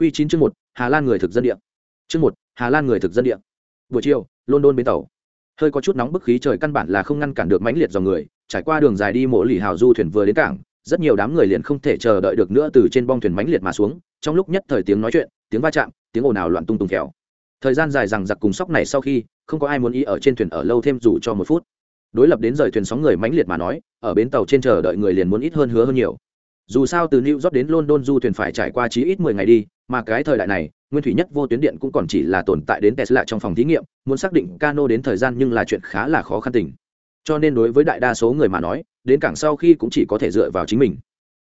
Quy 9 chương 1, Hà Lan người thực dân địa. Chương 1, Hà Lan người thực dân địa. Buổi chiều, London bến tàu. Hơi có chút nóng bức khí trời căn bản là không ngăn cản được mãnh liệt dòng người, trải qua đường dài đi mộ lì hào du thuyền vừa đến cảng, rất nhiều đám người liền không thể chờ đợi được nữa từ trên bong thuyền mãnh liệt mà xuống, trong lúc nhất thời tiếng nói chuyện, tiếng va chạm, tiếng ồn ào loạn tung tung kéo. Thời gian dài rằng giặc cùng sóc này sau khi, không có ai muốn ý ở trên thuyền ở lâu thêm dù cho một phút. Đối lập đến rời thuyền sóng người mãnh liệt mà nói, ở bến tàu trên chờ đợi người liền muốn ít hơn hứa hơn nhiều dù sao từ new york đến london du thuyền phải trải qua chí ít mười ngày đi mà cái thời đại này, nguyên thủy nhất vô tuyến điện cũng còn chỉ là tồn tại đến tesla trong phòng thí nghiệm, muốn xác định cano đến thời gian nhưng là chuyện khá là khó khăn tình. Cho nên đối với đại đa số người mà nói, đến cảng sau khi cũng chỉ có thể dựa vào chính mình.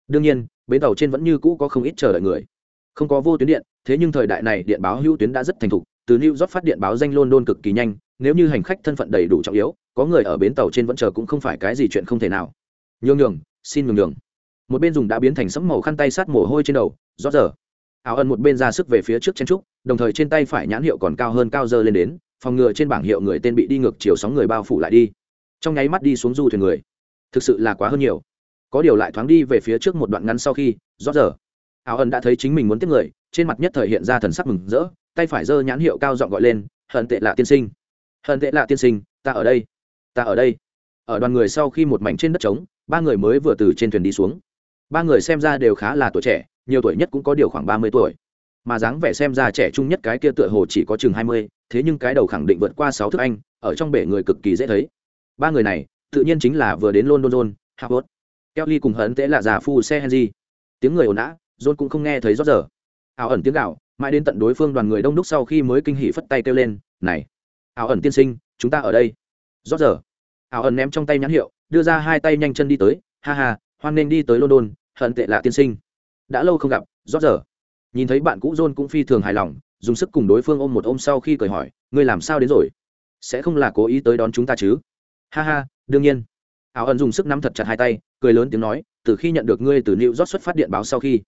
Đương nhiên, bến tàu trên vẫn như cũ có không ít chờ đợi người. Không có vô tuyến điện, thế nhưng thời đại này điện báo hữu tuyến đã rất thành thục, từ new york phát điện báo danh london cực kỳ nhanh, nếu như hành khách thân phận đầy đủ trọng yếu, có người ở bến tàu trên vẫn chờ cũng không phải cái gì chuyện không thể nào. Nhường nhường, xin nhường nhường. Một bên dùng đã biến thành sẫm màu khăn tay sát mồ hôi trên đầu rót giờ áo ẩn một bên ra sức về phía trước chen trúc, đồng thời trên tay phải nhãn hiệu còn cao hơn cao dơ lên đến, phòng ngừa trên bảng hiệu người tên bị đi ngược chiều sóng người bao phủ lại đi. Trong nháy mắt đi xuống du thuyền người. Thực sự là quá hơn nhiều. Có điều lại thoáng đi về phía trước một đoạn ngắn sau khi rót giờ. Áo ẩn đã thấy chính mình muốn tiếp người, trên mặt nhất thời hiện ra thần sắc mừng rỡ, tay phải giơ nhãn hiệu cao giọng gọi lên, hận tệ lạ tiên sinh. Hận tệ lạ tiên sinh, ta ở đây. Ta ở đây. Ở đoàn người sau khi một mảnh trên đất trống, ba người mới vừa từ trên thuyền đi xuống. Ba người xem ra đều khá là tuổi trẻ nhiều tuổi nhất cũng có điều khoảng ba mươi tuổi. Mà dáng vẻ xem ra trẻ trung nhất cái kia tựa hồ chỉ có chừng hai mươi, thế nhưng cái đầu khẳng định vượt qua sáu thước anh, ở trong bể người cực kỳ dễ thấy. Ba người này, tự nhiên chính là vừa đến london john, harvard. Kelly cùng hận tễ là già phu xe henry. Tiếng người ồn ào, john cũng không nghe thấy rót giờ. Ảo ẩn tiếng gạo mãi đến tận đối phương đoàn người đông đúc sau khi mới kinh hỉ phất tay kêu lên, này, ảo ẩn tiên sinh, chúng ta ở đây. Rót giờ, ảo ẩn ném trong tay nhãn hiệu, đưa ra hai tay nhanh chân đi tới, ha ha, hoan nên đi tới london, hận tệ lạ tiên sinh đã lâu không gặp, rót giờ. Nhìn thấy bạn cũ john cũng phi thường hài lòng, dùng sức cùng đối phương ôm một ôm sau khi cười hỏi, ngươi làm sao đến rồi? Sẽ không là cố ý tới đón chúng ta chứ? Ha ha, đương nhiên. Áo ẩn dùng sức nắm thật chặt hai tay, cười lớn tiếng nói, từ khi nhận được ngươi từ new rót xuất phát điện báo sau khi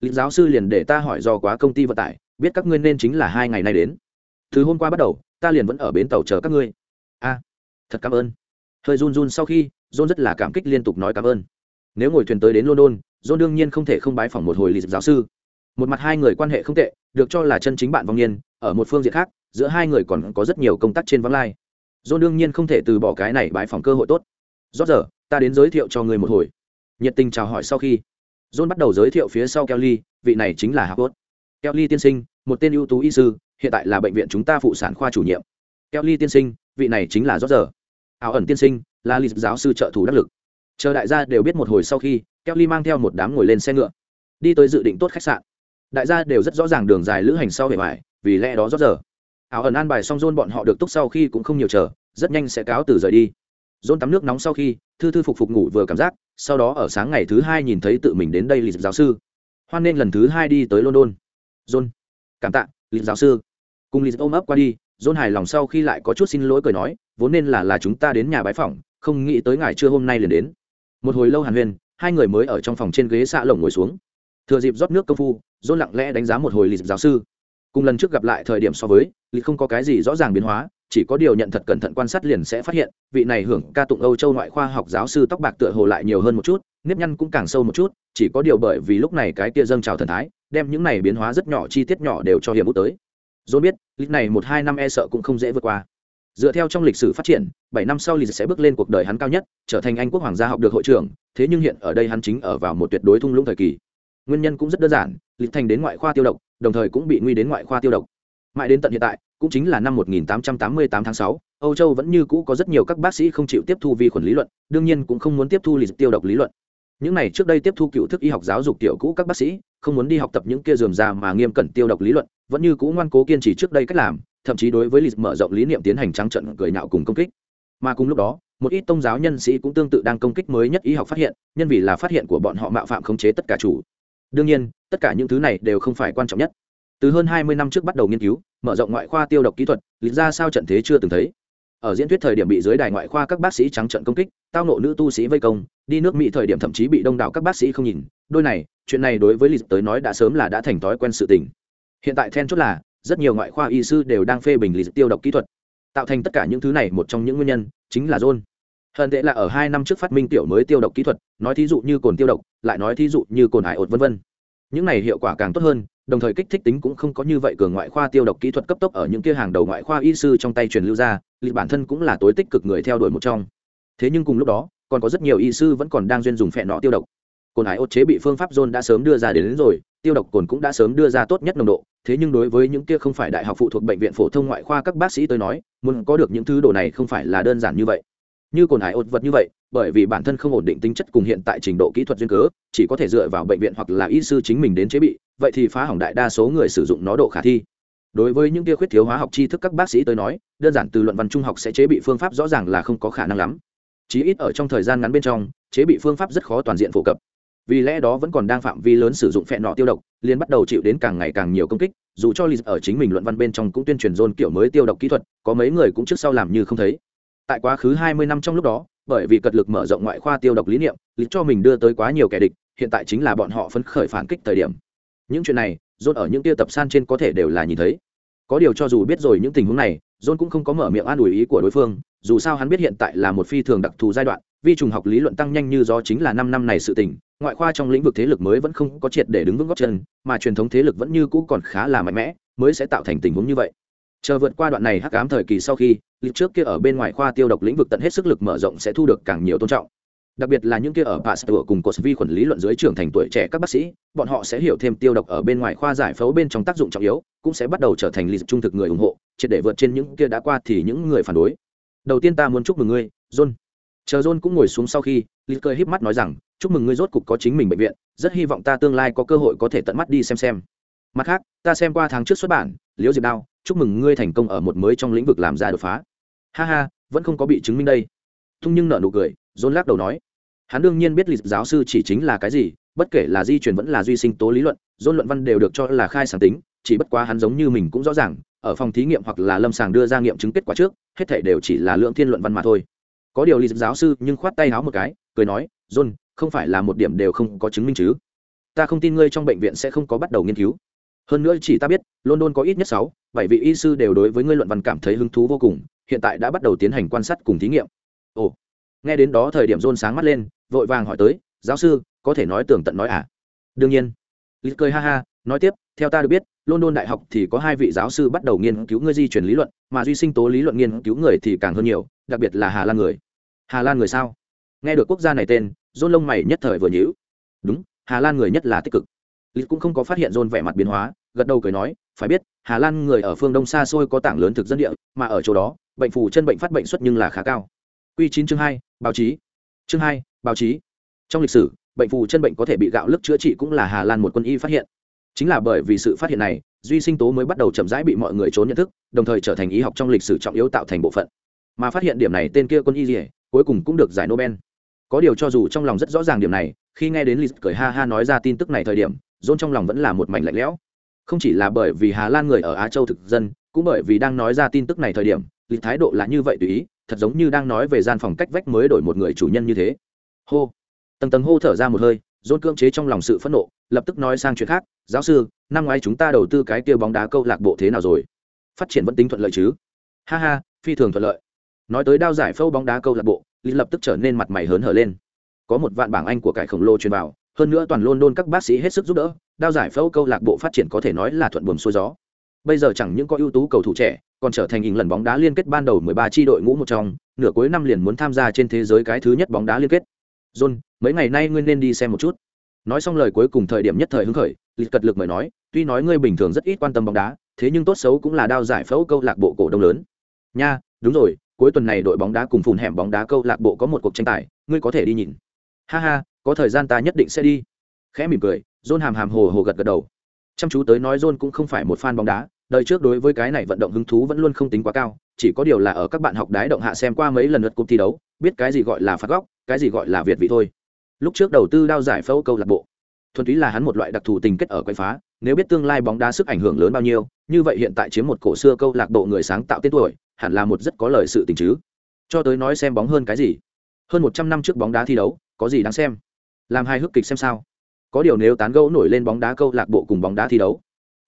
lịch giáo sư liền để ta hỏi do quá công ty vận tải, biết các ngươi nên chính là hai ngày nay đến. Từ hôm qua bắt đầu, ta liền vẫn ở bến tàu chờ các ngươi. A, thật cảm ơn. Hơi run run sau khi, john rất là cảm kích liên tục nói cảm ơn. Nếu ngồi thuyền tới đến london john đương nhiên không thể không bái phỏng một hồi lịch giáo sư. Một mặt hai người quan hệ không tệ, được cho là chân chính bạn vong niên, ở một phương diện khác, giữa hai người còn có rất nhiều công tác trên vắng lai. John đương nhiên không thể từ bỏ cái này bái phỏng cơ hội tốt. Rốt giờ ta đến giới thiệu cho người một hồi. Nhiệt tình chào hỏi sau khi, john bắt đầu giới thiệu phía sau kelly, vị này chính là Howard. kelly tiên sinh, một tên ưu tú y sư, hiện tại là bệnh viện chúng ta phụ sản khoa chủ nhiệm. Kelly tiên sinh, vị này chính là Rốt giờ Áo ẩn tiên sinh, là lịch giáo sư trợ thủ đắc lực chờ đại gia đều biết một hồi sau khi, kelly mang theo một đám ngồi lên xe ngựa, đi tới dự định tốt khách sạn. Đại gia đều rất rõ ràng đường dài lữ hành sau về vải vì lẽ đó rót giờ. Áo ẩn an bài xong dôn bọn họ được túc sau khi cũng không nhiều chờ, rất nhanh sẽ cáo từ rời đi. Dôn tắm nước nóng sau khi, thư thư phục phục ngủ vừa cảm giác, sau đó ở sáng ngày thứ hai nhìn thấy tự mình đến đây lịch giáo sư. Hoan nên lần thứ hai đi tới london. John cảm tạ, lịch giáo sư. Cùng lịch ôm ấp qua đi john hài lòng sau khi lại có chút xin lỗi cười nói, vốn nên là là chúng ta đến nhà bái phỏng, không nghĩ tới ngài trưa hôm nay liền đến một hồi lâu hàn huyên, hai người mới ở trong phòng trên ghế xạ lồng ngồi xuống. Thừa dịp rót nước công phu, dôn lặng lẽ đánh giá một hồi lịch giáo sư. Cùng lần trước gặp lại thời điểm so với, lịch không có cái gì rõ ràng biến hóa, chỉ có điều nhận thật cẩn thận quan sát liền sẽ phát hiện, vị này hưởng ca tụng âu châu ngoại khoa học giáo sư tóc bạc tựa hồ lại nhiều hơn một chút, nếp nhăn cũng càng sâu một chút, chỉ có điều bởi vì lúc này cái kia dâng trào thần thái, đem những này biến hóa rất nhỏ chi tiết nhỏ đều cho hiểm út tới. Dôn biết, lịch này một hai năm e sợ cũng không dễ vượt qua dựa theo trong lịch sử phát triển bảy năm sau lì sẽ bước lên cuộc đời hắn cao nhất trở thành anh quốc hoàng gia học được hội trưởng thế nhưng hiện ở đây hắn chính ở vào một tuyệt đối thung lũng thời kỳ. Nguyên nhân cũng rất đơn giản lịch thành đến ngoại khoa tiêu độc đồng thời cũng bị nguy đến ngoại khoa tiêu độc. Mãi đến tận hiện tại cũng chính là năm 1888 tháng 6, Âu Châu vẫn như cũ có rất nhiều các bác sĩ không chịu tiếp thu vi khuẩn lý luận, đương nhiên cũng không muốn tiếp thu lịch tiêu độc lý luận. Những này trước đây tiếp thu cựu thức y học giáo dục tiểu cũ các bác sĩ, không muốn đi học tập những kia rườm rà mà nghiêm cẩn tiêu độc lý luận, vẫn như cũ ngoan cố kiên trì trước đây cách làm, thậm chí đối với lịch mở rộng lý niệm tiến hành trắng trận cười nhạo cùng công kích. Mà cùng lúc đó, một ít tôn giáo nhân sĩ cũng tương tự đang công kích mới nhất y học phát hiện, nhân vì là phát hiện của bọn họ mạo phạm khống chế tất cả chủ. Đương nhiên, tất cả những thứ này đều không phải quan trọng nhất. Từ hơn hai mươi năm trước bắt đầu nghiên cứu, mở rộng ngoại khoa tiêu độc kỹ thuật lịch ra sao trận thế chưa từng thấy. Ở diễn thuyết thời điểm bị dưới đài ngoại khoa các bác sĩ trắng trận công kích, tao nộ nữ tu sĩ vây công, đi nước mỹ thời điểm thậm chí bị đông đảo các bác sĩ không nhìn. Đôi này, chuyện này đối với lịch tới nói đã sớm là đã thành thói quen sự tình. Hiện tại then chốt là rất nhiều ngoại khoa y sư đều đang phê bình lý tiêu độc kỹ thuật tạo thành tất cả những thứ này một trong những nguyên nhân chính là john. Hận tệ là ở hai năm trước phát minh tiểu mới tiêu độc kỹ thuật nói thí dụ như cồn tiêu độc lại nói thí dụ như cồn hải ột vân vân. Những này hiệu quả càng tốt hơn đồng thời kích thích tính cũng không có như vậy cường ngoại khoa tiêu độc kỹ thuật cấp tốc ở những kia hàng đầu ngoại khoa y sư trong tay truyền lưu ra lịch bản thân cũng là tối tích cực người theo đuổi một trong. Thế nhưng cùng lúc đó còn có rất nhiều y sư vẫn còn đang duyên dùng phẹn nọ tiêu độc. Cồn hải ốt chế bị phương pháp john đã sớm đưa ra đến, đến rồi tiêu độc cồn cũng đã sớm đưa ra tốt nhất nồng độ thế nhưng đối với những kia không phải đại học phụ thuộc bệnh viện phổ thông ngoại khoa các bác sĩ tới nói, muốn có được những thứ đồ này không phải là đơn giản như vậy. Như cồn hải ột vật như vậy, bởi vì bản thân không ổn định tính chất cùng hiện tại trình độ kỹ thuật duyên cớ, chỉ có thể dựa vào bệnh viện hoặc là y sư chính mình đến chế bị, vậy thì phá hỏng đại đa số người sử dụng nó độ khả thi. Đối với những kia khuyết thiếu hóa học tri thức các bác sĩ tới nói, đơn giản từ luận văn trung học sẽ chế bị phương pháp rõ ràng là không có khả năng lắm. Chí ít ở trong thời gian ngắn bên trong, chế bị phương pháp rất khó toàn diện phổ cập vì lẽ đó vẫn còn đang phạm vi lớn sử dụng phẹn nọ tiêu độc, liền bắt đầu chịu đến càng ngày càng nhiều công kích, dù cho lì ở chính mình luận văn bên trong cũng tuyên truyền dôn kiểu mới tiêu độc kỹ thuật, có mấy người cũng trước sau làm như không thấy. Tại quá khứ hai mươi năm trong lúc đó, bởi vì cật lực mở rộng ngoại khoa tiêu độc lý niệm lý cho mình đưa tới quá nhiều kẻ địch, hiện tại chính là bọn họ phấn khởi phản kích thời điểm. Những chuyện này dôn ở những tiêu tập san trên có thể đều là nhìn thấy. Có điều cho dù biết rồi những tình huống này, john cũng không có mở miệng an ủi ý của đối phương, dù sao hắn biết hiện tại là một phi thường đặc thù giai đoạn vi trùng học lý luận tăng nhanh như do chính là năm năm này sự tỉnh. ngoại khoa trong lĩnh vực thế lực mới vẫn không có triệt để đứng vững góc chân, mà truyền thống thế lực vẫn như cũ còn khá là mạnh mẽ, mới sẽ tạo thành tình huống như vậy. Chờ vượt qua đoạn này hắc ám thời kỳ sau khi, lịch trước kia ở bên ngoài khoa tiêu độc lĩnh vực tận hết sức lực mở rộng sẽ thu được càng nhiều tôn trọng. Đặc biệt là những kia ở pasteur cùng cột vi khuẩn lý luận dưới trưởng thành tuổi trẻ các bác sĩ, bọn họ sẽ hiểu thêm tiêu độc ở bên ngoài khoa giải phẫu bên trong tác dụng trọng yếu, cũng sẽ bắt đầu trở thành lịch trung thực người ủng hộ, triệt để vượt trên những kia đã qua thì những người phản đối. Đầu tiên ta muốn chúc mừng ngươi, john chờ john cũng ngồi xuống sau khi lý cười híp mắt nói rằng, chúc mừng ngươi rốt cục có chính mình bệnh viện, rất hy vọng ta tương lai có cơ hội có thể tận mắt đi xem xem. Mặt khác, ta xem qua tháng trước xuất bản, liễu diệp đao, chúc mừng ngươi thành công ở một mới trong lĩnh vực làm ra đột phá. Ha ha, vẫn không có bị chứng minh đây. Thung nhưng nợ nụ cười, john lắc đầu nói. Hắn đương nhiên biết lịch giáo sư chỉ chính là cái gì, bất kể là di truyền vẫn là duy sinh tố lý luận, john luận văn đều được cho là khai sáng tính, chỉ bất quá hắn giống như mình cũng rõ ràng, ở phòng thí nghiệm hoặc là lâm sàng đưa ra nghiệm chứng kết quả trước, hết thể đều chỉ là lượng thiên luận văn mà thôi có điều lý giáo sư nhưng khoát tay háo một cái, cười nói, john, không phải là một điểm đều không có chứng minh chứ. Ta không tin ngươi trong bệnh viện sẽ không có bắt đầu nghiên cứu. Hơn nữa chỉ ta biết, london có ít nhất sáu, bảy vị y sư đều đối với ngươi luận văn cảm thấy hứng thú vô cùng, hiện tại đã bắt đầu tiến hành quan sát cùng thí nghiệm. Ồ. Nghe đến đó thời điểm john sáng mắt lên, vội vàng hỏi tới, giáo sư, có thể nói tường tận nói à? Đương nhiên. Lịch cười ha ha, nói tiếp, theo ta được biết, london đại học thì có hai vị giáo sư bắt đầu nghiên cứu ngươi di chuyển lý luận, mà duy sinh tố lý luận nghiên cứu người thì càng hơn nhiều, đặc biệt là hà lan người hà lan người sao? Nghe được quốc gia này tên dôn lông mày nhất thời vừa nhữ đúng, hà lan người nhất là tích cực. Lịch cũng không có phát hiện dôn vẻ mặt biến hóa, gật đầu cười nói, phải biết, hà lan người ở phương đông xa xôi có tảng lớn thực dân địa, mà ở chỗ đó, bệnh phù chân bệnh phát bệnh xuất nhưng là khá cao. Q chín chương hai, báo chí. Chương hai, báo chí. Trong lịch sử, bệnh phù chân bệnh có thể bị gạo lức chữa trị cũng là hà lan một quân y phát hiện. Chính là bởi vì sự phát hiện này, duy sinh tố mới bắt đầu chậm rãi bị mọi người trốn nhận thức, đồng thời trở thành y học trong lịch sử trọng yếu tạo thành bộ phận. Mà phát hiện điểm này tên kia quân y gì? Cuối cùng cũng được giải nobel. Có điều cho dù trong lòng rất rõ ràng điểm này, khi nghe đến lịch cười ha ha nói ra tin tức này thời điểm dôn trong lòng vẫn là một mảnh lạnh lẽo. Không chỉ là bởi vì hà lan người ở á châu thực dân, cũng bởi vì đang nói ra tin tức này thời điểm lịch thái độ là như vậy tùy ý, thật giống như đang nói về gian phòng cách vách mới đổi một người chủ nhân như thế. Hô. Tầng tầng hô thở ra một hơi dôn cưỡng chế trong lòng sự phẫn nộ, lập tức nói sang chuyện khác, giáo sư, năm ngoái chúng ta đầu tư cái kia bóng đá câu lạc bộ thế nào rồi? Phát triển vẫn tính thuận lợi chứ? Ha ha, phi thường thuận lợi. Nói tới đao giải phâu bóng đá câu lạc bộ lý lập tức trở nên mặt mày hớn hở lên. Có một vạn bảng anh của cải khổng lồ truyền vào, hơn nữa toàn london các bác sĩ hết sức giúp đỡ, đao giải phẫu câu lạc bộ phát triển có thể nói là thuận buồm xuôi gió. Bây giờ chẳng những có ưu tú cầu thủ trẻ, còn trở thành hình lần bóng đá liên kết ban đầu 13 chi đội ngũ một trong, nửa cuối năm liền muốn tham gia trên thế giới cái thứ nhất bóng đá liên kết. John, mấy ngày nay ngươi nên đi xem một chút. Nói xong lời cuối cùng thời điểm nhất thời hứng khởi lịch cật lực mời nói, tuy nói ngươi bình thường rất ít quan tâm bóng đá, thế nhưng tốt xấu cũng là đao giải phẫu câu lạc bộ cổ đông lớn. Nha, đúng rồi cuối tuần này đội bóng đá cùng phùn hẻm bóng đá câu lạc bộ có một cuộc tranh tài, ngươi có thể đi nhìn. Ha ha, có thời gian ta nhất định sẽ đi. Khẽ mỉm cười, john hàm hàm hồ hồ gật gật đầu. Chăm chú tới nói john cũng không phải một fan bóng đá, đời trước đối với cái này vận động hứng thú vẫn luôn không tính quá cao, chỉ có điều là ở các bạn học đái động hạ xem qua mấy lần lượt cuộc thi đấu, biết cái gì gọi là phạt góc, cái gì gọi là việt vị thôi. Lúc trước đầu tư đao giải phẫu câu lạc bộ. Thuần túy là hắn một loại đặc thù tình kết ở quay phá, nếu biết tương lai bóng đá sức ảnh hưởng lớn bao nhiêu, như vậy hiện tại chiếm một cổ xưa câu lạc bộ người sáng tạo tên tuổi hẳn là một rất có lời sự tình chứ. Cho tới nói xem bóng hơn cái gì. Hơn một trăm năm trước bóng đá thi đấu, có gì đáng xem? Làm hai hức kịch xem sao. Có điều nếu tán gẫu nổi lên bóng đá câu lạc bộ cùng bóng đá thi đấu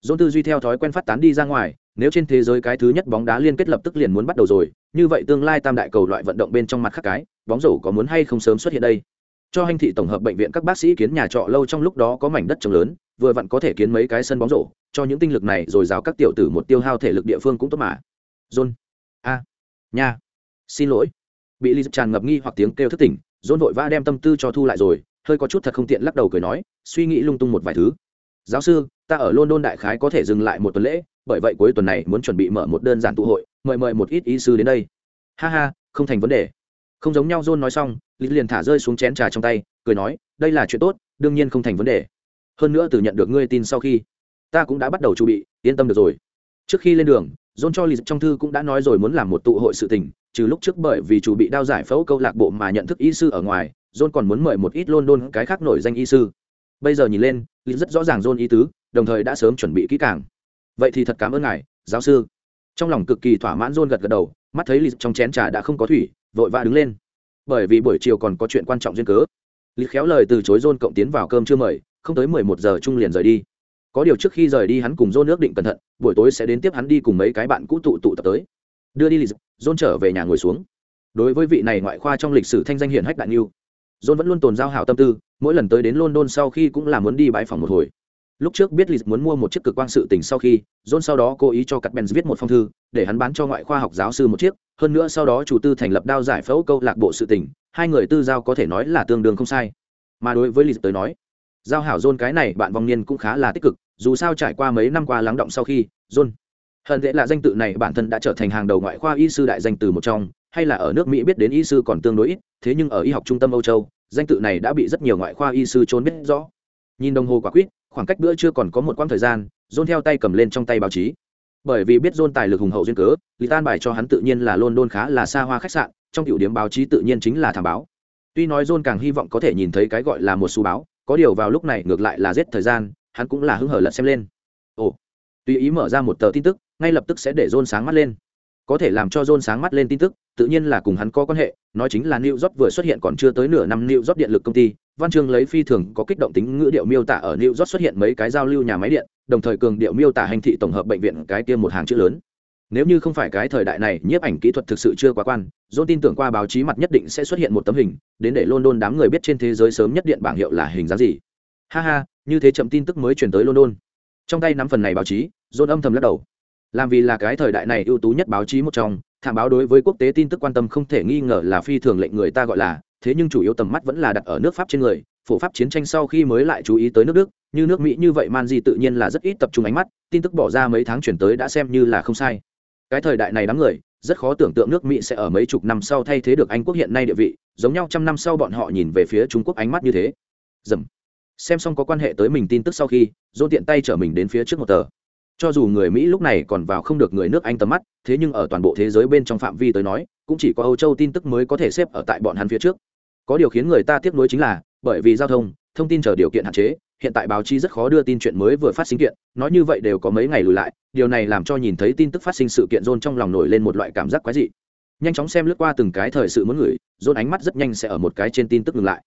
dôn tư duy theo thói quen phát tán đi ra ngoài, nếu trên thế giới cái thứ nhất bóng đá liên kết lập tức liền muốn bắt đầu rồi, như vậy tương lai tam đại cầu loại vận động bên trong mặt khác cái, bóng rổ có muốn hay không sớm xuất hiện đây? Cho hành thị tổng hợp bệnh viện các bác sĩ kiến nhà trọ lâu trong lúc đó có mảnh đất trồng lớn, vừa vặn có thể kiến mấy cái sân bóng rổ, cho những tinh lực này rồi rào các tiểu tử một tiêu hao thể lực địa phương cũng tốt mà. John nha. Xin lỗi. Bị ly tràn ngập nghi hoặc tiếng kêu thất tỉnh john vội vã đem tâm tư cho thu lại rồi, hơi có chút thật không tiện lắc đầu cười nói, suy nghĩ lung tung một vài thứ. Giáo sư, ta ở london đại khái có thể dừng lại một tuần lễ, bởi vậy cuối tuần này muốn chuẩn bị mở một đơn giản tụ hội, mời mời một ít y sư đến đây. Ha ha, không thành vấn đề. Không giống nhau john nói xong lý liền thả rơi xuống chén trà trong tay, cười nói, đây là chuyện tốt, đương nhiên không thành vấn đề. Hơn nữa từ nhận được ngươi tin sau khi, ta cũng đã bắt đầu chuẩn bị, yên tâm được rồi. Trước khi lên đường john cho Lee trong thư cũng đã nói rồi muốn làm một tụ hội sự tình, trừ lúc trước bởi vì chủ bị đao giải phẫu câu lạc bộ mà nhận thức y sư ở ngoài, john còn muốn mời một ít london cái khác nổi danh y sư. Bây giờ nhìn lên Lee rất rõ ràng john ý tứ, đồng thời đã sớm chuẩn bị kỹ càng. Vậy thì thật cảm ơn ngài, giáo sư. Trong lòng cực kỳ thỏa mãn, john gật gật đầu, mắt thấy Lee trong chén trà đã không có thủy, vội vã đứng lên. Bởi vì buổi chiều còn có chuyện quan trọng duyên cớ. Lee khéo lời từ chối john cộng tiến vào cơm chưa mời, không tới mười một giờ trung liền rời đi có điều trước khi rời đi hắn cùng john ước định cẩn thận, buổi tối sẽ đến tiếp hắn đi cùng mấy cái bạn cũ tụ tụ tập tới. Đưa đi lý john trở về nhà ngồi xuống. Đối với vị này ngoại khoa trong lịch sử thanh danh hiển hách đại niu john vẫn luôn tồn giao hảo tâm tư, mỗi lần tới đến london sau khi cũng là muốn đi bãi phòng một hồi. Lúc trước biết lý muốn mua một chiếc cực quang sự tình sau khi, john sau đó cố ý cho cắt benz viết một phong thư, để hắn bán cho ngoại khoa học giáo sư một chiếc, hơn nữa sau đó chủ tư thành lập đao giải phẫu câu lạc bộ sự tình, hai người tư giao có thể nói là tương đương không sai. Mà đối với lý tới nói, giao hảo john cái này bạn vong niên cũng khá là tích cực dù sao trải qua mấy năm qua lắng động sau khi, john hận tệ là danh tự này bản thân đã trở thành hàng đầu ngoại khoa y sư đại danh từ một trong, hay là ở nước mỹ biết đến y sư còn tương đối ít, thế nhưng ở y học trung tâm âu châu, danh tự này đã bị rất nhiều ngoại khoa y sư trốn biết rõ. Nhìn đồng hồ quả quyết khoảng cách bữa chưa còn có một quãng thời gian, john theo tay cầm lên trong tay báo chí. Bởi vì biết john tài lực hùng hậu duyên cớ, lý tan bài cho hắn tự nhiên là london khá là xa hoa khách sạn, trong tiểu điểm báo chí tự nhiên chính là thảm báo. Tuy nói john càng hy vọng có thể nhìn thấy cái gọi là một số báo, có điều vào lúc này ngược lại là giết thời gian hắn cũng là hứng hở lật xem lên. Ồ, tùy ý mở ra một tờ tin tức, ngay lập tức sẽ để john sáng mắt lên. Có thể làm cho john sáng mắt lên tin tức, tự nhiên là cùng hắn có quan hệ, nói chính là new york vừa xuất hiện còn chưa tới nửa năm new york điện lực công ty, văn chương lấy phi thường có kích động tính ngữ điệu miêu tả ở new york xuất hiện mấy cái giao lưu nhà máy điện, đồng thời cường điệu miêu tả hành thị tổng hợp bệnh viện cái kia một hàng chữ lớn. Nếu như không phải cái thời đại này, nhiếp ảnh kỹ thuật thực sự chưa quá quan, john tin tưởng qua báo chí mặt nhất định sẽ xuất hiện một tấm hình, đến để london đám người biết trên thế giới sớm nhất điện bảng hiệu là hình dáng gì. Ha ha như thế chậm tin tức mới chuyển tới london. Trong tay nắm phần này báo chí, john âm thầm lắc đầu. Làm vì là cái thời đại này ưu tú nhất báo chí một trong, thảm báo đối với quốc tế tin tức quan tâm không thể nghi ngờ là phi thường lệnh người ta gọi là, thế nhưng chủ yếu tầm mắt vẫn là đặt ở nước pháp trên người, phổ pháp chiến tranh sau khi mới lại chú ý tới nước đức, như nước mỹ như vậy man di tự nhiên là rất ít tập trung ánh mắt, tin tức bỏ ra mấy tháng chuyển tới đã xem như là không sai. Cái thời đại này đám người, rất khó tưởng tượng nước mỹ sẽ ở mấy chục năm sau thay thế được anh quốc hiện nay địa vị, giống nhau trăm năm sau bọn họ nhìn về phía trung quốc ánh mắt như thế. Dầm xem xong có quan hệ tới mình tin tức sau khi dôn tiện tay chở mình đến phía trước một tờ. Cho dù người mỹ lúc này còn vào không được người nước anh tầm mắt, thế nhưng ở toàn bộ thế giới bên trong phạm vi tới nói, cũng chỉ có âu châu tin tức mới có thể xếp ở tại bọn hắn phía trước. Có điều khiến người ta tiếc nuối chính là, bởi vì giao thông thông tin chờ điều kiện hạn chế, hiện tại báo chí rất khó đưa tin chuyện mới vừa phát sinh kiện, nói như vậy đều có mấy ngày lùi lại, điều này làm cho nhìn thấy tin tức phát sinh sự kiện rôn trong lòng nổi lên một loại cảm giác quái dị. Nhanh chóng xem lướt qua từng cái thời sự muốn gửi rôn ánh mắt rất nhanh sẽ ở một cái trên tin tức ngừng lại.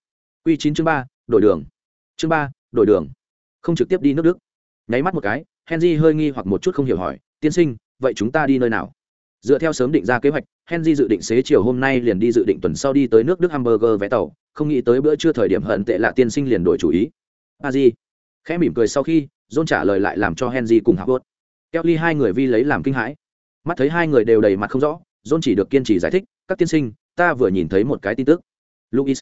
Q chín chương ba, đổi đường chương ba, đổi đường. Không trực tiếp đi nước đức. Nháy mắt một cái, henry hơi nghi hoặc một chút không hiểu hỏi, tiên sinh, vậy chúng ta đi nơi nào? Dựa theo sớm định ra kế hoạch, henry dự định xế chiều hôm nay liền đi dự định tuần sau đi tới nước đức hamburger vé tàu, không nghĩ tới bữa trưa thời điểm hận tệ lạ tiên sinh liền đổi chủ ý. A di. Khẽ mỉm cười sau khi, john trả lời lại làm cho henry cùng hạc kelly hai người vi lấy làm kinh hãi. Mắt thấy hai người đều đầy mặt không rõ, john chỉ được kiên trì giải thích, các tiên sinh, ta vừa nhìn thấy một cái tin tức. Luis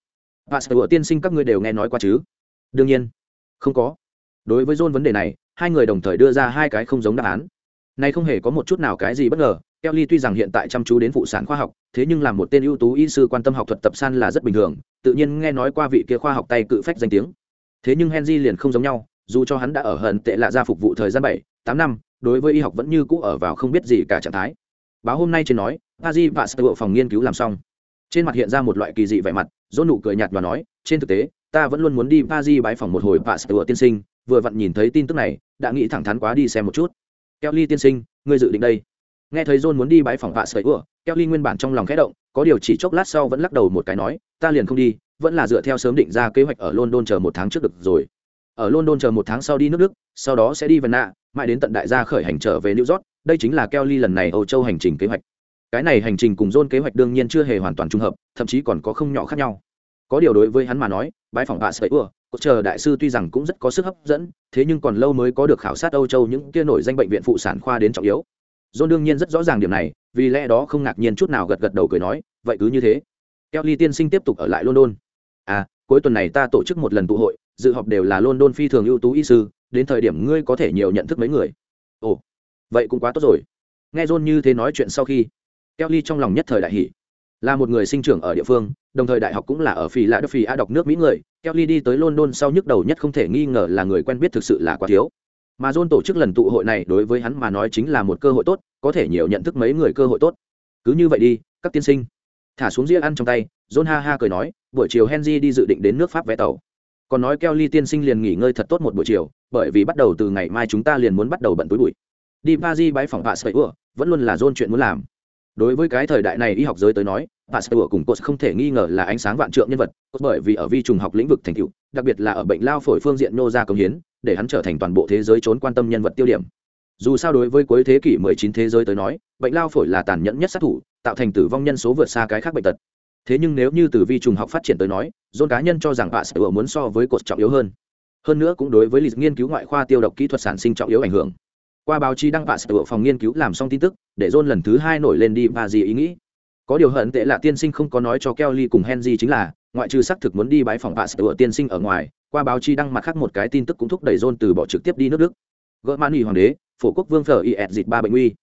và sở tiên sinh, các ngươi đều nghe nói qua chứ? Đương nhiên không có đối với john vấn đề này hai người đồng thời đưa ra hai cái không giống đáp án này không hề có một chút nào cái gì bất ngờ Kelly tuy rằng hiện tại chăm chú đến phụ sản khoa học, thế nhưng làm một tên ưu tú y sư quan tâm học thuật tập san là rất bình thường, tự nhiên nghe nói qua vị kia khoa học tay cự phách danh tiếng. Thế nhưng Henry liền không giống nhau, dù cho hắn đã ở hận tệ lạ ra phục vụ thời gian bảy, tám năm, đối với y học vẫn như cũ ở vào không biết gì cả trạng thái. Báo hôm nay trên nói, Haji và Sơ phòng nghiên cứu làm xong. Trên mặt hiện ra một loại kỳ dị vẻ mặt, rốt nụ cười nhạt và nói, trên thực tế, ta vẫn luôn muốn đi Paris bái phòng một hồi Pasteur tiên sinh, vừa vặn nhìn thấy tin tức này, đã nghĩ thẳng thắn quá đi xem một chút. Kelly tiên sinh, ngươi dự định đây? nghe thấy john muốn đi bãi phòng vạ sợi ủa kelly nguyên bản trong lòng khẽ động có điều chỉ chốc lát sau vẫn lắc đầu một cái nói ta liền không đi vẫn là dựa theo sớm định ra kế hoạch ở london chờ một tháng trước được rồi ở london chờ một tháng sau đi nước đức sau đó sẽ đi vân nạ mãi đến tận đại gia khởi hành trở về new york đây chính là kelly lần này âu châu hành trình kế hoạch cái này hành trình cùng john kế hoạch đương nhiên chưa hề hoàn toàn trùng hợp thậm chí còn có không nhỏ khác nhau có điều đối với hắn mà nói bãi phòng bà sợi ưa cột chờ đại sư tuy rằng cũng rất có sức hấp dẫn, thế nhưng còn lâu mới có được khảo sát âu châu những kia nổi danh bệnh viện phụ sản khoa đến trọng yếu. John đương nhiên rất rõ ràng điểm này, vì lẽ đó không ngạc nhiên chút nào gật gật đầu cười nói, vậy cứ như thế. Kelly tiên sinh tiếp tục ở lại london. À cuối tuần này ta tổ chức một lần tụ hội, dự họp đều là london phi thường ưu tú y sư, đến thời điểm ngươi có thể nhiều nhận thức mấy người. Ồ, vậy cũng quá tốt rồi. Nghe john như thế nói chuyện sau khi, kelly trong lòng nhất thời đại hỷ là một người sinh trưởng ở địa phương đồng thời đại học cũng là ở phi lạ đức phi a đọc nước mỹ người kelly đi tới london sau nhức đầu nhất không thể nghi ngờ là người quen biết thực sự là quá thiếu. Mà john tổ chức lần tụ hội này đối với hắn mà nói chính là một cơ hội tốt có thể nhiều nhận thức mấy người cơ hội tốt. Cứ như vậy đi các tiên sinh. Thả xuống dĩa ăn trong tay john ha ha cười nói buổi chiều henry đi dự định đến nước pháp vé tàu. Còn nói kelly tiên sinh liền nghỉ ngơi thật tốt một buổi chiều bởi vì bắt đầu từ ngày mai chúng ta liền muốn bắt đầu bận túi bụi. Đi Paris bái phòng Pasteur vẫn luôn là John chuyện muốn làm. Đối với cái thời đại này y học giới tới nói, Pasteur cùng Cos không thể nghi ngờ là ánh sáng vạn trượng nhân vật, bởi vì ở vi trùng học lĩnh vực thành tựu, đặc biệt là ở bệnh lao phổi phương diện nô ra công hiến, để hắn trở thành toàn bộ thế giới trốn quan tâm nhân vật tiêu điểm. Dù sao đối với cuối thế kỷ 19 thế giới tới nói, bệnh lao phổi là tàn nhẫn nhất sát thủ, tạo thành tử vong nhân số vượt xa cái khác bệnh tật. Thế nhưng nếu như từ vi trùng học phát triển tới nói, John cá nhân cho rằng bà sẽ muốn so với cột trọng yếu hơn. Hơn nữa cũng đối với lịch nghiên cứu ngoại khoa tiêu độc kỹ thuật sản sinh trọng yếu ảnh hưởng qua báo chí đăng bà sẽ phòng nghiên cứu làm xong tin tức để john lần thứ hai nổi lên đi và gì ý nghĩ có điều hận tệ là tiên sinh không có nói cho kelly cùng henry chính là, ngoại trừ xác thực muốn đi bãi phòng bạ sửa tiên sinh ở ngoài, qua báo chí đăng mặt khác một cái tin tức cũng thúc đẩy john từ bỏ trực tiếp đi nước đức. Gỡ mãn ủy hoàng đế, phổ quốc vương phở y ẹt dịch ba bệnh uy.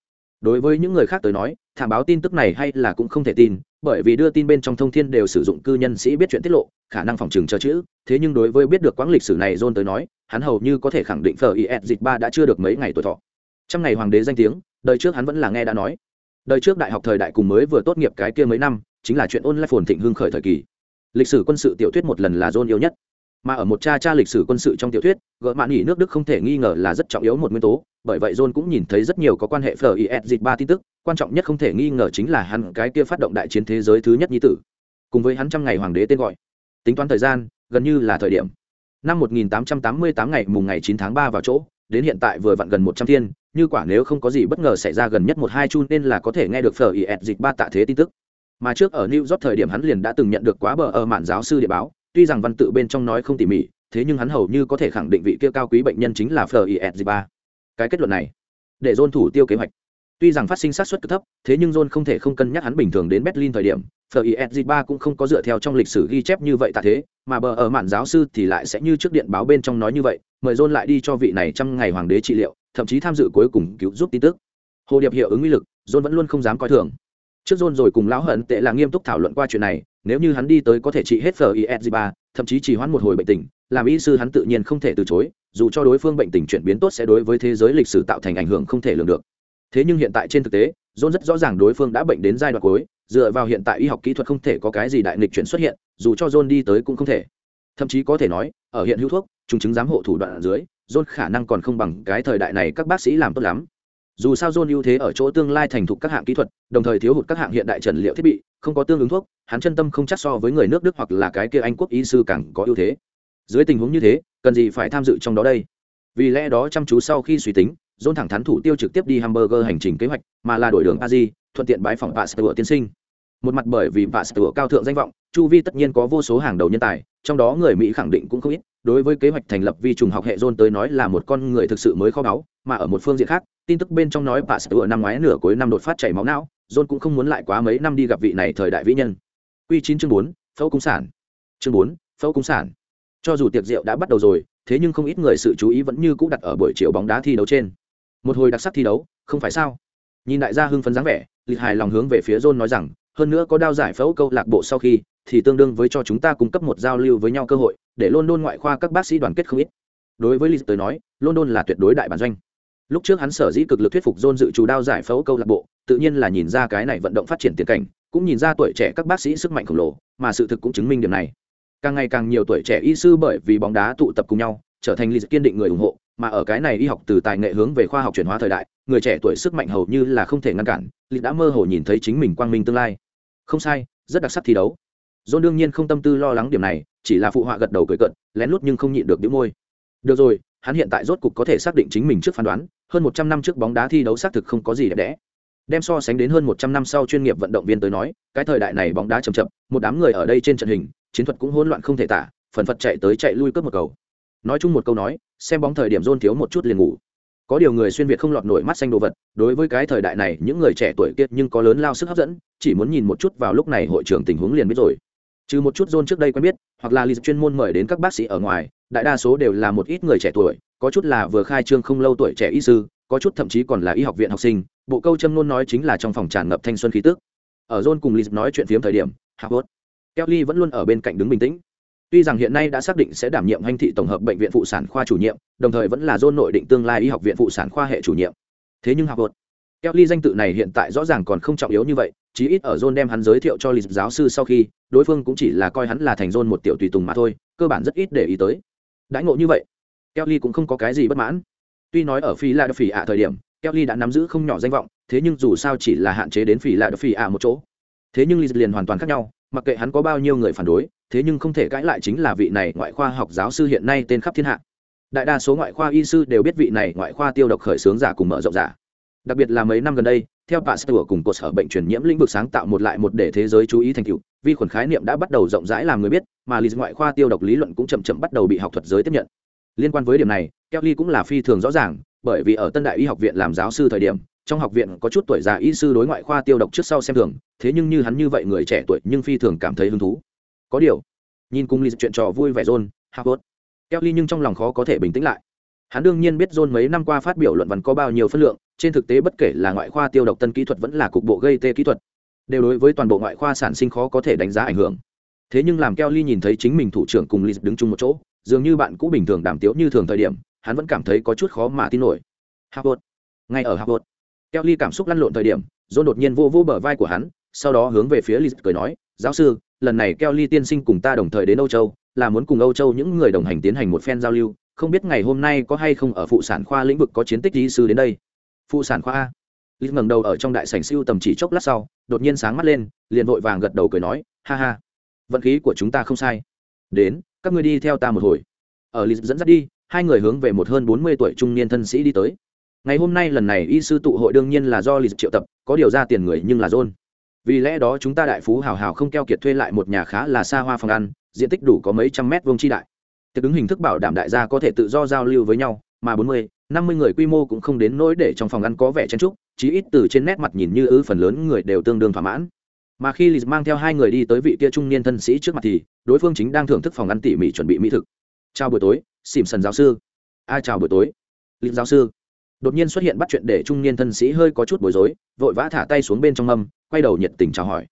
Đối với những người khác tới nói, thảm báo tin tức này hay là cũng không thể tin, bởi vì đưa tin bên trong thông thiên đều sử dụng cư nhân sĩ biết chuyện tiết lộ, khả năng phòng trừng cho chữ. Thế nhưng đối với biết được quãng lịch sử này john tới nói, hắn hầu như có thể khẳng định phở y ẹt dịch ba đã chưa được mấy ngày tuổi thọ. Trăm ngày hoàng đế danh tiếng, đời trước hắn vẫn là nghe đã nói đời trước đại học thời đại cùng mới vừa tốt nghiệp cái kia mấy năm, chính là chuyện ôn lại phồn thịnh hưng khởi thời kỳ. Lịch sử quân sự tiểu thuyết một lần là john yêu nhất. Mà ở một cha cha lịch sử quân sự trong tiểu thuyết, gỡ mạn nghỉ nước đức không thể nghi ngờ là rất trọng yếu một nguyên tố, bởi vậy john cũng nhìn thấy rất nhiều có quan hệ fis dịch ba tin tức, quan trọng nhất không thể nghi ngờ chính là hắn cái kia phát động đại chiến thế giới thứ nhất nhi tử, cùng với hắn trăm ngày hoàng đế tên gọi. Tính toán thời gian, gần như là thời điểm. Năm 1888 ngày mùng ngày 9 tháng 3 vào chỗ, đến hiện tại vừa vặn gần 100 thiên như quả nếu không có gì bất ngờ xảy ra gần nhất một hai chu nên là có thể nghe được phở ý ẹt dịch ba tạ thế tin tức. Mà trước ở new york thời điểm hắn liền đã từng nhận được quá bờ ở mạn giáo sư địa báo, tuy rằng văn tự bên trong nói không tỉ mỉ, thế nhưng hắn hầu như có thể khẳng định vị kia cao quý bệnh nhân chính là phở ý ẹt dịch ba. Cái kết luận này, để dôn thủ tiêu kế hoạch. Tuy rằng phát sinh sát xuất cực thấp, thế nhưng john không thể không cân nhắc hắn bình thường đến berlin thời điểm fis ba cũng không có dựa theo trong lịch sử ghi chép như vậy tạ thế, mà bờ ở mạn giáo sư thì lại sẽ như trước điện báo bên trong nói như vậy, mời john lại đi cho vị này trăm ngày hoàng đế trị liệu thậm chí tham dự cuối cùng cứu giúp tin tức. Hồ điệp hiệu ứng uy lực, john vẫn luôn không dám coi thường. Trước john rồi cùng lão hận tệ là nghiêm túc thảo luận qua chuyện này, nếu như hắn đi tới có thể trị hết fis ba, thậm chí chỉ hoãn một hồi bệnh tình, làm y sư hắn tự nhiên không thể từ chối, dù cho đối phương bệnh tình chuyển biến tốt sẽ đối với thế giới lịch sử tạo thành ảnh hưởng không thể lường được. Thế nhưng hiện tại trên thực tế, john rất rõ ràng đối phương đã bệnh đến giai đoạn cuối, dựa vào hiện tại y học kỹ thuật không thể có cái gì đại nghịch chuyển xuất hiện, dù cho john đi tới cũng không thể. Thậm chí có thể nói, ở hiện hữu thuốc, chúng chứng giám hộ thủ đoạn ở dưới john khả năng còn không bằng cái thời đại này các bác sĩ làm tốt lắm. Dù sao john ưu thế ở chỗ tương lai thành thục các hạng kỹ thuật đồng thời thiếu hụt các hạng hiện đại trần liệu thiết bị không có tương ứng thuốc hắn chân tâm không chắc so với người nước đức hoặc là cái kia anh quốc y sư càng có ưu thế. Dưới tình huống như thế cần gì phải tham dự trong đó đây? Vì lẽ đó chăm chú sau khi suy tính John thẳng thắn thủ tiêu trực tiếp đi hamburger hành trình kế hoạch mà là đổi đường Aji, thuận tiện bái phòng pasteur tiên sinh. Một mặt bởi vì pasteur cao thượng danh vọng chu vi tất nhiên có vô số hàng đầu nhân tài trong đó người mỹ khẳng định cũng không ít đối với kế hoạch thành lập vi trùng học hệ dôn tới nói là một con người thực sự mới khó báu, mà ở một phương diện khác, tin tức bên trong nói bà pasteur năm ngoái nửa cuối năm đột phát chảy máu não dôn cũng không muốn lại quá mấy năm đi gặp vị này thời đại vĩ nhân. Quy chín chương bốn, phẫu cung sản. Chương bốn, phẫu cung sản. Cho dù tiệc rượu đã bắt đầu rồi, thế nhưng không ít người sự chú ý vẫn như cũ đặt ở buổi chiều bóng đá thi đấu trên. Một hồi đặc sắc thi đấu, không phải sao? Nhìn đại gia hưng phấn dáng vẻ, lịch hài lòng hướng về phía john nói rằng, hơn nữa có đao giải phẫu câu lạc bộ sau khi thì tương đương với cho chúng ta cung cấp một giao lưu với nhau cơ hội, để london ngoại khoa các bác sĩ đoàn kết không ít. Đối với lịch tới nói, london là tuyệt đối đại bản doanh. Lúc trước hắn sở dĩ cực lực thuyết phục john dự trù đao giải phẫu câu lạc bộ, tự nhiên là nhìn ra cái này vận động phát triển tiền cảnh, cũng nhìn ra tuổi trẻ các bác sĩ sức mạnh khổng lồ, mà sự thực cũng chứng minh điểm này. Càng ngày càng nhiều tuổi trẻ y sư bởi vì bóng đá tụ tập cùng nhau, trở thành lịch kiên định người ủng hộ, mà ở cái này y học từ tài nghệ hướng về khoa học chuyển hóa thời đại, người trẻ tuổi sức mạnh hầu như là không thể ngăn cản lịch đã mơ hồ nhìn thấy chính mình quang minh tương lai. Không sai, rất đặc sắc thi đấu john đương nhiên không tâm tư lo lắng điểm này chỉ là phụ họa gật đầu cười cợt, lén lút nhưng không nhịn được nhíu môi. Được rồi hắn hiện tại rốt cục có thể xác định chính mình trước phán đoán hơn một trăm năm trước bóng đá thi đấu xác thực không có gì đẹp đẽ. Đem so sánh đến hơn một trăm năm sau chuyên nghiệp vận động viên tới nói cái thời đại này bóng đá chậm chậm một đám người ở đây trên trận hình chiến thuật cũng hỗn loạn không thể tả phần phật chạy tới chạy lui cướp một cầu. Nói chung một câu nói xem bóng thời điểm John thiếu một chút liền ngủ. Có điều người xuyên việt không lọt nổi mắt xanh đồ vật đối với cái thời đại này những người trẻ tuổi kiệt nhưng có lớn lao sức hấp dẫn chỉ muốn nhìn một chút vào lúc này hội trưởng tình huống liền biết rồi trừ một chút John trước đây quen biết hoặc là lịch chuyên môn mời đến các bác sĩ ở ngoài đại đa số đều là một ít người trẻ tuổi có chút là vừa khai trương không lâu tuổi trẻ y sư có chút thậm chí còn là y học viện học sinh. Bộ câu châm luôn nói chính là trong phòng tràn ngập thanh xuân khí tức. Ở John cùng lịch nói chuyện phiếm thời điểm Harvard Kelly vẫn luôn ở bên cạnh đứng bình tĩnh. Tuy rằng hiện nay đã xác định sẽ đảm nhiệm hành thị tổng hợp bệnh viện phụ sản khoa chủ nhiệm, đồng thời vẫn là John nội định tương lai y học viện phụ sản khoa hệ chủ nhiệm. Thế nhưng Harvard Kelly danh tự này hiện tại rõ ràng còn không trọng yếu như vậy, chí ít ở John đem hắn giới thiệu cho lịch giáo sư sau khi, đối phương cũng chỉ là coi hắn là thành John một tiểu tùy tùng mà thôi, cơ bản rất ít để ý tới. Đãi ngộ như vậy, Kelly cũng không có cái gì bất mãn. Tuy nói ở phi là phỉ ạ thời điểm, Kelly đã nắm giữ không nhỏ danh vọng, thế nhưng dù sao chỉ là hạn chế đến phỉ là phỉ ạ một chỗ. Thế nhưng Liz liền hoàn toàn khác nhau, mặc kệ hắn có bao nhiêu người phản đối, thế nhưng không thể cãi lại chính là vị này ngoại khoa học giáo sư hiện nay tên khắp thiên hạ đại đa số ngoại khoa y sư đều biết vị này ngoại khoa tiêu độc khởi xướng giả cùng mở rộng giả đặc biệt là mấy năm gần đây, theo pasteur cùng cột sở bệnh truyền nhiễm lĩnh vực sáng tạo một lại một để thế giới chú ý thành tựu, vi khuẩn khái niệm đã bắt đầu rộng rãi làm người biết, mà lý ngoại khoa tiêu độc lý luận cũng chậm chậm bắt đầu bị học thuật giới tiếp nhận. Liên quan với điểm này, kelly cũng là phi thường rõ ràng, bởi vì ở tân đại y học viện làm giáo sư thời điểm, trong học viện có chút tuổi già y sư đối ngoại khoa tiêu độc trước sau xem thường, thế nhưng như hắn như vậy người trẻ tuổi nhưng phi thường cảm thấy hứng thú. Có điều, nhìn cùng lý chuyện trò vui vẻ john harvard kelly nhưng trong lòng khó có thể bình tĩnh lại. Hắn đương nhiên biết john mấy năm qua phát biểu luận văn có bao nhiêu phân lượng trên thực tế bất kể là ngoại khoa tiêu độc tân kỹ thuật vẫn là cục bộ gây tê kỹ thuật đều đối với toàn bộ ngoại khoa sản sinh khó có thể đánh giá ảnh hưởng. Thế nhưng làm kelly nhìn thấy chính mình thủ trưởng cùng Liz đứng chung một chỗ dường như bạn cũ bình thường đàm tiếu như thường thời điểm hắn vẫn cảm thấy có chút khó mà tin nổi. Harvard ngay ở harvard kelly cảm xúc lăn lộn thời điểm john đột nhiên vô vô bờ vai của hắn sau đó hướng về phía Liz cười nói giáo sư lần này Kelly tiên sinh cùng ta đồng thời đến Âu Châu, là muốn cùng Âu Châu những người đồng hành tiến hành một phen giao lưu, không biết ngày hôm nay có hay không ở phụ sản khoa lĩnh vực có chiến tích y sư đến đây. Phụ sản khoa a. lít ngẩng đầu ở trong đại sảnh siêu tầm chỉ chốc lát sau, đột nhiên sáng mắt lên, liền vội vàng gật đầu cười nói, ha ha, vận khí của chúng ta không sai. Đến, các ngươi đi theo ta một hồi. Ở lít dẫn dắt đi, hai người hướng về một hơn bốn mươi tuổi trung niên thân sĩ đi tới. Ngày hôm nay lần này y sư tụ hội đương nhiên là do lít triệu tập, có điều ra tiền người nhưng là John vì lẽ đó chúng ta đại phú hào hào không keo kiệt thuê lại một nhà khá là xa hoa phòng ăn diện tích đủ có mấy trăm mét vuông chi đại tiệc đứng hình thức bảo đảm đại gia có thể tự do giao lưu với nhau mà bốn mươi năm mươi người quy mô cũng không đến nỗi để trong phòng ăn có vẻ chen trúc chí ít từ trên nét mặt nhìn như ư phần lớn người đều tương đương thỏa mãn. Mà khi Lý mang theo hai người đi tới vị kia trung niên thân sĩ trước mặt thì, đối phương chính đang thưởng thức phòng ăn tỉ mỉ chuẩn bị mỹ thực. Chào buổi tối xỉm sần giáo sư. Ai chào buổi tối Lý giáo sư. Đột nhiên xuất hiện bắt chuyện để trung niên thân sĩ hơi có chút bối rối, vội vã thả tay xuống bên trong mâm quay đầu nhiệt tình chào hỏi.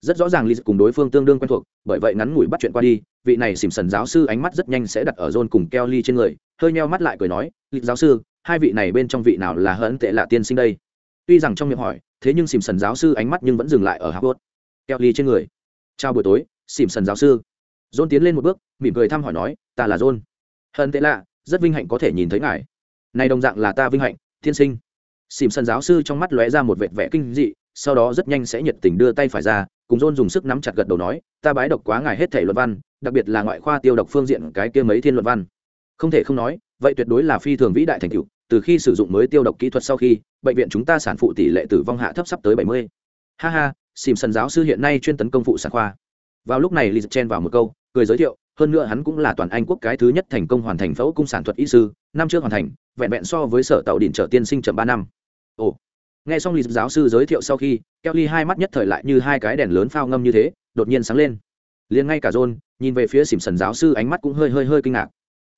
Rất rõ ràng Lý cùng đối phương tương đương quen thuộc, bởi vậy ngắn ngủi bắt chuyện qua đi, vị này xỉm sần giáo sư ánh mắt rất nhanh sẽ đặt ở john cùng Kelly trên người hơi nheo mắt lại cười nói, lịch giáo sư, hai vị này bên trong vị nào là hận tệ lạ tiên sinh đây? Tuy rằng trong miệng hỏi, thế nhưng xỉm sần giáo sư ánh mắt nhưng vẫn dừng lại ở harvard keo ly trên người. Chào buổi tối xỉm sần giáo sư. John tiến lên một bước, mỉm cười thăm hỏi nói, ta là john. Hận tệ lạ, rất vinh hạnh có thể nhìn thấy ngài. Này đồng dạng là ta vinh hạnh, tiên sinh. Xỉm sần giáo sư trong mắt lóe ra một vệt vẻ kinh dị, sau đó rất nhanh sẽ nhiệt tình đưa tay phải ra, cùng dôn dùng sức nắm chặt gật đầu nói, ta bái độc quá ngài hết thể luận văn, đặc biệt là ngoại khoa tiêu độc phương diện cái kia mấy thiên luận văn không thể không nói, vậy tuyệt đối là phi thường vĩ đại thành tựu, từ khi sử dụng mới tiêu độc kỹ thuật sau khi, bệnh viện chúng ta sản phụ tỷ lệ tử vong hạ thấp sắp tới bảy mươi. Ha ha xìm sần giáo sư hiện nay chuyên tấn công phụ sản khoa. Vào lúc này liz chen vào một câu, cười giới thiệu, hơn nữa hắn cũng là toàn anh quốc cái thứ nhất thành công hoàn thành phẫu cung sản thuật y sư, năm trước hoàn thành, vẹn vẹn so với sở tạo đỉnh trở tiên sinh chậm ba năm. Ồ. Nghe xong lý giáo sư giới thiệu sau khi kelly hai mắt nhất thời lại như hai cái đèn lớn phao ngâm như thế, đột nhiên sáng lên. Liền ngay cả john, nhìn về phía xỉm sần giáo sư ánh mắt cũng hơi hơi hơi kinh ngạc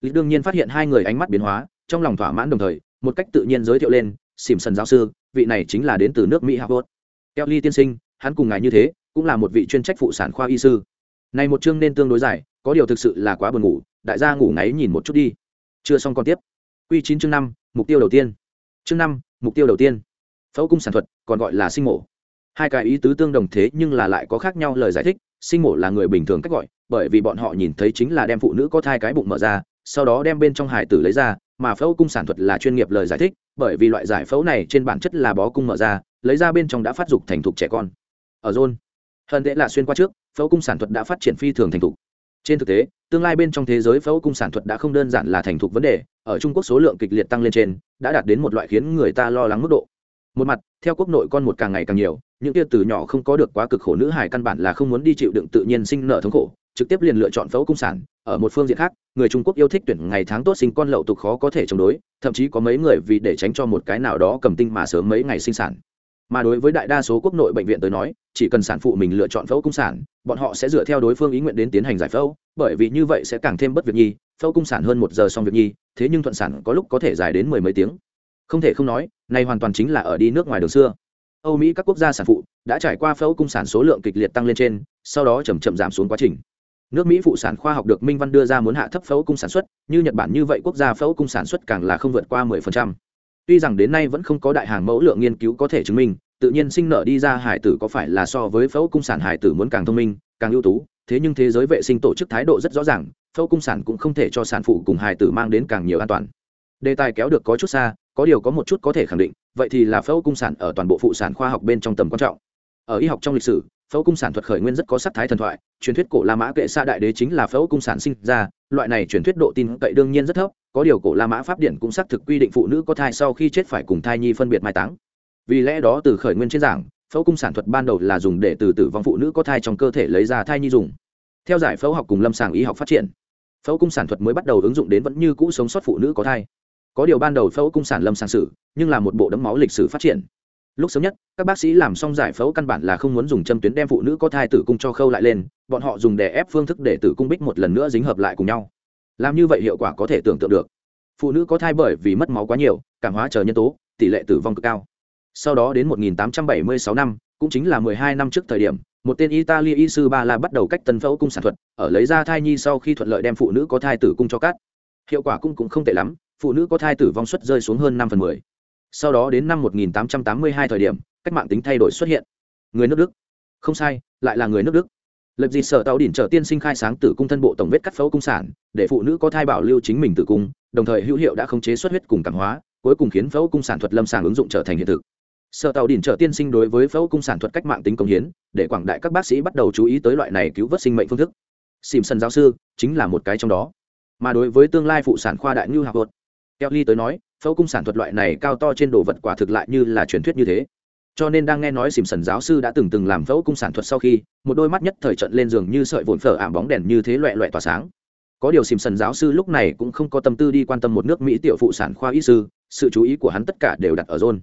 lý đương nhiên phát hiện hai người ánh mắt biến hóa, trong lòng thỏa mãn đồng thời, một cách tự nhiên giới thiệu lên xỉm sần giáo sư, vị này chính là đến từ nước mỹ harvard. Kelly tiên sinh, hắn cùng ngài như thế, cũng là một vị chuyên trách phụ sản khoa y sư. Này một chương nên tương đối dài, có điều thực sự là quá buồn ngủ, đại gia ngủ ngáy nhìn một chút đi. Chưa xong còn tiếp. Q chín chương năm, mục tiêu đầu tiên. Chương năm, mục tiêu đầu tiên. Phẫu cung sản thuật, còn gọi là sinh mổ. Hai cái ý tứ tương đồng thế nhưng là lại có khác nhau lời giải thích, sinh mổ là người bình thường cách gọi, bởi vì bọn họ nhìn thấy chính là đem phụ nữ có thai cái bụng mở ra sau đó đem bên trong hải tử lấy ra, mà phẫu cung sản thuật là chuyên nghiệp lời giải thích, bởi vì loại giải phẫu này trên bản chất là bó cung mở ra, lấy ra bên trong đã phát dục thành thục trẻ con. Ở rôn hận tệ là xuyên qua trước, phẫu cung sản thuật đã phát triển phi thường thành thục. Trên thực tế, tương lai bên trong thế giới phẫu cung sản thuật đã không đơn giản là thành thục vấn đề, ở trung quốc số lượng kịch liệt tăng lên trên, đã đạt đến một loại khiến người ta lo lắng mức độ. Một mặt, theo quốc nội con một càng ngày càng nhiều, những kia từ nhỏ không có được quá cực khổ nữ hải căn bản là không muốn đi chịu đựng tự nhiên sinh nợ thống khổ trực tiếp liền lựa chọn phẫu cung sản, ở một phương diện khác, người trung quốc yêu thích tuyển ngày tháng tốt sinh con lậu tục khó có thể chống đối, thậm chí có mấy người vì để tránh cho một cái nào đó cầm tinh mà sớm mấy ngày sinh sản. Mà đối với đại đa số quốc nội bệnh viện tới nói, chỉ cần sản phụ mình lựa chọn phẫu cung sản, bọn họ sẽ dựa theo đối phương ý nguyện đến tiến hành giải phẫu, bởi vì như vậy sẽ càng thêm bất việc nhi, phẫu cung sản hơn một giờ xong việc nhi, thế nhưng thuận sản có lúc có thể dài đến mười mấy tiếng. Không thể không nói này hoàn toàn chính là ở đi nước ngoài đường xưa. Âu mỹ các quốc gia sản phụ đã trải qua phẫu cung sản số lượng kịch liệt tăng lên trên, sau đó chầm chậm giảm xuống quá trình nước mỹ phụ sản khoa học được minh văn đưa ra muốn hạ thấp phẫu cung sản xuất, như nhật bản như vậy quốc gia phẫu cung sản xuất càng là không vượt qua 10%. tuy rằng đến nay vẫn không có đại hàng mẫu lượng nghiên cứu có thể chứng minh, tự nhiên sinh nở đi ra hải tử có phải là so với phẫu cung sản hải tử muốn càng thông minh, càng ưu tú, thế nhưng thế giới vệ sinh tổ chức thái độ rất rõ ràng, phẫu cung sản cũng không thể cho sản phụ cùng hải tử mang đến càng nhiều an toàn đề tài kéo được có chút xa, có điều có một chút có thể khẳng định, vậy thì là phẫu cung sản ở toàn bộ phụ sản khoa học bên trong tầm quan trọng ở y học trong lịch sử phẫu cung sản thuật khởi nguyên rất có sắc thái thần thoại, truyền thuyết cổ la mã kệ xa đại đế chính là phẫu cung sản sinh ra, loại này truyền thuyết độ tin cậy đương nhiên rất thấp, có điều cổ la mã pháp điển cũng xác thực quy định phụ nữ có thai sau khi chết phải cùng thai nhi phân biệt mai táng. Vì lẽ đó từ khởi nguyên trên giảng, phẫu cung sản thuật ban đầu là dùng để từ tử vong phụ nữ có thai trong cơ thể lấy ra thai nhi dùng. Theo giải phẫu học cùng lâm sàng y học phát triển, phẫu cung sản thuật mới bắt đầu ứng dụng đến vẫn như cũ sống sót phụ nữ có thai. Có điều ban đầu phẫu cung sản lâm sàng sử, nhưng là một bộ đấm máu lịch sử phát triển lúc sớm nhất, các bác sĩ làm xong giải phẫu căn bản là không muốn dùng châm tuyến đem phụ nữ có thai tử cung cho khâu lại lên, bọn họ dùng đè ép phương thức để tử cung bích một lần nữa dính hợp lại cùng nhau. Làm như vậy hiệu quả có thể tưởng tượng được. Phụ nữ có thai bởi vì mất máu quá nhiều, cảm hóa chờ nhân tố, tỷ lệ tử vong cực cao. Sau đó đến 1876 năm, cũng chính là 12 năm trước thời điểm, một tên italy y sư ba la bắt đầu cách tân phẫu cung sản thuật, ở lấy ra thai nhi sau khi thuận lợi đem phụ nữ có thai tử cung cho cắt. Hiệu quả cũng cũng không tệ lắm, phụ nữ có thai tử vong suất rơi xuống hơn năm phần mười sau đó đến năm 1882 thời điểm, cách mạng tính thay đổi xuất hiện. Người nước đức. Không sai, lại là người nước đức. Lập dị sở tàu đỉnh trở tiên sinh khai sáng tử cung thân bộ tổng vết cắt phẫu cung sản, để phụ nữ có thai bảo lưu chính mình tử cung, đồng thời hữu hiệu đã khống chế xuất huyết cùng cảm hóa, cuối cùng khiến phẫu cung sản thuật lâm sàng ứng dụng trở thành hiện thực. Sở tàu đỉnh trở tiên sinh đối với phẫu cung sản thuật cách mạng tính công hiến, để quảng đại các bác sĩ bắt đầu chú ý tới loại này cứu vớt sinh mệnh phương thức. Simpson giáo sư chính là một cái trong đó. Mà đối với tương lai phụ sản khoa đại như học thuật kelly tới nói phẫu cung sản thuật loại này cao to trên đồ vật quả thực lại như là truyền thuyết như thế. Cho nên đang nghe nói xìm sần giáo sư đã từng từng làm phẫu cung sản thuật sau khi, một đôi mắt nhất thời trận lên giường như sợi vồn phở ảm bóng đèn như thế loẹ loẹ tỏa sáng. Có điều xìm sần giáo sư lúc này cũng không có tâm tư đi quan tâm một nước mỹ tiểu phụ sản khoa y sư, sự chú ý của hắn tất cả đều đặt ở rôn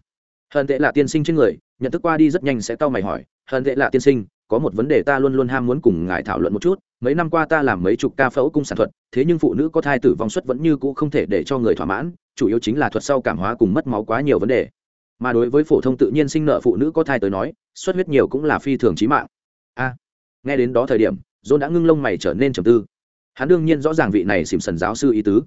hận tệ là tiên sinh trên người, nhận thức qua đi rất nhanh sẽ tao mày hỏi, hận tệ là tiên sinh, có một vấn đề ta luôn luôn ham muốn cùng ngài thảo luận một chút. Mấy năm qua ta làm mấy chục ca phẫu cung sản thuật, thế nhưng phụ nữ có thai tử vong suất vẫn như cũ không thể để cho người thỏa mãn chủ yếu chính là thuật sau cảm hóa cùng mất máu quá nhiều vấn đề. Mà đối với phổ thông tự nhiên sinh nợ phụ nữ có thai tới nói, xuất huyết nhiều cũng là phi thường trí mạng. A, nghe đến đó thời điểm, john đã ngưng lông mày trở nên trầm tư. Hắn đương nhiên rõ ràng vị này xìm sần giáo sư ý tứ.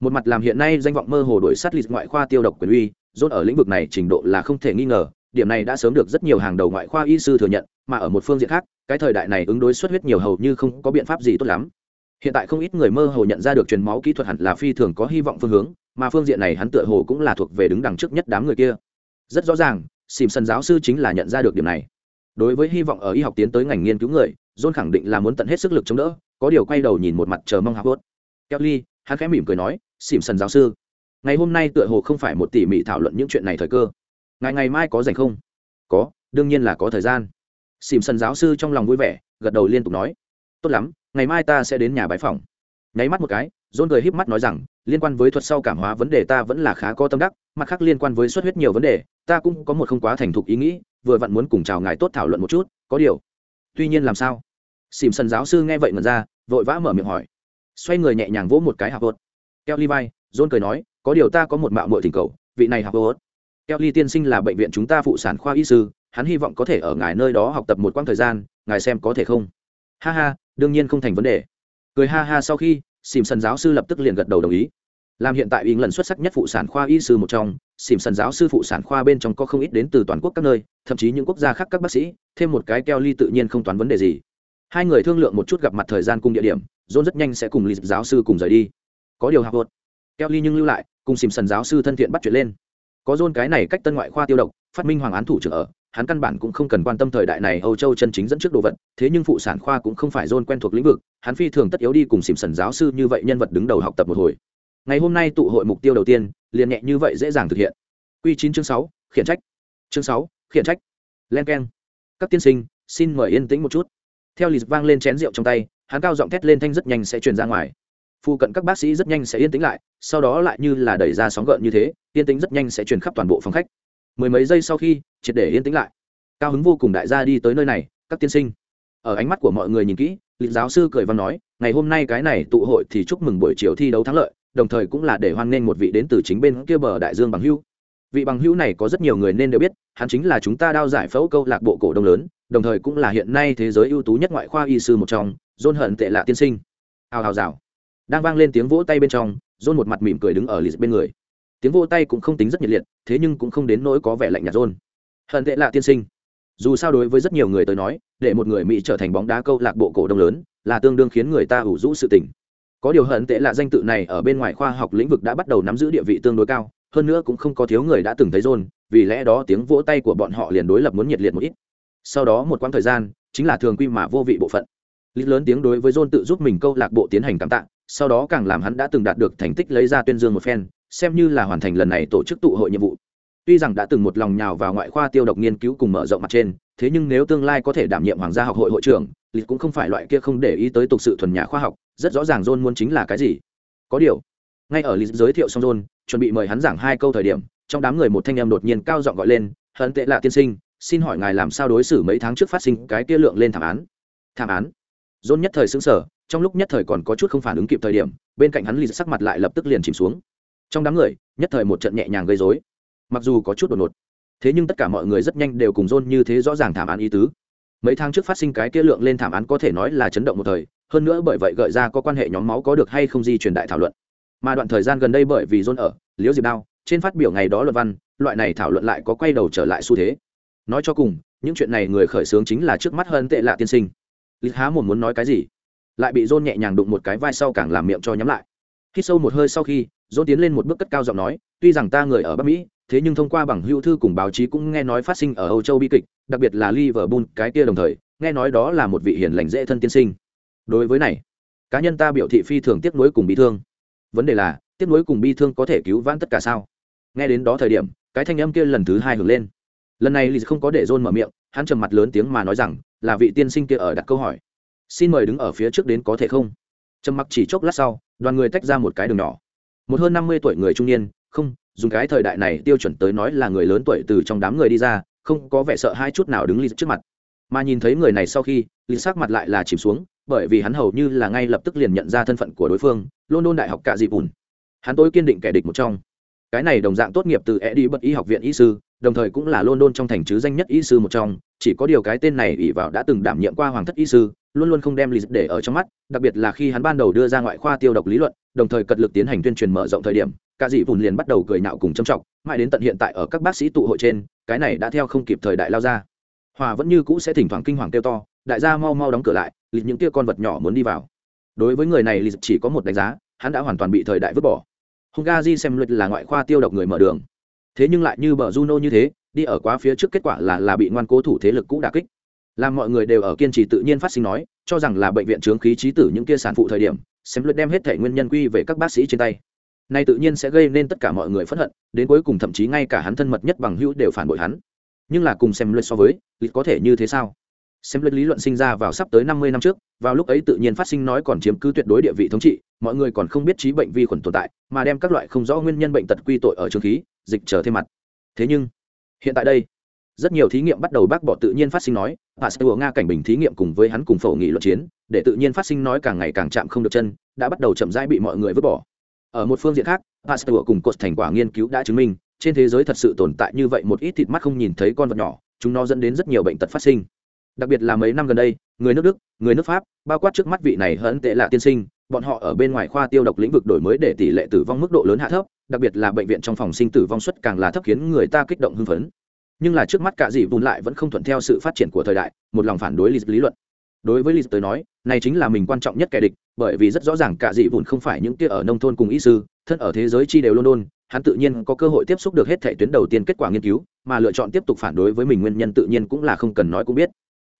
Một mặt làm hiện nay danh vọng mơ hồ đổi sát lịch ngoại khoa tiêu độc quyền uy, john ở lĩnh vực này trình độ là không thể nghi ngờ, điểm này đã sớm được rất nhiều hàng đầu ngoại khoa y sư thừa nhận, mà ở một phương diện khác, cái thời đại này ứng đối xuất huyết nhiều hầu như không có biện pháp gì tốt lắm. Hiện tại không ít người mơ hồ nhận ra được truyền máu kỹ thuật hẳn là phi thường có hy vọng phương hướng mà phương diện này hắn tựa hồ cũng là thuộc về đứng đằng trước nhất đám người kia. Rất rõ ràng xìm sân giáo sư chính là nhận ra được điểm này. Đối với hy vọng ở y học tiến tới ngành nghiên cứu người, john khẳng định là muốn tận hết sức lực chống đỡ, có điều quay đầu nhìn một mặt chờ mong học bốt kelly, hắn khẽ mỉm cười nói xìm sân giáo sư, ngày hôm nay tựa hồ không phải một tỉ mỉ thảo luận những chuyện này thời cơ. Ngày ngày mai có dành không? Có, đương nhiên là có thời gian. Xìm sân giáo sư trong lòng vui vẻ, gật đầu liên tục nói, tốt lắm, ngày mai ta sẽ đến nhà bái phòng nháy mắt một cái John cười híp mắt nói rằng liên quan với thuật sau cảm hóa vấn đề ta vẫn là khá có tâm đắc mặt khác liên quan với xuất huyết nhiều vấn đề ta cũng có một không quá thành thục ý nghĩ vừa vặn muốn cùng chào ngài tốt thảo luận một chút có điều. Tuy nhiên làm sao? Xìm sân giáo sư nghe vậy mà ra vội vã mở miệng hỏi. Xoay người nhẹ nhàng vỗ một cái học hốt Kelly Bay, vai cười nói có điều ta có một mạo muội thỉnh cầu vị này học hốt Kelly tiên sinh là bệnh viện chúng ta phụ sản khoa y sư hắn hy vọng có thể ở ngài nơi đó học tập một quãng thời gian ngài xem có thể không? Ha ha đương nhiên không thành vấn đề. Cười ha ha sau khi xìm sân giáo sư lập tức liền gật đầu đồng ý. Làm hiện tại ý lần xuất sắc nhất phụ sản khoa y sư một trong xìm sân giáo sư phụ sản khoa bên trong có không ít đến từ toàn quốc các nơi, thậm chí những quốc gia khác các bác sĩ, thêm một cái keo ly tự nhiên không toán vấn đề gì. Hai người thương lượng một chút gặp mặt thời gian cùng địa điểm john rất nhanh sẽ cùng lý giáo sư cùng rời đi. Có điều học hột keo ly nhưng lưu lại, cùng xìm sân giáo sư thân thiện bắt chuyện lên. Có john cái này cách tân ngoại khoa tiêu độc, phát minh hoàng án thủ trưởng ở hắn căn bản cũng không cần quan tâm thời đại này Âu Châu chân chính dẫn trước đồ vật, thế nhưng phụ sản khoa cũng không phải zone quen thuộc lĩnh vực, hắn phi thường tất yếu đi cùng xỉm sần giáo sư như vậy nhân vật đứng đầu học tập một hồi. Ngày hôm nay tụ hội mục tiêu đầu tiên, liền nhẹ như vậy dễ dàng thực hiện. Quy 9 chương 6, khiển trách. Chương 6, khiển trách. Len keng. Các tiên sinh, xin mời yên tĩnh một chút. Theo lịch vang lên chén rượu trong tay, hắn cao giọng thét lên thanh rất nhanh sẽ truyền ra ngoài Phu cận các bác sĩ rất nhanh sẽ yên tĩnh lại sau đó lại như là đẩy ra sóng gợn như thế yên tĩnh rất nhanh sẽ truyền khắp toàn bộ phòng khách mười mấy giây sau khi, triệt để yên tĩnh lại. Cao hứng vô cùng đại gia đi tới nơi này, các tiên sinh. Ở ánh mắt của mọi người nhìn kỹ lịch giáo sư cười văn nói, ngày hôm nay cái này tụ hội thì chúc mừng buổi chiều thi đấu thắng lợi, đồng thời cũng là để hoan nghênh một vị đến từ chính bên kia bờ đại dương bằng hữu. vị bằng hữu này có rất nhiều người nên đều biết, hắn chính là chúng ta đao giải phẫu câu lạc bộ cổ đông lớn, đồng thời cũng là hiện nay thế giới ưu tú nhất ngoại khoa y sư một trong, john hận tệ lạ tiên sinh. Hào hào rào. Đang vang lên tiếng vỗ tay bên trong, john một mặt mỉm cười đứng ở lì bên người tiếng vỗ tay cũng không tính rất nhiệt liệt, thế nhưng cũng không đến nỗi có vẻ lạnh nhạt rôn. hận tệ lạ tiên sinh. Dù sao đối với rất nhiều người tới nói, để một người mỹ trở thành bóng đá câu lạc bộ cổ đông lớn, là tương đương khiến người ta ủ rũ sự tình. Có điều hận tệ lạ danh tự này ở bên ngoài khoa học lĩnh vực đã bắt đầu nắm giữ địa vị tương đối cao, hơn nữa cũng không có thiếu người đã từng thấy rôn, vì lẽ đó tiếng vỗ tay của bọn họ liền đối lập muốn nhiệt liệt một ít. Sau đó một quãng thời gian, chính là thường quy mà vô vị bộ phận. Lít lớn tiếng đối với rôn tự giúp mình câu lạc bộ tiến hành cảm tạ, sau đó càng làm hắn đã từng đạt được thành tích lấy ra tuyên dương một phen xem như là hoàn thành lần này tổ chức tụ hội nhiệm vụ. Tuy rằng đã từng một lòng nhào vào ngoại khoa tiêu độc nghiên cứu cùng mở rộng mặt trên, thế nhưng nếu tương lai có thể đảm nhiệm hoàng gia học hội hội trưởng lịch cũng không phải loại kia không để ý tới tục sự thuần nhà khoa học, rất rõ ràng john muốn chính là cái gì. Có điều, ngay ở lịch giới thiệu xong john, chuẩn bị mời hắn giảng hai câu thời điểm, trong đám người một thanh em đột nhiên cao giọng gọi lên, hận tệ lạ tiên sinh, xin hỏi ngài làm sao đối xử mấy tháng trước phát sinh cái kia lượng lên thảm án? Thảm án? John nhất thời xứng sở trong lúc nhất thời còn có chút không phản ứng kịp thời điểm, bên cạnh hắn lịch sắc mặt lại lập tức liền chìm xuống trong đám người, nhất thời một trận nhẹ nhàng gây dối mặc dù có chút đột ngột, thế nhưng tất cả mọi người rất nhanh đều cùng rôn như thế rõ ràng thảm án ý tứ. Mấy tháng trước phát sinh cái kia lượng lên thảm án có thể nói là chấn động một thời, hơn nữa bởi vậy gợi ra có quan hệ nhóm máu có được hay không di truyền đại thảo luận. Mà đoạn thời gian gần đây bởi vì rôn ở, liễu diệp đao, trên phát biểu ngày đó luận văn, loại này thảo luận lại có quay đầu trở lại xu thế. Nói cho cùng, những chuyện này người khởi xướng chính là trước mắt hơn tệ lạ tiên sinh. Lịch há một muốn nói cái gì? Lại bị rôn nhẹ nhàng đụng một cái vai sau càng làm miệng cho nhắm lại khi sâu một hơi sau khi dỗ tiến lên một bước cất cao giọng nói tuy rằng ta người ở bắc mỹ thế nhưng thông qua bằng hữu thư cùng báo chí cũng nghe nói phát sinh ở Âu Châu bi kịch, đặc biệt là Liverpool, cái kia đồng thời, nghe nói đó là một vị hiền lành dễ thân tiên sinh. Đối với này, cá nhân ta biểu thị phi thường tiếc nuối cùng bi thương. Vấn đề là, tiếc nuối cùng bi thương có thể cứu vãn tất cả sao? Nghe đến đó thời điểm, cái thanh âm kia lần thứ hai hưởng lên. Lần này liz không có để John mở miệng, hắn trầm mặt lớn tiếng mà nói rằng, là vị tiên sinh kia ở đặt câu hỏi. Xin mời đứng ở phía trước đến có thể không? Trầm mặc chỉ chốc lát sau, đoàn người tách ra một cái đường nhỏ. Một hơn năm mươi tuổi người trung niên, không, dùng cái thời đại này tiêu chuẩn tới nói là người lớn tuổi từ trong đám người đi ra không có vẻ sợ hai chút nào đứng lì trước mặt. Mà nhìn thấy người này sau khi lì sắc mặt lại là chìm xuống bởi vì hắn hầu như là ngay lập tức liền nhận ra thân phận của đối phương london đại học cả dịp bùn. Hắn tối kiên định kẻ địch một trong. Cái này đồng dạng tốt nghiệp từ e đi bất y học viện y sư đồng thời cũng là london trong thành chứ danh nhất y sư một trong chỉ có điều cái tên này ỷ vào đã từng đảm nhiệm qua hoàng thất y sư luôn luôn không đem lý để ở trong mắt, đặc biệt là khi hắn ban đầu đưa ra ngoại khoa tiêu độc lý luận, đồng thời cật lực tiến hành tuyên truyền mở rộng thời điểm, cả dị vùn liền bắt đầu cười nạo cùng châm trọng mãi đến tận hiện tại ở các bác sĩ tụ hội trên, cái này đã theo không kịp thời đại lao ra. Hòa vẫn như cũ sẽ thỉnh thoảng kinh hoàng kêu to, đại gia mau mau đóng cửa lại lịch những tia con vật nhỏ muốn đi vào. Đối với người này lịch chỉ có một đánh giá, hắn đã hoàn toàn bị thời đại vứt bỏ. Hungary xem luật là ngoại khoa tiêu độc người mở đường. Thế nhưng lại như bờ juno như thế, đi ở quá phía trước kết quả là là bị ngoan cố thủ thế lực cũ đà kích làm mọi người đều ở kiên trì tự nhiên phát sinh nói, cho rằng là bệnh viện trướng khí trí tử những kia sản phụ thời điểm, xem luật đem hết thể nguyên nhân quy về các bác sĩ trên tay. Nay tự nhiên sẽ gây nên tất cả mọi người phẫn hận, đến cuối cùng thậm chí ngay cả hắn thân mật nhất bằng hữu đều phản bội hắn. Nhưng là cùng xem luật so với lịch có thể như thế sao? Xem luật lý luận sinh ra vào sắp tới năm mươi năm trước, vào lúc ấy tự nhiên phát sinh nói còn chiếm cứ tuyệt đối địa vị thống trị, mọi người còn không biết trí bệnh vi khuẩn tồn tại, mà đem các loại không rõ nguyên nhân bệnh tật quy tội ở trường khí, dịch trở thêm mặt. Thế nhưng, hiện tại đây, rất nhiều thí nghiệm bắt đầu bác bỏ tự nhiên phát sinh nói pasteur nga cảnh bình thí nghiệm cùng với hắn cùng phổ nghị luận chiến, để tự nhiên phát sinh nói càng ngày càng chạm không được chân, đã bắt đầu chậm rãi bị mọi người vứt bỏ. Ở một phương diện khác pasteur cùng cột thành quả nghiên cứu đã chứng minh, trên thế giới thật sự tồn tại như vậy một ít thịt mắt không nhìn thấy con vật nhỏ, chúng nó dẫn đến rất nhiều bệnh tật phát sinh. Đặc biệt là mấy năm gần đây, người nước đức, người nước pháp, bao quát trước mắt vị này hỡn tệ là tiên sinh, bọn họ ở bên ngoài khoa tiêu độc lĩnh vực đổi mới để tỷ lệ tử vong mức độ lớn hạ thấp, đặc biệt là bệnh viện trong phòng sinh tử vong suất càng là thấp khiến người ta kích động hưng phấn nhưng là trước mắt cả dị vùn lại vẫn không thuận theo sự phát triển của thời đại một lòng phản đối lý, lý luận. Đối với lý tới nói này chính là mình quan trọng nhất kẻ địch bởi vì rất rõ ràng cả dị vùn không phải những kia ở nông thôn cùng y sư thân ở thế giới chi đều london hắn tự nhiên có cơ hội tiếp xúc được hết thể tuyến đầu tiên kết quả nghiên cứu mà lựa chọn tiếp tục phản đối với mình nguyên nhân tự nhiên cũng là không cần nói cũng biết.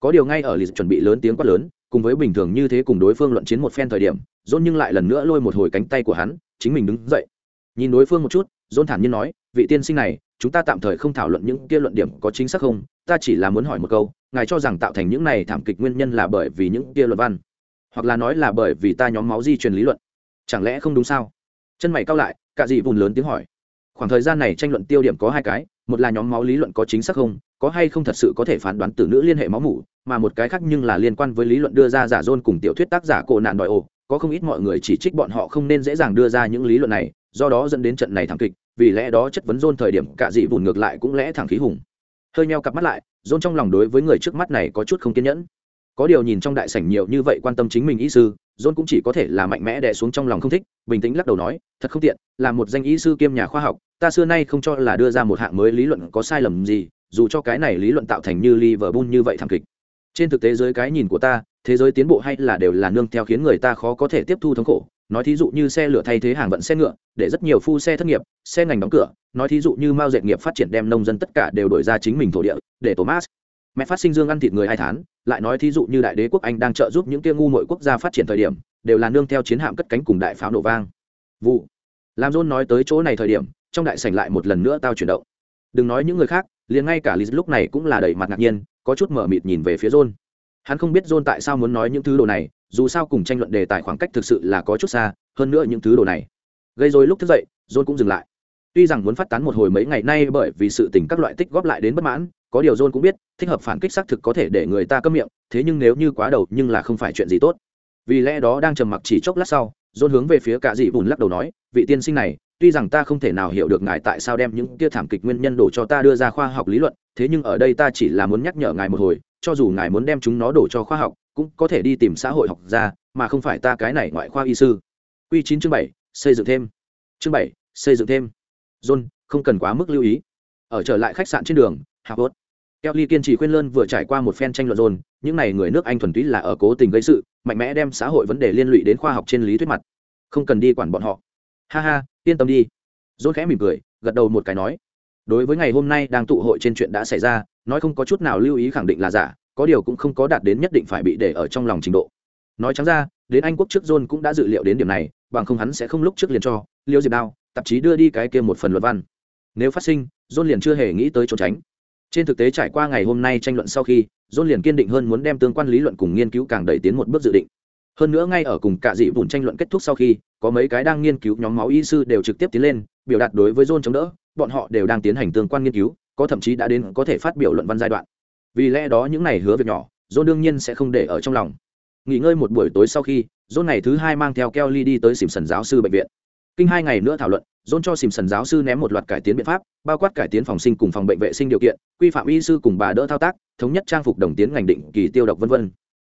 Có điều ngay ở lý chuẩn bị lớn tiếng quát lớn cùng với bình thường như thế cùng đối phương luận chiến một phen thời điểm dôn nhưng lại lần nữa lôi một hồi cánh tay của hắn chính mình đứng dậy. Nhìn đối phương một chút dôn thản nhiên nói, vị tiên sinh này, chúng ta tạm thời không thảo luận những kia luận điểm có chính xác không, ta chỉ là muốn hỏi một câu, ngài cho rằng tạo thành những này thảm kịch nguyên nhân là bởi vì những kia luận văn, hoặc là nói là bởi vì ta nhóm máu di truyền lý luận? Chẳng lẽ không đúng sao? Chân mày cao lại cả dị vùng lớn tiếng hỏi. Khoảng thời gian này tranh luận tiêu điểm có hai cái, một là nhóm máu lý luận có chính xác không, có hay không thật sự có thể phán đoán từ nữ liên hệ máu mủ, mà một cái khác nhưng là liên quan với lý luận đưa ra giả dôn cùng tiểu thuyết tác giả cổ nạn đòi ồ có không ít mọi người chỉ trích bọn họ không nên dễ dàng đưa ra những lý luận này, do đó dẫn đến trận này thảm kịch vì lẽ đó chất vấn dôn thời điểm cả dị vụn ngược lại cũng lẽ thẳng khí hùng. Hơi meo cặp mắt lại dôn trong lòng đối với người trước mắt này có chút không kiên nhẫn. Có điều nhìn trong đại sảnh nhiều như vậy quan tâm chính mình y sư, john cũng chỉ có thể là mạnh mẽ đè xuống trong lòng không thích, bình tĩnh lắc đầu nói, thật không tiện, là một danh y sư kiêm nhà khoa học, ta xưa nay không cho là đưa ra một hạng mới lý luận có sai lầm gì, dù cho cái này lý luận tạo thành như liverpool như vậy thảm kịch. Trên thực tế dưới cái nhìn của ta, thế giới tiến bộ hay là đều là nương theo khiến người ta khó có thể tiếp thu thống khổ nói thí dụ như xe lửa thay thế hàng vận xe ngựa, để rất nhiều phu xe thất nghiệp, xe ngành đóng cửa. Nói thí dụ như mao dệt nghiệp phát triển đem nông dân tất cả đều đổi ra chính mình thổ địa, để thomas mẹ phát sinh dương ăn thịt người hai tháng, lại nói thí dụ như đại đế quốc anh đang trợ giúp những kia ngu mọi quốc gia phát triển thời điểm, đều là nương theo chiến hạm cất cánh cùng đại pháo nổ vang. Vụ. Làm john nói tới chỗ này thời điểm, trong đại sảnh lại một lần nữa tao chuyển động. Đừng nói những người khác, liền ngay cả lý lúc này cũng là đầy mặt ngạc nhiên, có chút mở mịt nhìn về phía john hắn không biết john tại sao muốn nói những thứ đồ này, dù sao cùng tranh luận đề tài khoảng cách thực sự là có chút xa, hơn nữa những thứ đồ này. Gây rồi lúc thức dậy, john cũng dừng lại. Tuy rằng muốn phát tán một hồi mấy ngày nay bởi vì sự tình các loại tích góp lại đến bất mãn, có điều john cũng biết, thích hợp phản kích xác thực có thể để người ta cấm miệng, thế nhưng nếu như quá đầu nhưng là không phải chuyện gì tốt. Vì lẽ đó đang trầm mặc chỉ chốc lát sau, john hướng về phía cả dị bùn lắc đầu nói, vị tiên sinh này, tuy rằng ta không thể nào hiểu được ngài tại sao đem những kia thảm kịch nguyên nhân đổ cho ta đưa ra khoa học lý luận, thế nhưng ở đây ta chỉ là muốn nhắc nhở ngài một hồi cho dù ngài muốn đem chúng nó đổ cho khoa học, cũng có thể đi tìm xã hội học ra mà không phải ta cái này ngoại khoa y sư. Quy chín chương bảy, xây dựng thêm. Chương bảy, xây dựng thêm. John, không cần quá mức lưu ý. Ở trở lại khách sạn trên đường harvard kelly kiên trì khuyên lơn vừa trải qua một phen tranh luận john, những này người nước anh thuần túy là ở cố tình gây sự, mạnh mẽ đem xã hội vấn đề liên lụy đến khoa học trên lý thuyết mặt. Không cần đi quản bọn họ. Ha ha, yên tâm đi. John khẽ mỉm cười, gật đầu một cái nói. Đối với ngày hôm nay đang tụ hội trên chuyện đã xảy ra nói không có chút nào lưu ý khẳng định là giả, có điều cũng không có đạt đến nhất định phải bị để ở trong lòng trình độ. Nói trắng ra, đến anh quốc trước john cũng đã dự liệu đến điểm này, bằng không hắn sẽ không lúc trước liền cho liêu diệp đao, tạp chí đưa đi cái kia một phần luận văn. Nếu phát sinh, john liền chưa hề nghĩ tới trốn tránh. Trên thực tế trải qua ngày hôm nay tranh luận sau khi, john liền kiên định hơn muốn đem tương quan lý luận cùng nghiên cứu càng đẩy tiến một bước dự định. Hơn nữa ngay ở cùng cả dị vụn tranh luận kết thúc sau khi, có mấy cái đang nghiên cứu nhóm máu y sư đều trực tiếp tiến lên, biểu đạt đối với john chống đỡ, bọn họ đều đang tiến hành tương quan nghiên cứu có thậm chí đã đến có thể phát biểu luận văn giai đoạn. Vì lẽ đó những này hứa việc nhỏ, john đương nhiên sẽ không để ở trong lòng. Nghỉ ngơi một buổi tối sau khi, john ngày thứ hai mang theo kelly đi tới xỉm sần giáo sư bệnh viện. Kinh hai ngày nữa thảo luận, john cho xỉm sần giáo sư ném một loạt cải tiến biện pháp, bao quát cải tiến phòng sinh cùng phòng bệnh vệ sinh điều kiện, quy phạm y sư cùng bà đỡ thao tác, thống nhất trang phục đồng tiến ngành định kỳ tiêu độc v v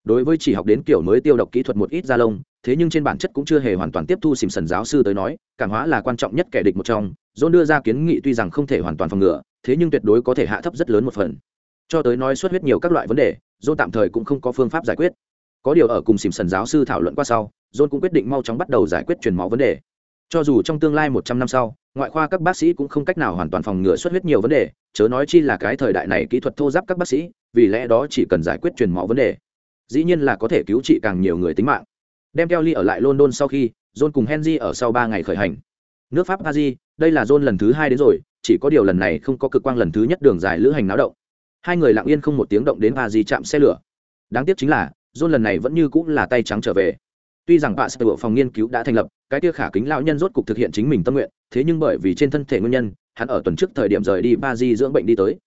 đối với chỉ học đến kiểu mới tiêu độc kỹ thuật một ít da lông, thế nhưng trên bản chất cũng chưa hề hoàn toàn tiếp thu xỉm sần giáo sư tới nói, cảm hóa là quan trọng nhất kẻ địch một trong, john đưa ra kiến nghị tuy rằng không thể hoàn toàn phòng ngừa, thế nhưng tuyệt đối có thể hạ thấp rất lớn một phần. Cho tới nói xuất huyết nhiều các loại vấn đề, john tạm thời cũng không có phương pháp giải quyết. Có điều ở cùng xỉm sần giáo sư thảo luận qua sau, john cũng quyết định mau chóng bắt đầu giải quyết truyền máu vấn đề. Cho dù trong tương lai một trăm năm sau, ngoại khoa các bác sĩ cũng không cách nào hoàn toàn phòng ngừa xuất huyết nhiều vấn đề, chớ nói chi là cái thời đại này kỹ thuật thô giáp các bác sĩ, vì lẽ đó chỉ cần giải quyết truyền máu vấn đề dĩ nhiên là có thể cứu trị càng nhiều người tính mạng. Đem kelly ở lại london sau khi, john cùng henry ở sau ba ngày khởi hành. Nước pháp paris, đây là john lần thứ hai đến rồi, chỉ có điều lần này không có cực quang lần thứ nhất đường dài lữ hành náo động. Hai người lặng yên không một tiếng động đến paris chạm xe lửa. Đáng tiếc chính là, john lần này vẫn như cũng là tay trắng trở về. Tuy rằng bà sở phòng nghiên cứu đã thành lập, cái kia khả kính lão nhân rốt cục thực hiện chính mình tâm nguyện, thế nhưng bởi vì trên thân thể nguyên nhân, hắn ở tuần trước thời điểm rời đi Paris dưỡng bệnh đi tới.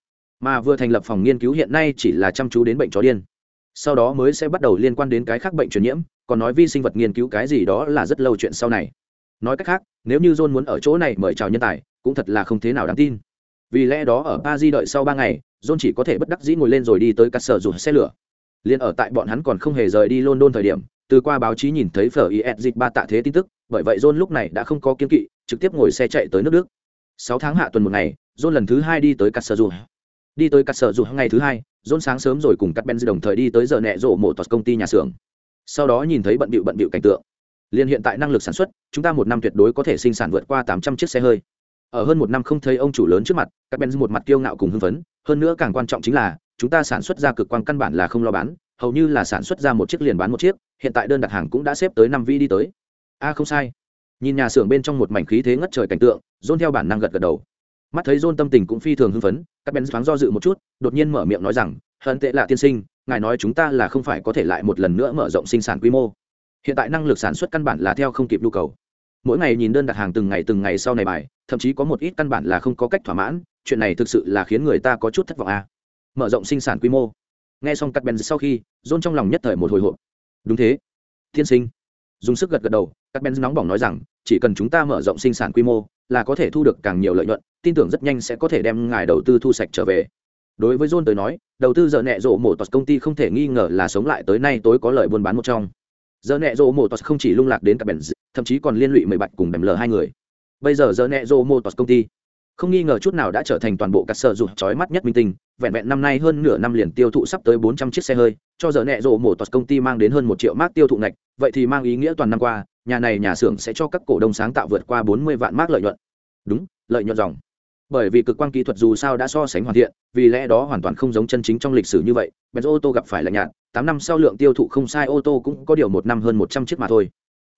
Mà vừa thành lập phòng nghiên cứu hiện nay chỉ là chăm chú đến bệnh chó điên sau đó mới sẽ bắt đầu liên quan đến cái khác bệnh truyền nhiễm, còn nói vi sinh vật nghiên cứu cái gì đó là rất lâu chuyện sau này. Nói cách khác, nếu như john muốn ở chỗ này mời chào nhân tài, cũng thật là không thế nào đáng tin. Vì lẽ đó ở ba di đợi sau ba ngày, john chỉ có thể bất đắc dĩ ngồi lên rồi đi tới cắt sở dùng xe lửa. Liền ở tại bọn hắn còn không hề rời đi london thời điểm, từ qua báo chí nhìn thấy phở is dịch ba tạ thế tin tức, bởi vậy john lúc này đã không có kiên kỵ, trực tiếp ngồi xe chạy tới nước đức. Sáu tháng hạ tuần một ngày, john lần thứ hai đi tới cắt sở dùng đi tới cắt sở dù ngày thứ hai dôn sáng sớm rồi cùng cắt ben đồng thời đi tới giờ nẹ rộ mổ tọt công ty nhà xưởng. Sau đó nhìn thấy bận bịu bận bịu cảnh tượng. Liên hiện tại năng lực sản xuất, chúng ta một năm tuyệt đối có thể sinh sản vượt qua tám trăm chiếc xe hơi. Ở hơn một năm không thấy ông chủ lớn trước mặt các ben một mặt kiêu ngạo cùng hưng phấn, hơn nữa càng quan trọng chính là, chúng ta sản xuất ra cực quang căn bản là không lo bán, hầu như là sản xuất ra một chiếc liền bán một chiếc, hiện tại đơn đặt hàng cũng đã xếp tới năm vi đi tới. A, không sai. Nhìn nhà xưởng bên trong một mảnh khí thế ngất trời cảnh tượng dôn theo bản năng gật gật đầu mắt thấy John tâm tình cũng phi thường hưng phấn, các bên thoáng do dự một chút, đột nhiên mở miệng nói rằng hận tệ là tiên sinh, ngài nói chúng ta là không phải có thể lại một lần nữa mở rộng sinh sản quy mô. Hiện tại năng lực sản xuất căn bản là theo không kịp nhu cầu. Mỗi ngày nhìn đơn đặt hàng từng ngày từng ngày sau này bài, thậm chí có một ít căn bản là không có cách thỏa mãn, chuyện này thực sự là khiến người ta có chút thất vọng à. mở rộng sinh sản quy mô. Nghe xong cắt bèn sau khi, John trong lòng nhất thời một hồi hộp. Đúng thế, tiên sinh. Dùng sức gật gật đầu, các ben nóng bỏng nói rằng, chỉ cần chúng ta mở rộng sinh sản quy mô là có thể thu được càng nhiều lợi nhuận, tin tưởng rất nhanh sẽ có thể đem ngài đầu tư thu sạch trở về. Đối với john tới nói, đầu tư giờ nẹ rộ mổ tọt công ty không thể nghi ngờ là sống lại tới nay tối có lợi buôn bán một trong. Giờ nẹ rộ mổ tọt không chỉ lung lạc đến các bèn thậm chí còn liên lụy mười bạch cùng đèm lờ hai người. Bây giờ giờ nẹ rộ mổ tọt công ty không nghi ngờ chút nào đã trở thành toàn bộ các sở dụng chói mắt nhất minh tinh, vẹn vẹn năm nay hơn nửa năm liền tiêu thụ sắp tới bốn trăm chiếc xe hơi, cho giờ nẹ rộ mổ tọt công ty mang đến hơn một triệu mác tiêu thụ ngạch, vậy thì mang ý nghĩa toàn năm qua, nhà này nhà xưởng sẽ cho các cổ đông sáng tạo vượt qua bốn mươi vạn mác lợi nhuận. Đúng, lợi nhuận dòng. Bởi vì cực quan kỹ thuật dù sao đã so sánh hoàn thiện, vì lẽ đó hoàn toàn không giống chân chính trong lịch sử như vậy, benz ô tô gặp phải là nhạt, tám năm sau lượng tiêu thụ không sai ô tô cũng có điều một năm hơn một trăm chiếc mà thôi.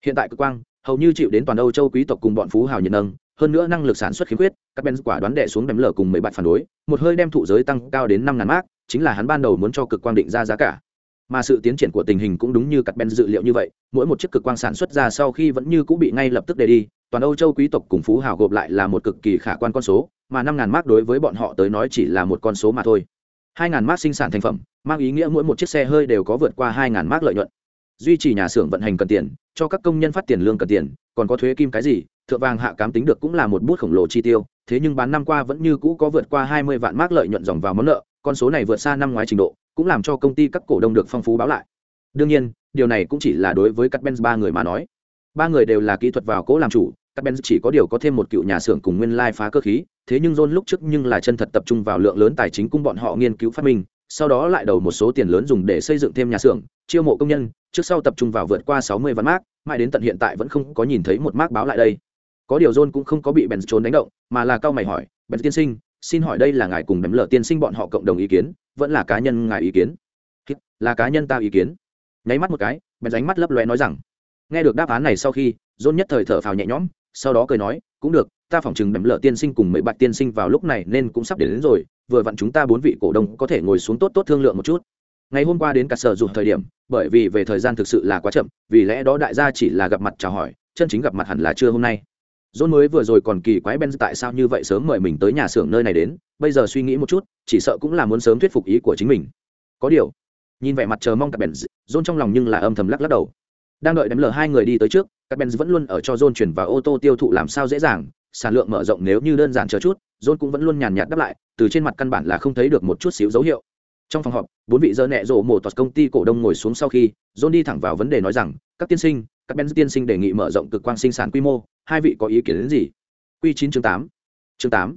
Hiện tại cực quang, hầu như chịu đến toàn âu châu quý tộc cùng bọn phú hào nhiệt nâng hơn nữa năng lực sản xuất khiếm khuyết, các bên quả đoán đệ xuống đếm lở cùng mấy bạn phản đối, một hơi đem thụ giới tăng cao đến năm ngàn mác chính là hắn ban đầu muốn cho cực quang định ra giá cả. Mà sự tiến triển của tình hình cũng đúng như các bên dự liệu như vậy, mỗi một chiếc cực quang sản xuất ra sau khi vẫn như cũng bị ngay lập tức để đi, toàn âu châu quý tộc cùng phú hào gộp lại là một cực kỳ khả quan con số, mà năm ngàn mark đối với bọn họ tới nói chỉ là một con số mà thôi. Hai ngàn mark sinh sản thành phẩm, mang ý nghĩa mỗi một chiếc xe hơi đều có vượt qua hai ngàn mark lợi nhuận. Duy trì nhà xưởng vận hành cần tiền, cho các công nhân phát tiền lương cần tiền, còn có thuế kim cái gì thượng vàng hạ cám tính được cũng là một bút khổng lồ chi tiêu, thế nhưng bán năm qua vẫn như cũ có vượt qua hai mươi vạn mark lợi nhuận dòng vào món nợ, con số này vượt xa năm ngoái trình độ, cũng làm cho công ty các cổ đông được phong phú báo lại. Đương nhiên, điều này cũng chỉ là đối với các benz ba người mà nói. Ba người đều là kỹ thuật vào cố làm chủ các benz chỉ có điều có thêm một cựu nhà xưởng cùng nguyên lai phá cơ khí, thế nhưng john lúc trước nhưng là chân thật tập trung vào lượng lớn tài chính cung bọn họ nghiên cứu phát minh, sau đó lại đầu một số tiền lớn dùng để xây dựng thêm nhà xưởng, chiêu mộ công nhân, trước sau tập trung vào vượt qua sáu mươi vạn mark mãi đến tận hiện tại vẫn không có nhìn thấy một mark báo lại đây có điều john cũng không có bị benz trốn đánh động mà là cao mày hỏi benz tiên sinh xin hỏi đây là ngài cùng đấm lờ tiên sinh bọn họ cộng đồng ý kiến vẫn là cá nhân ngài ý kiến? Là cá nhân ta ý kiến. Nháy mắt một cái bèn ránh mắt lấp lóe nói rằng nghe được đáp án này sau khi john nhất thời thở phào nhẹ nhõm sau đó cười nói cũng được ta phỏng chừng đấm lợ tiên sinh cùng mấy bạch tiên sinh vào lúc này nên cũng sắp đến, đến rồi vừa vặn chúng ta bốn vị cổ đông có thể ngồi xuống tốt tốt thương lượng một chút. Ngày hôm qua đến cả sở dụng thời điểm bởi vì về thời gian thực sự là quá chậm vì lẽ đó đại gia chỉ là gặp mặt chào hỏi chân chính gặp mặt hẳn là trưa hôm nay. John mới vừa rồi còn kỳ quái Ben tại sao như vậy sớm mời mình tới nhà xưởng nơi này đến, bây giờ suy nghĩ một chút, chỉ sợ cũng là muốn sớm thuyết phục ý của chính mình. Có điều, nhìn vẻ mặt chờ mong các Ben, John trong lòng nhưng là âm thầm lắc lắc đầu. Đang đợi đếm lờ hai người đi tới trước, các Ben vẫn luôn ở cho John chuyển vào ô tô tiêu thụ làm sao dễ dàng, sản lượng mở rộng nếu như đơn giản chờ chút, John cũng vẫn luôn nhàn nhạt đáp lại, từ trên mặt căn bản là không thấy được một chút xíu dấu hiệu. Trong phòng họp, bốn vị dơ nẹ rộ mổ toàn công ty cổ đông ngồi xuống sau khi, John đi thẳng vào vấn đề nói rằng, các tiên sinh, các Ben tiên sinh đề nghị mở rộng cực quang sinh sản quy mô, hai vị có ý kiến đến gì? Quy chín chương tám, Chương tám,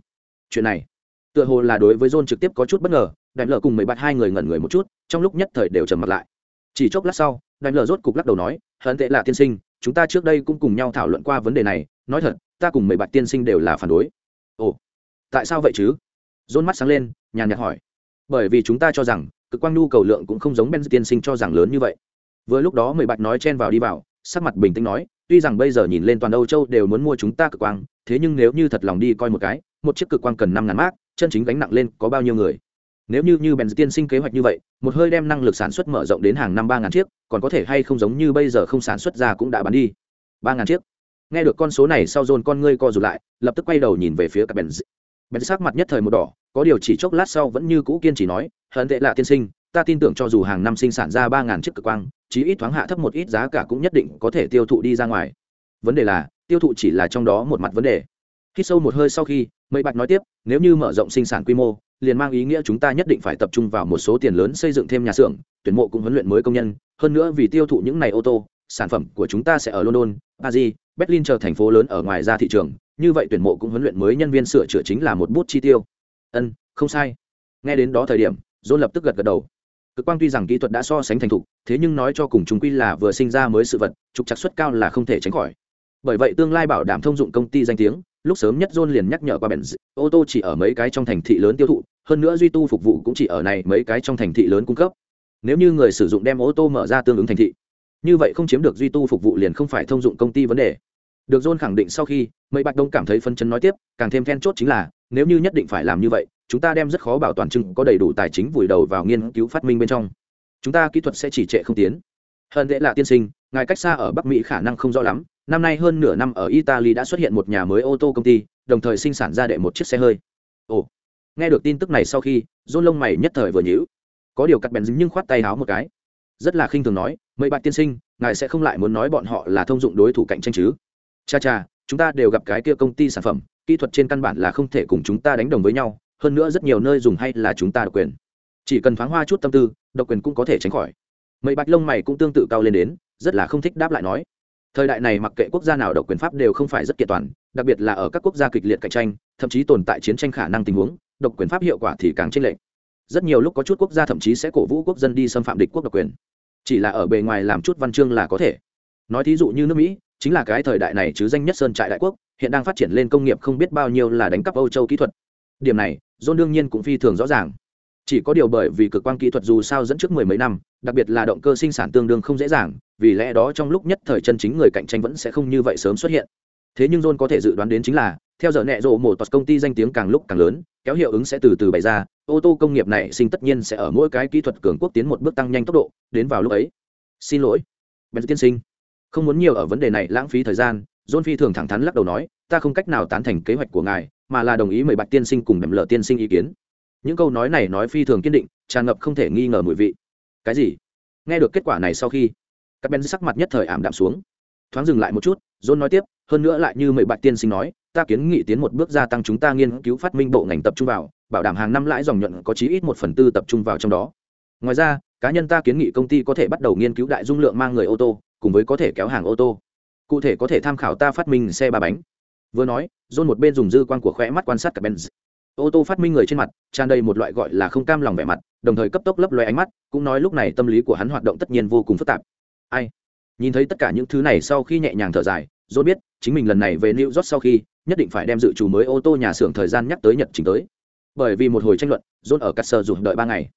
Chuyện này, tựa hồ là đối với John trực tiếp có chút bất ngờ, Đại Lở cùng mấy bạn hai người ngẩn người một chút, trong lúc nhất thời đều trầm mặt lại. Chỉ chốc lát sau, Đại Lở rốt cục lắc đầu nói, "Hận tệ là tiên sinh, chúng ta trước đây cũng cùng nhau thảo luận qua vấn đề này, nói thật, ta cùng mấy bạn tiên sinh đều là phản đối." "Ồ, tại sao vậy chứ?" John mắt sáng lên, nhàn nhạt hỏi. "Bởi vì chúng ta cho rằng, cực quang nhu cầu lượng cũng không giống Ben tiên sinh cho rằng lớn như vậy." Vừa lúc đó mười bạch nói chen vào đi vào, sắc mặt bình tĩnh nói, tuy rằng bây giờ nhìn lên toàn âu châu đều muốn mua chúng ta cực quang thế nhưng nếu như thật lòng đi coi một cái một chiếc cực quang cần năm ngàn mác chân chính gánh nặng lên có bao nhiêu người? Nếu như như bèn tiên sinh kế hoạch như vậy một hơi đem năng lực sản xuất mở rộng đến hàng năm ba ngàn chiếc còn có thể hay không giống như bây giờ không sản xuất ra cũng đã bán đi. Ba ngàn chiếc. Nghe được con số này sau dồn con ngươi co rụt lại lập tức quay đầu nhìn về phía các bèn bèn sắc mặt nhất thời một đỏ có điều chỉ chốc lát sau vẫn như cũ kiên trì nói hận tệ lạ tiên sinh ta tin tưởng cho dù hàng năm sinh sản ra ba ngàn chiếc cực quang, chí ít thoáng hạ thấp một ít giá cả cũng nhất định có thể tiêu thụ đi ra ngoài. Vấn đề là, tiêu thụ chỉ là trong đó một mặt vấn đề. Khi sâu một hơi sau khi mây bạch nói tiếp, nếu như mở rộng sinh sản quy mô, liền mang ý nghĩa chúng ta nhất định phải tập trung vào một số tiền lớn xây dựng thêm nhà xưởng, tuyển mộ cũng huấn luyện mới công nhân. Hơn nữa vì tiêu thụ những này ô tô, sản phẩm của chúng ta sẽ ở london, paris, berlin chờ thành phố lớn ở ngoài ra thị trường. Như vậy tuyển mộ cũng huấn luyện mới nhân viên sửa chữa chính là một bút chi tiêu. Ân, không sai. Nghe đến đó thời điểm Dôn lập tức gật gật đầu cực quang tuy rằng kỹ thuật đã so sánh thành thục, thế nhưng nói cho cùng chúng quy là vừa sinh ra mới sự vật, trục chặt suất cao là không thể tránh khỏi. Bởi vậy tương lai bảo đảm thông dụng công ty danh tiếng, lúc sớm nhất john liền nhắc nhở qua bèn ô tô chỉ ở mấy cái trong thành thị lớn tiêu thụ, hơn nữa duy tu phục vụ cũng chỉ ở này mấy cái trong thành thị lớn cung cấp. Nếu như người sử dụng đem ô tô mở ra tương ứng thành thị, như vậy không chiếm được duy tu phục vụ liền không phải thông dụng công ty vấn đề. Được john khẳng định sau khi, mấy bạch đông cảm thấy phân chấn nói tiếp, càng thêm then chốt chính là, nếu như nhất định phải làm như vậy chúng ta đem rất khó bảo toàn chừng có đầy đủ tài chính vùi đầu vào nghiên cứu phát minh bên trong. Chúng ta kỹ thuật sẽ chỉ trệ không tiến. Hơn thế là tiên sinh, ngài cách xa ở bắc mỹ khả năng không rõ lắm. Năm nay hơn nửa năm ở italy đã xuất hiện một nhà mới ô tô công ty, đồng thời sinh sản ra đệ một chiếc xe hơi. Ồ, nghe được tin tức này sau khi rôn lông mày nhất thời vừa nhữ có điều cắt bèn dính nhưng khoát tay háo một cái. Rất là khinh thường nói, mấy bạn tiên sinh, ngài sẽ không lại muốn nói bọn họ là thông dụng đối thủ cạnh tranh chứ? Cha cha, chúng ta đều gặp cái kia công ty sản phẩm, kỹ thuật trên căn bản là không thể cùng chúng ta đánh đồng với nhau hơn nữa rất nhiều nơi dùng hay là chúng ta độc quyền. Chỉ cần thoáng hoa chút tâm tư, độc quyền cũng có thể tránh khỏi. Mấy bạch lông mày cũng tương tự cao lên đến, rất là không thích đáp lại nói. Thời đại này mặc kệ quốc gia nào độc quyền pháp đều không phải rất kiện toàn, đặc biệt là ở các quốc gia kịch liệt cạnh tranh, thậm chí tồn tại chiến tranh khả năng tình huống, độc quyền pháp hiệu quả thì càng chênh lệch. Rất nhiều lúc có chút quốc gia thậm chí sẽ cổ vũ quốc dân đi xâm phạm địch quốc độc quyền. Chỉ là ở bề ngoài làm chút văn chương là có thể. Nói thí dụ như nước mỹ, chính là cái thời đại này chứ danh nhất sơn trại đại quốc, hiện đang phát triển lên công nghiệp không biết bao nhiêu là đánh cắp âu châu kỹ thuật điểm này, john đương nhiên cũng phi thường rõ ràng. Chỉ có điều bởi vì cực quan kỹ thuật dù sao dẫn trước mười mấy năm, đặc biệt là động cơ sinh sản tương đương không dễ dàng, vì lẽ đó trong lúc nhất thời chân chính người cạnh tranh vẫn sẽ không như vậy sớm xuất hiện. Thế nhưng john có thể dự đoán đến chính là, theo giờ nẹ rộ một tọt công ty danh tiếng càng lúc càng lớn, kéo hiệu ứng sẽ từ từ bày ra, ô tô công nghiệp này sinh tất nhiên sẽ ở mỗi cái kỹ thuật cường quốc tiến một bước tăng nhanh tốc độ, đến vào lúc ấy. Xin lỗi ben tiên sinh. Không muốn nhiều ở vấn đề này lãng phí thời gian, john phi thường thẳng thắn lắc đầu nói ta không cách nào tán thành kế hoạch của ngài, mà là đồng ý mời bạch tiên sinh cùng đệm lợ tiên sinh ý kiến. Những câu nói này nói phi thường kiên định, tràn ngập không thể nghi ngờ mùi vị. Cái gì? Nghe được kết quả này sau khi, các bên sắc mặt nhất thời ảm đạm xuống. Thoáng dừng lại một chút, john nói tiếp, hơn nữa lại như mời bạch tiên sinh nói, ta kiến nghị tiến một bước gia tăng chúng ta nghiên cứu phát minh bộ ngành tập trung vào, bảo đảm hàng năm lãi dòng nhuận có chí ít một phần tư tập trung vào trong đó. Ngoài ra, cá nhân ta kiến nghị công ty có thể bắt đầu nghiên cứu đại dung lượng mang người ô tô, cùng với có thể kéo hàng ô tô. Cụ thể có thể tham khảo ta phát minh xe ba bánh vừa nói, john một bên dùng dư quan của khỏe mắt quan sát cả benz. Ô tô phát minh người trên mặt, tràn đầy một loại gọi là không cam lòng vẻ mặt, đồng thời cấp tốc lấp loe ánh mắt, cũng nói lúc này tâm lý của hắn hoạt động tất nhiên vô cùng phức tạp. Ai? Nhìn thấy tất cả những thứ này sau khi nhẹ nhàng thở dài, john biết, chính mình lần này về new york sau khi, nhất định phải đem dự trù mới ô tô nhà xưởng thời gian nhắc tới nhật trình tới. Bởi vì một hồi tranh luận, john ở cắt sơ dùng đợi ba ngày.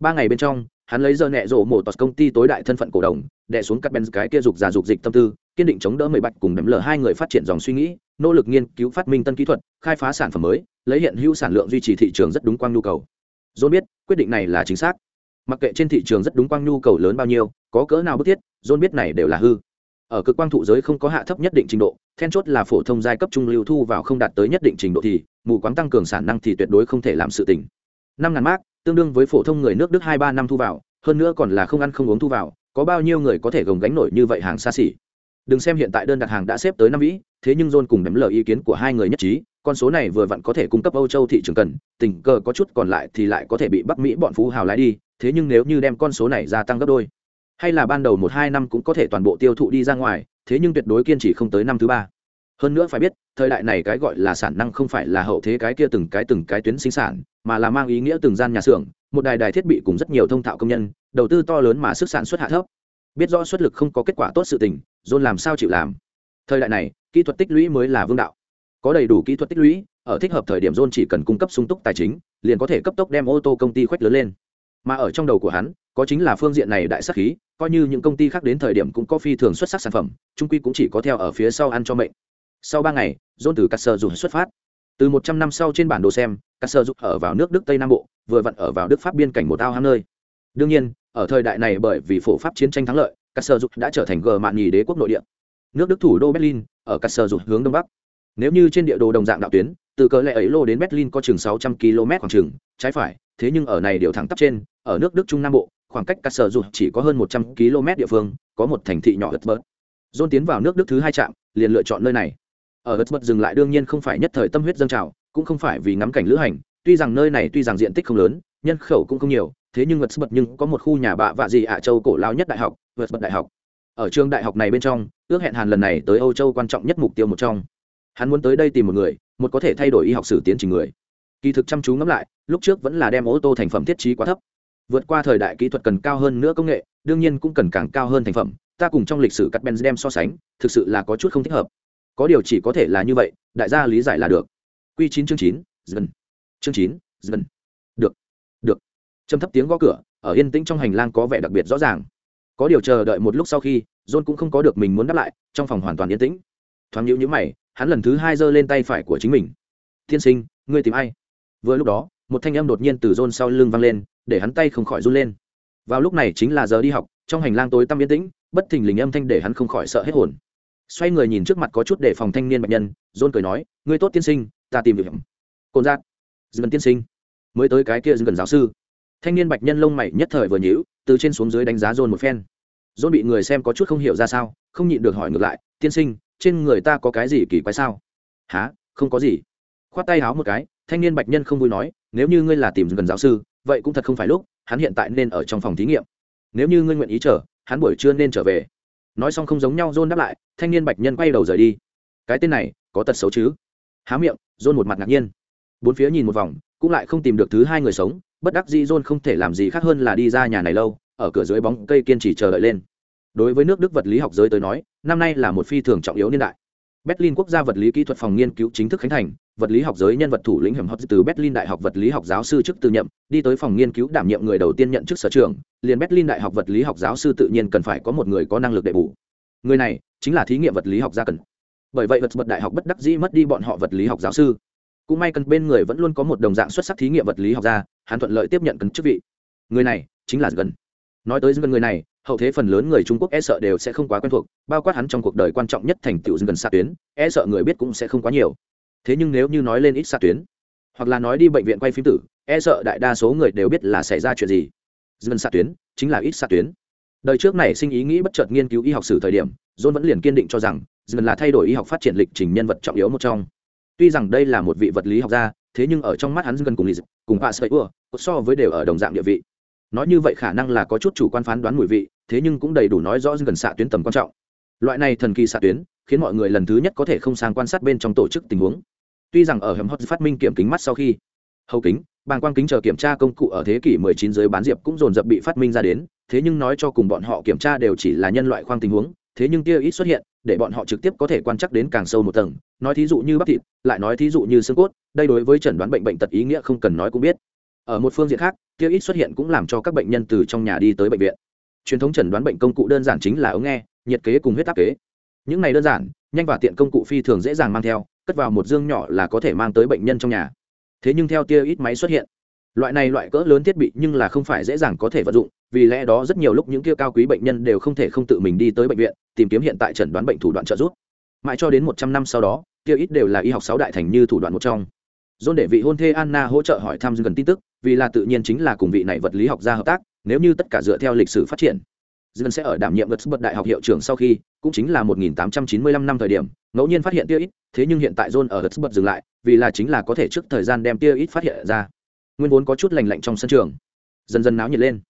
Ba ngày bên trong hắn lấy giờ nẹ rổ mổ tọt công ty tối đại thân phận cổ đồng, đè xuống các bên cái kia dục già dục dịch tâm tư, kiên định chống đỡ mười bạch cùng đấm lờ hai người phát triển dòng suy nghĩ, nỗ lực nghiên cứu phát minh tân kỹ thuật, khai phá sản phẩm mới, lấy hiện hữu sản lượng duy trì thị trường rất đúng quang nhu cầu. John biết, quyết định này là chính xác. Mặc kệ trên thị trường rất đúng quang nhu cầu lớn bao nhiêu, có cỡ nào bức thiết, john biết này đều là hư. Ở cực quang thụ giới không có hạ thấp nhất định trình độ, then chốt là phổ thông giai cấp trung lưu thu vào không đạt tới nhất định trình độ thì, mù quáng tăng cường sản năng thì tuyệt đối không thể làm sự tỉnh. Năm ngàn mác tương đương với phổ thông người nước đức hai ba năm thu vào, hơn nữa còn là không ăn không uống thu vào, có bao nhiêu người có thể gồng gánh nổi như vậy hàng xa xỉ? Đừng xem hiện tại đơn đặt hàng đã xếp tới năm vĩ thế nhưng john cùng đếm lời ý kiến của hai người nhất trí, con số này vừa vặn có thể cung cấp âu châu thị trường cần, tình cờ có chút còn lại thì lại có thể bị bắc mỹ bọn phú hào lái đi, thế nhưng nếu như đem con số này gia tăng gấp đôi, hay là ban đầu một hai năm cũng có thể toàn bộ tiêu thụ đi ra ngoài, thế nhưng tuyệt đối kiên trì không tới năm thứ ba. Hơn nữa phải biết, thời đại này cái gọi là sản năng không phải là hậu thế cái kia từng cái từng cái tuyến sinh sản mà là mang ý nghĩa từng gian nhà xưởng, một đài đài thiết bị cùng rất nhiều thông thạo công nhân, đầu tư to lớn mà sức sản xuất hạ thấp. Biết rõ xuất lực không có kết quả tốt sự tình dồn làm sao chịu làm? Thời đại này, kỹ thuật tích lũy mới là vương đạo. Có đầy đủ kỹ thuật tích lũy, ở thích hợp thời điểm dồn chỉ cần cung cấp sung túc tài chính, liền có thể cấp tốc đem ô tô công ty khoách lớn lên. Mà ở trong đầu của hắn, có chính là phương diện này đại sắc khí, coi như những công ty khác đến thời điểm cũng có phi thường xuất sắc sản phẩm trung quy cũng chỉ có theo ở phía sau ăn cho mệnh. Sau ba ngày, John từ cắt sơ dù xuất phát từ một trăm năm sau trên bản đồ xem cắt sơ ở vào nước đức tây nam bộ, vừa vặn ở vào đức pháp biên cảnh một ao hang nơi. Đương nhiên, ở thời đại này bởi vì phổ pháp chiến tranh thắng lợi cắt sơ đã trở thành gờ mạn nhì đế quốc nội địa. Nước đức thủ đô berlin, ở cắt sơ hướng đông bắc. Nếu như trên địa đồ đồng dạng đạo tuyến, từ cỡ lệ ấy lô đến berlin có chừng sáu trăm km khoảng chừng, trái phải, thế nhưng ở này điều thẳng tắp trên, ở nước đức trung nam bộ, khoảng cách cắt chỉ có hơn một trăm km địa phương, có một thành thị nhỏ ớt bớt dôn tiến vào nước đức thứ hai trạm, liền lựa chọn nơi này ở ớt bật dừng lại đương nhiên không phải nhất thời tâm huyết dâng trào, cũng không phải vì ngắm cảnh lữ hành, tuy rằng nơi này tuy rằng diện tích không lớn, nhân khẩu cũng không nhiều, thế nhưng ớt bật nhưng có một khu nhà bạ vạ gì ạ châu cổ lao nhất đại học ớt bật đại học. Ở trường đại học này bên trong, ước hẹn hàn lần này tới âu châu quan trọng nhất mục tiêu một trong. Hắn muốn tới đây tìm một người, một có thể thay đổi y học sử tiến trình người. Kỳ thực chăm chú ngẫm lại, lúc trước vẫn là đem ô tô thành phẩm thiết trí quá thấp. Vượt qua thời đại kỹ thuật cần cao hơn nữa công nghệ, đương nhiên cũng cần càng cao hơn thành phẩm, ta cùng trong lịch sử cắt benz đem so sánh, thực sự là có chút không thích hợp có điều chỉ có thể là như vậy, đại gia lý giải là được. Q chín chương chín, dần. Chương chín, dần. Được được. Châm thấp tiếng gõ cửa, ở yên tĩnh trong hành lang có vẻ đặc biệt rõ ràng. Có điều chờ đợi một lúc sau khi, john cũng không có được mình muốn đáp lại, trong phòng hoàn toàn yên tĩnh. Thoáng nhữ nhữ mày, hắn lần thứ hai giơ lên tay phải của chính mình. Tiên sinh, ngươi tìm ai? Vừa lúc đó, một thanh âm đột nhiên từ john sau lưng vang lên, để hắn tay không khỏi run lên. Vào lúc này chính là giờ đi học, trong hành lang tối tăm yên tĩnh, bất thình lình âm thanh để hắn không khỏi sợ hết hồn xoay người nhìn trước mặt có chút để phòng thanh niên bệnh nhân dôn cười nói, ngươi tốt tiên sinh, ta tìm việc cồn giác. Dần tiên sinh. Mới tới cái kia dần giáo sư. Thanh niên bạch nhân lông mày nhất thời vừa nhíu, từ trên xuống dưới đánh giá dôn một phen. Dôn bị người xem có chút không hiểu ra sao, không nhịn được hỏi ngược lại, tiên sinh, trên người ta có cái gì kỳ quái sao? Há không có gì. Khoát tay háo một cái, thanh niên bạch nhân không vui nói, nếu như ngươi là tìm gần giáo sư, vậy cũng thật không phải lúc, hắn hiện tại nên ở trong phòng thí nghiệm. Nếu như ngươi nguyện ý chờ, hắn buổi trưa nên trở về nói xong không giống nhau, john đáp lại, thanh niên bạch nhân quay đầu rời đi. Cái tên này, có tật xấu chứ? Há miệng, john một mặt ngạc nhiên. Bốn phía nhìn một vòng, cũng lại không tìm được thứ hai người sống, bất đắc dĩ john không thể làm gì khác hơn là đi ra nhà này lâu, ở cửa dưới bóng cây kiên trì chờ đợi lên. Đối với nước đức vật lý học giới tới nói, năm nay là một phi thường trọng yếu niên đại. Berlin quốc gia vật lý kỹ thuật phòng nghiên cứu chính thức khánh thành vật lý học giới nhân vật thủ lĩnh hiểm hot từ berlin đại học vật lý học giáo sư chức từ nhậm đi tới phòng nghiên cứu đảm nhiệm người đầu tiên nhận chức sở trường, liền berlin đại học vật lý học giáo sư tự nhiên cần phải có một người có năng lực để bù. Người này chính là thí nghiệm vật lý học gia cần. Bởi vậy vật vật đại học bất đắc dĩ mất đi bọn họ vật lý học giáo sư. Cũng may cần bên người vẫn luôn có một đồng dạng xuất sắc thí nghiệm vật lý học gia, hắn thuận lợi tiếp nhận cần chức vị. Người này chính là gần nói tới gần người này, hậu thế phần lớn người trung quốc e sợ đều sẽ không quá quen thuộc, bao quát hắn trong cuộc đời quan trọng nhất thành tựu gần xa tuyến e sợ người biết cũng sẽ không quá nhiều thế nhưng nếu như nói lên ít xa tuyến, hoặc là nói đi bệnh viện quay phim tử e sợ đại đa số người đều biết là xảy ra chuyện gì. Dân xa tuyến chính là ít xa tuyến. Đời trước này sinh ý nghĩ bất chợt nghiên cứu y học sử thời điểm, john vẫn liền kiên định cho rằng dân là thay đổi y học phát triển lịch trình nhân vật trọng yếu một trong. Tuy rằng đây là một vị vật lý học gia, thế nhưng ở trong mắt hắn gần cùng lý cùng pa sợi ua so với đều ở đồng dạng địa vị. Nói như vậy khả năng là có chút chủ quan phán đoán mùi vị, thế nhưng cũng đầy đủ nói rõ gần xạ tuyến tầm quan trọng. Loại này thần kỳ xạ tuyến, khiến mọi người lần thứ nhất có thể không sang quan sát bên trong tổ chức tình huống tuy rằng ở hầm hot phát minh kiểm kính mắt sau khi hầu kính, bàng quang kính chờ kiểm tra công cụ ở thế kỷ 19 dưới bán diệp cũng dồn dập bị phát minh ra đến, thế nhưng nói cho cùng bọn họ kiểm tra đều chỉ là nhân loại khoang tình huống, thế nhưng tia ít xuất hiện, để bọn họ trực tiếp có thể quan trắc đến càng sâu một tầng, nói thí dụ như bắp thịt, lại nói thí dụ như xương cốt, đây đối với chẩn đoán bệnh bệnh tật ý nghĩa không cần nói cũng biết. Ở một phương diện khác, tia ít xuất hiện cũng làm cho các bệnh nhân từ trong nhà đi tới bệnh viện. Truyền thống chẩn đoán bệnh công cụ đơn giản chính là ống nghe, nhiệt kế cùng huyết áp kế. Những này đơn giản, nhanh và tiện công cụ phi thường dễ dàng mang theo cất vào một dương nhỏ là có thể mang tới bệnh nhân trong nhà. Thế nhưng theo tia ít máy xuất hiện, loại này loại cỡ lớn thiết bị nhưng là không phải dễ dàng có thể vận dụng, vì lẽ đó rất nhiều lúc những kia cao quý bệnh nhân đều không thể không tự mình đi tới bệnh viện, tìm kiếm hiện tại chẩn đoán bệnh thủ đoạn trợ giúp. Mãi cho đến một trăm năm sau đó kia ít đều là y học sáu đại thành như thủ đoạn một trong. Dôn để vị hôn thê anna hỗ trợ hỏi thăm gần tin tức, vì là tự nhiên chính là cùng vị này vật lý học gia hợp tác, nếu như tất cả dựa theo lịch sử phát triển dân sẽ ở đảm nhiệm vật bật đại học hiệu trưởng sau khi, cũng chính là 1895 năm thời điểm, ngẫu nhiên phát hiện tia ít, thế nhưng hiện tại john ở vật bật dừng lại, vì là chính là có thể trước thời gian đem tia ít phát hiện ra. Nguyên vốn có chút lành lạnh trong sân trường, dần dần náo nhiệt lên.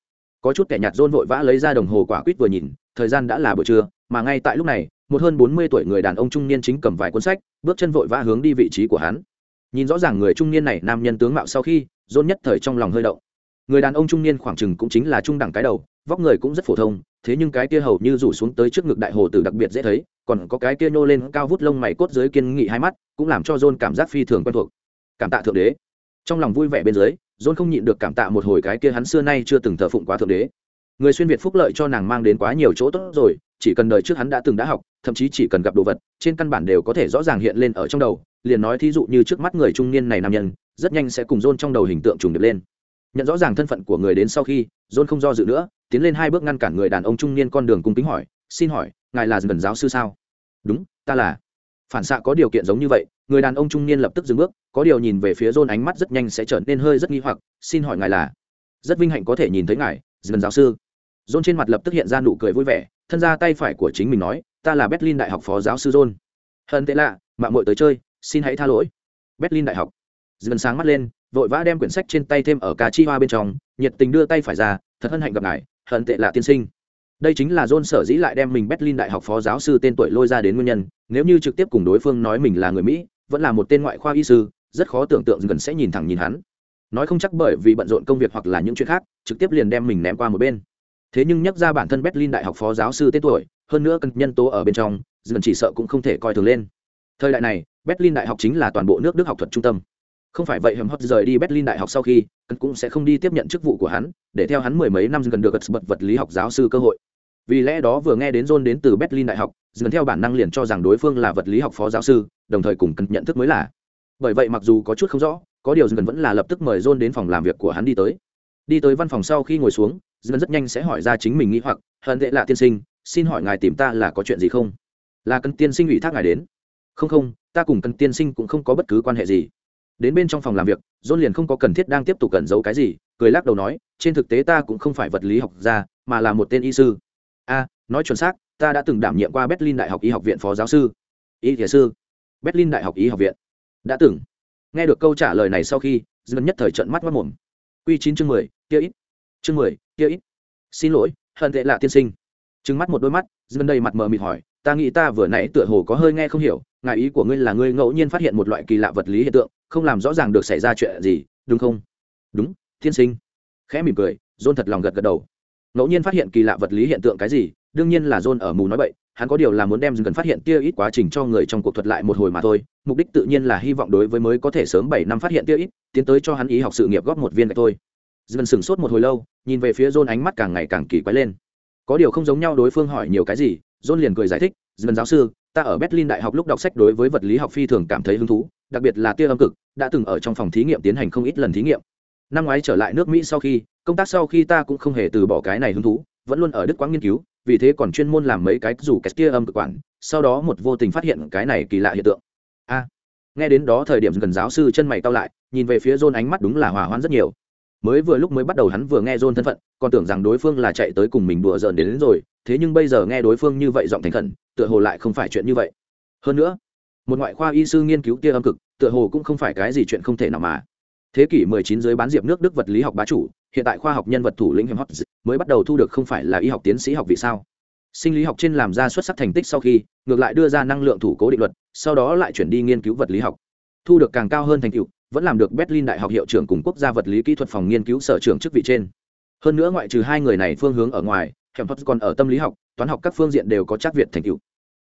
Có chút kẻ nhạt john vội vã lấy ra đồng hồ quả quýt vừa nhìn, thời gian đã là buổi trưa, mà ngay tại lúc này, một hơn 40 tuổi người đàn ông trung niên chính cầm vài cuốn sách, bước chân vội vã hướng đi vị trí của hắn. Nhìn rõ ràng người trung niên này nam nhân tướng mạo sau khi, john nhất thời trong lòng hơi động. Người đàn ông trung niên khoảng chừng cũng chính là trung đẳng cái đầu vóc người cũng rất phổ thông, thế nhưng cái kia hầu như rủ xuống tới trước ngực đại hồ tử đặc biệt dễ thấy, còn có cái kia nhô lên cao vút lông mày cốt dưới kiên nghị hai mắt, cũng làm cho john cảm giác phi thường quen thuộc. Cảm tạ thượng đế. Trong lòng vui vẻ bên dưới, john không nhịn được cảm tạ một hồi cái kia hắn xưa nay chưa từng thờ phụng quá thượng đế. Người xuyên việt phúc lợi cho nàng mang đến quá nhiều chỗ tốt rồi, chỉ cần đời trước hắn đã từng đã học, thậm chí chỉ cần gặp đồ vật, trên căn bản đều có thể rõ ràng hiện lên ở trong đầu, liền nói thí dụ như trước mắt người trung niên này nam nhân, rất nhanh sẽ cùng john trong đầu hình tượng trùng điệp lên. Nhận rõ ràng thân phận của người đến sau khi john không do dự nữa, tiến lên hai bước ngăn cản người đàn ông trung niên con đường cung kính hỏi, xin hỏi, ngài là gần giáo sư sao? Đúng, ta là. Phản xạ có điều kiện giống như vậy, người đàn ông trung niên lập tức dừng bước, có điều nhìn về phía john ánh mắt rất nhanh sẽ trở nên hơi rất nghi hoặc, xin hỏi ngài là? Rất vinh hạnh có thể nhìn thấy ngài, gần giáo sư. John trên mặt lập tức hiện ra nụ cười vui vẻ, thân ra tay phải của chính mình nói, ta là berlin đại học phó giáo sư john. Hơn tệ lạ mạng muội tới chơi, xin hãy tha lỗi. Berlin đại học. Dần sáng mắt lên, vội vã đem quyển sách trên tay thêm ở cà chi hoa bên trong nhiệt tình đưa tay phải ra, thật hân hạnh gặp ngài, hận tệ lạ tiên sinh. Đây chính là john sở dĩ lại đem mình berlin đại học phó giáo sư tên tuổi lôi ra đến nguyên nhân, nếu như trực tiếp cùng đối phương nói mình là người mỹ, vẫn là một tên ngoại khoa y sư, rất khó tưởng tượng gần sẽ nhìn thẳng nhìn hắn. Nói không chắc bởi vì bận rộn công việc hoặc là những chuyện khác, trực tiếp liền đem mình ném qua một bên. Thế nhưng nhắc ra bản thân berlin đại học phó giáo sư tên tuổi, hơn nữa cần nhân tố ở bên trong, dần chỉ sợ cũng không thể coi thường lên. Thời đại này, berlin đại học chính là toàn bộ nước đức học thuật trung tâm không phải vậy hầm hot rời đi berlin đại học sau khi, cần cũng sẽ không đi tiếp nhận chức vụ của hắn, để theo hắn mười mấy năm gần được bật vật lý học giáo sư cơ hội. Vì lẽ đó vừa nghe đến john đến từ berlin đại học, dần theo bản năng liền cho rằng đối phương là vật lý học phó giáo sư, đồng thời cùng cần nhận thức mới là. Bởi vậy mặc dù có chút không rõ, có điều dần vẫn là lập tức mời john đến phòng làm việc của hắn đi tới. Đi tới văn phòng sau khi ngồi xuống, dần rất nhanh sẽ hỏi ra chính mình nghĩ hoặc, hận tệ lạ tiên sinh, xin hỏi ngài tìm ta là có chuyện gì không? Là cần tiên sinh ủy thác ngài đến. Không không, ta cùng cần tiên sinh cũng không có bất cứ quan hệ gì đến bên trong phòng làm việc dôn liền không có cần thiết đang tiếp tục cẩn giấu cái gì, cười lắc đầu nói, trên thực tế ta cũng không phải vật lý học gia, mà là một tên y sư. A, nói chuẩn xác, ta đã từng đảm nhiệm qua berlin đại học y học viện phó giáo sư. Y thiền sư? Berlin đại học y học viện. Đã từng. Nghe được câu trả lời này sau khi dân nhất thời trận mắt mất mồm q chín chương mười, kia ít. Chương mười, kia ít. Xin lỗi, hận tệ lạ tiên sinh. Trừng mắt một đôi mắt dân đầy mặt mờ mịt hỏi, ta nghĩ ta vừa nãy tựa hồ có hơi nghe không hiểu, ngài ý của ngươi là ngươi ngẫu nhiên phát hiện một loại kỳ lạ vật lý hiện tượng không làm rõ ràng được xảy ra chuyện gì, đúng không? Đúng tiên sinh. Khẽ mỉm cười dôn thật lòng gật gật đầu. Ngẫu nhiên phát hiện kỳ lạ vật lý hiện tượng cái gì, đương nhiên là dôn ở mù nói bậy, hắn có điều là muốn đem cần phát hiện tia ít quá trình cho người trong cuộc thuật lại một hồi mà thôi, mục đích tự nhiên là hy vọng đối với mới có thể sớm bảy năm phát hiện tia ít, tiến tới cho hắn ý học sự nghiệp góp một viên gạch thôi. Dần sửng sốt một hồi lâu, nhìn về phía john ánh mắt càng ngày càng kỳ quái lên. Có điều không giống nhau đối phương hỏi nhiều cái gì, john liền cười giải thích, dần giáo sư, ta ở berlin đại học lúc đọc sách đối với vật lý học phi thường cảm thấy hứng thú, đặc biệt là tia âm cực đã từng ở trong phòng thí nghiệm tiến hành không ít lần thí nghiệm. Năm ngoái trở lại nước mỹ sau khi công tác sau khi ta cũng không hề từ bỏ cái này hứng thú vẫn luôn ở đức quãng nghiên cứu vì thế còn chuyên môn làm mấy cái dù cái kia âm cực quản sau đó một vô tình phát hiện cái này kỳ lạ hiện tượng. A nghe đến đó thời điểm gần giáo sư chân mày cau lại nhìn về phía john ánh mắt đúng là hòa hoãn rất nhiều. Mới vừa lúc mới bắt đầu hắn vừa nghe john thân phận còn tưởng rằng đối phương là chạy tới cùng mình đùa giỡn đến, đến rồi thế nhưng bây giờ nghe đối phương như vậy giọng thành khẩn tựa hồ lại không phải chuyện như vậy. Hơn nữa một ngoại khoa y sư nghiên cứu tia âm cực, tựa hồ cũng không phải cái gì chuyện không thể nào mà. Thế kỷ 19 dưới bán diệp nước đức vật lý học bá chủ, hiện tại khoa học nhân vật thủ lĩnh hiểm hot mới bắt đầu thu được không phải là y học tiến sĩ học vì sao. Sinh lý học trên làm ra xuất sắc thành tích sau khi, ngược lại đưa ra năng lượng thủ cố định luật, sau đó lại chuyển đi nghiên cứu vật lý học. Thu được càng cao hơn thành tựu, vẫn làm được berlin đại học hiệu trưởng cùng quốc gia vật lý kỹ thuật phòng nghiên cứu sở trưởng chức vị trên. Hơn nữa ngoại trừ hai người này phương hướng ở ngoài hiểm hot còn ở tâm lý học, toán học các phương diện đều có chắc việt thành tựu.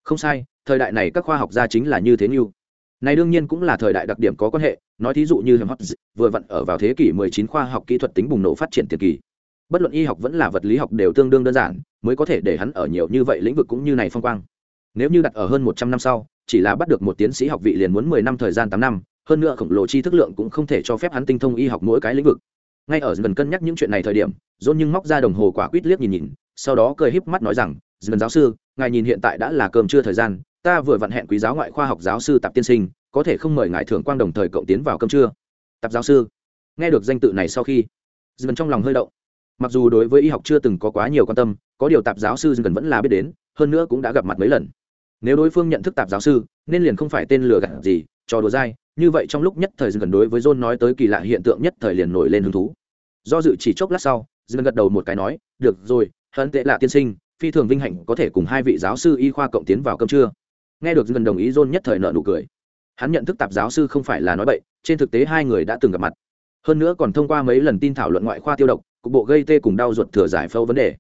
Không sai thời đại này các khoa học gia chính là như thế như. Này đương nhiên cũng là thời đại đặc điểm có quan hệ, nói thí dụ như hiểm hot vừa vặn ở vào thế kỷ 19 khoa học kỹ thuật tính bùng nổ phát triển tiền kỳ. Bất luận y học vẫn là vật lý học đều tương đương đơn giản, mới có thể để hắn ở nhiều như vậy lĩnh vực cũng như này phong quang. Nếu như đặt ở hơn một trăm năm sau, chỉ là bắt được một tiến sĩ học vị liền muốn mười năm thời gian tám năm, hơn nữa khổng lồ chi thức lượng cũng không thể cho phép hắn tinh thông y học mỗi cái lĩnh vực. Ngay ở gần cân nhắc những chuyện này thời điểm dôn nhưng móc ra đồng hồ quả quýt liếc nhìn nhìn, sau đó cười híp mắt nói rằng dần giáo sư, ngài nhìn hiện tại đã là cơm trưa thời gian ta vừa vặn hẹn quý giáo ngoại khoa học giáo sư tạp tiên sinh, có thể không mời ngài thưởng quang đồng thời cộng tiến vào cơm trưa. Tạp giáo sư, nghe được danh tự này sau khi dần trong lòng hơi động. Mặc dù đối với y học chưa từng có quá nhiều quan tâm, có điều tạp giáo sư dần vẫn là biết đến, hơn nữa cũng đã gặp mặt mấy lần. Nếu đối phương nhận thức tạp giáo sư, nên liền không phải tên lừa gạt gì trò đùa dai, như vậy trong lúc nhất thời dần đối với john nói tới kỳ lạ hiện tượng nhất thời liền nổi lên hứng thú. Do dự chỉ chốc lát sau dần gật đầu một cái nói, được rồi hận tệ lạ tiên sinh, phi thường vinh hạnh có thể cùng hai vị giáo sư y khoa cộng tiến vào cơm trưa nghe được gần đồng ý john nhất thời nợ nụ cười. Hắn nhận thức tạp giáo sư không phải là nói bậy trên thực tế hai người đã từng gặp mặt. Hơn nữa còn thông qua mấy lần tin thảo luận ngoại khoa tiêu độc cục bộ gây tê cùng đau ruột thừa giải phẫu vấn đề.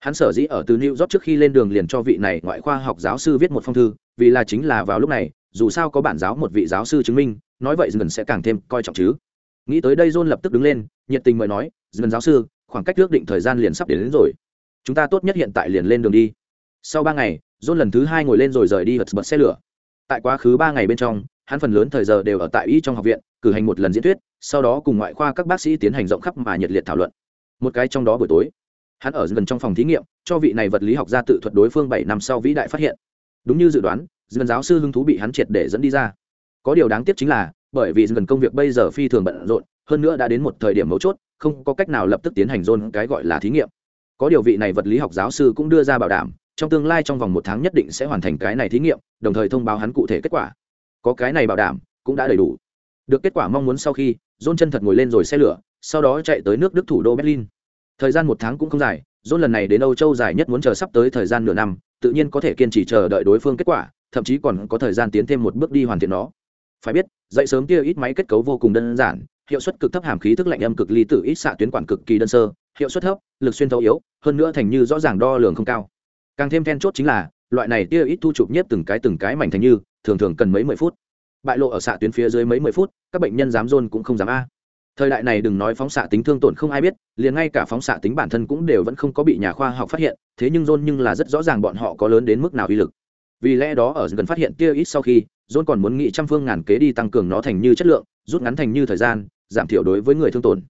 Hắn sở dĩ ở từ new york trước khi lên đường liền cho vị này ngoại khoa học giáo sư viết một phong thư vì là chính là vào lúc này dù sao có bản giáo một vị giáo sư chứng minh nói vậy dần sẽ càng thêm coi trọng chứ. Nghĩ tới đây john lập tức đứng lên nhiệt tình mời nói dần giáo sư khoảng cách ước định thời gian liền sắp đến, đến rồi. Chúng ta tốt nhất hiện tại liền lên đường đi. Sau ba ngày john lần thứ hai ngồi lên rồi rời đi hật bật xe lửa. Tại quá khứ ba ngày bên trong, hắn phần lớn thời giờ đều ở tại y trong học viện, cử hành một lần diễn thuyết, sau đó cùng ngoại khoa các bác sĩ tiến hành rộng khắp mà nhiệt liệt thảo luận. Một cái trong đó buổi tối, hắn ở gần trong phòng thí nghiệm, cho vị này vật lý học gia tự thuật đối phương bảy năm sau vĩ đại phát hiện. Đúng như dự đoán dân giáo sư hứng thú bị hắn triệt để dẫn đi ra. Có điều đáng tiếc chính là, bởi vì gần công việc bây giờ phi thường bận rộn, hơn nữa đã đến một thời điểm mấu chốt, không có cách nào lập tức tiến hành dôn cái gọi là thí nghiệm. Có điều vị này vật lý học giáo sư cũng đưa ra bảo đảm trong tương lai trong vòng một tháng nhất định sẽ hoàn thành cái này thí nghiệm, đồng thời thông báo hắn cụ thể kết quả. Có cái này bảo đảm, cũng đã đầy đủ. Được kết quả mong muốn sau khi dôn chân thật ngồi lên rồi xe lửa, sau đó chạy tới nước đức thủ đô berlin. Thời gian một tháng cũng không dài dôn lần này đến âu châu dài nhất muốn chờ sắp tới thời gian nửa năm, tự nhiên có thể kiên trì chờ đợi đối phương kết quả, thậm chí còn có thời gian tiến thêm một bước đi hoàn thiện nó. Phải biết, dậy sớm kia ít máy kết cấu vô cùng đơn giản, hiệu suất cực thấp hàm khí thức lạnh âm cực ly tử ít xạ tuyến quản cực kỳ đơn sơ, hiệu suất thấp, lực xuyên thấu yếu, hơn nữa thành như rõ ràng đo lường không cao càng thêm then chốt chính là, loại này tia ít thu chụp nhất từng cái từng cái mảnh thành như, thường thường cần mấy mười phút. Bại lộ ở xạ tuyến phía dưới mấy mười phút, các bệnh nhân dám rôn cũng không dám a. Thời đại này đừng nói phóng xạ tính thương tổn không ai biết, liền ngay cả phóng xạ tính bản thân cũng đều vẫn không có bị nhà khoa học phát hiện, thế nhưng rôn nhưng là rất rõ ràng bọn họ có lớn đến mức nào uy lực. Vì lẽ đó ở gần phát hiện tia ít sau khi rôn còn muốn nghĩ trăm phương ngàn kế đi tăng cường nó thành như chất lượng, rút ngắn thành như thời gian, giảm thiểu đối với người thương tổn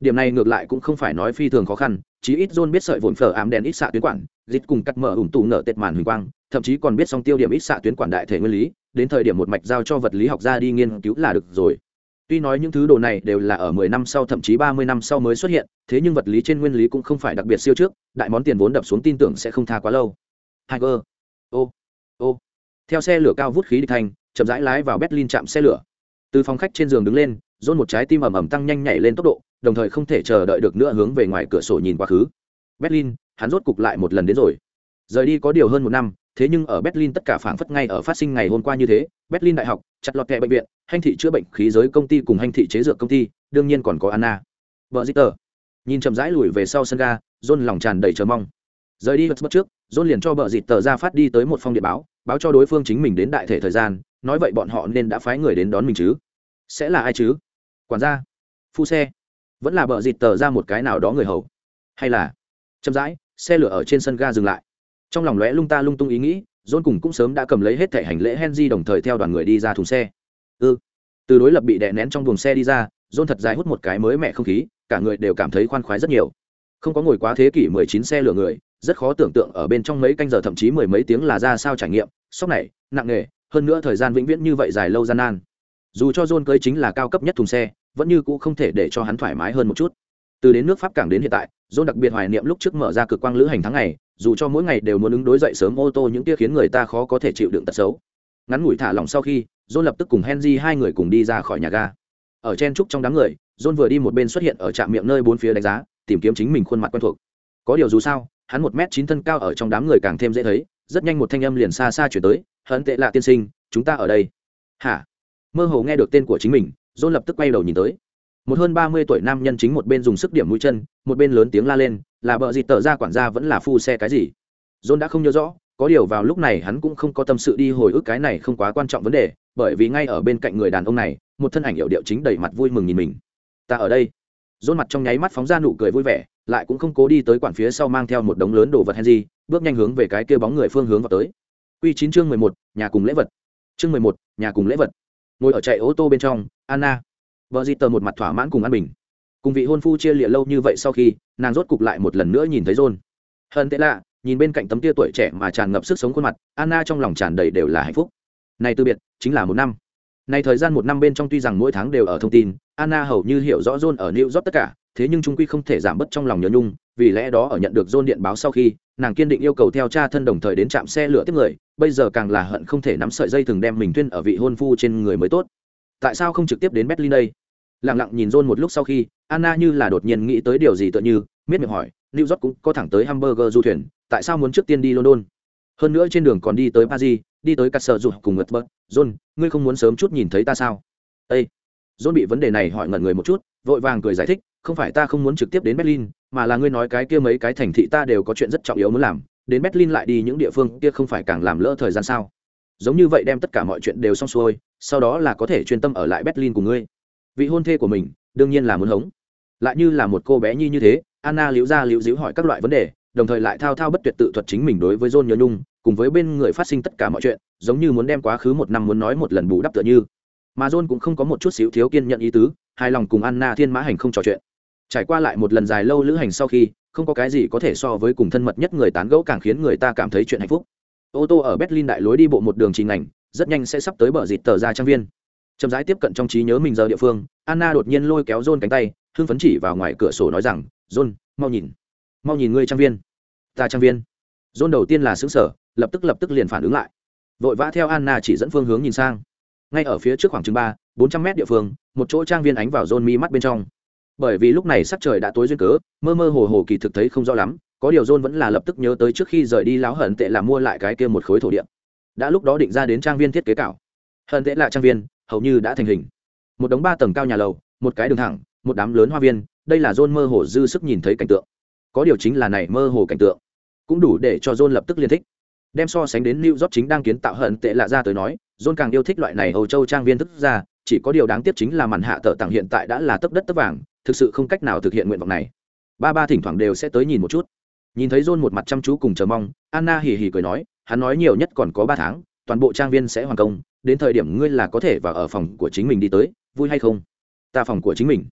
điểm này ngược lại cũng không phải nói phi thường khó khăn chí ít john biết sợi vồn phở ám đèn ít xạ tuyến quản dít cùng cắt mở ủng tù nở tệt màn huỳnh quang thậm chí còn biết xong tiêu điểm ít xạ tuyến quản đại thể nguyên lý đến thời điểm một mạch giao cho vật lý học gia đi nghiên cứu là được rồi tuy nói những thứ đồ này đều là ở mười năm sau thậm chí ba mươi năm sau mới xuất hiện thế nhưng vật lý trên nguyên lý cũng không phải đặc biệt siêu trước đại món tiền vốn đập xuống tin tưởng sẽ không tha quá lâu Tiger. Ô, ô. Theo xe lửa cao vút khí địch thành, chậm rãi lái vào Berlin chạm xe lửa. Từ phòng khách trên giường đứng lên, John một trái tim ầm ầm tăng nhanh nhảy lên tốc độ, đồng thời không thể chờ đợi được nữa hướng về ngoài cửa sổ nhìn quá khứ. Berlin, hắn rốt cục lại một lần đến rồi. Rời đi có điều hơn một năm, thế nhưng ở Berlin tất cả phảng phất ngay ở phát sinh ngày hôm qua như thế, Berlin đại học, chặt lọt kẹ bệnh viện, hành thị chữa bệnh khí giới công ty cùng hành thị chế dược công ty, đương nhiên còn có Anna. Vợ Zitter. Nhìn chậm rãi lùi về sau sân ga, John lòng tràn đầy chờ mong. Rời đi bất trước, John liền cho vợ dịt tờ ra phát đi tới một phong điện báo, báo cho đối phương chính mình đến đại thể thời gian, nói vậy bọn họ nên đã phái người đến đón mình chứ. Sẽ là ai chứ? Quản gia, phu xe, vẫn là bờ dịt tờ ra một cái nào đó người hầu, hay là chậm rãi, xe lửa ở trên sân ga dừng lại. Trong lòng lóe lung ta lung tung ý nghĩ, John cùng cũng sớm đã cầm lấy hết thẻ hành lễ Henry đồng thời theo đoàn người đi ra thùng xe. Ừ. Từ đối lập bị đè nén trong buồng xe đi ra, John thật dài hút một cái mới mẹ không khí, cả người đều cảm thấy khoan khoái rất nhiều. Không có ngồi quá thế kỷ 19 xe lửa người, rất khó tưởng tượng ở bên trong mấy canh giờ thậm chí mười mấy tiếng là ra sao trải nghiệm sốc này nặng nề hơn nữa thời gian vĩnh viễn như vậy dài lâu gian nan dù cho john cưới chính là cao cấp nhất thùng xe vẫn như cũ không thể để cho hắn thoải mái hơn một chút. Từ đến nước pháp cảng đến hiện tại, john đặc biệt hoài niệm lúc trước mở ra cực quang lữ hành tháng ngày, dù cho mỗi ngày đều muốn ứng đối dậy sớm ô tô những kia khiến người ta khó có thể chịu đựng tật xấu. Ngắn ngủi thả lỏng sau khi, john lập tức cùng henry hai người cùng đi ra khỏi nhà ga. Ở chen trúc trong đám người, john vừa đi một bên xuất hiện ở trạm miệng nơi bốn phía đánh giá, tìm kiếm chính mình khuôn mặt quen thuộc. Có điều dù sao, hắn một m chín thân cao ở trong đám người càng thêm dễ thấy, rất nhanh một thanh âm liền xa xa chuyển tới hận tệ lạ tiên sinh, chúng ta ở đây. Hả? Mơ hồ nghe được tên của chính mình dôn lập tức quay đầu nhìn tới. Một hơn ba mươi tuổi nam nhân chính một bên dùng sức điểm mũi chân, một bên lớn tiếng la lên, là bợ gì tờ ra quản gia vẫn là phu xe cái gì? Dôn đã không nhớ rõ, có điều vào lúc này hắn cũng không có tâm sự đi hồi ức cái này không quá quan trọng vấn đề, bởi vì ngay ở bên cạnh người đàn ông này, một thân ảnh hiệu điệu chính đầy mặt vui mừng nhìn mình. Ta ở đây. Dôn mặt trong nháy mắt phóng ra nụ cười vui vẻ, lại cũng không cố đi tới quản phía sau mang theo một đống lớn đồ vật henry, bước nhanh hướng về cái kia bóng người phương hướng vào tới. Quy chín chương mười một, nhà cùng lễ vật. Chương mười một, nhà cùng lễ vật ngồi ở chạy ô tô bên trong, anna. Vợ di tờ một mặt thỏa mãn cùng an bình. Cùng vị hôn phu chia lịa lâu như vậy sau khi, nàng rốt cục lại một lần nữa nhìn thấy john. Hơn tệ lạ, nhìn bên cạnh tấm tia tuổi trẻ mà tràn ngập sức sống khuôn mặt, anna trong lòng tràn đầy đều là hạnh phúc. Này từ biệt, chính là một năm. Này thời gian một năm bên trong tuy rằng mỗi tháng đều ở thông tin, anna hầu như hiểu rõ john ở new york tất cả, thế nhưng trung quy không thể giảm bớt trong lòng nhớ nhung, vì lẽ đó ở nhận được John điện báo sau khi nàng kiên định yêu cầu theo cha thân đồng thời đến trạm xe lửa tiếp người, bây giờ càng là hận không thể nắm sợi dây thường đem mình tuyên ở vị hôn phu trên người mới tốt. Tại sao không trực tiếp đến berlin đây? Lặng lặng nhìn John một lúc sau khi, anna như là đột nhiên nghĩ tới điều gì tựa như, miết miệng hỏi, new york cũng có thẳng tới hamburger du thuyền, tại sao muốn trước tiên đi london? Hơn nữa trên đường còn đi tới paris, đi tới cắt sợ dù cùng ngật bớt john, ngươi không muốn sớm chút nhìn thấy ta sao? Ây john bị vấn đề này hỏi ngẩn người một chút, vội vàng cười giải thích không phải ta không muốn trực tiếp đến berlin, mà là ngươi nói cái kia mấy cái thành thị ta đều có chuyện rất trọng yếu muốn làm, đến berlin lại đi những địa phương kia không phải càng làm lỡ thời gian sao? Giống như vậy đem tất cả mọi chuyện đều xong xuôi, sau đó là có thể chuyên tâm ở lại berlin của ngươi. Vị hôn thê của mình, đương nhiên là muốn hống. Lại như là một cô bé nhi như thế, anna liễu ra liễu díu hỏi các loại vấn đề, đồng thời lại thao thao bất tuyệt tự thuật chính mình đối với john nhớ nhung, cùng với bên người phát sinh tất cả mọi chuyện, giống như muốn đem quá khứ một năm muốn nói một lần bù đắp tựa như. Mà john cũng không có một chút xíu thiếu kiên nhận ý tứ, hài lòng cùng anna thiên mã hành không trò chuyện trải qua lại một lần dài lâu lữ hành sau khi, không có cái gì có thể so với cùng thân mật nhất người tán gẫu càng khiến người ta cảm thấy chuyện hạnh phúc. Ô tô ở berlin đại lối đi bộ một đường trình ảnh, rất nhanh sẽ sắp tới bờ dịt tờ ra trang viên. Chậm rãi tiếp cận trong trí nhớ mình giờ địa phương, anna đột nhiên lôi kéo john cánh tay, hưng phấn chỉ vào ngoài cửa sổ nói rằng, john, mau nhìn. Mau nhìn ngươi trang viên. Ta trang viên. John đầu tiên là xứng sở lập tức lập tức liền phản ứng lại. Vội vã theo anna chỉ dẫn phương hướng nhìn sang. Ngay ở phía trước khoảng chừng ba, bốn trăm mét địa phương, một chỗ trang viên ánh vào john mi mắt bên trong bởi vì lúc này sắc trời đã tối duyên cớ, mơ mơ hồ hồ kỳ thực thấy không rõ lắm, có điều john vẫn là lập tức nhớ tới trước khi rời đi láo hận tệ là mua lại cái kia một khối thổ địa. Đã lúc đó định ra đến trang viên thiết kế cảo. Hận tệ là trang viên, hầu như đã thành hình. Một đống ba tầng cao nhà lầu, một cái đường thẳng, một đám lớn hoa viên, đây là john mơ hồ dư sức nhìn thấy cảnh tượng. Có điều chính là này mơ hồ cảnh tượng, cũng đủ để cho john lập tức liên thích. Đem so sánh đến new york chính đang kiến tạo hận tệ lạ ra tới nói, john càng yêu thích loại này âu châu trang viên thức ra, chỉ có điều đáng tiếc chính là màn hạ tờ tặng hiện tại đã là tấp đất tấp vàng thực sự không cách nào thực hiện nguyện vọng này ba ba thỉnh thoảng đều sẽ tới nhìn một chút nhìn thấy john một mặt chăm chú cùng chờ mong anna hì hì cười nói hắn nói nhiều nhất còn có ba tháng toàn bộ trang viên sẽ hoàn công đến thời điểm ngươi là có thể vào ở phòng của chính mình đi tới vui hay không ta phòng của chính mình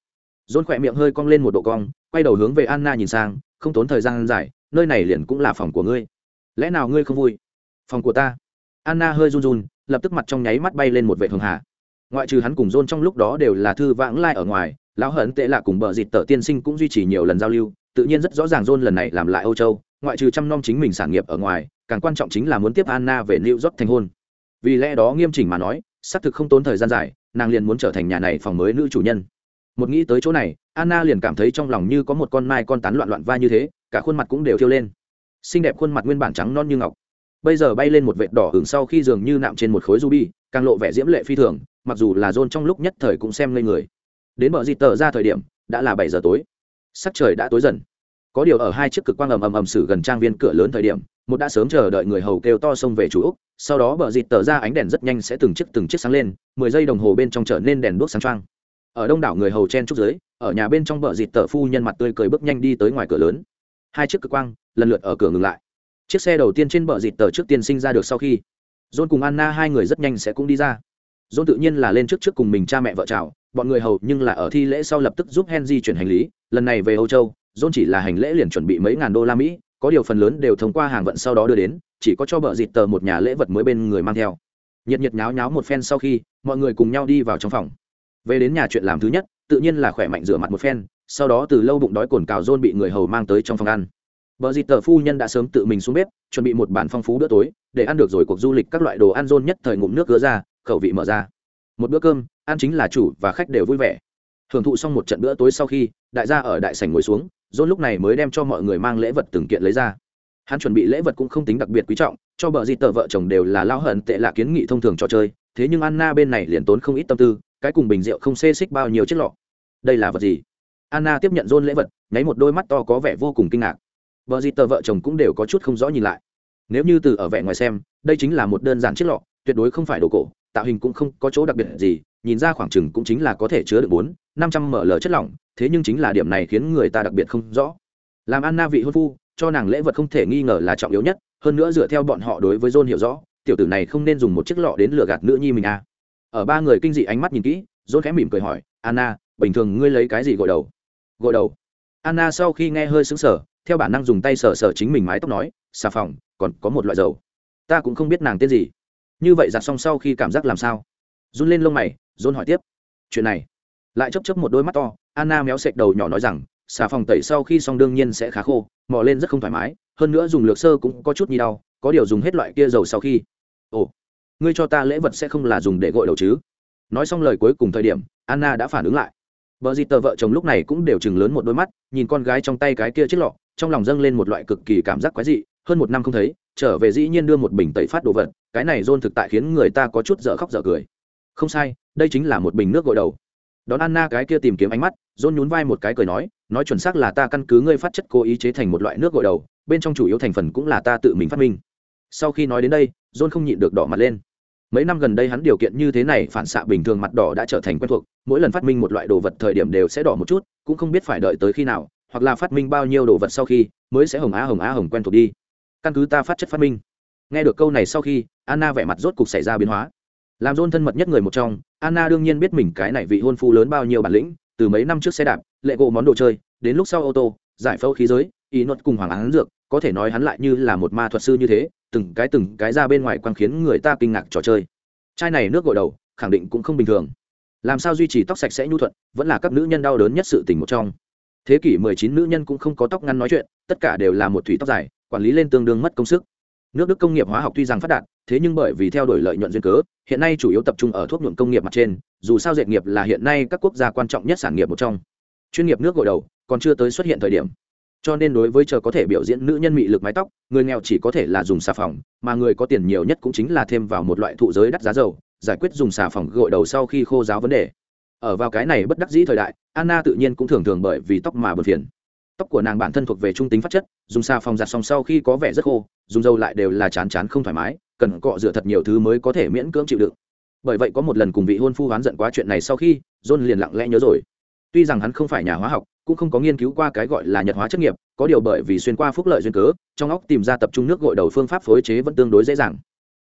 John khỏe miệng hơi cong lên một độ cong, quay đầu hướng về Anna nhìn sang, không tốn thời gian dài, nơi này liền cũng là phòng của ngươi. Lẽ nào ngươi không vui? Phòng của ta. Anna hơi run run, lập tức mặt trong nháy mắt bay lên một vệ thường hà. Ngoại trừ hắn cùng John trong lúc đó đều là thư vãng lai ở ngoài, lão hận tệ lạ cùng bờ dịt tờ tiên sinh cũng duy trì nhiều lần giao lưu, tự nhiên rất rõ ràng John lần này làm lại Âu Châu, ngoại trừ chăm nom chính mình sản nghiệp ở ngoài, càng quan trọng chính là muốn tiếp Anna về New York thành hôn. Vì lẽ đó nghiêm chỉnh mà nói, xác thực không tốn thời gian dài, nàng liền muốn trở thành nhà này phòng mới nữ chủ nhân. Một nghĩ tới chỗ này anna liền cảm thấy trong lòng như có một con mai con tán loạn loạn va như thế cả khuôn mặt cũng đều thiêu lên. Xinh đẹp khuôn mặt nguyên bản trắng non như ngọc. Bây giờ bay lên một vệt đỏ hưởng sau khi dường như nạm trên một khối ruby càng lộ vẻ diễm lệ phi thường mặc dù là rôn trong lúc nhất thời cũng xem ngây người đến bờ dịt tờ ra thời điểm, đã là bảy giờ tối. Sắc trời đã tối dần. Có điều ở hai chiếc cực quang ầm ầm ầm xử gần trang viên cửa lớn thời điểm, một đã sớm chờ đợi người hầu kêu to xông về chủ úc, sau đó bờ dịt tờ ra ánh đèn rất nhanh sẽ từng chiếc từng chiếc sáng lên, mười giây đồng hồ bên trong trở nên đèn đuốc sáng trăng ở đông đảo người hầu chen trúc dưới, ở nhà bên trong bờ dịt tờ phu nhân mặt tươi cười bước nhanh đi tới ngoài cửa lớn. Hai chiếc cực quang lần lượt ở cửa ngừng lại. Chiếc xe đầu tiên trên bờ dịt tờ trước tiên sinh ra được sau khi, john cùng anna hai người rất nhanh sẽ cũng đi ra. John tự nhiên là lên trước trước cùng mình cha mẹ vợ chào bọn người hầu nhưng là ở thi lễ sau lập tức giúp henry chuyển hành lý lần này về âu châu john chỉ là hành lễ liền chuẩn bị mấy ngàn đô la mỹ có điều phần lớn đều thông qua hàng vận sau đó đưa đến chỉ có cho bợ dịt tờ một nhà lễ vật mới bên người mang theo. Nhiệt nhiệt nháo nháo một phen sau khi mọi người cùng nhau đi vào trong phòng. Về đến nhà chuyện làm thứ nhất tự nhiên là khỏe mạnh rửa mặt một phen sau đó từ lâu bụng đói cồn cào John bị người hầu mang tới trong phòng ăn. Bờ dịt tờ phu nhân đã sớm tự mình xuống bếp, chuẩn bị một bản phong phú bữa tối, để ăn được rồi cuộc du lịch các loại đồ ăn John nhất thời ngụm nước gỡ ra, khẩu vị mở ra. Một bữa cơm, ăn chính là chủ và khách đều vui vẻ. Hưởng thụ xong một trận bữa tối sau khi, đại gia ở đại sảnh ngồi xuống, john lúc này mới đem cho mọi người mang lễ vật từng kiện lấy ra. Hắn chuẩn bị lễ vật cũng không tính đặc biệt quý trọng, cho bờ di tờ vợ chồng đều là lao hận tệ là kiến nghị thông thường trò chơi, thế nhưng Anna bên này liền tốn không ít tâm tư, cái cùng bình rượu không xê xích bao nhiêu chiếc lọ đây là vật gì anna tiếp nhận john lễ vật nháy một đôi mắt to có vẻ vô cùng kinh ngạc vợ di tờ vợ chồng cũng đều có chút không rõ nhìn lại nếu như từ ở vẻ ngoài xem đây chính là một đơn giản chiếc lọ tuyệt đối không phải đồ cổ tạo hình cũng không có chỗ đặc biệt gì, nhìn ra khoảng chừng cũng chính là có thể chứa được bốn, năm trăm ml chất lỏng, thế nhưng chính là điểm này khiến người ta đặc biệt không rõ. Làm anna vị hôn phu, cho nàng lễ vật không thể nghi ngờ là trọng yếu nhất, hơn nữa dựa theo bọn họ đối với john hiểu rõ, tiểu tử này không nên dùng một chiếc lọ đến lừa gạt nữ nhi mình à. Ở ba người kinh dị ánh mắt nhìn kỹ, john khẽ mỉm cười hỏi, anna, bình thường ngươi lấy cái gì gội đầu? Gội đầu? Anna sau khi nghe hơi sững sờ, theo bản năng dùng tay sờ sờ chính mình mái tóc nói, xà phòng, còn có một loại dầu. Ta cũng không biết nàng tên gì như vậy giặt xong sau khi cảm giác làm sao? Run lên lông mày, john hỏi tiếp. Chuyện này. Lại chấp chấp một đôi mắt to, anna méo sệch đầu nhỏ nói rằng, xà phòng tẩy sau khi xong đương nhiên sẽ khá khô, mò lên rất không thoải mái, hơn nữa dùng lược sơ cũng có chút nhi đau, có điều dùng hết loại kia dầu sau khi. Ồ, ngươi cho ta lễ vật sẽ không là dùng để gội đầu chứ? Nói xong lời cuối cùng thời điểm, anna đã phản ứng lại. Vợ dì tờ vợ chồng lúc này cũng đều chừng lớn một đôi mắt, nhìn con gái trong tay cái kia chiếc lọ, trong lòng dâng lên một loại cực kỳ cảm giác quái dị, hơn một năm không thấy, trở về dĩ nhiên đưa một bình tẩy phát đồ vật cái này dôn thực tại khiến người ta có chút dở khóc dở cười. Không sai, đây chính là một bình nước gội đầu. Đón anna cái kia tìm kiếm ánh mắt, dôn nhún vai một cái cười nói nói chuẩn xác là ta căn cứ ngươi phát chất cố ý chế thành một loại nước gội đầu, bên trong chủ yếu thành phần cũng là ta tự mình phát minh. Sau khi nói đến đây, dôn không nhịn được đỏ mặt lên. Mấy năm gần đây hắn điều kiện như thế này phản xạ bình thường mặt đỏ đã trở thành quen thuộc, mỗi lần phát minh một loại đồ vật thời điểm đều sẽ đỏ một chút, cũng không biết phải đợi tới khi nào, hoặc là phát minh bao nhiêu đồ vật sau khi mới sẽ hồng á hồng á hồng quen thuộc đi. Căn cứ ta phát chất phát minh nghe được câu này sau khi, anna vẻ mặt rốt cục xảy ra biến hóa. Làm dôn thân mật nhất người một trong, anna đương nhiên biết mình cái này vị hôn phu lớn bao nhiêu bản lĩnh, từ mấy năm trước xe đạp, lệ gỗ món đồ chơi, đến lúc sau ô tô, giải phẫu khí giới, ý nốt cùng hoàng án dược, có thể nói hắn lại như là một ma thuật sư như thế, từng cái từng cái ra bên ngoài quang khiến người ta kinh ngạc trò chơi. Chai này nước gội đầu, khẳng định cũng không bình thường. Làm sao duy trì tóc sạch sẽ nhu thuận, vẫn là các nữ nhân đau đớn nhất sự tình một trong. Thế kỷ 19 nữ nhân cũng không có tóc ngắn nói chuyện, tất cả đều là một thủy tóc dài, quản lý lên tương đương mất công sức nước đức công nghiệp hóa học tuy rằng phát đạt, thế nhưng bởi vì theo đuổi lợi nhuận duyên cớ, hiện nay chủ yếu tập trung ở thuốc nhuộm công nghiệp mặt trên, dù sao dệt nghiệp là hiện nay các quốc gia quan trọng nhất sản nghiệp một trong. Chuyên nghiệp nước gội đầu, còn chưa tới xuất hiện thời điểm. Cho nên đối với chờ có thể biểu diễn nữ nhân mị lực mái tóc, người nghèo chỉ có thể là dùng xà phòng, mà người có tiền nhiều nhất cũng chính là thêm vào một loại thụ giới đắt giá dầu, giải quyết dùng xà phòng gội đầu sau khi khô giáo vấn đề. Ở vào cái này bất đắc dĩ thời đại, anna tự nhiên cũng thường thường bởi vì tóc mà bật phiền tóc của nàng bản thân thuộc về trung tính phát chất, dùng xà phòng giặt xong sau khi có vẻ rất khô, dùng dầu lại đều là chán chán không thoải mái, cần cọ rửa thật nhiều thứ mới có thể miễn cưỡng chịu đựng. Bởi vậy có một lần cùng vị hôn phu oán giận quá chuyện này sau khi, john liền lặng lẽ nhớ rồi. Tuy rằng hắn không phải nhà hóa học, cũng không có nghiên cứu qua cái gọi là nhật hóa chất nghiệp, có điều bởi vì xuyên qua phúc lợi duyên cớ, trong óc tìm ra tập trung nước gội đầu phương pháp phối chế vẫn tương đối dễ dàng.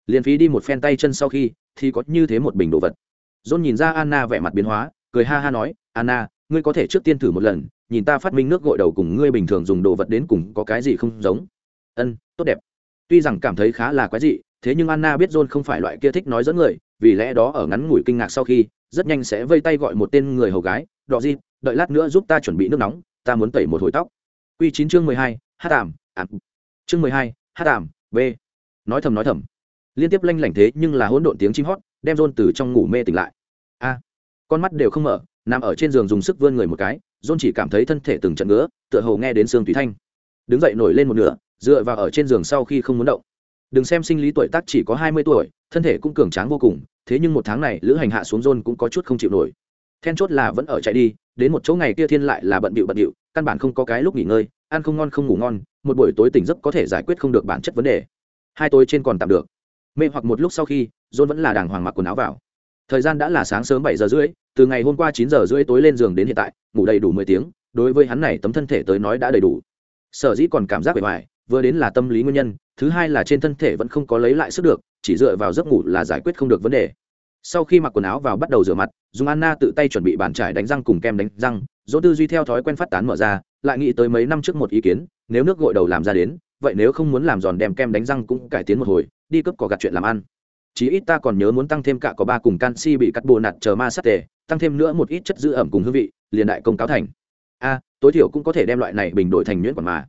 Liền phí đi một phen tay chân sau khi, thì có như thế một bình đồ vật. John nhìn ra anna vẻ mặt biến hóa, cười ha ha nói, anna ngươi có thể trước tiên thử một lần, nhìn ta phát minh nước gội đầu cùng ngươi bình thường dùng đồ vật đến cùng có cái gì không giống. Ân, tốt đẹp. Tuy rằng cảm thấy khá là quái dị, thế nhưng anna biết john không phải loại kia thích nói dẫn người, vì lẽ đó ở ngắn ngủi kinh ngạc sau khi, rất nhanh sẽ vây tay gọi một tên người hầu gái đỏ di, đợi lát nữa giúp ta chuẩn bị nước nóng, ta muốn tẩy một hồi tóc. Q chín chương mười hai h tàm ảm. Chương mười hai h tàm b nói thầm nói thầm. Liên tiếp lanh lảnh thế nhưng là hỗn độn tiếng chim hót, đem john từ trong ngủ mê tỉnh lại. A, con mắt đều không mở nằm ở trên giường dùng sức vươn người một cái, john chỉ cảm thấy thân thể từng trận ngứa, tựa hồ nghe đến xương tùy thanh. Đứng dậy nổi lên một nửa, dựa vào ở trên giường sau khi không muốn động. Đừng xem sinh lý tuổi tác chỉ có hai mươi tuổi, thân thể cũng cường tráng vô cùng, thế nhưng một tháng này lữ hành hạ xuống john cũng có chút không chịu nổi. Then chốt là vẫn ở chạy đi, đến một chỗ ngày kia thiên lại là bận bịu bận bịu căn bản không có cái lúc nghỉ ngơi, ăn không ngon không ngủ ngon, một buổi tối tỉnh giấc có thể giải quyết không được bản chất vấn đề. Hai tối trên còn tạm được. Mê hoặc một lúc sau khi, john vẫn là đàng hoàng mặc quần áo vào thời gian đã là sáng sớm bảy giờ rưỡi, từ ngày hôm qua chín giờ rưỡi tối lên giường đến hiện tại, ngủ đầy đủ mười tiếng, đối với hắn này tấm thân thể tới nói đã đầy đủ. Sở dĩ còn cảm giác bề ngoài, vừa đến là tâm lý nguyên nhân, thứ hai là trên thân thể vẫn không có lấy lại sức được, chỉ dựa vào giấc ngủ là giải quyết không được vấn đề. Sau khi mặc quần áo vào bắt đầu rửa mặt dùng anna tự tay chuẩn bị bàn trải đánh răng cùng kem đánh răng, dỗ tư duy theo thói quen phát tán mở ra, lại nghĩ tới mấy năm trước một ý kiến, nếu nước gội đầu làm ra đến, vậy nếu không muốn làm giòn đem kem đánh răng cũng cải tiến một hồi, đi cấp có gặt chuyện làm ăn chí ít ta còn nhớ muốn tăng thêm cả có ba cùng canxi bị cắt bồ nạt chờ ma sát tề, tăng thêm nữa một ít chất giữ ẩm cùng hương vị, liền đại công cáo thành. A, tối thiểu cũng có thể đem loại này bình đổi thành nhuyễn quản mà.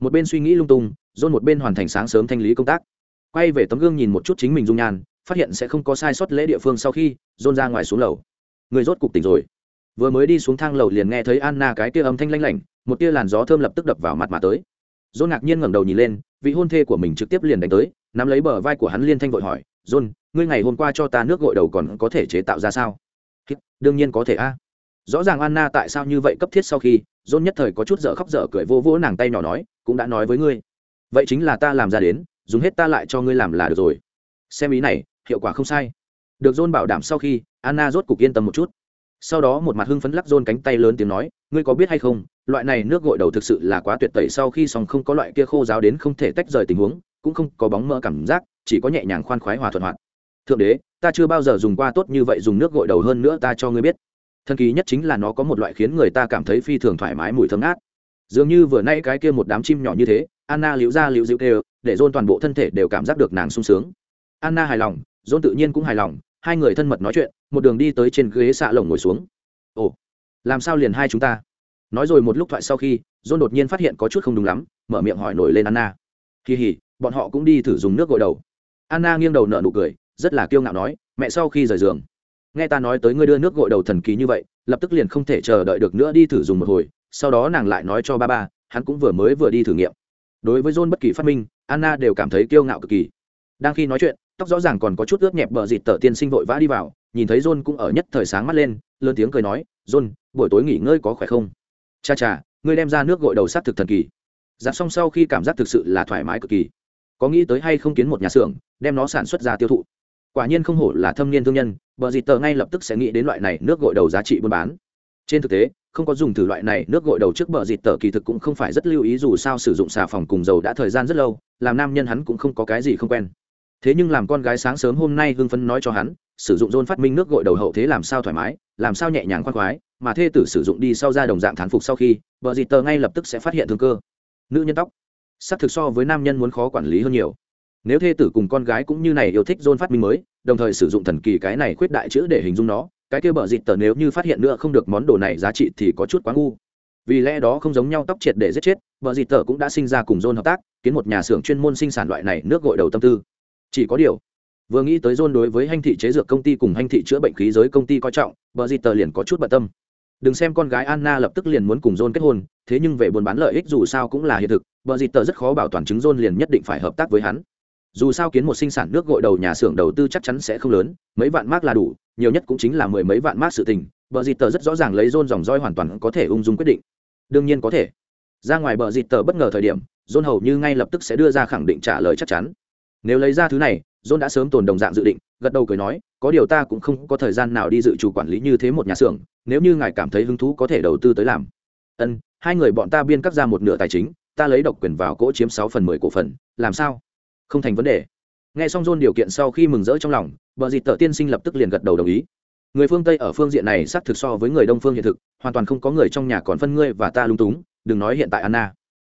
Một bên suy nghĩ lung tung dôn một bên hoàn thành sáng sớm thanh lý công tác. Quay về tấm gương nhìn một chút chính mình dung nhan, phát hiện sẽ không có sai sót lễ địa phương sau khi dôn ra ngoài xuống lầu. Người rốt cục tỉnh rồi. Vừa mới đi xuống thang lầu liền nghe thấy anna cái tia âm thanh lanh lảnh, một tia làn gió thơm lập tức đập vào mặt mà tới. Dôn ngạc nhiên ngẩng đầu nhìn lên, vị hôn thê của mình trực tiếp liền đánh tới, nắm lấy bờ vai của hắn liên thanh vội hỏi john, ngươi ngày hôm qua cho ta nước gội đầu còn có thể chế tạo ra sao? Đương nhiên có thể a. Rõ ràng anna tại sao như vậy cấp thiết sau khi, john nhất thời có chút dở khóc dở cười vô vỗ nàng tay nhỏ nói, cũng đã nói với ngươi. Vậy chính là ta làm ra đến, dùng hết ta lại cho ngươi làm là được rồi. Xem ý này, hiệu quả không sai. Được john bảo đảm sau khi, anna rốt cục yên tâm một chút. Sau đó một mặt hưng phấn lắc john cánh tay lớn tiếng nói, ngươi có biết hay không, loại này nước gội đầu thực sự là quá tuyệt tẩy sau khi xong không có loại kia khô giáo đến không thể tách rời tình huống, cũng không có bóng mỡ cảm giác chỉ có nhẹ nhàng khoan khoái hòa thuận hoạt. Thượng đế, ta chưa bao giờ dùng qua tốt như vậy dùng nước gội đầu hơn nữa ta cho ngươi biết. Thần kỳ nhất chính là nó có một loại khiến người ta cảm thấy phi thường thoải mái mùi thơm ngát. Dường như vừa nay cái kia một đám chim nhỏ như thế, anna liễu ra liễu dịu kêu, để dôn toàn bộ thân thể đều cảm giác được nàng sung sướng. Anna hài lòng, dôn tự nhiên cũng hài lòng, hai người thân mật nói chuyện, một đường đi tới trên ghế xạ lồng ngồi xuống. Ồ, làm sao liền hai chúng ta? Nói rồi một lúc thoại sau khi, dôn đột nhiên phát hiện có chút không đúng lắm, mở miệng hỏi nổi lên anna. Kỳ hỉ, bọn họ cũng đi thử dùng nước gội đầu anna nghiêng đầu nở nụ cười, rất là kiêu ngạo nói, mẹ sau khi rời giường, nghe ta nói tới ngươi đưa nước gội đầu thần kỳ như vậy, lập tức liền không thể chờ đợi được nữa đi thử dùng một hồi. Sau đó nàng lại nói cho ba ba, hắn cũng vừa mới vừa đi thử nghiệm. Đối với john bất kỳ phát minh, anna đều cảm thấy kiêu ngạo cực kỳ. Đang khi nói chuyện, tóc rõ ràng còn có chút ướt nhẹp bờ dịt tờ tiên sinh vội vã đi vào, nhìn thấy john cũng ở nhất thời sáng mắt lên, lớn tiếng cười nói, john, buổi tối nghỉ ngơi có khỏe không? Cha cha, ngươi đem ra nước gội đầu s á t thực thần kỳ. Giặt xong sau khi cảm giác thực sự là thoải mái cực kỳ có nghĩ tới hay không kiến một nhà xưởng, đem nó sản xuất ra tiêu thụ. Quả nhiên không hổ là thâm niên thương nhân, bờ dịt tờ ngay lập tức sẽ nghĩ đến loại này nước gội đầu giá trị buôn bán. Trên thực tế, không có dùng thử loại này nước gội đầu trước bờ dịt tờ kỳ thực cũng không phải rất lưu ý dù sao sử dụng xà phòng cùng dầu đã thời gian rất lâu, làm nam nhân hắn cũng không có cái gì không quen. Thế nhưng làm con gái sáng sớm hôm nay hưng phấn nói cho hắn, sử dụng dôn phát minh nước gội đầu hậu thế làm sao thoải mái, làm sao nhẹ nhàng khoan khoái, mà thê tử sử dụng đi sau ra đồng dạng thán phục sau khi vợ dịt tờ ngay lập tức sẽ phát hiện thương cơ. Nữ nhân tóc xác thực so với nam nhân muốn khó quản lý hơn nhiều. Nếu thê tử cùng con gái cũng như này yêu thích dôn phát minh mới, đồng thời sử dụng thần kỳ cái này khuyết đại chữ để hình dung nó, cái kia bờ dịt tờ nếu như phát hiện nữa không được món đồ này giá trị thì có chút quá ngu. Vì lẽ đó không giống nhau tóc triệt để giết chết bờ dịt tờ cũng đã sinh ra cùng dôn hợp tác, kiến một nhà xưởng chuyên môn sinh sản loại này nước gội đầu tâm tư. Chỉ có điều, vừa nghĩ tới dôn đối với hành thị chế dược công ty cùng hành thị chữa bệnh khí giới công ty coi trọng bờ dịt tờ liền có chút bận tâm. Đừng xem con gái anna lập tức liền muốn cùng john kết hôn, thế nhưng về buôn bán lợi ích dù sao cũng là hiện thực bờ dịt tờ rất khó bảo toàn chứng john liền nhất định phải hợp tác với hắn. Dù sao kiến một sinh sản nước gội đầu nhà xưởng đầu tư chắc chắn sẽ không lớn, mấy vạn mark là đủ, nhiều nhất cũng chính là mười mấy vạn mark sự tình. Bờ dịt tờ rất rõ ràng lấy john dòng roi hoàn toàn có thể ung dung quyết định. Đương nhiên có thể. Ra ngoài bờ dịt tờ bất ngờ thời điểm john hầu như ngay lập tức sẽ đưa ra khẳng định trả lời chắc chắn. Nếu lấy ra thứ này john đã sớm tồn đồng dạng dự định, gật đầu cười nói, có điều ta cũng không có thời gian nào đi dự chủ quản lý như thế một nhà xưởng, nếu như ngài cảm thấy hứng thú có thể đầu tư tới làm. Ân, hai người bọn ta biên cắt ra một nửa tài chính ta lấy độc quyền vào cỗ chiếm sáu phần mười cổ phần, làm sao? Không thành vấn đề. Nghe xong john điều kiện sau khi mừng rỡ trong lòng, bờ dịt tờ tiên sinh lập tức liền gật đầu đồng ý. Người phương tây ở phương diện này xác thực so với người đông phương hiện thực, hoàn toàn không có người trong nhà còn phân ngươi và ta lung túng, đừng nói hiện tại anna.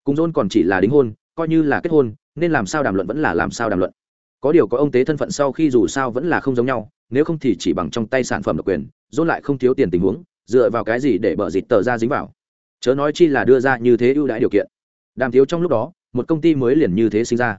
Cùng john còn chỉ là đính hôn, coi như là kết hôn, nên làm sao đàm luận vẫn là làm sao đàm luận. Có điều có ông tế thân phận sau khi dù sao vẫn là không giống nhau, nếu không thì chỉ bằng trong tay sản phẩm độc quyền, john lại không thiếu tiền tình huống, dựa vào cái gì để bờ dịt tờ ra dính vào? Chớ nói chi là đưa ra như thế ưu đãi điều kiện đàm thiếu trong lúc đó, một công ty mới liền như thế sinh ra.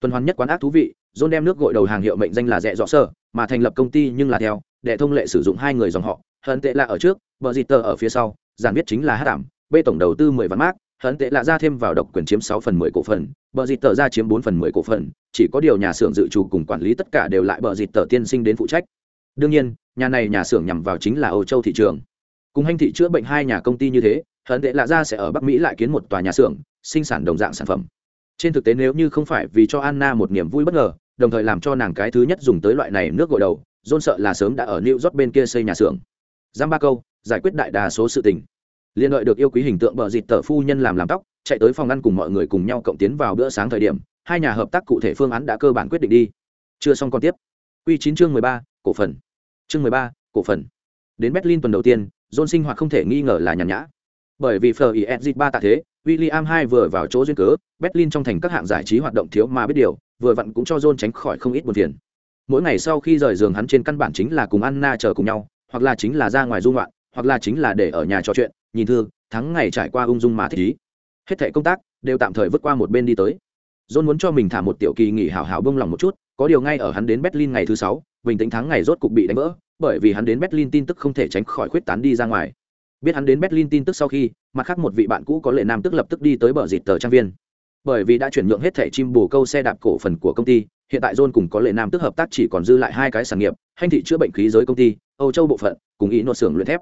Tuần hoàn nhất quán ác thú vị, john đem nước gội đầu hàng hiệu mệnh danh là rẻ rõ sơ, mà thành lập công ty nhưng là theo đệ thông lệ sử dụng hai người dòng họ hận tệ là ở trước, bờ dịt tờ ở phía sau, giản viết chính là hát đảm bê tổng đầu tư mười vạn mác hận tệ là ra thêm vào độc quyền chiếm sáu phần mười cổ phần, bờ dịt tờ ra chiếm bốn phần mười cổ phần, chỉ có điều nhà xưởng dự trù cùng quản lý tất cả đều lại bờ dịt tờ tiên sinh đến phụ trách. Đương nhiên, nhà này nhà xưởng nhằm vào chính là âu châu thị trường. Cùng hành thị chữa bệnh hai nhà công ty như thế hận tệ là ra sẽ ở bắc mỹ lại kiến một tòa nhà xưởng sinh sản đồng dạng sản phẩm. Trên thực tế nếu như không phải vì cho anna một niềm vui bất ngờ, đồng thời làm cho nàng cái thứ nhất dùng tới loại này nước gội đầu, john sợ là sớm đã ở new york bên kia xây nhà xưởng. Giam ba câu, giải quyết đại đa số sự tình. Liên đợi được yêu quý hình tượng bờ dịt tờ phu nhân làm làm tóc, chạy tới phòng ăn cùng mọi người cùng nhau cộng tiến vào bữa sáng thời điểm, hai nhà hợp tác cụ thể phương án đã cơ bản quyết định đi. Chưa xong còn tiếp. Q chín chương mười ba, cổ phần. Chương mười ba, cổ phần. Đến berlin tuần đầu tiên, john sinh hoạt không thể nghi ngờ là nhàn nhã. Bởi vì phờ is ba tạ thế William hai vừa vào chỗ duyên cớ, berlin trong thành các hạng giải trí hoạt động thiếu mà biết điều, vừa vặn cũng cho john tránh khỏi không ít buồn phiền. Mỗi ngày sau khi rời giường hắn trên căn bản chính là cùng anna chờ cùng nhau, hoặc là chính là ra ngoài dung loạn hoặc là chính là để ở nhà trò chuyện, nhìn thương thắng ngày trải qua ung dung mà thích ý. Hết thẻ công tác đều tạm thời vứt qua một bên đi tới. John muốn cho mình thả một tiểu kỳ nghỉ hào hào bông lòng một chút, có điều ngay ở hắn đến berlin ngày thứ sáu, bình tĩnh thắng ngày rốt cục bị đánh vỡ, bởi vì hắn đến berlin tin tức không thể tránh khỏi khuyết tán đi ra ngoài biết hắn đến berlin tin tức sau khi, mặt khác một vị bạn cũ có lệ nam tức lập tức đi tới bờ dịt tờ trang viên. Bởi vì đã chuyển nhượng hết thẻ chim bù câu xe đạp cổ phần của công ty, hiện tại john cùng có lệ nam tức hợp tác chỉ còn dư lại hai cái sản nghiệp, hành thị chữa bệnh khí giới công ty, âu châu bộ phận, cùng ý nội xưởng luyện thép.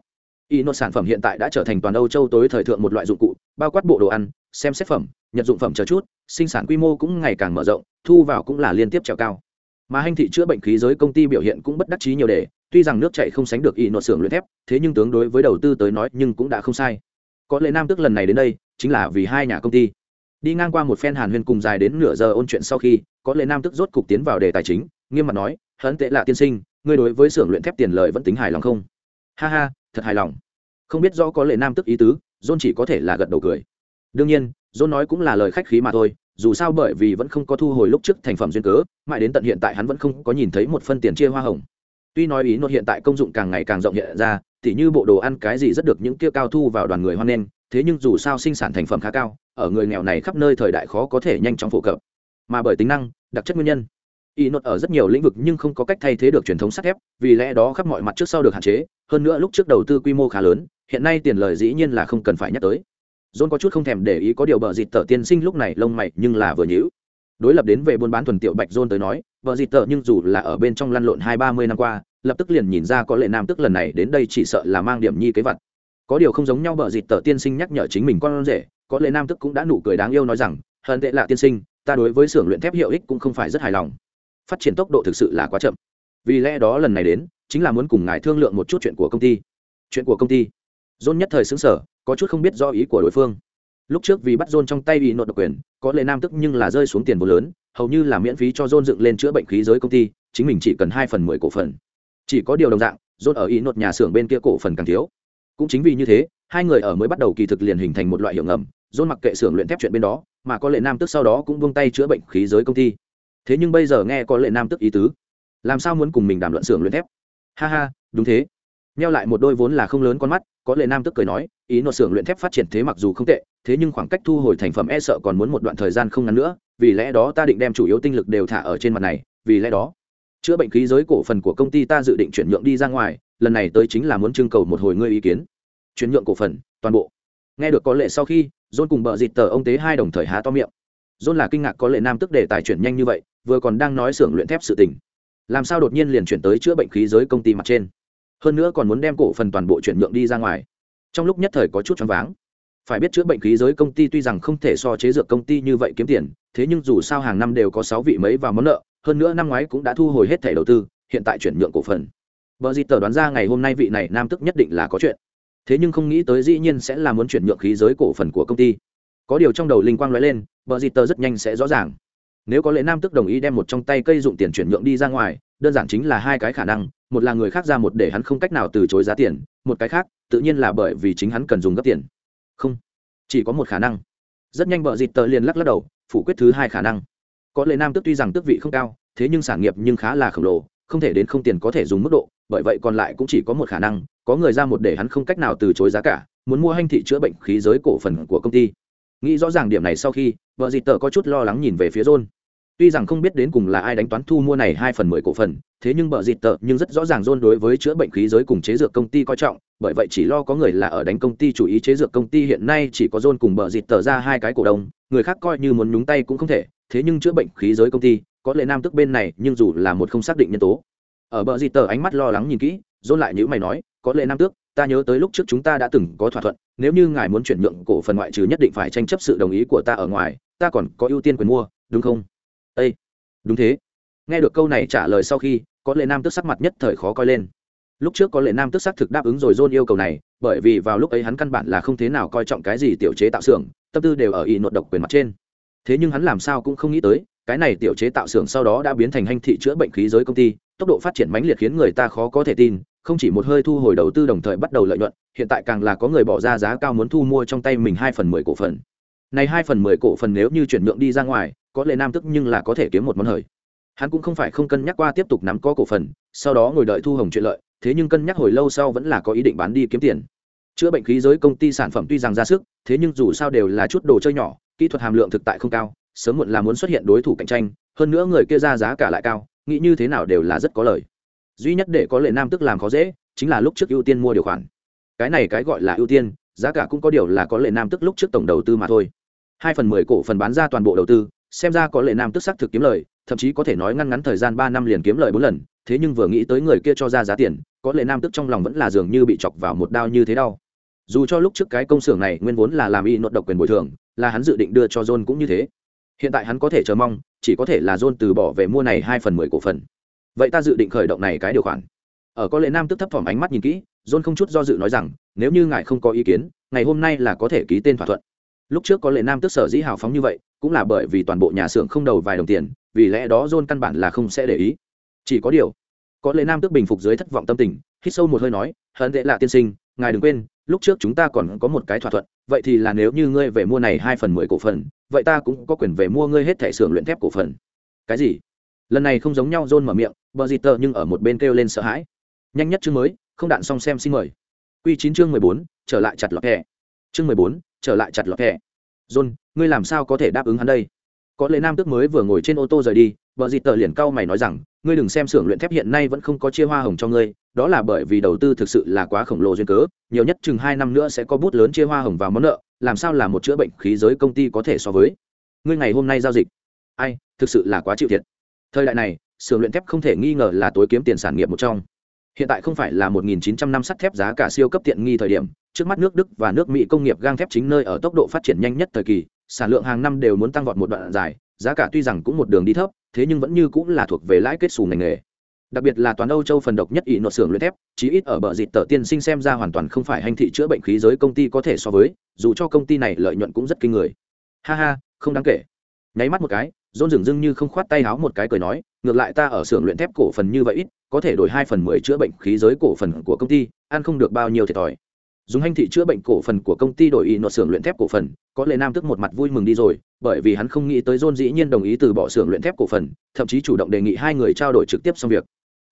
Ý nội sản phẩm hiện tại đã trở thành toàn âu châu tối thời thượng một loại dụng cụ, bao quát bộ đồ ăn, xem xét phẩm, nhật dụng phẩm chờ chút, sinh sản quy mô cũng ngày càng mở rộng, thu vào cũng là liên tiếp trèo cao. Mà hành thị chữa bệnh khí giới công ty biểu hiện cũng bất đắc chí nhiều đề tuy rằng nước chạy không sánh được ý nội xưởng luyện thép, thế nhưng tướng đối với đầu tư tới nói nhưng cũng đã không sai. Có lẽ nam tức lần này đến đây, chính là vì hai nhà công ty. Đi ngang qua một phen hàn huyên cùng dài đến nửa giờ ôn chuyện sau khi, có lẽ nam tức rốt cục tiến vào đề tài chính, nghiêm mặt nói, hấn tệ lạ tiên sinh, ngươi đối với xưởng luyện thép tiền lời vẫn tính hài lòng không? Ha ha, thật hài lòng. Không biết rõ có lệ nam tức ý tứ, john chỉ có thể là gật đầu cười. Đương nhiên, john nói cũng là lời khách khí mà thôi, dù sao bởi vì vẫn không có thu hồi lúc trước thành phẩm duyên cớ, mãi đến tận hiện tại hắn vẫn không có nhìn thấy một phân tiền chia hoa hồng tuy nói ý nốt hiện tại công dụng càng ngày càng rộng hiện ra thì như bộ đồ ăn cái gì rất được những kia cao thu vào đoàn người hoan nghênh, thế nhưng dù sao sinh sản thành phẩm khá cao, ở người nghèo này khắp nơi thời đại khó có thể nhanh chóng phổ cập. Mà bởi tính năng, đặc chất nguyên nhân y nốt ở rất nhiều lĩnh vực nhưng không có cách thay thế được truyền thống sắt thép, vì lẽ đó khắp mọi mặt trước sau được hạn chế, hơn nữa lúc trước đầu tư quy mô khá lớn, hiện nay tiền lời dĩ nhiên là không cần phải nhắc tới. John có chút không thèm để ý có điều bờ dịt tờ tiên sinh lúc này lông mày nhưng là vừa nhữ đối lập đến về buôn bán thuần tiểu bạch john tới nói vợ dịt tờ nhưng dù là ở bên trong lăn lộn hai ba mươi năm qua, lập tức liền nhìn ra có lệ nam tức lần này đến đây chỉ sợ là mang điểm nhi kế vật. Có điều không giống nhau vợ dịt tờ tiên sinh nhắc nhở chính mình con rể, có lệ nam tức cũng đã nụ cười đáng yêu nói rằng hơn tệ lạ tiên sinh, ta đối với xưởng luyện thép hiệu ích cũng không phải rất hài lòng. Phát triển tốc độ thực sự là quá chậm. Vì lẽ đó lần này đến, chính là muốn cùng ngài thương lượng một chút chuyện của công ty. Chuyện của công ty? Dôn nhất thời xứng sở có chút không biết do ý của đối phương lúc trước vì bắt john trong tay bị nội độc quyền, có lệ nam tức nhưng là rơi xuống tiền vô lớn, hầu như là miễn phí cho john dựng lên chữa bệnh khí giới công ty, chính mình chỉ cần hai phần mười cổ phần. Chỉ có điều đồng dạng, john ở ý nốt nhà xưởng bên kia cổ phần càng thiếu. Cũng chính vì như thế, hai người ở mới bắt đầu kỳ thực liền hình thành một loại hiệu ngầm, john mặc kệ xưởng luyện thép chuyện bên đó, mà có lệ nam tức sau đó cũng buông tay chữa bệnh khí giới công ty. Thế nhưng bây giờ nghe có lệ nam tức ý tứ. Làm sao muốn cùng mình đàm luận xưởng luyện thép? Ha ha, đúng thế neo lại một đôi vốn là không lớn con mắt, có lệ nam tức cười nói, ý nội xưởng luyện thép phát triển thế mặc dù không tệ, thế nhưng khoảng cách thu hồi thành phẩm e sợ còn muốn một đoạn thời gian không ngắn nữa, vì lẽ đó ta định đem chủ yếu tinh lực đều thả ở trên mặt này, vì lẽ đó, chữa bệnh khí giới cổ phần của công ty ta dự định chuyển nhượng đi ra ngoài, lần này tới chính là muốn trưng cầu một hồi ngươi ý kiến. Chuyển nhượng cổ phần, toàn bộ. Nghe được có lệ sau khi, john cùng bợ dịt tờ ông tế hai đồng thời há to miệng. John là kinh ngạc có lệ nam tức để tài chuyển nhanh như vậy, vừa còn đang nói xưởng luyện thép sự tình. Làm sao đột nhiên liền chuyển tới chữa bệnh khí giới công ty mặt trên? Hơn nữa còn muốn đem cổ phần toàn bộ chuyển nhượng đi ra ngoài. Trong lúc nhất thời có chút choáng váng. Phải biết chữa bệnh khí giới công ty tuy rằng không thể so chế dược công ty như vậy kiếm tiền, thế nhưng dù sao hàng năm đều có sáu vị mấy vào món nợ, hơn nữa năm ngoái cũng đã thu hồi hết thẻ đầu tư, hiện tại chuyển nhượng cổ phần. Vợ di tờ đoán ra ngày hôm nay vị này nam tức nhất định là có chuyện. Thế nhưng không nghĩ tới dĩ nhiên sẽ là muốn chuyển nhượng khí giới cổ phần của công ty. Có điều trong đầu linh quang nói lên vợ di tờ rất nhanh sẽ rõ ràng nếu có lệ nam tức đồng ý đem một trong tay cây dụng tiền chuyển nhượng đi ra ngoài, đơn giản chính là hai cái khả năng, một là người khác ra một để hắn không cách nào từ chối giá tiền, một cái khác, tự nhiên là bởi vì chính hắn cần dùng gấp tiền. Không, chỉ có một khả năng. Rất nhanh vợ dịt tờ liền lắc lắc đầu, phủ quyết thứ hai khả năng. Có lệ nam tức tuy rằng tước vị không cao, thế nhưng sản nghiệp nhưng khá là khổng lồ, không thể đến không tiền có thể dùng mức độ, bởi vậy còn lại cũng chỉ có một khả năng, có người ra một để hắn không cách nào từ chối giá cả, muốn mua hành thị chữa bệnh khí giới cổ phần của công ty. Nghĩ rõ ràng điểm này sau khi, vợ dịt tờ có chút lo lắng nhìn về phía john tuy rằng không biết đến cùng là ai đánh toán thu mua này hai phần mười cổ phần, thế nhưng bờ dịt Tợ nhưng rất rõ ràng john đối với chữa bệnh khí giới cùng chế dược công ty coi trọng, bởi vậy chỉ lo có người là ở đánh công ty chủ ý chế dược công ty hiện nay chỉ có john cùng bờ dịt Tợ ra hai cái cổ đông, người khác coi như muốn nhúng tay cũng không thể, thế nhưng chữa bệnh khí giới công ty, có lẽ nam tức bên này nhưng dù là một không xác định nhân tố. Ở bờ dịt Tợ ánh mắt lo lắng nhìn kỹ john lại như mày nói, có lẽ nam tước, ta nhớ tới lúc trước chúng ta đã từng có thỏa thuận, nếu như ngài muốn chuyển nhượng cổ phần ngoại trừ nhất định phải tranh chấp sự đồng ý của ta ở ngoài, ta còn có ưu tiên quyền mua, đúng không? Ây đúng thế. Nghe được câu này trả lời sau khi, có lệ nam tức sắc mặt nhất thời khó coi lên. Lúc trước có lệ nam tức sắc thực đáp ứng rồi dôn yêu cầu này, bởi vì vào lúc ấy hắn căn bản là không thế nào coi trọng cái gì tiểu chế tạo xưởng, tâm tư đều ở y nội độc quyền mặt trên. Thế nhưng hắn làm sao cũng không nghĩ tới, cái này tiểu chế tạo xưởng sau đó đã biến thành hành thị chữa bệnh khí giới công ty, tốc độ phát triển mãnh liệt khiến người ta khó có thể tin, không chỉ một hơi thu hồi đầu tư đồng thời bắt đầu lợi nhuận, hiện tại càng là có người bỏ ra giá cao muốn thu mua trong tay mình hai phần mười cổ phần này hai phần mười cổ phần nếu như chuyển nhượng đi ra ngoài, có lệ nam tức nhưng là có thể kiếm một món hời. Hắn cũng không phải không cân nhắc qua tiếp tục nắm có cổ phần, sau đó ngồi đợi thu hồng chuyện lợi, thế nhưng cân nhắc hồi lâu sau vẫn là có ý định bán đi kiếm tiền. Chữa bệnh khí giới công ty sản phẩm tuy rằng ra sức, thế nhưng dù sao đều là chút đồ chơi nhỏ, kỹ thuật hàm lượng thực tại không cao, sớm muộn là muốn xuất hiện đối thủ cạnh tranh, hơn nữa người kia ra giá cả lại cao, nghĩ như thế nào đều là rất có lời. Duy nhất để có lệ nam tức làm khó dễ, chính là lúc trước ưu tiên mua điều khoản. Cái này cái gọi là ưu tiên, giá cả cũng có điều là có lệ nam tức lúc trước tổng đầu tư mà thôi hai phần mười cổ phần bán ra toàn bộ đầu tư, xem ra có lệ nam tức xác thực kiếm lời, thậm chí có thể nói ngăn ngắn thời gian ba năm liền kiếm lời bốn lần, thế nhưng vừa nghĩ tới người kia cho ra giá tiền, có lệ nam tức trong lòng vẫn là dường như bị chọc vào một đao như thế đau. Dù cho lúc trước cái công xưởng này nguyên vốn là làm y nội độc quyền bồi thường, là hắn dự định đưa cho john cũng như thế. Hiện tại hắn có thể chờ mong, chỉ có thể là john từ bỏ về mua này hai phần mười cổ phần. Vậy ta dự định khởi động này cái điều khoản. Ở có lệ nam tức thấp thỏm ánh mắt nhìn kỹ, john không chút do dự nói rằng, nếu như ngài không có ý kiến, ngày hôm nay là có thể ký tên thỏa thuận lúc trước có lệ nam tức sở dĩ hào phóng như vậy, cũng là bởi vì toàn bộ nhà xưởng không đầu vài đồng tiền, vì lẽ đó john căn bản là không sẽ để ý. Chỉ có điều, có lệ nam tức bình phục dưới thất vọng tâm tình, hít sâu một hơi nói hận tệ lạ tiên sinh, ngài đừng quên, lúc trước chúng ta còn có một cái thỏa thuận, vậy thì là nếu như ngươi về mua này hai phần mười cổ phần, vậy ta cũng có quyền về mua ngươi hết thẻ xưởng luyện thép cổ phần. Cái gì? Lần này không giống nhau, john mở miệng, bờ dịt tờ nhưng ở một bên kêu lên sợ hãi. Nhanh nhất chương mới, không đạn xong xem xin mời. Q chín chương mười bốn, trở lại chặt lọt hè. Chương mười bốn trở lại chặt lọt hẹ john, ngươi làm sao có thể đáp ứng hắn đây? Có lẽ nam tước mới vừa ngồi trên ô tô rời đi, vợ dịt tờ liền cau mày nói rằng, ngươi đừng xem xưởng luyện thép hiện nay vẫn không có chia hoa hồng cho ngươi, đó là bởi vì đầu tư thực sự là quá khổng lồ duyên cớ, nhiều nhất chừng hai năm nữa sẽ có bút lớn chia hoa hồng vào món nợ, làm sao là một chữa bệnh khí giới công ty có thể so với? Ngươi ngày hôm nay giao dịch. Ai, thực sự là quá chịu thiệt. Thời đại này, xưởng luyện thép không thể nghi ngờ là tối kiếm tiền sản nghiệp một trong. Hiện tại không phải là 1.900 năm sắt thép giá cả siêu cấp tiện nghi thời điểm trước mắt nước đức và nước mỹ công nghiệp gang thép chính nơi ở tốc độ phát triển nhanh nhất thời kỳ, sản lượng hàng năm đều muốn tăng vọt một đoạn dài, giá cả tuy rằng cũng một đường đi thấp, thế nhưng vẫn như cũng là thuộc về lãi kết xù ngành nghề. Đặc biệt là toàn âu châu phần độc nhất ỷ nội xưởng luyện thép, chí ít ở bờ dịt tờ tiên sinh xem ra hoàn toàn không phải hành thị chữa bệnh khí giới công ty có thể so với, dù cho công ty này lợi nhuận cũng rất kinh người. Ha ha, không đáng kể. Nháy mắt một cái, dôn dừng dưng như không khoát tay háo một cái cười nói, ngược lại ta ở xưởng luyện thép cổ phần như vậy ít, có thể đổi hai phần mười chữa bệnh khí giới cổ phần của công ty, ăn không được bao nhiêu thiệt thòi dùng hành thị chữa bệnh cổ phần của công ty đổi y nội xưởng luyện thép cổ phần, có lệ nam tức một mặt vui mừng đi rồi, bởi vì hắn không nghĩ tới john dĩ nhiên đồng ý từ bỏ xưởng luyện thép cổ phần, thậm chí chủ động đề nghị hai người trao đổi trực tiếp xong việc.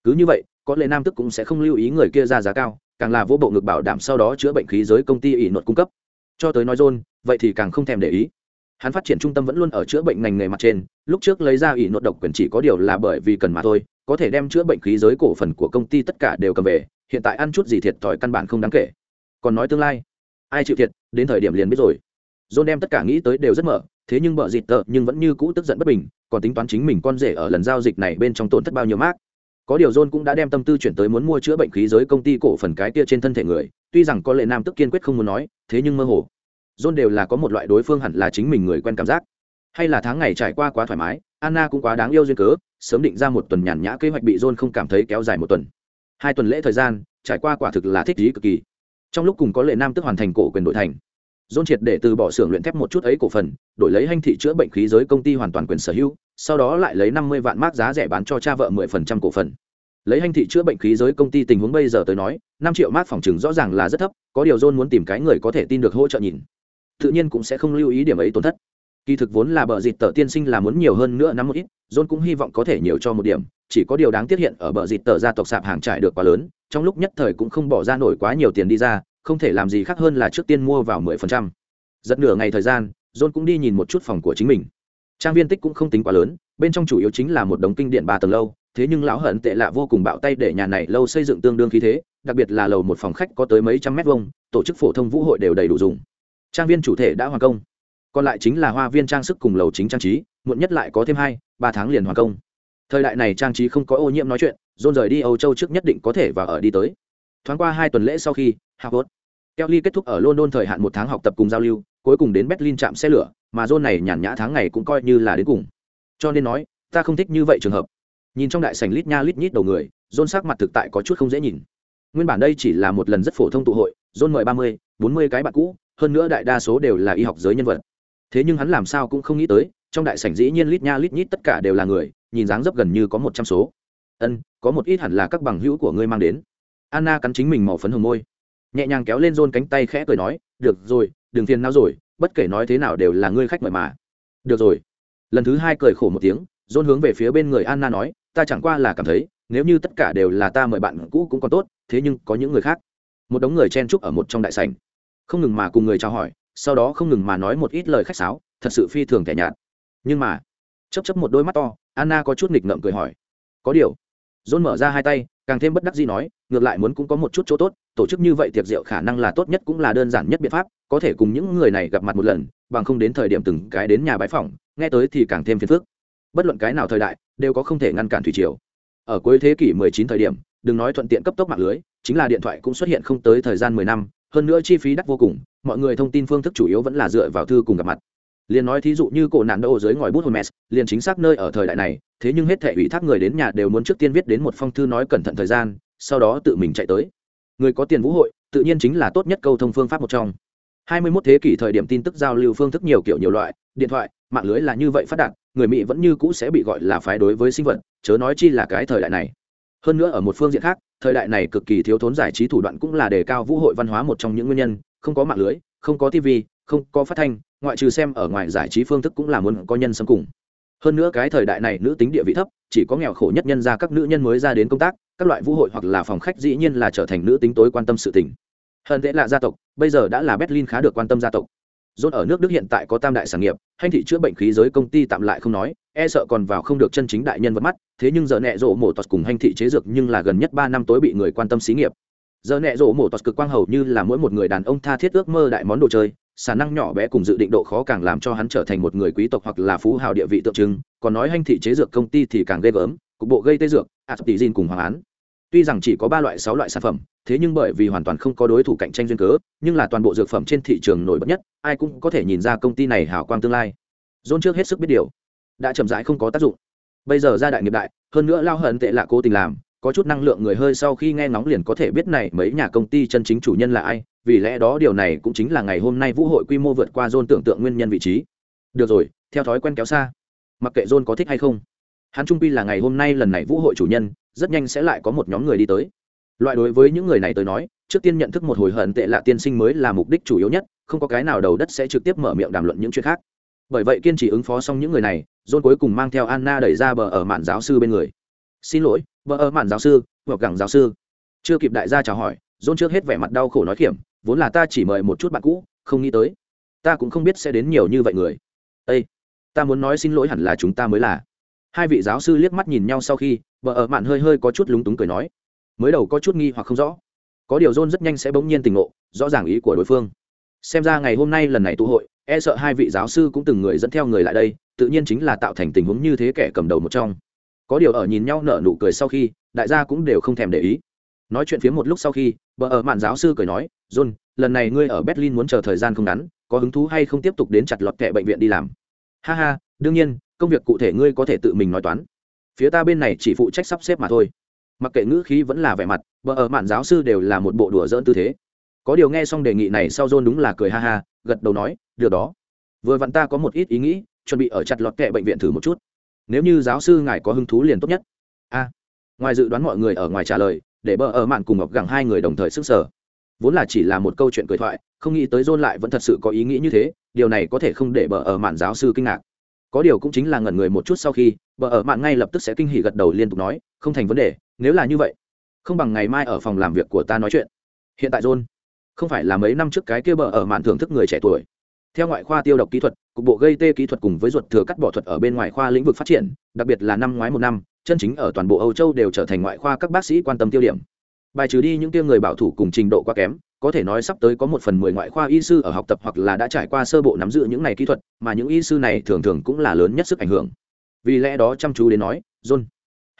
Cứ như vậy, có lệ nam tức cũng sẽ không lưu ý người kia ra giá cao, càng là vô bộ ngực bảo đảm sau đó chữa bệnh khí giới công ty ỷ nội cung cấp. Cho tới nói john, vậy thì càng không thèm để ý. Hắn phát triển trung tâm vẫn luôn ở chữa bệnh ngành nghề mặt trên, lúc trước lấy ra ỷ nội độc quyền chỉ có điều là bởi vì cần mà thôi, có thể đem chữa bệnh khí giới cổ phần của công ty tất cả đều cầm về, hiện tại ăn chút gì thiệt thòi căn bản không đáng kể còn nói tương lai. Ai chịu thiệt, đến thời điểm liền biết rồi. John đem tất cả nghĩ tới đều rất mở, thế nhưng bợ dịt tợ nhưng vẫn như cũ tức giận bất bình, còn tính toán chính mình con rể ở lần giao dịch này bên trong tổn thất bao nhiêu mác. Có điều john cũng đã đem tâm tư chuyển tới muốn mua chữa bệnh khí giới công ty cổ phần cái kia trên thân thể người, tuy rằng có lệ nam tức kiên quyết không muốn nói, thế nhưng mơ hồ. John đều là có một loại đối phương hẳn là chính mình người quen cảm giác. Hay là tháng ngày trải qua quá thoải mái, anna cũng quá đáng yêu duyên cớ, sớm định ra một tuần nhàn nhã kế hoạch bị john không cảm thấy kéo dài một tuần. Hai tuần lễ thời gian, trải qua quả thực là thích lý cực kỳ trong lúc cùng có lệ nam tức hoàn thành cổ quyền đội thành. Dôn triệt để từ bỏ xưởng luyện thép một chút ấy cổ phần, đổi lấy hành thị chữa bệnh khí giới công ty hoàn toàn quyền sở hữu, sau đó lại lấy năm mươi vạn mark giá rẻ bán cho cha vợ mười phần trăm cổ phần. Lấy hành thị chữa bệnh khí giới công ty tình huống bây giờ tới nói, năm triệu mark phòng chừng rõ ràng là rất thấp, có điều john muốn tìm cái người có thể tin được hỗ trợ nhìn. Tự nhiên cũng sẽ không lưu ý điểm ấy tổn thất kỳ thực vốn là bờ dịt tờ tiên sinh là muốn nhiều hơn nữa năm một ít, john cũng hy vọng có thể nhiều cho một điểm, chỉ có điều đáng tiếc hiện ở bờ dịt tờ gia tộc sạp hàng trải được quá lớn, trong lúc nhất thời cũng không bỏ ra nổi quá nhiều tiền đi ra, không thể làm gì khác hơn là trước tiên mua vào mười phần trăm. Giật nửa ngày thời gian, john cũng đi nhìn một chút phòng của chính mình. Trang viên tích cũng không tính quá lớn, bên trong chủ yếu chính là một đống kinh điện ba tầng lâu, thế nhưng lão hận tệ lạ vô cùng bạo tay để nhà này lâu xây dựng tương đương khí thế, đặc biệt là lầu một phòng khách có tới mấy trăm mét vuông, tổ chức phổ thông vũ hội đều đầy đủ dùng. Trang viên chủ thể đã hoàn công còn lại chính là hoa viên trang sức cùng lầu chính trang trí, muộn nhất lại có thêm hai, ba tháng liền hoàn công. Thời đại này trang trí không có ô nhiễm nói chuyện dôn rời đi âu châu trước nhất định có thể và ở đi tới. Thoáng qua hai tuần lễ sau khi, harvard, kelly kết thúc ở london thời hạn một tháng học tập cùng giao lưu, cuối cùng đến berlin chạm xe lửa, mà dôn này nhàn nhã tháng ngày cũng coi như là đến cùng. Cho nên nói, ta không thích như vậy trường hợp. Nhìn trong đại sảnh lít nha lít nhít đầu người dôn sắc mặt thực tại có chút không dễ nhìn. Nguyên bản đây chỉ là một lần rất phổ thông tụ hội dôn mời ba mươi, bốn mươi cái bạn cũ, hơn nữa đại đa số đều là y học giới nhân vật thế nhưng hắn làm sao cũng không nghĩ tới, trong đại sảnh dĩ nhiên lít nha lít nhít tất cả đều là người, nhìn dáng dấp gần như có một trăm số. Ân, có một ít hẳn là các bằng hữu của ngươi mang đến. Anna cắn chính mình màu phấn hồng môi, nhẹ nhàng kéo lên rôn cánh tay khẽ cười nói, được rồi, đừng phiền nào rồi, bất kể nói thế nào đều là ngươi khách mời mà. Được rồi. Lần thứ hai cười khổ một tiếng, rôn hướng về phía bên người anna nói, ta chẳng qua là cảm thấy, nếu như tất cả đều là ta mời bạn cũ cũng còn tốt, thế nhưng có những người khác. Một đống người chen chúc ở một trong đại sảnh. Không ngừng mà cùng người chào hỏi sau đó không ngừng mà nói một ít lời khách sáo, thật sự phi thường tẻ nhạt. Nhưng mà chấp chấp một đôi mắt to, anna có chút nghịch ngợm cười hỏi, có điều? Dôn mở ra hai tay, càng thêm bất đắc gì nói, ngược lại muốn cũng có một chút chỗ tốt, tổ chức như vậy tiệc rượu khả năng là tốt nhất cũng là đơn giản nhất biện pháp, có thể cùng những người này gặp mặt một lần, bằng không đến thời điểm từng cái đến nhà bái phỏng, nghe tới thì càng thêm phiền phức. Bất luận cái nào thời đại, đều có không thể ngăn cản thủy triều. Ở cuối thế kỷ 19 thời điểm, đừng nói thuận tiện cấp tốc mạng lưới, chính là điện thoại cũng xuất hiện không tới thời gian 10 năm hơn nữa chi phí đắt vô cùng mọi người thông tin phương thức chủ yếu vẫn là dựa vào thư cùng gặp mặt liền nói thí dụ như cổ nạn đô dưới ngòi bút Hermes, liền chính xác nơi ở thời đại này, thế nhưng hết thể ủy thác người đến nhà đều muốn trước tiên viết đến một phong thư nói cẩn thận thời gian, sau đó tự mình chạy tới. Người có tiền vũ hội, tự nhiên chính là tốt nhất câu thông phương pháp một trong. 21 thế kỷ thời điểm tin tức giao lưu phương thức nhiều kiểu nhiều loại, điện thoại, mạng lưới là như vậy phát đạt, người Mỹ vẫn như cũ sẽ bị gọi là phái đối với sinh vật, chớ nói chi là cái thời đại này. Hơn nữa ở một phương diện khác, thời đại này cực kỳ thiếu thốn giải trí thủ đoạn cũng là đề cao vũ hội văn hóa một trong những nguyên nhân, không có mạng lưới, không có TV, không có phát thanh, ngoại trừ xem ở ngoài giải trí phương thức cũng là muốn có nhân xâm cùng. Hơn nữa cái thời đại này nữ tính địa vị thấp chỉ có nghèo khổ nhất nhân ra các nữ nhân mới ra đến công tác các loại vũ hội hoặc là phòng khách dĩ nhiên là trở thành nữ tính tối quan tâm sự tình. Hơn thế là gia tộc bây giờ đã là berlin khá được quan tâm gia tộc. Rốt ở nước Đức hiện tại có tam đại sản nghiệp, hành thị chữa bệnh khí giới công ty tạm lại không nói, e sợ còn vào không được chân chính đại nhân vật mắt, thế nhưng giờ nẹ rộ mổ tọt cùng hành thị chế dược nhưng là gần nhất ba năm tối bị người quan tâm xí nghiệp. Giờ nẹ rộ mổ tọt cực quang hầu như là mỗi một người đàn ông tha thiết ước mơ đại món đồ chơi, khả năng nhỏ bé cùng dự định độ khó càng làm cho hắn trở thành một người quý tộc hoặc là phú hào địa vị tượng trưng còn nói hành thị chế dược công ty thì càng ghê gớm cục bộ gây tê dược aspartizin cùng hoàng án tuy rằng chỉ có ba loại sáu loại sản phẩm thế nhưng bởi vì hoàn toàn không có đối thủ cạnh tranh duyên cớ nhưng là toàn bộ dược phẩm trên thị trường nổi bật nhất ai cũng có thể nhìn ra công ty này hào quang tương lai dôn trước hết sức biết điều đã chậm rãi không có tác dụng bây giờ ra đại nghiệp đại hơn nữa lao hận tệ lạ cố tình làm có chút năng lượng người hơi sau khi nghe ngóng liền có thể biết này mấy nhà công ty chân chính chủ nhân là ai vì lẽ đó điều này cũng chính là ngày hôm nay vũ hội quy mô vượt qua John tưởng tượng nguyên nhân vị trí. Được rồi, theo thói quen kéo xa. Mặc kệ John có thích hay không, hắn trung quy là ngày hôm nay lần này vũ hội chủ nhân, rất nhanh sẽ lại có một nhóm người đi tới. Loại đối với những người này tới nói, trước tiên nhận thức một hồi hận tệ lạ tiên sinh mới là mục đích chủ yếu nhất, không có cái nào đầu đất sẽ trực tiếp mở miệng đàm luận những chuyện khác. Bởi vậy kiên trì ứng phó xong những người này, John cuối cùng mang theo Anna đẩy ra bờ ở mạn giáo sư bên người. "Xin lỗi, bờ ở mạn giáo sư, hoặc gẳng giáo sư." Chưa kịp đại gia chào hỏi, John trước hết vẻ mặt đau khổ nói kiểm vốn là ta chỉ mời một chút bạn cũ không nghĩ tới ta cũng không biết sẽ đến nhiều như vậy người ây ta muốn nói xin lỗi hẳn là chúng ta mới là hai vị giáo sư liếc mắt nhìn nhau sau khi vợ ở mạn hơi hơi có chút lúng túng cười nói, mới đầu có chút nghi hoặc không rõ. Có điều john rất nhanh sẽ bỗng nhiên tình ngộ, rõ ràng ý của đối phương. Xem ra ngày hôm nay lần này tụ hội e sợ hai vị giáo sư cũng từng người dẫn theo người lại đây, tự nhiên chính là tạo thành tình huống như thế kẻ cầm đầu một trong. Có điều ở nhìn nhau nở nụ cười sau khi, đại gia cũng đều không thèm để ý. Nói chuyện phía một lúc sau khi vợ ở mạn giáo sư cười nói, john, lần này ngươi ở berlin muốn chờ thời gian không ngắn, có hứng thú hay không tiếp tục đến chặt lọt kệ bệnh viện đi làm? Ha ha, đương nhiên, công việc cụ thể ngươi có thể tự mình nói toán phía ta bên này chỉ phụ trách sắp xếp mà thôi. Mặc kệ ngữ khí vẫn là vẻ mặt, bờ ở mạn giáo sư đều là một bộ đùa dỡn tư thế. Có điều nghe xong đề nghị này sau john đúng là cười ha ha, gật đầu nói, được đó. Vừa vặn ta có một ít ý nghĩ, chuẩn bị ở chặt lọt kệ bệnh viện thử một chút. Nếu như giáo sư ngài có hứng thú liền tốt nhất. A. Ngoài dự đoán mọi người ở ngoài trả lời, để bờ ở mạn cùng ngọc gẳng hai người đồng thời sức sở. Vốn là chỉ là một câu chuyện cười thoại, không nghĩ tới john lại vẫn thật sự có ý nghĩ như thế, điều này có thể không để bờ ở mạn giáo sư kinh ngạc. Có điều cũng chính là ngẩn người một chút sau khi bờ ở mạng ngay lập tức sẽ kinh hỉ gật đầu liên tục nói, không thành vấn đề, nếu là như vậy, không bằng ngày mai ở phòng làm việc của ta nói chuyện. Hiện tại john, không phải là mấy năm trước cái kia bờ ở mạng thưởng thức người trẻ tuổi. Theo ngoại khoa tiêu độc kỹ thuật, cục bộ gây tê kỹ thuật cùng với ruột thừa cắt bỏ thuật ở bên ngoài khoa lĩnh vực phát triển, đặc biệt là năm ngoái một năm, chân chính ở toàn bộ âu châu đều trở thành ngoại khoa các bác sĩ quan tâm tiêu điểm. Bài trừ đi những tiêu người bảo thủ cùng trình độ quá kém, có thể nói sắp tới có một phần mười ngoại khoa y sư ở học tập hoặc là đã trải qua sơ bộ nắm giữ những này kỹ thuật, mà những y sư này thường thường cũng là lớn nhất sức ảnh hưởng vì lẽ đó chăm chú đến nói, john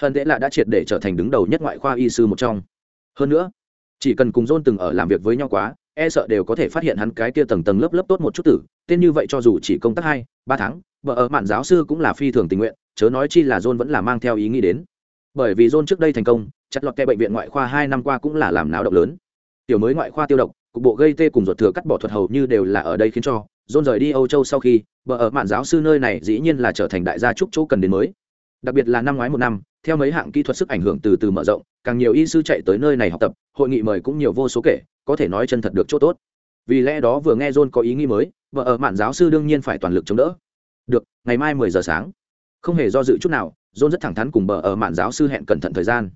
hơn thế là đã triệt để trở thành đứng đầu nhất ngoại khoa y sư một trong. Hơn nữa, chỉ cần cùng john từng ở làm việc với nhau quá e sợ đều có thể phát hiện hắn cái kia tầng tầng lớp lớp tốt một chút tử. Tên như vậy cho dù chỉ công tác hai, ba tháng, vợ ở mạn giáo sư cũng là phi thường tình nguyện, chớ nói chi là john vẫn là mang theo ý nghĩ đến. Bởi vì john trước đây thành công, chặt lọt kẹ bệnh viện ngoại khoa hai năm qua cũng là làm náo động lớn. Tiểu mới ngoại khoa tiêu độc, cục bộ gây tê cùng ruột thừa cắt bỏ thuật hầu như đều là ở đây khiến cho john rời đi âu châu sau khi bờ ở mạn giáo sư nơi này dĩ nhiên là trở thành đại gia trúc chỗ cần đến mới. Đặc biệt là năm ngoái một năm, theo mấy hạng kỹ thuật sức ảnh hưởng từ từ mở rộng, càng nhiều y sư chạy tới nơi này học tập, hội nghị mời cũng nhiều vô số kể, có thể nói chân thật được chỗ tốt. Vì lẽ đó vừa nghe john có ý nghĩ mới vợ ở mạn giáo sư đương nhiên phải toàn lực chống đỡ. Được, ngày mai mười giờ sáng. Không hề do dự chút nào, john rất thẳng thắn cùng bờ ở mạn giáo sư hẹn cẩn thận thời gian.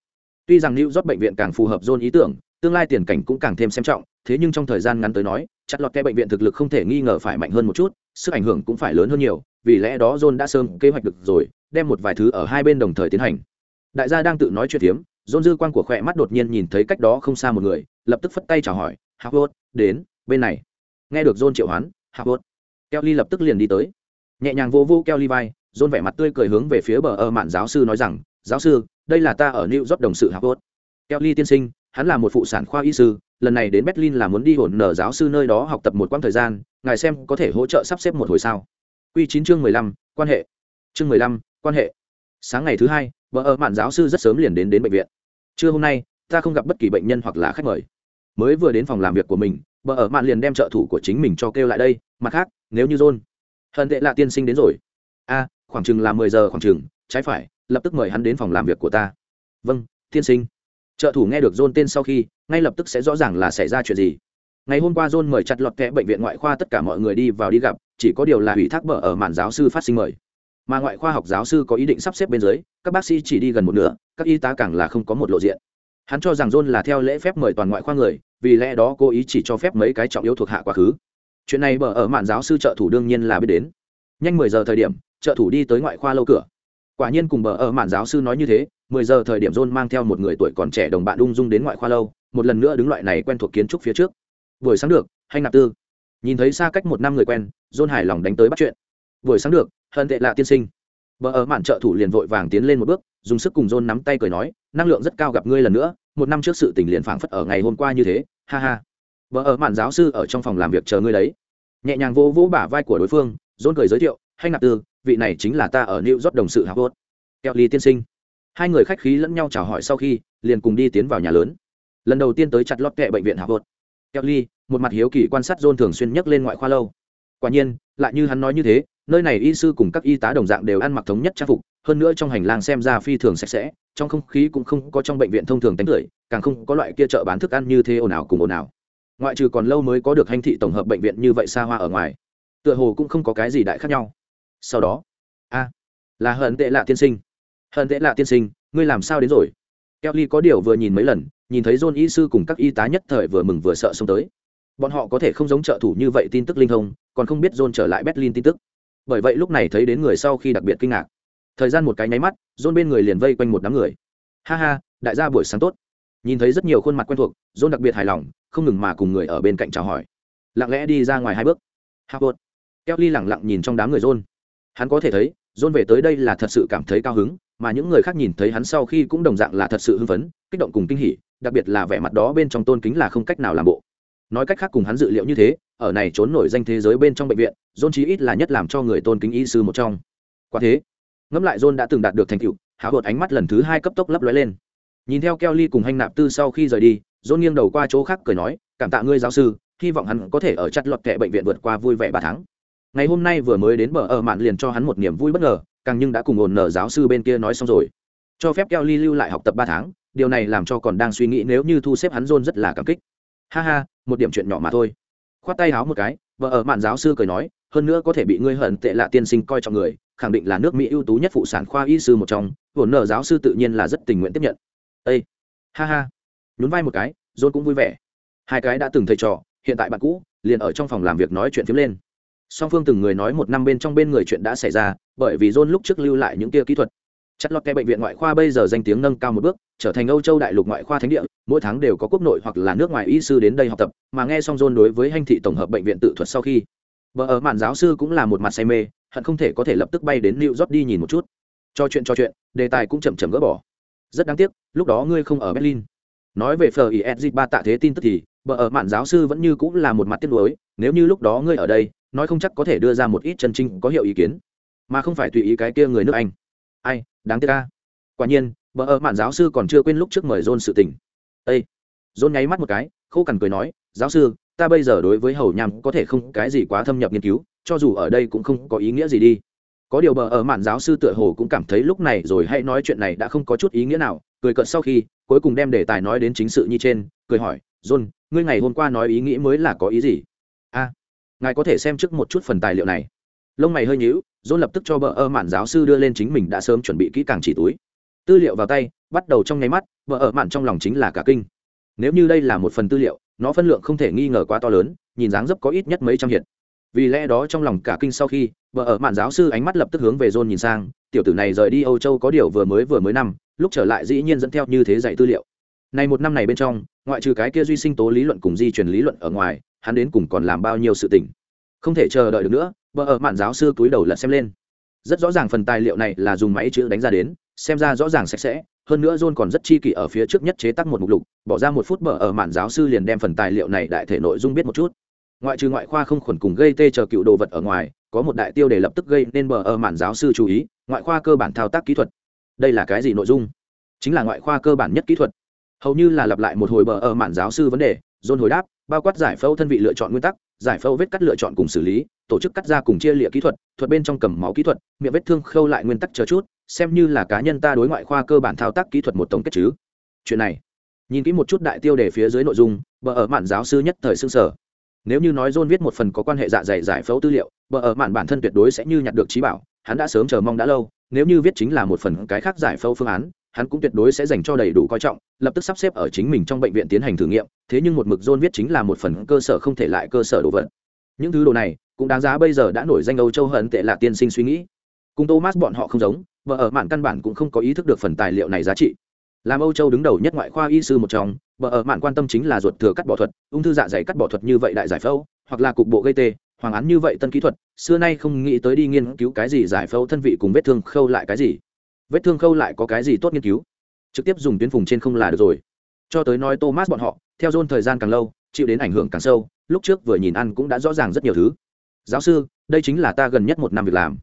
Tuy rằng new york bệnh viện càng phù hợp john ý tưởng tương lai tiền cảnh cũng càng thêm xem trọng, thế nhưng trong thời gian ngắn tới nói, chặt lọt ke bệnh viện thực lực không thể nghi ngờ phải mạnh hơn một chút, sức ảnh hưởng cũng phải lớn hơn nhiều, vì lẽ đó john đã sớm kế hoạch được rồi, đem một vài thứ ở hai bên đồng thời tiến hành. Đại gia đang tự nói chuyện tiếm john dư quan của khỏe mắt đột nhiên nhìn thấy cách đó không xa một người, lập tức phất tay chào hỏi howard đến, bên này. Nghe được john triệu hoán howard kelly lập tức liền đi tới. Nhẹ nhàng vô vô kelly vai, john vẻ mặt tươi cười hướng về phía bờ ơ mạn giáo sư nói rằng, giáo sư, đây là ta ở new york đồng sự howard kelly tiên sinh hắn là một phụ sản khoa y sư, lần này đến berlin là muốn đi hồn nở giáo sư nơi đó học tập một quãng thời gian, ngài xem có thể hỗ trợ sắp xếp một hồi sao. Q chín chương mười lăm, quan hệ. Chương mười lăm, quan hệ. Sáng ngày thứ hai, vợ ở mạn giáo sư rất sớm liền đến đến bệnh viện. Trưa hôm nay, ta không gặp bất kỳ bệnh nhân hoặc là khách mời. Mới vừa đến phòng làm việc của mình, vợ ở mạn liền đem trợ thủ của chính mình cho kêu lại đây, mặt khác, nếu như john hận tệ là tiên sinh đến rồi. A, khoảng chừng là mười giờ, khoảng chừng, trái phải, lập tức mời hắn đến phòng làm việc của ta. Vâng tiên sinh trợ thủ nghe được john tên sau khi, ngay lập tức sẽ rõ ràng là xảy ra chuyện gì. Ngày hôm qua john mời chặt lọt kẽ bệnh viện ngoại khoa tất cả mọi người đi vào đi gặp, chỉ có điều là ủy thác bở ở màn giáo sư phát sinh mời. Mà ngoại khoa học giáo sư có ý định sắp xếp bên dưới, các bác sĩ chỉ đi gần một nửa, các y tá càng là không có một lộ diện. Hắn cho rằng john là theo lễ phép mời toàn ngoại khoa người, vì lẽ đó cố ý chỉ cho phép mấy cái trọng yếu thuộc hạ quá khứ. Chuyện này bở ở mạn giáo sư trợ thủ đương nhiên là biết đến. Nhanh mười giờ thời điểm, trợ thủ đi tới ngoại khoa lâu cửa quả nhiên cùng bờ ở mạn giáo sư nói như thế, mười giờ thời điểm john mang theo một người tuổi còn trẻ đồng bạn ung dung đến ngoại khoa lâu, một lần nữa đứng loại này quen thuộc kiến trúc phía trước. Buổi sáng được, hay nạp tư? Nhìn thấy xa cách một năm người quen, john hài lòng đánh tới bắt chuyện. Buổi sáng được hận tệ lạ tiên sinh. Bờ ở mạn trợ thủ liền vội vàng tiến lên một bước, dùng sức cùng john nắm tay cười nói, năng lượng rất cao gặp ngươi lần nữa, một năm trước sự tình liền phảng phất ở ngày hôm qua như thế, ha ha. Bờ ở mạn giáo sư ở trong phòng làm việc chờ ngươi đấy. Nhẹ nhàng vỗ vỗ bả vai của đối phương, john cười giới thiệu, hay nạp tư vị này chính là ta ở new york đồng sự Howard. kelly tiên sinh hai người khách khí lẫn nhau chào hỏi sau khi, liền cùng đi tiến vào nhà lớn lần đầu tiên tới chặt lót kệ bệnh viện Howard. kelly một mặt hiếu kỳ quan sát john thường xuyên nhắc lên ngoại khoa lâu quả nhiên, lại như hắn nói như thế, nơi này y sư cùng các y tá đồng dạng đều ăn mặc thống nhất trang phục, hơn nữa trong hành lang xem ra phi thường sạch sẽ, trong không khí cũng không có trong bệnh viện thông thường tánh tưởi, càng không có loại kia chợ bán thức ăn như thế ồn ào cùng ồn ào ngoại trừ còn lâu mới có được hành thị tổng hợp bệnh viện như vậy xa hoa ở ngoài tựa hồ cũng không có cái gì đại khác nhau sau đó, a, là hận tệ lạ tiên sinh. Hận tệ lạ tiên sinh, ngươi làm sao đến rồi? Kelly có điều vừa nhìn mấy lần, nhìn thấy john y sư cùng các y tá nhất thời vừa mừng vừa sợ xông tới. Bọn họ có thể không giống trợ thủ như vậy tin tức linh thông, còn không biết john trở lại berlin tin tức. Bởi vậy lúc này thấy đến người sau khi đặc biệt kinh ngạc. Thời gian một cái nháy mắt, john bên người liền vây quanh một đám người. Ha ha, đại gia buổi sáng tốt. Nhìn thấy rất nhiều khuôn mặt quen thuộc, john đặc biệt hài lòng, không ngừng mà cùng người ở bên cạnh chào hỏi. Lặng lẽ đi ra ngoài hai bước. Howard kelly lẳng lặng nhìn trong đám người john hắn có thể thấy, john về tới đây là thật sự cảm thấy cao hứng, mà những người khác nhìn thấy hắn sau khi cũng đồng dạng là thật sự hưng phấn, kích động cùng kinh hỉ, đặc biệt là vẻ mặt đó bên trong tôn kính là không cách nào làm bộ. Nói cách khác cùng hắn dự liệu như thế, ở này trốn nổi danh thế giới bên trong bệnh viện, john chí ít là nhất làm cho người tôn kính y sư một trong. Quả thế, ngẫm lại john đã từng đạt được thành tựu háo hột ánh mắt lần thứ hai cấp tốc lấp lóe lên. Nhìn theo kelly cùng hành nạp tư sau khi rời đi, john nghiêng đầu qua chỗ khác cười nói, cảm tạ ngươi giáo sư, hy vọng hắn có thể ở chặt lọt kệ bệnh viện vượt qua vui vẻ ba tháng ngày hôm nay vừa mới đến bờ ở mạn liền cho hắn một niềm vui bất ngờ, càng nhưng đã cùng ổn nở giáo sư bên kia nói xong rồi. Cho phép kelly lưu lại học tập ba tháng, điều này làm cho còn đang suy nghĩ nếu như thu xếp hắn john rất là cảm kích. Ha ha, một điểm chuyện nhỏ mà thôi. Khoát tay háo một cái, vợ ở mạn giáo sư cười nói, hơn nữa có thể bị ngươi hận tệ lạ tiên sinh coi trọng người, khẳng định là nước mỹ ưu tú nhất phụ sản khoa y sư một trong ổn nở giáo sư tự nhiên là rất tình nguyện tiếp nhận. Ây ha ha. Nhún vai một cái, john cũng vui vẻ. Hai cái đã từng thầy trò, hiện tại bạn cũ, liền ở trong phòng làm việc nói chuyện phiếm lên song phương từng người nói một năm bên trong bên người chuyện đã xảy ra, bởi vì john lúc trước lưu lại những kia kỹ thuật. Chất lót cái bệnh viện ngoại khoa bây giờ danh tiếng nâng cao một bước, trở thành âu châu đại lục ngoại khoa thánh địa, mỗi tháng đều có quốc nội hoặc là nước ngoài y sư đến đây học tập, mà nghe xong john đối với hành thị tổng hợp bệnh viện tự thuật sau khi vợ ở mạn giáo sư cũng là một mặt say mê, hận không thể có thể lập tức bay đến new york đi nhìn một chút. Cho chuyện cho chuyện, đề tài cũng chậm chậm gỡ bỏ. Rất đáng tiếc, lúc đó ngươi không ở berlin. Nói về phờ is ba tạ thế tin tức thì vợ ở mạn giáo sư vẫn như cũng là một mặt tiếc nuối, nếu như lúc đó ngươi ở đây nói không chắc có thể đưa ra một ít chân trinh có hiệu ý kiến, mà không phải tùy ý cái kia người nước anh. Ai, đáng tiếc ca quả nhiên vợ ở mạn giáo sư còn chưa quên lúc trước mời john sự tình. Ây john nháy mắt một cái, khô cằn cười nói, giáo sư, ta bây giờ đối với hầu nham có thể không cái gì quá thâm nhập nghiên cứu, cho dù ở đây cũng không có ý nghĩa gì đi. Có điều bờ ở mạn giáo sư tựa hồ cũng cảm thấy lúc này rồi hãy nói chuyện này đã không có chút ý nghĩa nào, cười cợt sau khi, cuối cùng đem đề tài nói đến chính sự như trên, cười hỏi, john, ngươi ngày hôm qua nói ý nghĩ mới là có ý gì? A ngài có thể xem trước một chút phần tài liệu này. Lông mày hơi nhíu, john lập tức cho bờ ơ mạn giáo sư đưa lên chính mình đã sớm chuẩn bị kỹ càng chỉ túi. Tư liệu vào tay, bắt đầu trong nháy mắt vợ ở mạn trong lòng chính là cả kinh. Nếu như đây là một phần tư liệu, nó phân lượng không thể nghi ngờ quá to lớn, nhìn dáng dấp có ít nhất mấy trăm hiện. Vì lẽ đó trong lòng cả kinh sau khi vợ ở mạn giáo sư ánh mắt lập tức hướng về john nhìn sang, tiểu tử này rời đi âu châu có điều vừa mới vừa mới năm, lúc trở lại dĩ nhiên dẫn theo như thế dạy tư liệu. Này một năm này bên trong, ngoại trừ cái kia duy sinh tố lý luận cùng di truyền lý luận ở ngoài hắn đến cùng còn làm bao nhiêu sự tình. Không thể chờ đợi được nữa vợ ở mạn giáo sư cúi đầu lật xem lên. Rất rõ ràng phần tài liệu này là dùng máy chữ đánh ra đến, xem ra rõ ràng sạch sẽ, hơn nữa john còn rất chi kỷ ở phía trước nhất chế tác một mục lục, bỏ ra một phút bờ ở mạn giáo sư liền đem phần tài liệu này đại thể nội dung biết một chút. Ngoại trừ ngoại khoa không khuẩn cùng gây tê chờ cựu đồ vật ở ngoài, có một đại tiêu để lập tức gây nên bờ ở mạn giáo sư chú ý, ngoại khoa cơ bản thao tác kỹ thuật. Đây là cái gì nội dung? Chính là ngoại khoa cơ bản nhất kỹ thuật. Hầu như là lặp lại một hồi bờ ở mạn giáo sư vấn đề, john hồi đáp bao quát giải phẫu thân vị lựa chọn nguyên tắc, giải phẫu vết cắt lựa chọn cùng xử lý, tổ chức cắt ra cùng chia lịa kỹ thuật thuật bên trong cầm máu kỹ thuật, miệng vết thương khâu lại nguyên tắc chờ chút, xem như là cá nhân ta đối ngoại khoa cơ bản thao tác kỹ thuật một tổng kết chứ. Chuyện này, nhìn kỹ một chút đại tiêu đề phía dưới nội dung, bờ ở mạn giáo sư nhất thời xương sở nếu như nói john viết một phần có quan hệ dạ dày giải phẫu tư liệu, bờ ở mạn bản thân tuyệt đối sẽ như nhặt được trí bảo, hắn đã sớm chờ mong đã lâu, nếu như viết chính là một phần cái khác giải phẫu phương án hắn cũng tuyệt đối sẽ dành cho đầy đủ coi trọng, lập tức sắp xếp ở chính mình trong bệnh viện tiến hành thử nghiệm, thế nhưng một mực john viết chính là một phần cơ sở không thể lại cơ sở đồ vật. Những thứ đồ này cũng đáng giá bây giờ đã nổi danh âu châu hận tệ là tiên sinh suy nghĩ. Cùng thomas bọn họ không giống vợ ở mạn căn bản cũng không có ý thức được phần tài liệu này giá trị. Làm âu châu đứng đầu nhất ngoại khoa y sư một trong vợ ở mạn quan tâm chính là ruột thừa cắt bỏ thuật, ung thư dạ dày cắt bỏ thuật như vậy đại giải phẫu, hoặc là cục bộ gây tê, hoàng án như vậy tân kỹ thuật, xưa nay không nghĩ tới đi nghiên cứu cái gì giải phẫu thân vị cùng vết thương khâu lại cái gì vết thương khâu lại có cái gì tốt nghiên cứu? Trực tiếp dùng tuyến phùng trên không là được rồi. Cho tới nói thomas bọn họ, theo dôn thời gian càng lâu, chịu đến ảnh hưởng càng sâu, lúc trước vừa nhìn ăn cũng đã rõ ràng rất nhiều thứ. Giáo sư, đây chính là ta gần nhất một năm việc làm.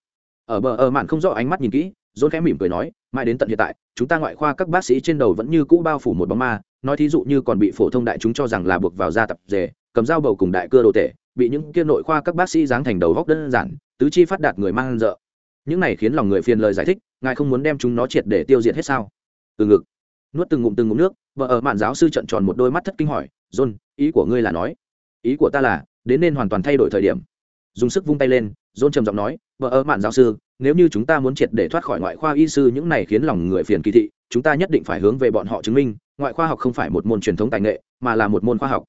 Ở bờ, ở mạn không rõ ánh mắt nhìn kỹ, dôn khẽ mỉm cười nói, mãi đến tận hiện tại, chúng ta ngoại khoa các bác sĩ trên đầu vẫn như cũ bao phủ một bóng ma, nói thí dụ như còn bị phổ thông đại chúng cho rằng là buộc vào da tập rể, cầm dao bầu cùng đại cơ đồ tể, bị những kia nội khoa các bác sĩ giáng thành đầu góc đơn giản, tứ chi phát đạt người mang dợ những này khiến lòng người phiền lời giải thích, ngài không muốn đem chúng nó triệt để tiêu diệt hết sao? Từ ngực, nuốt từng ngụm từng ngụm nước, vợ ở mạn giáo sư trận tròn một đôi mắt thất kinh hỏi, john, ý của ngươi là nói? Ý của ta là, đến nên hoàn toàn thay đổi thời điểm. Dùng sức vung tay lên, john trầm giọng nói, vợ ở mạn giáo sư, nếu như chúng ta muốn triệt để thoát khỏi ngoại khoa y sư những này khiến lòng người phiền kỳ thị, chúng ta nhất định phải hướng về bọn họ chứng minh, ngoại khoa học không phải một môn truyền thống tài nghệ, mà là một môn khoa học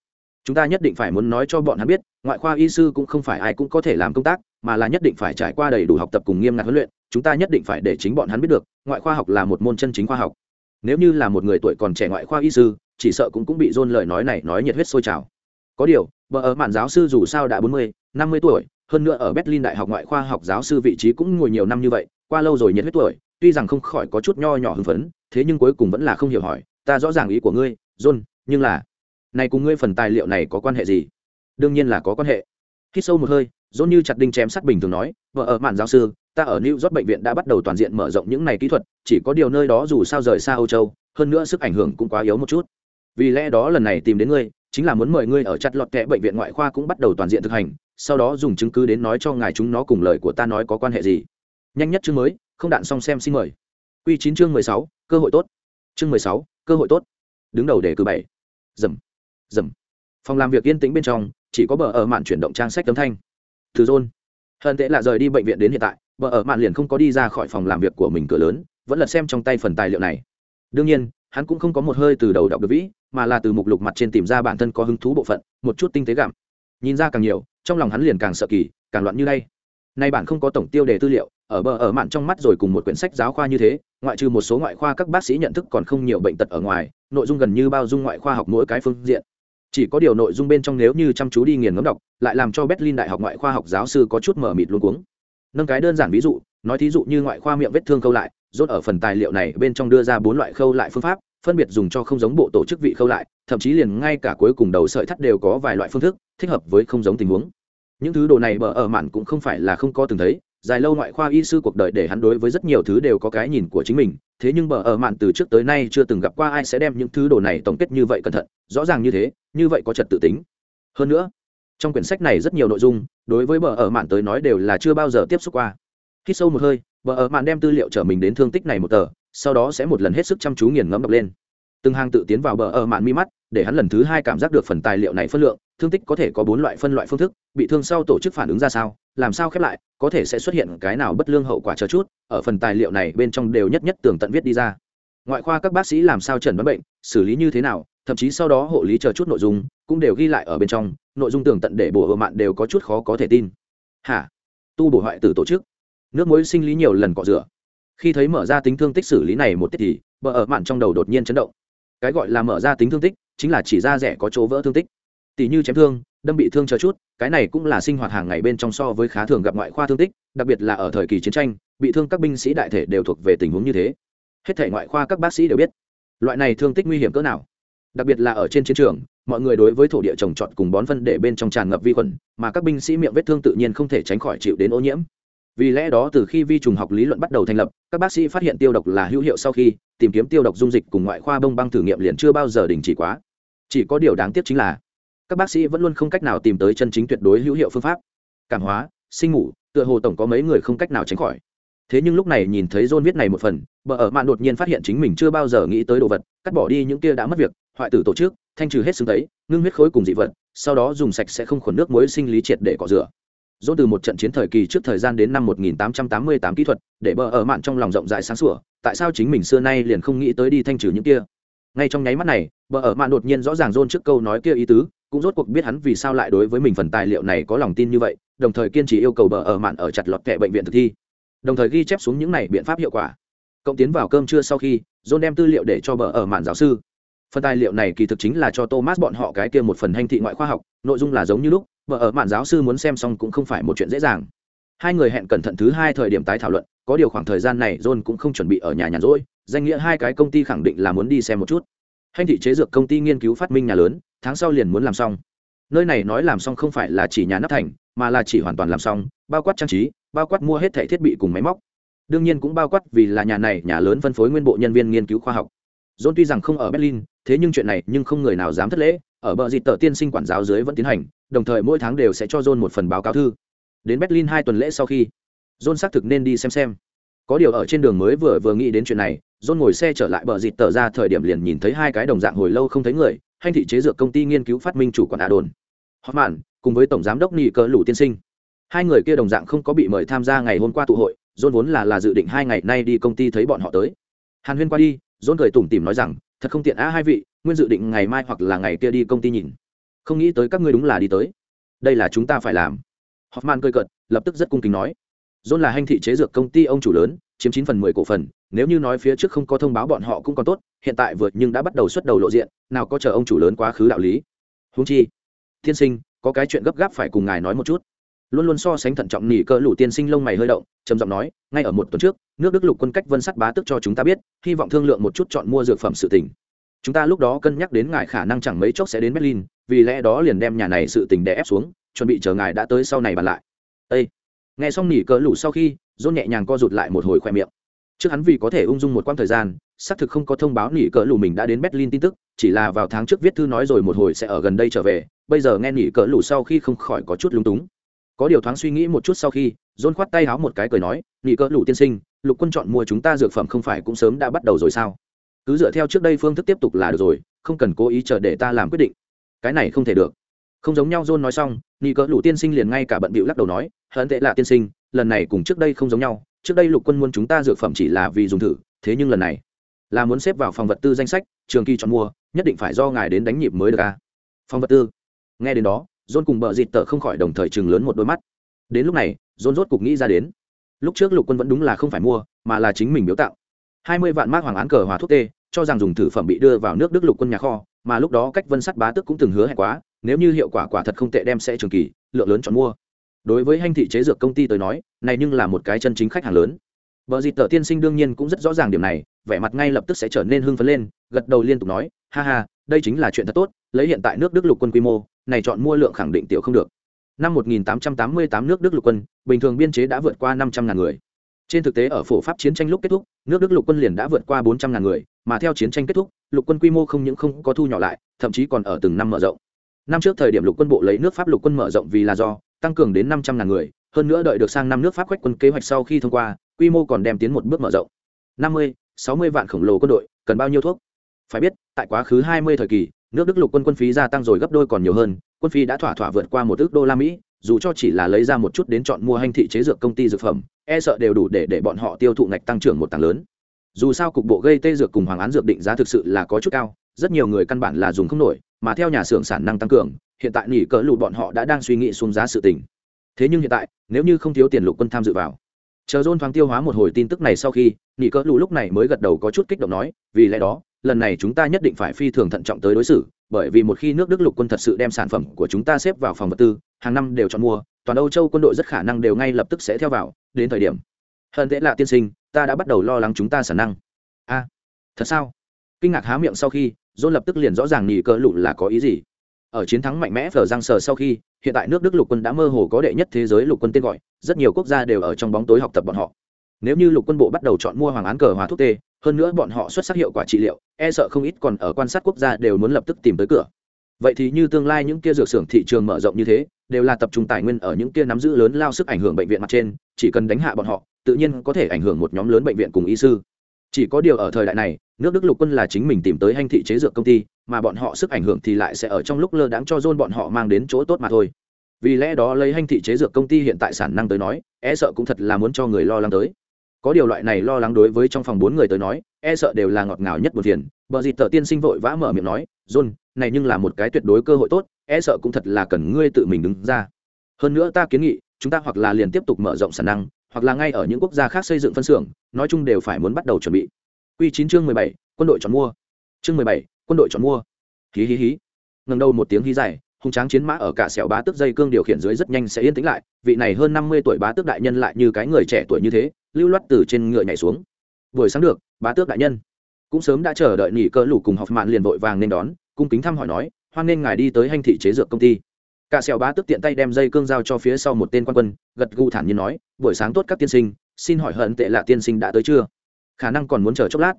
chúng ta nhất định phải muốn nói cho bọn hắn biết, ngoại khoa y sư cũng không phải ai cũng có thể làm công tác, mà là nhất định phải trải qua đầy đủ học tập cùng nghiêm ngặt huấn luyện, chúng ta nhất định phải để chính bọn hắn biết được, ngoại khoa học là một môn chân chính khoa học. Nếu như là một người tuổi còn trẻ ngoại khoa y sư, chỉ sợ cũng cũng bị dôn lời nói này nói nhiệt huyết sôi trào. Có điều vợ ở mạn giáo sư dù sao đã bốn mươi, năm mươi tuổi, hơn nữa ở berlin đại học ngoại khoa học giáo sư vị trí cũng ngồi nhiều năm như vậy, qua lâu rồi nhiệt huyết tuổi, tuy rằng không khỏi có chút nho nhỏ hưng phấn, thế nhưng cuối cùng vẫn là không hiểu hỏi, ta rõ ràng ý của ngươi, john, nhưng là này cùng ngươi phần tài liệu này có quan hệ gì? Đương nhiên là có quan hệ. Khi sâu một hơi dốt như chặt đinh chém sắt bình thường nói, vợ ở mạn giáo sư, ta ở new york bệnh viện đã bắt đầu toàn diện mở rộng những này kỹ thuật, chỉ có điều nơi đó dù sao rời xa âu châu, hơn nữa sức ảnh hưởng cũng quá yếu một chút. Vì lẽ đó lần này tìm đến ngươi, chính là muốn mời ngươi ở chặt lọt kẽ bệnh viện ngoại khoa cũng bắt đầu toàn diện thực hành, sau đó dùng chứng cứ đến nói cho ngài chúng nó cùng lời của ta nói có quan hệ gì. Nhanh nhất chương mới, không đạn xong xem xin mời. Q chín chương mười sáu, cơ hội tốt. Chương mười sáu, cơ hội tốt. Đứng đầu để cử bảy. Dầm dầm. Phòng làm việc yên tĩnh bên trong, chỉ có bờ ở mạn chuyển động trang sách tấm thanh. Từ rôn hận tệ là rời đi bệnh viện đến hiện tại, bờ ở mạn liền không có đi ra khỏi phòng làm việc của mình cửa lớn, vẫn lật xem trong tay phần tài liệu này. Đương nhiên, hắn cũng không có một hơi từ đầu đọc được vĩ, mà là từ mục lục mặt trên tìm ra bản thân có hứng thú bộ phận, một chút tinh tế gặm. Nhìn ra càng nhiều, trong lòng hắn liền càng sợ kỳ, càng loạn như đây nay bạn không có tổng tiêu đề tư liệu, ở bờ ở mạn trong mắt rồi cùng một quyển sách giáo khoa như thế, ngoại trừ một số ngoại khoa các bác sĩ nhận thức còn không nhiều bệnh tật ở ngoài, nội dung gần như bao dung ngoại khoa học mỗi cái phương diện chỉ có điều nội dung bên trong nếu như chăm chú đi nghiền ngấm đọc, lại làm cho berlin đại học ngoại khoa học giáo sư có chút mở mịt luôn cuống. Nâng cái đơn giản ví dụ, nói thí dụ như ngoại khoa miệng vết thương khâu lại, rốt ở phần tài liệu này bên trong đưa ra bốn loại khâu lại phương pháp, phân biệt dùng cho không giống bộ tổ chức vị khâu lại, thậm chí liền ngay cả cuối cùng đầu sợi thắt đều có vài loại phương thức, thích hợp với không giống tình huống. Những thứ đồ này bờ ở mạn cũng không phải là không có từng thấy dài lâu ngoại khoa y sư cuộc đời để hắn đối với rất nhiều thứ đều có cái nhìn của chính mình, thế nhưng bờ ở mạn từ trước tới nay chưa từng gặp qua ai sẽ đem những thứ đồ này tổng kết như vậy cẩn thận, rõ ràng như thế, như vậy có trật tự tính. Hơn nữa, trong quyển sách này rất nhiều nội dung, đối với bờ ở mạn tới nói đều là chưa bao giờ tiếp xúc qua. Khi sâu một hơi, bờ ở mạn đem tư liệu trở mình đến thương tích này một tờ, sau đó sẽ một lần hết sức chăm chú nghiền ngẫm đọc lên. Từng hàng tự tiến vào bờ ở mạn mi mắt, để hắn lần thứ hai cảm giác được phần tài liệu này phân lượng thương tích có thể có bốn loại phân loại phương thức, bị thương sau tổ chức phản ứng ra sao, làm sao khép lại, có thể sẽ xuất hiện cái nào bất lương hậu quả chờ chút, ở phần tài liệu này bên trong đều nhất nhất tường tận viết đi ra. Ngoại khoa các bác sĩ làm sao chẩn đoán bệnh, xử lý như thế nào, thậm chí sau đó hộ lý chờ chút nội dung, cũng đều ghi lại ở bên trong, nội dung tường tận để bổ hộ mạn đều có chút khó có thể tin. Hả? Tu bổ hoại tử tổ chức. Nước muối sinh lý nhiều lần cọ rửa. Khi thấy mở ra tính thương tích xử lý này một tiết thì, bờ ở mạn trong đầu đột nhiên chấn động. Cái gọi là mở ra tính thương tích, chính là chỉ ra rẻ có chỗ vỡ thương tích tỷ như chém thương, đâm bị thương chờ chút, cái này cũng là sinh hoạt hàng ngày bên trong so với khá thường gặp ngoại khoa thương tích, đặc biệt là ở thời kỳ chiến tranh, bị thương các binh sĩ đại thể đều thuộc về tình huống như thế. Hết thể ngoại khoa các bác sĩ đều biết, loại này thương tích nguy hiểm cỡ nào. Đặc biệt là ở trên chiến trường, mọi người đối với thổ địa trồng trọt cùng bón phân để bên trong tràn ngập vi khuẩn, mà các binh sĩ miệng vết thương tự nhiên không thể tránh khỏi chịu đến ô nhiễm. Vì lẽ đó từ khi vi trùng học lý luận bắt đầu thành lập, các bác sĩ phát hiện tiêu độc là hữu hiệu sau khi, tìm kiếm tiêu độc dung dịch cùng ngoại khoa bông băng thử nghiệm liền chưa bao giờ đình chỉ quá. Chỉ có điều đáng tiếc chính là các bác sĩ vẫn luôn không cách nào tìm tới chân chính tuyệt đối hữu hiệu phương pháp. Cảm hóa, sinh ngủ, tựa hồ tổng có mấy người không cách nào tránh khỏi. Thế nhưng lúc này nhìn thấy john viết này một phần, bờ ở mạn đột nhiên phát hiện chính mình chưa bao giờ nghĩ tới đồ vật, cắt bỏ đi những kia đã mất việc, hoại tử tổ chức, thanh trừ hết xương tấy, ngưng huyết khối cùng dị vật, sau đó dùng sạch sẽ không khuẩn nước muối sinh lý triệt để cọ rửa. John từ một trận chiến thời kỳ trước thời gian đến năm 1888 kỹ thuật, để bờ ở mạn trong lòng rộng rãi sáng sủa, tại sao chính mình xưa nay liền không nghĩ tới đi thanh trừ những kia? Ngay trong nháy mắt này, bờ ở mạn đột nhiên rõ ràng john trước câu nói kia ý tứ cũng rốt cuộc biết hắn vì sao lại đối với mình phần tài liệu này có lòng tin như vậy, đồng thời kiên trì yêu cầu bờ ở mạn ở chặt lọt kệ bệnh viện thực thi. Đồng thời ghi chép xuống những này biện pháp hiệu quả. Cộng tiến vào cơm trưa sau khi, john đem tư liệu để cho bờ ở mạn giáo sư. Phần tài liệu này kỳ thực chính là cho thomas bọn họ cái kia một phần hành thị ngoại khoa học, nội dung là giống như lúc, bờ ở mạn giáo sư muốn xem xong cũng không phải một chuyện dễ dàng. Hai người hẹn cẩn thận thứ hai thời điểm tái thảo luận, có điều khoảng thời gian này john cũng không chuẩn bị ở nhà nhàn rỗi, danh nghĩa hai cái công ty khẳng định là muốn đi xem một chút. Hành thị chế dược công ty nghiên cứu phát minh nhà lớn tháng sau liền muốn làm xong. Nơi này nói làm xong không phải là chỉ nhà nắp thành, mà là chỉ hoàn toàn làm xong, bao quát trang trí, bao quát mua hết thẻ thiết bị cùng máy móc. Đương nhiên cũng bao quát vì là nhà này, nhà lớn phân phối nguyên bộ nhân viên nghiên cứu khoa học. John tuy rằng không ở berlin, thế nhưng chuyện này nhưng không người nào dám thất lễ, ở bờ dịt tờ tiên sinh quản giáo dưới vẫn tiến hành, đồng thời mỗi tháng đều sẽ cho john một phần báo cáo thư. Đến berlin hai tuần lễ sau khi, john xác thực nên đi xem xem. Có điều ở trên đường mới vừa vừa nghĩ đến chuyện này, john ngồi xe trở lại bờ dịt tờ ra thời điểm liền nhìn thấy hai cái đồng dạng hồi lâu không thấy người hành thị chế dược công ty nghiên cứu phát minh chủ quản a đồn hoffman, cùng với tổng giám đốc nị Cờ lũ tiên sinh. Hai người kia đồng dạng không có bị mời tham gia ngày hôm qua tụ hội, john vốn là là dự định hai ngày nay đi công ty thấy bọn họ tới. Hàn huyên qua đi, john cười tủm tỉm nói rằng, thật không tiện á hai vị, nguyên dự định ngày mai hoặc là ngày kia đi công ty nhìn. Không nghĩ tới các ngươi đúng là đi tới. Đây là chúng ta phải làm. Hoffman cười cợt, lập tức rất cung kính nói. John là hành thị chế dược công ty ông chủ lớn chiếm chín phần mười cổ phần, nếu như nói phía trước không có thông báo bọn họ cũng còn tốt, hiện tại vượt nhưng đã bắt đầu xuất đầu lộ diện, nào có chờ ông chủ lớn quá khứ đạo lý. Húng chi, tiên sinh, có cái chuyện gấp gáp phải cùng ngài nói một chút. Luôn luôn so sánh thận trọng nỉ cơ lũ tiên sinh lông mày hơi động, trầm giọng nói, ngay ở một tuần trước, nước đức lục quân cách vân sắc bá tức cho chúng ta biết, hy vọng thương lượng một chút chọn mua dược phẩm sự tình. Chúng ta lúc đó cân nhắc đến ngài khả năng chẳng mấy chốc sẽ đến berlin, vì lẽ đó liền đem nhà này sự tình đè ép xuống, chuẩn bị chờ ngài đã tới sau này bàn lại. Ây nghe xong nỉ cỡ lũ sau khi dôn nhẹ nhàng co rụt lại một hồi khoe miệng. Trước hắn vì có thể ung dung một quãng thời gian, xác thực không có thông báo nỉ cỡ lũ mình đã đến berlin tin tức, chỉ là vào tháng trước viết thư nói rồi một hồi sẽ ở gần đây trở về, bây giờ nghe nỉ cỡ lũ sau khi không khỏi có chút lúng túng. Có điều thoáng suy nghĩ một chút sau khi dôn khoát tay háo một cái cười nói, nỉ cỡ lũ tiên sinh, lục quân chọn mua chúng ta dược phẩm không phải cũng sớm đã bắt đầu rồi sao? Cứ dựa theo trước đây phương thức tiếp tục là được rồi, không cần cố ý chờ để ta làm quyết định. Cái này không thể được. Không giống nhau john nói xong nghi cỡ lũ tiên sinh liền ngay cả bận bịu lắc đầu nói, hận tệ là tiên sinh lần này cùng trước đây không giống nhau, trước đây lục quân muốn chúng ta dược phẩm chỉ là vì dùng thử, thế nhưng lần này là muốn xếp vào phòng vật tư danh sách, trường kỳ chọn mua, nhất định phải do ngài đến đánh nhịp mới được à. phòng vật tư. Nghe đến đó dôn cùng bờ dịt tợ không khỏi đồng thời chừng lớn một đôi mắt. Đến lúc này dôn rốt cục nghĩ ra đến. Lúc trước lục quân vẫn đúng là không phải mua, mà là chính mình biếu tạo hai mươi vạn mác hoàng án cờ hòa thuốc tê, cho rằng dùng thử phẩm bị đưa vào nước đức lục quân nhà kho, mà lúc đó cách vân sắt bá tức cũng từng hứa hẹn quá, nếu như hiệu quả quả thật không tệ đem sẽ trường kỳ, lượng lớn chọn mua đối với hành thị chế dược công ty tới nói, này nhưng là một cái chân chính khách hàng lớn. Vợ dịt tờ tiên sinh đương nhiên cũng rất rõ ràng điểm này, vẻ mặt ngay lập tức sẽ trở nên hưng phấn lên, gật đầu liên tục nói, ha ha, đây chính là chuyện thật tốt, lấy hiện tại nước đức lục quân quy mô, này chọn mua lượng khẳng định tiểu không được. Năm 1888 nước đức lục quân, bình thường biên chế đã vượt qua 500 ngàn người. Trên thực tế ở phổ pháp chiến tranh lúc kết thúc, nước đức lục quân liền đã vượt qua 400 ngàn người, mà theo chiến tranh kết thúc, lục quân quy mô không những không có thu nhỏ lại, thậm chí còn ở từng năm mở rộng. Năm trước thời điểm lục quân bộ lấy nước pháp lục quân mở rộng vì là do tăng cường đến 500 ngàn người hơn nữa đợi được sang năm nước pháp quách quân kế hoạch sau khi thông qua quy mô còn đem tiến một bước mở rộng. 50, 60 vạn khổng lồ quân đội cần bao nhiêu thuốc? Phải biết tại quá khứ 20 thời kỳ nước đức lục quân quân phí gia tăng rồi gấp đôi còn nhiều hơn quân phí đã thỏa thỏa vượt qua một ước đô la mỹ dù cho chỉ là lấy ra một chút đến chọn mua hành thị chế dược công ty dược phẩm e sợ đều đủ để để bọn họ tiêu thụ ngạch tăng trưởng một tầng lớn. Dù sao cục bộ gây tê dược cùng hoàng án dược định giá thực sự là có chút cao rất nhiều người căn bản là dùng không nổi mà theo nhà xưởng sản năng tăng cường, hiện tại nỉ cỡ lụt bọn họ đã đang suy nghĩ xuống giá sự tình. Thế nhưng hiện tại, nếu như không thiếu tiền lục quân tham dự vào, chờ dôn thoáng tiêu hóa một hồi tin tức này sau khi, nỉ cỡ lụ lúc này mới gật đầu có chút kích động nói, vì lẽ đó, lần này chúng ta nhất định phải phi thường thận trọng tới đối xử, bởi vì một khi nước đức lục quân thật sự đem sản phẩm của chúng ta xếp vào phòng vật tư, hàng năm đều chọn mua, toàn âu châu quân đội rất khả năng đều ngay lập tức sẽ theo vào, đến thời điểm. Hơn thế là tiên sinh, ta đã bắt đầu lo lắng chúng ta sản năng. A thật sao? Kinh ngạc há miệng sau khi, dôn lập tức liền rõ ràng nhì cỡ lụ là có ý gì. Ở chiến thắng mạnh mẽ phở giang sờ sau khi, hiện tại nước đức lục quân đã mơ hồ có đệ nhất thế giới lục quân tên gọi, rất nhiều quốc gia đều ở trong bóng tối học tập bọn họ. Nếu như lục quân bộ bắt đầu chọn mua hoàng án cờ hòa thuốc tê, hơn nữa bọn họ xuất sắc hiệu quả trị liệu e sợ không ít còn ở quan sát quốc gia đều muốn lập tức tìm tới cửa. Vậy thì như tương lai những kia dược xưởng thị trường mở rộng như thế, đều là tập trung tài nguyên ở những kia nắm giữ lớn lao sức ảnh hưởng bệnh viện mặt trên, chỉ cần đánh hạ bọn họ, tự nhiên có thể ảnh hưởng một nhóm lớn bệnh viện cùng y sư chỉ có điều ở thời đại này, nước đức lục quân là chính mình tìm tới hành thị chế dược công ty, mà bọn họ sức ảnh hưởng thì lại sẽ ở trong lúc lơ đãng cho dôn bọn họ mang đến chỗ tốt mà thôi. Vì lẽ đó lấy hành thị chế dược công ty hiện tại sản năng tới nói e sợ cũng thật là muốn cho người lo lắng tới. Có điều loại này lo lắng đối với trong phòng bốn người tới nói e sợ đều là ngọt ngào nhất một phiền. Bờ dịt tờ tiên sinh vội vã mở miệng nói john này nhưng là một cái tuyệt đối cơ hội tốt e sợ cũng thật là cần ngươi tự mình đứng ra. Hơn nữa ta kiến nghị, chúng ta hoặc là liền tiếp tục mở rộng sản năng hoặc là ngay ở những quốc gia khác xây dựng phân xưởng nói chung đều phải muốn bắt đầu chuẩn bị Quy 9 chương 17, quân đội chọn mua. Chương 17, quân đội chọn mua. Hí hí hí. Ngẩng đầu một tiếng hí dài, hung tráng chiến mã ở cả sẹo bá tước dây cương điều khiển dưới rất nhanh sẽ yên tĩnh lại, vị này hơn 50 tuổi bá tước đại nhân lại như cái người trẻ tuổi như thế, lưu loát từ trên ngựa nhảy xuống. Buổi sáng được, bá tước đại nhân. Cũng sớm đã chờ đợi nghỉ cơ lũ cùng học mạn liền vội vàng nên đón, cung kính thăm hỏi nói, hoan nên ngài đi tới hành thị chế dược công ty. Cả sẹo bá tức tiện tay đem dây cương giao cho phía sau một tên quan quân, gật gù thản nhiên nói, buổi sáng tốt các tiên sinh, xin hỏi hận tệ lạ tiên sinh đã tới chưa? khả năng còn muốn chờ chốc lát.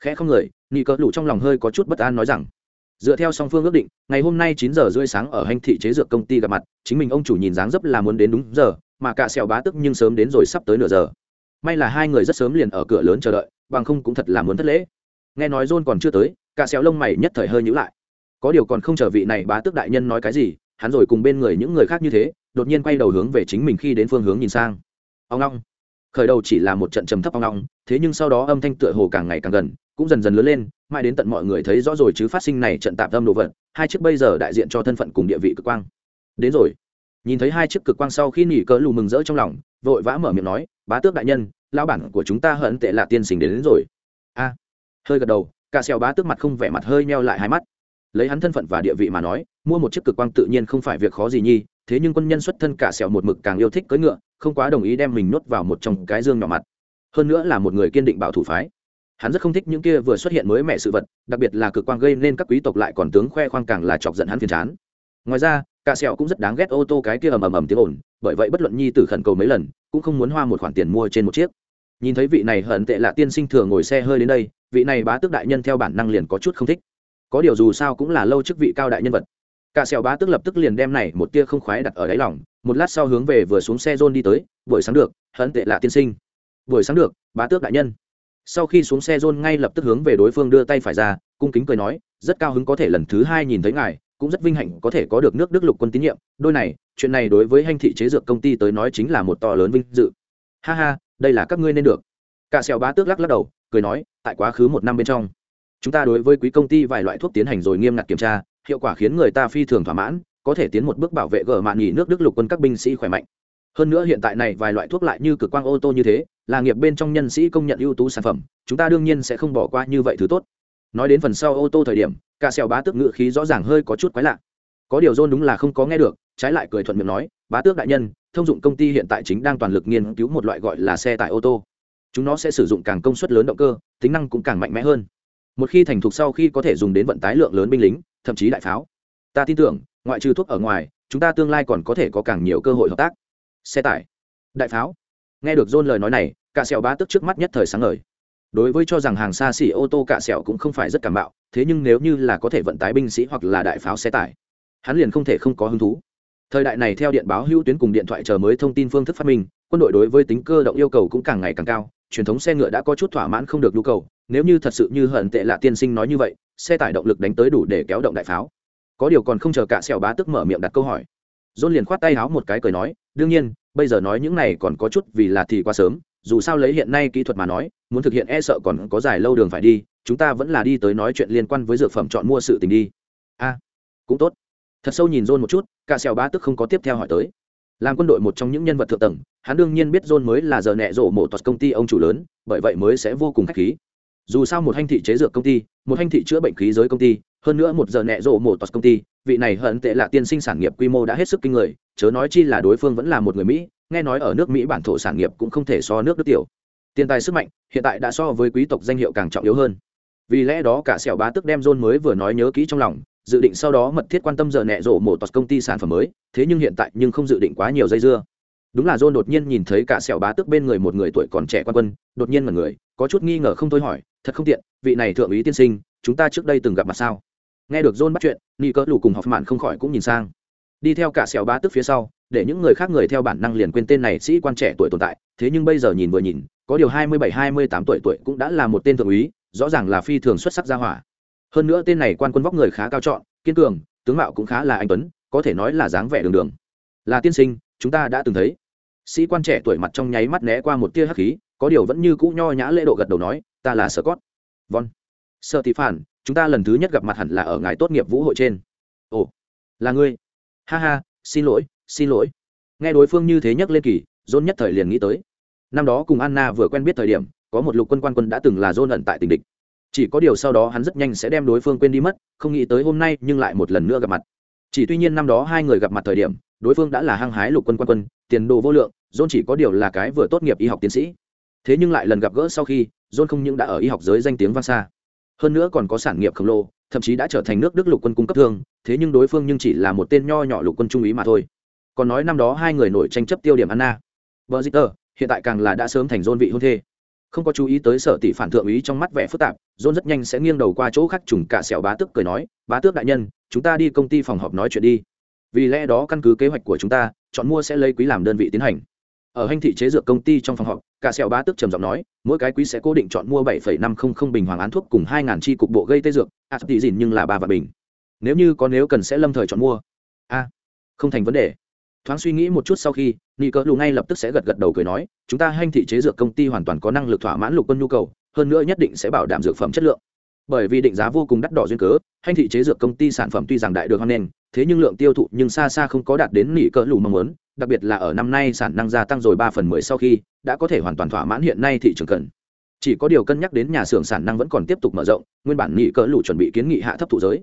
Khẽ không người nị cỡ lủ trong lòng hơi có chút bất an nói rằng dựa theo song phương ước định ngày hôm nay chín giờ rưỡi sáng ở hành thị chế dược công ty gặp mặt chính mình ông chủ nhìn dáng dấp là muốn đến đúng giờ mà cả sẹo bá tức nhưng sớm đến rồi sắp tới nửa giờ. May là hai người rất sớm liền ở cửa lớn chờ đợi bằng không cũng thật là muốn thất lễ. Nghe nói john còn chưa tới cả sẹo lông mày nhất thời hơi nhữ lại. Có điều còn không chờ vị này bá tước đại nhân nói cái gì hắn rồi cùng bên người những người khác như thế đột nhiên quay đầu hướng về chính mình khi đến phương hướng nhìn sang. Ông long khởi đầu chỉ là một trận trầm thấp ông long thế nhưng sau đó âm thanh tựa hồ càng ngày càng gần cũng dần dần lớn lên mãi đến tận mọi người thấy rõ rồi chứ phát sinh này trận tạp âm đồ vật hai chiếc bây giờ đại diện cho thân phận cùng địa vị cực quang. Đến rồi. Nhìn thấy hai chiếc cực quang sau khi nỉ cỡ lù mừng rỡ trong lòng vội vã mở miệng nói bá tước đại nhân lão bản của chúng ta hận tệ là tiên sinh đến, đến rồi. A. Hơi gật đầu cả xèo bá tước mặt không vẻ mặt hơi meo lại hai mắt lấy hắn thân phận và địa vị mà nói, mua một chiếc cực quang tự nhiên không phải việc khó gì nhi, thế nhưng quân nhân xuất thân cả sẹo một mực càng yêu thích cưỡi ngựa, không quá đồng ý đem mình nuốt vào một trong cái dương nhỏ mặt. Hơn nữa là một người kiên định bảo thủ phái. Hắn rất không thích những kia vừa xuất hiện mới mẹ sự vật, đặc biệt là cực quang gây nên các quý tộc lại còn tướng khoe khoang càng là chọc giận hắn phiền chán. Ngoài ra, cả sẹo cũng rất đáng ghét ô tô cái kia ầm ầm ầm tiếng ồn, bởi vậy bất luận nhi tử khẩn cầu mấy lần, cũng không muốn hoa một khoản tiền mua trên một chiếc. Nhìn thấy vị này hận tệ lạ tiên sinh thường ngồi xe hơi đến đây, vị này bá tước đại nhân theo bản năng liền có chút không thích có điều dù sao cũng là lâu chức vị cao đại nhân vật. Cả sẹo bá tức lập tức liền đem này một tia không khoái đặt ở đáy lòng, một lát sau hướng về vừa xuống xe john đi tới, buổi sáng được, hận tệ lạ tiên sinh. Buổi sáng được, bá tước đại nhân. Sau khi xuống xe john ngay lập tức hướng về đối phương đưa tay phải ra, cung kính cười nói, rất cao hứng có thể lần thứ hai nhìn thấy ngài, cũng rất vinh hạnh có thể có được nước đức lục quân tín nhiệm. Đôi này, chuyện này đối với hành thị chế dược công ty tới nói chính là một to lớn vinh dự. Ha ha, đây là các ngươi nên được. Cả sẹo bá tước lắc lắc đầu, cười nói, tại quá khứ một năm bên trong chúng ta đối với quý công ty vài loại thuốc tiến hành rồi nghiêm ngặt kiểm tra, hiệu quả khiến người ta phi thường thỏa mãn, có thể tiến một bước bảo vệ gờ mạn nghỉ nước đức lục quân các binh sĩ khỏe mạnh. Hơn nữa hiện tại này vài loại thuốc lại như cực quang ô tô như thế, là nghiệp bên trong nhân sĩ công nhận ưu tú sản phẩm, chúng ta đương nhiên sẽ không bỏ qua như vậy thứ tốt. Nói đến phần sau ô tô thời điểm, cả sẹo bá tước ngự khí rõ ràng hơi có chút quái lạ. Có điều john đúng là không có nghe được, trái lại cười thuận miệng nói, bá tước đại nhân, thông dụng công ty hiện tại chính đang toàn lực nghiên cứu một loại gọi là xe tải ô tô. Chúng nó sẽ sử dụng càng công suất lớn động cơ, tính năng cũng càng mạnh mẽ hơn một khi thành thục sau khi có thể dùng đến vận tái lượng lớn binh lính, thậm chí đại pháo. Ta tin tưởng, ngoại trừ thuốc ở ngoài, chúng ta tương lai còn có thể có càng nhiều cơ hội hợp tác. Xe tải. Đại pháo. Nghe được john lời nói này cả sẹo bá tức trước mắt nhất thời sáng ngời. Đối với cho rằng hàng xa xỉ ô tô cả sẹo cũng không phải rất cảm bạo, thế nhưng nếu như là có thể vận tái binh sĩ hoặc là đại pháo xe tải, hắn liền không thể không có hứng thú. Thời đại này theo điện báo hữu tuyến cùng điện thoại chờ mới thông tin phương thức phát minh, quân đội đối với tính cơ động yêu cầu cũng càng ngày càng cao, truyền thống xe ngựa đã có chút thỏa mãn không được nhu cầu nếu như thật sự như hận tệ lạ tiên sinh nói như vậy, xe tải động lực đánh tới đủ để kéo động đại pháo. Có điều còn không chờ cả sẹo bá tức mở miệng đặt câu hỏi. Dôn liền khoát tay háo một cái cười nói, đương nhiên, bây giờ nói những này còn có chút vì là thì quá sớm, dù sao lấy hiện nay kỹ thuật mà nói, muốn thực hiện e sợ còn có dài lâu đường phải đi, chúng ta vẫn là đi tới nói chuyện liên quan với dược phẩm chọn mua sự tình đi. A, cũng tốt. Thật sâu nhìn john một chút, cả sẹo bá tức không có tiếp theo hỏi tới. Làm quân đội một trong những nhân vật thượng tầng, hắn đương nhiên biết john mới là giờ nẹ rộ mổ toạt công ty ông chủ lớn, bởi vậy mới sẽ vô cùng khách khí dù sao một hành thị chế dược công ty, một hành thị chữa bệnh khí giới công ty, hơn nữa một giờ nẹ rộ mổ tos công ty, vị này hận tệ là tiên sinh sản nghiệp quy mô đã hết sức kinh người, chớ nói chi là đối phương vẫn là một người mỹ, nghe nói ở nước mỹ bản thổ sản nghiệp cũng không thể so nước đức tiểu. Tiền tài sức mạnh, hiện tại đã so với quý tộc danh hiệu càng trọng yếu hơn. Vì lẽ đó cả sẹo bá tức đem john mới vừa nói nhớ kỹ trong lòng, dự định sau đó mật thiết quan tâm giờ nẹ rộ một tos công ty sản phẩm mới, thế nhưng hiện tại nhưng không dự định quá nhiều dây dưa. Đúng là john đột nhiên nhìn thấy cả sẹo bá tức bên người một người tuổi còn trẻ quan quân, đột nhiên mà người, có chút nghi ngờ không thôi hỏi thật không tiện, vị này thượng úy tiên sinh, chúng ta trước đây từng gặp mặt sao? Nghe được john bắt chuyện nghi cỡ lù cùng học mạn không khỏi cũng nhìn sang. Đi theo cả sẹo bá tức phía sau, để những người khác người theo bản năng liền quên tên này sĩ quan trẻ tuổi tồn tại, thế nhưng bây giờ nhìn vừa nhìn, có điều hai mươi bảy, hai mươi tám tuổi tuổi cũng đã là một tên thượng úy, rõ ràng là phi thường xuất sắc gia hỏa. Hơn nữa tên này quan quân vóc người khá cao trọn, kiên cường, tướng mạo cũng khá là anh tuấn, có thể nói là dáng vẻ đường đường. Là tiên sinh, chúng ta đã từng thấy. Sĩ quan trẻ tuổi mặt trong nháy mắt né qua một tia hắc khí có điều vẫn như cũ nho nhã lễ độ gật đầu nói, ta là sơ cót von. Sợ tỷ phản chúng ta lần thứ nhất gặp mặt hẳn là ở ngài tốt nghiệp vũ hội trên. Ồ, là ngươi. Ha ha, xin lỗi xin lỗi. Nghe đối phương như thế nhắc lên kỳ dôn nhất thời liền nghĩ tới. Năm đó cùng anna vừa quen biết thời điểm, có một lục quân quan quân đã từng là dôn ẩn tại tình địch. Chỉ có điều sau đó hắn rất nhanh sẽ đem đối phương quên đi mất, không nghĩ tới hôm nay nhưng lại một lần nữa gặp mặt. Chỉ tuy nhiên năm đó hai người gặp mặt thời điểm, đối phương đã là hăng hái lục quân quan quân, tiền đồ vô lượng dôn chỉ có điều là cái vừa tốt nghiệp y học tiến sĩ thế nhưng lại lần gặp gỡ sau khi, John không những đã ở y học giới danh tiếng vang xa, hơn nữa còn có sản nghiệp khổng lồ, thậm chí đã trở thành nước đức lục quân cung cấp thương, thế nhưng đối phương nhưng chỉ là một tên nho nhỏ lục quân trung ý mà thôi. Còn nói năm đó hai người nổi tranh chấp tiêu điểm anna vợ dít hiện tại càng là đã sớm thành John vị hôn thê. Không có chú ý tới sở tỷ phản thượng ý trong mắt vẻ phức tạp, John rất nhanh sẽ nghiêng đầu qua chỗ khác trùng cả sẹo bá tước cười nói, bá tước đại nhân, chúng ta đi công ty phòng họp nói chuyện đi. Vì lẽ đó căn cứ kế hoạch của chúng ta, chọn mua sẽ lấy quý làm đơn vị tiến hành ở hành thị chế dược công ty trong phòng họp, cả sẹo bá tức trầm giọng nói, mỗi cái quý sẽ cố định chọn mua bảy năm không không bình hoàng án thuốc cùng hai ngàn chi cục bộ gây tê dược à, a tỷ dìn nhưng là ba vạn bình. Nếu như có nếu cần sẽ lâm thời chọn mua. A, không thành vấn đề. Thoáng suy nghĩ một chút sau khi, nị cỡ lù ngay lập tức sẽ gật gật đầu cười nói, chúng ta hành thị chế dược công ty hoàn toàn có năng lực thỏa mãn lục quân nhu cầu, hơn nữa nhất định sẽ bảo đảm dược phẩm chất lượng bởi vì định giá vô cùng đắt đỏ duyên cớ, hành thị chế dược công ty sản phẩm tuy rằng đại được hoan nghênh, thế nhưng lượng tiêu thụ nhưng xa xa không có đạt đến nỉ cỡ lù mong muốn, đặc biệt là ở năm nay sản năng gia tăng rồi ba phần mười sau khi, đã có thể hoàn toàn thỏa mãn hiện nay thị trường cần. Chỉ có điều cân nhắc đến nhà xưởng sản năng vẫn còn tiếp tục mở rộng, nguyên bản nỉ cỡ lù chuẩn bị kiến nghị hạ thấp thụ giới.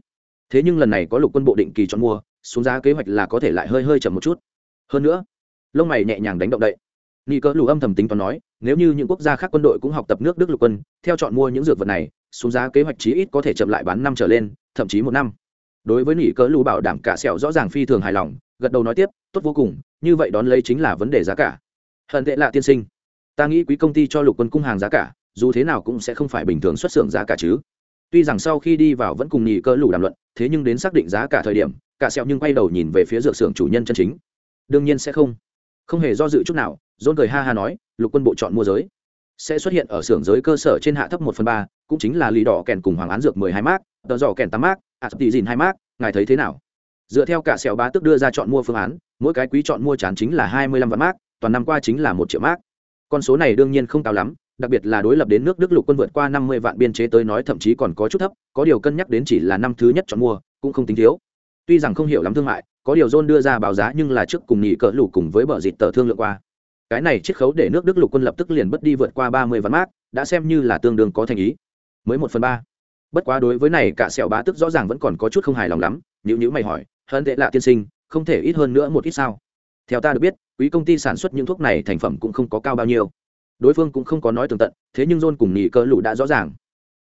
Thế nhưng lần này có lục quân bộ định kỳ chọn mua, xuống giá kế hoạch là có thể lại hơi hơi chậm một chút. Hơn nữa, lông mày nhẹ nhàng đánh động đậy. Nghi cỡ lù âm thầm tính toán nói, nếu như những quốc gia khác quân đội cũng học tập nước đức lục quân, theo chọn mua những dược vật này xuống giá kế hoạch chí ít có thể chậm lại bán năm trở lên, thậm chí một năm. Đối với nỉ cỡ lù bảo đảm cả sẹo rõ ràng phi thường hài lòng, gật đầu nói tiếp, tốt vô cùng, như vậy đón lấy chính là vấn đề giá cả. Hận tệ lạ tiên sinh, ta nghĩ quý công ty cho lục quân cung hàng giá cả, dù thế nào cũng sẽ không phải bình thường xuất xưởng giá cả chứ. Tuy rằng sau khi đi vào vẫn cùng nỉ cỡ lũ đàm luận, thế nhưng đến xác định giá cả thời điểm, cả sẹo nhưng quay đầu nhìn về phía dược xưởng chủ nhân chân chính. Đương nhiên sẽ không. Không hề do dự chút nào dôn cười ha ha nói, lục quân bộ chọn mua giới. Sẽ xuất hiện ở xưởng giới cơ sở trên hạ thấp một phần ba cũng chính là lý đỏ kèn cùng hoàng án dược mười hai mác tờ giỏ kèn tám mác a tỷ dìn hai mác ngài thấy thế nào? Dựa theo cả sẹo bá tức đưa ra chọn mua phương án, mỗi cái quý chọn mua chán chính là hai mươi lăm vạn mác toàn năm qua chính là một triệu mác con số này đương nhiên không cao lắm, đặc biệt là đối lập đến nước đức lục quân vượt qua năm mươi vạn biên chế tới nói thậm chí còn có chút thấp, có điều cân nhắc đến chỉ là năm thứ nhất chọn mua, cũng không tính thiếu. Tuy rằng không hiểu lắm thương mại, có điều john đưa ra báo giá nhưng là trước cùng nghỉ cỡ lục cùng với bờ dịt tờ thương lượng qua. Cái này chiết khấu để nước đức lục quân lập tức liền bất đi vượt qua ba mươi vạn mác đã xem như là tương đương có thành ý mới một phần ba. Bất quá đối với này cả sẹo bá tức rõ ràng vẫn còn có chút không hài lòng lắm, nhữ nhữ mày hỏi hơn tệ lạ tiên sinh, không thể ít hơn nữa một ít sao? Theo ta được biết, quý công ty sản xuất những thuốc này thành phẩm cũng không có cao bao nhiêu. Đối phương cũng không có nói tường tận, thế nhưng john cùng nhị cơ lũ đã rõ ràng.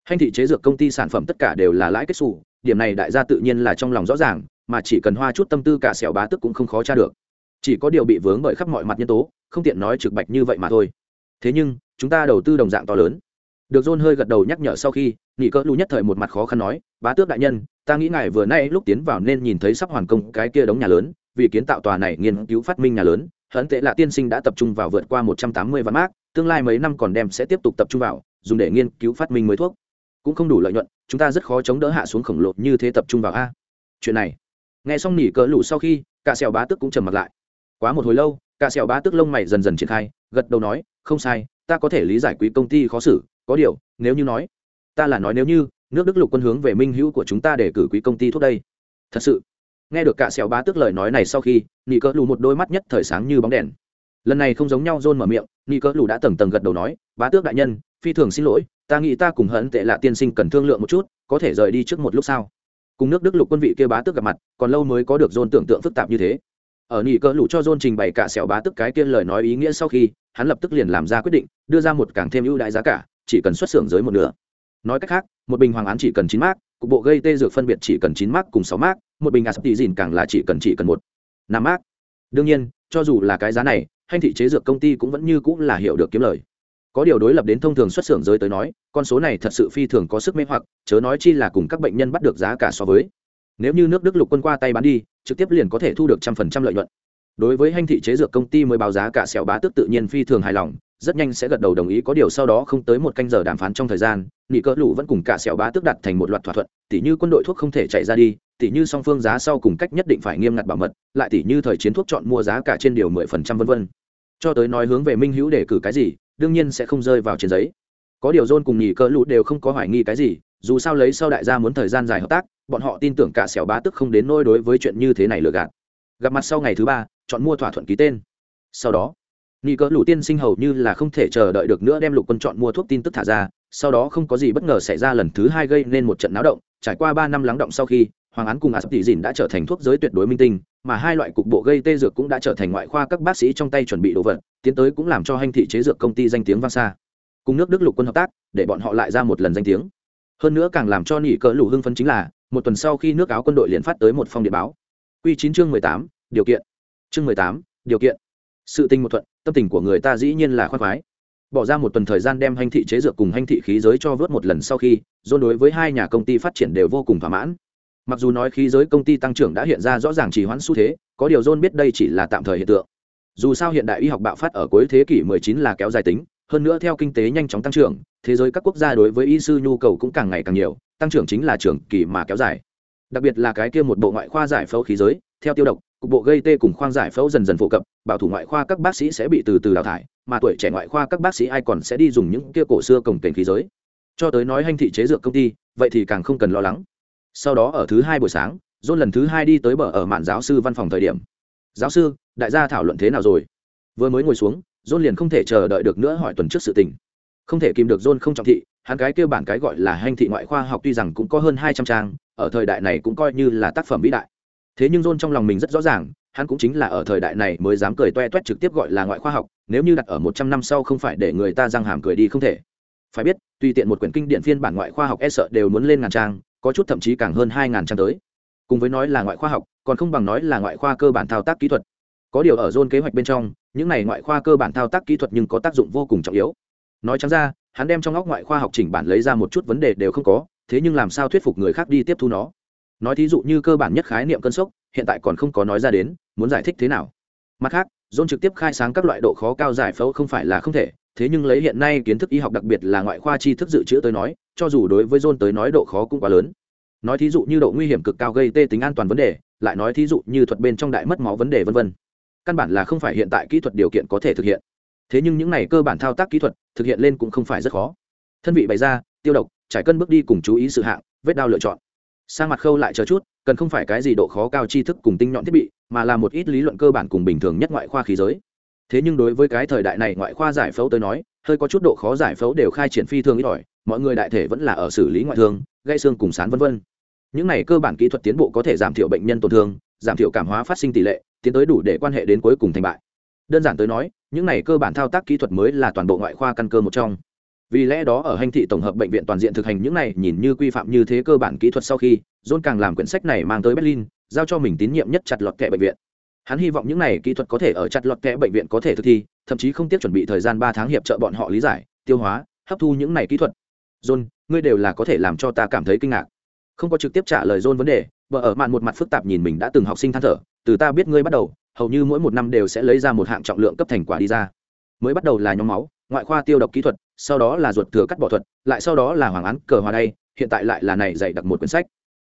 Hành thị chế dược công ty sản phẩm tất cả đều là lãi kết xù, điểm này đại gia tự nhiên là trong lòng rõ ràng, mà chỉ cần hoa chút tâm tư cả sẹo bá tức cũng không khó tra được. Chỉ có điều bị vướng bởi khắp mọi mặt nhân tố, không tiện nói trực bạch như vậy mà thôi. Thế nhưng, chúng ta đầu tư đồng dạng to lớn được john hơi gật đầu nhắc nhở sau khi, nghị cỡ lũ nhất thời một mặt khó khăn nói, bá tước đại nhân, ta nghĩ ngài vừa nay lúc tiến vào nên nhìn thấy sắp hoàn công cái kia đống nhà lớn, vì kiến tạo tòa này nghiên cứu phát minh nhà lớn hận tệ là tiên sinh đã tập trung vào vượt qua một trăm tám mươi vạn mác, tương lai mấy năm còn đem sẽ tiếp tục tập trung vào, dùng để nghiên cứu phát minh mới thuốc. Cũng không đủ lợi nhuận, chúng ta rất khó chống đỡ hạ xuống khổng lồ như thế tập trung vào a. Chuyện này, nghe xong nỉ cỡ lũ sau khi, cả sẹo bá tức cũng trầm mặt lại. Quá một hồi lâu, cả sẹo bá tức lông mày dần dần triển khai, gật đầu nói, không sai, ta có thể lý giải quý công ty khó xử có điều, nếu như nói, ta là nói nếu như, nước đức lục quân hướng về minh hữu của chúng ta để cử quý công ty thuốc đây. Thật sự, nghe được cả sẹo bá tức lời nói này sau khi, nị cỡ lù một đôi mắt nhất thời sáng như bóng đèn. Lần này không giống nhau john mở miệng, nị cỡ lù đã tầng tầng gật đầu nói, bá tước đại nhân, phi thường xin lỗi, ta nghĩ ta cùng hận tệ lạ tiên sinh cần thương lượng một chút, có thể rời đi trước một lúc sau cùng nước đức lục quân vị kia bá tước gặp mặt, còn lâu mới có được john tưởng tượng phức tạp như thế. Ở nị cỡ lù cho john trình bày cả sẹo bá tức cái kia lời nói ý nghĩa sau khi, hắn lập tức liền làm ra quyết định, đưa ra một càng thêm ưu đại giá cả chỉ cần xuất xưởng dưới một nửa. Nói cách khác, một bình hoàng án chỉ cần chín mác, cục bộ gây tê dược phân biệt chỉ cần chín mác cùng sáu mác, một bình asp dìn càng là chỉ cần chỉ cần một, năm mác. Đương nhiên, cho dù là cái giá này, hành thị chế dược công ty cũng vẫn như cũng là hiểu được kiếm lời. Có điều đối lập đến thông thường xuất xưởng giới tới nói, con số này thật sự phi thường có sức mê hoặc, chớ nói chi là cùng các bệnh nhân bắt được giá cả so với. Nếu như nước đức lục quân qua tay bán đi, trực tiếp liền có thể thu được trăm phần trăm lợi nhuận. Đối với hành thị chế dược công ty mới báo giá cả sẹo bá tức tự nhiên phi thường hài lòng rất nhanh sẽ gật đầu đồng ý, có điều sau đó không tới một canh giờ đàm phán trong thời gian nghị cỡ lũ vẫn cùng cả sẹo bá tức đặt thành một loạt thỏa thuận, tỉ như quân đội thuốc không thể chạy ra đi, tỉ như song phương giá sau cùng cách nhất định phải nghiêm ngặt bảo mật, lại tỉ như thời chiến thuốc chọn mua giá cả trên điều mười phần trăm vân vân. Cho tới nói hướng về minh hữu để cử cái gì, đương nhiên sẽ không rơi vào trên giấy. Có điều john cùng nhì cỡ lũ đều không có hoài nghi cái gì, dù sao lấy sau đại gia muốn thời gian dài hợp tác, bọn họ tin tưởng cả sẹo bá tức không đến nôi đối với chuyện như thế này lừa gạt. Gặp mặt sau ngày thứ ba, chọn mua thỏa thuận ký tên. Sau đó nghi cỡ lũ tiên sinh hầu như là không thể chờ đợi được nữa đem lục quân chọn mua thuốc tin tức thả ra, sau đó không có gì bất ngờ xảy ra lần thứ hai gây nên một trận náo động, trải qua ba năm lắng động sau khi, hoàng án cùng asp tỷ dìn đã trở thành thuốc giới tuyệt đối minh tinh, mà hai loại cục bộ gây tê dược cũng đã trở thành ngoại khoa các bác sĩ trong tay chuẩn bị đồ vật, tiến tới cũng làm cho hành thị chế dược công ty danh tiếng vang xa. Cùng nước đức lục quân hợp tác, để bọn họ lại ra một lần danh tiếng. Hơn nữa càng làm cho nỉ cỡ lũ hưng phấn chính là, một tuần sau khi nước áo quân đội liền phát tới một phong điện báo. Q chín chương mười tám, điều kiện. Chương mười tám, điều kiện sự tình một thuận, tâm tình của người ta dĩ nhiên là khoan khoái. Bỏ ra một tuần thời gian đem hành thị chế dược cùng hành thị khí giới cho vớt một lần sau khi, dôn đối với hai nhà công ty phát triển đều vô cùng thỏa mãn. Mặc dù nói khí giới công ty tăng trưởng đã hiện ra rõ ràng trì hoãn xu thế, có điều dôn biết đây chỉ là tạm thời hiện tượng. Dù sao hiện đại y học bạo phát ở cuối thế kỷ 19 là kéo dài tính, hơn nữa theo kinh tế nhanh chóng tăng trưởng, thế giới các quốc gia đối với y sư nhu cầu cũng càng ngày càng nhiều, tăng trưởng chính là trường kỳ mà kéo dài. Đặc biệt là cái kia một bộ ngoại khoa giải phẫu khí giới, theo tiêu độc cục bộ gây tê cùng khoang giải phẫu dần dần phổ cập, bảo thủ ngoại khoa các bác sĩ sẽ bị từ từ đào thải, mà tuổi trẻ ngoại khoa các bác sĩ ai còn sẽ đi dùng những kia cổ xưa cổng kềnh khí giới. Cho tới nói hành thị chế dược công ty, vậy thì càng không cần lo lắng. Sau đó ở thứ hai buổi sáng, john lần thứ hai đi tới bờ ở mạn giáo sư văn phòng thời điểm. Giáo sư, đại gia thảo luận thế nào rồi? Vừa mới ngồi xuống, john liền không thể chờ đợi được nữa hỏi tuần trước sự tình. Không thể kìm được john không trọng thị, hắn cái kêu bản cái gọi là hành thị ngoại khoa học tuy rằng cũng có hơn hai trăm trang, ở thời đại này cũng coi như là tác phẩm vĩ đại thế nhưng john trong lòng mình rất rõ ràng, hắn cũng chính là ở thời đại này mới dám cười toe toét trực tiếp gọi là ngoại khoa học, nếu như đặt ở một trăm năm sau không phải để người ta răng hàm cười đi không thể. Phải biết, tùy tiện một quyển kinh điển phiên bản ngoại khoa học e sợ đều muốn lên ngàn trang, có chút thậm chí càng hơn hai ngàn trang tới. Cùng với nói là ngoại khoa học, còn không bằng nói là ngoại khoa cơ bản thao tác kỹ thuật. Có điều ở zone kế hoạch bên trong, những này ngoại khoa cơ bản thao tác kỹ thuật nhưng có tác dụng vô cùng trọng yếu. Nói chẳng ra, hắn đem trong óc ngoại khoa học chỉnh bản lấy ra một chút vấn đề đều không có, thế nhưng làm sao thuyết phục người khác đi tiếp thu nó? Nói thí dụ như cơ bản nhất khái niệm cân sốc, hiện tại còn không có nói ra đến, muốn giải thích thế nào? Mặt khác dôn trực tiếp khai sáng các loại độ khó cao giải phẫu không phải là không thể, thế nhưng lấy hiện nay kiến thức y học đặc biệt là ngoại khoa tri thức dự trữ tới nói, cho dù đối với john tới nói độ khó cũng quá lớn. Nói thí dụ như độ nguy hiểm cực cao gây tê tính an toàn vấn đề, lại nói thí dụ như thuật bên trong đại mất máu vấn đề v v căn bản là không phải hiện tại kỹ thuật điều kiện có thể thực hiện. Thế nhưng những này cơ bản thao tác kỹ thuật, thực hiện lên cũng không phải rất khó. Thân vị bày ra, tiêu độc, trải cân bước đi cùng chú ý sự hạng, vết đau lựa chọn sang mặt khâu lại chờ chút, cần không phải cái gì độ khó cao tri thức cùng tinh nhọn thiết bị, mà là một ít lý luận cơ bản cùng bình thường nhất ngoại khoa khí giới. Thế nhưng đối với cái thời đại này ngoại khoa giải phẫu tới nói, hơi có chút độ khó giải phẫu đều khai triển phi thường ít ỏi, mọi người đại thể vẫn là ở xử lý ngoại thương gây xương cùng sán vân vân. Những này cơ bản kỹ thuật tiến bộ có thể giảm thiểu bệnh nhân tổn thương, giảm thiểu cảm hóa phát sinh tỷ lệ, tiến tới đủ để quan hệ đến cuối cùng thành bại. Đơn giản tới nói, những này cơ bản thao tác kỹ thuật mới là toàn bộ ngoại khoa căn cơ một trong vì lẽ đó ở hành thị tổng hợp bệnh viện toàn diện thực hành những này, nhìn như quy phạm như thế cơ bản kỹ thuật sau khi, john càng làm quyển sách này mang tới berlin, giao cho mình tín nhiệm nhất chặt lọt kệ bệnh viện. Hắn hy vọng những này kỹ thuật có thể ở chặt lọt kệ bệnh viện có thể thực thi, thậm chí không tiếc chuẩn bị thời gian ba tháng hiệp trợ bọn họ lý giải, tiêu hóa, hấp thu những này kỹ thuật. John, ngươi đều là có thể làm cho ta cảm thấy kinh ngạc. Không có trực tiếp trả lời john vấn đề, vợ ở mạn một mặt phức tạp nhìn mình đã từng học sinh than thở, từ ta biết ngươi bắt đầu, hầu như mỗi một năm đều sẽ lấy ra một hạng trọng lượng cấp thành quả đi ra. Mới bắt đầu là nhóm máu, ngoại khoa tiêu độc kỹ thuật sau đó là ruột thừa cắt bỏ thuật, lại sau đó là hoàng án cờ hòa đây hiện tại lại là này dạy đặt một quyển sách.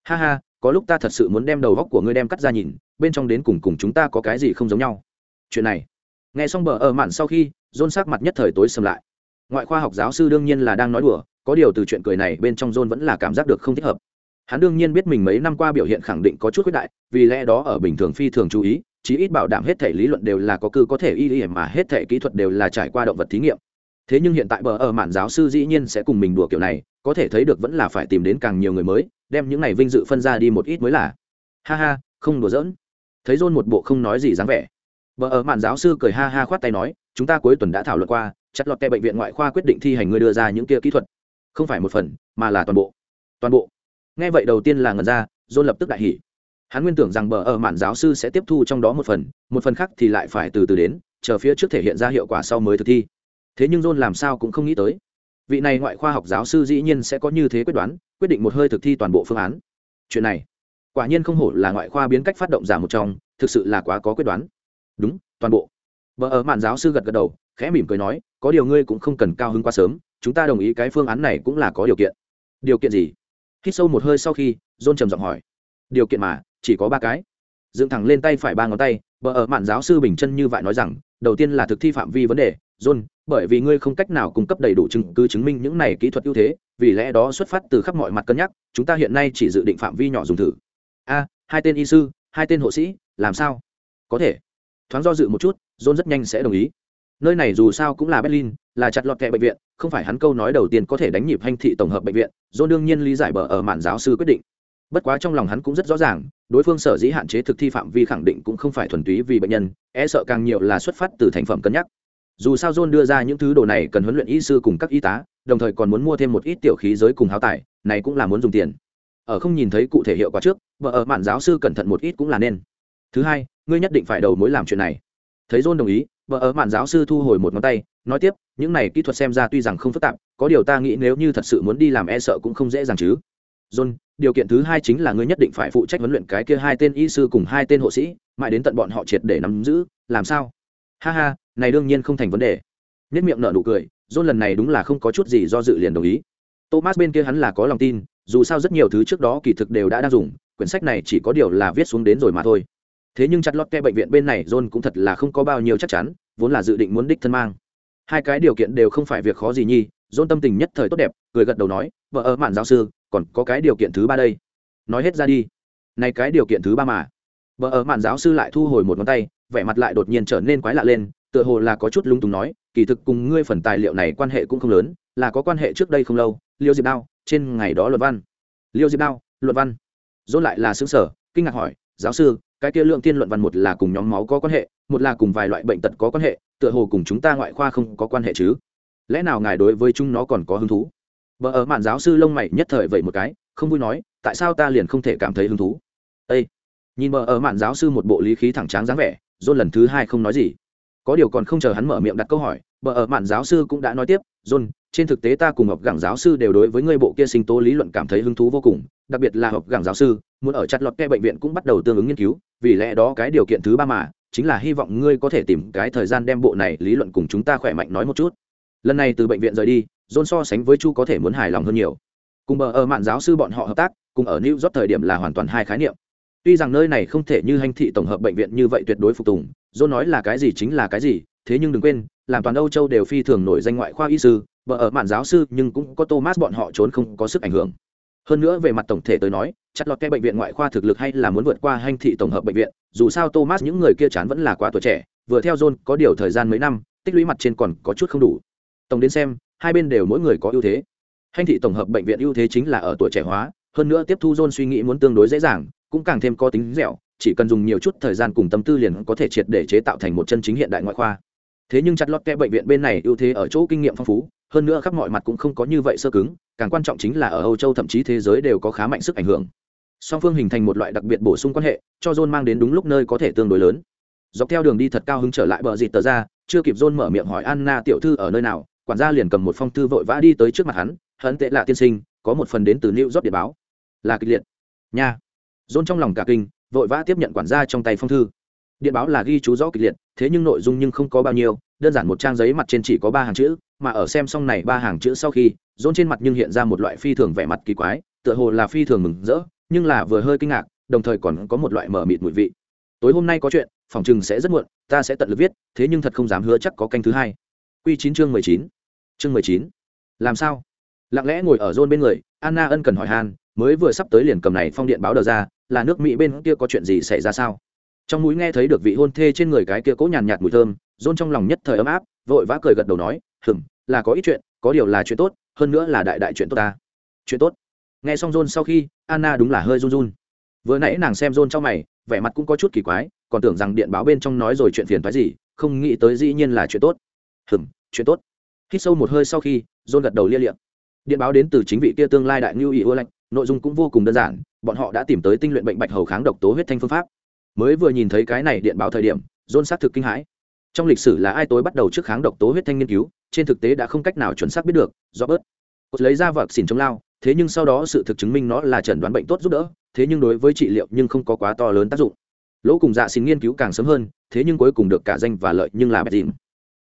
Ha ha, có lúc ta thật sự muốn đem đầu góc của ngươi đem cắt ra nhìn, bên trong đến cùng cùng chúng ta có cái gì không giống nhau. Chuyện này, nghe xong bờ ở mạn sau khi dôn sắc mặt nhất thời tối sầm lại. Ngoại khoa học giáo sư đương nhiên là đang nói đùa, có điều từ chuyện cười này bên trong dôn vẫn là cảm giác được không thích hợp. Hắn đương nhiên biết mình mấy năm qua biểu hiện khẳng định có chút quyết đại, vì lẽ đó ở bình thường phi thường chú ý, chí ít bảo đảm hết thể lý luận đều là có cư có thể y y mà hết thể kỹ thuật đều là trải qua động vật thí nghiệm thế nhưng hiện tại bờ ở mạn giáo sư dĩ nhiên sẽ cùng mình đùa kiểu này, có thể thấy được vẫn là phải tìm đến càng nhiều người mới, đem những này vinh dự phân ra đi một ít mới là. Ha ha, không đùa giỡn. Thấy john một bộ không nói gì dáng vẻ. Bờ ở mạn giáo sư cười ha ha khoát tay nói, chúng ta cuối tuần đã thảo luận qua, chặt lọt tại bệnh viện ngoại khoa quyết định thi hành người đưa ra những kia kỹ thuật. Không phải một phần, mà là toàn bộ. Toàn bộ. Nghe vậy đầu tiên là ngần ra, john lập tức đại hỉ. Hắn nguyên tưởng rằng bờ ở mạn giáo sư sẽ tiếp thu trong đó một phần một phần khác thì lại phải từ từ đến, chờ phía trước thể hiện ra hiệu quả sau mới thực thi thế nhưng john làm sao cũng không nghĩ tới. Vị này ngoại khoa học giáo sư dĩ nhiên sẽ có như thế quyết đoán, quyết định một hơi thực thi toàn bộ phương án. Chuyện này, quả nhiên không hổ là ngoại khoa biến cách phát động giả một trong, thực sự là quá có quyết đoán. Đúng, toàn bộ. Vợ ở mạn giáo sư gật gật đầu, khẽ mỉm cười nói, có điều ngươi cũng không cần cao hứng quá sớm, chúng ta đồng ý cái phương án này cũng là có điều kiện. Điều kiện gì? Hít sâu một hơi sau khi, john trầm giọng hỏi. Điều kiện mà, chỉ có ba cái. Dựng thẳng lên tay phải ba ngón tay vợ ở mạn giáo sư bình chân như vậy nói rằng, đầu tiên là thực thi phạm vi vấn đề, john bởi vì ngươi không cách nào cung cấp đầy đủ chứng cứ chứng minh những này kỹ thuật ưu thế, vì lẽ đó xuất phát từ khắp mọi mặt cân nhắc, chúng ta hiện nay chỉ dự định phạm vi nhỏ dùng thử. A, hai tên y sư, hai tên hộ sĩ, làm sao? Có thể. Thoáng do dự một chút, john rất nhanh sẽ đồng ý. Nơi này dù sao cũng là berlin, là chặt lọt kẹ bệnh viện, không phải hắn câu nói đầu tiên có thể đánh nhịp hành thị tổng hợp bệnh viện, john đương nhiên lý giải bờ ở mạn giáo sư quyết định. Bất quá trong lòng hắn cũng rất rõ ràng, đối phương sở dĩ hạn chế thực thi phạm vi khẳng định cũng không phải thuần túy vì bệnh nhân e sợ càng nhiều là xuất phát từ thành phẩm cân nhắc dù sao john đưa ra những thứ đồ này cần huấn luyện y sư cùng các y tá, đồng thời còn muốn mua thêm một ít tiểu khí giới cùng háo tải này cũng là muốn dùng tiền. Ở không nhìn thấy cụ thể hiệu quả trước, vợ ở mạn giáo sư cẩn thận một ít cũng là nên. Thứ hai, ngươi nhất định phải đầu mối làm chuyện này. Thấy john đồng ý, vợ ở mạn giáo sư thu hồi một ngón tay, nói tiếp, những này kỹ thuật xem ra tuy rằng không phức tạp, có điều ta nghĩ nếu như thật sự muốn đi làm e sợ cũng không dễ dàng chứ. John, điều kiện thứ hai chính là ngươi nhất định phải phụ trách huấn luyện cái kia hai tên y sư cùng hai tên hộ sĩ, mãi đến tận bọn họ triệt để nắm giữ, làm sao? Ha ha này đương nhiên không thành vấn đề. Nhất miệng nợ nụ cười, john lần này đúng là không có chút gì do dự liền đồng ý. Thomas bên kia hắn là có lòng tin, dù sao rất nhiều thứ trước đó kỳ thực đều đã đang dùng, quyển sách này chỉ có điều là viết xuống đến rồi mà thôi. Thế nhưng chặt lót ke bệnh viện bên này john cũng thật là không có bao nhiêu chắc chắn, vốn là dự định muốn đích thân mang. Hai cái điều kiện đều không phải việc khó gì nhi john tâm tình nhất thời tốt đẹp, cười gật đầu nói, vợ ở mạn giáo sư, còn có cái điều kiện thứ ba đây. Nói hết ra đi. Này cái điều kiện thứ ba mà. Vợ ở mạn giáo sư lại thu hồi một ngón tay, vẻ mặt lại đột nhiên trở nên quái lạ lên tựa hồ là có chút lung túng nói, kỳ thực cùng ngươi phần tài liệu này quan hệ cũng không lớn, là có quan hệ trước đây không lâu, liêu diệp đao, trên ngày đó luật văn. Liêu diệp đao luật văn. Dốt lại là xứng sở, kinh ngạc hỏi, giáo sư, cái kia lượng tiên luận văn một là cùng nhóm máu có quan hệ, một là cùng vài loại bệnh tật có quan hệ, tựa hồ cùng chúng ta ngoại khoa không có quan hệ chứ? Lẽ nào ngài đối với chúng nó còn có hứng thú? Vợ ở mạn giáo sư lông mày nhất thời vậy một cái, không vui nói, tại sao ta liền không thể cảm thấy hứng thú? Ây nhìn vợ ở mạn giáo sư một bộ lý khí thẳng tráng dáng vẻ dốt lần thứ hai không nói gì có điều còn không chờ hắn mở miệng đặt câu hỏi, bờ ở mạn giáo sư cũng đã nói tiếp, john, trên thực tế ta cùng học gẳng giáo sư đều đối với ngươi bộ kia sinh tố lý luận cảm thấy hứng thú vô cùng, đặc biệt là học gẳng giáo sư, muốn ở chặt lọt ke bệnh viện cũng bắt đầu tương ứng nghiên cứu, vì lẽ đó cái điều kiện thứ ba mà, chính là hy vọng ngươi có thể tìm cái thời gian đem bộ này lý luận cùng chúng ta khỏe mạnh nói một chút. Lần này từ bệnh viện rời đi, john so sánh với chu có thể muốn hài lòng hơn nhiều. Cùng bờ ở mạn giáo sư bọn họ hợp tác, cùng ở new york thời điểm là hoàn toàn hai khái niệm. Tuy rằng nơi này không thể như hành thị tổng hợp bệnh viện như vậy tuyệt đối phục tùng john nói là cái gì chính là cái gì, thế nhưng đừng quên, làm toàn âu châu đều phi thường nổi danh ngoại khoa y sư vợ ở mạn giáo sư, nhưng cũng có thomas bọn họ trốn không có sức ảnh hưởng. Hơn nữa về mặt tổng thể tới nói chặt lọt cái bệnh viện ngoại khoa thực lực hay là muốn vượt qua hành thị tổng hợp bệnh viện, dù sao thomas những người kia chán vẫn là quá tuổi trẻ, vừa theo john có điều thời gian mấy năm, tích lũy mặt trên còn có chút không đủ. Tổng đến xem, hai bên đều mỗi người có ưu thế. Hành thị tổng hợp bệnh viện ưu thế chính là ở tuổi trẻ hóa, hơn nữa tiếp thu john suy nghĩ muốn tương đối dễ dàng, cũng càng thêm có tính dẻo chỉ cần dùng nhiều chút thời gian cùng tâm tư liền có thể triệt để chế tạo thành một chân chính hiện đại ngoại khoa. Thế nhưng chặt lọt kẽ bệnh viện bên này ưu thế ở chỗ kinh nghiệm phong phú, hơn nữa khắp mọi mặt cũng không có như vậy sơ cứng, càng quan trọng chính là ở âu châu thậm chí thế giới đều có khá mạnh sức ảnh hưởng. Song phương hình thành một loại đặc biệt bổ sung quan hệ, cho john mang đến đúng lúc nơi có thể tương đối lớn. Dọc theo đường đi thật cao hứng trở lại bờ dịt tờ ra, chưa kịp john mở miệng hỏi anna tiểu thư ở nơi nào, quản gia liền cầm một phong thư vội vã đi tới trước mặt hắn hấn tệ lạ tiên sinh, có một phần đến từ new york điện báo. Là kịch liệt. Nha. John trong lòng cả kinh vội vã tiếp nhận quản gia trong tay phong thư. Điện báo là ghi chú rõ kịch liệt, thế nhưng nội dung nhưng không có bao nhiêu, đơn giản một trang giấy mặt trên chỉ có ba hàng chữ, mà ở xem xong này ba hàng chữ sau khi, dồn trên mặt nhưng hiện ra một loại phi thường vẻ mặt kỳ quái, tựa hồ là phi thường mừng rỡ, nhưng là vừa hơi kinh ngạc, đồng thời còn có một loại mở mịt mùi vị. Tối hôm nay có chuyện, phòng chừng sẽ rất muộn, ta sẽ tận lực viết, thế nhưng thật không dám hứa chắc có canh thứ hai. Q chín chương mười chín. Chương mười chín. Làm sao? Lặng lẽ ngồi ở rôn bên người, anna ân cần hỏi han, mới vừa sắp tới liền cầm này phong điện báo đờ ra là nước mỹ bên kia có chuyện gì xảy ra sao? Trong mũi nghe thấy được vị hôn thê trên người cái kia cố nhàn nhạt mùi thơm rôn trong lòng nhất thời ấm áp, vội vã cười gật đầu nói hừng là có ít chuyện, có điều là chuyện tốt, hơn nữa là đại đại chuyện tốt ta. Chuyện tốt? Nghe xong rôn sau khi, anna đúng là hơi run run. Vừa nãy nàng xem rôn trong mày, vẻ mặt cũng có chút kỳ quái, còn tưởng rằng điện báo bên trong nói rồi chuyện phiền phái gì, không nghĩ tới dĩ nhiên là chuyện tốt. Hừng chuyện tốt. Hít sâu một hơi sau khi rôn gật đầu lia liệm điện báo đến từ chính vị kia tương lai đại ngưu ý ưa lạnh nội dung cũng vô cùng đơn giản, bọn họ đã tìm tới tinh luyện bệnh bạch hầu kháng độc tố huyết thanh phương pháp. Mới vừa nhìn thấy cái này điện báo thời điểm, John xác thực kinh hãi. Trong lịch sử là ai tối bắt đầu trước kháng độc tố huyết thanh nghiên cứu, trên thực tế đã không cách nào chuẩn xác biết được do bớt cột lấy ra vật xỉn chống lao, thế nhưng sau đó sự thực chứng minh nó là chẩn đoán bệnh tốt giúp đỡ, thế nhưng đối với trị liệu nhưng không có quá to lớn tác dụng. Lỗ cùng dạ xin nghiên cứu càng sớm hơn, thế nhưng cuối cùng được cả danh và lợi nhưng là bẹt dìm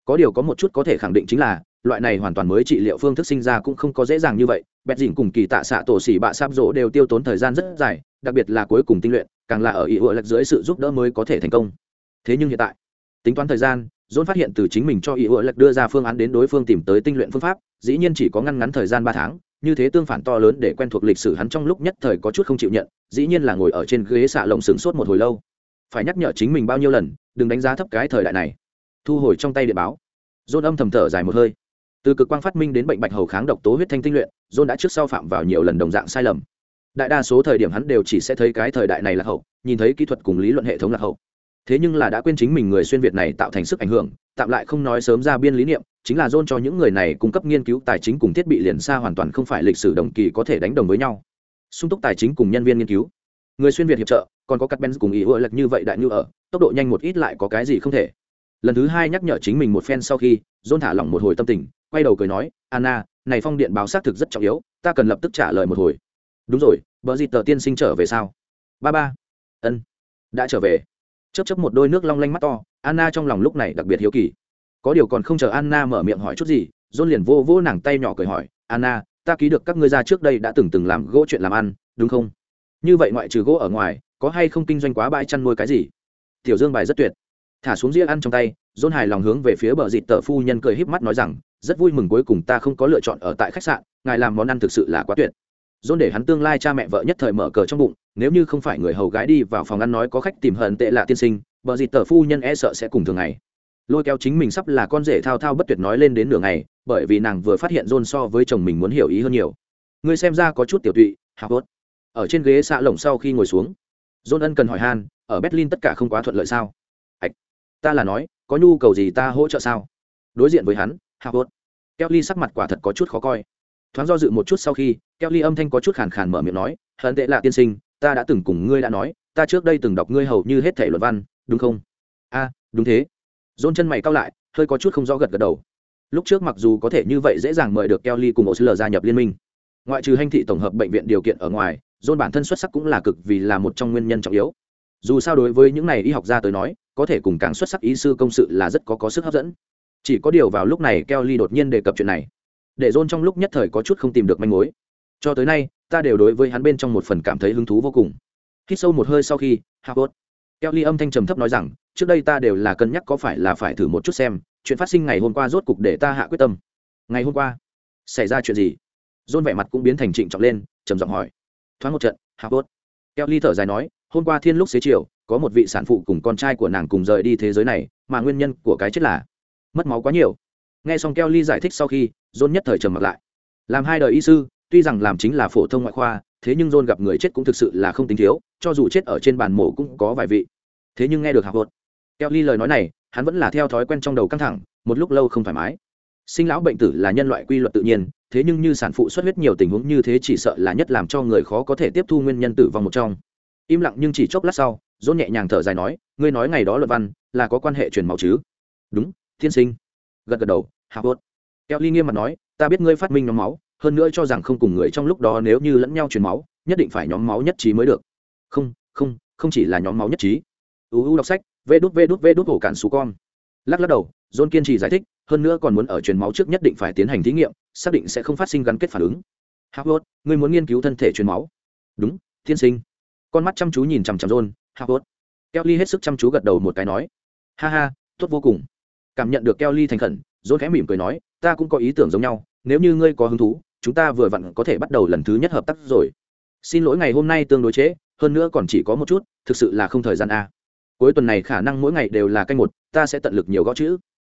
có điều có một chút có thể khẳng định chính là, loại này hoàn toàn mới trị liệu phương thức sinh ra cũng không có dễ dàng như vậy. Bẹt dìn cùng kỳ tạ xạ tổ xỉ bạ sáp rỗ đều tiêu tốn thời gian rất dài, đặc biệt là cuối cùng tinh luyện, càng là ở ý hội lệch dưới sự giúp đỡ mới có thể thành công. Thế nhưng hiện tại, tính toán thời gian dôn phát hiện từ chính mình cho ý hội lệch đưa ra phương án đến đối phương tìm tới tinh luyện phương pháp, dĩ nhiên chỉ có ngăn ngắn thời gian ba tháng, như thế tương phản to lớn để quen thuộc lịch sử hắn trong lúc nhất thời có chút không chịu nhận, dĩ nhiên là ngồi ở trên ghế xạ lồng sừng sốt một hồi lâu. Phải nhắc nhở chính mình bao nhiêu lần, đừng đánh giá thấp cái thời đại này thu hồi trong tay điện báo. Dôn âm thầm thở dài một hơi. Từ cực quang phát minh đến bệnh bạch hầu kháng độc tố huyết thanh tinh luyện dôn đã trước sau phạm vào nhiều lần đồng dạng sai lầm. Đại đa số thời điểm hắn đều chỉ sẽ thấy cái thời đại này là hậu, nhìn thấy kỹ thuật cùng lý luận hệ thống là hậu. Thế nhưng là đã quên chính mình người xuyên việt này tạo thành sức ảnh hưởng, tạm lại không nói sớm ra biên lý niệm, chính là dôn cho những người này cung cấp nghiên cứu tài chính cùng thiết bị liền xa hoàn toàn không phải lịch sử đồng kỳ có thể đánh đồng với nhau. Sung túc tài chính cùng nhân viên nghiên cứu. Người xuyên việt hiệp trợ, còn có cắt ben cùng ý ưa lệch như vậy đại như ở, tốc độ nhanh một ít lại có cái gì không thể lần thứ hai nhắc nhở chính mình một phen sau khi dôn thả lỏng một hồi tâm tình, quay đầu cười nói, anna, này phong điện báo xác thực rất trọng yếu, ta cần lập tức trả lời một hồi. Đúng rồi vợ dịt tờ tiên sinh trở về sao? Ba ba. Ân, đã trở về. Chấp chấp một đôi nước long lanh mắt to, anna trong lòng lúc này đặc biệt hiếu kỳ. Có điều còn không chờ anna mở miệng hỏi chút gì dôn liền vô vô nàng tay nhỏ cười hỏi, anna, ta ký được các ngươi ra trước đây đã từng từng làm gỗ chuyện làm ăn, đúng không? Như vậy ngoại trừ gỗ ở ngoài, có hay không kinh doanh quá bãi chăn nuôi cái gì? Tiểu dương bài rất tuyệt thả xuống dĩa ăn trong tay dôn hài lòng hướng về phía bờ dịt tờ phu nhân cười híp mắt nói rằng, rất vui mừng cuối cùng ta không có lựa chọn ở tại khách sạn, ngài làm món ăn thực sự là quá tuyệt. Dôn để hắn tương lai cha mẹ vợ nhất thời mở cờ trong bụng, nếu như không phải người hầu gái đi vào phòng ăn nói có khách tìm hận tệ lạ tiên sinh, bờ dịt tờ phu nhân e sợ sẽ cùng thường ngày. Lôi kéo chính mình sắp là con rể thao thao bất tuyệt nói lên đến nửa ngày, bởi vì nàng vừa phát hiện john so với chồng mình muốn hiểu ý hơn nhiều. Ngươi xem ra có chút tiểu tụy hào hốt ở trên ghế xạ lồng sau khi ngồi xuống, john ân cần hỏi han, ở berlin tất cả không quá thuận lợi sao? Ta là nói, có nhu cầu gì ta hỗ trợ sao? Đối diện với hắn, hạ hốt. Kelly sắc mặt quả thật có chút khó coi. Thoáng do dự một chút sau khi, kelly âm thanh có chút khàn khàn mở miệng nói, hận tệ lạ tiên sinh, ta đã từng cùng ngươi đã nói, ta trước đây từng đọc ngươi hầu như hết thể luật văn, đúng không? A, đúng thế. Dôn chân mày cao lại, hơi có chút không rõ gật gật đầu. Lúc trước mặc dù có thể như vậy dễ dàng mời được kelly cùng osler gia nhập liên minh, ngoại trừ hành thị tổng hợp bệnh viện điều kiện ở ngoài, dôn bản thân xuất sắc cũng là cực vì là một trong nguyên nhân trọng yếu. Dù sao đối với những này y học gia tới nói có thể cùng càng xuất sắc ý sư công sự là rất có có sức hấp dẫn. Chỉ có điều vào lúc này kelly đột nhiên đề cập chuyện này, để john trong lúc nhất thời có chút không tìm được manh mối. Cho tới nay, ta đều đối với hắn bên trong một phần cảm thấy hứng thú vô cùng. Hít sâu một hơi sau khi howard kelly âm thanh trầm thấp nói rằng, trước đây ta đều là cân nhắc có phải là phải thử một chút xem, chuyện phát sinh ngày hôm qua rốt cục để ta hạ quyết tâm. Ngày hôm qua? Xảy ra chuyện gì? John vẻ mặt cũng biến thành trịnh trọng lên, trầm giọng hỏi. Thoáng một trận howard kelly thở dài nói, hôm qua thiên lúc xế chiều có một vị sản phụ cùng con trai của nàng cùng rời đi thế giới này, mà nguyên nhân của cái chết là mất máu quá nhiều. Nghe xong kelly giải thích sau khi, john nhất thời trầm mặc lại. Làm hai đời y sư, tuy rằng làm chính là phổ thông ngoại khoa, thế nhưng john gặp người chết cũng thực sự là không tính thiếu, cho dù chết ở trên bàn mổ cũng có vài vị. Thế nhưng nghe được hạc hột kelly lời nói này, hắn vẫn là theo thói quen trong đầu căng thẳng, một lúc lâu không thoải mái. Sinh lão bệnh tử là nhân loại quy luật tự nhiên, thế nhưng như sản phụ xuất huyết nhiều tình huống như thế chỉ sợ là nhất làm cho người khó có thể tiếp thu nguyên nhân tử vong một trong im lặng nhưng chỉ chốc lát sau dôn nhẹ nhàng thở dài nói, ngươi nói ngày đó luật văn là có quan hệ truyền máu chứ? Đúng thiên sinh. Gật gật đầu hạ bốt keo ly nghiêm mặt nói, ta biết ngươi phát minh nhóm máu, hơn nữa cho rằng không cùng người trong lúc đó nếu như lẫn nhau truyền máu, nhất định phải nhóm máu nhất trí mới được. Không không không chỉ là nhóm máu nhất trí. Uu đọc sách vê đút vê đút vê đút hổ cản xù con lắc lắc đầu john kiên trì giải thích, hơn nữa còn muốn ở truyền máu trước nhất định phải tiến hành thí nghiệm, xác định sẽ không phát sinh gắn kết phản ứng. Howard ngươi muốn nghiên cứu thân thể truyền máu? Đúng Thiên sinh con mắt chăm chú nhìn chằm chằm rôn hạ hốt keo ly hết sức chăm chú gật đầu một cái nói ha ha tốt vô cùng. Cảm nhận được kelly thành khẩn rôn khẽ mỉm cười nói ta cũng có ý tưởng giống nhau nếu như ngươi có hứng thú chúng ta vừa vặn có thể bắt đầu lần thứ nhất hợp tác rồi. Xin lỗi ngày hôm nay tương đối chế, hơn nữa còn chỉ có một chút thực sự là không thời gian a. Cuối tuần này khả năng mỗi ngày đều là canh một ta sẽ tận lực nhiều gõ chữ.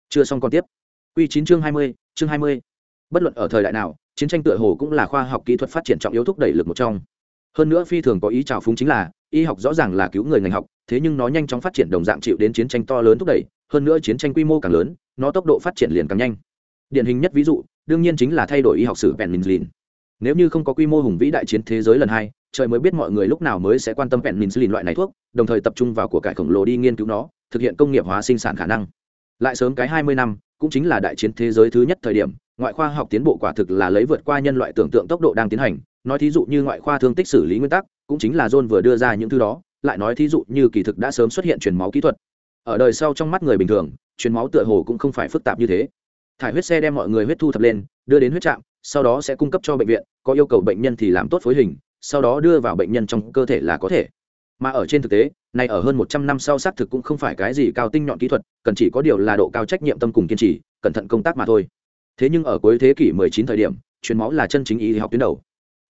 Chưa xong còn tiếp. Q chín chương hai mươi chương hai mươi. Bất luận ở thời đại nào chiến tranh tựa hồ cũng là khoa học kỹ thuật phát triển trọng yếu thúc đẩy lực một trong hơn nữa phi thường có ý trào phúng chính là, y học rõ ràng là cứu người ngành học, thế nhưng nó nhanh chóng phát triển đồng dạng chịu đến chiến tranh to lớn thúc đẩy, hơn nữa chiến tranh quy mô càng lớn, nó tốc độ phát triển liền càng nhanh. Điển hình nhất ví dụ, đương nhiên chính là thay đổi y học sử penicillin nếu như không có quy mô hùng vĩ đại chiến thế giới lần hai, trời mới biết mọi người lúc nào mới sẽ quan tâm penicillin loại này thuốc, đồng thời tập trung vào của cải khổng lồ đi nghiên cứu nó, thực hiện công nghiệp hóa sinh sản khả năng. Lại sớm cái hai mươi năm, cũng chính là đại chiến thế giới thứ nhất thời điểm, ngoại khoa học tiến bộ quả thực là lấy vượt qua nhân loại tưởng tượng tốc độ đang tiến hành nói thí dụ như ngoại khoa thương tích xử lý nguyên tắc, cũng chính là john vừa đưa ra những thứ đó, lại nói thí dụ như kỳ thực đã sớm xuất hiện truyền máu kỹ thuật. Ở đời sau trong mắt người bình thường, truyền máu tựa hồ cũng không phải phức tạp như thế. Thải huyết xe đem mọi người huyết thu thập lên, đưa đến huyết trạm, sau đó sẽ cung cấp cho bệnh viện, có yêu cầu bệnh nhân thì làm tốt phối hình, sau đó đưa vào bệnh nhân trong cơ thể là có thể. Mà ở trên thực tế này ở hơn một trăm năm sau xác thực cũng không phải cái gì cao tinh nhọn kỹ thuật, cần chỉ có điều là độ cao trách nhiệm tâm cùng kiên trì, cẩn thận công tác mà thôi. Thế nhưng ở cuối thế kỷ 19 thời điểm, truyền máu là chân chính y học tuyến đầu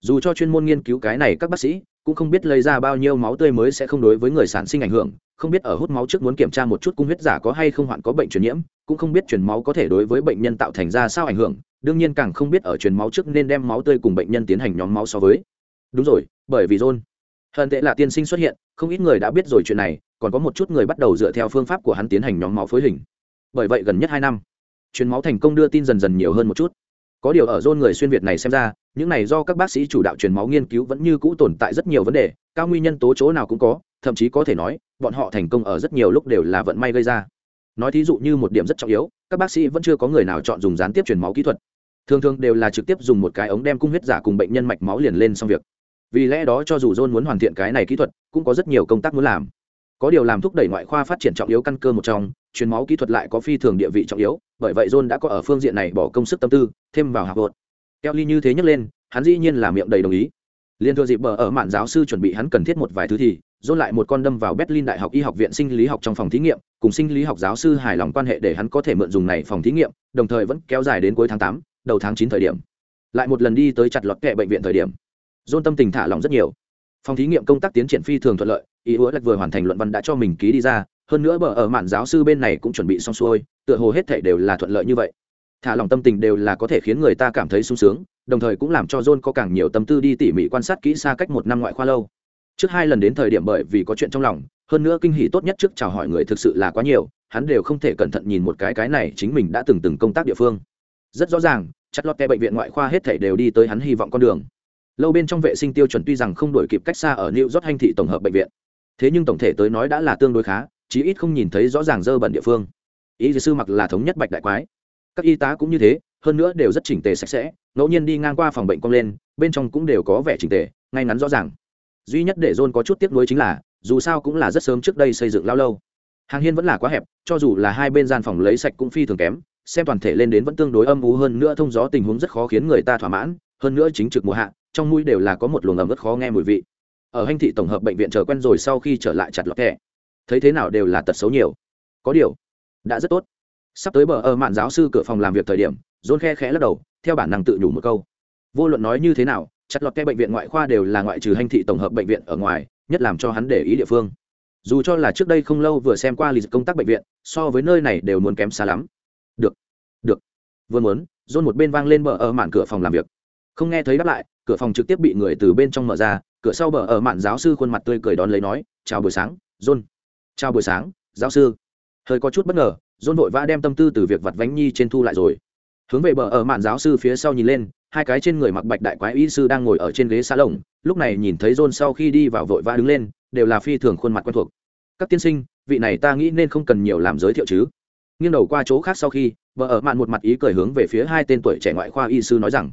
dù cho chuyên môn nghiên cứu cái này các bác sĩ, cũng không biết lấy ra bao nhiêu máu tươi mới sẽ không đối với người sản sinh ảnh hưởng, không biết ở hút máu trước muốn kiểm tra một chút cung huyết giả có hay không hoạn có bệnh truyền nhiễm, cũng không biết truyền máu có thể đối với bệnh nhân tạo thành ra sao ảnh hưởng, đương nhiên càng không biết ở truyền máu trước nên đem máu tươi cùng bệnh nhân tiến hành nhóm máu so với. Đúng rồi, bởi vì john hận tệ là tiên sinh xuất hiện, không ít người đã biết rồi chuyện này, còn có một chút người bắt đầu dựa theo phương pháp của hắn tiến hành nhóm máu phối hình. Bởi vậy gần nhất hai năm, truyền máu thành công đưa tin dần dần nhiều hơn một chút. Có điều ở john người xuyên việt này xem ra những này do các bác sĩ chủ đạo truyền máu nghiên cứu vẫn như cũ tồn tại rất nhiều vấn đề, cao nguyên nhân tố chỗ nào cũng có, thậm chí có thể nói, bọn họ thành công ở rất nhiều lúc đều là vận may gây ra. Nói thí dụ như một điểm rất trọng yếu, các bác sĩ vẫn chưa có người nào chọn dùng gián tiếp truyền máu kỹ thuật. Thường thường đều là trực tiếp dùng một cái ống đem cung huyết giả cùng bệnh nhân mạch máu liền lên xong việc. Vì lẽ đó cho dù john muốn hoàn thiện cái này kỹ thuật, cũng có rất nhiều công tác muốn làm. Có điều làm thúc đẩy ngoại khoa phát triển trọng yếu căn cơ một trong, truyền máu kỹ thuật lại có phi thường địa vị trọng yếu, bởi vậy john đã có ở phương diện này bỏ công sức tâm tư, thêm vào học hạc keo ly như thế nhấc lên, hắn dĩ nhiên là miệng đầy đồng ý. Liên thừa dịp bờ ở mạn giáo sư chuẩn bị hắn cần thiết một vài thứ thì john lại một con đâm vào berlin đại học y học viện sinh lý học trong phòng thí nghiệm, cùng sinh lý học giáo sư hài lòng quan hệ để hắn có thể mượn dùng này phòng thí nghiệm, đồng thời vẫn kéo dài đến cuối tháng tám, đầu tháng chín thời điểm. Lại một lần đi tới chặt lọt kệ bệnh viện thời điểm. Dôn tâm tình thả lòng rất nhiều. Phòng thí nghiệm công tác tiến triển phi thường thuận lợi, ý hứa lạch vừa hoàn thành luận văn đã cho mình ký đi ra, hơn nữa bờ ở mạn giáo sư bên này cũng chuẩn bị xong xuôi, tựa hồ hết thể đều là thuận lợi như vậy thả lòng tâm tình đều là có thể khiến người ta cảm thấy sung sướng, đồng thời cũng làm cho john có càng nhiều tâm tư đi tỉ mỉ quan sát kỹ xa cách một năm ngoại khoa lâu. Trước hai lần đến thời điểm bởi vì có chuyện trong lòng, hơn nữa kinh hỉ tốt nhất trước chào hỏi người thực sự là quá nhiều, hắn đều không thể cẩn thận nhìn một cái cái này chính mình đã từng từng công tác địa phương. Rất rõ ràng chặt lọt kẹ bệnh viện ngoại khoa hết thể đều đi tới hắn hy vọng con đường. Lâu bên trong vệ sinh tiêu chuẩn tuy rằng không đổi kịp cách xa ở new york hành thị tổng hợp bệnh viện. Thế nhưng tổng thể tới nói đã là tương đối khá, chí ít không nhìn thấy rõ ràng dơ bẩn địa phương. Ý sư mặc là thống nhất bạch đại quái các y tá cũng như thế, hơn nữa đều rất chỉnh tề sạch sẽ, ngẫu nhiên đi ngang qua phòng bệnh cong lên, bên trong cũng đều có vẻ chỉnh tề, ngay ngắn rõ ràng. Duy nhất để john có chút tiếc nuối chính là, dù sao cũng là rất sớm trước đây xây dựng lao lâu. Hàng hiên vẫn là quá hẹp, cho dù là hai bên gian phòng lấy sạch cũng phi thường kém, xem toàn thể lên đến vẫn tương đối âm u hơn nữa thông gió tình huống rất khó khiến người ta thỏa mãn, hơn nữa chính trực mùa hạ, trong mũi đều là có một luồng ẩm rất khó nghe mùi vị. Ở hành thị tổng hợp bệnh viện chờ quen rồi sau khi trở lại chặt lọt thẻ thấy thế nào đều là tật xấu nhiều. Có điều, đã rất tốt sắp tới bờ ở mạn giáo sư cửa phòng làm việc thời điểm dôn khe khẽ lắc đầu, theo bản năng tự nhủ một câu. Vô luận nói như thế nào, chặt lọt cái bệnh viện ngoại khoa đều là ngoại trừ hành thị tổng hợp bệnh viện ở ngoài, nhất làm cho hắn để ý địa phương. Dù cho là trước đây không lâu vừa xem qua lịch công tác bệnh viện, so với nơi này đều muốn kém xa lắm. Được được. Vừa muốn dôn một bên vang lên bờ ở mạn cửa phòng làm việc. Không nghe thấy đáp lại, cửa phòng trực tiếp bị người từ bên trong mở ra, cửa sau bờ ở mạn giáo sư khuôn mặt tươi cười đón lấy nói, chào buổi sáng, john. Chào buổi sáng, giáo sư. Hơi có chút bất ngờ dôn vội vã đem tâm tư từ việc vặt vánh nhi trên thu lại rồi. Hướng về bờ ở mạn giáo sư phía sau nhìn lên, hai cái trên người mặc bạch đại quái y sư đang ngồi ở trên ghế xa lồng, lúc này nhìn thấy dôn sau khi đi vào vội vã đứng lên, đều là phi thường khuôn mặt quen thuộc. Các tiên sinh, vị này ta nghĩ nên không cần nhiều làm giới thiệu chứ? Nghiêng đầu qua chỗ khác sau khi vợ ở mạn một mặt ý cười hướng về phía hai tên tuổi trẻ ngoại khoa y sư nói rằng,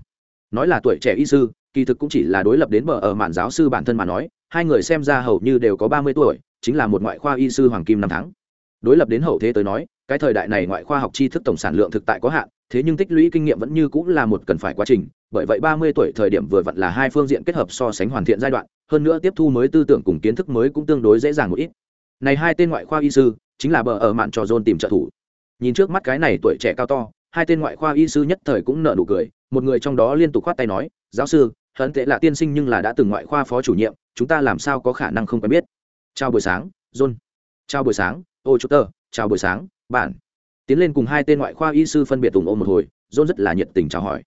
nói là tuổi trẻ y sư, kỳ thực cũng chỉ là đối lập đến bờ ở mạn giáo sư bản thân mà nói, hai người xem ra hầu như đều có ba mươi tuổi, chính là một ngoại khoa y sư hoàng kim năm tháng. Đối lập đến hậu thế tới nói cái thời đại này ngoại khoa học tri thức tổng sản lượng thực tại có hạn, thế nhưng tích lũy kinh nghiệm vẫn như cũng là một cần phải quá trình, bởi vậy ba mươi tuổi thời điểm vừa vặn là hai phương diện kết hợp so sánh hoàn thiện giai đoạn, hơn nữa tiếp thu mới tư tưởng cùng kiến thức mới cũng tương đối dễ dàng một ít. Này hai tên ngoại khoa y sư, chính là bờ ở mạn trò dôn tìm trợ thủ. Nhìn trước mắt cái này tuổi trẻ cao to, hai tên ngoại khoa y sư nhất thời cũng nợ nụ cười, một người trong đó liên tục khoát tay nói, giáo sư hận tệ là tiên sinh nhưng là đã từng ngoại khoa phó chủ nhiệm, chúng ta làm sao có khả năng không quen biết? Chào buổi sáng, john. Chào buổi sáng, ô chú tơ chào buổi sáng bản. Tiến lên cùng hai tên ngoại khoa y sư phân biệt tùng ôm một hồi, john rất là nhiệt tình chào hỏi.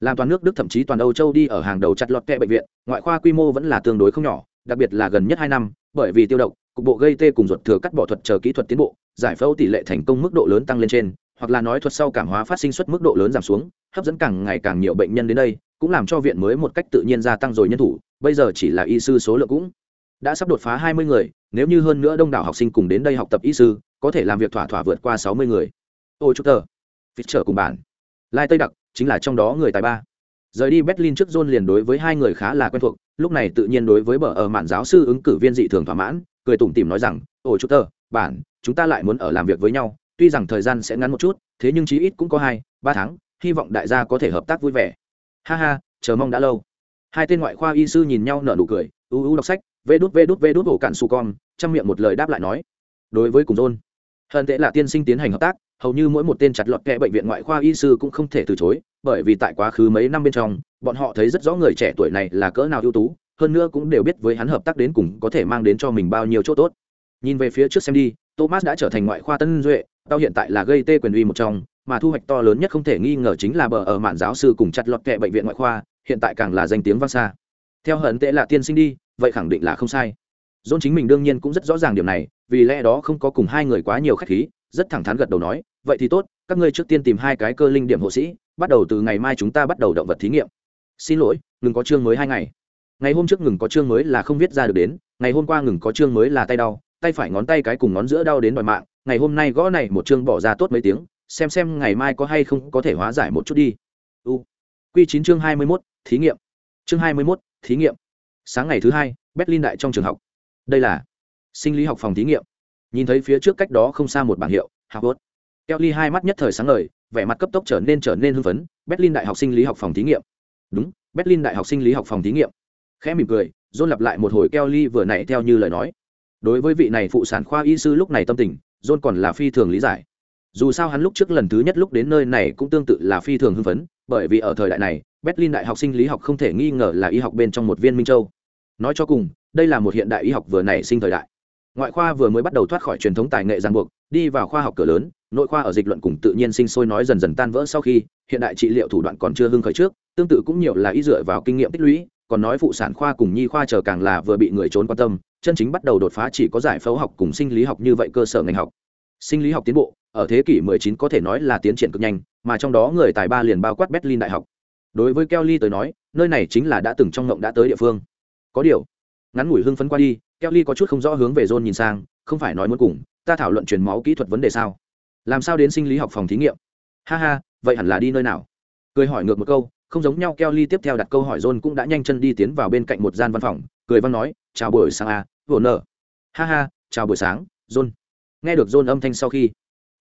Làm toàn nước đức thậm chí toàn âu châu đi ở hàng đầu chặt lọt kẹ bệnh viện, ngoại khoa quy mô vẫn là tương đối không nhỏ, đặc biệt là gần nhất hai năm, bởi vì tiêu độc, cục bộ gây tê cùng ruột thừa cắt bỏ thuật chờ kỹ thuật tiến bộ, giải phẫu tỷ lệ thành công mức độ lớn tăng lên trên, hoặc là nói thuật sau cảm hóa phát sinh suất mức độ lớn giảm xuống, hấp dẫn càng ngày càng nhiều bệnh nhân đến đây, cũng làm cho viện mới một cách tự nhiên gia tăng rồi nhân thủ, bây giờ chỉ là y sư số lượng cũng đã sắp đột phá hai mươi người, nếu như hơn nữa đông đảo học sinh cùng đến đây học tập y sư có thể làm việc thỏa thỏa vượt qua sáu mươi người. Ôi chúc tờ. Phít trở cùng bản lai tây đặc, chính là trong đó người tài ba. Rời đi berlin trước john liền đối với hai người khá là quen thuộc, lúc này tự nhiên đối với bờ ở mạn giáo sư ứng cử viên dị thường thỏa mãn, cười tủm tỉm nói rằng ôi chúc tờ bản chúng ta lại muốn ở làm việc với nhau, tuy rằng thời gian sẽ ngắn một chút, thế nhưng chí ít cũng có hai, ba tháng, hy vọng đại gia có thể hợp tác vui vẻ. Ha ha, chờ mong đã lâu. Hai tên ngoại khoa y sư nhìn nhau nở nụ cười, u u đọc sách, vê đút vê đút vê đút ổ cạn su con chăm miệng một lời đáp lại nói. Đối với cùng John hận tệ là tiên sinh tiến hành hợp tác, hầu như mỗi một tên chặt lọt kẹ bệnh viện ngoại khoa y sư cũng không thể từ chối, bởi vì tại quá khứ mấy năm bên trong, bọn họ thấy rất rõ người trẻ tuổi này là cỡ nào ưu tú, hơn nữa cũng đều biết với hắn hợp tác đến cùng có thể mang đến cho mình bao nhiêu chỗ tốt. Nhìn về phía trước xem đi, thomas đã trở thành ngoại khoa tân duệ, tao hiện tại là gây tê quyền uy một trong, mà thu hoạch to lớn nhất không thể nghi ngờ chính là bờ ở mạn giáo sư cùng chặt lọt kẹ bệnh viện ngoại khoa, hiện tại càng là danh tiếng vang xa. Theo hận tệ là tiên sinh đi, vậy khẳng định là không sai. John chính mình đương nhiên cũng rất rõ ràng điểm này, vì lẽ đó không có cùng hai người quá nhiều khách khí, rất thẳng thắn gật đầu nói, vậy thì tốt, các ngươi trước tiên tìm hai cái cơ linh điểm hộ sĩ, bắt đầu từ ngày mai chúng ta bắt đầu động vật thí nghiệm. Xin lỗi, ngừng có chương mới hai ngày. Ngày hôm trước ngừng có chương mới là không viết ra được đến, ngày hôm qua ngừng có chương mới là tay đau, tay phải ngón tay cái cùng ngón giữa đau đến đòi mạng, ngày hôm nay gõ này một chương bỏ ra tốt mấy tiếng, xem xem ngày mai có hay không có thể hóa giải một chút đi. U. Quy chín chương hai mươi mốt, thí nghiệm. Chương hai mươi mốt, thí nghiệm. Sáng ngày thứ hai, berlin đại trong trường học đây là sinh lý học phòng thí nghiệm. Nhìn thấy phía trước cách đó không xa một bảng hiệu, harvard. Kelly hai mắt nhất thời sáng ngời, vẻ mặt cấp tốc trở nên trở nên hưng phấn, berlin đại học sinh lý học phòng thí nghiệm. Đúng, berlin đại học sinh lý học phòng thí nghiệm. Khẽ mỉm cười john lặp lại một hồi kelly vừa nãy theo như lời nói. Đối với vị này phụ sản khoa y sư lúc này tâm tình john còn là phi thường lý giải. Dù sao hắn lúc trước lần thứ nhất lúc đến nơi này cũng tương tự là phi thường hưng phấn, bởi vì ở thời đại này, berlin đại học sinh lý học không thể nghi ngờ là y học bên trong một viên minh châu. Nói cho cùng đây là một hiện đại y học vừa nảy sinh thời đại. Ngoại khoa vừa mới bắt đầu thoát khỏi truyền thống tài nghệ ràng buộc, đi vào khoa học cửa lớn, nội khoa ở dịch luận cùng tự nhiên sinh sôi nói dần dần tan vỡ sau khi, hiện đại trị liệu thủ đoạn còn chưa hưng khởi trước, tương tự cũng nhiều là ý dựa vào kinh nghiệm tích lũy, còn nói phụ sản khoa cùng nhi khoa chờ càng là vừa bị người trốn quan tâm, chân chính bắt đầu đột phá chỉ có giải phẫu học cùng sinh lý học như vậy cơ sở ngành học. Sinh lý học tiến bộ, ở thế kỷ 19 có thể nói là tiến triển cực nhanh, mà trong đó người tài ba liền bao quát berlin đại học. Đối với kelly tới nói, nơi này chính là đã từng trong ngộng đã tới địa phương. Có điều ngắn ngủi hưng phấn qua đi kelly có chút không rõ hướng về john nhìn sang không phải nói muốn cùng ta thảo luận truyền máu kỹ thuật vấn đề sao làm sao đến sinh lý học phòng thí nghiệm ha ha vậy hẳn là đi nơi nào cười hỏi ngược một câu không giống nhau Kelly tiếp theo đặt câu hỏi John cũng đã nhanh chân đi tiến vào bên cạnh một gian văn phòng, cười văn nói, "Chào buổi sáng à, a, vỗ nở." Ha ha, chào buổi sáng, John. Nghe được John âm thanh sau khi,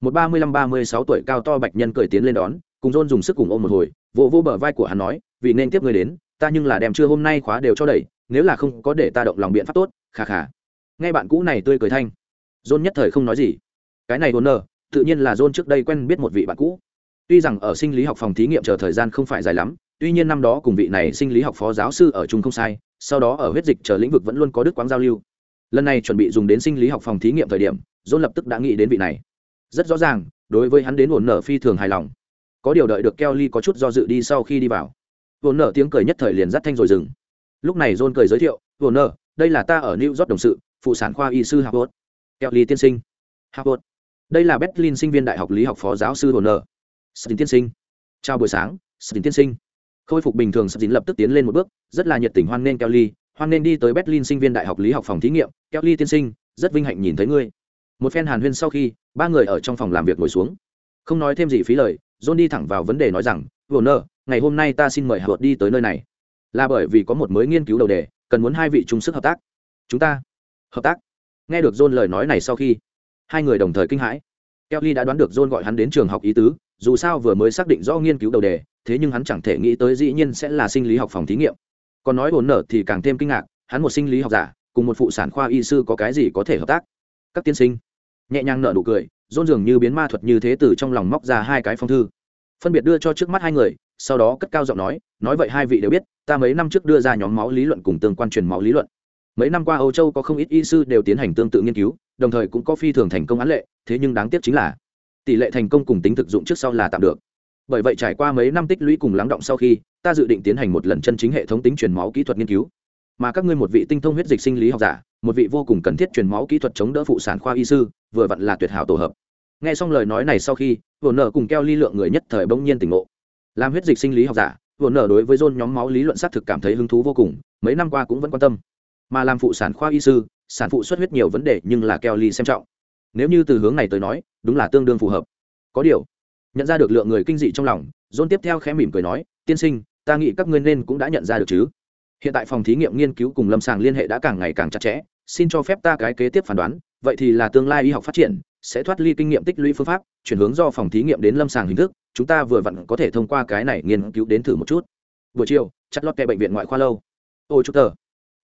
một ba mươi lăm ba mươi sáu tuổi cao to bạch nhân cười tiến lên đón cùng john dùng sức cùng ôm một hồi vỗ vỗ bờ vai của hắn nói vì nên tiếp người đến ta nhưng là đem trưa hôm nay khóa đều cho đẩy, nếu là không có để ta động lòng biện pháp tốt khà khà nghe bạn cũ này tươi cười thanh, john nhất thời không nói gì. Cái này hồn nơ tự nhiên là john trước đây quen biết một vị bạn cũ. Tuy rằng ở sinh lý học phòng thí nghiệm chờ thời gian không phải dài lắm, tuy nhiên năm đó cùng vị này sinh lý học phó giáo sư ở chung không sai, sau đó ở huyết dịch chờ lĩnh vực vẫn luôn có đức quáng giao lưu. Lần này chuẩn bị dùng đến sinh lý học phòng thí nghiệm thời điểm, john lập tức đã nghĩ đến vị này. Rất rõ ràng, đối với hắn đến ổn nở phi thường hài lòng. Có điều đợi được kelly có chút do dự đi sau khi đi vào vồn nở tiếng cười nhất thời liền dắt thanh rồi dừng. Lúc này john cười giới thiệu vồn nở, đây là ta ở new york đồng sự, phụ sản khoa y sư harvard. Kelly tiên sinh. Harvard. Đây là berlin sinh viên đại học lý học phó giáo sư vồn nở. Stin tiên sinh. Chào buổi sáng, Stin tiên sinh. Khôi phục bình thường, Stin lập tức tiến lên một bước, rất là nhiệt tình hoan nghênh kelly hoan nên đi tới berlin sinh viên đại học lý học phòng thí nghiệm. Kelly tiên sinh, rất vinh hạnh nhìn thấy ngươi. Một phen hàn huyên sau khi, ba người ở trong phòng làm việc ngồi xuống. Không nói thêm gì phí lời, john đi thẳng vào vấn đề nói rằng warner ngày hôm nay ta xin mời hợp đi tới nơi này. Là bởi vì có một mới nghiên cứu đầu đề, cần muốn hai vị chung sức hợp tác. Chúng ta hợp tác. Nghe được john lời nói này sau khi, hai người đồng thời kinh hãi. Kelly đã đoán được john gọi hắn đến trường học ý tứ, dù sao vừa mới xác định rõ nghiên cứu đầu đề, thế nhưng hắn chẳng thể nghĩ tới dĩ nhiên sẽ là sinh lý học phòng thí nghiệm. Còn nói ổn nở thì càng thêm kinh ngạc, hắn một sinh lý học giả, cùng một phụ sản khoa y sư có cái gì có thể hợp tác? Các tiên sinh, nhẹ nhàng nở nụ cười, John dường như biến ma thuật như thế từ trong lòng móc ra hai cái phong thư phân biệt đưa cho trước mắt hai người, sau đó cất cao giọng nói nói vậy hai vị đều biết, ta mấy năm trước đưa ra nhóm máu lý luận cùng tương quan truyền máu lý luận. Mấy năm qua âu châu có không ít y sư đều tiến hành tương tự nghiên cứu, đồng thời cũng có phi thường thành công án lệ, thế nhưng đáng tiếc chính là, tỷ lệ thành công cùng tính thực dụng trước sau là tạm được. Bởi vậy trải qua mấy năm tích lũy cùng lắng động sau khi, ta dự định tiến hành một lần chân chính hệ thống tính truyền máu kỹ thuật nghiên cứu. Mà các ngươi một vị tinh thông huyết dịch sinh lý học giả, một vị vô cùng cần thiết truyền máu kỹ thuật chống đỡ phụ sản khoa y sư, vừa vặn là tuyệt hảo tổ hợp nghe xong lời nói này sau khi vồn nở cùng keo ly lượng người nhất thời bỗng nhiên tỉnh ngộ. Làm huyết dịch sinh lý học giả vồn nở đối với dôn nhóm máu lý luận xác thực cảm thấy hứng thú vô cùng, mấy năm qua cũng vẫn quan tâm. Mà làm phụ sản khoa y sư, sản phụ xuất huyết nhiều vấn đề nhưng là keo ly xem trọng. Nếu như từ hướng này tới nói, đúng là tương đương phù hợp. Có điều, nhận ra được lượng người kinh dị trong lòng, dôn tiếp theo khẽ mỉm cười nói, tiên sinh, ta nghĩ các ngươi nên cũng đã nhận ra được chứ. Hiện tại phòng thí nghiệm nghiên cứu cùng lâm sàng liên hệ đã càng ngày càng chặt chẽ, xin cho phép ta cái kế tiếp phán đoán, vậy thì là tương lai y học phát triển sẽ thoát ly kinh nghiệm tích lũy phương pháp, chuyển hướng do phòng thí nghiệm đến lâm sàng hình thức. Chúng ta vừa vặn có thể thông qua cái này nghiên cứu đến thử một chút. Buổi chiều, chặt lót kẹ bệnh viện ngoại khoa lâu. Ô chúc tờ.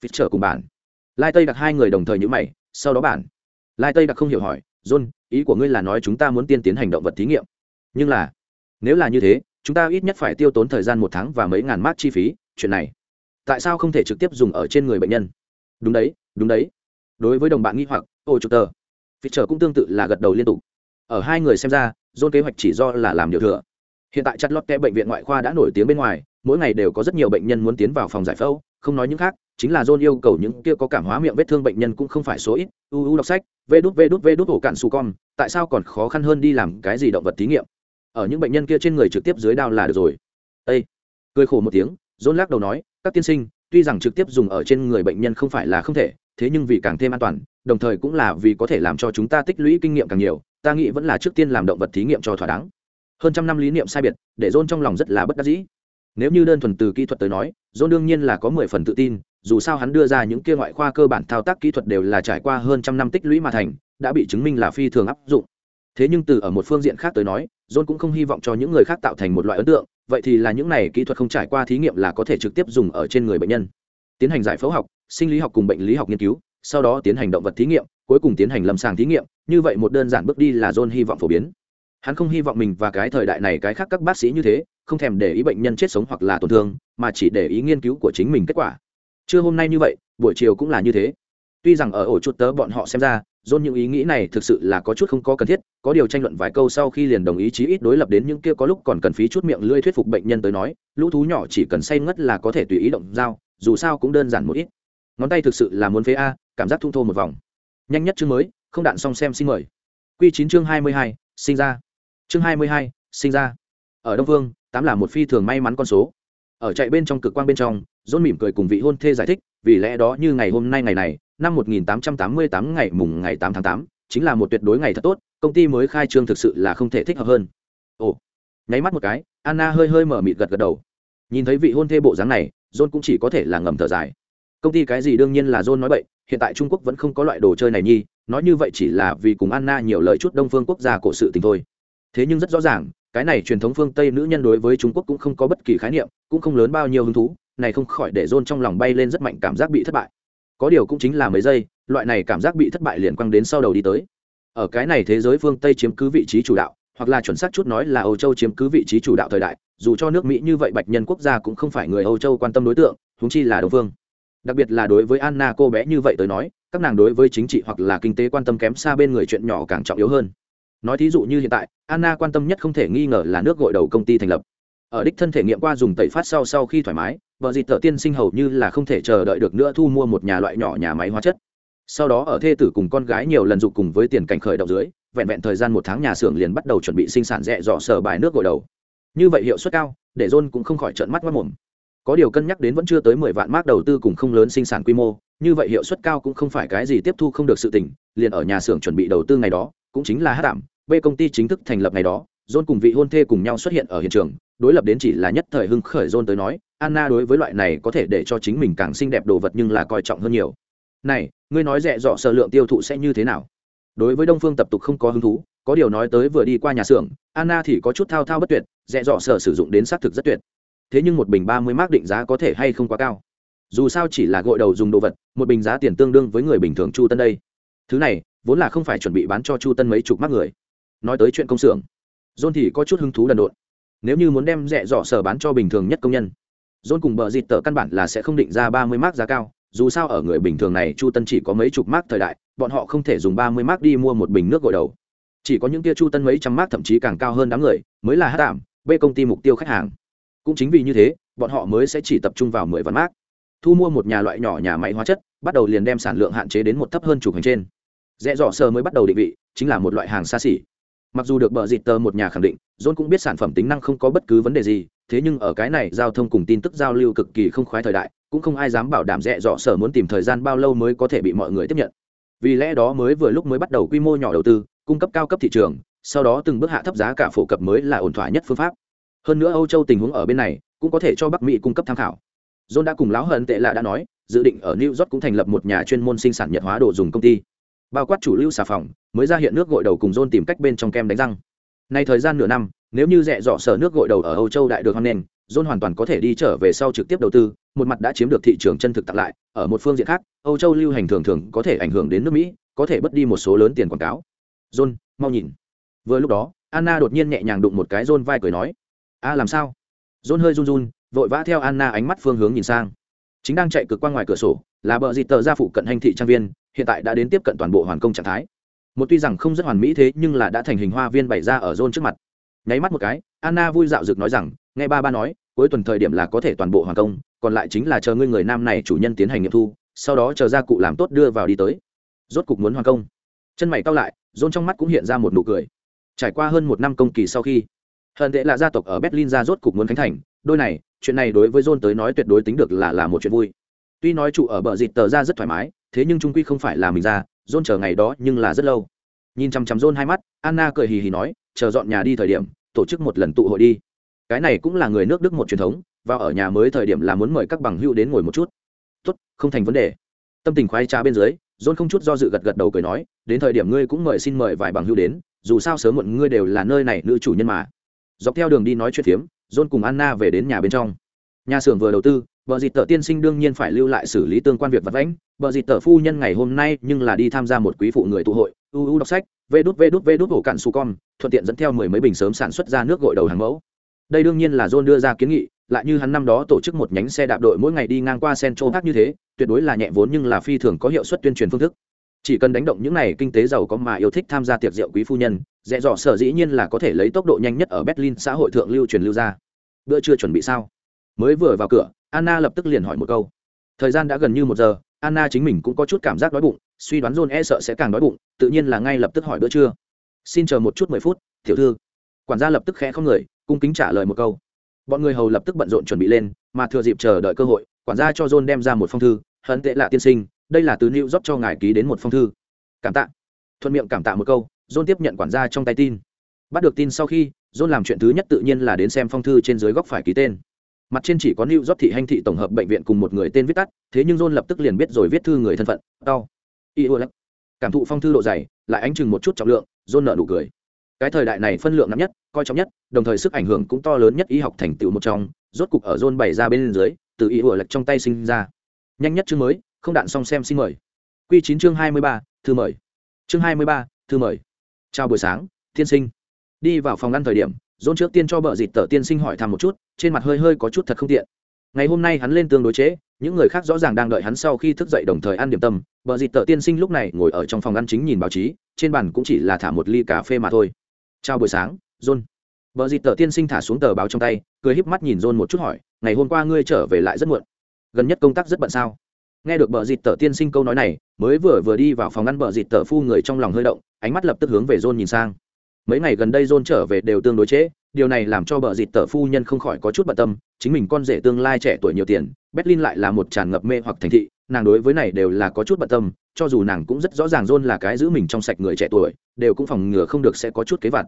Phít trở cùng bản lai tây đặt hai người đồng thời nhữ mày, sau đó bản lai tây đặt không hiểu hỏi, john, ý của ngươi là nói chúng ta muốn tiên tiến hành động vật thí nghiệm? Nhưng là, nếu là như thế, chúng ta ít nhất phải tiêu tốn thời gian một tháng và mấy ngàn mát chi phí, chuyện này, tại sao không thể trực tiếp dùng ở trên người bệnh nhân? Đúng đấy đúng đấy. Đối với đồng bạn nghi hoặc ô chụp tờ. Vị chờ cũng tương tự là gật đầu liên tục. Ở hai người xem ra dôn kế hoạch chỉ do là làm điều thừa. Hiện tại chặt lót kẽ bệnh viện ngoại khoa đã nổi tiếng bên ngoài mỗi ngày đều có rất nhiều bệnh nhân muốn tiến vào phòng giải phẫu không nói những khác chính là dôn yêu cầu những kia có cảm hóa miệng vết thương bệnh nhân cũng không phải số ít. U u đọc sách vê đút vê đút vê đút ổ cạn su con tại sao còn khó khăn hơn đi làm cái gì động vật thí nghiệm? Ở những bệnh nhân kia trên người trực tiếp dưới đao là được rồi. Ê, cười khổ một tiếng dôn lắc đầu nói các tiên sinh tuy rằng trực tiếp dùng ở trên người bệnh nhân không phải là không thể thế nhưng vì càng thêm an toàn, đồng thời cũng là vì có thể làm cho chúng ta tích lũy kinh nghiệm càng nhiều, ta nghĩ vẫn là trước tiên làm động vật thí nghiệm cho thỏa đáng. Hơn trăm năm lý niệm sai biệt, để dôn trong lòng rất là bất đắc dĩ. Nếu như đơn thuần từ kỹ thuật tới nói dôn đương nhiên là có mười phần tự tin, dù sao hắn đưa ra những kia ngoại khoa cơ bản thao tác kỹ thuật đều là trải qua hơn trăm năm tích lũy mà thành, đã bị chứng minh là phi thường áp dụng. Thế nhưng từ ở một phương diện khác tới nói, john cũng không hy vọng cho những người khác tạo thành một loại ấn tượng, vậy thì là những này kỹ thuật không trải qua thí nghiệm là có thể trực tiếp dùng ở trên người bệnh nhân tiến hành giải phẫu học, sinh lý học cùng bệnh lý học nghiên cứu, sau đó tiến hành động vật thí nghiệm, cuối cùng tiến hành lâm sàng thí nghiệm. Như vậy một đơn giản bước đi là john hy vọng phổ biến. Hắn không hy vọng mình và cái thời đại này cái khác các bác sĩ như thế, không thèm để ý bệnh nhân chết sống hoặc là tổn thương, mà chỉ để ý nghiên cứu của chính mình kết quả. Trưa hôm nay như vậy, buổi chiều cũng là như thế. Tuy rằng ở ổ chuột tớ bọn họ xem ra dôn những ý nghĩ này thực sự là có chút không có cần thiết, có điều tranh luận vài câu sau khi liền đồng ý chí ít đối lập đến những kia có lúc còn cần phí chút miệng lưỡi thuyết phục bệnh nhân tới nói, lũ thú nhỏ chỉ cần say ngất là có thể tùy ý động dao dù sao cũng đơn giản một ít. Ngón tay thực sự là muốn phế a cảm giác thung thô một vòng. Nhanh nhất chương mới không đạn xong xem xin mời. Q chín chương hai mươi hai sinh ra. Chương hai mươi hai sinh ra. Ở đông vương tám là một phi thường may mắn con số. Ở chạy bên trong cực quang bên trong dôn mỉm cười cùng vị hôn thê giải thích vì lẽ đó như ngày hôm nay ngày này năm 1888 ngày mùng ngày 8 tháng 8, chính là một tuyệt đối ngày thật tốt, công ty mới khai trương thực sự là không thể thích hợp hơn. Ồ, nháy mắt một cái, Anna hơi hơi mở mịt gật gật đầu. Nhìn thấy vị hôn thê bộ dáng này, John cũng chỉ có thể là ngầm thở dài. Công ty cái gì đương nhiên là John nói bậy, hiện tại Trung Quốc vẫn không có loại đồ chơi này nhi, nói như vậy chỉ là vì cùng anna nhiều lời chút đông phương quốc gia cổ sự tình thôi. Thế nhưng rất rõ ràng cái này truyền thống phương tây nữ nhân đối với trung quốc cũng không có bất kỳ khái niệm cũng không lớn bao nhiêu hứng thú này không khỏi để john trong lòng bay lên rất mạnh cảm giác bị thất bại. Có điều cũng chính là mấy giây loại này cảm giác bị thất bại liền quăng đến sau đầu đi tới. Ở cái này thế giới phương tây chiếm cứ vị trí chủ đạo hoặc là chuẩn xác chút nói là âu châu chiếm cứ vị trí chủ đạo thời đại, dù cho nước mỹ như vậy bạch nhân quốc gia cũng không phải người âu châu quan tâm đối tượng, huống chi là đông phương đặc biệt là đối với anna cô bé như vậy tới nói, các nàng đối với chính trị hoặc là kinh tế quan tâm kém xa bên người chuyện nhỏ càng trọng yếu hơn. Nói thí dụ như hiện tại, anna quan tâm nhất không thể nghi ngờ là nước gội đầu công ty thành lập. Ở đích thân thể nghiệm qua dùng tẩy phát sau sau khi thoải mái, vợ dịt tở tiên sinh hầu như là không thể chờ đợi được nữa thu mua một nhà loại nhỏ nhà máy hóa chất. Sau đó ở thê tử cùng con gái nhiều lần dục cùng với tiền cảnh khởi động dưới vẹn vẹn thời gian một tháng nhà xưởng liền bắt đầu chuẩn bị sinh sản rẻ dọ sở bài nước gội đầu. Như vậy hiệu suất cao, để john cũng không khỏi trợn mắt mất mồm. Có điều cân nhắc đến vẫn chưa tới mười vạn mark đầu tư cùng không lớn sinh sản quy mô, như vậy hiệu suất cao cũng không phải cái gì tiếp thu không được sự tỉnh liền ở nhà xưởng chuẩn bị đầu tư ngày đó, cũng chính là hát đảm b công ty chính thức thành lập ngày đó john cùng vị hôn thê cùng nhau xuất hiện ở hiện trường, đối lập đến chỉ là nhất thời hưng khởi john tới nói, anna đối với loại này có thể để cho chính mình càng xinh đẹp đồ vật nhưng là coi trọng hơn nhiều. Này, ngươi nói rẻ dọ sở lượng tiêu thụ sẽ như thế nào? Đối với đông phương tập tục không có hứng thú, có điều nói tới vừa đi qua nhà xưởng, anna thì có chút thao thao bất tuyệt rẻ dọ sở sử dụng đến xác thực rất tuyệt. Thế nhưng một bình ba mươi mark định giá có thể hay không quá cao? Dù sao chỉ là gội đầu dùng đồ vật, một bình giá tiền tương đương với người bình thường chu tân đây. Thứ này, vốn là không phải chuẩn bị bán cho chu tân mấy chục mác người. Nói tới chuyện công xưởng, john thì có chút hứng thú đần độn. Nếu như muốn đem rẻ dọ sở bán cho bình thường nhất công nhân, john cùng bờ dịt tờ căn bản là sẽ không định ra ba mươi mark giá cao, dù sao ở người bình thường này chu tân chỉ có mấy chục mark thời đại bọn họ không thể dùng ba mươi mark đi mua một bình nước gội đầu. Chỉ có những tia chu tân mấy trăm mark thậm chí càng cao hơn đám người mới là hát tạm b công ty mục tiêu khách hàng. Cũng chính vì như thế, bọn họ mới sẽ chỉ tập trung vào mười vạn mark. Thu mua một nhà loại nhỏ nhà máy hóa chất, bắt đầu liền đem sản lượng hạn chế đến một thấp hơn chủ hành trên. Rẽ dọ sơ mới bắt đầu định vị, chính là một loại hàng xa xỉ. Mặc dù được bờ dịt tờ một nhà khẳng định, john cũng biết sản phẩm tính năng không có bất cứ vấn đề gì, thế nhưng ở cái này giao thông cùng tin tức giao lưu cực kỳ không khoái thời đại, cũng không ai dám bảo đảm rẽ dọ sở muốn tìm thời gian bao lâu mới có thể bị mọi người tiếp nhận vì lẽ đó mới vừa lúc mới bắt đầu quy mô nhỏ đầu tư, cung cấp cao cấp thị trường, sau đó từng bước hạ thấp giá cả phổ cập mới là ổn thỏa nhất phương pháp. Hơn nữa âu châu tình huống ở bên này cũng có thể cho bắc mỹ cung cấp tham khảo. John đã cùng lão hận tệ lạ đã nói, dự định ở new york cũng thành lập một nhà chuyên môn sinh sản nhật hóa đồ dùng công ty. Bao quát chủ lưu xà phòng, mới ra hiện nước gội đầu cùng john tìm cách bên trong kem đánh răng. Nay thời gian nửa năm, nếu như rẻ dọ sở nước gội đầu ở âu châu đại được hoan nền john hoàn toàn có thể đi trở về sau trực tiếp đầu tư, một mặt đã chiếm được thị trường chân thực tặng lại, ở một phương diện khác, âu châu lưu hành thường thường có thể ảnh hưởng đến nước mỹ, có thể bất đi một số lớn tiền quảng cáo. John, mau nhìn. Vừa lúc đó, anna đột nhiên nhẹ nhàng đụng một cái john vai cười nói, a, làm sao? John hơi run run, vội vã theo anna ánh mắt phương hướng nhìn sang. Chính đang chạy cực qua ngoài cửa sổ, là bờ dịt tờ ra phụ cận hành thị trang viên, hiện tại đã đến tiếp cận toàn bộ hoàn công trạng thái. Một tuy rằng không rất hoàn mỹ thế, nhưng là đã thành hình hoa viên bày ra ở john trước mặt. Nháy mắt một cái, anna vui dạo rực nói rằng nghe ba ba nói, cuối tuần thời điểm là có thể toàn bộ hoàn công, còn lại chính là chờ ngươi người nam này chủ nhân tiến hành nghiệm thu, sau đó chờ gia cụ làm tốt đưa vào đi tới. Rốt cục muốn hoàn công. Chân mày cao lại john trong mắt cũng hiện ra một nụ cười. Trải qua hơn một năm công kỳ sau khi, hận tệ là gia tộc ở berlin ra rốt cục muốn khánh thành, đôi này, chuyện này đối với john tới nói tuyệt đối tính được là là một chuyện vui. Tuy nói trụ ở bờ dịt tờ ra rất thoải mái, thế nhưng trung quy không phải là mình ra john chờ ngày đó nhưng là rất lâu. Nhìn chằm chằm john hai mắt, anna cười hì hì nói, chờ dọn nhà đi thời điểm, tổ chức một lần tụ hội đi cái này cũng là người nước đức một truyền thống, và ở nhà mới thời điểm là muốn mời các bằng hữu đến ngồi một chút. Tốt, không thành vấn đề. Tâm tình khoái trá bên dưới, john không chút do dự gật gật đầu cười nói, đến thời điểm ngươi cũng mời xin mời vài bằng hữu đến, dù sao sớm muộn ngươi đều là nơi này nữ chủ nhân mà. Dọc theo đường đi nói chuyện phiếm, john cùng anna về đến nhà bên trong. Nhà xưởng vừa đầu tư, vợ dịt tờ tiên sinh đương nhiên phải lưu lại xử lý tương quan việc vật vãnh. Vợ dịt tờ phu nhân ngày hôm nay nhưng là đi tham gia một quý phụ người tụ hội Uu đọc sách, vê đút vê đút vê đút ổ cạn su con thuận tiện dẫn theo mười mấy bình sớm sản xuất ra nước gội đầu hàng mẫu đây đương nhiên là john đưa ra kiến nghị, lại như hắn năm đó tổ chức một nhánh xe đạp đội mỗi ngày đi ngang qua central park như thế, tuyệt đối là nhẹ vốn nhưng là phi thường có hiệu suất tuyên truyền phương thức. Chỉ cần đánh động những này kinh tế giàu có mà yêu thích tham gia tiệc rượu quý phu nhân, dễ dọ sở dĩ nhiên là có thể lấy tốc độ nhanh nhất ở berlin xã hội thượng lưu truyền lưu ra. Bữa chưa chuẩn bị sao? Mới vừa vào cửa, anna lập tức liền hỏi một câu. Thời gian đã gần như một giờ, anna chính mình cũng có chút cảm giác đói bụng, suy đoán john e sợ sẽ càng đói bụng, tự nhiên là ngay lập tức hỏi bữa trưa. Xin chờ một chút mười phút, tiểu thư. Quản gia lập tức khẽ không người cung kính trả lời một câu. Bọn người hầu lập tức bận rộn chuẩn bị lên, mà thừa dịp chờ đợi cơ hội, quản gia cho john đem ra một phong thư hận tệ lạ tiên sinh, đây là từ new york cho ngài ký đến một phong thư. Cảm tạ. Thuận miệng cảm tạ một câu, john tiếp nhận quản gia trong tay tin. Bắt được tin sau khi, john làm chuyện thứ nhất tự nhiên là đến xem phong thư trên dưới góc phải ký tên. Mặt trên chỉ có new york thị hành thị tổng hợp bệnh viện cùng một người tên viết tắt, thế nhưng john lập tức liền biết rồi viết thư người thân phận. Đau cảm thụ phong thư độ dày, lại ánh chừng một chút trọng lượng, John nợ nụ cười cái thời đại này phân lượng nặng nhất coi trọng nhất đồng thời sức ảnh hưởng cũng to lớn nhất y học thành tựu một trong rốt cục ở rôn bày ra bên dưới từ ý ủa lệch trong tay sinh ra. Nhanh nhất chương mới không đạn xong xem xin mời. Q chín chương hai mươi ba thư mời. Chương hai mươi ba thư mời. Chào buổi sáng tiên sinh. Đi vào phòng ngăn thời điểm rôn trước tiên cho bợ dịt tờ tiên sinh hỏi thăm một chút trên mặt hơi hơi có chút thật không tiện. Ngày hôm nay hắn lên tương đối chế, những người khác rõ ràng đang đợi hắn sau khi thức dậy đồng thời ăn điểm tâm. Bờ dịt tờ tiên sinh lúc này ngồi ở trong phòng ăn chính nhìn báo chí trên bàn cũng chỉ là thả một ly cà phê mà thôi chào buổi sáng, john. Vợ dịt tờ tiên sinh thả xuống tờ báo trong tay, cười híp mắt nhìn john một chút hỏi, ngày hôm qua ngươi trở về lại rất muộn. Gần nhất công tác rất bận sao? Nghe được bờ dịt tờ tiên sinh câu nói này, mới vừa vừa đi vào phòng ngăn bờ dịt tờ phu người trong lòng hơi động, ánh mắt lập tức hướng về john nhìn sang. Mấy ngày gần đây john trở về đều tương đối trễ, điều này làm cho bờ dịt tờ phu nhân không khỏi có chút bận tâm, chính mình con rể tương lai trẻ tuổi nhiều tiền, berlin lại là một tràn ngập mê hoặc thành thị, nàng đối với này đều là có chút bận tâm cho dù nàng cũng rất rõ ràng john là cái giữ mình trong sạch người trẻ tuổi, đều cũng phòng ngừa không được sẽ có chút kế vặt.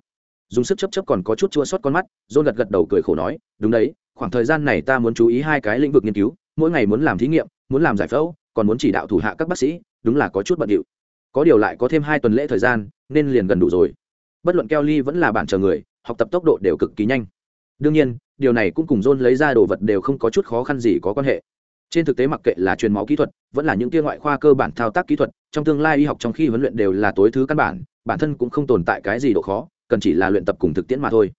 Dùng sức chấp chấp còn có chút chua sót con mắt, john gật gật đầu cười khổ nói, đúng đấy, khoảng thời gian này ta muốn chú ý hai cái lĩnh vực nghiên cứu, mỗi ngày muốn làm thí nghiệm, muốn làm giải phẫu, còn muốn chỉ đạo thủ hạ các bác sĩ, đúng là có chút bận điệu. Có điều lại có thêm hai tuần lễ thời gian, nên liền gần đủ rồi. Bất luận kelly vẫn là bản chờ người, học tập tốc độ đều cực kỳ nhanh. Đương nhiên, điều này cũng cùng john lấy ra đồ vật đều không có chút khó khăn gì có quan hệ trên thực tế mặc kệ là truyền máu kỹ thuật, vẫn là những kia ngoại khoa cơ bản thao tác kỹ thuật, trong tương lai y học trong khi huấn luyện đều là tối thứ căn bản bản thân cũng không tồn tại cái gì độ khó, cần chỉ là luyện tập cùng thực tiễn mà thôi.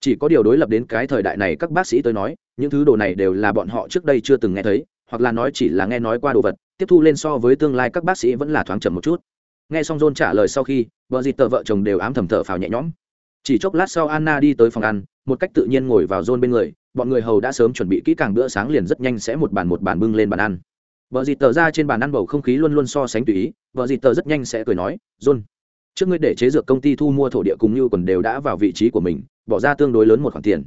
Chỉ có điều đối lập đến cái thời đại này các bác sĩ tới nói, những thứ đồ này đều là bọn họ trước đây chưa từng nghe thấy, hoặc là nói chỉ là nghe nói qua đồ vật, tiếp thu lên so với tương lai các bác sĩ vẫn là thoáng chậm một chút. Nghe xong john trả lời sau khi vợ dịt tờ vợ chồng đều ám thầm thở phào nhẹ nhõm. Chỉ chốc lát sau anna đi tới phòng ăn, một cách tự nhiên ngồi vào john bên người bọn người hầu đã sớm chuẩn bị kỹ càng bữa sáng liền rất nhanh sẽ một bàn một bàn bưng lên bàn ăn. Vợ dịt tờ ra trên bàn ăn bầu không khí luôn luôn so sánh tùy ý, vợ dịt tờ rất nhanh sẽ cười nói, john, trước ngươi để chế dược công ty thu mua thổ địa cùng như còn đều đã vào vị trí của mình, bỏ ra tương đối lớn một khoản tiền.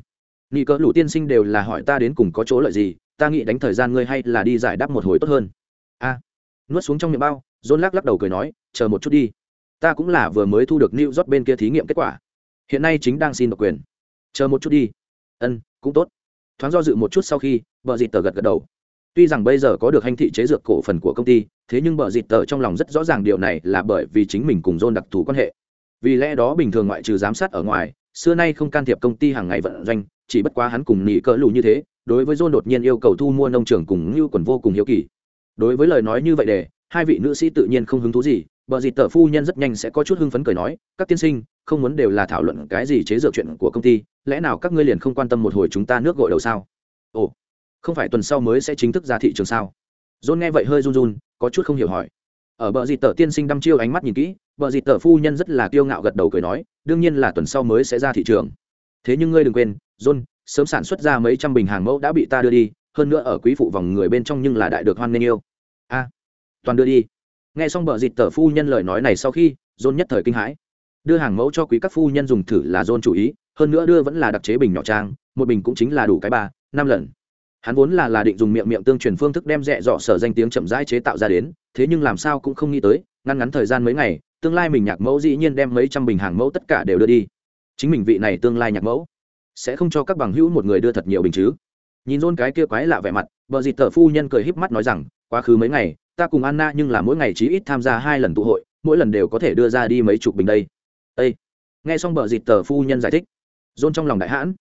Nghi cỡ lũ tiên sinh đều là hỏi ta đến cùng có chỗ lợi gì, ta nghĩ đánh thời gian ngươi hay là đi giải đáp một hồi tốt hơn. A. Nuốt xuống trong miệng bao, john lắc lắc đầu cười nói, chờ một chút đi. Ta cũng là vừa mới thu được new york bên kia thí nghiệm kết quả. Hiện nay chính đang xin độc quyền. Chờ một chút đi. Ân, cũng tốt thoáng do dự một chút sau khi vợ dịt tờ gật gật đầu. Tuy rằng bây giờ có được hành thị chế dược cổ phần của công ty thế nhưng vợ dịt tờ trong lòng rất rõ ràng điều này là bởi vì chính mình cùng john đặc thù quan hệ. Vì lẽ đó bình thường ngoại trừ giám sát ở ngoài xưa nay không can thiệp công ty hàng ngày vận doanh chỉ bất quá hắn cùng nỉ cỡ lù như thế đối với john đột nhiên yêu cầu thu mua nông trường cùng ngưu quần vô cùng hiếu kỳ. Đối với lời nói như vậy để hai vị nữ sĩ tự nhiên không hứng thú gì Bờ dịt tờ phu nhân rất nhanh sẽ có chút hưng phấn cười nói, các tiên sinh, không muốn đều là thảo luận cái gì chế dược chuyện của công ty, lẽ nào các ngươi liền không quan tâm một hồi chúng ta nước gội đầu sao? Ồ, không phải tuần sau mới sẽ chính thức ra thị trường sao? John nghe vậy hơi run run, có chút không hiểu hỏi. Ở bờ dịt tờ tiên sinh đăm chiêu ánh mắt nhìn kỹ, bờ dịt tờ phu nhân rất là kiêu ngạo gật đầu cười nói, đương nhiên là tuần sau mới sẽ ra thị trường. Thế nhưng ngươi đừng quên, John, sớm sản xuất ra mấy trăm bình hàng mẫu đã bị ta đưa đi, hơn nữa ở quý phụ vòng người bên trong nhưng là đại được hoan nghênh yêu. A, toàn đưa đi nghe xong bờ dịt tờ phu nhân lời nói này sau khi dôn nhất thời kinh hãi đưa hàng mẫu cho quý các phu nhân dùng thử là dôn chủ ý hơn nữa đưa vẫn là đặc chế bình nhỏ trang, một bình cũng chính là đủ cái ba, năm lần. Hắn vốn là là định dùng miệng miệng tương truyền phương thức đem rẻ dọ sở danh tiếng chậm rãi chế tạo ra đến, thế nhưng làm sao cũng không nghĩ tới ngăn ngắn thời gian mấy ngày, tương lai mình nhạc mẫu dĩ nhiên đem mấy trăm bình hàng mẫu tất cả đều đưa đi. Chính mình vị này tương lai nhạc mẫu sẽ không cho các bằng hữu một người đưa thật nhiều bình chứ? Nhìn rôn cái kia quái lạ vẻ mặt vợ dịt tờ phu nhân cười híp mắt nói rằng, quá khứ mấy ngày, ta cùng anna nhưng là mỗi ngày chí ít tham gia hai lần tụ hội, mỗi lần đều có thể đưa ra đi mấy chục bình đây. Ê! nghe xong bờ dịt tờ phu nhân giải thích dôn trong lòng đại hãn.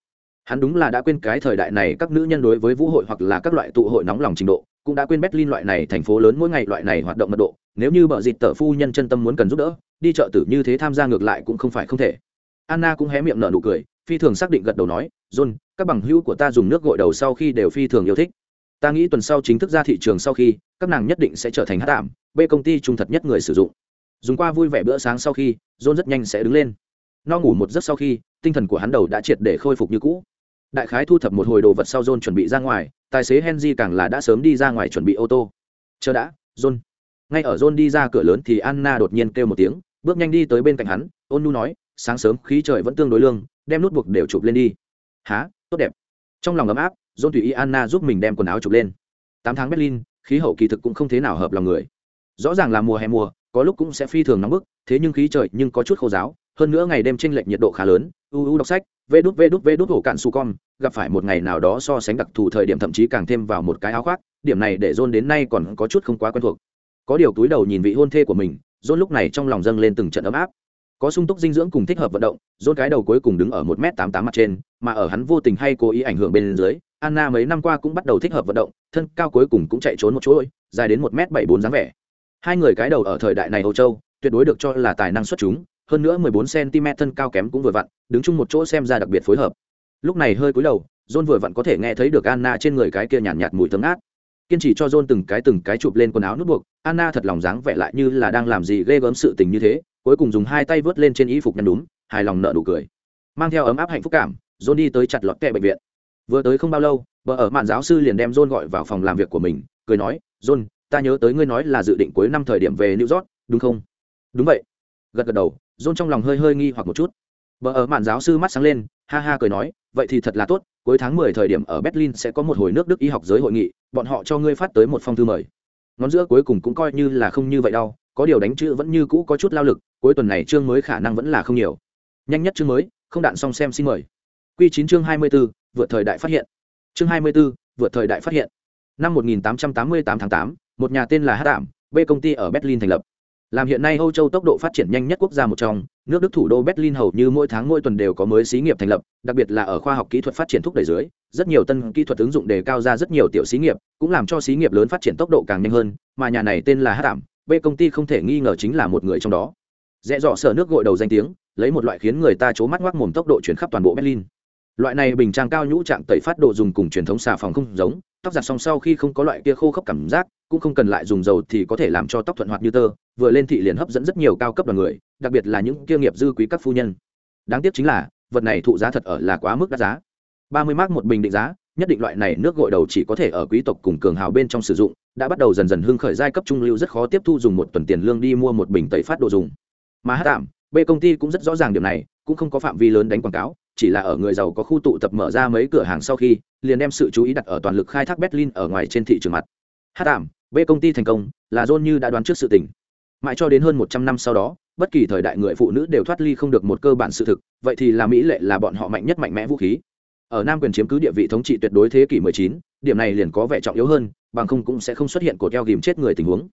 Hắn đúng là đã quên cái thời đại này các nữ nhân đối với vũ hội hoặc là các loại tụ hội nóng lòng trình độ, cũng đã quên berlin loại này thành phố lớn mỗi ngày loại này hoạt động mật độ. Nếu như bợ dịt tờ phu nhân chân tâm muốn cần giúp đỡ, đi chợ tử như thế tham gia ngược lại cũng không phải không thể. Anna cũng hé miệng nở nụ cười, phi thường xác định gật đầu nói, john, các bằng hữu của ta dùng nước gội đầu sau khi đều phi thường yêu thích. Ta nghĩ tuần sau chính thức ra thị trường sau khi, các nàng nhất định sẽ trở thành hát tạm b công ty trung thật nhất người sử dụng. Dùng qua vui vẻ bữa sáng sau khi, john rất nhanh sẽ đứng lên. No ngủ một giấc sau khi tinh thần của hắn đầu đã triệt để khôi phục như cũ. Đại khái thu thập một hồi đồ vật sau john chuẩn bị ra ngoài, tài xế henry càng là đã sớm đi ra ngoài chuẩn bị ô tô. Chờ đã, john. Ngay ở john đi ra cửa lớn thì anna đột nhiên kêu một tiếng, bước nhanh đi tới bên cạnh hắn, ôn nu nói, sáng sớm, khí trời vẫn tương đối lương, đem nút buộc đều chụp lên đi. Há tốt đẹp. Trong lòng ấm áp, john tùy ý anna giúp mình đem quần áo chụp lên. Tám tháng berlin, khí hậu kỳ thực cũng không thế nào hợp lòng người. Rõ ràng là mùa hè mùa, có lúc cũng sẽ phi thường nóng bức, thế nhưng khí trời nhưng có chút khô giáo hơn nữa ngày đêm tranh lệch nhiệt độ khá lớn. U u đọc sách vê đút vê đút vê đút hổ cạn su con gặp phải một ngày nào đó so sánh đặc thù thời điểm thậm chí càng thêm vào một cái áo khoác, điểm này để john đến nay còn có chút không quá quen thuộc. Có điều túi đầu nhìn vị hôn thê của mình, john lúc này trong lòng dâng lên từng trận ấm áp. Có sung túc dinh dưỡng cùng thích hợp vận động, john cái đầu cuối cùng đứng ở một m tám tám mặt trên, mà ở hắn vô tình hay cố ý ảnh hưởng bên dưới, anna mấy năm qua cũng bắt đầu thích hợp vận động, thân cao cuối cùng cũng chạy trốn một chuỗi, dài đến một m bảy bốn dáng vẻ. Hai người cái đầu ở thời đại này âu châu, tuyệt đối được cho là tài năng xuất chúng hơn nữa mười bốn cm thân cao kém cũng vừa vặn đứng chung một chỗ xem ra đặc biệt phối hợp. Lúc này hơi cúi đầu john vừa vặn có thể nghe thấy được anna trên người cái kia nhàn nhạt, nhạt mùi thơm ngát. Kiên trì cho john từng cái từng cái chụp lên quần áo nút buộc anna thật lòng dáng vẻ lại như là đang làm gì ghê gớm sự tình như thế cuối cùng dùng hai tay vớt lên trên y phục nhăn đúng hài lòng nợ nụ cười. Mang theo ấm áp hạnh phúc cảm john đi tới chặt lọt kệ bệnh viện. Vừa tới không bao lâu vợ ở mạn giáo sư liền đem john gọi vào phòng làm việc của mình cười nói john ta nhớ tới ngươi nói là dự định cuối năm thời điểm về new york đúng không? Đúng vậy. Gật gật đầu john trong lòng hơi hơi nghi hoặc một chút. Bờ ở mạn giáo sư mắt sáng lên ha ha cười nói vậy thì thật là tốt cuối tháng mười thời điểm ở berlin sẽ có một hồi nước đức y học giới hội nghị bọn họ cho ngươi phát tới một phong thư mời. Ngón giữa cuối cùng cũng coi như là không như vậy đâu có điều đánh chữ vẫn như cũ có chút lao lực cuối tuần này chương mới khả năng vẫn là không nhiều. Nhanh nhất chương mới không đạn xong xem xin mời. Quy chín chương hai mươi b ố vượt thời đại phát hiện. Chương hai mươi b ố vượt thời đại phát hiện. Năm một nghìn tám trăm tám mươi tám tháng tám một nhà tên là hát Đạm, b công ty ở berlin thành lập làm hiện nay âu châu tốc độ phát triển nhanh nhất quốc gia một trong, nước đức thủ đô berlin hầu như mỗi tháng mỗi tuần đều có mới xí nghiệp thành lập, đặc biệt là ở khoa học kỹ thuật phát triển thúc đẩy dưới, rất nhiều tân kỹ thuật ứng dụng đề cao ra rất nhiều tiểu xí nghiệp, cũng làm cho xí nghiệp lớn phát triển tốc độ càng nhanh hơn, mà nhà này tên là hát tạm b công ty không thể nghi ngờ chính là một người trong đó. Dễ dọ sở nước gội đầu danh tiếng, lấy một loại khiến người ta c mắt ngoác mồm tốc độ chuyển khắp toàn bộ berlin. Loại này bình trang cao nhũ trạng tẩy phát độ dùng cùng truyền thống xà phòng không giống, tóc giặt xong sau khi không có loại kia khô khốc cảm giác cũng không cần lại dùng dầu thì có thể làm cho tóc thuận hoạt như tơ, vừa lên thị liền hấp dẫn rất nhiều cao cấp đoàn người, đặc biệt là những kia nghiệp dư quý các phu nhân. Đáng tiếc chính là, vật này thụ giá thật ở là quá mức đắt giá. Ba mươi mark một bình định giá, nhất định loại này nước gội đầu chỉ có thể ở quý tộc cùng cường hào bên trong sử dụng, đã bắt đầu dần dần hưng khởi giai cấp trung lưu rất khó tiếp thu dùng một tuần tiền lương đi mua một bình tẩy phát đồ dùng. Mà hát tạm, b công ty cũng rất rõ ràng điểm này, cũng không có phạm vi lớn đánh quảng cáo, chỉ là ở người giàu có khu tụ tập mở ra mấy cửa hàng sau khi, liền đem sự chú ý đặt ở toàn lực khai thác berlin ở ngoài trên thị trường mặt. Hát tạm b công ty thành công là john như đã đoán trước sự tình. Mãi cho đến hơn một trăm năm sau đó bất kỳ thời đại người phụ nữ đều thoát ly không được một cơ bản sự thực vậy thì là mỹ lệ là bọn họ mạnh nhất mạnh mẽ vũ khí. Ở nam quyền chiếm cứ địa vị thống trị tuyệt đối thế kỷ 19, điểm này liền có vẻ trọng yếu hơn bằng không cũng sẽ không xuất hiện cột eo ghìm chết người tình huống.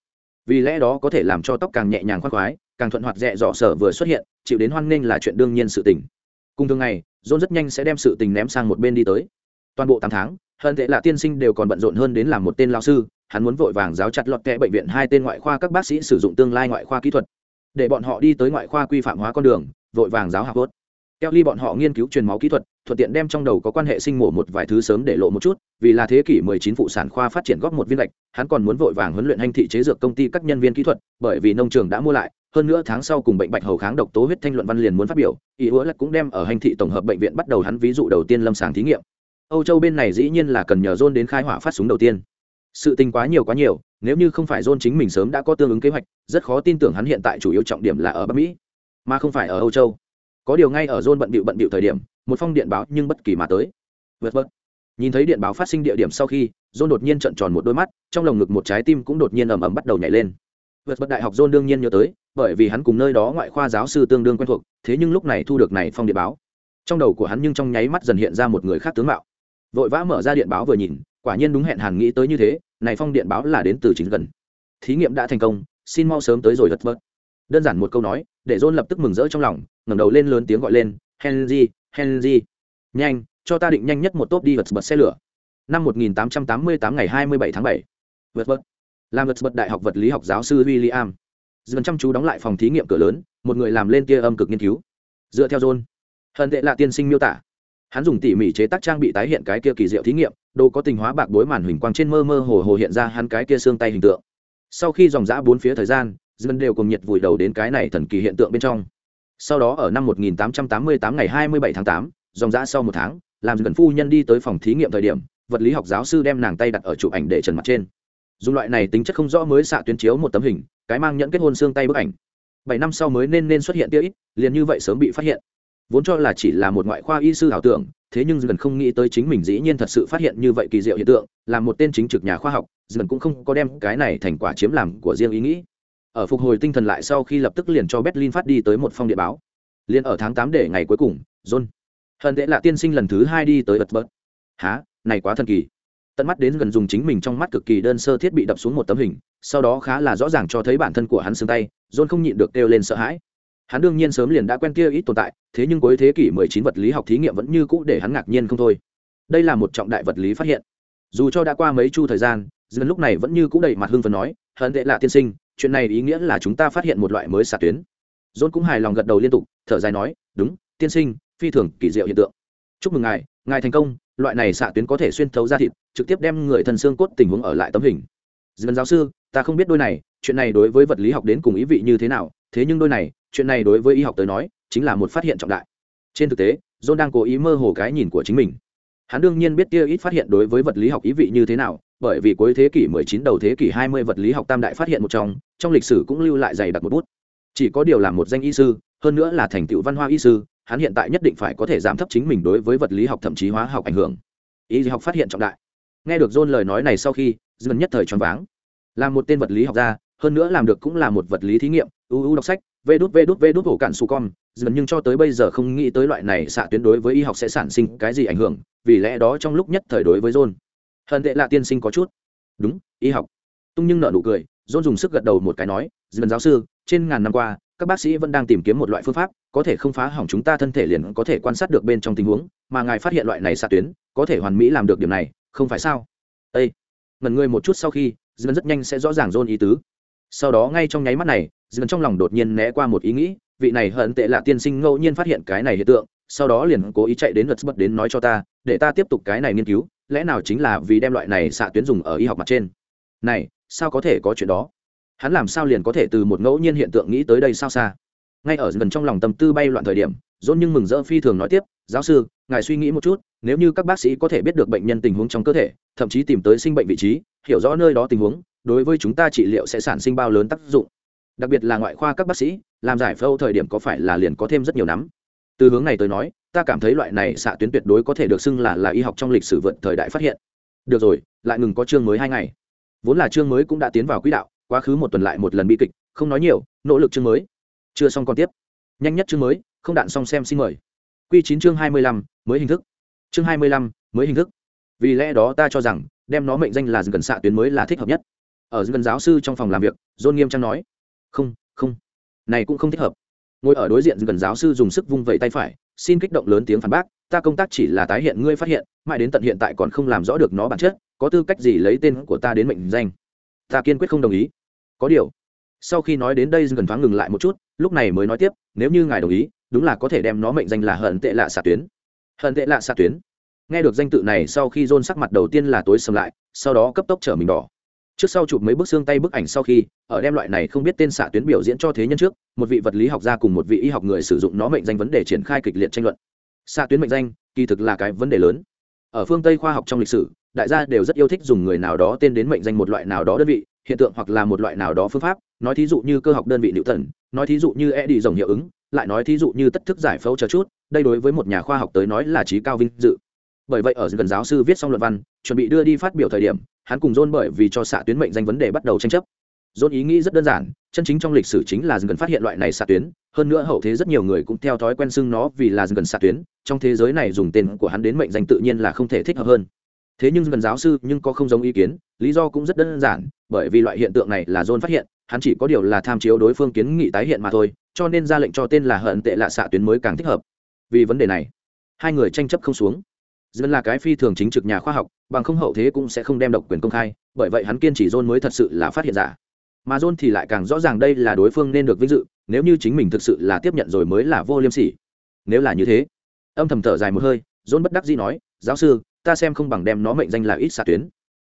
Vì lẽ đó có thể làm cho tóc càng nhẹ nhàng khoác khoái càng thuận hoạt dẹ dọ sở vừa xuất hiện chịu đến hoan nghênh là chuyện đương nhiên sự tình. Cùng thường ngày john rất nhanh sẽ đem sự tình ném sang một bên đi tới. Toàn bộ tám tháng hơn tệ là tiên sinh đều còn bận rộn hơn đến làm một tên lao sư hắn muốn vội vàng giáo chặt lọt kẽ bệnh viện hai tên ngoại khoa các bác sĩ sử dụng tương lai ngoại khoa kỹ thuật. Để bọn họ đi tới ngoại khoa quy phạm hóa con đường, vội vàng giáo học tốt. Keo ly bọn họ nghiên cứu truyền máu kỹ thuật, thuận tiện đem trong đầu có quan hệ sinh mổ một vài thứ sớm để lộ một chút, vì là thế kỷ 19 phụ sản khoa phát triển góp một viên lệch, hắn còn muốn vội vàng huấn luyện hành thị chế dược công ty các nhân viên kỹ thuật, bởi vì nông trường đã mua lại, hơn nữa tháng sau cùng bệnh bạch hầu kháng độc tố huyết thanh luận văn liền muốn phát biểu ý hứa cũng đem ở hành thị tổng hợp bệnh viện bắt đầu hắn ví dụ đầu tiên lâm sàng thí nghiệm. Âu châu bên này dĩ nhiên là cần nhờ john đến khai hỏa phát súng đầu tiên sự tình quá nhiều quá nhiều, nếu như không phải john chính mình sớm đã có tương ứng kế hoạch, rất khó tin tưởng hắn hiện tại chủ yếu trọng điểm là ở bắc mỹ, mà không phải ở âu châu. Có điều ngay ở john bận bịu bận bịu thời điểm, một phong điện báo nhưng bất kỳ mà tới. Vượt vượt nhìn thấy điện báo phát sinh địa điểm sau khi, john đột nhiên trợn tròn một đôi mắt, trong lồng ngực một trái tim cũng đột nhiên ầm ầm bắt đầu nhảy lên. Vượt bật đại học john đương nhiên nhớ tới, bởi vì hắn cùng nơi đó ngoại khoa giáo sư tương đương quen thuộc, thế nhưng lúc này thu được này phong điện báo. Trong đầu của hắn nhưng trong nháy mắt dần hiện ra một người khác tướng mạo. Vội vã mở ra điện báo vừa nhìn quả nhiên đúng hẹn hàn nghĩ tới như thế, này phong điện báo là đến từ chính gần. Thí nghiệm đã thành công, xin mau sớm tới rồi đất vớt đơn giản một câu nói, để john lập tức mừng rỡ trong lòng, ngẩng đầu lên lớn tiếng gọi lên, henry henry, nhanh, cho ta định nhanh nhất một tốp đi vật bật xe lửa. Năm 1888 ngày 27 tháng 7. vật bật làm vật bật đại học vật lý học giáo sư william. Dần chăm chú đóng lại phòng thí nghiệm cửa lớn, một người làm lên tia âm cực nghiên cứu. Dựa theo john. Hận tệ là tiên sinh miêu tả hắn dùng tỉ mỉ chế tác trang bị tái hiện cái kia kỳ diệu thí nghiệm đồ có tình hóa bạc bối màn huỳnh quang trên mơ mơ hồ hồ hiện ra hắn cái kia xương tay hình tượng. Sau khi dòng dã bốn phía thời gian dân đều cùng nhiệt vùi đầu đến cái này thần kỳ hiện tượng bên trong. Sau đó ở năm 1888 ngày 27 tháng 8, dòng dã sau một tháng làm gần phu nhân đi tới phòng thí nghiệm thời điểm vật lý học giáo sư đem nàng tay đặt ở chụp ảnh để trần mặt trên. Dùng loại này tính chất không rõ mới xạ tuyến chiếu một tấm hình cái mang nhẫn kết hôn xương tay bức ảnh. Bảy năm sau mới nên nên xuất hiện tia ít liền như vậy sớm bị phát hiện vốn cho là chỉ là một ngoại khoa y sư ảo tưởng, thế nhưng dần không nghĩ tới chính mình dĩ nhiên thật sự phát hiện như vậy kỳ diệu hiện tượng, là một tên chính trực nhà khoa học, dần cũng không có đem cái này thành quả chiếm làm của riêng ý nghĩ. Ở phục hồi tinh thần lại sau khi lập tức liền cho berlin phát đi tới một phong điện báo. Liền ở tháng tám để ngày cuối cùng, john. Hận tệ là tiên sinh lần thứ hai đi tới bật bớt há này quá thần kỳ. Tận mắt đến gần dùng chính mình trong mắt cực kỳ đơn sơ thiết bị đập xuống một tấm hình, sau đó khá là rõ ràng cho thấy bản thân của hắn xương tay, john không nhịn được kêu lên sợ hãi hắn đương nhiên sớm liền đã quen kia ít tồn tại, thế nhưng cuối thế kỷ 19 vật lý học thí nghiệm vẫn như cũ để hắn ngạc nhiên không thôi. Đây là một trọng đại vật lý phát hiện. Dù cho đã qua mấy chu thời gian dân lúc này vẫn như cũ đầy mặt hưng phấn nói hận tệ lạ tiên sinh, chuyện này ý nghĩa là chúng ta phát hiện một loại mới xạ tuyến. John cũng hài lòng gật đầu liên tục, thở dài nói, đúng, tiên sinh, phi thường kỳ diệu hiện tượng. Chúc mừng ngài ngài thành công, loại này xạ tuyến có thể xuyên thấu ra thịt, trực tiếp đem người thân xương cốt tình huống ở lại tấm hình. Dân giáo sư, ta không biết đôi này, chuyện này đối với vật lý học đến cùng ý vị như thế nào, thế nhưng đôi này chuyện này đối với y học tới nói, chính là một phát hiện trọng đại. Trên thực tế, john đang cố ý mơ hồ cái nhìn của chính mình. Hắn đương nhiên biết tia ít phát hiện đối với vật lý học ý vị như thế nào, bởi vì cuối thế kỷ 19 đầu thế kỷ 20 vật lý học tam đại phát hiện một trong trong lịch sử cũng lưu lại dày đặc một bút. Chỉ có điều là một danh y sư, hơn nữa là thành tựu văn hoa y sư, hắn hiện tại nhất định phải có thể giảm thấp chính mình đối với vật lý học thậm chí hóa học ảnh hưởng. Y học phát hiện trọng đại. Nghe được john lời nói này sau khi dần nhất thời choáng váng. Làm một tên vật lý học gia, hơn nữa làm được cũng là một vật lý thí nghiệm uu đọc sách vê đút vê đút vê đút hổ cạn su con dần nhưng cho tới bây giờ không nghĩ tới loại này xạ tuyến đối với y học sẽ sản sinh cái gì ảnh hưởng, vì lẽ đó trong lúc nhất thời đối với john, hận tệ là tiên sinh có chút. Đúng, y học. Tung nhưng nợ nụ cười, john dùng sức gật đầu một cái nói, dần giáo sư, trên ngàn năm qua, các bác sĩ vẫn đang tìm kiếm một loại phương pháp, có thể không phá hỏng chúng ta thân thể liền có thể quan sát được bên trong tình huống, mà ngài phát hiện loại này xạ tuyến, có thể hoàn mỹ làm được điểm này, không phải sao? Ây ngần ngươi một chút sau khi, dần rất nhanh sẽ rõ ràng John ý tứ sau đó ngay trong nháy mắt này dần trong lòng đột nhiên né qua một ý nghĩ, vị này hận tệ là tiên sinh ngẫu nhiên phát hiện cái này hiện tượng, sau đó liền cố ý chạy đến luật bất đến nói cho ta, để ta tiếp tục cái này nghiên cứu, lẽ nào chính là vì đem loại này xạ tuyến dùng ở y học mặt trên? Này, sao có thể có chuyện đó? Hắn làm sao liền có thể từ một ngẫu nhiên hiện tượng nghĩ tới đây sao xa? Ngay ở gần trong lòng tâm tư bay loạn thời điểm, dôn nhưng mừng rỡ phi thường nói tiếp, giáo sư, ngài suy nghĩ một chút, nếu như các bác sĩ có thể biết được bệnh nhân tình huống trong cơ thể, thậm chí tìm tới sinh bệnh vị trí, hiểu rõ nơi đó tình huống đối với chúng ta trị liệu sẽ sản sinh bao lớn tác dụng. Đặc biệt là ngoại khoa các bác sĩ, làm giải phẫu thời điểm có phải là liền có thêm rất nhiều nắm. Từ hướng này tới nói, ta cảm thấy loại này xạ tuyến tuyệt đối có thể được xưng là là y học trong lịch sử vượt thời đại phát hiện. Được rồi, lại ngừng có chương mới hai ngày. Vốn là chương mới cũng đã tiến vào quỹ đạo, quá khứ một tuần lại một lần bi kịch, không nói nhiều, nỗ lực chương mới. Chưa xong còn tiếp. Nhanh nhất chương mới, không đạn xong xem xin mời. Q chín chương hai mươi lăm, mới hình thức. Chương hai mươi lăm, mới hình thức. Vì lẽ đó ta cho rằng, đem nó mệnh danh là gần xạ tuyến mới là thích hợp nhất ở gần giáo sư trong phòng làm việc, john nghiêm trang nói, không không, này cũng không thích hợp. Ngồi ở đối diện gần giáo sư dùng sức vung vẩy tay phải, xin kích động lớn tiếng phản bác, ta công tác chỉ là tái hiện ngươi phát hiện, mãi đến tận hiện tại còn không làm rõ được nó bản chất, có tư cách gì lấy tên của ta đến mệnh danh? Ta kiên quyết không đồng ý. Có điều, sau khi nói đến đây gần thoáng ngừng lại một chút, lúc này mới nói tiếp, nếu như ngài đồng ý, đúng là có thể đem nó mệnh danh là hận tệ lạ xạ tuyến. Hận tệ lạ xạ tuyến. Nghe được danh tự này, sau khi dôn sắc mặt đầu tiên là tối sầm lại, sau đó cấp tốc trở mình đỏ trước sau chụp mấy bức xương tay bức ảnh sau khi, ở đem loại này không biết tên xạ tuyến biểu diễn cho thế nhân trước, một vị vật lý học gia cùng một vị y học người sử dụng nó mệnh danh vấn đề triển khai kịch liệt tranh luận. Xạ tuyến mệnh danh, kỳ thực là cái vấn đề lớn. Ở phương tây khoa học trong lịch sử, đại gia đều rất yêu thích dùng người nào đó tên đến mệnh danh một loại nào đó đơn vị, hiện tượng hoặc là một loại nào đó phương pháp, nói thí dụ như cơ học đơn vị nữ thần nói thí dụ như e đi dòng hiệu ứng, lại nói thí dụ như tất thức giải phẫu chờ chút, đây đối với một nhà khoa học tới nói là trí cao vinh dự. Bởi vậy ở gần giáo sư viết xong luận văn, chuẩn bị đưa đi phát biểu thời điểm hắn cùng John bởi vì cho xạ tuyến mệnh danh vấn đề bắt đầu tranh chấp. John ý nghĩ rất đơn giản, chân chính trong lịch sử chính là gần phát hiện loại này xạ tuyến, hơn nữa hậu thế rất nhiều người cũng theo thói quen xưng nó vì là gần xạ tuyến, trong thế giới này dùng tên của hắn đến mệnh danh tự nhiên là không thể thích hợp hơn. Thế nhưng gần giáo sư nhưng có không giống ý kiến, lý do cũng rất đơn giản, bởi vì loại hiện tượng này là John phát hiện, hắn chỉ có điều là tham chiếu đối phương kiến nghị tái hiện mà thôi, cho nên ra lệnh cho tên là hận tệ lạ xạ tuyến mới càng thích hợp. Vì vấn đề này, hai người tranh chấp không xuống dân là cái phi thường chính trực nhà khoa học, bằng không hậu thế cũng sẽ không đem độc quyền công khai, bởi vậy hắn kiên trì john mới thật sự là phát hiện giả. Mà john thì lại càng rõ ràng đây là đối phương nên được vinh dự, nếu như chính mình thực sự là tiếp nhận rồi mới là vô liêm sỉ. Nếu là như thế, âm thầm thở dài một hơi, john bất đắc dĩ nói, giáo sư, ta xem không bằng đem nó mệnh danh là ít xạ tuyến.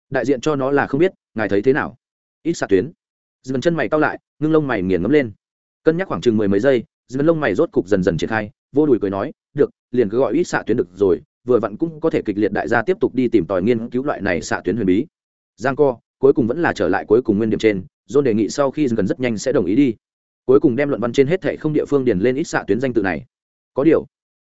Đại diện cho nó là không biết, ngài thấy thế nào? Ít xạ tuyến. Dần chân mày cao lại, ngưng lông mày nghiền ngấm lên. Cân nhắc khoảng chừng mười mấy giây, dần lông mày rốt cục dần dần triển khai, vô đùi cười nói, được, liền cứ gọi ít xạ tuyến được rồi vừa vặn cũng có thể kịch liệt đại gia tiếp tục đi tìm tòi nghiên cứu loại này xạ tuyến huyền bí. Giang co, cuối cùng vẫn là trở lại cuối cùng nguyên điểm trên, john đề nghị sau khi gần rất nhanh sẽ đồng ý đi. Cuối cùng đem luận văn trên hết thệ không địa phương điền lên ít xạ tuyến danh tự này. Có điều,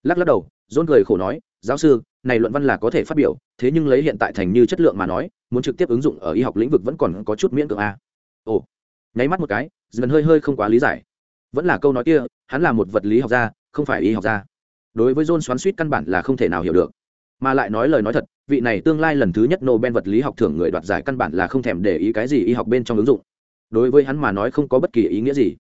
lắc lắc đầu, john cười khổ nói, giáo sư, này luận văn là có thể phát biểu, thế nhưng lấy hiện tại thành như chất lượng mà nói, muốn trực tiếp ứng dụng ở y học lĩnh vực vẫn còn có chút miễn cưỡng a. Ồ, nháy mắt một cái dần hơi hơi không quá lý giải. Vẫn là câu nói kia, hắn là một vật lý học gia, không phải y học gia đối với john xoắn suýt căn bản là không thể nào hiểu được. Mà lại nói lời nói thật, vị này tương lai lần thứ nhất nobel vật lý học thưởng người đoạt giải căn bản là không thèm để ý cái gì y học bên trong ứng dụng. Đối với hắn mà nói không có bất kỳ ý nghĩa gì.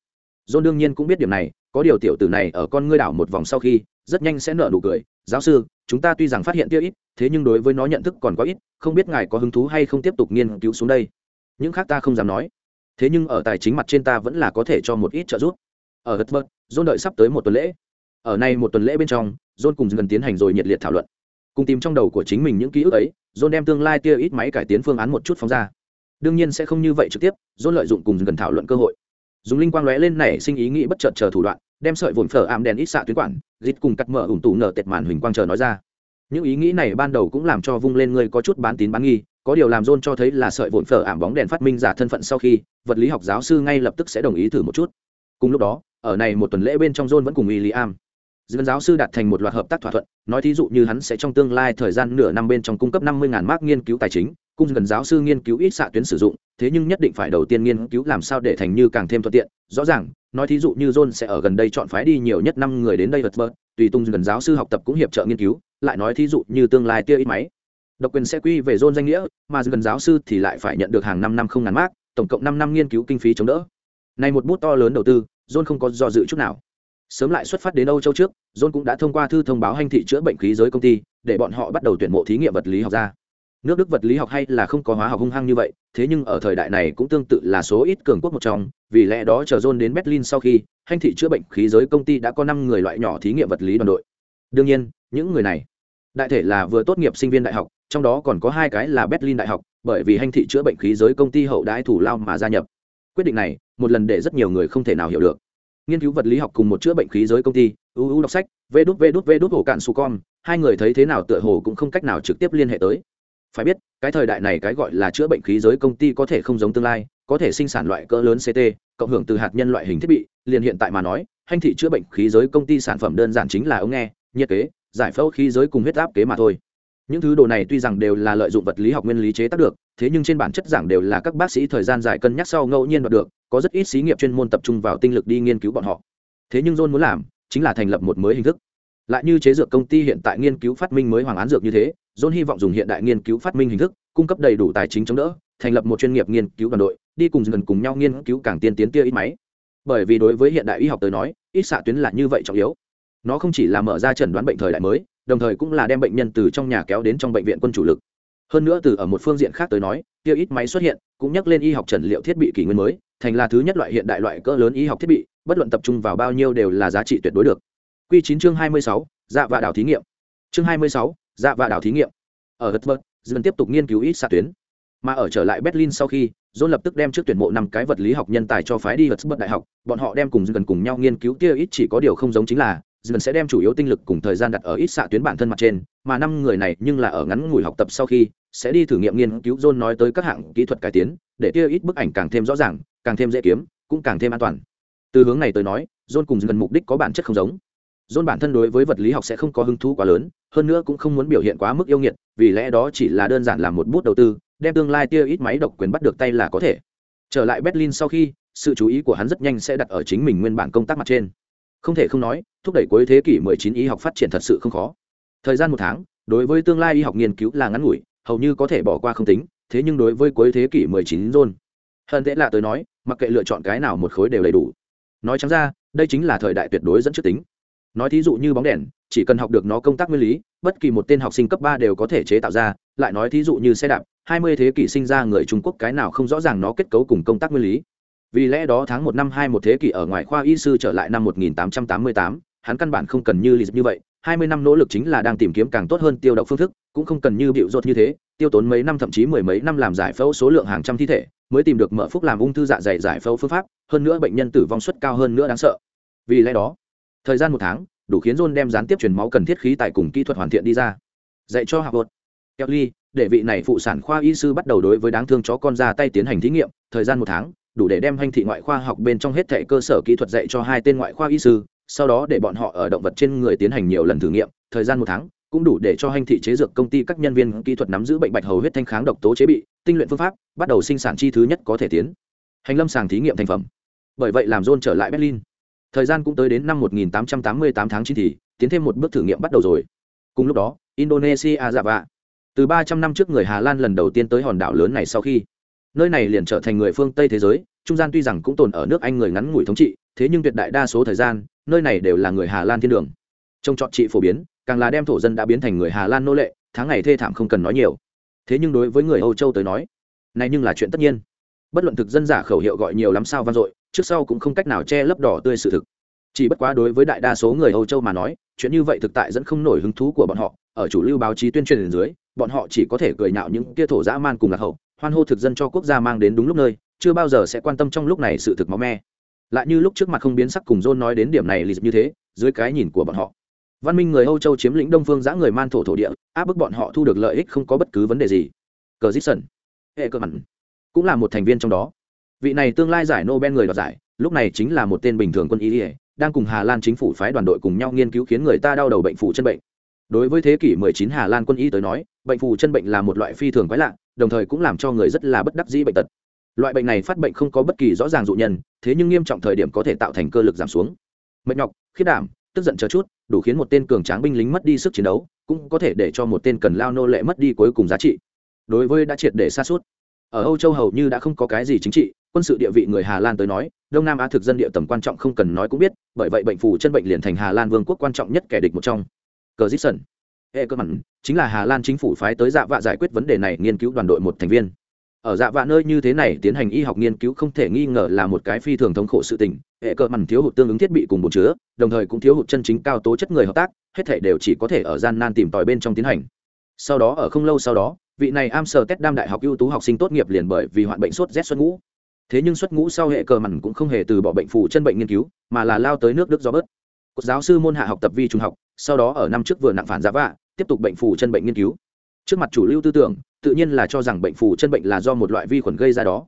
John đương nhiên cũng biết điểm này, có điều tiểu tử này ở con ngươi đảo một vòng sau khi, rất nhanh sẽ nợ nụ cười, giáo sư, chúng ta tuy rằng phát hiện tiêu ít, thế nhưng đối với nó nhận thức còn quá ít, không biết ngài có hứng thú hay không tiếp tục nghiên cứu xuống đây? Những khác ta không dám nói. Thế nhưng ở tài chính mặt trên ta vẫn là có thể cho một ít trợ giúp. Ở hất john đợi sắp tới một tuần lễ ở nay một tuần lễ bên trong, john cùng gần tiến hành rồi nhiệt liệt thảo luận. Cùng tìm trong đầu của chính mình những ký ức ấy, john đem tương lai tia ít máy cải tiến phương án một chút phóng ra. Đương nhiên sẽ không như vậy trực tiếp, john lợi dụng cùng gần thảo luận cơ hội. Dùng linh quang lóe lên này sinh ý nghĩ bất chợt chờ thủ đoạn, đem sợi vồn phở ảm đèn ít xạ tuyến quản dịt cùng cắt mở ủng tủ nở tệt màn huỳnh quang chờ nói ra. Những ý nghĩ này ban đầu cũng làm cho vung lên người có chút bán tín bán nghi, có điều làm john cho thấy là sợi vồn phở ảm bóng đèn phát minh giả thân phận sau khi, vật lý học giáo sư ngay lập tức sẽ đồng ý thử một chút. Cùng lúc đó, ở này một tuần lễ bên trong john vẫn cùng William dân giáo sư đạt thành một loạt hợp tác thỏa thuận, nói thí dụ như hắn sẽ trong tương lai thời gian nửa năm bên trong cung cấp năm mươi mark nghiên cứu tài chính, cung gần giáo sư nghiên cứu ít xạ tuyến sử dụng, thế nhưng nhất định phải đầu tiên nghiên cứu làm sao để thành như càng thêm thuận tiện. Rõ ràng, nói thí dụ như john sẽ ở gần đây chọn phái đi nhiều nhất năm người đến đây vật bớt tùy tung gần giáo sư học tập cũng hiệp trợ nghiên cứu, lại nói thí dụ như tương lai tia ít máy. Độc quyền sẽ quy về john danh nghĩa, mà gần giáo sư thì lại phải nhận được hàng năm năm không ngàn mark, tổng cộng năm năm nghiên cứu kinh phí chống đỡ. Này một bút to lớn đầu tư, john không có do dự chút nào sớm lại xuất phát đến âu châu trước, john cũng đã thông qua thư thông báo hành thị chữa bệnh khí giới công ty, để bọn họ bắt đầu tuyển mộ thí nghiệm vật lý học ra. Nước đức vật lý học hay là không có hóa học hung hăng như vậy, thế nhưng ở thời đại này cũng tương tự là số ít cường quốc một trong, vì lẽ đó chờ john đến berlin sau khi, hành thị chữa bệnh khí giới công ty đã có năm người loại nhỏ thí nghiệm vật lý đoàn đội. Đương nhiên, những người này, đại thể là vừa tốt nghiệp sinh viên đại học, trong đó còn có hai cái là berlin đại học, bởi vì hành thị chữa bệnh khí giới công ty hậu đãi thủ lao mà gia nhập. Quyết định này, một lần để rất nhiều người không thể nào hiểu được nghiên cứu vật lý học cùng một chữa bệnh khí giới công ty uu đọc sách vê đút vê đút vê đút hồ cạn su con hai người thấy thế nào tựa hồ cũng không cách nào trực tiếp liên hệ tới. Phải biết, cái thời đại này cái gọi là chữa bệnh khí giới công ty có thể không giống tương lai, có thể sinh sản loại cỡ lớn ct cộng hưởng từ hạt nhân loại hình thiết bị, liền hiện tại mà nói, hành thị chữa bệnh khí giới công ty sản phẩm đơn giản chính là ống nghe, nhiệt kế, giải phẫu khí giới cùng huyết áp kế mà thôi. Những thứ đồ này tuy rằng đều là lợi dụng vật lý học nguyên lý chế tác được, thế nhưng trên bản chất giảng đều là các bác sĩ thời gian dài cân nhắc sau ngẫu nhiên đoạt được có rất ít xí nghiệp chuyên môn tập trung vào tinh lực đi nghiên cứu bọn họ. Thế nhưng john muốn làm chính là thành lập một mới hình thức. Lại như chế dược công ty hiện tại nghiên cứu phát minh mới hoàng án dược như thế, john hy vọng dùng hiện đại nghiên cứu phát minh hình thức, cung cấp đầy đủ tài chính chống đỡ, thành lập một chuyên nghiệp nghiên cứu đoàn đội, đi cùng gần cùng nhau nghiên cứu càng tiên tiến tia ít máy. Bởi vì đối với hiện đại y học tới nói, ít xạ tuyến là như vậy trọng yếu. Nó không chỉ là mở ra chẩn đoán bệnh thời đại mới, đồng thời cũng là đem bệnh nhân từ trong nhà kéo đến trong bệnh viện quân chủ lực. Hơn nữa từ ở một phương diện khác tới nói, tia ít máy xuất hiện, cũng nhắc lên y học trần liệu thiết bị kỷ nguyên mới thành là thứ nhất loại hiện đại loại cỡ lớn y học thiết bị bất luận tập trung vào bao nhiêu đều là giá trị tuyệt đối được. Q chín chương hai mươi sáu dạ và đảo thí nghiệm. Chương hai mươi sáu dạ và đảo thí nghiệm. Ở Hertzberg, dần tiếp tục nghiên cứu ít xạ tuyến. Mà ở trở lại berlin sau khi john lập tức đem trước tuyển mộ năm cái vật lý học nhân tài cho phái đi Hertzberg đại học. Bọn họ đem cùng dần cùng nhau nghiên cứu tia ít chỉ có điều không giống chính là dần sẽ đem chủ yếu tinh lực cùng thời gian đặt ở ít xạ tuyến bản thân mặt trên mà năm người này nhưng là ở ngắn ngủi học tập sau khi sẽ đi thử nghiệm nghiên cứu john nói tới các hạng kỹ thuật cải tiến để tia ít bức ảnh càng thêm rõ ràng càng thêm dễ kiếm, cũng càng thêm an toàn. Từ hướng này tới nói, john cùng gần mục đích có bản chất không giống. John bản thân đối với vật lý học sẽ không có hứng thú quá lớn, hơn nữa cũng không muốn biểu hiện quá mức yêu nghiệt, vì lẽ đó chỉ là đơn giản làm một bút đầu tư, đem tương lai tia ít máy độc quyền bắt được tay là có thể. Trở lại berlin sau khi, sự chú ý của hắn rất nhanh sẽ đặt ở chính mình nguyên bản công tác mặt trên. Không thể không nói, thúc đẩy cuối thế kỷ 19 y học phát triển thật sự không khó. Thời gian một tháng, đối với tương lai y học nghiên cứu là ngắn ngủi, hầu như có thể bỏ qua không tính, thế nhưng đối với cuối thế kỷ 19 john, hơn thế là tới nói mặc kệ lựa chọn cái nào một khối đều đầy đủ. Nói chẳng ra đây chính là thời đại tuyệt đối dẫn trước tính. Nói thí dụ như bóng đèn chỉ cần học được nó công tác nguyên lý bất kỳ một tên học sinh cấp ba đều có thể chế tạo ra lại nói thí dụ như xe đạp hai mươi thế kỷ sinh ra người trung quốc cái nào không rõ ràng nó kết cấu cùng công tác nguyên lý. Vì lẽ đó tháng một năm hai một thế kỷ ở ngoài khoa y sư trở lại năm 1888, hắn căn bản không cần như lịch như vậy hai mươi năm nỗ lực chính là đang tìm kiếm càng tốt hơn tiêu độc phương thức cũng không cần như bịu rột như thế tiêu tốn mấy năm thậm chí mười mấy năm làm giải phẫu số lượng hàng trăm thi thể, mới tìm được mở phúc làm ung thư dạ dày giải phẫu phương pháp, hơn nữa bệnh nhân tử vong suất cao hơn nữa đáng sợ. Vì lẽ đó, thời gian một tháng, đủ khiến john đem gián tiếp truyền máu cần thiết khí tại cùng kỹ thuật hoàn thiện đi ra. Dạy cho học bột kelly để vị này phụ sản khoa y sư bắt đầu đối với đáng thương chó con ra tay tiến hành thí nghiệm, thời gian một tháng, đủ để đem hành thị ngoại khoa học bên trong hết thệ cơ sở kỹ thuật dạy cho hai tên ngoại khoa y sư, sau đó để bọn họ ở động vật trên người tiến hành nhiều lần thử nghiệm, thời gian một tháng cũng đủ để cho hành thị chế dược công ty các nhân viên kỹ thuật nắm giữ bệnh bạch hầu huyết thanh kháng độc tố chế bị, tinh luyện phương pháp, bắt đầu sinh sản chi thứ nhất có thể tiến. Hành lâm sàng thí nghiệm thành phẩm. Bởi vậy làm john trở lại berlin. Thời gian cũng tới đến năm 1888 tháng 9 thì, tiến thêm một bước thử nghiệm bắt đầu rồi. Cùng lúc đó, indonesia giả vạ. Từ ba trăm năm trước người hà lan lần đầu tiên tới hòn đảo lớn này sau khi, nơi này liền trở thành người phương tây thế giới, trung gian tuy rằng cũng tồn ở nước anh người ngắn ngủi thống trị, thế nhưng tuyệt đại đa số thời gian, nơi này đều là người hà lan thiên đường. Trong trọt trị phổ biến càng là đem thổ dân đã biến thành người hà lan nô lệ, tháng ngày thê thảm không cần nói nhiều. Thế nhưng đối với người âu châu tới nói, này nhưng là chuyện tất nhiên. Bất luận thực dân giả khẩu hiệu gọi nhiều lắm sao vang dội, trước sau cũng không cách nào che lấp đỏ tươi sự thực. Chỉ bất quá đối với đại đa số người âu châu mà nói, chuyện như vậy thực tại dẫn không nổi hứng thú của bọn họ, ở chủ lưu báo chí tuyên truyền dưới, bọn họ chỉ có thể cười nhạo những kia thổ dã man cùng lạc hậu, hoan hô thực dân cho quốc gia mang đến đúng lúc nơi, chưa bao giờ sẽ quan tâm trong lúc này sự thực máu me. Lại như lúc trước mặt không biến sắc cùng john nói đến điểm này lì như thế, dưới cái nhìn của bọn họ văn minh người âu châu chiếm lĩnh đông phương giã người man thổ thổ địa, áp bức bọn họ thu được lợi ích không có bất cứ vấn đề gì. Cờ dít sần hệ cơ mặn cũng là một thành viên trong đó. Vị này tương lai giải nobel người đoạt giải, lúc này chính là một tên bình thường quân y ỉa đang cùng hà lan chính phủ phái đoàn đội cùng nhau nghiên cứu khiến người ta đau đầu bệnh phủ chân bệnh. Đối với thế kỷ 19 hà lan quân y tới nói, bệnh phủ chân bệnh là một loại phi thường quái lạ, đồng thời cũng làm cho người rất là bất đắc dĩ bệnh tật. Loại bệnh này phát bệnh không có bất kỳ rõ ràng dụ nhân, thế nhưng nghiêm trọng thời điểm có thể tạo thành cơ lực giảm xuống. Mệt nhọc khiết đảm, tức giận chờ chút đủ khiến một tên cường tráng binh lính mất đi sức chiến đấu, cũng có thể để cho một tên cần lao nô lệ mất đi cuối cùng giá trị. Đối với đã triệt để xa suốt ở âu châu hầu như đã không có cái gì chính trị, quân sự địa vị người hà lan tới nói, đông nam á thực dân địa tầm quan trọng không cần nói cũng biết, bởi vậy bệnh phù chân bệnh liền thành hà lan vương quốc quan trọng nhất kẻ địch một trong. Cờ dít sân hệ cơ mặn chính là hà lan chính phủ phái tới dạ vạ giải quyết vấn đề này nghiên cứu đoàn đội một thành viên. Ở dạ vạ nơi như thế này tiến hành y học nghiên cứu không thể nghi ngờ là một cái phi thường thống khổ sự tình hệ cơ mặn thiếu hụt tương ứng thiết bị cùng bồn chứa, đồng thời cũng thiếu hụt chân chính cao tố chất người hợp tác, hết thể đều chỉ có thể ở gian nan tìm tòi bên trong tiến hành. Sau đó, ở không lâu sau đó, vị này Amsterdam đại học ưu tú học sinh tốt nghiệp liền bởi vì hoạn bệnh sốt rét xuất ngũ. Thế nhưng xuất ngũ sau hệ cờ mặn cũng không hề từ bỏ bệnh phù chân bệnh nghiên cứu, mà là lao tới nước đức do bớt Cột giáo sư môn hạ học tập vi trung học, sau đó ở năm trước vừa nặng phản giá vạ tiếp tục bệnh phù chân bệnh nghiên cứu. Trước mặt chủ lưu tư tưởng, tự nhiên là cho rằng bệnh phù chân bệnh là do một loại vi khuẩn gây ra đó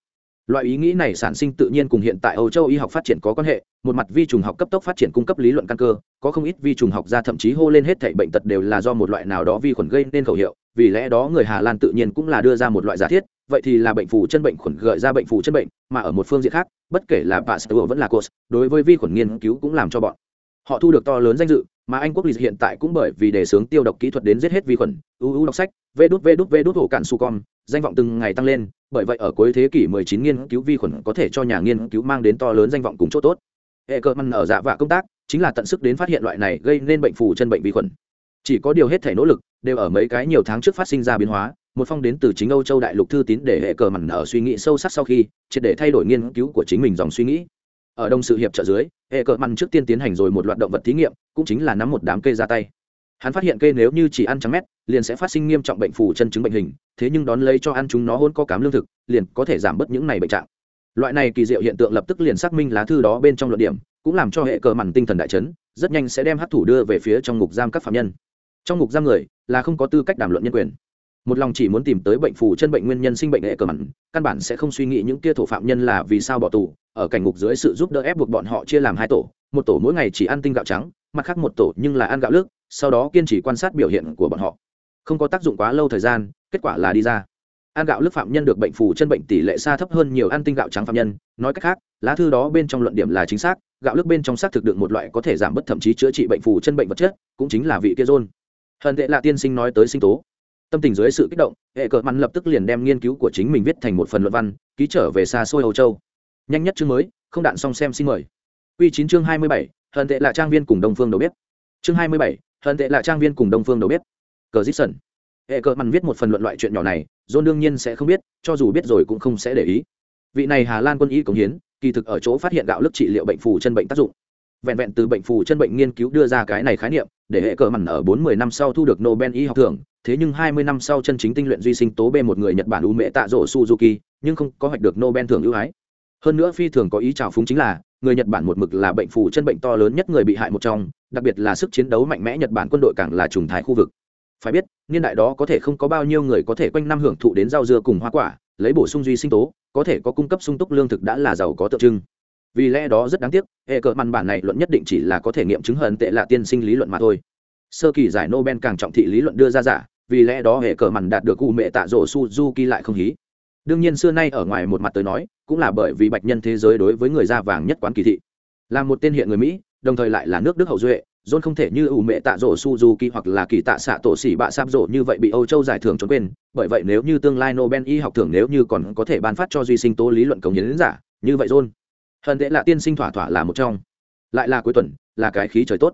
loại ý nghĩ này sản sinh tự nhiên cùng hiện tại âu châu y học phát triển có quan hệ, một mặt vi trùng học cấp tốc phát triển cung cấp lý luận căn cơ, có không ít vi trùng học ra thậm chí hô lên hết thảy bệnh tật đều là do một loại nào đó vi khuẩn gây nên khẩu hiệu, vì lẽ đó người hà lan tự nhiên cũng là đưa ra một loại giả thiết, vậy thì là bệnh phù chân bệnh khuẩn gợi ra bệnh phù chân bệnh, mà ở một phương diện khác, bất kể là pasteur vẫn là cos, đối với vi khuẩn nghiên cứu cũng làm cho bọn họ thu được to lớn danh dự, mà anh quốc lịch hiện tại cũng bởi vì đề xướng tiêu độc kỹ thuật đến giết hết vi khuẩn uu đọc sách, vê đút vê đút vê đút hồ cạn su com danh vọng từng ngày tăng lên, bởi vậy ở cuối thế kỷ 19 nghiên cứu vi khuẩn có thể cho nhà nghiên cứu mang đến to lớn danh vọng cùng chỗ tốt. Hệ cơ măn ở dạ vạ công tác chính là tận sức đến phát hiện loại này gây nên bệnh phù chân bệnh vi khuẩn. Chỉ có điều hết thể nỗ lực đều ở mấy cái nhiều tháng trước phát sinh ra biến hóa, một phong đến từ chính âu châu đại lục thư tín để hệ cờ mặn ở suy nghĩ sâu sắc sau khi, triệt để thay đổi nghiên cứu của chính mình dòng suy nghĩ. Ở đông sự hiệp trợ dưới, hệ cờ mặn trước tiên tiến hành rồi một loạt động vật thí nghiệm, cũng chính là nắm một đám cây ra tay hắn phát hiện cây nếu như chỉ ăn trắng mét, liền sẽ phát sinh nghiêm trọng bệnh phù chân chứng bệnh hình, thế nhưng đón lấy cho ăn chúng nó hôn có cám lương thực, liền có thể giảm bớt những này bệnh trạng. Loại này kỳ diệu hiện tượng lập tức liền xác minh lá thư đó bên trong luận điểm, cũng làm cho hệ cờ mặn tinh thần đại chấn, rất nhanh sẽ đem hấp thủ đưa về phía trong ngục giam các phạm nhân. Trong ngục giam người là không có tư cách đàm luận nhân quyền. Một lòng chỉ muốn tìm tới bệnh phù chân bệnh nguyên nhân sinh bệnh hệ cờ mặn căn bản sẽ không suy nghĩ những kia thổ phạm nhân là vì sao bỏ tù, ở cảnh ngục dưới sự giúp đỡ ép buộc bọn họ chia làm hai tổ, một tổ mỗi ngày chỉ ăn tinh gạo trắng, mặt khác một tổ nhưng là ăn gạo nước sau đó kiên trì quan sát biểu hiện của bọn họ. Không có tác dụng quá lâu thời gian, kết quả là đi ra. Ăn gạo lức phạm nhân được bệnh phù chân bệnh tỷ lệ xa thấp hơn nhiều ăn tinh gạo trắng phạm nhân, nói cách khác, lá thư đó bên trong luận điểm là chính xác, gạo lức bên trong xác thực được một loại có thể giảm bớt thậm chí chữa trị bệnh phù chân bệnh vật chất, cũng chính là vị kia rôn hận tệ là tiên sinh nói tới sinh tố. Tâm tình dưới sự kích động, hệ cờ mặn lập tức liền đem nghiên cứu của chính mình viết thành một phần luận văn, ký trở về xa xôi âu châu. Nhanh nhất chương mới, không đạn xong xem xin mời. Q chín chương hai mươi bảy, hận tệ là trang viên cùng đông phương đầu bếp. Chương hai mươi bảy hận tệ là trang viên cùng đông phương đầu bếp. Cờ dít sần hệ cờ mặn viết một phần luận loại chuyện nhỏ này, john đương nhiên sẽ không biết, cho dù biết rồi cũng không sẽ để ý. Vị này hà lan quân y cống hiến, kỳ thực ở chỗ phát hiện gạo lức trị liệu bệnh phù chân bệnh tác dụng. Vẹn vẹn từ bệnh phù chân bệnh nghiên cứu đưa ra cái này khái niệm, để hệ cờ mặn ở bốn mươi năm sau thu được nobel y học thưởng, thế nhưng hai mươi năm sau chân chính tinh luyện duy sinh tố b một người nhật bản u mễ tạ rỗ suzuki, nhưng không có hoạch được nobel thưởng ưu ái. Hơn nữa phi thường có ý trào phúng chính là, người nhật bản một mực là bệnh phù chân bệnh to lớn nhất người bị hại một trong đặc biệt là sức chiến đấu mạnh mẽ nhật bản quân đội càng là trùng thái khu vực. Phải biết, niên đại đó có thể không có bao nhiêu người có thể quanh năm hưởng thụ đến rau dưa cùng hoa quả, lấy bổ sung duy sinh tố, có thể có cung cấp sung túc lương thực đã là giàu có tượng trưng. Vì lẽ đó rất đáng tiếc, hệ cờ màn bản này luận nhất định chỉ là có thể nghiệm chứng hận tệ là tiên sinh lý luận mà thôi. Sơ kỳ giải nobel càng trọng thị lý luận đưa ra giả, vì lẽ đó hệ cờ màn đạt được cụ mẹ tạ rổ suzuki lại không hí. Đương nhiên xưa nay ở ngoài một mặt tới nói, cũng là bởi vì bạch nhân thế giới đối với người da vàng nhất quán kỳ thị. Là một tên hiện người mỹ đồng thời lại là nước đức hậu duệ, john không thể như ủ mẹ tạ rổ suzuki hoặc là kỳ tạ xạ tổ xỉ bạ sáp rổ như vậy bị âu châu giải thưởng trốn quên. Bởi vậy nếu như tương lai nobel y học thưởng nếu như còn có thể ban phát cho duy sinh tố lý luận cống hiến giả, như vậy john hơn tệ là tiên sinh thỏa thỏa là một trong. Lại là cuối tuần, là cái khí trời tốt.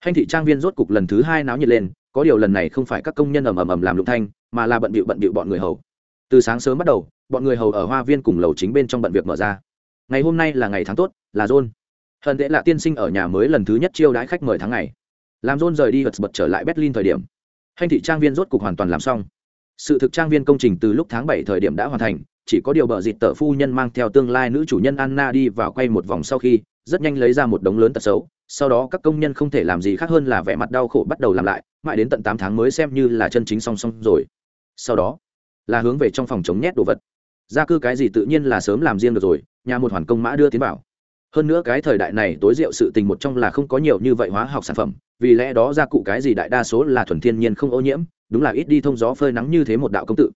Hành thị trang viên rốt cục lần thứ hai náo nhiệt lên, có điều lần này không phải các công nhân ầm ầm ầm làm lục thanh, mà là bận bịu bận bịu bọn người hầu. Từ sáng sớm bắt đầu, bọn người hầu ở hoa viên cùng lầu chính bên trong bận việc mở ra. Ngày hôm nay là ngày tháng tốt, là john hận tệ là tiên sinh ở nhà mới lần thứ nhất chiêu đãi khách mời tháng ngày. Làm john rời đi vật bật trở lại berlin thời điểm. Hành thị trang viên rốt cục hoàn toàn làm xong. Sự thực trang viên công trình từ lúc tháng bảy thời điểm đã hoàn thành, chỉ có điều bờ dịt tờ phu nhân mang theo tương lai nữ chủ nhân anna đi vào quay một vòng sau khi, rất nhanh lấy ra một đống lớn tật xấu. Sau đó các công nhân không thể làm gì khác hơn là vẻ mặt đau khổ bắt đầu làm lại, mãi đến tận tám tháng mới xem như là chân chính song song rồi. Sau đó, là hướng về trong phòng chống nhét đồ vật. Gia cư cái gì tự nhiên là sớm làm riêng được rồi, nhà một hoàn công mã đưa tiến vào hơn nữa cái thời đại này tối rượu sự tình một trong là không có nhiều như vậy hóa học sản phẩm, vì lẽ đó gia cụ cái gì đại đa số là thuần thiên nhiên không ô nhiễm, đúng là ít đi thông gió phơi nắng như thế một đạo công tự.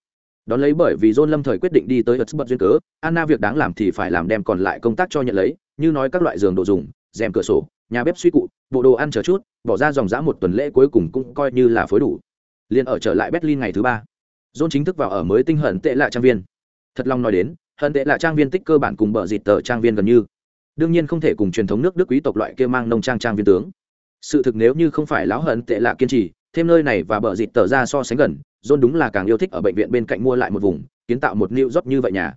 Đón lấy bởi vì john lâm thời quyết định đi tới ớt bật duyên cớ, anna việc đáng làm thì phải làm đem còn lại công tác cho nhận lấy, như nói các loại giường đồ dùng, rèm cửa sổ, nhà bếp suy cụ, bộ đồ ăn chờ chút, bỏ ra dòng dã một tuần lễ cuối cùng cũng coi như là phối đủ. Liền ở trở lại berlin ngày thứ ba, john chính thức vào ở mới tinh hận tệ lạ trang viên. Thật lòng nói đến, hận tệ lạ trang viên tích cơ bản cùng bờ dịt tờ trang viên gần như đương nhiên không thể cùng truyền thống nước đức quý tộc loại kia mang nông trang trang viên tướng. Sự thực nếu như không phải lão hận tệ lạ kiên trì, thêm nơi này và bờ dịt tờ ra so sánh gần, john đúng là càng yêu thích ở bệnh viện bên cạnh mua lại một vùng, kiến tạo một new job như vậy nhà.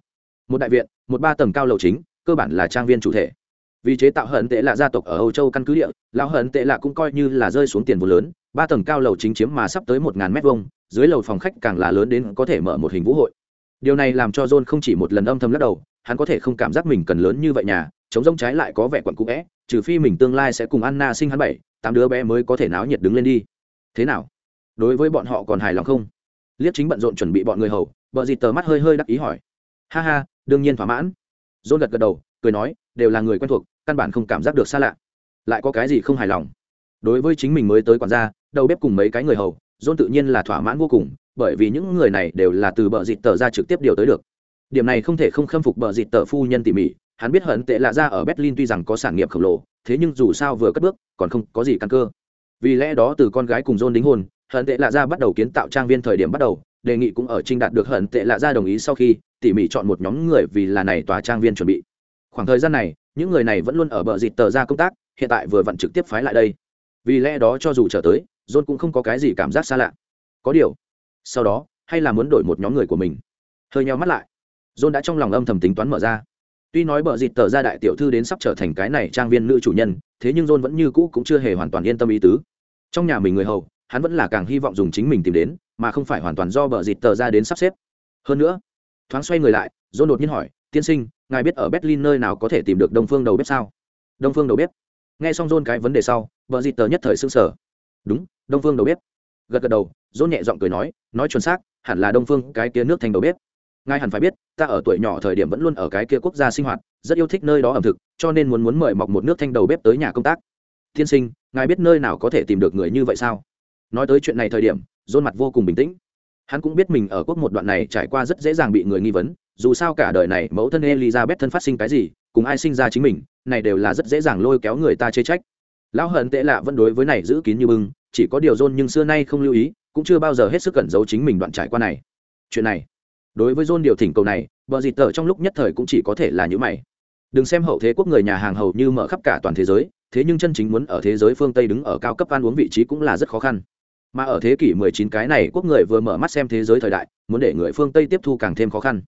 Một đại viện, một ba tầng cao lầu chính, cơ bản là trang viên chủ thể. Vì chế tạo hận tệ lạ gia tộc ở âu châu căn cứ địa, lão hận tệ lạ cũng coi như là rơi xuống tiền vốn lớn, ba tầng cao lầu chính chiếm mà sắp tới một ngàn mét vuông, dưới lầu phòng khách càng là lớn đến có thể mở một hình vũ hội. Điều này làm cho john không chỉ một lần âm thầm lắc đầu, hắn có thể không cảm giác mình cần lớn như vậy nhà chống rông trái lại có vẻ quặn cũ vẽ trừ phi mình tương lai sẽ cùng anna sinh hắn bảy, tám đứa bé mới có thể náo nhiệt đứng lên đi. Thế nào? Đối với bọn họ còn hài lòng không? Liếc chính bận rộn chuẩn bị bọn người hầu, vợ dịt tờ mắt hơi hơi đắc ý hỏi. Ha ha, đương nhiên thỏa mãn. Rôn gật gật đầu, cười nói, đều là người quen thuộc, căn bản không cảm giác được xa lạ. Lại có cái gì không hài lòng? Đối với chính mình mới tới quản gia, đầu bếp cùng mấy cái người hầu Rôn tự nhiên là thỏa mãn vô cùng, bởi vì những người này đều là từ bờ dịt tờ ra trực tiếp điều tới được. Điểm này không thể không khâm phục bờ dịt tờ phu nhân tỉ mỉ hắn biết hận tệ lạ ra ở berlin tuy rằng có sản nghiệp khổng lồ, thế nhưng dù sao vừa cất bước, còn không có gì căn cơ. Vì lẽ đó từ con gái cùng john đính hôn, hận tệ lạ ra bắt đầu kiến tạo trang viên thời điểm bắt đầu, đề nghị cũng ở trinh đạt được hận tệ lạ ra đồng ý sau khi, tỉ mỉ chọn một nhóm người vì là này tòa trang viên chuẩn bị. Khoảng thời gian này, những người này vẫn luôn ở bờ dịt tờ ra công tác, hiện tại vừa vặn trực tiếp phái lại đây. Vì lẽ đó cho dù trở tới, john cũng không có cái gì cảm giác xa lạ. Có điều, sau đó, hay là muốn đổi một nhóm người của mình. Hơi nhau mắt lại, john đã trong lòng âm thầm tính toán mở ra tuy nói bờ dịt tờ ra đại tiểu thư đến sắp trở thành cái này trang viên nữ chủ nhân, thế nhưng john vẫn như cũ cũng chưa hề hoàn toàn yên tâm ý tứ. Trong nhà mình người hầu, hắn vẫn là càng hy vọng dùng chính mình tìm đến, mà không phải hoàn toàn do bờ dịt tờ ra đến sắp xếp. Hơn nữa, thoáng xoay người lại, john đột nhiên hỏi, tiên sinh, ngài biết ở berlin nơi nào có thể tìm được đông phương đầu bếp sao? Đông phương đầu bếp? Nghe xong john cái vấn đề sau, bờ dịt tờ nhất thời s ư sở đúng, đông phương đầu bếp. Gật gật đầu, john nhẹ giọng cười nói nói chuẩn xác, hẳn là đông phương, cái kia nước thành đầu bếp ngài hẳn phải biết, ta ở tuổi nhỏ thời điểm vẫn luôn ở cái kia quốc gia sinh hoạt, rất yêu thích nơi đó ẩm thực, cho nên muốn muốn mời mọc một nước thanh đầu bếp tới nhà công tác. Tiên sinh, ngài biết nơi nào có thể tìm được người như vậy sao? Nói tới chuyện này thời điểm dôn mặt vô cùng bình tĩnh. Hắn cũng biết mình ở quốc một đoạn này trải qua rất dễ dàng bị người nghi vấn, dù sao cả đời này mẫu thân elizabeth thân phát sinh cái gì, cùng ai sinh ra chính mình, này đều là rất dễ dàng lôi kéo người ta chê trách. Lão hận tệ lạ vẫn đối với này giữ kín như bưng, chỉ có điều dôn nhưng xưa nay không lưu ý, cũng chưa bao giờ hết sức cẩn giấu chính mình đoạn trải qua này. Chuyện này đối với dôn điều thỉnh cầu này vợ dịt tờ trong lúc nhất thời cũng chỉ có thể là những mày. Đừng xem hậu thế quốc người nhà hàng hầu như mở khắp cả toàn thế giới, thế nhưng chân chính muốn ở thế giới phương tây đứng ở cao cấp ăn uống vị trí cũng là rất khó khăn. Mà ở thế kỷ 19 cái này, quốc người vừa mở mắt xem thế giới thời đại, muốn để người phương tây tiếp thu càng thêm khó khăn.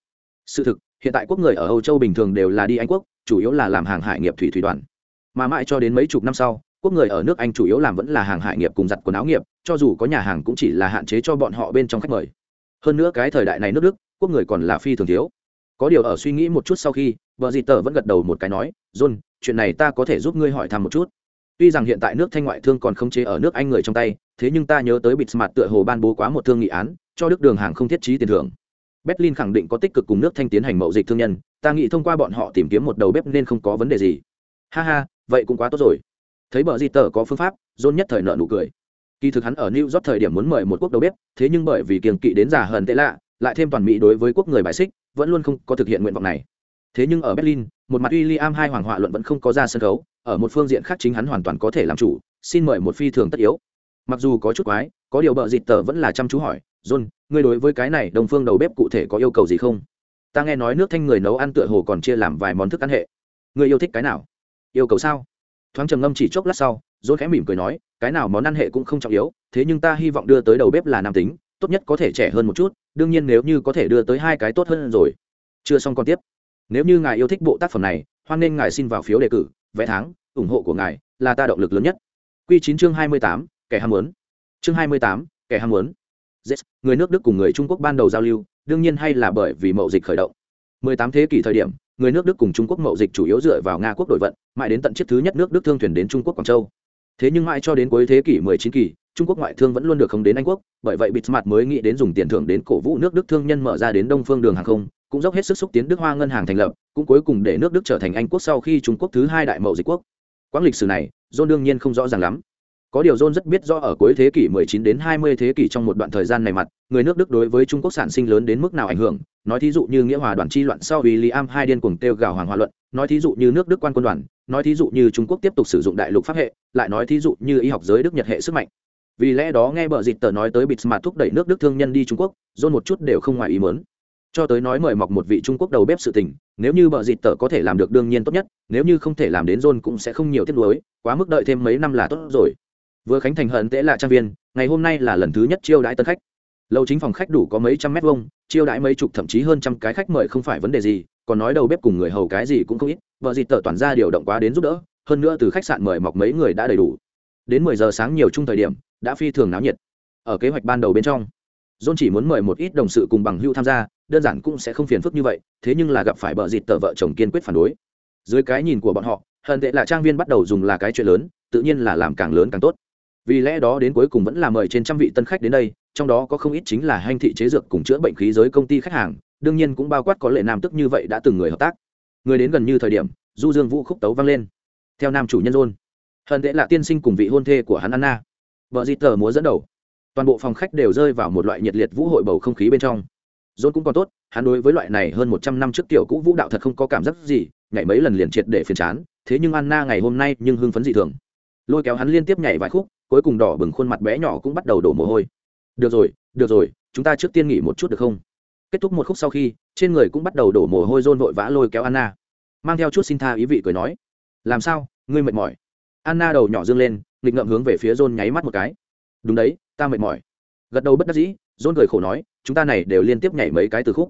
Sự thực, hiện tại quốc người ở âu châu bình thường đều là đi anh quốc, chủ yếu là làm hàng hải nghiệp thủy thủy đoàn. Mà mãi cho đến mấy chục năm sau, quốc người ở nước anh chủ yếu làm vẫn là hàng hải nghiệp cùng giặt quần áo nghiệp, cho dù có nhà hàng cũng chỉ là hạn chế cho bọn họ bên trong khách mời. Hơn nữa cái thời đại này nước đức quốc người còn là phi thường thiếu. Có điều ở suy nghĩ một chút sau khi, vợ dì tờ vẫn gật đầu một cái nói, john, chuyện này ta có thể giúp ngươi hỏi thăm một chút. Tuy rằng hiện tại nước thanh ngoại thương còn không chế ở nước anh người trong tay, thế nhưng ta nhớ tới bịt mặt tựa hồ ban bố quá một thương nghị án, cho đức đường hàng không thiết trí tiền thưởng. Berlin khẳng định có tích cực cùng nước thanh tiến hành mậu dịch thương nhân, ta nghĩ thông qua bọn họ tìm kiếm một đầu bếp nên không có vấn đề gì. Ha ha, vậy cũng quá tốt rồi. Thấy bờ di tờ có phương pháp, john nhất thời nợ nụ cười. Kỳ thực hắn ở new york thời điểm muốn mời một quốc đầu bếp, thế nhưng bởi vì kiềng kỵ đến giả hờn tệ lạ lại thêm toàn mỹ đối với quốc người bài xích, vẫn luôn không có thực hiện nguyện vọng này. Thế nhưng ở berlin, một mặt w i l l i am hai hoàng họa luận vẫn không có ra sân khấu, ở một phương diện khác chính hắn hoàn toàn có thể làm chủ, xin mời một phi thường tất yếu. Mặc dù có chút quái, có điều bợ dịt tờ vẫn là chăm chú hỏi, john, ngươi đối với cái này đồng phương đầu bếp cụ thể có yêu cầu gì không? Ta nghe nói nước thanh người nấu ăn tựa hồ còn chia làm vài món thức ăn hệ. Ngươi yêu thích cái nào? Yêu cầu sao? Thoáng trầm ngâm chỉ chốc lát sau, john khẽ mỉm cười nói, cái nào món ăn hệ cũng không trọng yếu, thế nhưng ta hy vọng đưa tới đầu bếp là nam tính, tốt nhất có thể trẻ hơn một chút đương nhiên nếu như có thể đưa tới hai cái tốt hơn rồi. Chưa xong còn tiếp. Nếu như ngài yêu thích bộ tác phẩm này hoan nên ngài xin vào phiếu đề cử vé tháng ủng hộ của ngài là ta động lực lớn nhất. Q chín chương hai mươi tám kẻ ham muốn. Chương hai mươi tám kẻ ham muốn. Yes, người nước đức cùng người trung quốc ban đầu giao lưu đương nhiên hay là bởi vì mậu dịch khởi động. 18 thế kỷ thời điểm người nước đức cùng trung quốc mậu dịch chủ yếu dựa vào nga quốc đổi vận mãi đến tận chiếc thứ nhất nước đức thương thuyền đến trung quốc quảng châu thế nhưng mãi cho đến cuối thế kỷ 19 kỳ, trung quốc ngoại thương vẫn luôn được không đến anh quốc, bởi vậy bismarck mới nghĩ đến dùng tiền thưởng đến cổ vũ nước đức thương nhân mở ra đến đông phương đường hàng không, cũng dốc hết sức xúc tiến đức hoa ngân hàng thành lập, cũng cuối cùng để nước đức trở thành anh quốc sau khi trung quốc thứ hai đại mậu dịch quốc. Quãng lịch sử này, john đương nhiên không rõ ràng lắm. Có điều john rất biết rõ ở cuối thế kỷ 19 đến 20 thế kỷ trong một đoạn thời gian này mặt, người nước đức đối với trung quốc sản sinh lớn đến mức nào ảnh hưởng, nói thí dụ như nghĩa hòa đoàn chi loạn sau William hai điên cuồng tiêu gào hoàng hòa luận, nói thí dụ như nước đức quan quân đoàn nói thí dụ như trung quốc tiếp tục sử dụng đại lục pháp hệ, lại nói thí dụ như y học giới đức, nhật hệ sức mạnh. Vì lẽ đó nghe bờ dịch tờ nói tới Bismarck thúc đẩy nước đức thương nhân đi trung quốc rôn một chút đều không ngoài ý muốn. Cho tới nói mời mọc một vị trung quốc đầu bếp sự tình, nếu như bờ dịt tờ có thể làm được đương nhiên tốt nhất, nếu như không thể làm đến rôn cũng sẽ không nhiều tiếc nuối, quá mức đợi thêm mấy năm là tốt rồi. Vừa khánh thành hận tễ là trang viên, ngày hôm nay là lần thứ nhất chiêu đãi tân khách. Lầu chính phòng khách đủ có mấy trăm mét vuông, chiêu đãi mấy chục thậm chí hơn trăm cái khách mời không phải vấn đề gì còn nói đầu bếp cùng người hầu cái gì cũng không ít, vợ dịt tờ toàn ra điều động quá đến giúp đỡ, hơn nữa từ khách sạn mời mọc mấy người đã đầy đủ. Đến mười giờ sáng nhiều chung thời điểm, đã phi thường náo nhiệt. Ở kế hoạch ban đầu bên trong, john chỉ muốn mời một ít đồng sự cùng bằng hưu tham gia, đơn giản cũng sẽ không phiền phức như vậy, thế nhưng là gặp phải bờ dịt tờ vợ chồng kiên quyết phản đối. Dưới cái nhìn của bọn họ, hận tệ là trang viên bắt đầu dùng là cái chuyện lớn, tự nhiên là làm càng lớn càng tốt. Vì lẽ đó đến cuối cùng vẫn là mời trên trăm vị tân khách đến đây, trong đó có không ít chính là hành thị chế dược cùng chữa bệnh khí giới công ty khách hàng đương nhiên cũng bao quát có lệ nam tức như vậy đã từng người hợp tác người đến gần như thời điểm du dương vũ khúc tấu vang lên theo nam chủ nhân rôn hận tệ là tiên sinh cùng vị hôn thê của hắn anna vợ di tờ múa dẫn đầu toàn bộ phòng khách đều rơi vào một loại nhiệt liệt vũ hội bầu không khí bên trong Rôn cũng còn tốt, hắn đối với loại này hơn một trăm năm trước tiểu cũ vũ đạo thật không có cảm giác gì, nhảy mấy lần liền triệt để phiền chán, thế nhưng Anna ngày hôm nay nhưng hưng phấn dị thường. Lôi kéo hắn liên tiếp nhảy vài khúc, cuối cùng đỏ bừng khuôn mặt bé nhỏ cũng bắt đầu đổ mồ hôi. Được rồi, được rồi, chúng ta trước tiên nghỉ một chút được không? Kết thúc một khúc sau khi, trên người cũng bắt đầu đổ mồ hôi Rôn vội vã lôi kéo Anna, mang theo chút xin tha ý vị cười nói: "Làm sao, ngươi mệt mỏi?" Anna đầu nhỏ dương lên, nghịch ngợm hướng về phía Rôn nháy mắt một cái. "Đúng đấy, ta mệt mỏi." Gật đầu bất đắc dĩ, Rôn cười khổ nói: chúng ta này đều liên tiếp nhảy mấy cái từ khúc.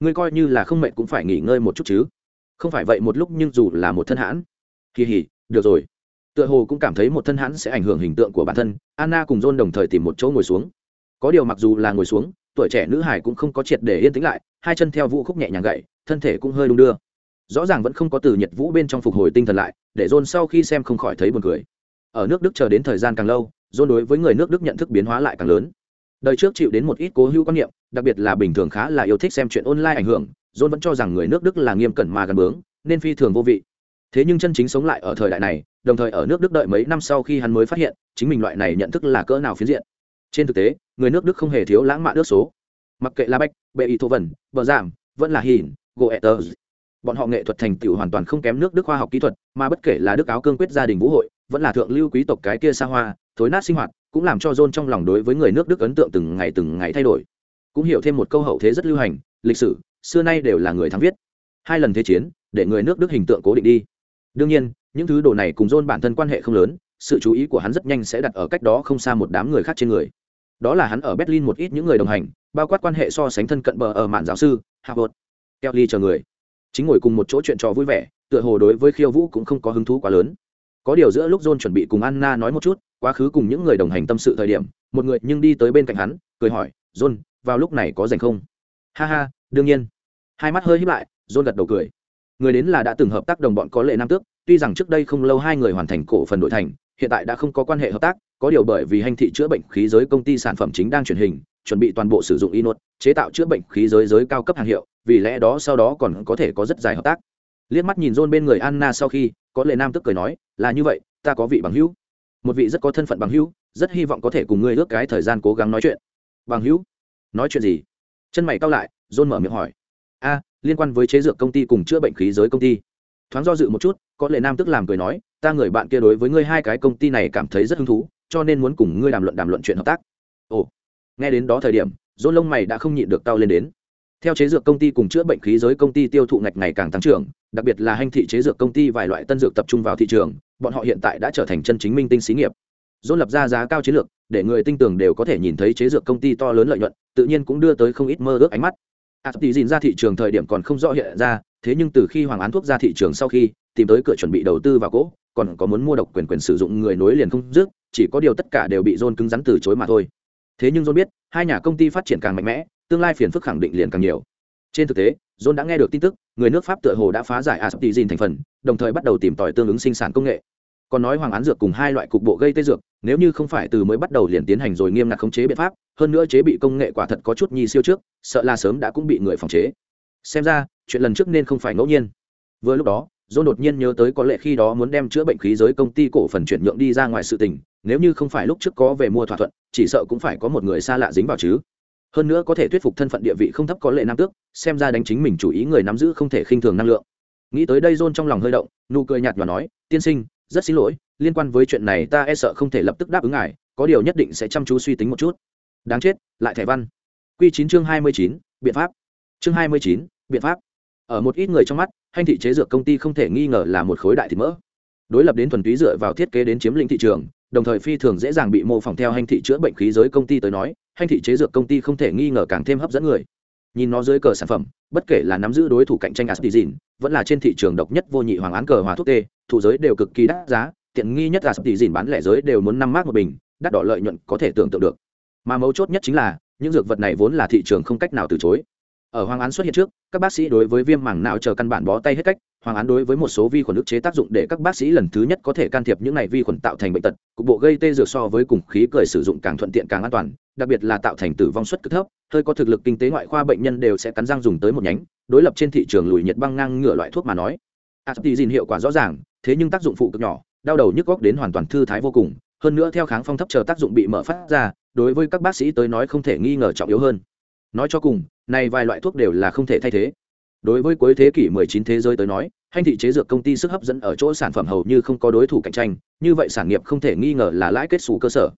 Ngươi coi như là không mệt cũng phải nghỉ ngơi một chút chứ. Không phải vậy một lúc nhưng dù là một thân hãn. Kỳ hỉ được rồi. Tựa hồ cũng cảm thấy một thân hãn sẽ ảnh hưởng hình tượng của bản thân anna cùng john đồng thời tìm một chỗ ngồi xuống có điều mặc dù là ngồi xuống, tuổi trẻ nữ hải cũng không có triệt để yên tĩnh lại, hai chân theo vũ khúc nhẹ nhàng gậy, thân thể cũng hơi đung đưa. Rõ ràng vẫn không có từ nhiệt vũ bên trong phục hồi tinh thần lại, để john sau khi xem không khỏi thấy buồn cười. Ở nước đức chờ đến thời gian càng lâu, john đối với người nước đức nhận thức biến hóa lại càng lớn. Đời trước chịu đến một ít cố hữu quan niệm, đặc biệt là bình thường khá là yêu thích xem chuyện online ảnh hưởng, john vẫn cho rằng người nước đức là nghiêm cẩn mà gần bướng, nên phi thường vô vị. Thế nhưng chân chính sống lại ở thời đại này, đồng thời ở nước đức đợi mấy năm sau khi hắn mới phát hiện, chính mình loại này nhận thức là cỡ nào phiến diện. Trên thực tế người nước đức không hề thiếu lãng mạn nước số mặc kệ là bách bệ ý thô vần bờ giảm vẫn là hìn goethez bọn họ nghệ thuật thành tựu hoàn toàn không kém nước đức khoa học kỹ thuật mà bất kể là đức áo cương quyết gia đình vũ hội vẫn là thượng lưu quý tộc cái kia xa hoa thối nát sinh hoạt cũng làm cho John trong lòng đối với người nước Đức ấn tượng từng ngày từng ngày thay đổi. Cũng hiểu thêm một câu hậu thế rất lưu hành, lịch sử, xưa nay đều là người thắng viết. Hai lần thế chiến, để người nước Đức hình tượng cố định đi. Đương nhiên, những thứ đồ này cùng John bản thân quan hệ không lớn, sự chú ý của hắn rất nhanh sẽ đặt ở cách đó không xa một đám người khác trên người. Đó là hắn ở Berlin một ít những người đồng hành, bao quát quan hệ so sánh thân cận bờ ở mạn giáo sư, Harvard, Kelly chờ người. Chính ngồi cùng một chỗ chuyện trò vui vẻ, tựa hồ đối với khiêu vũ cũng không có hứng thú quá lớn. Có điều giữa lúc john chuẩn bị cùng anna nói một chút quá khứ cùng những người đồng hành tâm sự thời điểm một người nhưng đi tới bên cạnh hắn cười hỏi john vào lúc này có dành không? Ha ha đương nhiên. Hai mắt hơi hít lại john gật đầu cười. Người đến là đã từng hợp tác đồng bọn có lệ nam tước tuy rằng trước đây không lâu hai người hoàn thành cổ phần đội thành hiện tại đã không có quan hệ hợp tác có điều bởi vì hành thị chữa bệnh khí giới công ty sản phẩm chính đang truyền hình, chuẩn bị toàn bộ sử dụng inốt, chế tạo chữa bệnh khí giới giới cao cấp hàng hiệu, vì lẽ đó sau đó còn có thể có rất dài hợp tác. Liếc mắt nhìn john bên người anna sau khi, có lệ nam tức cười nói, là như vậy, ta có vị bằng hữu. Một vị rất có thân phận bằng hữu, rất hy vọng có thể cùng ngươi ước cái thời gian cố gắng nói chuyện. Bằng hữu? Nói chuyện gì? Chân mày cao lại, john mở miệng hỏi. A, liên quan với chế dược công ty cùng chữa bệnh khí giới công ty. Thoáng do dự một chút, có lệ nam tức làm cười nói, ta người bạn kia đối với ngươi hai cái công ty này cảm thấy rất hứng thú cho nên muốn cùng ngươi đàm luận đàm luận chuyện hợp tác. Ồ, nghe đến đó thời điểm dôn lông mày đã không nhịn được tao lên đến. Theo chế dược công ty cùng chữa bệnh khí giới công ty tiêu thụ ngạch ngày càng tăng trưởng, đặc biệt là hành thị chế dược công ty vài loại tân dược tập trung vào thị trường, bọn họ hiện tại đã trở thành chân chính minh tinh xí nghiệp. Dôn lập ra giá cao chiến lược, để người tinh tường đều có thể nhìn thấy chế dược công ty to lớn lợi nhuận, tự nhiên cũng đưa tới không ít mơ ước ánh mắt. À, A tỷ dìn ra thị trường thời điểm còn không rõ hiện ra, thế nhưng từ khi hoàng án thuốc ra thị trường sau khi, tìm tới cửa chuẩn bị đầu tư vào cỗ còn có muốn mua độc quyền quyền sử dụng người nối liền không dứt, chỉ có điều tất cả đều bị john cứng rắn từ chối mà thôi. Thế nhưng john biết, hai nhà công ty phát triển càng mạnh mẽ, tương lai phiền phức khẳng định liền càng nhiều. Trên thực tế john đã nghe được tin tức, người nước pháp tựa hồ đã phá giải aspizin thành phần, đồng thời bắt đầu tìm tòi tương ứng sinh sản công nghệ. Còn nói hoàng án dược cùng hai loại cục bộ gây tê dược, nếu như không phải từ mới bắt đầu liền tiến hành rồi nghiêm ngặt khống chế biện pháp, hơn nữa chế bị công nghệ quả thật có chút nhi siêu trước, sợ là sớm đã cũng bị người phòng chế. Xem ra, chuyện lần trước nên không phải ngẫu nhiên. Vừa lúc đó John đột nhiên nhớ tới có lẽ khi đó muốn đem chữa bệnh khí giới công ty cổ phần chuyển nhượng đi ra ngoài sự tình, nếu như không phải lúc trước có về mua thỏa thuận, chỉ sợ cũng phải có một người xa lạ dính vào chứ. Hơn nữa có thể thuyết phục thân phận địa vị không thấp có lệ nam tước xem ra đánh chính mình chủ ý người nắm giữ không thể khinh thường năng lượng. Nghĩ tới đây john trong lòng hơi động nụ cười nhạt và nói tiên sinh rất xin lỗi liên quan với chuyện này ta e sợ không thể lập tức đáp ứng ngài có điều nhất định sẽ chăm chú suy tính một chút. Đáng chết lại thẻ văn. Q chín chương hai mươi chín biện pháp. Chương hai mươi chín biện pháp ở một ít người trong mắt, hành thị chế dược công ty không thể nghi ngờ là một khối đại thịt mỡ. Đối lập đến thuần túy dựa vào thiết kế đến chiếm lĩnh thị trường, đồng thời phi thường dễ dàng bị mô phỏng theo hành thị chữa bệnh khí giới công ty tới nói, hành thị chế dược công ty không thể nghi ngờ càng thêm hấp dẫn người. Nhìn nó dưới cờ sản phẩm, bất kể là nắm giữ đối thủ cạnh tranh aspizin vẫn là trên thị trường độc nhất vô nhị hoàng án cờ hòa thuốc tê, thủ giới đều cực kỳ đắt giá, tiện nghi nhất aspizin bán lẻ giới đều muốn năm mát một bình, đắt đỏ lợi nhuận có thể tưởng tượng được. Mà mấu chốt nhất chính là, những dược vật này vốn là thị trường không cách nào từ chối ở hoàng án xuất hiện trước, các bác sĩ đối với viêm mảng não chờ căn bản bó tay hết cách hoàng án đối với một số vi khuẩn ức chế tác dụng để các bác sĩ lần thứ nhất có thể can thiệp những này vi khuẩn tạo thành bệnh tật, cục bộ gây tê dược so với cùng khí cười sử dụng càng thuận tiện càng an toàn, đặc biệt là tạo thành tử vong suất cực thấp, hơi có thực lực kinh tế ngoại khoa bệnh nhân đều sẽ cắn răng dùng tới một nhánh, đối lập trên thị trường lùi nhiệt băng ngang ngửa loại thuốc mà nói. Aptizin hiệu quả rõ ràng, thế nhưng tác dụng phụ cực nhỏ, đau đầu nhức góc đến hoàn toàn thư thái vô cùng, hơn nữa theo kháng phong thấp chờ tác dụng bị mở phát ra, đối với các bác sĩ tới nói không thể nghi ngờ trọng yếu hơn. Nói cho cùng này vài loại thuốc đều là không thể thay thế. Đối với cuối thế kỷ 19 thế giới tới nói, hành thị chế dược công ty sức hấp dẫn ở chỗ sản phẩm hầu như không có đối thủ cạnh tranh, như vậy sản nghiệp không thể nghi ngờ là lãi kết xù cơ sở.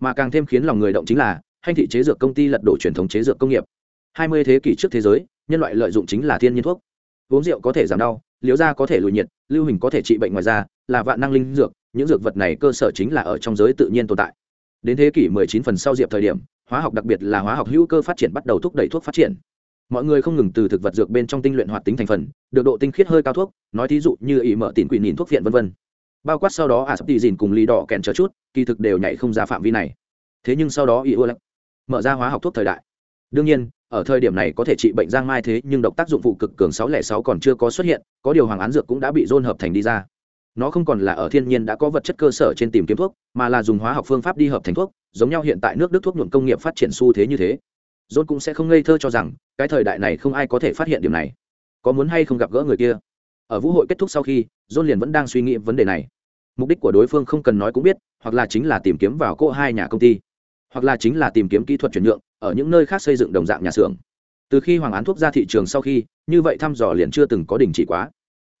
Mà càng thêm khiến lòng người động chính là, hành thị chế dược công ty lật đổ truyền thống chế dược công nghiệp. 20 thế kỷ trước thế giới, nhân loại lợi dụng chính là thiên nhiên thuốc. Uống rượu có thể giảm đau, liễu da có thể lùi nhiệt, lưu hình có thể trị bệnh ngoài da, là vạn năng linh dược, những dược vật này cơ sở chính là ở trong giới tự nhiên tồn tại đến thế kỷ 19 phần sau diệp thời điểm, hóa học đặc biệt là hóa học hữu cơ phát triển bắt đầu thúc đẩy thuốc phát triển. Mọi người không ngừng từ thực vật dược bên trong tinh luyện hoạt tính thành phần, được độ tinh khiết hơi cao thuốc, nói thí dụ như ỉ mở tỉn quỷ nhìn thuốc viện vân vân. Bao quát sau đó ả sắp tì dìn cùng lì đỏ kèn chờ chút, kỳ thực đều nhảy không ra phạm vi này. Thế nhưng sau đó ỉ ưa lạnh mở ra hóa học thuốc thời đại. Đương nhiên, ở thời điểm này có thể trị bệnh giang mai thế nhưng độc tác dụng phụ cực cường 606 còn chưa có xuất hiện, có điều hoàng án dược cũng đã bị dôn hợp thành đi ra nó không còn là ở thiên nhiên đã có vật chất cơ sở trên tìm kiếm thuốc, mà là dùng hóa học phương pháp đi hợp thành thuốc, giống nhau hiện tại nước đức thuốc nhuộm công nghiệp phát triển xu thế như thế. John cũng sẽ không ngây thơ cho rằng, cái thời đại này không ai có thể phát hiện điểm này. Có muốn hay không gặp gỡ người kia? Ở vũ hội kết thúc sau khi, john liền vẫn đang suy nghĩ vấn đề này. Mục đích của đối phương không cần nói cũng biết, hoặc là chính là tìm kiếm vào cỗ hai nhà công ty, hoặc là chính là tìm kiếm kỹ thuật chuyển nhượng, ở những nơi khác xây dựng đồng dạng nhà xưởng. Từ khi hoàng án thuốc ra thị trường sau khi, như vậy thăm dò liền chưa từng có đình chỉ quá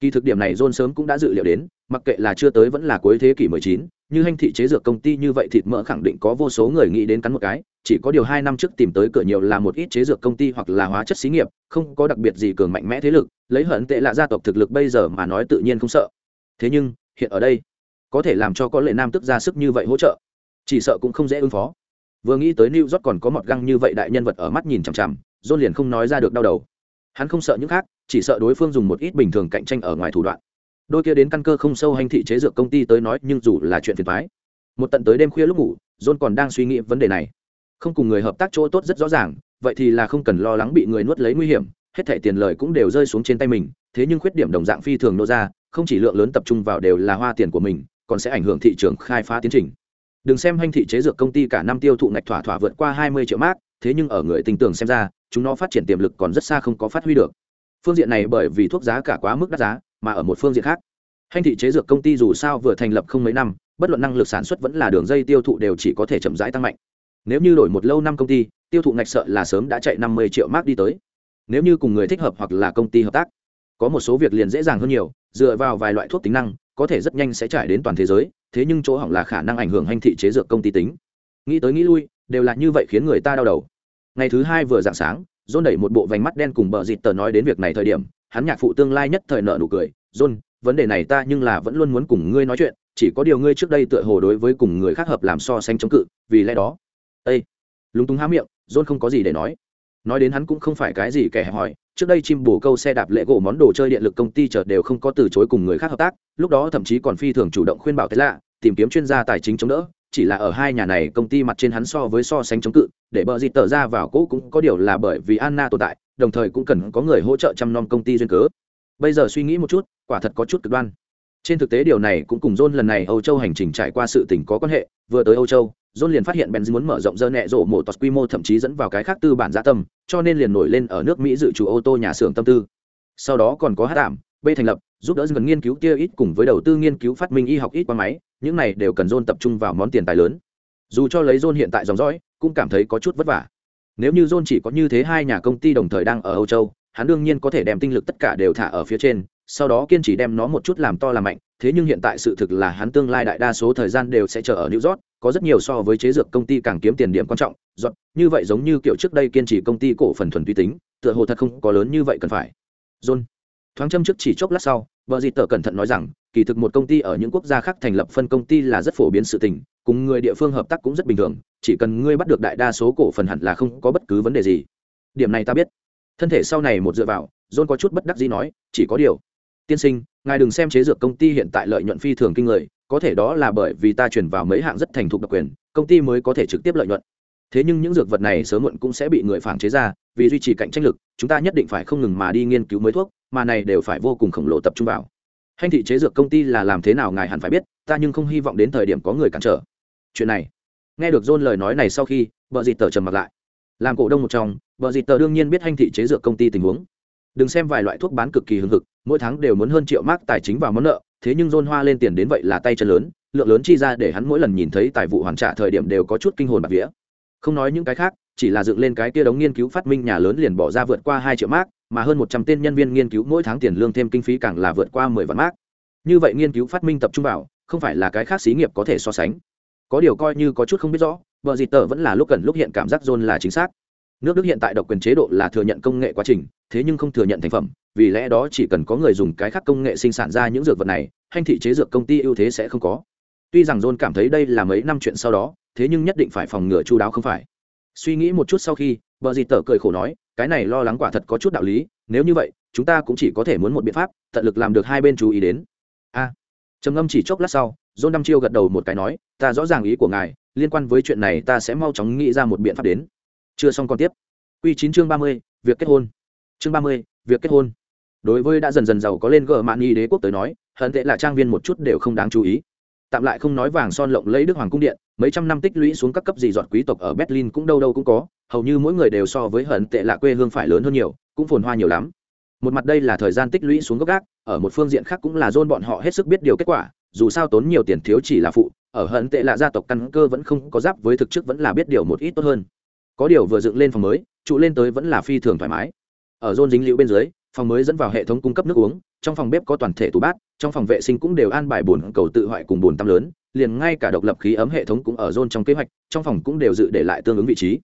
kỳ thực điểm này john sớm cũng đã dự liệu đến mặc kệ là chưa tới vẫn là cuối thế kỷ 19, như hành thị chế dược công ty như vậy thịt mỡ khẳng định có vô số người nghĩ đến cắn một cái chỉ có điều hai năm trước tìm tới cửa nhiều là một ít chế dược công ty hoặc là hóa chất xí nghiệp không có đặc biệt gì cường mạnh mẽ thế lực lấy hận tệ là gia tộc thực lực bây giờ mà nói tự nhiên không sợ. Thế nhưng hiện ở đây có thể làm cho có lệ nam tức ra sức như vậy hỗ trợ chỉ sợ cũng không dễ ứng phó. Vừa nghĩ tới new york còn có một găng như vậy đại nhân vật ở mắt nhìn chằm chằm john liền không nói ra được đau đầu. Hắn không sợ những khác chỉ sợ đối phương dùng một ít bình thường cạnh tranh ở ngoài thủ đoạn. Đôi kia đến căn cơ không sâu hành thị chế dược công ty tới nói, nhưng dù là chuyện phiền thoái một tận tới đêm khuya lúc ngủ, john còn đang suy nghĩ vấn đề này. Không cùng người hợp tác chỗ tốt rất rõ ràng, vậy thì là không cần lo lắng bị người nuốt lấy nguy hiểm, hết thẻ tiền lời cũng đều rơi xuống trên tay mình, thế nhưng khuyết điểm đồng dạng phi thường nô ra, không chỉ lượng lớn tập trung vào đều là hoa tiền của mình, còn sẽ ảnh hưởng thị trường khai phá tiến trình. Đừng xem hành thị chế dược công ty cả năm tiêu thụ ngạch thỏa thỏa vượt qua hai mươi triệu mác thế nhưng ở người tình tưởng xem ra, chúng nó phát triển tiềm lực còn rất xa không có phát huy được phương diện này bởi vì thuốc giá cả quá mức đắt giá, mà ở một phương diện khác. Hành thị chế dược công ty dù sao vừa thành lập không mấy năm, bất luận năng lực sản xuất vẫn là đường dây tiêu thụ đều chỉ có thể chậm rãi tăng mạnh. Nếu như đổi một lâu năm công ty, tiêu thụ ngạch sợ là sớm đã chạy năm mươi triệu mark đi tới. Nếu như cùng người thích hợp hoặc là công ty hợp tác, có một số việc liền dễ dàng hơn nhiều, dựa vào vài loại thuốc tính năng, có thể rất nhanh sẽ trải đến toàn thế giới, thế nhưng chỗ hỏng là khả năng ảnh hưởng hành thị chế dược công ty tính. Nghĩ tới nghĩ lui, đều là như vậy khiến người ta đau đầu. Ngày thứ hai vừa dạng sáng john đẩy một bộ vành mắt đen cùng bờ dịt tờ nói đến việc này thời điểm hắn nhạc phụ tương lai nhất thời nợ nụ cười. John vấn đề này ta nhưng là vẫn luôn muốn cùng ngươi nói chuyện chỉ có điều ngươi trước đây tựa hồ đối với cùng người khác hợp làm so sánh chống cự vì lẽ đó Ê, lúng túng há miệng john không có gì để nói. Nói đến hắn cũng không phải cái gì kẻ hỏi, trước đây chim bổ câu xe đạp lệ gỗ món đồ chơi điện lực công ty chợt đều không có từ chối cùng người khác hợp tác lúc đó thậm chí còn phi thường chủ động khuyên bảo thế lạ tìm kiếm chuyên gia tài chính chống đỡ chỉ là ở hai nhà này công ty mặt trên hắn so với so sánh chống cự để bờ dịt tờ ra vào cũ cũng có điều là bởi vì anna tồn tại, đồng thời cũng cần có người hỗ trợ chăm nom công ty duyên cớ. Bây giờ suy nghĩ một chút, quả thật có chút cực đoan. Trên thực tế điều này cũng cùng john lần này âu châu hành trình trải qua sự tình có quan hệ. Vừa tới âu châu, john liền phát hiện benz muốn mở rộng dơ nẹ rổ một tọt quy mô thậm chí dẫn vào cái khác tư bản gia tâm, cho nên liền nổi lên ở nước mỹ dự trù ô tô nhà xưởng tâm tư. Sau đó còn có hát ảm, b thành lập, giúp đỡ gần nghiên cứu kia ít cùng với đầu tư nghiên cứu phát minh y học ít qua máy, những này đều cần john tập trung vào món tiền tài lớn. Dù cho lấy john hiện tại dòng dõi cũng cảm thấy có chút vất vả. Nếu như john chỉ có như thế hai nhà công ty đồng thời đang ở âu châu, hắn đương nhiên có thể đem tinh lực tất cả đều thả ở phía trên, sau đó kiên trì đem nó một chút làm to làm mạnh, thế nhưng hiện tại sự thực là hắn tương lai đại đa số thời gian đều sẽ chờ ở new york, có rất nhiều so với chế dược công ty càng kiếm tiền điểm quan trọng giọt như vậy giống như kiểu trước đây kiên trì công ty cổ phần thuần túy tính, tựa hồ thật không có lớn như vậy cần phải. John, thoáng châm trước chỉ chốc lát sau vợ dịt tờ cẩn thận nói rằng, kỳ thực một công ty ở những quốc gia khác thành lập phân công ty là rất phổ biến sự tình cùng người địa phương hợp tác cũng rất bình thường, chỉ cần ngươi bắt được đại đa số cổ phần hẳn là không có bất cứ vấn đề gì. Điểm này ta biết. Thân thể sau này một dựa vào, john có chút bất đắc dĩ nói, chỉ có điều. Tiên sinh, ngài đừng xem chế dược công ty hiện tại lợi nhuận phi thường kinh người, có thể đó là bởi vì ta chuyển vào mấy hạng rất thành thục đặc quyền, công ty mới có thể trực tiếp lợi nhuận. Thế nhưng những dược vật này sớm muộn cũng sẽ bị người phản chế ra, vì duy trì cạnh tranh lực, chúng ta nhất định phải không ngừng mà đi nghiên cứu mới thuốc, mà này đều phải vô cùng khổng lồ tập trung vào hành thị chế dược công ty là làm thế nào ngài hẳn phải biết, ta nhưng không hy vọng đến thời điểm có người cản trở. Chuyện này, nghe được john lời nói này sau khi, vợ dịt tờ trầm mặt lại. Làm cổ đông một trong, vợ dịt tờ đương nhiên biết hành thị chế dược công ty tình huống. Đừng xem vài loại thuốc bán cực kỳ hưng hực, mỗi tháng đều muốn hơn triệu mark tài chính vào món nợ, thế nhưng john hoa lên tiền đến vậy là tay chân lớn, lượng lớn chi ra để hắn mỗi lần nhìn thấy tài vụ hoàn trả thời điểm đều có chút kinh hồn bạc vía. Không nói những cái khác chỉ là dựng lên cái kia đống nghiên cứu phát minh nhà lớn liền bỏ ra vượt qua hai triệu mark, mà hơn một trăm tên nhân viên nghiên cứu mỗi tháng tiền lương thêm kinh phí càng là vượt qua mười vạn mark. Như vậy nghiên cứu phát minh tập trung vào, không phải là cái khác xí nghiệp có thể so sánh. Có điều coi như có chút không biết rõ, vợ dịt tờ vẫn là lúc cần lúc hiện cảm giác john là chính xác. Nước đức hiện tại độc quyền chế độ là thừa nhận công nghệ quá trình, thế nhưng không thừa nhận thành phẩm, vì lẽ đó chỉ cần có người dùng cái khác công nghệ sinh sản ra những dược vật này, hành thị chế dược công ty ưu thế sẽ không có. Tuy rằng john cảm thấy đây là mấy năm chuyện sau đó, thế nhưng nhất định phải phòng ngừa chu đáo không phải suy nghĩ một chút sau khi, vợ dịt tờ cười khổ nói, cái này lo lắng quả thật có chút đạo lý, nếu như vậy, chúng ta cũng chỉ có thể muốn một biện pháp, tận lực làm được hai bên chú ý đến. A. Trầm ngâm chỉ chốc lát sau, john đăm chiêu gật đầu một cái nói, ta rõ ràng ý của ngài, liên quan với chuyện này ta sẽ mau chóng nghĩ ra một biện pháp đến. Chưa xong còn tiếp. Q chín chương ba mươi, việc kết hôn. Chương ba mươi, việc kết hôn. Đối với đã dần dần giàu có lên gờ mạn nghi đế quốc tới nói, hận tệ là trang viên một chút đều không đáng chú ý tạm lại không nói vàng son lộng lấy đức hoàng cung điện, mấy trăm năm tích lũy xuống các cấp dị dọn quý tộc ở berlin cũng đâu đâu cũng có, hầu như mỗi người đều so với hận tệ là quê hương phải lớn hơn nhiều, cũng phồn hoa nhiều lắm. Một mặt đây là thời gian tích lũy xuống gốc gác, ở một phương diện khác cũng là dôn bọn họ hết sức biết điều kết quả, dù sao tốn nhiều tiền thiếu chỉ là phụ, ở hận tệ là gia tộc căn cơ vẫn không có giáp với thực chức vẫn là biết điều một ít tốt hơn. Có điều vừa dựng lên phòng mới, trụ lên tới vẫn là phi thường thoải mái. Ở dôn dính liễu bên dưới phòng mới dẫn vào hệ thống cung cấp nước uống, trong phòng bếp có toàn thể tủ bát, trong phòng vệ sinh cũng đều an bài bồn cầu tự hoại cùng bồn tắm lớn, liền ngay cả độc lập khí ấm hệ thống cũng ở zone trong kế hoạch, trong phòng cũng đều dự để lại tương ứng vị trí.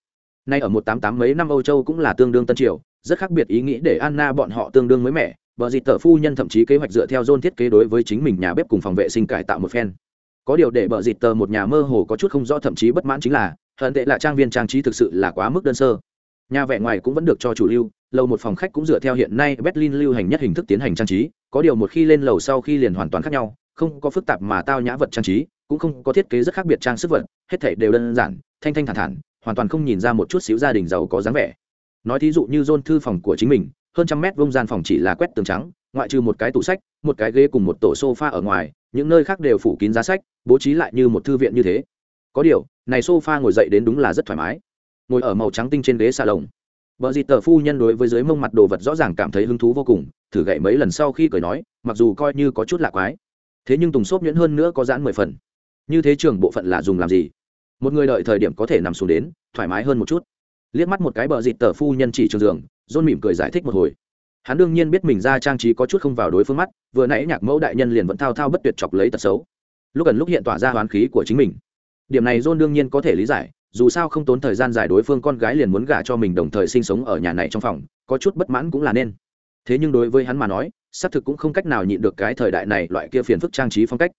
Nay ở một tám tám mấy năm âu châu cũng là tương đương tân triều, rất khác biệt ý nghĩ để anna bọn họ tương đương mới mẻ vợ dịt tờ phu nhân thậm chí kế hoạch dựa theo zone thiết kế đối với chính mình nhà bếp cùng phòng vệ sinh cải tạo một phen. Có điều để vợ dịt tờ một nhà mơ hồ có chút không rõ thậm chí bất mãn chính là, hận tệ là trang viên trang trí thực sự là quá mức đơn sơ. Nhà vẻ ngoài cũng vẫn được cho chủ lưu lầu một phòng khách cũng dựa theo hiện nay berlin lưu hành nhất hình thức tiến hành trang trí, có điều một khi lên lầu sau khi liền hoàn toàn khác nhau, không có phức tạp mà tao nhã vật trang trí, cũng không có thiết kế rất khác biệt trang sức vật, hết thảy đều đơn giản, thanh thanh thản thản, hoàn toàn không nhìn ra một chút xíu gia đình giàu có dáng vẻ. Nói thí dụ như zone thư phòng của chính mình, hơn trăm mét vông gian phòng chỉ là quét tường trắng, ngoại trừ một cái tủ sách, một cái ghế cùng một tổ sofa ở ngoài, những nơi khác đều phủ kín giá sách, bố trí lại như một thư viện như thế. Có điều, này sofa ngồi dậy đến đúng là rất thoải mái. Ngồi ở màu trắng tinh trên ghế salon. Bờ dịt tờ phu nhân đối với dưới mông mặt đồ vật rõ ràng cảm thấy hứng thú vô cùng, thử gậy mấy lần sau khi cười nói, mặc dù coi như có chút lạ quái, thế nhưng tùng xốp nhuyễn hơn nữa có giãn mười phần. Như thế trường bộ phận là dùng làm gì? Một người đợi thời điểm có thể nằm xuống đến, thoải mái hơn một chút. Liếc mắt một cái bờ dịt tờ phu nhân chỉ trường giường, John mỉm cười giải thích một hồi. hắn đương nhiên biết mình ra trang trí có chút không vào đối phương mắt vừa nãy nhạc mẫu đại nhân liền vẫn thao thao bất tuyệt chọc lấy tật xấu lúc gần lúc hiện tỏa ra hoán khí của chính mình điểm này john đương nhiên có thể lý giải dù sao không tốn thời gian dài đối phương con gái liền muốn gả cho mình đồng thời sinh sống ở nhà này trong phòng, có chút bất mãn cũng là nên. Thế nhưng đối với hắn mà nói, xác thực cũng không cách nào nhịn được cái thời đại này loại kia phiền phức trang trí phong cách.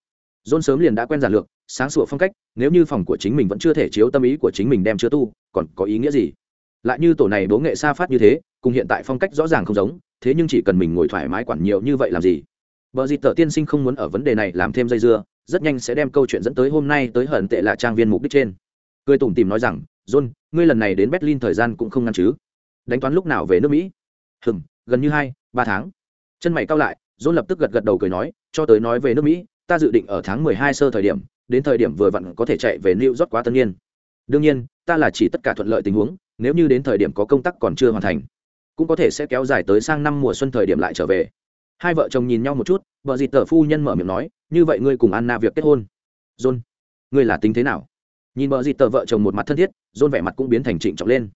John sớm liền đã quen giản lược, sáng sủa phong cách, nếu như phòng của chính mình vẫn chưa thể chiếu tâm ý của chính mình đem chứa tu, còn có ý nghĩa gì? Lại như tổ này bố nghệ xa phát như thế, cùng hiện tại phong cách rõ ràng không giống, thế nhưng chỉ cần mình ngồi thoải mái quản nhiều như vậy làm gì? Vợ dịp tờ tiên sinh không muốn ở vấn đề này làm thêm dây dưa, rất nhanh sẽ đem câu chuyện dẫn tới hôm nay tới hận tệ là trang viên mục đích trên cười tủm tìm nói rằng, john, ngươi lần này đến berlin thời gian cũng không ngăn chứ? Đánh toán lúc nào về nước mỹ? Hừng gần như hai, ba tháng. Chân mày cao lại, john lập tức gật gật đầu cười nói, cho tới nói về nước mỹ, ta dự định ở tháng mười hai sơ thời điểm, đến thời điểm vừa vặn có thể chạy về new york quá tân nhiên. Đương nhiên, ta là chỉ tất cả thuận lợi tình huống, nếu như đến thời điểm có công tác còn chưa hoàn thành, cũng có thể sẽ kéo dài tới sang năm mùa xuân thời điểm lại trở về. Hai vợ chồng nhìn nhau một chút, vợ dịt tờ phu nhân mở miệng nói, như vậy ngươi cùng anna việc kết hôn. John, ngươi là tính thế nào? Nhìn vợ dịt tờ vợ chồng một mặt thân thiết john vẻ mặt cũng biến thành trịnh trọng lên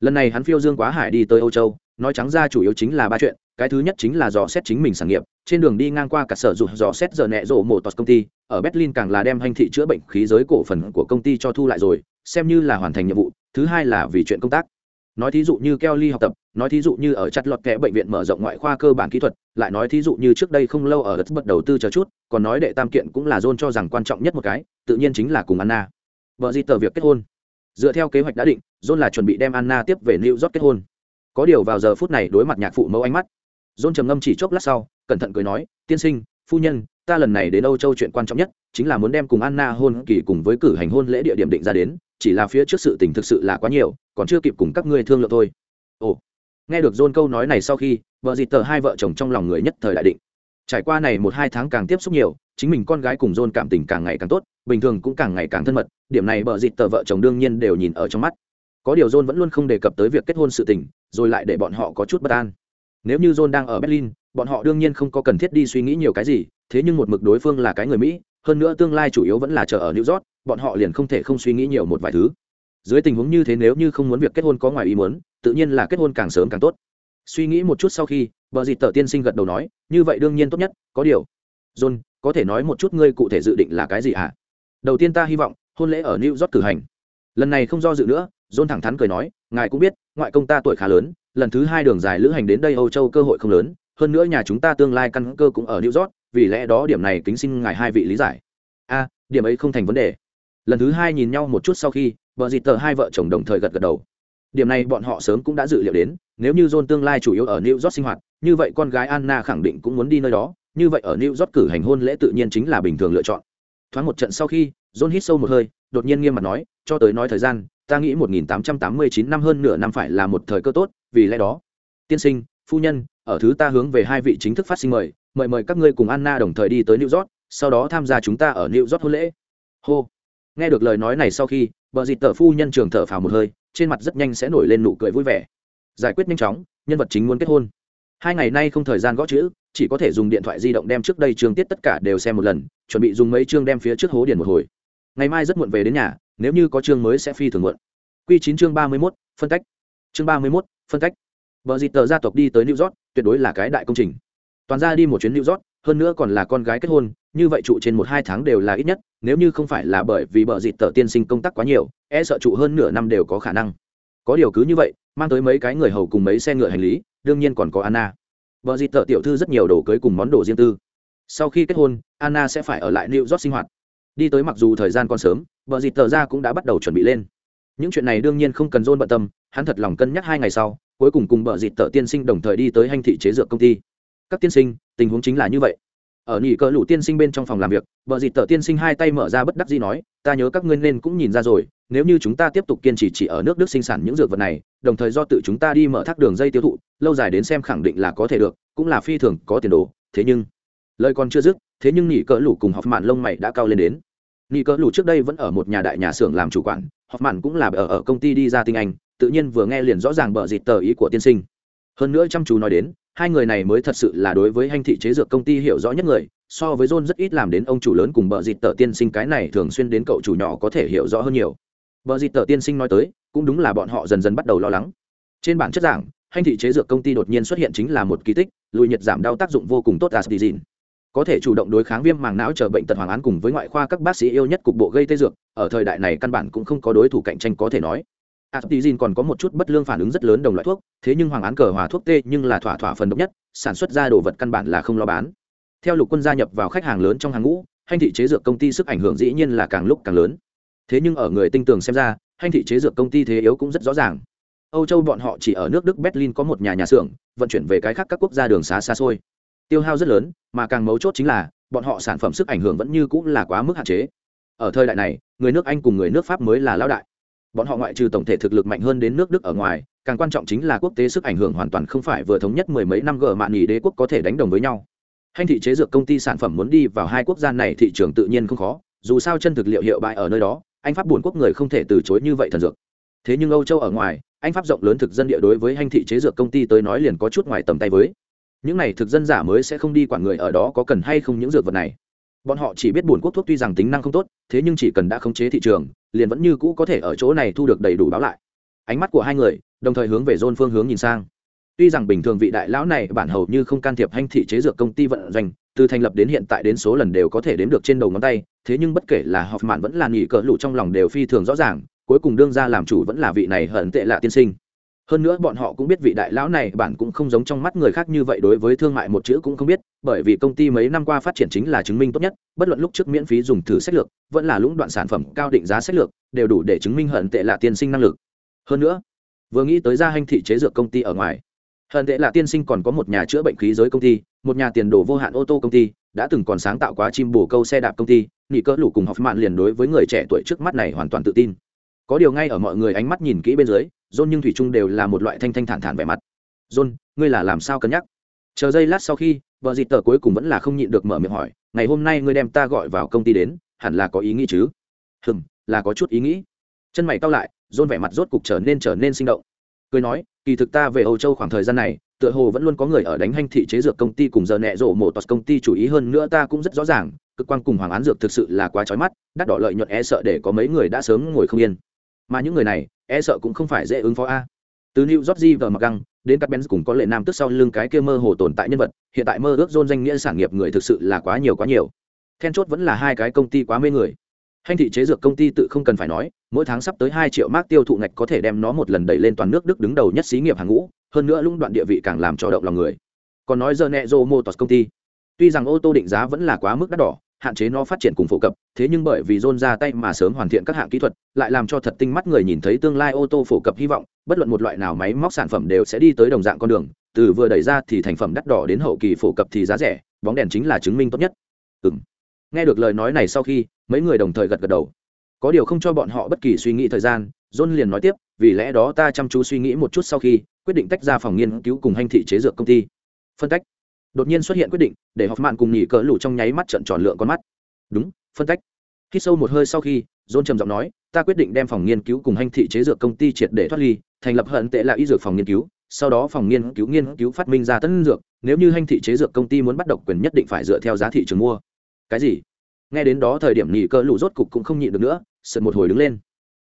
lần này hắn phiêu dương quá hải đi tới âu châu nói trắng ra chủ yếu chính là ba chuyện cái thứ nhất chính là dò xét chính mình sản nghiệp trên đường đi ngang qua cả sở dụng dò xét giờ nẹ rộ mổ tọt công ty ở berlin càng là đem hành thị chữa bệnh khí giới cổ phần của công ty cho thu lại rồi xem như là hoàn thành nhiệm vụ thứ hai là vì chuyện công tác nói thí dụ như Kelly học tập, nói thí dụ như ở chặt lọt kẽ bệnh viện mở rộng ngoại khoa cơ bản kỹ thuật, lại nói thí dụ như trước đây không lâu ở đất bật đầu tư chờ chút, còn nói đệ tam kiện cũng là John cho rằng quan trọng nhất một cái, tự nhiên chính là cùng Anna. Vợ di tờ việc kết hôn. Dựa theo kế hoạch đã định, John là chuẩn bị đem Anna tiếp về New York kết hôn. Có điều vào giờ phút này đối mặt nhạc phụ mẫu ánh mắt, John trầm ngâm chỉ chốc lát sau, cẩn thận cười nói, "Tiên sinh, phu nhân, ta lần này đến Âu Châu chuyện quan trọng nhất chính là muốn đem cùng Anna hôn kỳ cùng với cử hành hôn lễ địa điểm định ra đến, chỉ là phía trước sự tình thực sự là quá nhiều còn chưa kịp cùng các ngươi thương lượng thôi ồ nghe được john câu nói này sau khi vợ dịt tờ hai vợ chồng trong lòng người nhất thời đại định trải qua này một hai tháng càng tiếp xúc nhiều chính mình con gái cùng john cảm tình càng ngày càng tốt bình thường cũng càng ngày càng thân mật điểm này bờ dịt tờ vợ chồng đương nhiên đều nhìn ở trong mắt. Có điều john vẫn luôn không đề cập tới việc kết hôn sự tình, rồi lại để bọn họ có chút bất an. Nếu như john đang ở berlin, bọn họ đương nhiên không có cần thiết đi suy nghĩ nhiều cái gì, thế nhưng một mực đối phương là cái người mỹ, hơn nữa tương lai chủ yếu vẫn là chờ ở new york, bọn họ liền không thể không suy nghĩ nhiều một vài thứ. Dưới tình huống như thế nếu như không muốn việc kết hôn có ngoài ý muốn, tự nhiên là kết hôn càng sớm càng tốt. Suy nghĩ một chút sau khi vợ dịt tờ tiên sinh gật đầu nói, như vậy đương nhiên tốt nhất, có điều. John, có thể nói một chút ngươi cụ thể dự định là cái gì hả? Đầu tiên ta hy vọng hôn lễ ở new york cử hành. Lần này không do dự nữa, john thẳng thắn cười nói, ngài cũng biết, ngoại công ta tuổi khá lớn, lần thứ hai đường dài lữ hành đến đây âu châu cơ hội không lớn, hơn nữa nhà chúng ta tương lai căn cơ cũng ở new york, vì lẽ đó điểm này kính xin ngài hai vị lý giải. A, điểm ấy không thành vấn đề. Lần thứ hai nhìn nhau một chút sau khi, vợ dịt tờ hai vợ chồng đồng thời gật gật đầu. Điểm này bọn họ sớm cũng đã dự liệu đến, nếu như john tương lai chủ yếu ở new york sinh hoạt, như vậy con gái anna khẳng định cũng muốn đi nơi đó, như vậy ở new york cử hành hôn lễ tự nhiên chính là bình thường lựa chọn thoáng một trận sau khi, john hít sâu một hơi, đột nhiên nghiêm mặt nói, cho tới nói thời gian, ta nghĩ 1889 năm hơn nửa năm phải là một thời cơ tốt, vì lẽ đó, tiên sinh, phu nhân, ở thứ ta hướng về hai vị chính thức phát sinh mời mời mời các ngươi cùng anna đồng thời đi tới new york, sau đó tham gia chúng ta ở new york hôn lễ. Hô. Nghe được lời nói này sau khi vợ dịt tờ phu nhân trường thở phào một hơi, trên mặt rất nhanh sẽ nổi lên nụ cười vui vẻ. Giải quyết nhanh chóng, nhân vật chính muốn kết hôn. Hai ngày nay không thời gian gõ chữ chỉ có thể dùng điện thoại di động đem trước đây chương tiết tất cả đều xem một lần, chuẩn bị dùng mấy chương đem phía trước hố điền một hồi. Ngày mai rất muộn về đến nhà, nếu như có chương mới sẽ phi thường muộn. Q chín chương ba mươi mốt, phân cách. Chương ba mươi mốt, phân cách. Vợ dịt tờ gia tộc đi tới new york, tuyệt đối là cái đại công trình. Toàn ra đi một chuyến new york, hơn nữa còn là con gái kết hôn, như vậy trụ trên một hai tháng đều là ít nhất, nếu như không phải là bởi vì bờ dịt tờ tiên sinh công tác quá nhiều e sợ trụ hơn nửa năm đều có khả năng. Có điều cứ như vậy, mang tới mấy cái người hầu cùng mấy xe ngựa hành lý, đương nhiên còn có anna bờ dịt tờ tiểu thư rất nhiều đồ cưới cùng món đồ riêng tư. Sau khi kết hôn, anna sẽ phải ở lại new york sinh hoạt. Đi tới mặc dù thời gian còn sớm, bờ dịt tờ ra cũng đã bắt đầu chuẩn bị lên. Những chuyện này đương nhiên không cần dôn bận tâm, hắn thật lòng cân nhắc hai ngày sau, cuối cùng cùng bờ dịt tờ tiên sinh đồng thời đi tới hành thị chế dược công ty. Các tiên sinh, tình huống chính là như vậy. Ở nhị cỡ lũ tiên sinh bên trong phòng làm việc vợ dịt tờ tiên sinh hai tay mở ra bất đắc gì nói, ta nhớ các ngươi nên cũng nhìn ra rồi nếu như chúng ta tiếp tục kiên trì chỉ ở nước đức sinh sản những dược vật này, đồng thời do tự chúng ta đi mở thác đường dây tiêu thụ, lâu dài đến xem khẳng định là có thể được, cũng là phi thường có tiền đồ, thế nhưng, lời còn chưa dứt, thế nhưng nhị cỡ lũ cùng học mạn lông mày đã cao lên đến. Nhị cỡ lũ trước đây vẫn ở một nhà đại nhà xưởng làm chủ quản học mạn cũng là ở ở công ty đi ra tinh anh, tự nhiên vừa nghe liền rõ ràng bợ dịt tờ ý của tiên sinh. Hơn nữa chăm chú nói đến, hai người này mới thật sự là đối với hành thị chế dược công ty hiểu rõ nhất người, so với john rất ít làm đến ông chủ lớn cùng bợ dịt tờ tiên sinh cái này thường xuyên đến cậu chủ nhỏ có thể hiểu rõ hơn nhiều bờ dịt Tở tiên sinh nói tới, cũng đúng là bọn họ dần dần bắt đầu lo lắng. Trên bản chất giảng, hành thị chế dược công ty đột nhiên xuất hiện chính là một kỳ tích, lùi nhiệt giảm đau tác dụng vô cùng tốt Aspirin. có thể chủ động đối kháng viêm màng não chờ bệnh tật hoàng án cùng với ngoại khoa các bác sĩ yêu nhất cục bộ gây tê dược, ở thời đại này căn bản cũng không có đối thủ cạnh tranh có thể nói. À, Aspirin còn có một chút bất lương phản ứng rất lớn đồng loại thuốc, thế nhưng hoàng án cờ hòa thuốc tê nhưng là thỏa thỏa phần độc nhất, sản xuất ra đồ vật căn bản là không lo bán. Theo lục quân gia nhập vào khách hàng lớn trong hàng ngũ, hành thị chế dược công ty sức ảnh hưởng dĩ nhiên là càng lúc càng lớn thế nhưng ở người tinh tường xem ra, hành thị chế dược công ty thế yếu cũng rất rõ ràng. Âu châu bọn họ chỉ ở nước đức berlin có một nhà nhà xưởng, vận chuyển về cái khác các quốc gia đường xá xa xôi. Tiêu hao rất lớn, mà càng mấu chốt chính là, bọn họ sản phẩm sức ảnh hưởng vẫn như cũng là quá mức hạn chế. Ở thời đại này, người nước anh cùng người nước pháp mới là lão đại. Bọn họ ngoại trừ tổng thể thực lực mạnh hơn đến nước đức ở ngoài, càng quan trọng chính là quốc tế sức ảnh hưởng hoàn toàn không phải vừa thống nhất mười mấy năm gờ mạn nghỉ đế quốc có thể đánh đồng với nhau. Hành thị chế dược công ty sản phẩm muốn đi vào hai quốc gia này thị trường tự nhiên không khó, dù sao chân thực liệu hiệu bại ở nơi đó anh pháp buồn quốc người không thể từ chối như vậy thần dược. Thế nhưng âu châu ở ngoài, anh pháp rộng lớn thực dân địa đối với hành thị chế dược công ty tới nói liền có chút ngoài tầm tay với. Những này thực dân giả mới sẽ không đi quản người ở đó có cần hay không những dược vật này. Bọn họ chỉ biết buồn quốc thuốc tuy rằng tính năng không tốt, thế nhưng chỉ cần đã khống chế thị trường, liền vẫn như cũ có thể ở chỗ này thu được đầy đủ báo lại. Ánh mắt của hai người, đồng thời hướng về dôn phương hướng nhìn sang. Tuy rằng bình thường vị đại lão này bản hầu như không can thiệp hành thị chế dược công ty vận doanh từ thành lập đến hiện tại đến số lần đều có thể đếm được trên đầu ngón tay, thế nhưng bất kể là học mạn vẫn là nghỉ cỡ lụ trong lòng đều phi thường rõ ràng, cuối cùng đương ra làm chủ vẫn là vị này hận tệ lạ tiên sinh. Hơn nữa bọn họ cũng biết vị đại lão này bản cũng không giống trong mắt người khác như vậy đối với thương mại một chữ cũng không biết, bởi vì công ty mấy năm qua phát triển chính là chứng minh tốt nhất, bất luận lúc trước miễn phí dùng thử sách lược, vẫn là lũng đoạn sản phẩm cao định giá sách lược, đều đủ để chứng minh hận tệ lạ tiên sinh năng lực. Hơn nữa, vừa nghĩ tới gia hành thị chế dược công ty ở ngoài, hận tệ lạ tiên sinh còn có một nhà chữa bệnh khí giới công ty một nhà tiền đồ vô hạn ô tô công ty, đã từng còn sáng tạo quá chim bồ câu xe đạp công ty nghị cỡ lủ cùng học mạn liền đối với người trẻ tuổi trước mắt này hoàn toàn tự tin. Có điều ngay ở mọi người ánh mắt nhìn kỹ bên dưới, john nhưng thủy chung đều là một loại thanh thanh thản thản vẻ mặt. John, ngươi là làm sao cân nhắc? Chờ giây lát sau khi, vợ dịt tờ cuối cùng vẫn là không nhịn được mở miệng hỏi, ngày hôm nay ngươi đem ta gọi vào công ty đến, hẳn là có ý nghĩ chứ? Hừm, là có chút ý nghĩ. Chân mày cao lại, john vẻ mặt rốt cục trở nên trở nên sinh động. Cười nói, kỳ thực ta về âu châu khoảng thời gian này tựa hồ vẫn luôn có người ở đánh hành thị chế dược công ty cùng giờ nẹ rộ một tos công ty chủ ý hơn nữa ta cũng rất rõ ràng, cực quan cùng hoàng án dược thực sự là quá trói mắt, đắt đỏ lợi nhuận e sợ để có mấy người đã sớm ngồi không yên. Mà những người này e sợ cũng không phải dễ ứng phó a. Từ new george và mặc găng đến các bên cùng có lệ nam tức sau lưng cái kia mơ hồ tồn tại nhân vật, hiện tại mơ ước dôn danh nghĩa sản nghiệp người thực sự là quá nhiều quá nhiều. Then chốt vẫn là hai cái công ty quá mê người hành thị chế dược công ty tự không cần phải nói, mỗi tháng sắp tới hai triệu mark tiêu thụ ngạch có thể đem nó một lần đẩy lên toàn nước đức đứng đầu nhất xí nghiệp hàng ngũ, hơn nữa lũng đoạn địa vị càng làm cho động lòng người. Còn nói giờ motors công ty. Tuy rằng ô tô định giá vẫn là quá mức đắt đỏ, hạn chế nó phát triển cùng phổ cập, thế nhưng bởi vì John ra tay mà sớm hoàn thiện các hạng kỹ thuật, lại làm cho thật tinh mắt người nhìn thấy tương lai ô tô phổ cập hy vọng, bất luận một loại nào máy móc sản phẩm đều sẽ đi tới đồng dạng con đường, từ vừa đẩy ra thì thành phẩm đắt đỏ đến hậu kỳ phổ cập thì giá rẻ, bóng đèn chính là chứng minh tốt nhất. Ừm. nghe được lời nói này sau khi mấy người đồng thời gật gật đầu. Có điều không cho bọn họ bất kỳ suy nghĩ thời gian, john liền nói tiếp, vì lẽ đó ta chăm chú suy nghĩ một chút sau khi quyết định tách ra phòng nghiên cứu cùng hành thị chế dược công ty. Phân tách. Đột nhiên xuất hiện quyết định, để học mạn cùng nghỉ cỡ lủ trong nháy mắt trận tròn lượng con mắt. Đúng, phân tách. Khi sâu một hơi sau khi, john trầm giọng nói, ta quyết định đem phòng nghiên cứu cùng hành thị chế dược công ty triệt để thoát ly, thành lập hận tệ là y dược phòng nghiên cứu, sau đó phòng nghiên cứu nghiên cứu phát minh ra tân dược, nếu như hành thị chế dược công ty muốn bắt độc quyền nhất định phải dựa theo giá thị trường mua. Cái gì? Nghe đến đó thời điểm nhị cỡ lũ rốt cục cũng không nhịn được nữa sượt một hồi đứng lên.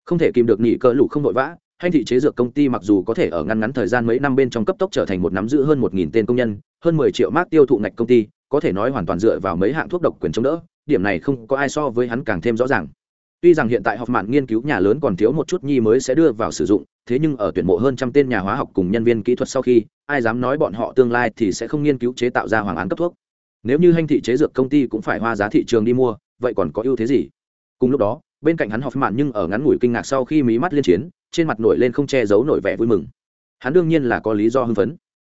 Không thể kìm được nhị cỡ lũ không vội vã, hành thị chế dược công ty mặc dù có thể ở ngăn ngắn thời gian mấy năm bên trong cấp tốc trở thành một nắm giữ hơn một nghìn tên công nhân, hơn mười triệu mát tiêu thụ ngạch công ty, có thể nói hoàn toàn dựa vào mấy hạng thuốc độc quyền chống đỡ, điểm này không có ai so với hắn càng thêm rõ ràng. Tuy rằng hiện tại học mạn nghiên cứu nhà lớn còn thiếu một chút nhi mới sẽ đưa vào sử dụng, thế nhưng ở tuyển mộ hơn trăm tên nhà hóa học cùng nhân viên kỹ thuật sau khi, ai dám nói bọn họ tương lai thì sẽ không nghiên cứu chế tạo ra hoàng án cấp thuốc nếu như hành thị chế dược công ty cũng phải hoa giá thị trường đi mua, vậy còn có ưu thế gì? Cùng lúc đó, bên cạnh hắn học mạn nhưng ở ngắn ngủi kinh ngạc sau khi mí mắt liên chiến, trên mặt nổi lên không che giấu nổi vẻ vui mừng. Hắn đương nhiên là có lý do hưng phấn.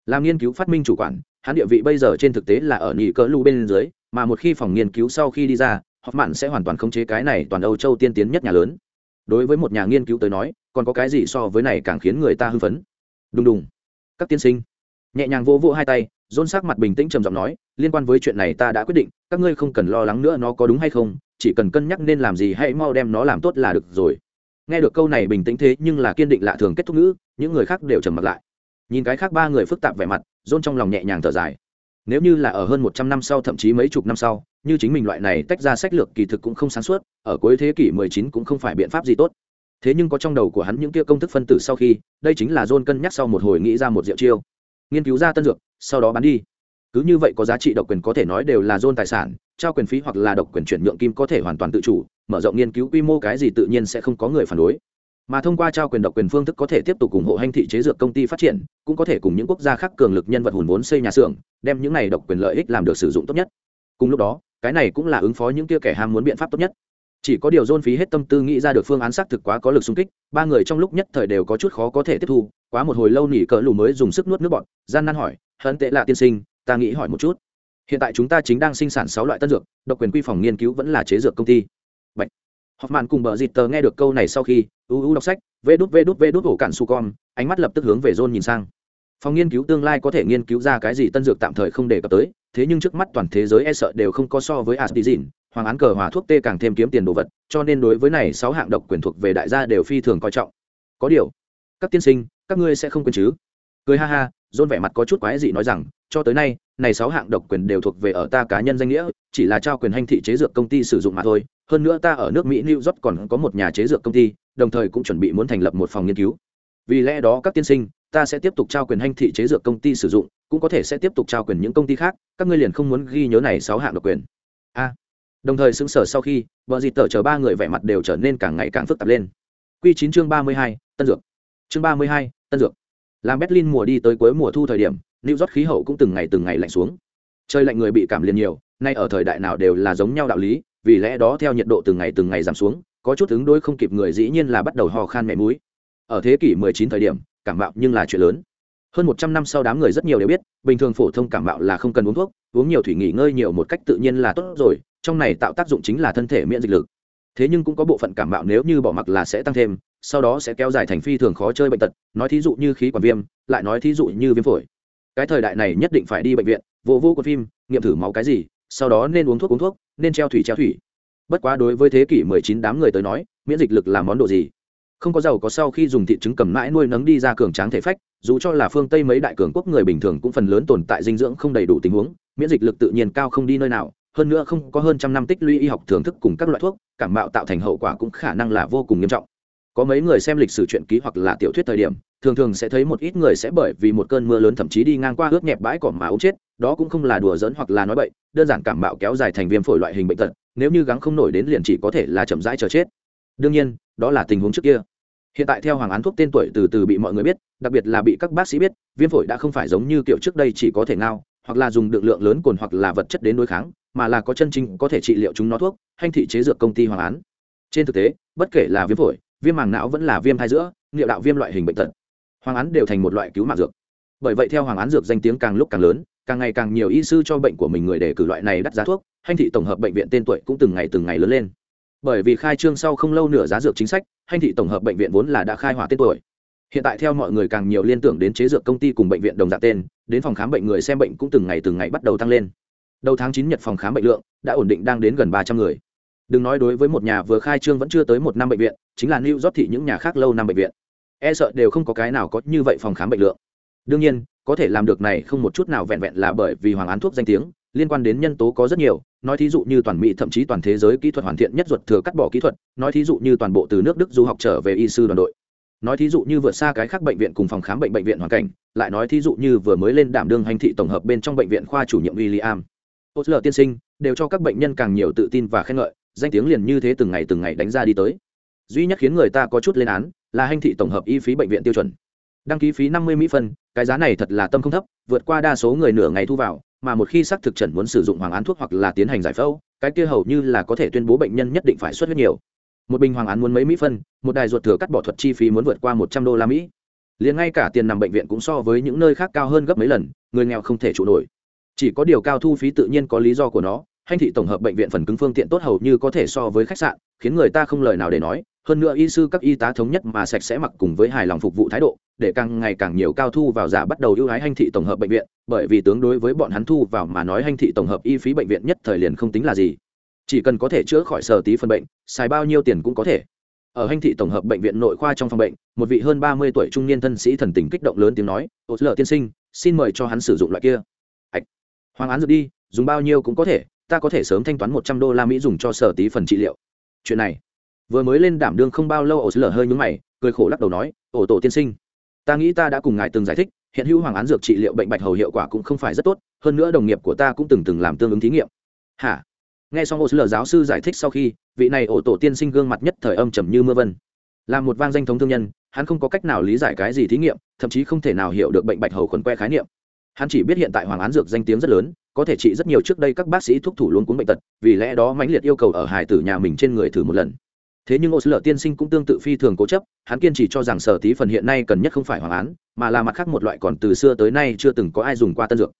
Làm nghiên cứu phát minh chủ quản, hắn địa vị bây giờ trên thực tế là ở nhị cỡ lưu bên dưới, mà một khi phòng nghiên cứu sau khi đi ra học mạn sẽ hoàn toàn khống chế cái này toàn âu châu tiên tiến nhất nhà lớn. Đối với một nhà nghiên cứu tới nói, còn có cái gì so với này càng khiến người ta hưng phấn? Đùng đùng. Các tiên sinh. Nhẹ nhàng vô vô hai tay John sắc mặt bình tĩnh trầm giọng nói, liên quan với chuyện này ta đã quyết định, các ngươi không cần lo lắng nữa nó có đúng hay không, chỉ cần cân nhắc nên làm gì hãy mau đem nó làm tốt là được rồi. Nghe được câu này bình tĩnh thế nhưng là kiên định lạ thường kết thúc ngữ, những người khác đều trầm mặt lại. Nhìn cái khác ba người phức tạp vẻ mặt, John trong lòng nhẹ nhàng thở dài. Nếu như là ở hơn một trăm năm sau thậm chí mấy chục năm sau, như chính mình loại này tách ra sách lược kỳ thực cũng không sáng suốt, ở cuối thế kỷ 19 cũng không phải biện pháp gì tốt. Thế nhưng có trong đầu của hắn những kia công thức phân tử sau khi, đây chính là john cân nhắc sau một hồi nghĩ ra một diệu chiêu nghiên cứu ra tân dược, sau đó bán đi. Cứ như vậy có giá trị độc quyền có thể nói đều là dôn tài sản, trao quyền phí hoặc là độc quyền chuyển nhượng kim có thể hoàn toàn tự chủ, mở rộng nghiên cứu quy mô cái gì tự nhiên sẽ không có người phản đối. Mà thông qua trao quyền độc quyền phương thức có thể tiếp tục ủng hộ hành thị chế dược công ty phát triển, cũng có thể cùng những quốc gia khác cường lực nhân vật hùn vốn xây nhà xưởng, đem những này độc quyền lợi ích làm được sử dụng tốt nhất. Cùng lúc đó, cái này cũng là ứng phó những kia kẻ ham muốn biện pháp tốt nhất chỉ có điều dôn phí hết tâm tư nghĩ ra được phương án xác thực quá có lực xung kích, ba người trong lúc nhất thời đều có chút khó có thể tiếp thu, quá một hồi lâu nỉ cỡ lù mới dùng sức nuốt nước bọt, gian nan hỏi hận tệ lạ tiên sinh, ta nghĩ hỏi một chút. Hiện tại chúng ta chính đang sinh sản sáu loại tân dược, độc quyền quy phòng nghiên cứu vẫn là chế dược công ty. Bạch. Hoffman cùng bờ dịt tờ nghe được câu này sau khi, u u đọc sách, vê đút vê đút vê đút ổ cản su con ánh mắt lập tức hướng về john nhìn sang phòng nghiên cứu tương lai có thể nghiên cứu ra cái gì tân dược tạm thời không đề cập tới, thế nhưng trước mắt toàn thế giới e sợ đều không có so với aspizin hoàng án cờ hòa thuốc tê càng thêm kiếm tiền đồ vật, cho nên đối với này sáu hạng độc quyền thuộc về đại gia đều phi thường coi trọng. Có điều, các tiên sinh, các ngươi sẽ không quên chứ? Cười ha ha dôn vẻ mặt có chút quái dị nói rằng, cho tới nay, này sáu hạng độc quyền đều thuộc về ở ta cá nhân danh nghĩa, chỉ là trao quyền hành thị chế dược công ty sử dụng mà thôi. Hơn nữa ta ở nước mỹ, new york còn có một nhà chế dược công ty, đồng thời cũng chuẩn bị muốn thành lập một phòng nghiên cứu. Vì lẽ đó các tiên sinh ta sẽ tiếp tục trao quyền hành thị chế dược công ty sử dụng, cũng có thể sẽ tiếp tục trao quyền những công ty khác, các ngươi liền không muốn ghi nhớ này sáu hạng độc quyền. A. Đồng thời xứng sở sau khi, vợ dịt tờ chờ ba người vẻ mặt đều trở nên càng ngày càng phức tạp lên. Q chín chương ba mươi hai, tân dược. Chương ba mươi hai, tân dược. Làm berlin mùa đi tới cuối mùa thu thời điểm, new york khí hậu cũng từng ngày từng ngày lạnh xuống. Trời lạnh người bị cảm liền nhiều, nay ở thời đại nào đều là giống nhau đạo lý, vì lẽ đó theo nhiệt độ từng ngày từng ngày giảm xuống, có chút ứng đối không kịp người dĩ nhiên là bắt đầu ho khan mẹ mũi. Ở thế kỷ 19 thời điểm cảm mạo nhưng là chuyện lớn. Hơn một trăm năm sau đám người rất nhiều đều biết, bình thường phổ thông cảm mạo là không cần uống thuốc, uống nhiều thủy nghỉ ngơi nhiều một cách tự nhiên là tốt rồi, trong này tạo tác dụng chính là thân thể miễn dịch lực. Thế nhưng cũng có bộ phận cảm mạo nếu như bỏ mặc là sẽ tăng thêm, sau đó sẽ kéo dài thành phi thường khó chơi bệnh tật, nói thí dụ như khí quản viêm, lại nói thí dụ như viêm phổi. Cái thời đại này nhất định phải đi bệnh viện, vô vô con phim, nghiệm thử máu cái gì, sau đó nên uống thuốc uống thuốc, nên treo thủy treo thủy. Bất quá đối với thế kỷ 19 đám người tới nói, miễn dịch lực là món đồ gì? Không có giàu có sau khi dùng thị trứng cầm mãi nuôi nấng đi ra cường tráng thể phách, dù cho là phương tây mấy đại cường quốc người bình thường cũng phần lớn tồn tại dinh dưỡng không đầy đủ tình huống, miễn dịch lực tự nhiên cao không đi nơi nào, hơn nữa không có hơn trăm năm tích lũy y học thưởng thức cùng các loại thuốc, cảm mạo tạo thành hậu quả cũng khả năng là vô cùng nghiêm trọng. Có mấy người xem lịch sử truyện ký hoặc là tiểu thuyết thời điểm, thường thường sẽ thấy một ít người sẽ bởi vì một cơn mưa lớn thậm chí đi ngang qua ướt nhẹp bãi cỏ mà ống chết, đó cũng không là đùa giỡn hoặc là nói bậy, đơn giản cảm mạo kéo dài thành viêm phổi loại hình bệnh tật, nếu như gắng không nổi đến liền chỉ có thể là chậm rãi chờ chết. Đương nhiên, đó là tình huống trước kia hiện tại theo hoàng án thuốc tên tuổi từ từ bị mọi người biết, đặc biệt là bị các bác sĩ biết, viêm phổi đã không phải giống như kiểu trước đây chỉ có thể ngao, hoặc là dùng được lượng lớn cồn hoặc là vật chất đến đối kháng, mà là có chân chính có thể trị liệu chúng nó thuốc, hành thị chế dược công ty hoàng án. Trên thực tế, bất kể là viêm phổi, viêm màng não vẫn là viêm thai giữa, niệu đạo viêm loại hình bệnh tật, hoàng án đều thành một loại cứu mạng dược. Bởi vậy theo hoàng án dược danh tiếng càng lúc càng lớn, càng ngày càng nhiều y sư cho bệnh của mình người để cử loại này đắt giá thuốc, hành thị tổng hợp bệnh viện tên tuổi cũng từng ngày từng ngày lớn lên bởi vì khai trương sau không lâu nửa giá dược chính sách hành thị tổng hợp bệnh viện vốn là đã khai hỏa tên tuổi. Hiện tại theo mọi người càng nhiều liên tưởng đến chế dược công ty cùng bệnh viện đồng dạng tên, đến phòng khám bệnh người xem bệnh cũng từng ngày từng ngày bắt đầu tăng lên. Đầu tháng chín nhật phòng khám bệnh lượng đã ổn định đang đến gần ba trăm người. Đừng nói đối với một nhà vừa khai trương vẫn chưa tới một năm bệnh viện, chính là new rót thị những nhà khác lâu năm bệnh viện. E sợ đều không có cái nào có như vậy phòng khám bệnh lượng. Đương nhiên, có thể làm được này không một chút nào vẹn vẹn là bởi vì hoàng án thuốc danh tiếng, liên quan đến nhân tố có rất nhiều nói thí dụ như toàn mỹ thậm chí toàn thế giới kỹ thuật hoàn thiện nhất ruột thừa cắt bỏ kỹ thuật nói thí dụ như toàn bộ từ nước đức du học trở về y sư đoàn đội nói thí dụ như vượt xa cái khác bệnh viện cùng phòng khám bệnh bệnh viện hoàn cảnh lại nói thí dụ như vừa mới lên đảm đương hành thị tổng hợp bên trong bệnh viện khoa chủ nhiệm William. Osler tiên sinh đều cho các bệnh nhân càng nhiều tự tin và khen ngợi, danh tiếng liền như thế từng ngày từng ngày đánh ra đi tới. Duy nhất khiến người ta có chút lên án là hành thị tổng hợp y phí bệnh viện tiêu chuẩn. Đăng ký phí năm mươi mỹ phân, cái giá này thật là tâm không thấp, vượt qua đa số người nửa ngày thu vào, mà một khi xác thực trần muốn sử dụng hoàng án thuốc hoặc là tiến hành giải phẫu, cái kia hầu như là có thể tuyên bố bệnh nhân nhất định phải xuất huyết nhiều. Một bình hoàng án muốn mấy mỹ phân, một đài ruột thừa cắt bỏ thuật chi phí muốn vượt qua một trăm đô la Mỹ. Liền ngay cả tiền nằm bệnh viện cũng so với những nơi khác cao hơn gấp mấy lần, người nghèo không thể trụ nổi chỉ có điều cao thu phí tự nhiên có lý do của nó hành thị tổng hợp bệnh viện phần cứng phương tiện tốt hầu như có thể so với khách sạn khiến người ta không lời nào để nói hơn nữa y sư các y tá thống nhất mà sạch sẽ mặc cùng với hài lòng phục vụ thái độ, để càng ngày càng nhiều cao thu vào giả bắt đầu ưu ái hành thị tổng hợp bệnh viện, bởi vì tướng đối với bọn hắn thu vào mà nói hành thị tổng hợp y phí bệnh viện nhất thời liền không tính là gì. Chỉ cần có thể chữa khỏi sờ tí phân bệnh, xài bao nhiêu tiền cũng có thể. Ở hành thị tổng hợp bệnh viện nội khoa trong phòng bệnh, một vị hơn ba mươi tuổi trung niên thân sĩ thần tình kích động lớn tiếng nói, ô, lờ tiên sinh, xin mời cho hắn sử dụng loại kia. Hoàng án dược đi, dùng bao nhiêu cũng có thể, ta có thể sớm thanh toán một trăm đô la mỹ dùng cho sở tí phần trị liệu. Chuyện này vừa mới lên đảm đương không bao lâu ổ sứ lờ hơi nhúng mày, cười khổ lắc đầu nói, ổ tổ tiên sinh, ta nghĩ ta đã cùng ngài từng giải thích, hiện hữu hoàng án dược trị liệu bệnh bạch hầu hiệu quả cũng không phải rất tốt, hơn nữa đồng nghiệp của ta cũng từng từng làm tương ứng thí nghiệm. Hả? Nghe xong ổ sứ lờ giáo sư giải thích sau khi, vị này ổ tổ tiên sinh gương mặt nhất thời âm trầm như mưa vân. Là một vang danh thống thương nhân, hắn không có cách nào lý giải cái gì thí nghiệm, thậm chí không thể nào hiểu được bệnh bạch hầu khuẩn que khái niệm. Hắn chỉ biết hiện tại hoàng án dược danh tiếng rất lớn, có thể trị rất nhiều trước đây các bác sĩ thuốc thủ luôn cuốn bệnh tật, vì lẽ đó mãnh liệt yêu cầu ở hải tử nhà mình trên người thử một lần thế nhưng ô sứ lợ tiên sinh cũng tương tự phi thường cố chấp, hắn kiên trì cho rằng sở tí phần hiện nay cần nhất không phải hoàng án, mà là mặt khác một loại còn từ xưa tới nay chưa từng có ai dùng qua tân dược.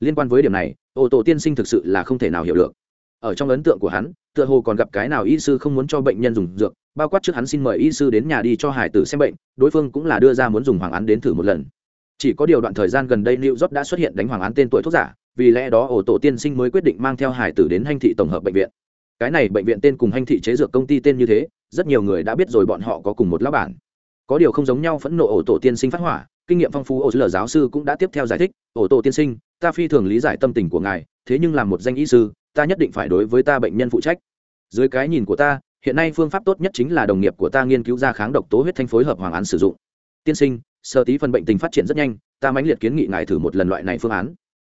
Liên quan với điểm này, ô tổ tiên sinh thực sự là không thể nào hiểu được. Ở trong ấn tượng của hắn, tựa hồ còn gặp cái nào y sư không muốn cho bệnh nhân dùng dược, bao quát trước hắn xin mời y sư đến nhà đi cho hải tử xem bệnh, đối phương cũng là đưa ra muốn dùng hoàng án đến thử một lần. Chỉ có điều đoạn thời gian gần đây new york đã xuất hiện đánh hoàng án tên tuổi thuốc giả, vì lẽ đó ổ tổ tiên sinh mới quyết định mang theo hải tử đến hành thị tổng hợp bệnh viện cái này bệnh viện tên cùng hành thị chế dược công ty tên như thế, rất nhiều người đã biết rồi bọn họ có cùng một lão bản. Có điều không giống nhau phẫn nộ ổ tổ tiên sinh phát hỏa, kinh nghiệm phong phú ổ lờ giáo sư cũng đã tiếp theo giải thích, ổ tổ tiên sinh, ta phi thường lý giải tâm tình của ngài, thế nhưng làm một danh y sư, ta nhất định phải đối với ta bệnh nhân phụ trách. Dưới cái nhìn của ta, hiện nay phương pháp tốt nhất chính là đồng nghiệp của ta nghiên cứu ra kháng độc tố huyết thanh phối hợp hoàng án sử dụng. Tiên sinh, sơ tí phần bệnh tình phát triển rất nhanh, ta mãnh liệt kiến nghị ngài thử một lần loại này phương án.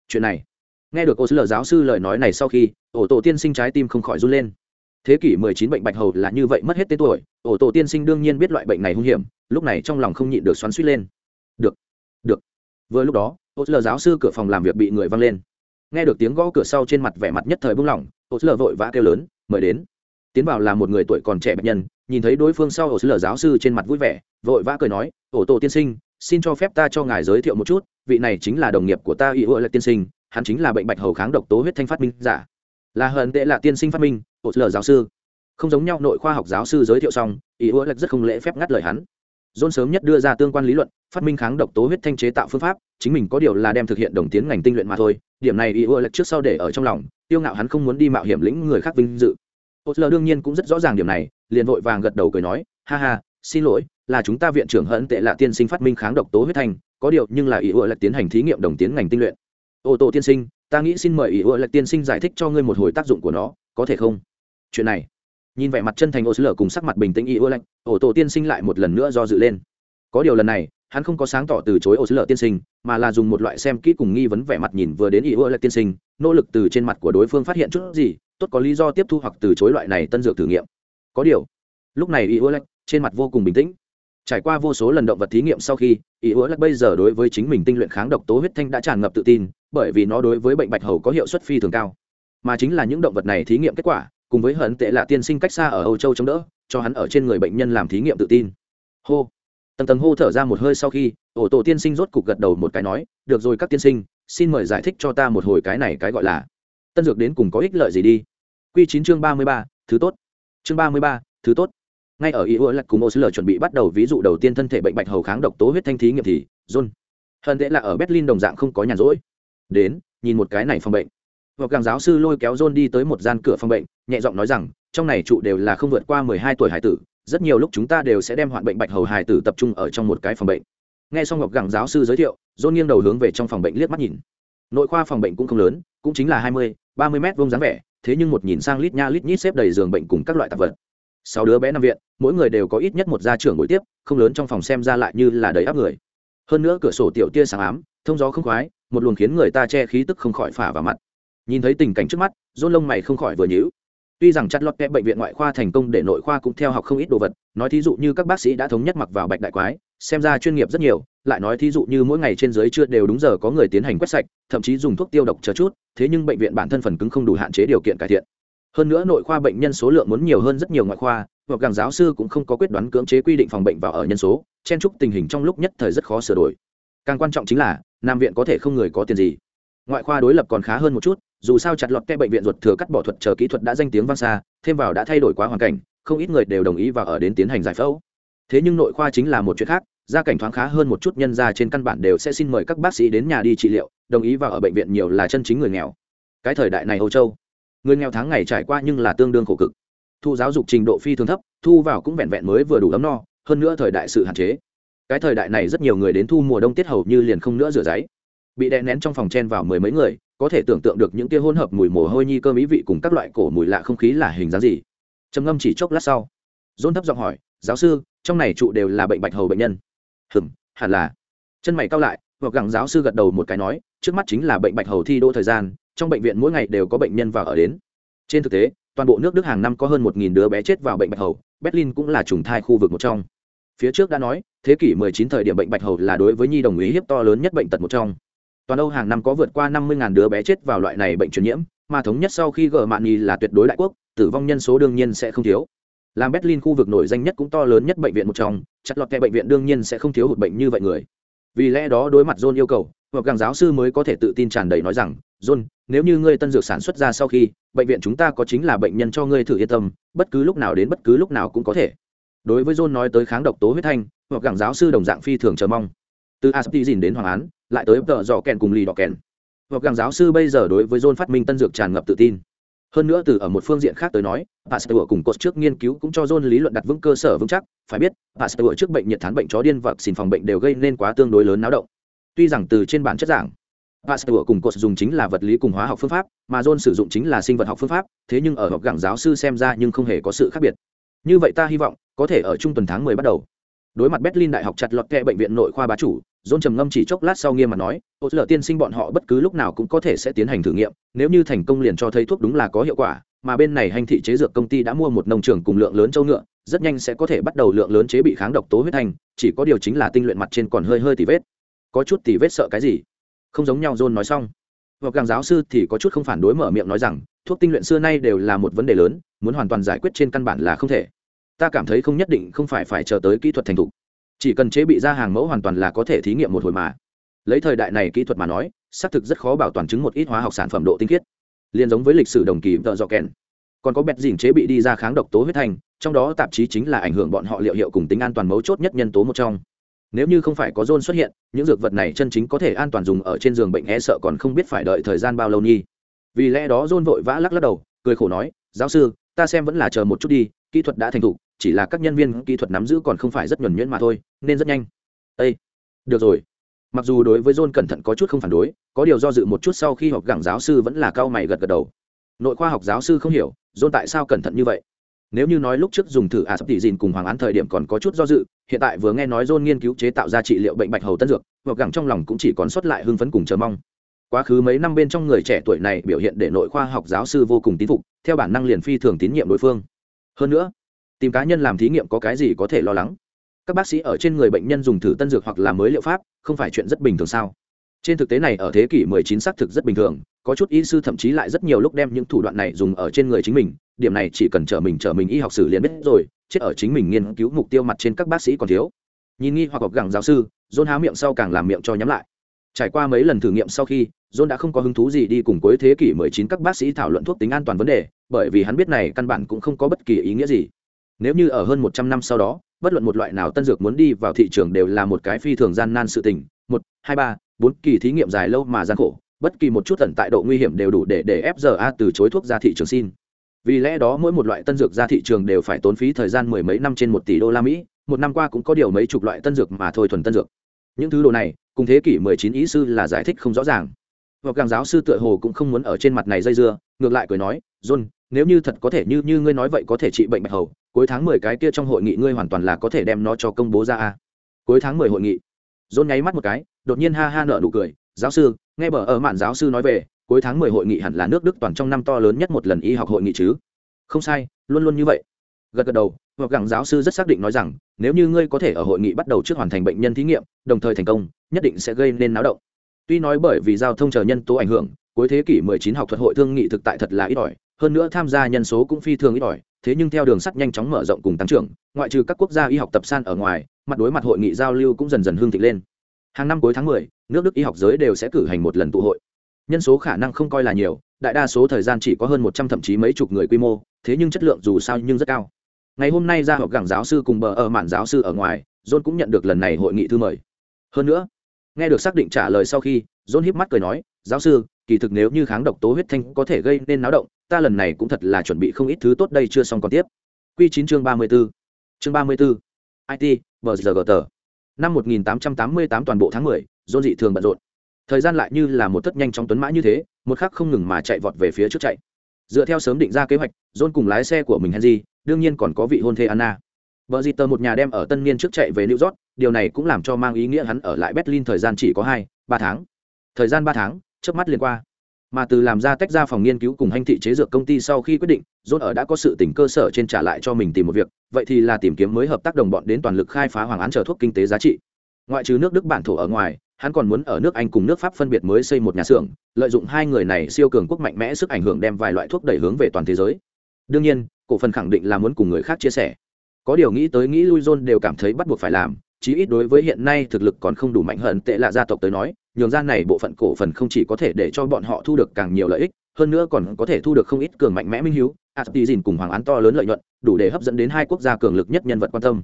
Chuyện này nghe được ô sứ lờ giáo sư lời nói này sau khi, ổ tổ tiên sinh trái tim không khỏi run lên. Thế kỷ 19 bệnh bạch hầu là như vậy mất hết tên tuổi, ổ tổ tiên sinh đương nhiên biết loại bệnh này hung hiểm, lúc này trong lòng không nhịn được xoắn suýt lên. Được được. Vừa lúc đó ô sứ lờ giáo sư cửa phòng làm việc bị người văng lên. Nghe được tiếng gõ cửa sau trên mặt vẻ mặt nhất thời bung lỏng ô sứ lờ vội vã kêu lớn, mời đến. Tiến vào là một người tuổi còn trẻ bệnh nhân, nhìn thấy đối phương sau ổ sứ lờ giáo sư trên mặt vui vẻ, vội vã cười nói, ổ tổ tiên sinh, xin cho phép ta cho ngài giới thiệu một chút, vị này chính là đồng nghiệp của ta ý ưa là tiên sinh hắn chính là bệnh bạch hầu kháng độc tố huyết thanh phát minh giả. Là hận tệ là tiên sinh phát minh ổ lờ giáo sư. Không giống nhau, nội khoa học giáo sư giới thiệu xong, ý ưa lệch rất không lễ phép ngắt lời hắn. John sớm nhất đưa ra tương quan lý luận, phát minh kháng độc tố huyết thanh chế tạo phương pháp, chính mình có điều là đem thực hiện đồng tiến ngành tinh luyện mà thôi, điểm này ý ưa lệch trước sau để ở trong lòng, tiêu ngạo hắn không muốn đi mạo hiểm lĩnh người khác vinh dự. Ô lờ đương nhiên cũng rất rõ ràng điểm này, liền vội vàng gật đầu cười nói, ha ha, xin lỗi, là chúng ta viện trưởng hận tệ là tiên sinh phát minh kháng độc tố huyết thanh, có điều nhưng là ý ưa lệch tiến hành thí nghiệm đồng tiến ngành tinh luyện ô tô tiên sinh, ta nghĩ xin mời ý ưa lệch tiên sinh giải thích cho ngươi một hồi tác dụng của nó, có thể không? Chuyện này. Nhìn vẻ mặt chân thành ô sứ lở cùng sắc mặt bình tĩnh ý ưa lệch ô tô tiên sinh lại một lần nữa do dự lên. Có điều lần này, hắn không có sáng tỏ từ chối ô sứ lở tiên sinh, mà là dùng một loại xem kỹ cùng nghi vấn vẻ mặt nhìn vừa đến ý ưa lệch tiên sinh, nỗ lực từ trên mặt của đối phương phát hiện chút gì, tốt có lý do tiếp thu hoặc từ chối loại này tân dược thử nghiệm. Có điều, lúc này ý ưa lệch trên mặt vô cùng bình tĩnh trải qua vô số lần động vật thí nghiệm sau khi, ý ứa lắc bây giờ đối với chính mình tinh luyện kháng độc tố huyết thanh đã tràn ngập tự tin, bởi vì nó đối với bệnh bạch hầu có hiệu suất phi thường cao. Mà chính là những động vật này thí nghiệm kết quả, cùng với hận tệ là tiên sinh cách xa ở âu châu chống đỡ, cho hắn ở trên người bệnh nhân làm thí nghiệm tự tin. Hô. Tầng tầng hô thở ra một hơi sau khi, ổ tổ tiên sinh rốt cục gật đầu một cái nói, được rồi các tiên sinh, xin mời giải thích cho ta một hồi cái này cái gọi là tân dược đến cùng có ích lợi gì đi. Q chín chương ba mươi ba, thứ tốt. Chương ba mươi ba, thứ tốt ngay ở ý ưa lạch cùng osler chuẩn bị bắt đầu ví dụ đầu tiên thân thể bệnh bạch hầu kháng độc tố huyết thanh thí nghiệm thì, john hơn thế là ở berlin đồng dạng không có nhàn rỗi. Đến, nhìn một cái này phòng bệnh. Hoặc càng giáo sư lôi kéo john đi tới một gian cửa phòng bệnh, nhẹ giọng nói rằng, trong này trụ đều là không vượt qua mười hai tuổi hải tử, rất nhiều lúc chúng ta đều sẽ đem hoạn bệnh bạch hầu hải tử tập trung ở trong một cái phòng bệnh. Nghe xong ngọc gẳng giáo sư giới thiệu, john nghiêng đầu hướng về trong phòng bệnh liếc mắt nhìn. Nội khoa phòng bệnh cũng không lớn, cũng chính là hai mươi, ba mươi mét vuông dáng vẻ, thế nhưng một nhìn sang lít nha lít nhít xếp đầy giường bệnh cùng các loại tạp vật sáu đứa bé nằm viện, mỗi người đều có ít nhất một gia trưởng buổi tiếp, không lớn trong phòng xem ra lại như là đầy áp người. Hơn nữa cửa sổ tiểu tia sáng ám, thông gió không khoái, một luồng khiến người ta che khí tức không khỏi phả vào mặt. Nhìn thấy tình cảnh trước mắt rôn lông mày không khỏi vừa nhíu. Tuy rằng chặt lọt kẽ bệnh viện ngoại khoa thành công để nội khoa cũng theo học không ít đồ vật, nói thí dụ như các bác sĩ đã thống nhất mặc vào bạch đại quái, xem ra chuyên nghiệp rất nhiều, lại nói thí dụ như mỗi ngày trên dưới chưa đều đúng giờ có người tiến hành quét sạch, thậm chí dùng thuốc tiêu độc chờ chút, thế nhưng bệnh viện bản thân phần cứng không đủ hạn chế điều kiện cải thiện hơn nữa nội khoa bệnh nhân số lượng muốn nhiều hơn rất nhiều ngoại khoa, hoặc càng giáo sư cũng không có quyết đoán cưỡng chế quy định phòng bệnh vào ở nhân số, chen chúc tình hình trong lúc nhất thời rất khó sửa đổi. Càng quan trọng chính là, nam viện có thể không người có tiền gì. Ngoại khoa đối lập còn khá hơn một chút, dù sao chặt lọt kẽ bệnh viện ruột thừa cắt bỏ thuật chờ kỹ thuật đã danh tiếng vang xa, thêm vào đã thay đổi quá hoàn cảnh, không ít người đều đồng ý vào ở đến tiến hành giải phẫu. Thế nhưng nội khoa chính là một chuyện khác, gia cảnh thoáng khá hơn một chút nhân ra trên căn bản đều sẽ xin mời các bác sĩ đến nhà đi trị liệu, đồng ý vào ở bệnh viện nhiều là chân chính người nghèo. Cái thời đại này âu châu người nghèo tháng ngày trải qua nhưng là tương đương khổ cực. Thu giáo dục trình độ phi thường thấp, thu vào cũng vẹn vẹn mới vừa đủ ấm no, hơn nữa thời đại sự hạn chế. Cái thời đại này rất nhiều người đến thu mùa đông tiết hầu như liền không nữa rửa giấy. Bị đè nén trong phòng chen vào mười mấy người, có thể tưởng tượng được những kia hỗn hợp mùi mồ hôi nhi cơm ý vị cùng các loại cổ mùi lạ không khí là hình dáng gì. Trầm ngâm chỉ chốc lát sau, dôn thấp giọng hỏi, giáo sư, trong này trụ đều là bệnh bạch hầu bệnh nhân. Hừm, hẳn là. Chân mày cao lại, hoặc gặng giáo sư gật đầu một cái nói, trước mắt chính là bệnh bạch hầu thi đỗ thời gian trong bệnh viện mỗi ngày đều có bệnh nhân vào ở đến. Trên thực tế, toàn bộ nước đức hàng năm có hơn một đứa bé chết vào bệnh bạch hầu, berlin cũng là trùng thai khu vực một trong. Phía trước đã nói, thế kỷ 19 thời điểm bệnh bạch hầu là đối với nhi đồng ý hiếp to lớn nhất bệnh tật một trong. Toàn âu hàng năm có vượt qua 50.000 đứa bé chết vào loại này bệnh truyền nhiễm, mà thống nhất sau khi gờ mạn nhi là tuyệt đối đại quốc, tử vong nhân số đương nhiên sẽ không thiếu. Làm berlin khu vực nổi danh nhất cũng to lớn nhất bệnh viện một trong chặt lọt kẹ bệnh viện đương nhiên sẽ không thiếu hụt bệnh như vậy người. Vì lẽ đó đối mặt john yêu cầu, hoặc càng giáo sư mới có thể tự tin tràn đầy nói rằng john, nếu như ngươi tân dược sản xuất ra sau khi, bệnh viện chúng ta có chính là bệnh nhân cho ngươi thử yên tâm, bất cứ lúc nào đến bất cứ lúc nào cũng có thể. Đối với john nói tới kháng độc tố huyết thanh, hoặc càng giáo sư đồng dạng phi thường chờ mong. Từ aspizin đến hoàng án, lại tới tợ dò kèn cùng lì đỏ kèn. Hoặc càng giáo sư bây giờ đối với john phát minh tân dược tràn ngập tự tin. Hơn nữa từ ở một phương diện khác tới nói, pasteur cùng cột trước nghiên cứu cũng cho john lý luận đặt vững cơ sở vững chắc. Phải biết, pasteur trước bệnh nhiệt thán bệnh chó điên và xin phòng bệnh đều gây nên quá tương đối lớn náo động. Tuy rằng từ trên bản chất giảng pasteur cùng cột dùng chính là vật lý cùng hóa học phương pháp, mà john sử dụng chính là sinh vật học phương pháp, thế nhưng ở học gẳng giáo sư xem ra nhưng không hề có sự khác biệt. Như vậy ta hy vọng, có thể ở trung tuần tháng 10 bắt đầu. Đối mặt berlin đại học chặt lọt kẹ bệnh viện nội khoa bá chủ, John trầm ngâm chỉ chốc lát sau nghiêm mặt nói, ô lờ tiên sinh bọn họ bất cứ lúc nào cũng có thể sẽ tiến hành thử nghiệm, nếu như thành công liền cho thấy thuốc đúng là có hiệu quả, mà bên này hành thị chế dược công ty đã mua một nông trường cùng lượng lớn châu ngựa, rất nhanh sẽ có thể bắt đầu lượng lớn chế bị kháng độc tố huyết thanh, chỉ có điều chính là tinh luyện mặt trên còn hơi hơi tỉ vết. Có chút tỉ vết sợ cái gì? Không giống nhau john nói xong. Hoặc càng giáo sư thì có chút không phản đối mở miệng nói rằng, thuốc tinh luyện xưa nay đều là một vấn đề lớn, muốn hoàn toàn giải quyết trên căn bản là không thể. Ta cảm thấy không nhất định không phải phải chờ tới kỹ thuật thành thục. Chỉ cần chế bị ra hàng mẫu hoàn toàn là có thể thí nghiệm một hồi mà. Lấy thời đại này kỹ thuật mà nói, xác thực rất khó bảo toàn chứng một ít hóa học sản phẩm độ tinh khiết. Liền giống với lịch sử đồng kỳ vợ dọ kèn. Còn có bẹt dỉn chế bị đi ra kháng độc tố huyết thành trong đó tạp chí chính là ảnh hưởng bọn họ liệu hiệu cùng tính an toàn mấu chốt nhất nhân tố một trong nếu như không phải có rôn xuất hiện, những dược vật này chân chính có thể an toàn dùng ở trên giường bệnh e sợ còn không biết phải đợi thời gian bao lâu nhi. Vì lẽ đó rôn vội vã lắc lắc đầu, cười khổ nói, giáo sư, ta xem vẫn là chờ một chút đi, kỹ thuật đã thành thục, chỉ là các nhân viên kỹ thuật nắm giữ còn không phải rất nhuẩn nhuyễn mà thôi, nên rất nhanh. Ây được rồi. Mặc dù đối với john cẩn thận có chút không phản đối, có điều do dự một chút sau khi học gẳng giáo sư vẫn là cao mày gật gật đầu. Nội khoa học giáo sư không hiểu, john tại sao cẩn thận như vậy? Nếu như nói lúc trước dùng thử à sắp tỷ dìn cùng hoàng án thời điểm còn có chút do dự, hiện tại vừa nghe nói john nghiên cứu chế tạo ra trị liệu bệnh bạch hầu tân dược hoặc gẳng trong lòng cũng chỉ còn sót lại hưng phấn cùng chờ mong. Quá khứ mấy năm bên trong người trẻ tuổi này biểu hiện để nội khoa học giáo sư vô cùng tín phục, theo bản năng liền phi thường tín nhiệm đối phương. Hơn nữa, tìm cá nhân làm thí nghiệm có cái gì có thể lo lắng? Các bác sĩ ở trên người bệnh nhân dùng thử tân dược hoặc là mới liệu pháp, không phải chuyện rất bình thường sao? Trên thực tế này ở thế kỷ 19 xác thực rất bình thường, có chút y sư thậm chí lại rất nhiều lúc đem những thủ đoạn này dùng ở trên người chính mình điểm này chỉ cần trở mình trở mình y học sử liền biết rồi, chết ở chính mình nghiên cứu mục tiêu mặt trên các bác sĩ còn thiếu. Nhìn nghi hoặc học gẳng giáo sư, john há miệng sau càng làm miệng cho nhắm lại. Trải qua mấy lần thử nghiệm sau khi, john đã không có hứng thú gì đi cùng cuối thế kỷ 19 các bác sĩ thảo luận thuốc tính an toàn vấn đề, bởi vì hắn biết này căn bản cũng không có bất kỳ ý nghĩa gì. Nếu như ở hơn một trăm năm sau đó, bất luận một loại nào tân dược muốn đi vào thị trường đều là một cái phi thường gian nan sự tình, một, hai, ba, bốn kỳ thí nghiệm dài lâu mà gian khổ, bất kỳ một chút tận tại độ nguy hiểm đều đủ để để fza từ chối thuốc ra thị trường xin vì lẽ đó mỗi một loại tân dược ra thị trường đều phải tốn phí thời gian mười mấy năm trên một tỷ đô la mỹ, một năm qua cũng có điều mấy chục loại tân dược mà thôi thuần tân dược. Những thứ đồ này, cùng thế kỷ mười chín ý sư là giải thích không rõ ràng. Và càng giáo sư tựa hồ cũng không muốn ở trên mặt này dây dưa, ngược lại cười nói, john, nếu như thật có thể như như ngươi nói vậy có thể trị bệnh bạch hầu, cuối tháng mười cái kia trong hội nghị ngươi hoàn toàn là có thể đem nó cho công bố ra a. Cuối tháng mười hội nghị, john nháy mắt một cái, đột nhiên ha ha nợ nụ cười, giáo sư, nghe bờ ở mạn giáo sư nói về cuối tháng mười hội nghị hẳn là nước đức toàn trong năm to lớn nhất một lần y học hội nghị chứ. Không sai luôn luôn như vậy. Gật gật đầu hoặc gẳng giáo sư rất xác định nói rằng nếu như ngươi có thể ở hội nghị bắt đầu trước hoàn thành bệnh nhân thí nghiệm đồng thời thành công nhất định sẽ gây nên náo động. Tuy nói bởi vì giao thông chờ nhân tố ảnh hưởng cuối thế kỷ 19 học thuật hội thương nghị thực tại thật là ít ỏi hơn nữa tham gia nhân số cũng phi thường ít ỏi thế nhưng theo đường sắt nhanh chóng mở rộng cùng tăng trưởng ngoại trừ các quốc gia y học tập san ở ngoài mặt đối mặt hội nghị giao lưu cũng dần dần hương thịnh lên. Hàng năm cuối tháng 10, nước đức y học giới đều sẽ cử hành một lần tụ hội nhân số khả năng không coi là nhiều, đại đa số thời gian chỉ có hơn một trăm thậm chí mấy chục người quy mô, thế nhưng chất lượng dù sao nhưng rất cao. Ngày hôm nay ra học gẳng giáo sư cùng bờ ở mạn giáo sư ở ngoài, john cũng nhận được lần này hội nghị thư mời. Hơn nữa, nghe được xác định trả lời sau khi, john híp mắt cười nói, giáo sư, kỳ thực nếu như kháng độc tố huyết thanh có thể gây nên náo động, ta lần này cũng thật là chuẩn bị không ít thứ tốt đây chưa xong còn tiếp. Q chín chương ba mươi b ố chương ba mươi b ố it bờ giờ tờ. Năm một nghìn tám trăm tám mươi tám toàn bộ tháng mười, John dị thường bận rộn thời gian lại như là một thất nhanh trong tuấn mã như thế, một khắc không ngừng mà chạy vọt về phía trước chạy. Dựa theo sớm định ra kế hoạch, John cùng lái xe của mình henry, đương nhiên còn có vị hôn thê anna. Vợ dì tờ một nhà đem ở tân niên trước chạy về new york, điều này cũng làm cho mang ý nghĩa hắn ở lại berlin thời gian chỉ có hai, ba tháng. Thời gian ba tháng trước mắt liền qua. Mà từ làm ra tách ra phòng nghiên cứu cùng hành thị chế dược công ty sau khi quyết định, john ở đã có sự tỉnh cơ sở trên trả lại cho mình tìm một việc, vậy thì là tìm kiếm mới hợp tác đồng bọn đến toàn lực khai phá hoàng án chờ thuốc kinh tế giá trị. Ngoại trừ nước đức bản thổ ở ngoài hắn còn muốn ở nước anh cùng nước pháp phân biệt mới xây một nhà xưởng, lợi dụng hai người này siêu cường quốc mạnh mẽ sức ảnh hưởng đem vài loại thuốc đẩy hướng về toàn thế giới. Đương nhiên, cổ phần khẳng định là muốn cùng người khác chia sẻ. Có điều nghĩ tới nghĩ lui, john đều cảm thấy bắt buộc phải làm, chí ít đối với hiện nay thực lực còn không đủ mạnh hận tệ lạ gia tộc tới nói, nhường gian này bộ phận cổ phần không chỉ có thể để cho bọn họ thu được càng nhiều lợi ích, hơn nữa còn có thể thu được không ít cường mạnh mẽ minh hiếu. Astizin cùng hoàng án to lớn lợi nhuận, đủ để hấp dẫn đến hai quốc gia cường lực nhất nhân vật quan tâm.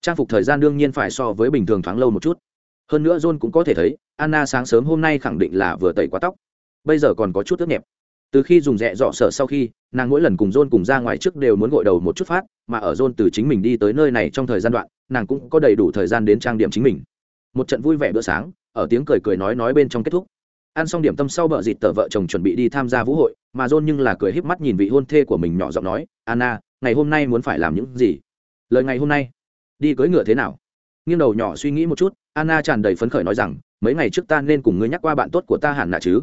Trang phục thời gian đương nhiên phải so với bình thường thoáng lâu một chút hơn nữa john cũng có thể thấy, anna sáng sớm hôm nay khẳng định là vừa tẩy quá tóc. Bây giờ còn có chút ướt nhẹp. Từ khi dùng rẽ dọ sợ sau khi, nàng mỗi lần cùng john cùng ra ngoài trước đều muốn gội đầu một chút phát, mà ở john từ chính mình đi tới nơi này trong thời gian đoạn, nàng cũng có đầy đủ thời gian đến trang điểm chính mình. Một trận vui vẻ bữa sáng, ở tiếng cười cười nói nói bên trong kết thúc. Ăn xong điểm tâm sau bờ dịt tờ vợ chồng chuẩn bị đi tham gia vũ hội, mà john nhưng là cười híp mắt nhìn vị hôn thê của mình nhỏ giọng nói, anna, ngày hôm nay muốn phải làm những gì? Lời ngày hôm nay. Đi cưỡi ngựa thế nào? Nghiêng đầu nhỏ suy nghĩ một chút, anna tràn đầy phấn khởi nói rằng, mấy ngày trước ta nên cùng ngươi nhắc qua bạn tốt của ta hẳn nạ chứ?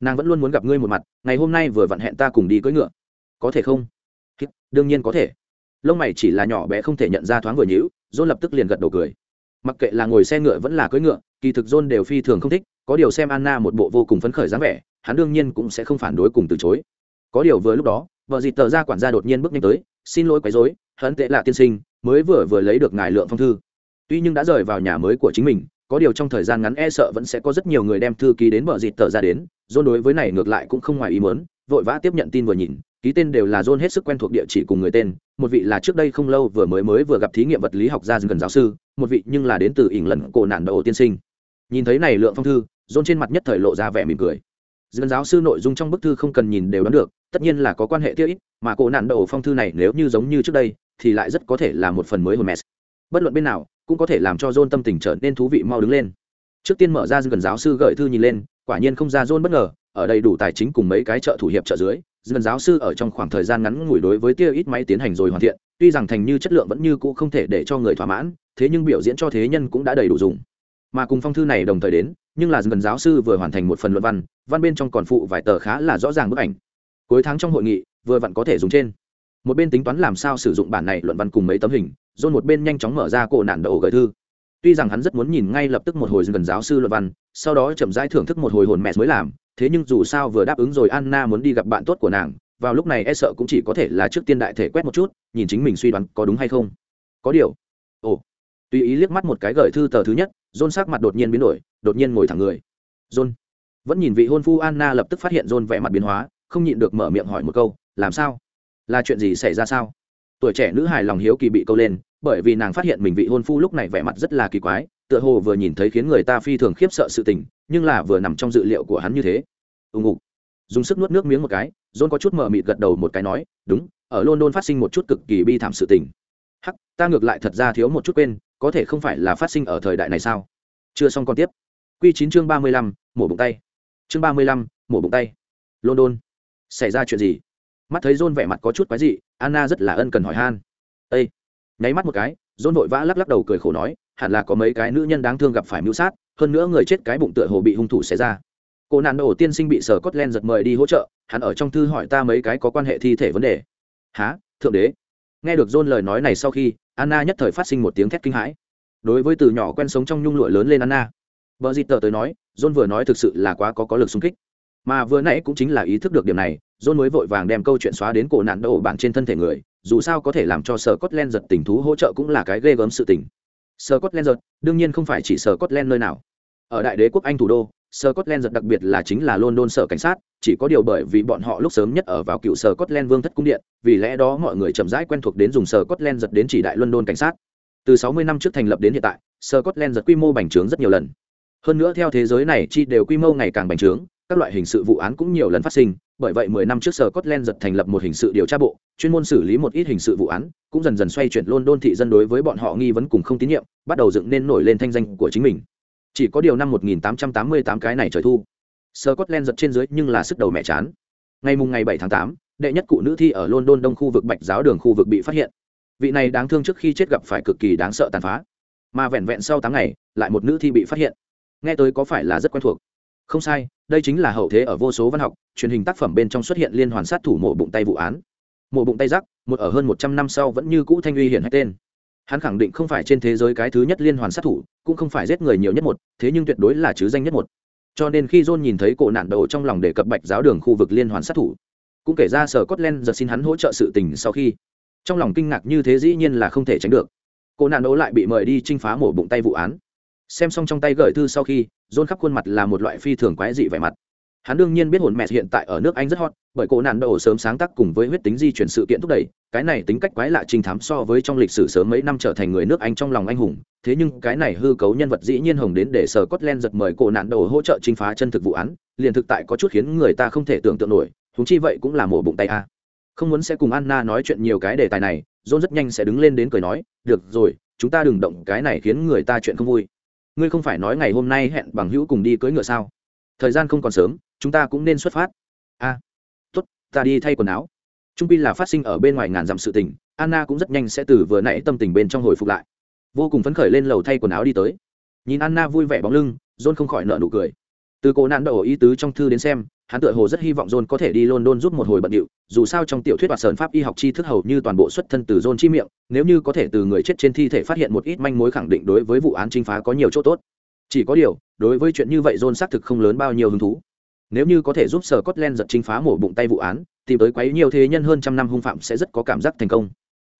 Nàng vẫn luôn muốn gặp ngươi một mặt, ngày hôm nay vừa vặn hẹn ta cùng đi cưỡi ngựa. Có thể không? Đương nhiên có thể. Lông mày chỉ là nhỏ bé không thể nhận ra thoáng vừa nhữ john lập tức liền gật đầu cười. Mặc kệ là ngồi xe ngựa vẫn là cưỡi ngựa, kỳ thực john đều phi thường không thích, có điều xem anna một bộ vô cùng phấn khởi dáng vẻ, hắn đương nhiên cũng sẽ không phản đối cùng từ chối. Có điều vừa lúc đó, vợ dịt tờ ra quản gia đột nhiên bước nhanh tới, xin lỗi quấy rối, hấn tệ là tiên sinh, mới vừa vừa lấy được ngài lượng phong thư tuy nhưng đã rời vào nhà mới của chính mình, có điều trong thời gian ngắn e sợ vẫn sẽ có rất nhiều người đem thư ký đến bờ dịt tờ ra đến, john đối với này ngược lại cũng không ngoài ý mớn vội vã tiếp nhận tin vừa nhìn, ký tên đều là john hết sức quen thuộc địa chỉ cùng người tên, một vị là trước đây không lâu vừa mới mới vừa gặp thí nghiệm vật lý học gia gần giáo sư, một vị nhưng là đến từ ỉng lần cổ nạn đầu tiên sinh. Nhìn thấy này lượng phong thư, john trên mặt nhất thời lộ ra vẻ mỉm cười. Dân giáo sư nội dung trong bức thư không cần nhìn đều đoán được, tất nhiên là có quan hệ tiêu ít, mà cổ nạn đầu phong thư này nếu như giống như trước đây, thì lại rất có thể là một phần mới hồn mess bất luận bên nào cũng có thể làm cho john tâm tình trở nên thú vị mau đứng lên. Trước tiên mở ra gần giáo sư gợi thư nhìn lên, quả nhiên không ra john bất ngờ, ở đây đủ tài chính cùng mấy cái trợ thủ hiệp trợ dưới gần giáo sư ở trong khoảng thời gian ngắn ngủi đối với tia ít máy tiến hành rồi hoàn thiện, tuy rằng thành như chất lượng vẫn như cũ không thể để cho người thỏa mãn, thế nhưng biểu diễn cho thế nhân cũng đã đầy đủ dùng. Mà cùng phong thư này đồng thời đến, nhưng là gần giáo sư vừa hoàn thành một phần luận văn văn bên trong còn phụ vài tờ khá là rõ ràng bức ảnh. Cuối tháng trong hội nghị, vừa vặn có thể dùng trên. Một bên tính toán làm sao sử dụng bản này luận văn cùng mấy tấm hình dôn một bên nhanh chóng mở ra cổ nạn đầu gửi thư. Tuy rằng hắn rất muốn nhìn ngay lập tức một hồi gần giáo sư luận văn, sau đó chậm rãi thưởng thức một hồi hồn mẹ mới làm, thế nhưng dù sao vừa đáp ứng rồi anna muốn đi gặp bạn tốt của nàng, vào lúc này e sợ cũng chỉ có thể là trước tiên đại thể quét một chút, nhìn chính mình suy đoán có đúng hay không. Có điều, ồ, tùy ý liếc mắt một cái gửi thư tờ thứ nhất, john sắc mặt đột nhiên biến đổi, đột nhiên ngồi thẳng người. John, vẫn nhìn vị hôn phu anna lập tức phát hiện john vẻ mặt biến hóa, không nhịn được mở miệng hỏi một câu, làm sao? Là chuyện gì xảy ra sao? Tuổi trẻ nữ hài lòng hiếu kỳ bị câu lên bởi vì nàng phát hiện mình vị hôn phu lúc này vẻ mặt rất là kỳ quái, tựa hồ vừa nhìn thấy khiến người ta phi thường khiếp sợ sự tình, nhưng là vừa nằm trong dự liệu của hắn như thế. Ưng ngục. Dùng sức nuốt nước miếng một cái, john có chút mờ mịt gật đầu một cái nói, đúng, ở london phát sinh một chút cực kỳ bi thảm sự tình. Hắc, ta ngược lại thật ra thiếu một chút quên, có thể không phải là phát sinh ở thời đại này sao? Chưa xong còn tiếp. Q chín chương ba mươi lăm, mổ bụng tay. Chương ba mươi lăm, mổ bụng tay. London. Xảy ra chuyện gì? Mắt thấy john vẻ mặt có chút quái dị, anna rất là ân cần hỏi han. Ây nháy mắt một cái, john vội vã lắc lắc đầu cười khổ nói, hẳn là có mấy cái nữ nhân đáng thương gặp phải mưu sát, hơn nữa người chết cái bụng tựa hồ bị hung thủ xé ra. Cô nạn nổ tiên sinh bị sở cốt len giật mời đi hỗ trợ, hắn ở trong thư hỏi ta mấy cái có quan hệ thi thể vấn đề. Há thượng đế? Nghe được john lời nói này sau khi, anna nhất thời phát sinh một tiếng thét kinh hãi. Đối với từ nhỏ quen sống trong nhung lụa lớn lên anna, vợ dịt tờ tới nói, john vừa nói thực sự là quá có có lực xung kích. Mà vừa nãy cũng chính là ý thức được điểm này, john mới vội vàng đem câu chuyện xóa đến cổ nạn đổ bản trên thân thể người dù sao có thể làm cho sở cốt len giật tình thú hỗ trợ cũng là cái ghê gớm sự tình sở cốt len giật đương nhiên không phải chỉ sở cốt len nơi nào ở đại đế quốc anh thủ đô Scotland giật đặc biệt là chính là London sở cảnh sát, chỉ có điều bởi vì bọn họ lúc sớm nhất ở vào cựu Scotland vương thất cung điện, vì lẽ đó mọi người chậm rãi quen thuộc đến dùng Scotland giật đến chỉ đại London cảnh sát. Từ 60 năm trước thành lập đến hiện tại, Scotland giật quy mô bành trướng rất nhiều lần. Hơn nữa theo thế giới này chi đều quy mô ngày càng bành trướng, các loại hình sự vụ án cũng nhiều lần phát sinh, bởi vậy 10 năm trước Scotland giật thành lập một hình sự điều tra bộ, chuyên môn xử lý một ít hình sự vụ án, cũng dần dần xoay chuyển London thị dân đối với bọn họ nghi vấn cùng không tín nhiệm, bắt đầu dựng nên nổi lên thanh danh của chính mình. Chỉ có điều năm 1888 cái này trời thu. Scotland giật trên dưới nhưng là sức đầu mẹ chán. Ngày mùng ngày 7 tháng 8, đệ nhất cụ nữ thi ở London đông khu vực Bạch giáo đường khu vực bị phát hiện. Vị này đáng thương trước khi chết gặp phải cực kỳ đáng sợ tàn phá. Mà vẹn vẹn sau tháng ngày lại một nữ thi bị phát hiện. Nghe tới có phải là rất quen thuộc? Không sai đây chính là hậu thế ở vô số văn học, truyền hình tác phẩm bên trong xuất hiện liên hoàn sát thủ mổ bụng tay vụ án. Mổ bụng tay rắc một ở hơn một trăm năm sau vẫn như cũ thanh uy hiển hay tên. Hắn khẳng định không phải trên thế giới cái thứ nhất liên hoàn sát thủ, cũng không phải giết người nhiều nhất một, thế nhưng tuyệt đối là chứ danh nhất một. Cho nên khi john nhìn thấy cổ nạn đầu trong lòng đề cập bạch giáo đường khu vực liên hoàn sát thủ, cũng kể ra sở Scotland giật xin hắn hỗ trợ sự tình sau khi, trong lòng kinh ngạc như thế dĩ nhiên là không thể tránh được. Cô nạn đấu lại bị mời đi trinh phá mổ bụng tay vụ án xem xong trong tay gửi thư sau khi, john khắp khuôn mặt là một loại phi thường quái dị vẻ mặt. Hắn đương nhiên biết hồn mẹ hiện tại ở nước anh rất hot, bởi cổ nạn đấu sớm sáng tác cùng với huyết tính di chuyển sự kiện thúc đẩy, cái này tính cách quái lạ trinh thám so với trong lịch sử sớm mấy năm trở thành người nước anh trong lòng anh hùng. Thế nhưng cái này hư cấu nhân vật dĩ nhiên hồng đến để sở Scotland giật mời cổ nạn đầu hỗ trợ trinh phá chân thực vụ án, liền thực tại có chút khiến người ta không thể tưởng tượng nổi chúng chi vậy cũng là mổ bụng tay a. Không muốn sẽ cùng anna nói chuyện nhiều cái đề tài này, john rất nhanh sẽ đứng lên đến cười nói, được rồi, chúng ta đừng động, cái này khiến người ta chuyện không vui ngươi không phải nói ngày hôm nay hẹn bằng hữu cùng đi cưỡi ngựa sao? Thời gian không còn sớm chúng ta cũng nên xuất phát. A à, tốt ta đi thay quần áo. Trung pi là phát sinh ở bên ngoài ngàn dặm sự tình anna cũng rất nhanh sẽ từ vừa nãy tâm tình bên trong hồi phục lại. Vô cùng phấn khởi lên lầu thay quần áo đi tới. Nhìn anna vui vẻ bóng lưng john không khỏi nợ nụ cười. Từ cổ nạn đậu ý tứ trong thư đến xem hắn tựa hồ rất hy vọng John có thể đi London giúp một hồi bận điệu, dù sao trong tiểu thuyết hoạt sơn pháp y học tri thức hầu như toàn bộ xuất thân từ John chi miệng, nếu như có thể từ người chết trên thi thể phát hiện một ít manh mối khẳng định đối với vụ án trinh phá có nhiều chỗ tốt. Chỉ có điều, đối với chuyện như vậy John xác thực không lớn bao nhiêu hứng thú. Nếu như có thể giúp Sở Scotland giật trinh phá mổ bụng tay vụ án, tìm tới quấy nhiều thế nhân hơn trăm năm hung phạm sẽ rất có cảm giác thành công.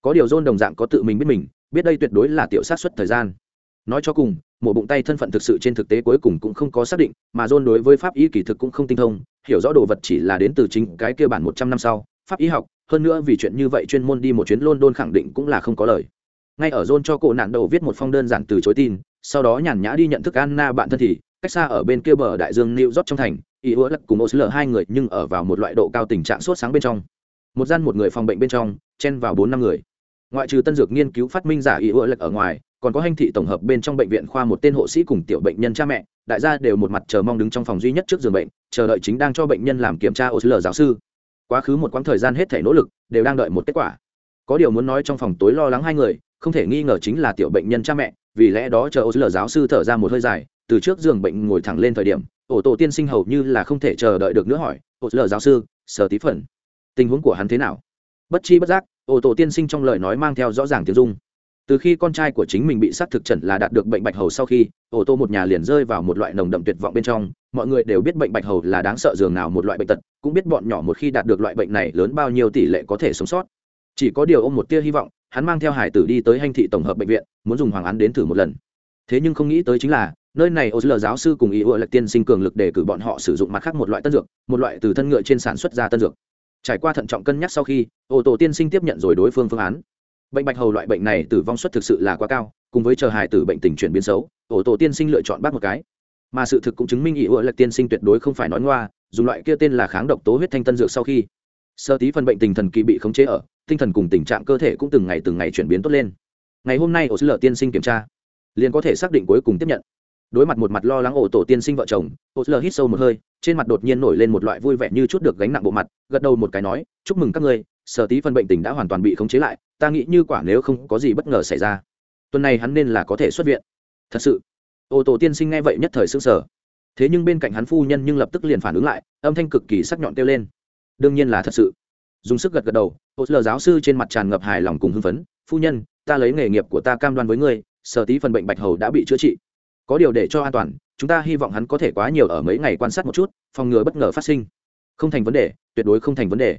Có điều John đồng dạng có tự mình biết mình, biết đây tuyệt đối là tiểu sát suất thời gian. Nói cho cùng, mổ bụng tay thân phận thực sự trên thực tế cuối cùng cũng không có xác định, mà John đối với pháp y kỳ thực cũng không tinh thông, hiểu rõ đồ vật chỉ là đến từ chính cái kia bản một trăm năm sau, pháp y học, hơn nữa vì chuyện như vậy chuyên môn đi một chuyến London khẳng định cũng là không có lời. Ngay ở John cho cổ nạn đầu viết một phong đơn giản từ chối tin, sau đó nhàn nhã đi nhận thức Anna bạn thân thì, cách xa ở bên kia bờ đại dương New York trong thành, y hứa lắc cùng Osler hai người nhưng ở vào một loại độ cao tình trạng sốt sáng bên trong. Một gian một người phòng bệnh bên trong, chen vào bốn năm người. Ngoại trừ tân dược nghiên cứu phát minh giả y hứa lắc ở ngoài, còn có hành thị tổng hợp bên trong bệnh viện khoa một tên hộ sĩ cùng tiểu bệnh nhân cha mẹ, đại gia đều một mặt chờ mong đứng trong phòng duy nhất trước giường bệnh, chờ đợi chính đang cho bệnh nhân làm kiểm tra osl giáo sư. Quá khứ một quãng thời gian hết thể nỗ lực, đều đang đợi một kết quả. Có điều muốn nói trong phòng tối lo lắng hai người, không thể nghi ngờ chính là tiểu bệnh nhân cha mẹ, vì lẽ đó chờ osl giáo sư thở ra một hơi dài, từ trước giường bệnh ngồi thẳng lên thời điểm, ổ tổ tiên sinh hầu như là không thể chờ đợi được nữa hỏi osl giáo sư, sở tí phần tình huống của hắn thế nào? Bất chi bất giác, ổ tổ tiên sinh trong lời nói mang theo rõ ràng tiếng dung từ khi con trai của chính mình bị xác thực chẩn là đạt được bệnh bạch hầu sau khi, ô tô một nhà liền rơi vào một loại nồng đậm tuyệt vọng bên trong. Mọi người đều biết bệnh bạch hầu là đáng sợ dường nào một loại bệnh tật, cũng biết bọn nhỏ một khi đạt được loại bệnh này lớn bao nhiêu tỷ lệ có thể sống sót. Chỉ có điều ôm một tia hy vọng, hắn mang theo hải tử đi tới hành thị tổng hợp bệnh viện, muốn dùng hoàng án đến thử một lần. Thế nhưng không nghĩ tới chính là, nơi này ô lờ giáo sư cùng ý ựa lệch tiên sinh cường lực để cử bọn họ sử dụng mặt khác một loại tân dược, một loại từ thân ngựa trên sản xuất ra tân dược. Trải qua thận trọng cân nhắc sau khi, ô tô tiên sinh tiếp nhận rồi đối phương phương án bệnh bạch hầu loại bệnh này tử vong suất thực sự là quá cao, cùng với chờ hài tử bệnh tình chuyển biến xấu, ổ tổ tiên sinh lựa chọn bác một cái. Mà sự thực cũng chứng minh ỷ ựa lệch tiên sinh tuyệt đối không phải nói ngoa dùng loại kia tên là kháng độc tố huyết thanh tân dược sau khi, sơ tí phần bệnh tình thần kỳ bị khống chế ở, tinh thần cùng tình trạng cơ thể cũng từng ngày từng ngày chuyển biến tốt lên. Ngày hôm nay ổ sư lợ tiên sinh kiểm tra, liền có thể xác định cuối cùng tiếp nhận. Đối mặt một mặt lo lắng ổ tổ tiên sinh vợ chồng, ổ sư lợ hít sâu một hơi, trên mặt đột nhiên nổi lên một loại vui vẻ như chút được gánh nặng bộ mặt, gật đầu một cái nói, chúc mừng các ngươi sở tí phân bệnh tình đã hoàn toàn bị khống chế lại, ta nghĩ như quả nếu không có gì bất ngờ xảy ra, tuần này hắn nên là có thể xuất viện. Thật sự, ô tô tiên sinh nghe vậy nhất thời s ư n g sở thế nhưng bên cạnh hắn phu nhân nhưng lập tức liền phản ứng lại, âm thanh cực kỳ sắc nhọn kêu lên. Đương nhiên là thật sự. Dùng sức gật gật đầu, ô lờ giáo sư trên mặt tràn ngập hài lòng cùng hưng phấn, phu nhân, ta lấy nghề nghiệp của ta cam đoan với ngươi, sở tí phần bệnh bạch hầu đã bị chữa trị. Có điều để cho an toàn, chúng ta hy vọng hắn có thể quá nhiều ở mấy ngày quan sát một chút, phòng ngừa bất ngờ phát sinh. Không thành vấn đề, tuyệt đối không thành vấn đề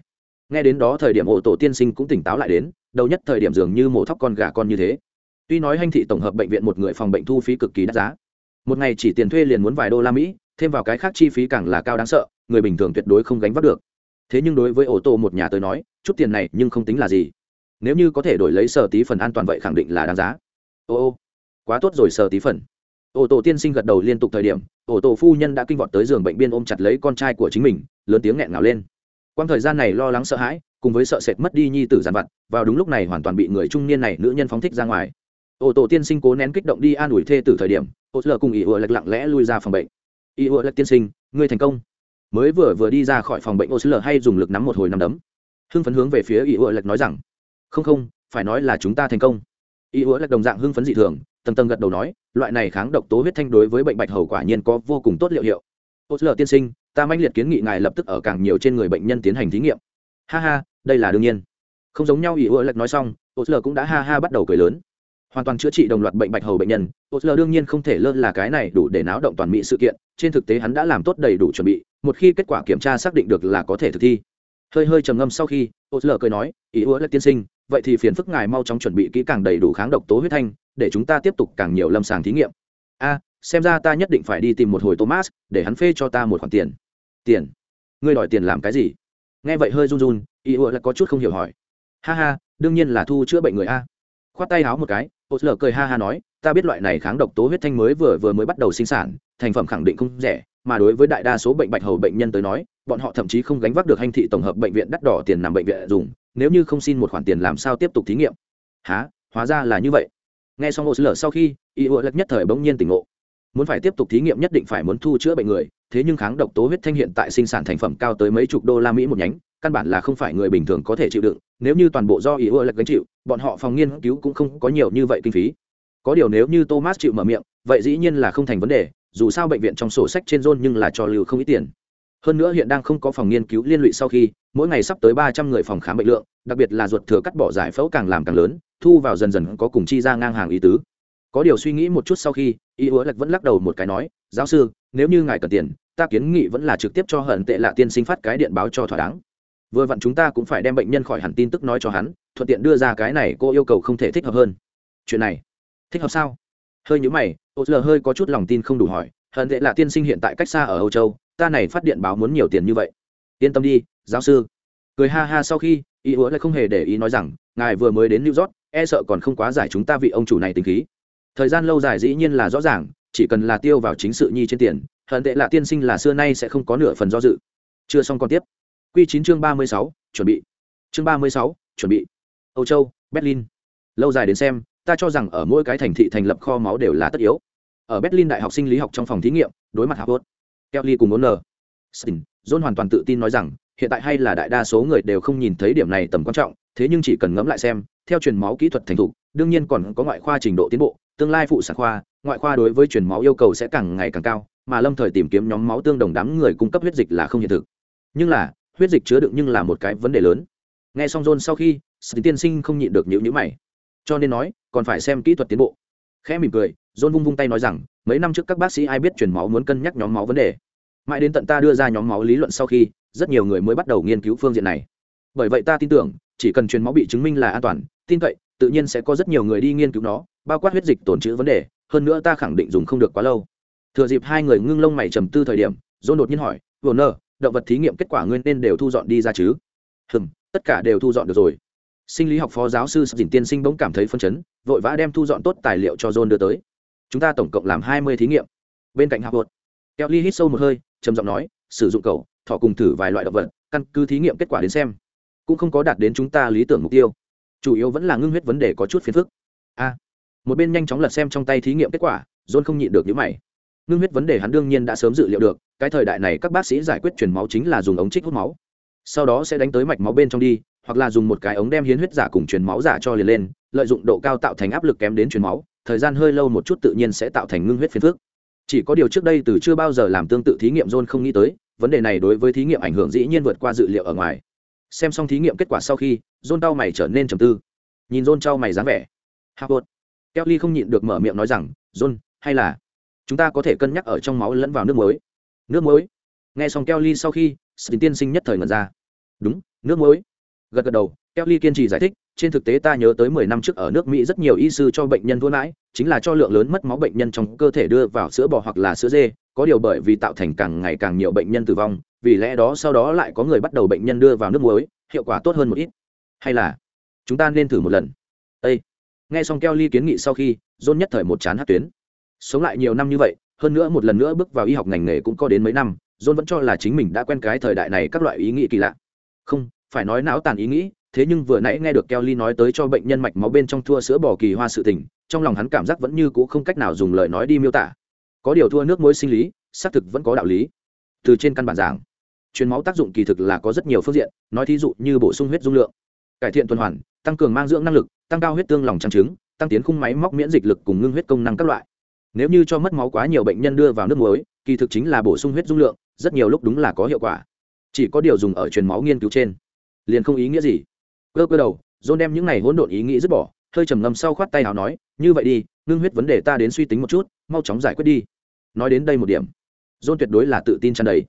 nghe đến đó thời điểm ổ tổ tiên sinh cũng tỉnh táo lại đến, đầu nhất thời điểm dường như mổ thóc con gà con như thế. Tuy nói hành thị tổng hợp bệnh viện một người phòng bệnh thu phí cực kỳ đắt giá, một ngày chỉ tiền thuê liền muốn vài đô la mỹ, thêm vào cái khác chi phí càng là cao đáng sợ, người bình thường tuyệt đối không gánh vác được. Thế nhưng đối với ô tô một nhà tới nói, chút tiền này nhưng không tính là gì. Nếu như có thể đổi lấy sở tí phần an toàn vậy khẳng định là đáng giá. Ô ô, quá tốt rồi sở tí phần. Ô tô tiên sinh gật đầu liên tục thời điểm ô tô phu nhân đã kinh vọt tới giường bệnh biên ôm chặt lấy con trai của chính mình, lớn tiếng nghẹn ngào lên quang thời gian này lo lắng sợ hãi, cùng với sợ sệt mất đi nhi tử giàn vặt, vào đúng lúc này hoàn toàn bị người trung niên này, nữ nhân phóng thích ra ngoài. Ô tổ tiên sinh cố nén kích động đi an ủi thê từ thời điểm, ô lờ cùng ỷ ùa lạch lặng lẽ lui ra phòng bệnh. Ỷ ùa lạch tiên sinh, ngươi thành công. Mới vừa vừa đi ra khỏi phòng bệnh, ô lờ hay dùng lực nắm một hồi nắm đấm. Hưng phấn hướng về phía ỷ ùa lạch nói rằng, không không, phải nói là chúng ta thành công. Y hứa lạch đồng dạng hưng phấn dị thường, tầng tầng gật đầu nói, loại này kháng độc tố huyết thanh đối với bệnh bạch hầu quả nhiên có vô cùng tốt liệu hiệu ô lờ tiên sinh, ta manh liệt kiến nghị ngài lập tức ở càng nhiều trên người bệnh nhân tiến hành thí nghiệm. Ha ha, đây là đương nhiên. Không giống nhau, ý ưa lạch nói xong ô lờ cũng đã ha ha bắt đầu cười lớn. Hoàn toàn chữa trị đồng loạt bệnh bạch hầu bệnh nhân ô lờ đương nhiên không thể lơ là cái này đủ để náo động toàn mỹ sự kiện, trên thực tế hắn đã làm tốt đầy đủ chuẩn bị, một khi kết quả kiểm tra xác định được là có thể thực thi. Hơi hơi trầm ngâm sau khi ô lờ cười nói, ý ưa lạch tiên sinh, vậy thì phiền phức ngài mau chóng chuẩn bị kỹ càng đầy đủ kháng độc tố huyết thanh, để chúng ta tiếp tục càng nhiều lâm sàng thí nghiệm. A xem ra ta nhất định phải đi tìm một hồi thomas, để hắn phê cho ta một khoản tiền. Tiền? Ngươi đòi tiền làm cái gì? Nghe vậy hơi run run ý ứa là có chút không hiểu hỏi. Ha ha, đương nhiên là thu chữa bệnh người a. Khoát tay háo một cái ô lờ cười ha ha nói, ta biết loại này kháng độc tố huyết thanh mới vừa vừa mới bắt đầu sinh sản, thành phẩm khẳng định không rẻ, mà đối với đại đa số bệnh bạch hầu bệnh nhân tới nói, bọn họ thậm chí không gánh vác được hành thị tổng hợp bệnh viện đắt đỏ tiền nằm bệnh viện dùng, nếu như không xin một khoản tiền làm sao tiếp tục thí nghiệm. Há hóa ra là như vậy. Nghe xong ô lờ sau khi, y ủa lật nhất thời bỗng nhiên tỉnh ngộ muốn phải tiếp tục thí nghiệm nhất định phải muốn thu chữa bệnh người, thế nhưng kháng độc tố huyết thanh hiện tại sinh sản thành phẩm cao tới mấy chục đô la mỹ một nhánh, căn bản là không phải người bình thường có thể chịu đựng, nếu như toàn bộ do ý ưa lệch gánh chịu, bọn họ phòng nghiên cứu cũng không có nhiều như vậy kinh phí. Có điều nếu như thomas chịu mở miệng, vậy dĩ nhiên là không thành vấn đề, dù sao bệnh viện trong sổ sách trên rôn nhưng là cho lưu không ít tiền. Hơn nữa hiện đang không có phòng nghiên cứu liên lụy sau khi, mỗi ngày sắp tới ba trăm người phòng khám bệnh lượng, đặc biệt là ruột thừa cắt bỏ giải phẫu càng làm càng lớn, thu vào dần dần có cùng chi ra ngang hàng ý tứ có điều suy nghĩ một chút sau khi, y hứa lạch vẫn lắc đầu một cái nói, giáo sư, nếu như ngài cần tiền, ta kiến nghị vẫn là trực tiếp cho hận tệ lạ tiên sinh phát cái điện báo cho thỏa đáng. Vừa vặn chúng ta cũng phải đem bệnh nhân khỏi hẳn tin tức nói cho hắn, thuận tiện đưa ra cái này cô yêu cầu không thể thích hợp hơn. Chuyện này, thích hợp sao? Hơi nhữ mày ô lờ hơi có chút lòng tin không đủ hỏi, hận tệ là tiên sinh hiện tại cách xa ở âu châu, ta này phát điện báo muốn nhiều tiền như vậy? Yên tâm đi, giáo sư. Cười ha ha sau khi, y hứa lại không hề để ý nói rằng, ngài vừa mới đến new york e sợ còn không quá giải chúng ta vị ông chủ này tính khí thời gian lâu dài dĩ nhiên là rõ ràng chỉ cần là tiêu vào chính sự nhi trên tiền hận tệ là tiên sinh là xưa nay sẽ không có nửa phần do dự chưa xong còn tiếp Quy chín chương 36, chuẩn bị. Chương 36, chuẩn bị. Âu Châu, Berlin. Lâu dài đến xem, ta cho rằng ở mỗi cái thành thị thành lập kho máu đều là tất yếu. Ở Berlin đại học sinh lý học trong phòng thí nghiệm, đối mặt Harvard, Kelly cùng Owner. Stin, John hoàn toàn tự tin nói rằng, hiện tại hay là đại đa số người đều không nhìn thấy điểm này tầm quan trọng, thế nhưng chỉ cần ngẫm lại xem, theo truyền máu kỹ thuật thành thục, đương nhiên còn có ngoại khoa trình độ tiến bộ, tương lai phụ sản khoa, ngoại khoa đối với truyền máu yêu cầu sẽ càng ngày càng cao, mà lâm thời tìm kiếm nhóm máu tương đồng đám người cung cấp huyết dịch là không hiện thực. Nhưng là, huyết dịch chứa đựng nhưng là một cái vấn đề lớn. Nghe xong john sau khi sự tiên sinh không nhịn được nhữ nhữ mày. Cho nên nói còn phải xem kỹ thuật tiến bộ. Khẽ mỉm cười john vung vung tay nói rằng mấy năm trước các bác sĩ ai biết truyền máu muốn cân nhắc nhóm máu vấn đề. Mãi đến tận ta đưa ra nhóm máu lý luận sau khi rất nhiều người mới bắt đầu nghiên cứu phương diện này. Bởi vậy ta tin tưởng chỉ cần truyền máu bị chứng minh là an toàn tin cậy tự nhiên sẽ có rất nhiều người đi nghiên cứu nó, bao quát huyết dịch tồn chữ vấn đề, hơn nữa ta khẳng định dùng không được quá lâu. Thừa dịp hai người ngưng lông mày trầm tư thời điểm, john đột nhiên hỏi vừa nơ động vật thí nghiệm kết quả nguyên nên đều thu dọn đi ra chứ? Hừm, tất cả đều thu dọn được rồi. Sinh lý học phó giáo sư dình tiên sinh bỗng cảm thấy phân chấn, vội vã đem thu dọn tốt tài liệu cho john đưa tới. Chúng ta tổng cộng làm hai mươi thí nghiệm. Bên cạnh học keo kelly hít sâu một hơi, trầm giọng nói, sử dụng cầu, thọ cùng thử vài loại động vật, căn cứ thí nghiệm kết quả đến xem, cũng không có đạt đến chúng ta lý tưởng mục tiêu chủ yếu vẫn là ngưng huyết vấn đề có chút phiền phức. A, một bên nhanh chóng lật xem trong tay thí nghiệm kết quả, john không nhịn được những mày. Ngưng huyết vấn đề hắn đương nhiên đã sớm dự liệu được, cái thời đại này các bác sĩ giải quyết truyền máu chính là dùng ống trích hút máu. Sau đó sẽ đánh tới mạch máu bên trong đi, hoặc là dùng một cái ống đem hiến huyết giả cùng truyền máu giả cho liền lên, lợi dụng độ cao tạo thành áp lực kém đến truyền máu, thời gian hơi lâu một chút tự nhiên sẽ tạo thành ngưng huyết phiền phức. chỉ có điều trước đây từ chưa bao giờ làm tương tự thí nghiệm john không nghĩ tới, vấn đề này đối với thí nghiệm ảnh hưởng dĩ nhiên vượt qua dự liệu ở ngoài xem xong thí nghiệm kết quả sau khi, john tao mày trở nên trầm tư. Nhìn john trao mày dáng vẻ. Harvard kelly không nhịn được mở miệng nói rằng, john, hay là chúng ta có thể cân nhắc ở trong máu lẫn vào nước muối? Nước muối? Nghe xong kelly sau khi sự tiên sinh nhất thời ngẩn ra. Đúng, nước muối. Gật gật đầu, kelly kiên trì giải thích, trên thực tế ta nhớ tới mười năm trước ở nước mỹ rất nhiều y sư cho bệnh nhân thua nãi chính là cho lượng lớn mất máu bệnh nhân trong cơ thể đưa vào sữa bò hoặc là sữa dê, có điều bởi vì tạo thành càng ngày càng nhiều bệnh nhân tử vong vì lẽ đó sau đó lại có người bắt đầu bệnh nhân đưa vào nước muối, hiệu quả tốt hơn một ít. Hay là, chúng ta nên thử một lần. Ê! nghe xong kelly kiến nghị sau khi, john nhất thời một chán hát tuyến. Sống lại nhiều năm như vậy, hơn nữa một lần nữa bước vào y học ngành nghề cũng có đến mấy năm, john vẫn cho là chính mình đã quen cái thời đại này các loại ý nghĩ kỳ lạ. Không, phải nói não tàn ý nghĩ, thế nhưng vừa nãy nghe được kelly nói tới cho bệnh nhân mạch máu bên trong thua sữa bò kỳ hoa sự tình, trong lòng hắn cảm giác vẫn như c ũ không cách nào dùng lời nói đi miêu tả. Có điều thua nước muối sinh lý, xác thực vẫn có đạo lý. Từ trên căn bản giảng truyền máu tác dụng kỳ thực là có rất nhiều phương diện, nói thí dụ như bổ sung huyết dung lượng, cải thiện tuần hoàn, tăng cường mang dưỡng năng lực, tăng cao huyết tương lòng trang trứng, tăng tiến khung máy móc miễn dịch lực cùng ngưng huyết công năng các loại. Nếu như cho mất máu quá nhiều bệnh nhân đưa vào nước muối, kỳ thực chính là bổ sung huyết dung lượng, rất nhiều lúc đúng là có hiệu quả. Chỉ có điều dùng ở truyền máu nghiên cứu trên, liền không ý nghĩa gì. Cơ cơ đầu, john đem những này hỗn độn ý nghĩ dứt bỏ, hơi trầm ngâm sau khoát tay nào nói, như vậy đi, ngưng huyết vấn đề ta đến suy tính một chút, mau chóng giải quyết đi. Nói đến đây một điểm, john tuyệt đối là tự tin tràn đầy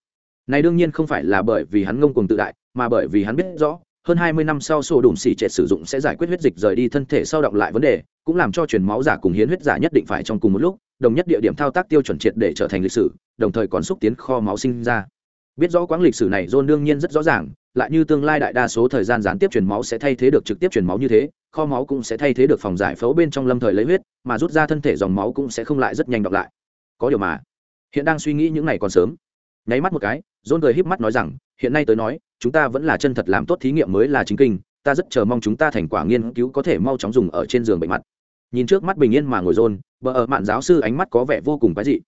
này đương nhiên không phải là bởi vì hắn ngông cuồng tự đại, mà bởi vì hắn biết rõ, hơn hai mươi năm sau sổ đùm xỉ trệ sử dụng sẽ giải quyết huyết dịch rời đi thân thể sau động lại vấn đề, cũng làm cho truyền máu giả cùng hiến huyết giả nhất định phải trong cùng một lúc, đồng nhất địa điểm thao tác tiêu chuẩn triệt để trở thành lịch sử, đồng thời còn xúc tiến kho máu sinh ra. Biết rõ quãng lịch sử này john đương nhiên rất rõ ràng, lại như tương lai đại đa số thời gian gián tiếp truyền máu sẽ thay thế được trực tiếp truyền máu như thế, kho máu cũng sẽ thay thế được phòng giải phẫu bên trong lâm thời lấy huyết, mà rút ra thân thể dòng máu cũng sẽ không lại rất nhanh đọc lại. Có điều mà, hiện đang suy nghĩ những này còn sớm. Nháy mắt một cái john cười híp mắt nói rằng, hiện nay tới nói, chúng ta vẫn là chân thật làm tốt thí nghiệm mới là chính kinh, ta rất chờ mong chúng ta thành quả nghiên cứu có thể mau chóng dùng ở trên giường bệnh mặt. Nhìn trước mắt bình yên mà ngồi rôn bờ ở mạn giáo sư ánh mắt có vẻ vô cùng quái dị.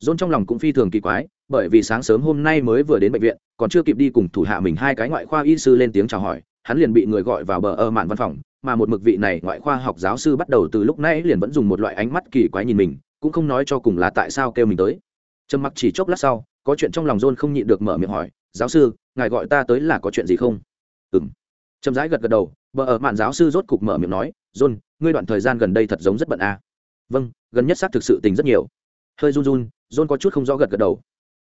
Rôn trong lòng cũng phi thường kỳ quái, bởi vì sáng sớm hôm nay mới vừa đến bệnh viện, còn chưa kịp đi cùng thủ hạ mình hai cái ngoại khoa y sư lên tiếng chào hỏi, hắn liền bị người gọi vào bờ ở mạn văn phòng, mà một mực vị này ngoại khoa học giáo sư bắt đầu từ lúc nãy liền vẫn dùng một loại ánh mắt kỳ quái nhìn mình, cũng không nói cho cùng là tại sao kêu mình tới. Trầm mặc chỉ chốc lát sau có chuyện trong lòng John không nhịn được mở miệng hỏi, giáo sư, ngài gọi ta tới là có chuyện gì không? Ừ m chậm rãi gật gật đầu, bờ ở mạn giáo sư rốt cục mở miệng nói john ngươi đoạn thời gian gần đây thật giống rất bận à. vâng gần nhất xác thực sự tình rất nhiều. Hơi run run john có chút không rõ gật gật đầu.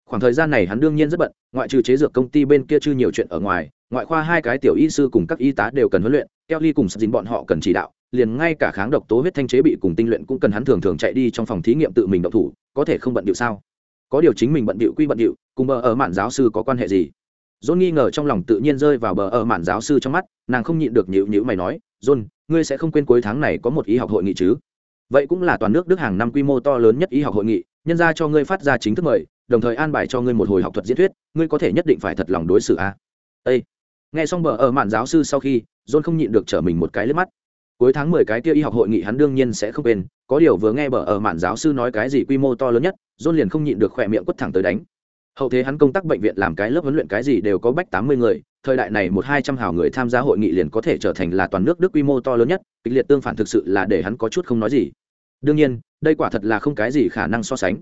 Khoảng thời gian này hắn đương nhiên rất bận, ngoại trừ chế dược công ty bên kia chưa nhiều chuyện ở ngoài, ngoại khoa hai cái tiểu y sư cùng các y tá đều cần huấn luyện kelly cùng sắp bọn họ cần chỉ đạo, liền ngay cả kháng độc tố huyết thanh chế bị cùng tinh luyện cũng cần hắn thường thường chạy đi trong phòng thí nghiệm tự mình động thủ, có thể không bận điệu sao? Có điều chính mình bận điệu quy bận điệu cùng bờ ở mạn giáo sư có quan hệ gì John nghi ngờ trong lòng tự nhiên rơi vào bờ ở mạn giáo sư trong mắt, nàng không nhịn được nhịu nhịu mày nói, "John, ngươi sẽ không quên cuối tháng này có một y học hội nghị chứ?" Vậy cũng là toàn nước Đức hàng năm quy mô to lớn nhất y học hội nghị, nhân ra cho ngươi phát ra chính thức mời, đồng thời an bài cho ngươi một hồi học thuật diễn thuyết, ngươi có thể nhất định phải thật lòng đối xử a. À? Ê. Nghe xong bờ ở mạn giáo sư sau khi, John không nhịn được trở mình một cái liếc mắt. Cuối tháng mười cái kia y học hội nghị hắn đương nhiên sẽ không quên, có điều vừa nghe bở ở mạn giáo sư nói cái gì quy mô to lớn nhất, John liền không nhịn được khỏe miệng quất thẳng tới đánh. Hậu thế hắn công tác bệnh viện làm cái lớp huấn luyện cái gì đều có bách tám mươi người thời đại này một hai trăm hào người tham gia hội nghị liền có thể trở thành là toàn nước đức quy mô to lớn nhất kịch liệt tương phản thực sự là để hắn có chút không nói gì. Đương nhiên đây quả thật là không cái gì khả năng so sánh.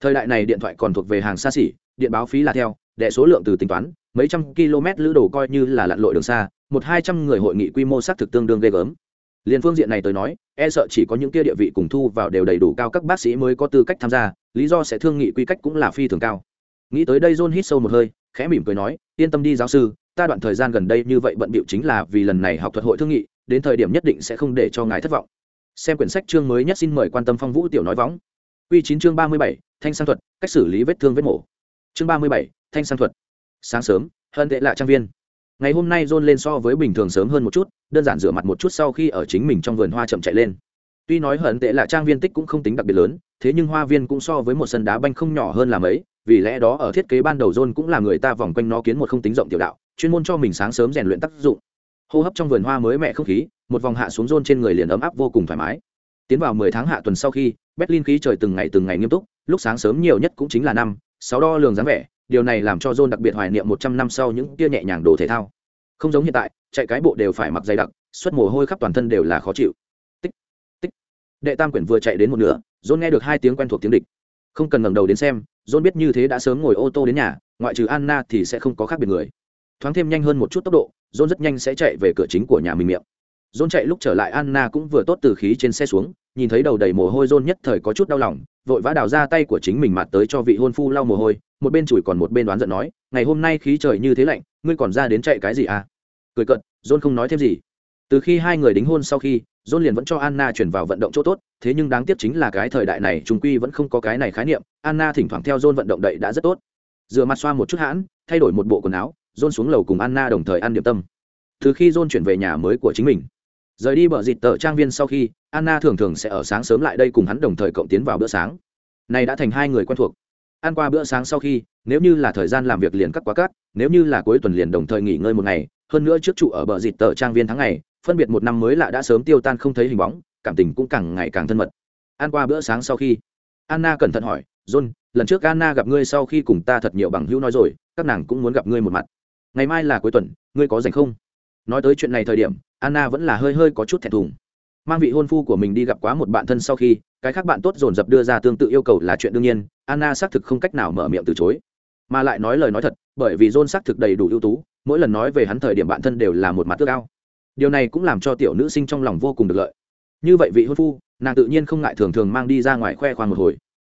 Thời đại này điện thoại còn thuộc về hàng xa xỉ điện báo phí là theo đệ số lượng từ tính toán mấy trăm km lữ đồ coi như là lặn lội đường xa một hai trăm người hội nghị quy mô xác thực tương đương ghê gớm liền phương diện này tới nói e sợ chỉ có những kia địa vị cùng thu vào đều đầy đủ cao các bác sĩ mới có tư cách tham gia, lý do sẽ thương nghị quy cách cũng là phi thường cao. Nghĩ tới đây john hít sâu một hơi, khẽ mỉm cười nói, yên tâm đi giáo sư, ta đoạn thời gian gần đây như vậy bận bịu chính là vì lần này học thuật hội thương nghị, đến thời điểm nhất định sẽ không để cho ngài thất vọng. Xem quyển sách chương mới nhất xin mời quan tâm phong vũ tiểu nói võng. Quy chín chương ba mươi bảy, thanh sang thuật, cách xử lý vết thương vết mổ. Chương ba mươi bảy, thanh sang thuật. Sáng sớm hơn tệ lạ trang viên ngày hôm nay john lên so với bình thường sớm hơn một chút, đơn giản rửa mặt một chút sau khi ở chính mình trong vườn hoa chậm chạy lên. Tuy nói hận tệ là trang viên tích cũng không tính đặc biệt lớn, thế nhưng hoa viên cũng so với một sân đá banh không nhỏ hơn là mấy, vì lẽ đó ở thiết kế ban đầu john cũng là người ta vòng quanh nó kiến một không tính rộng tiểu đạo, chuyên môn cho mình sáng sớm rèn luyện tác dụng. Hô hấp trong vườn hoa mới mẹ không khí, một vòng hạ xuống john trên người liền ấm áp vô cùng thoải mái. Tiến vào mười tháng hạ tuần sau khi, berlin khí trời từng ngày từng ngày nghiêm túc, lúc sáng sớm nhiều nhất cũng chính là năm, sáu đo lường dáng vẻ điều này làm cho john đặc biệt hoài niệm một trăm năm sau những tia nhẹ nhàng đồ thể thao. Không giống hiện tại, chạy cái bộ đều phải mặc dày đặc xuất mồ hôi khắp toàn thân đều là khó chịu. Tích tích. Đệ tam quyển vừa chạy đến một nửa john nghe được hai tiếng quen thuộc tiếng địch. Không cần ngẩng đầu đến xem john biết như thế đã sớm ngồi ô tô đến nhà, ngoại trừ anna thì sẽ không có khác biệt người. Thoáng thêm nhanh hơn một chút tốc độ john rất nhanh sẽ chạy về cửa chính của nhà mình miệng. John chạy lúc trở lại anna cũng vừa tốt từ khí trên xe xuống nhìn thấy đầu đầy mồ hôi rôn nhất thời có chút đau lòng, vội vã đào ra tay của chính mình mặt tới cho vị hôn phu lau mồ hôi, một bên chùi còn một bên đoán giận nói, ngày hôm nay khí trời như thế lạnh, ngươi còn ra đến chạy cái gì à? Cười cận john không nói thêm gì. Từ khi hai người đính hôn sau khi john liền vẫn cho anna chuyển vào vận động chỗ tốt, thế nhưng đáng tiếc chính là cái thời đại này chúng quy vẫn không có cái này khái niệm, anna thỉnh thoảng theo john vận động đậy đã rất tốt. Rửa mặt xoa một chút hãn, thay đổi một bộ quần áo john xuống lầu cùng anna đồng thời ăn điểm tâm. Từ khi john chuyển về nhà mới của chính mình rời đi bờ dịt tờ trang viên sau khi, anna thường thường sẽ ở sáng sớm lại đây cùng hắn đồng thời cộng tiến vào bữa sáng. Này đã thành hai người quen thuộc. Ăn qua bữa sáng sau khi, nếu như là thời gian làm việc liền cắt quá cắt, nếu như là cuối tuần liền đồng thời nghỉ ngơi một ngày, hơn nữa trước trụ ở bờ dịt tờ trang viên tháng ngày, phân biệt một năm mới lạ đã sớm tiêu tan không thấy hình bóng, cảm tình cũng càng ngày càng thân mật. Ăn qua bữa sáng sau khi, anna cẩn thận hỏi, john, lần trước anna gặp ngươi sau khi cùng ta thật nhiều bằng hữu nói rồi, các nàng cũng muốn gặp ngươi một mặt. Ngày mai là cuối tuần, ngươi có rảnh không? Nói tới chuyện này thời điểm, anna vẫn là hơi hơi có chút thẹn thùng. Mang vị hôn phu của mình đi gặp quá một bạn thân sau khi, cái khác bạn tốt dồn dập đưa ra tương tự yêu cầu là chuyện đương nhiên, anna xác thực không cách nào mở miệng từ chối. Mà lại nói lời nói thật, bởi vì john xác thực đầy đủ ưu tú, mỗi lần nói về hắn thời điểm bạn thân đều là một mặt tước cao điều này cũng làm cho tiểu nữ sinh trong lòng vô cùng được lợi. Như vậy vị hôn phu, nàng tự nhiên không ngại thường thường mang đi ra ngoài khoe khoang một hồi.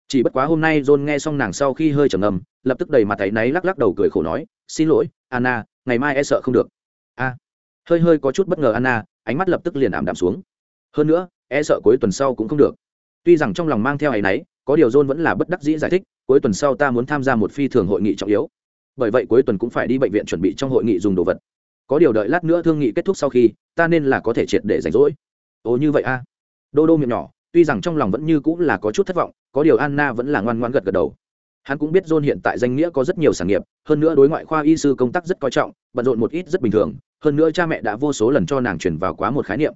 Chỉ bất quá hôm nay john nghe xong nàng sau khi hơi trầm ngầm lập tức đầy mặt tay náy lắc lắc đầu cười khổ nói, xin lỗi, anna, ngày mai e sợ không được. A hơi hơi có chút bất ngờ anna, ánh mắt lập tức liền ảm đạm xuống. Hơn nữa e sợ cuối tuần sau cũng không được. Tuy rằng trong lòng mang theo áy náy, có điều john vẫn là bất đắc dĩ giải thích, cuối tuần sau ta muốn tham gia một phi thường hội nghị trọng yếu. Bởi vậy cuối tuần cũng phải đi bệnh viện chuẩn bị trong hội nghị dùng đồ vật. Có điều đợi lát nữa thương nghị kết thúc sau khi, ta nên là có thể triệt để rảnh rỗi. Ồ, như vậy a. Đô đô miệng nhỏ, tuy rằng trong lòng vẫn như cũng là có chút thất vọng, có điều anna vẫn là ngoan ngoan gật gật đầu. Hắn cũng biết john hiện tại danh nghĩa có rất nhiều sản nghiệp, hơn nữa đối ngoại khoa y sư công tác rất coi trọng, bận rộn một ít rất bình thường hơn nữa cha mẹ đã vô số lần cho nàng chuyển vào quá một khái niệm.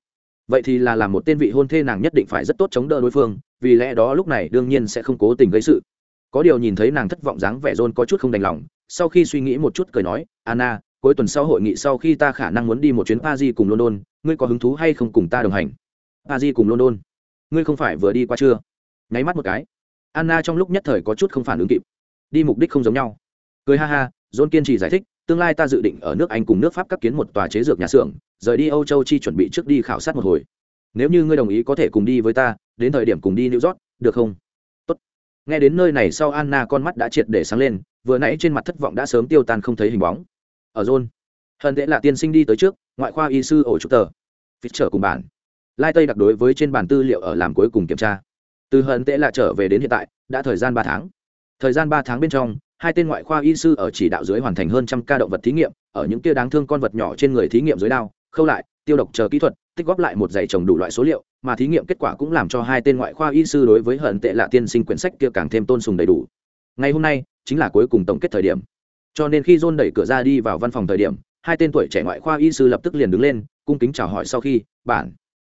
Vậy thì là làm một tên vị hôn thê nàng nhất định phải rất tốt chống đỡ đối phương, vì lẽ đó lúc này đương nhiên sẽ không cố tình gây sự. Có điều nhìn thấy nàng thất vọng dáng vẻ john có chút không đành lòng, sau khi suy nghĩ một chút cười nói, anna, cuối tuần sau hội nghị sau khi ta khả năng muốn đi một chuyến paris cùng london, ngươi có hứng thú hay không cùng ta đồng hành? Paris cùng london? Ngươi không phải vừa đi qua chưa? Nháy mắt một cái, anna trong lúc nhất thời có chút không phản ứng kịp. Đi mục đích không giống nhau. Cười ha ha, john kiên trì giải thích tương lai ta dự định ở nước anh cùng nước pháp cấp kiến một tòa chế dược nhà xưởng, rời đi âu châu chi chuẩn bị trước đi khảo sát một hồi. Nếu như ngươi đồng ý có thể cùng đi với ta, đến thời điểm cùng đi new york, được không? Tốt. nghe đến nơi này sau anna con mắt đã triệt để sáng lên, vừa nãy trên mặt thất vọng đã sớm tiêu tan không thấy hình bóng. Ở john hận tệ là tiên sinh đi tới trước, ngoại khoa y sư ổ trục tờ. Phít trở cùng bản lai tây đặc đối với trên bản tư liệu ở làm cuối cùng kiểm tra. Từ hận tệ là trở về đến hiện tại, đã thời gian ba tháng. Thời gian ba tháng bên trong hai tên ngoại khoa y sư ở chỉ đạo dưới hoàn thành hơn trăm ca động vật thí nghiệm, ở những kia đáng thương con vật nhỏ trên người thí nghiệm dưới đao, khâu lại, tiêu độc chờ kỹ thuật, tích góp lại một giày trồng đủ loại số liệu, mà thí nghiệm kết quả cũng làm cho hai tên ngoại khoa y sư đối với hận tệ lạ tiên sinh quyển sách kia càng thêm tôn sùng đầy đủ. Ngày hôm nay, chính là cuối cùng tổng kết thời điểm. Cho nên khi john đẩy cửa ra đi vào văn phòng thời điểm, hai tên tuổi trẻ ngoại khoa y sư lập tức liền đứng lên, cung kính chào hỏi sau khi bản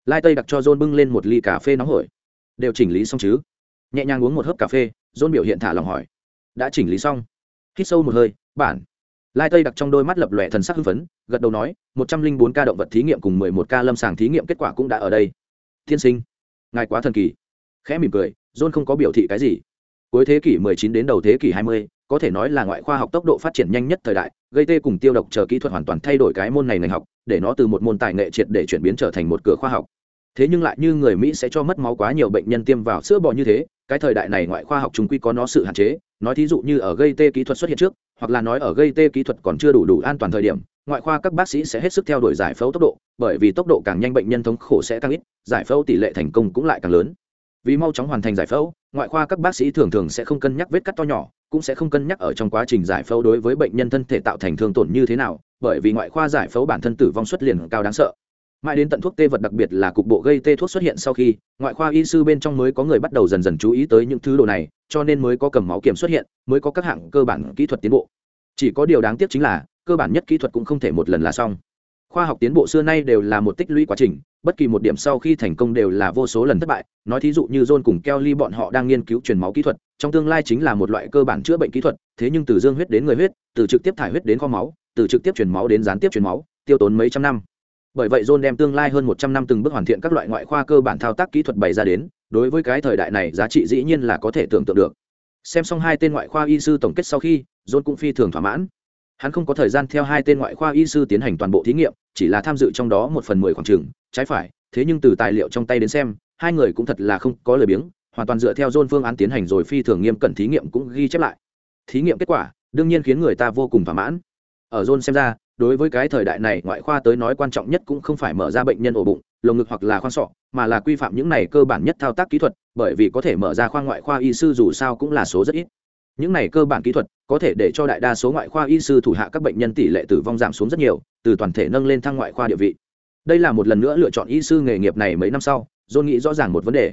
lai tây đặt cho john bưng lên một ly cà phê nóng hổi. Đều chỉnh lý xong chứ? Nhẹ nhàng uống một hớp cà phê, john biểu hiện thả lòng hỏi đã chỉnh lý xong. Hít sâu một hơi bản. Lai tây đặc trong đôi mắt lập lòe thần sắc hưng phấn gật đầu nói một trăm linh bốn ca động vật thí nghiệm cùng mười một ca lâm sàng thí nghiệm kết quả cũng đã ở đây. Tiên sinh ngài quá thần kỳ. Khẽ mỉm cười john không có biểu thị cái gì. Cuối thế kỷ 19 đến đầu thế kỷ 20, có thể nói là ngoại khoa học tốc độ phát triển nhanh nhất thời đại gây tê cùng tiêu độc chờ kỹ thuật hoàn toàn thay đổi cái môn này ngành học để nó từ một môn tài nghệ triệt để chuyển biến trở thành một cửa khoa học. Thế nhưng lại như người mỹ sẽ cho mất máu quá nhiều bệnh nhân tiêm vào sữa bò như thế cái thời đại này ngoại khoa học chúng quy có nó sự hạn chế nói thí dụ như ở gây tê kỹ thuật xuất hiện trước, hoặc là nói ở gây tê kỹ thuật còn chưa đủ đủ an toàn thời điểm, ngoại khoa các bác sĩ sẽ hết sức theo đuổi giải phẫu tốc độ, bởi vì tốc độ càng nhanh bệnh nhân thống khổ sẽ càng ít, giải phẫu tỷ lệ thành công cũng lại càng lớn. Vì mau chóng hoàn thành giải phẫu, ngoại khoa các bác sĩ thường thường sẽ không cân nhắc vết cắt to nhỏ, cũng sẽ không cân nhắc ở trong quá trình giải phẫu đối với bệnh nhân thân thể tạo thành thương tổn như thế nào, bởi vì ngoại khoa giải phẫu bản thân tử vong xuất liền cao đáng sợ. Mãi đến tận thuốc tê vật đặc biệt là cục bộ gây tê thuốc xuất hiện sau khi, ngoại khoa y sư bên trong mới có người bắt đầu dần dần chú ý tới những thứ đồ này cho nên mới có cầm máu kiểm xuất hiện, mới có các hạng cơ bản kỹ thuật tiến bộ. Chỉ có điều đáng tiếc chính là, cơ bản nhất kỹ thuật cũng không thể một lần là xong. Khoa học tiến bộ xưa nay đều là một tích lũy quá trình, bất kỳ một điểm sau khi thành công đều là vô số lần thất bại. Nói thí dụ như john cùng kelly bọn họ đang nghiên cứu truyền máu kỹ thuật, trong tương lai chính là một loại cơ bản chữa bệnh kỹ thuật, thế nhưng từ dương huyết đến người huyết, từ trực tiếp thải huyết đến kho máu, từ trực tiếp truyền máu đến gián tiếp truyền máu, tiêu tốn mấy trăm năm. Bởi vậy john đem tương lai hơn một trăm năm từng bước hoàn thiện các loại ngoại khoa cơ bản thao tác kỹ thuật bày ra đến đối với cái thời đại này giá trị dĩ nhiên là có thể tưởng tượng được. Xem xong hai tên ngoại khoa y sư tổng kết sau khi, john cũng phi thường thỏa mãn. Hắn không có thời gian theo hai tên ngoại khoa y sư tiến hành toàn bộ thí nghiệm, chỉ là tham dự trong đó một phần mười khoảng trường, trái phải, thế nhưng từ tài liệu trong tay đến xem, hai người cũng thật là không có lời biếng, hoàn toàn dựa theo john phương án tiến hành rồi phi thường nghiêm cẩn thí nghiệm cũng ghi chép lại. Thí nghiệm kết quả, đương nhiên khiến người ta vô cùng thỏa mãn. Ở john xem ra, đối với cái thời đại này ngoại khoa tới nói quan trọng nhất cũng không phải mở ra bệnh nhân ổ bụng lồng ngực hoặc là khoang sọ, mà là quy phạm những này cơ bản nhất thao tác kỹ thuật, bởi vì có thể mở ra khoa ngoại khoa y sư dù sao cũng là số rất ít. Những này cơ bản kỹ thuật có thể để cho đại đa số ngoại khoa y sư thủ hạ các bệnh nhân tỷ lệ tử vong giảm xuống rất nhiều, từ toàn thể nâng lên thăng ngoại khoa địa vị. Đây là một lần nữa lựa chọn y sư nghề nghiệp này mấy năm sau, john nghĩ rõ ràng một vấn đề.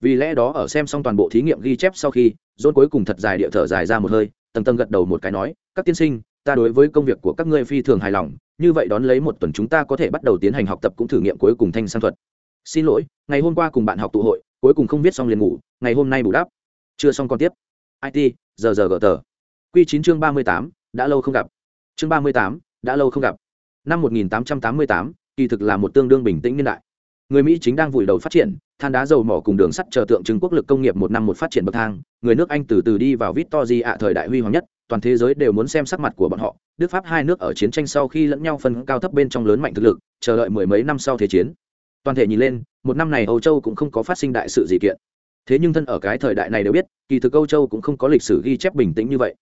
Vì lẽ đó ở xem xong toàn bộ thí nghiệm ghi chép sau khi, john cuối cùng thật dài địa thở dài ra một hơi, tầng tầng gật đầu một cái nói, các tiên sinh ta đối với công việc của các ngươi phi thường hài lòng, như vậy đón lấy một tuần chúng ta có thể bắt đầu tiến hành học tập cũng thử nghiệm cuối cùng thanh sang thuật. Xin lỗi, ngày hôm qua cùng bạn học tụ hội, cuối cùng không viết xong liền ngủ, ngày hôm nay bù đắp. Chưa xong còn tiếp. It giờ giờ gỡ tờ. Q chín chương ba mươi tám, đã lâu không gặp. Chương ba mươi tám, đã lâu không gặp. Năm một nghìn tám trăm tám mươi tám, kỳ thực là một tương đương bình tĩnh niên đại. Người mỹ chính đang vùi đầu phát triển, than đá dầu mỏ cùng đường sắt chờ tượng trưng quốc lực công nghiệp một năm một phát triển bậc thang, người nước anh từ từ đi vào victory ạ thời đại huy hoàng nhất toàn thế giới đều muốn xem sắc mặt của bọn họ, đức pháp hai nước ở chiến tranh sau khi lẫn nhau phân cao thấp bên trong lớn mạnh thực lực, chờ đợi mười mấy năm sau thế chiến. Toàn thể nhìn lên, một năm này âu châu cũng không có phát sinh đại sự gì kiện. Thế nhưng thân ở cái thời đại này đều biết, kỳ thực âu châu cũng không có lịch sử ghi chép bình tĩnh như vậy.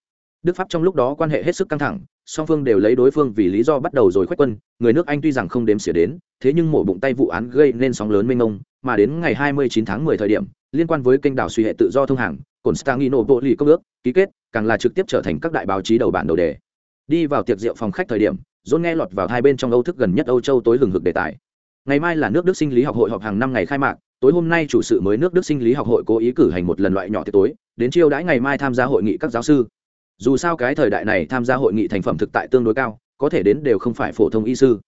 Đức pháp trong lúc đó quan hệ hết sức căng thẳng, song phương đều lấy đối phương vì lý do bắt đầu rồi khoét quân, người nước anh tuy rằng không đếm xỉa đến, thế nhưng mổ bụng tay vụ án gây nên sóng lớn mênh mông, mà đến ngày 29 tháng 10 thời điểm, liên quan với kênh đảo suy hệ tự do thông hàng cồn stangino công ước ký kết, càng là trực tiếp trở thành các đại báo chí đầu bản đầu đề. Đi vào tiệc rượu phòng khách thời điểm, John nghe lọt vào hai bên trong âu thức gần nhất âu châu tối hừng hực đề tài. Ngày mai là nước đức sinh lý học hội họp hàng năm ngày khai mạc, tối hôm nay chủ sự mới nước đức sinh lý học hội cố ý cử hành một lần loại nhỏ tiệc tối, đến chiêu đãi ngày mai tham gia hội nghị các giáo sư. Dù sao cái thời đại này tham gia hội nghị thành phẩm thực tại tương đối cao, có thể đến đều không phải phổ thông y sư.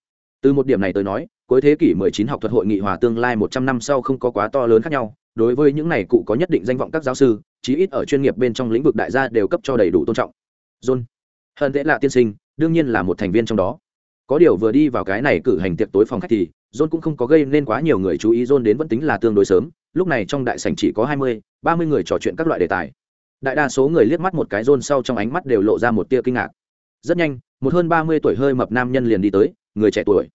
Từ một điểm này tới nói, cuối thế kỷ 19 học thuật hội nghị hòa tương lai 100 năm sau không có quá to lớn khác nhau đối với những này cụ có nhất định danh vọng các giáo sư chí ít ở chuyên nghiệp bên trong lĩnh vực đại gia đều cấp cho đầy đủ tôn trọng. John hơn thế là tiên sinh đương nhiên là một thành viên trong đó. Có điều vừa đi vào cái này cử hành tiệc tối phòng khách thì john cũng không có gây nên quá nhiều người chú ý. John đến vẫn tính là tương đối sớm lúc này trong đại sảnh chỉ có 20, 30 người trò chuyện các loại đề tài. Đại đa số người liếc mắt một cái john sau trong ánh mắt đều lộ ra một tia kinh ngạc. Rất nhanh một hơn 30 tuổi hơi mập nam nhân liền đi tới người trẻ tuổi.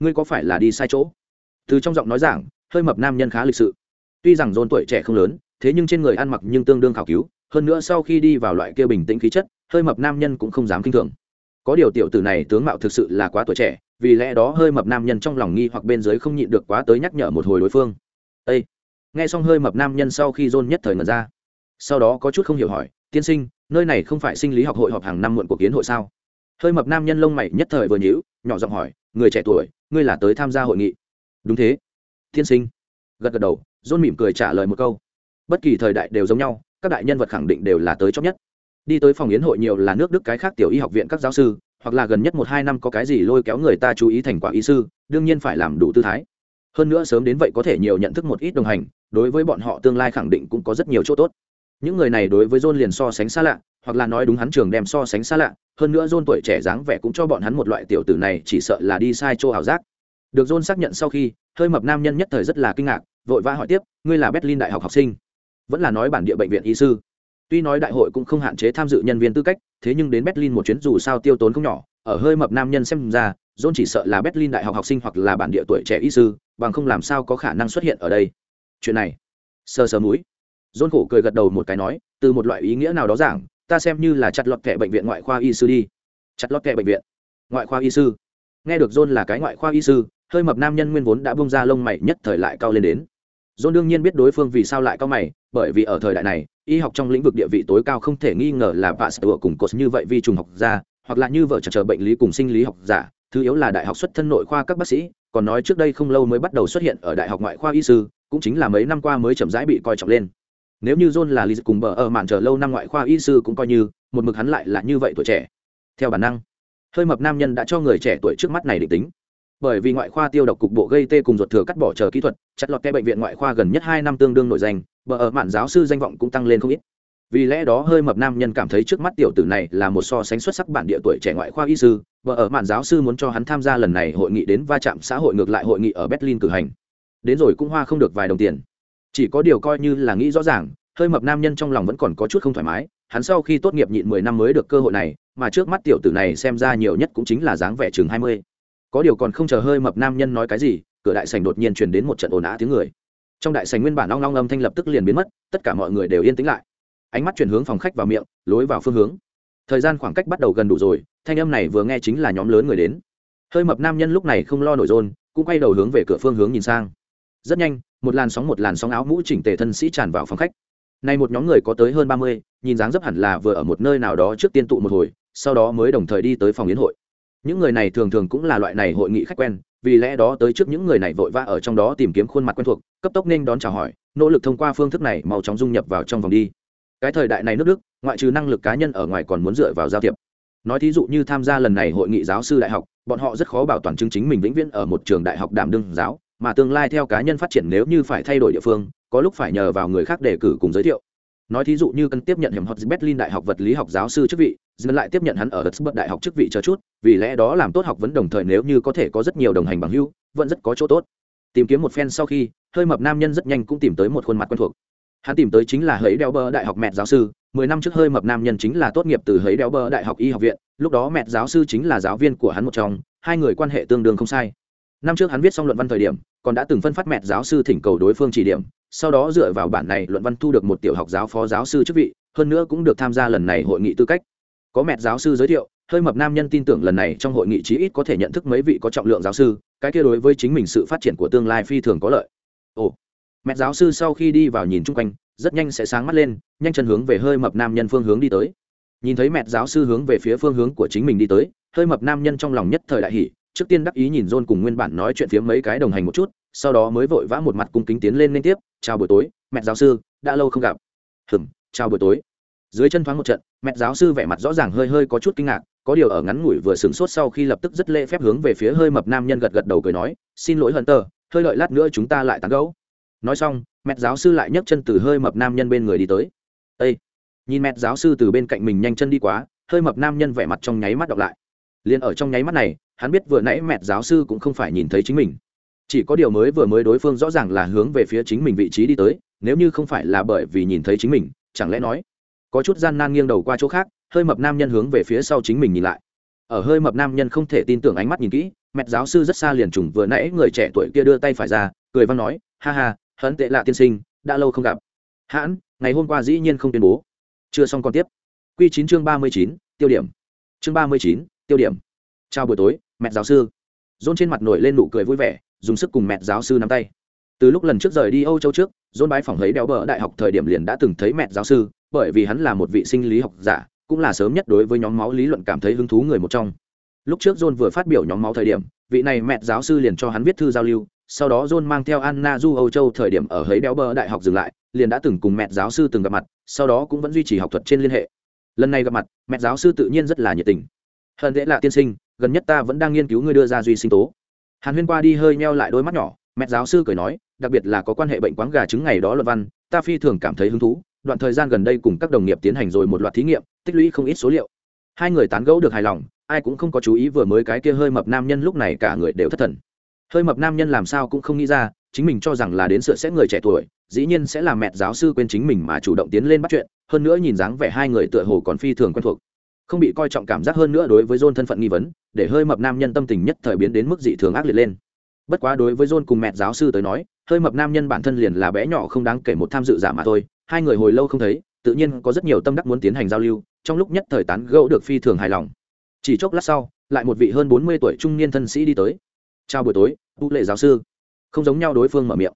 Ngươi có phải là đi sai chỗ? Từ trong giọng nói giảng hơi mập nam nhân khá lịch sự tuy rằng dồn tuổi trẻ không lớn, thế nhưng trên người ăn mặc nhưng tương đương khảo cứu, hơn nữa sau khi đi vào loại kia bình tĩnh khí chất, hơi mập nam nhân cũng không dám k i n h thường. Có điều tiểu tử này tướng mạo thực sự là quá tuổi trẻ, vì lẽ đó hơi mập nam nhân trong lòng nghi hoặc bên dưới không nhịn được quá tới nhắc nhở một hồi đối phương. Â nghe xong hơi mập nam nhân sau khi dôn nhất thời ngần ra. Sau đó có chút không hiểu hỏi, tiên sinh, nơi này không phải sinh lý học hội họp hàng năm muộn của kiến hội sao? Hơi mập nam nhân lông mày nhất thời vừa nhíu, nhỏ giọng hỏi, người trẻ tuổi, ngươi là tới tham gia hội nghị. Đúng thế. Tiên sinh. Gật gật đầu John mỉm cười trả lời một câu. Bất kỳ thời đại đều giống nhau, các đại nhân vật khẳng định đều là tới chóp nhất. Đi tới phòng yến hội nhiều là nước đức cái khác tiểu y học viện các giáo sư, hoặc là gần nhất một hai năm có cái gì lôi kéo người ta chú ý thành quả y sư, đương nhiên phải làm đủ tư thái. Hơn nữa sớm đến vậy có thể nhiều nhận thức một ít đồng hành, đối với bọn họ tương lai khẳng định cũng có rất nhiều chỗ tốt. Những người này đối với john liền so sánh xa lạ, hoặc là nói đúng hắn trường đem so sánh xa lạ, hơn nữa john tuổi trẻ dáng vẻ cũng cho bọn hắn một loại tiểu tử này chỉ sợ là đi sai chỗ ảo giác. Được john xác nhận sau khi, hơi mập nam nhân nhất thời rất là kinh ngạc vội vã hỏi tiếp, ngươi là berlin đại học học sinh, vẫn là nói bản địa bệnh viện y sư? Tuy nói đại hội cũng không hạn chế tham dự nhân viên tư cách, thế nhưng đến berlin một chuyến dù sao tiêu tốn không nhỏ, ở hơi mập nam nhân xem ra, john chỉ sợ là berlin đại học học sinh hoặc là bản địa tuổi trẻ y sư, bằng không làm sao có khả năng xuất hiện ở đây. Chuyện này sơ sơ múi john khổ cười gật đầu một cái nói, từ một loại ý nghĩa nào đó giảng, ta xem như là chặt lọt kệ bệnh viện ngoại khoa y sư đi. Chặt lọt kệ bệnh viện, ngoại khoa y sư. Nghe được john là cái ngoại khoa y sư, hơi mập nam nhân nguyên vốn đã bung ra lông mày nhất thời lại cao lên đến john đương nhiên biết đối phương vì sao lại cao mày, bởi vì ở thời đại này, y học trong lĩnh vực địa vị tối cao không thể nghi ngờ là Pasteur cùng cột như vậy vi trùng học gia, hoặc là như vợ chờ chờ bệnh lý cùng sinh lý học giả, thứ yếu là đại học xuất thân nội khoa các bác sĩ, còn nói trước đây không lâu mới bắt đầu xuất hiện ở đại học ngoại khoa y sư, cũng chính là mấy năm qua mới chậm rãi bị coi trọng lên. Nếu như john là lý cùng bờ ở mạn chờ lâu năm ngoại khoa y sư cũng coi như, một mực hắn lại là như vậy tuổi trẻ. Theo bản năng, hơi mập nam nhân đã cho người trẻ tuổi trước mắt này định tính bởi vì ngoại khoa tiêu độc cục bộ gây tê cùng ruột thừa cắt bỏ chờ kỹ thuật, chặt lọt ke bệnh viện ngoại khoa gần nhất hai năm tương đương nổi danh, bờ ở mạn giáo sư danh vọng cũng tăng lên không ít. Vì lẽ đó hơi mập nam nhân cảm thấy trước mắt tiểu tử này là một so sánh xuất sắc bản địa tuổi trẻ ngoại khoa y sư vợ ở mạn giáo sư muốn cho hắn tham gia lần này hội nghị đến va chạm xã hội ngược lại hội nghị ở berlin cử hành. Đến rồi cũng hoa không được vài đồng tiền. Chỉ có điều coi như là nghĩ rõ ràng, hơi mập nam nhân trong lòng vẫn còn có chút không thoải mái, hắn sau khi tốt nghiệp nhịn mười năm mới được cơ hội này, mà trước mắt tiểu tử này xem ra nhiều nhất cũng chính là dáng vẻ chừng hai mươi có điều còn không chờ hơi mập nam nhân nói cái gì, cửa đại sành đột nhiên truyền đến một trận ồn ào tiếng người. Trong đại sành nguyên bản long long âm thanh lập tức liền biến mất, tất cả mọi người đều yên tĩnh lại. Ánh mắt chuyển hướng phòng khách vào miệng, lối vào phương hướng. Thời gian khoảng cách bắt đầu gần đủ rồi, thanh âm này vừa nghe chính là nhóm lớn người đến. Hơi mập nam nhân lúc này không lo nổi rôn, cũng quay đầu hướng về cửa phương hướng nhìn sang. Rất nhanh, một làn sóng một làn sóng áo mũ chỉnh tề thân sĩ tràn vào phòng khách. Nay một nhóm người có tới hơn ba mươi, nhìn dáng dấp hẳn là vừa ở một nơi nào đó trước tiên tụ một hồi, sau đó mới đồng thời đi tới phòng yến hội những người này thường thường cũng là loại này hội nghị khách quen, vì lẽ đó tới trước những người này vội vã ở trong đó tìm kiếm khuôn mặt quen thuộc, cấp tốc nên đón chào hỏi, nỗ lực thông qua phương thức này mau chóng dung nhập vào trong vòng đi. Cái thời đại này nước đức, ngoại trừ năng lực cá nhân ở ngoài còn muốn dựa vào giao thiệp. Nói thí dụ như tham gia lần này hội nghị giáo sư đại học, bọn họ rất khó bảo toàn chứng chính mình vĩnh viễn ở một trường đại học đảm đương giáo, mà tương lai theo cá nhân phát triển nếu như phải thay đổi địa phương, có lúc phải nhờ vào người khác đề cử cùng giới thiệu nói thí dụ như cần tiếp nhận hiểm học berlin đại học vật lý học giáo sư chức vị dân lại tiếp nhận hắn ở đất bất đại học chức vị chờ chút, vì lẽ đó làm tốt học vấn đồng thời nếu như có thể có rất nhiều đồng hành bằng hưu vẫn rất có chỗ tốt. Tìm kiếm một phen sau khi, hơi mập nam nhân rất nhanh cũng tìm tới một khuôn mặt quen thuộc. Hắn tìm tới chính là hấy đeo bơ đại học mẹ giáo sư, mười năm trước hơi mập nam nhân chính là tốt nghiệp từ hấy đeo bơ đại học y học viện, lúc đó mẹ giáo sư chính là giáo viên của hắn một trong, hai người quan hệ tương đương không sai. Năm trước hắn viết xong luận văn thời điểm, còn đã từng phân phát mẹ giáo sư thỉnh cầu đối phương chỉ điểm sau đó dựa vào bản này luận văn thu được một tiểu học giáo phó giáo sư chức vị, hơn nữa cũng được tham gia lần này hội nghị tư cách. Có mẹ giáo sư giới thiệu, hơi mập nam nhân tin tưởng lần này trong hội nghị chí ít có thể nhận thức mấy vị có trọng lượng giáo sư, cái kia đối với chính mình sự phát triển của tương lai phi thường có lợi. Ồ mẹ giáo sư sau khi đi vào nhìn chung quanh, rất nhanh sẽ sáng mắt lên, nhanh chân hướng về hơi mập nam nhân phương hướng đi tới. Nhìn thấy mẹ giáo sư hướng về phía phương hướng của chính mình đi tới, hơi mập nam nhân trong lòng nhất thời đại hỷ trước tiên đắc ý nhìn John cùng nguyên bản nói chuyện phía mấy cái đồng hành một chút, sau đó mới vội vã một mặt cung kính tiến lên liên tiếp chào buổi tối, mẹ giáo sư, đã lâu không gặp. Hừm, chào buổi tối. Dưới chân thoáng một trận, mẹ giáo sư vẻ mặt rõ ràng hơi hơi có chút kinh ngạc, có điều ở ngắn ngủi vừa sửng sốt sau khi lập tức rất lễ phép hướng về phía hơi mập nam nhân gật gật đầu cười nói, xin lỗi hận tờ hơi lợi lát nữa chúng ta lại tán gẫu. Nói xong, mẹ giáo sư lại nhấc chân từ hơi mập nam nhân bên người đi tới. Ây nhìn mẹ giáo sư từ bên cạnh mình nhanh chân đi quá hơi mập nam nhân vẻ mặt trong nháy mắt đọc lại. Liền ở trong nháy mắt này, hắn biết vừa nãy mẹ giáo sư cũng không phải nhìn thấy chính mình chỉ có điều mới vừa mới đối phương rõ ràng là hướng về phía chính mình vị trí đi tới, nếu như không phải là bởi vì nhìn thấy chính mình, chẳng lẽ nói, có chút gian nan nghiêng đầu qua chỗ khác, hơi mập nam nhân hướng về phía sau chính mình nhìn lại. Ở hơi mập nam nhân không thể tin tưởng ánh mắt nhìn kỹ, mẹ giáo sư rất xa liền trùng vừa nãy người trẻ tuổi kia đưa tay phải ra, cười văn nói, ha ha, hấn tệ lạ tiên sinh, đã lâu không gặp. Hãn, ngày hôm qua dĩ nhiên không tuyên bố. Chưa xong còn tiếp. Q chín chương ba mươi chín, tiêu điểm. Chương ba mươi chín, tiêu điểm. Chào buổi tối, mẹ giáo sư. Dôn trên mặt nổi lên nụ cười vui vẻ dùng sức cùng mẹ giáo sư nắm tay. Từ lúc lần trước rời đi âu châu trước dôn bái phỏng thấy đeo bờ đại học thời điểm liền đã từng thấy mẹ giáo sư, bởi vì hắn là một vị sinh lý học giả, cũng là sớm nhất đối với nhóm máu lý luận cảm thấy hứng thú người một trong. Lúc trước john vừa phát biểu nhóm máu thời điểm, vị này mẹ giáo sư liền cho hắn viết thư giao lưu, sau đó john mang theo anna du âu châu thời điểm ở hấy đeo bờ đại học dừng lại, liền đã từng cùng mẹ giáo sư từng gặp mặt, sau đó cũng vẫn duy trì học thuật trên liên hệ. Lần này gặp mặt, mẹ giáo sư tự nhiên rất là nhiệt tình. Hơn dễ là tiên sinh, gần nhất ta vẫn đang nghiên cứu ngươi đưa ra duy sinh tố hàn huyên qua đi hơi meo lại đôi mắt nhỏ, mẹ giáo sư cười nói, đặc biệt là có quan hệ bệnh quáng gà trứng ngày đó luận văn, ta phi thường cảm thấy hứng thú, đoạn thời gian gần đây cùng các đồng nghiệp tiến hành rồi một loạt thí nghiệm, tích lũy không ít số liệu. Hai người tán gẫu được hài lòng, ai cũng không có chú ý vừa mới cái kia hơi mập nam nhân lúc này cả người đều thất thần. Hơi mập nam nhân làm sao cũng không nghĩ ra, chính mình cho rằng là đến sửa sẽ người trẻ tuổi, dĩ nhiên sẽ làm mẹ giáo sư quên chính mình mà chủ động tiến lên bắt chuyện, hơn nữa nhìn dáng vẻ hai người tựa hồ còn phi thường quen thuộc không bị coi trọng cảm giác hơn nữa đối với john thân phận nghi vấn, để hơi mập nam nhân tâm tình nhất thời biến đến mức dị thường ác liệt lên. Bất quá đối với john cùng mẹ giáo sư tới nói, hơi mập nam nhân bản thân liền là bé nhỏ không đáng kể một tham dự giả mà thôi, hai người hồi lâu không thấy, tự nhiên có rất nhiều tâm đắc muốn tiến hành giao lưu, trong lúc nhất thời tán gẫu được phi thường hài lòng. Chỉ chốc lát sau, lại một vị hơn bốn mươi tuổi trung niên thân sĩ đi tới. Chào buổi tối tu lệ giáo sư. Không giống nhau đối phương mở miệng.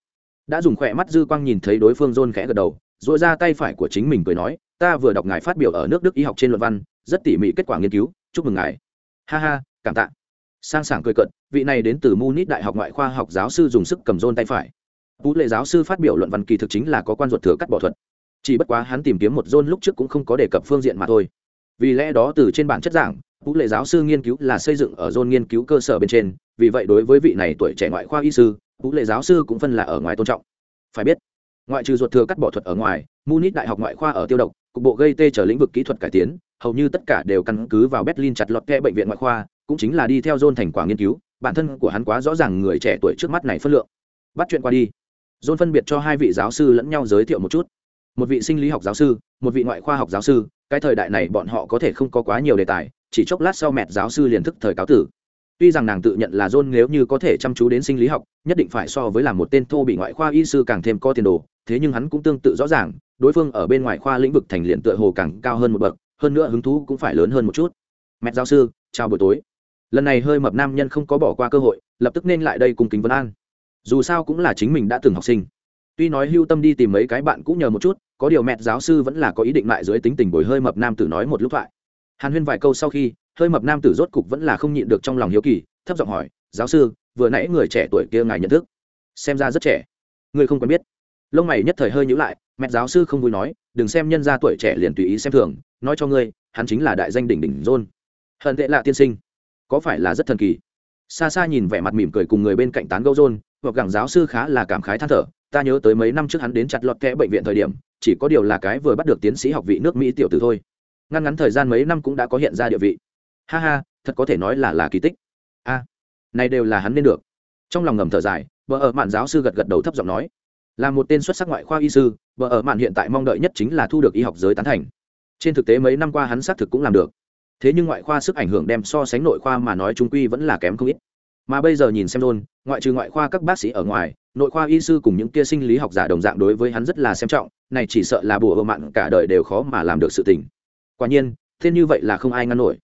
Đã dùng khỏe mắt dư quang nhìn thấy đối phương rôn khẽ gật đầu dội ra tay phải của chính mình cười nói, ta vừa đọc ngài phát biểu ở nước đức y học trên luận văn rất tỉ mỉ kết quả nghiên cứu, chúc mừng ngài. Ha ha, cảm tạ. Sang sảng cười cận vị này đến từ munich đại học ngoại khoa học giáo sư dùng sức cầm rôn tay phải. Vũ lệ giáo sư phát biểu luận văn kỳ thực chính là có quan ruột thừa cắt bỏ thuật. Chỉ bất quá hắn tìm kiếm một rôn lúc trước cũng không có đề cập phương diện mà thôi. Vì lẽ đó từ trên bản chất giảng, vũ lệ giáo sư nghiên cứu là xây dựng ở rôn nghiên cứu cơ sở bên trên, vì vậy đối với vị này tuổi trẻ ngoại khoa y sư, vũ lệ giáo sư cũng phân là ở ngoài tôn trọng. Phải biết, ngoại trừ ruột thừa cắt bỏ thuật ở ngoài, munich đại học ngoại khoa ở tiêu độc, cục bộ gây tê trở lĩnh vực kỹ thuật cải tiến hầu như tất cả đều căn cứ vào berlin chặt lọt kẽ bệnh viện ngoại khoa, cũng chính là đi theo John thành quả nghiên cứu, bản thân của hắn quá rõ ràng người trẻ tuổi trước mắt này phân lượng. Bắt chuyện qua đi. John phân biệt cho hai vị giáo sư lẫn nhau giới thiệu một chút. Một vị sinh lý học giáo sư, một vị ngoại khoa học giáo sư, cái thời đại này bọn họ có thể không có quá nhiều đề tài, chỉ chốc lát sau mẹ giáo sư liền thức thời cáo tử. Tuy rằng nàng tự nhận là john nếu như có thể chăm chú đến sinh lý học, nhất định phải so với làm một tên thô bị ngoại khoa y sư càng thêm có tiền đồ, thế nhưng hắn cũng tương tự rõ ràng, đối phương ở bên ngoài khoa lĩnh vực thành liền tựa hồ càng cao hơn một bậc hơn nữa hứng thú cũng phải lớn hơn một chút. Mẹ giáo sư, chào buổi tối. Lần này hơi mập nam nhân không có bỏ qua cơ hội, lập tức nên lại đây cùng kính vấn an. Dù sao cũng là chính mình đã từng học sinh. Tuy nói hưu tâm đi tìm mấy cái bạn cũng nhờ một chút, có điều mẹ giáo sư vẫn là có ý định lại dưới tính tình bồi hơi mập nam tử nói một lúc thoại. Hàn huyên vài câu sau khi, hơi mập nam tử rốt cục vẫn là không nhịn được trong lòng hiếu kỳ, thấp giọng hỏi, giáo sư, vừa nãy người trẻ tuổi kia ngài nhận thức? Xem ra rất trẻ. Người không quen biết lông mày nhất thời hơi nhữ lại, mẹ giáo sư không vui nói, đừng xem nhân ra tuổi trẻ liền tùy ý xem thường, nói cho ngươi, hắn chính là đại danh đỉnh đỉnh rôn hận tệ lạ tiên sinh, có phải là rất thần kỳ? Xa xa nhìn vẻ mặt mỉm cười cùng người bên cạnh tán gấu rôn hoặc gẳng giáo sư khá là cảm khái than thở, ta nhớ tới mấy năm trước hắn đến chặt lọt kẽ bệnh viện thời điểm, chỉ có điều là cái vừa bắt được tiến sĩ học vị nước mỹ tiểu tử thôi. Ngăn ngắn thời gian mấy năm cũng đã có hiện ra địa vị. Ha ha, thật có thể nói là là kỳ tích. A, này đều là hắn nên được. Trong lòng ngầm thở dài, vợ ở mạn giáo sư gật gật đầu thấp giọng nói là một tên xuất sắc ngoại khoa y sư vợ ở mạn hiện tại mong đợi nhất chính là thu được y học giới tán thành. Trên thực tế mấy năm qua hắn xác thực cũng làm được. Thế nhưng ngoại khoa sức ảnh hưởng đem so sánh nội khoa mà nói chúng quy vẫn là kém không ít. Mà bây giờ nhìn xem luôn, ngoại trừ ngoại khoa các bác sĩ ở ngoài, nội khoa y sư cùng những kia sinh lý học giả đồng dạng đối với hắn rất là xem trọng, này chỉ sợ là bùa ở mạn cả đời đều khó mà làm được sự tình. Quả nhiên, thế như vậy là không ai ngăn nổi.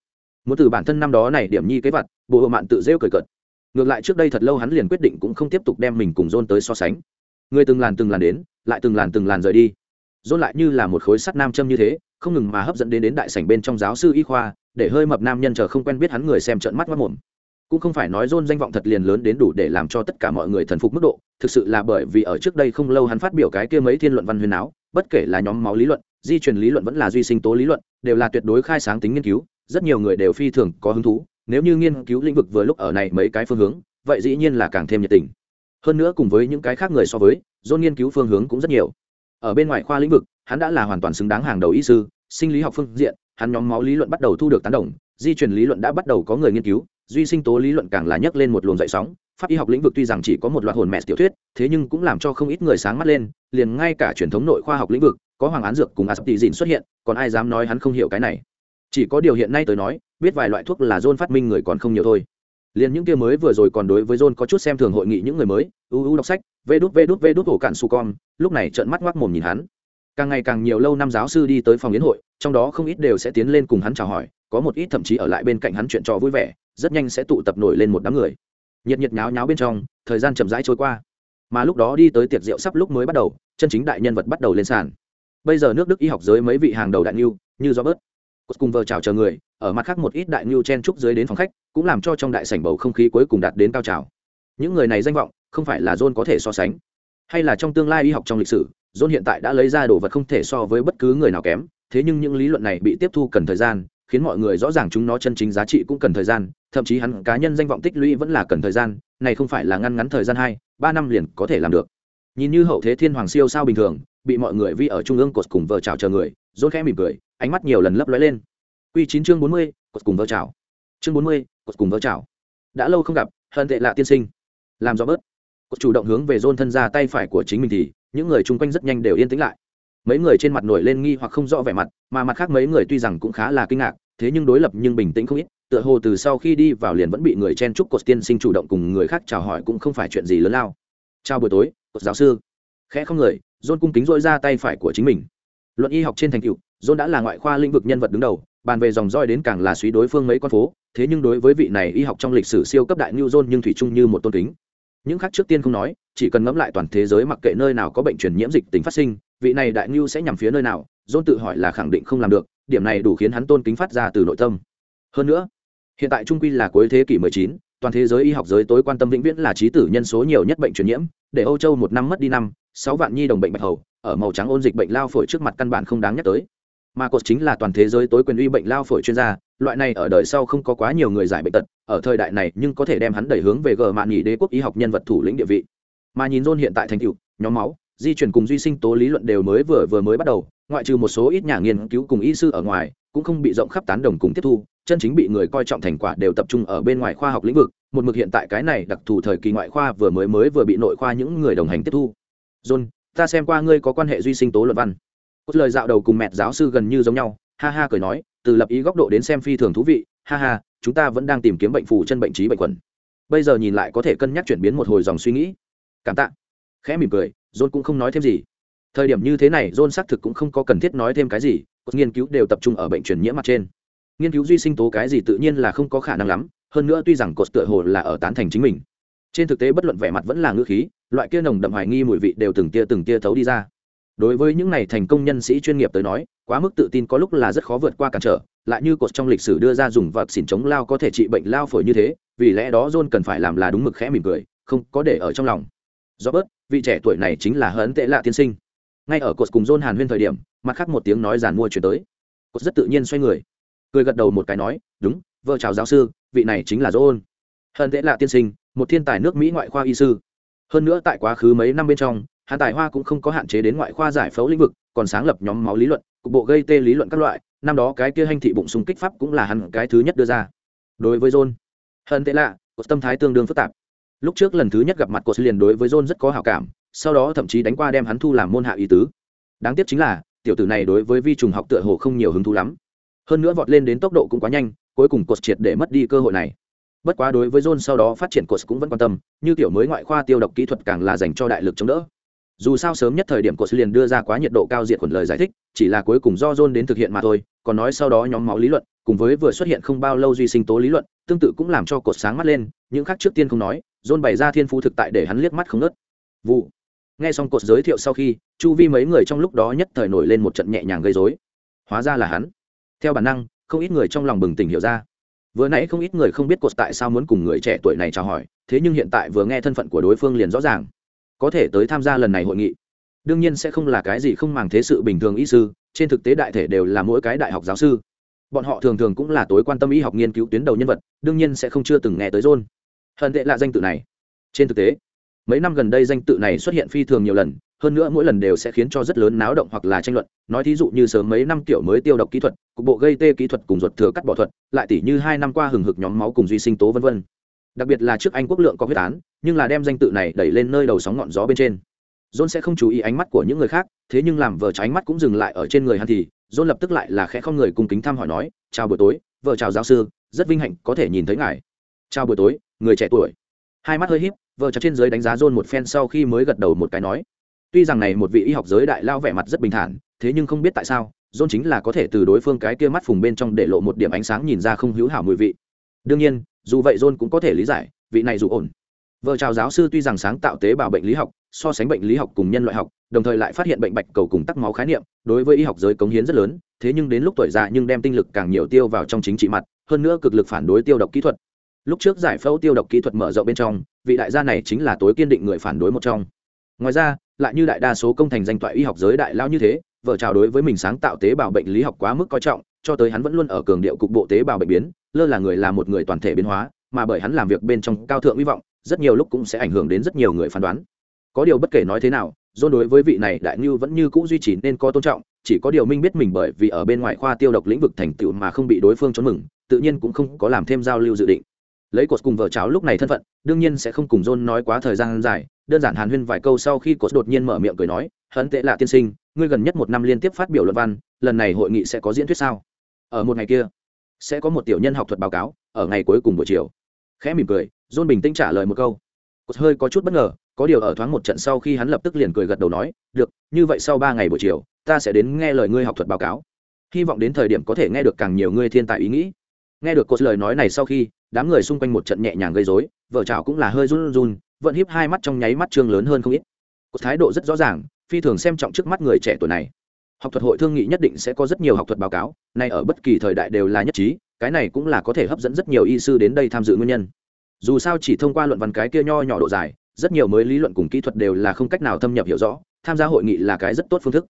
Muốn từ bản thân năm đó này điểm nhi kế vật, bùa ở mạn tự rêu cười cợt. Ngược lại trước đây thật lâu hắn liền quyết định cũng không tiếp tục đem mình cùng dôn tới so sánh người từng làn từng làn đến, lại từng làn từng làn rời đi. Dôn lại như là một khối sắt nam châm như thế, không ngừng mà hấp dẫn đến đến đại sảnh bên trong giáo sư y khoa, để hơi mập nam nhân chờ không quen biết hắn người xem trợn mắt mất mồm. Cũng không phải nói dôn danh vọng thật liền lớn đến đủ để làm cho tất cả mọi người thần phục mức độ, thực sự là bởi vì ở trước đây không lâu hắn phát biểu cái kia mấy thiên luận văn huyền áo, bất kể là nhóm máu lý luận, di truyền lý luận vẫn là duy sinh tố lý luận, đều là tuyệt đối khai sáng tính nghiên cứu, rất nhiều người đều phi thường có hứng thú, nếu như nghiên cứu lĩnh vực vừa lúc ở này mấy cái phương hướng, vậy dĩ nhiên là càng thêm nhiệt tình hơn nữa cùng với những cái khác người so với dôn nghiên cứu phương hướng cũng rất nhiều. Ở bên ngoài khoa lĩnh vực, hắn đã là hoàn toàn xứng đáng hàng đầu y sư, sinh lý học phương diện, hắn nhóm máu lý luận bắt đầu thu được tán đồng, di truyền lý luận đã bắt đầu có người nghiên cứu, duy sinh tố lý luận càng là nhấc lên một luồng dậy sóng. Pháp y học lĩnh vực tuy rằng chỉ có một loạt hồn mẹ tiểu thuyết, thế nhưng cũng làm cho không ít người sáng mắt lên, liền ngay cả truyền thống nội khoa học lĩnh vực, có hoàng án dược cùng asapti dìn xuất hiện, còn ai dám nói hắn không hiểu cái này. Chỉ có điều hiện nay tới nói, biết vài loại thuốc là john phát minh người còn không nhiều thôi liền những kia mới vừa rồi còn đối với john có chút xem thường hội nghị những người mới uu đọc sách, vê đút vê đút vê đút ổ cạn su con, lúc này trợn mắt ngoác mồm nhìn hắn. Càng ngày càng nhiều lâu năm giáo sư đi tới phòng yến hội, trong đó không ít đều sẽ tiến lên cùng hắn chào hỏi, có một ít thậm chí ở lại bên cạnh hắn chuyện trò vui vẻ, rất nhanh sẽ tụ tập nổi lên một đám người. Nhiệt nhiệt nháo nháo bên trong, thời gian chậm rãi trôi qua. Mà lúc đó đi tới tiệc rượu sắp lúc mới bắt đầu, chân chính đại nhân vật bắt đầu lên sàn. Bây giờ nước đức y học giới mấy vị hàng đầu đại niu như do bớt cùng vợ chào chờ người, ở mặt khác một ít đại niu chen trúc dưới đến phòng khách cũng làm cho trong đại sảnh bầu không khí cuối cùng đạt đến cao trào. Những người này danh vọng, không phải là john có thể so sánh, hay là trong tương lai y học trong lịch sử, john hiện tại đã lấy ra đồ vật không thể so với bất cứ người nào kém, thế nhưng những lý luận này bị tiếp thu cần thời gian, khiến mọi người rõ ràng chúng nó chân chính giá trị cũng cần thời gian, thậm chí hắn cá nhân danh vọng tích lũy vẫn là cần thời gian, này không phải là ngăn ngắn thời gian hai, ba năm liền có thể làm được. Nhìn như hậu thế thiên hoàng siêu sao bình thường, bị mọi người vi ở trung ương cột cùng vợ chào chờ người dốt khẽ mỉm cười, ánh mắt nhiều lần lấp lóe lên. Q chín chương bốn mươi, cột cùng vợ chào. Chương bốn mươi cột cùng vỡ chào đã lâu không gặp hận tệ lạ tiên sinh. Làm rõ bớt. Cột chủ động hướng về dôn thân ra tay phải của chính mình thì những người chung quanh rất nhanh đều yên tĩnh lại. Mấy người trên mặt nổi lên nghi hoặc không rõ vẻ mặt mà mặt khác mấy người tuy rằng cũng khá là kinh ngạc thế nhưng đối lập nhưng bình tĩnh không ít tựa hồ từ sau khi đi vào liền vẫn bị người chen chúc cột tiên sinh chủ động cùng người khác chào hỏi cũng không phải chuyện gì lớn lao. Chào buổi tối cột giáo sư. Khẽ không người john cung kính dội ra tay phải của chính mình. Luận y học trên thành cựu, john đã là ngoại khoa lĩnh vực nhân vật đứng đầu bàn về dòng roi đến càng là suy đối phương mấy con phố thế nhưng đối với vị này y học trong lịch sử siêu cấp đại new john nhưng thủy chung như một tôn kính. Những khác trước tiên không nói chỉ cần ngẫm lại toàn thế giới mặc kệ nơi nào có bệnh truyền nhiễm dịch tính phát sinh vị này đại new sẽ nhằm phía nơi nào john tự hỏi là khẳng định không làm được điểm này đủ khiến hắn tôn kính phát ra từ nội tâm. Hơn nữa hiện tại trung quy là cuối thế kỷ 19, toàn thế giới y học giới tối quan tâm vĩnh viễn là trí tử nhân số nhiều nhất bệnh truyền nhiễm để âu châu một năm mất đi năm sáu vạn nhi đồng bệnh bạch hầu ở màu trắng ôn dịch bệnh lao phổi trước mặt căn bản không đáng nhắc tới mà cột chính là toàn thế giới tối quyền uy bệnh lao phổi chuyên gia, loại này ở đời sau không có quá nhiều người giải bệnh tật, ở thời đại này nhưng có thể đem hắn đẩy hướng về gờ mạn nghỉ đế quốc y học nhân vật thủ lĩnh địa vị. Mà nhìn rôn hiện tại thành tựu, nhóm máu, di chuyển cùng duy sinh tố lý luận đều mới vừa vừa mới bắt đầu, ngoại trừ một số ít nhà nghiên cứu cùng y sư ở ngoài, cũng không bị rộng khắp tán đồng cùng tiếp thu, chân chính bị người coi trọng thành quả đều tập trung ở bên ngoài khoa học lĩnh vực, một mực hiện tại cái này đặc thù thời kỳ ngoại khoa vừa mới mới vừa bị nội khoa những người đồng hành tiếp thu. John ta xem qua ngươi có quan hệ duy sinh tố luận văn cốt lời dạo đầu cùng mẹ giáo sư gần như giống nhau, ha ha cười nói, từ lập ý góc độ đến xem phi thường thú vị, ha ha, chúng ta vẫn đang tìm kiếm bệnh phù chân bệnh trí bệnh quẩn bây giờ nhìn lại có thể cân nhắc chuyển biến một hồi dòng suy nghĩ. Cảm tạ. Khẽ mỉm cười, john cũng không nói thêm gì. Thời điểm như thế này, john xác thực cũng không có cần thiết nói thêm cái gì, cốt nghiên cứu đều tập trung ở bệnh truyền nhiễm mặt trên. Nghiên cứu duy sinh tố cái gì tự nhiên là không có khả năng lắm, hơn nữa tuy rằng cột tựa hồ là ở tán thành chính mình. Trên thực tế bất luận vẻ mặt vẫn là ngữ khí, loại kia nồng đậm hoài nghi mùi vị đều từng tia từng tia thấu đi ra đối với những này thành công nhân sĩ chuyên nghiệp tới nói, quá mức tự tin có lúc là rất khó vượt qua cản trở, lại như cột trong lịch sử đưa ra dùng vật xỉn chống lao có thể trị bệnh lao phổi như thế, vì lẽ đó john cần phải làm là đúng mực khẽ mỉm cười, không có để ở trong lòng. Do bớt vị trẻ tuổi này chính là hấn tệ lạ tiên sinh. Ngay ở cột cùng john hàn huyên thời điểm, mặt khác một tiếng nói giàn mua chuyển tới. Cột rất tự nhiên xoay người, cười gật đầu một cái nói, đúng, vợ chào giáo sư, vị này chính là john. Hận tệ lạ tiên sinh, một thiên tài nước mỹ ngoại khoa y sư. Hơn nữa tại quá khứ mấy năm bên trong hạ tài hoa cũng không có hạn chế đến ngoại khoa giải phẫu lĩnh vực, còn sáng lập nhóm máu lý luận, cục bộ gây tê lý luận các loại, năm đó cái kia hành thị bụng súng kích pháp cũng là hắn cái thứ nhất đưa ra. Đối với john, hận tệ lạ có tâm thái tương đương phức tạp. Lúc trước lần thứ nhất gặp mặt cột liền đối với john rất có hảo cảm, sau đó thậm chí đánh qua đem hắn thu làm môn hạ ý tứ. Đáng tiếc chính là, tiểu tử này đối với vi trùng học tựa hồ không nhiều hứng thú lắm. Hơn nữa vọt lên đến tốc độ cũng quá nhanh, cuối cùng cột triệt để mất đi cơ hội này. Bất quá đối với john sau đó phát triển cột cũng vẫn quan tâm, như tiểu mới ngoại khoa tiêu độc kỹ thuật càng là dành cho đại lực chống đỡ dù sao sớm nhất thời điểm của sư liền đưa ra quá nhiệt độ cao diện khuẩn lời giải thích, chỉ là cuối cùng do john đến thực hiện mà thôi, còn nói sau đó nhóm máu lý luận, cùng với vừa xuất hiện không bao lâu duy sinh tố lý luận, tương tự cũng làm cho cột sáng mắt lên, những khác trước tiên không nói, john bày ra thiên phú thực tại để hắn liếc mắt không ngớt. vụ. Nghe xong cột giới thiệu sau khi, chu vi mấy người trong lúc đó nhất thời nổi lên một trận nhẹ nhàng gây dối hóa ra là hắn. Theo bản năng, không ít người trong lòng bừng tỉnh hiểu ra. Vừa nãy không ít người không biết cột tại sao muốn cùng người trẻ tuổi này chào hỏi, thế nhưng hiện tại vừa nghe thân phận của đối phương liền rõ ràng có thể tới tham gia lần này hội nghị. Đương nhiên sẽ không là cái gì không màng thế sự bình thường y sư, trên thực tế đại thể đều là mỗi cái đại học giáo sư. Bọn họ thường thường cũng là tối quan tâm y học nghiên cứu tuyến đầu nhân vật, đương nhiên sẽ không chưa từng nghe tới john. Hận tệ là danh tự này. Trên thực tế, mấy năm gần đây danh tự này xuất hiện phi thường nhiều lần, hơn nữa mỗi lần đều sẽ khiến cho rất lớn náo động hoặc là tranh luận. Nói thí dụ như sớm mấy năm kiểu mới tiêu độc kỹ thuật, cục bộ gây tê kỹ thuật cùng ruột thừa cắt bỏ thuật, lại tỷ như hai năm qua hừng hực nhóm máu cùng duy sinh tố v v đặc biệt là trước anh quốc lượng có huyết án, nhưng là đem danh tự này đẩy lên nơi đầu sóng ngọn gió bên trên. John sẽ không chú ý ánh mắt của những người khác, thế nhưng làm vợ trái mắt cũng dừng lại ở trên người hắn thì, john lập tức lại là khẽ không người cung kính thăm hỏi nói, chào buổi tối, vợ chào giáo sư, rất vinh hạnh có thể nhìn thấy ngài. Chào buổi tối, người trẻ tuổi. Hai mắt hơi híp, vợ chào trên giới đánh giá john một phen sau khi mới gật đầu một cái nói, tuy rằng này một vị y học giới đại lao vẻ mặt rất bình thản, thế nhưng không biết tại sao, john chính là có thể từ đối phương cái kia mắt phùng bên trong để lộ một điểm ánh sáng nhìn ra không hữu hảo mùi vị. Đương nhiên dù vậy john cũng có thể lý giải, vị này dù ổn. Vợ chào giáo sư tuy rằng sáng tạo tế bào bệnh lý học, so sánh bệnh lý học cùng nhân loại học, đồng thời lại phát hiện bệnh bạch cầu cùng tắc máu khái niệm, đối với y học giới cống hiến rất lớn, thế nhưng đến lúc tuổi già nhưng đem tinh lực càng nhiều tiêu vào trong chính trị mặt, hơn nữa cực lực phản đối tiêu độc kỹ thuật. Lúc trước giải phẫu tiêu độc kỹ thuật mở rộng bên trong, vị đại gia này chính là tối kiên định người phản đối một trong. Ngoài ra, lại như đại đa số công thành danh toại y học giới đại lao như thế, vợ chào đối với mình sáng tạo tế bào bệnh lý học quá mức coi trọng, cho tới hắn vẫn luôn ở cường điệu cục bộ tế bào bệnh biến lơ là người là một người toàn thể biến hóa, mà bởi hắn làm việc bên trong cao thượng hy vọng, rất nhiều lúc cũng sẽ ảnh hưởng đến rất nhiều người phán đoán. Có điều bất kể nói thế nào dôn đối với vị này đại ngưu vẫn như cũ duy trì nên có tôn trọng, chỉ có điều minh biết mình bởi vì ở bên ngoài khoa tiêu độc lĩnh vực thành tựu mà không bị đối phương chấn mừng, tự nhiên cũng không có làm thêm giao lưu dự định. Lấy cột cùng vợ cháu lúc này thân phận, đương nhiên sẽ không cùng dôn nói quá thời gian dài, đơn giản hàn huyên vài câu sau khi cột đột nhiên mở miệng cười nói hấn tệ lạ tiên sinh, ngươi gần nhất một năm liên tiếp phát biểu luận văn, lần này hội nghị sẽ có diễn thuyết sao? Ở một ngày kia sẽ có một tiểu nhân học thuật báo cáo, ở ngày cuối cùng buổi chiều. Khẽ mỉm cười, john bình tĩnh trả lời một câu. Cột hơi có chút bất ngờ, có điều ở thoáng một trận sau khi hắn lập tức liền cười gật đầu nói, được, như vậy sau ba ngày buổi chiều, ta sẽ đến nghe lời ngươi học thuật báo cáo. Hy vọng đến thời điểm có thể nghe được càng nhiều ngươi thiên tài ý nghĩ. Nghe được cột lời nói này sau khi, đám người xung quanh một trận nhẹ nhàng gây dối vợ chào cũng là hơi run run, vẫn hiếp hai mắt trong nháy mắt trương lớn hơn không ít. Cột thái độ rất rõ ràng, phi thường xem trọng trước mắt người trẻ tuổi này học thuật hội thương nghị nhất định sẽ có rất nhiều học thuật báo cáo, nay ở bất kỳ thời đại đều là nhất trí, cái này cũng là có thể hấp dẫn rất nhiều y sư đến đây tham dự nguyên nhân. Dù sao chỉ thông qua luận văn cái kia nho nhỏ độ dài, rất nhiều mới lý luận cùng kỹ thuật đều là không cách nào thâm nhập hiểu rõ, tham gia hội nghị là cái rất tốt phương thức.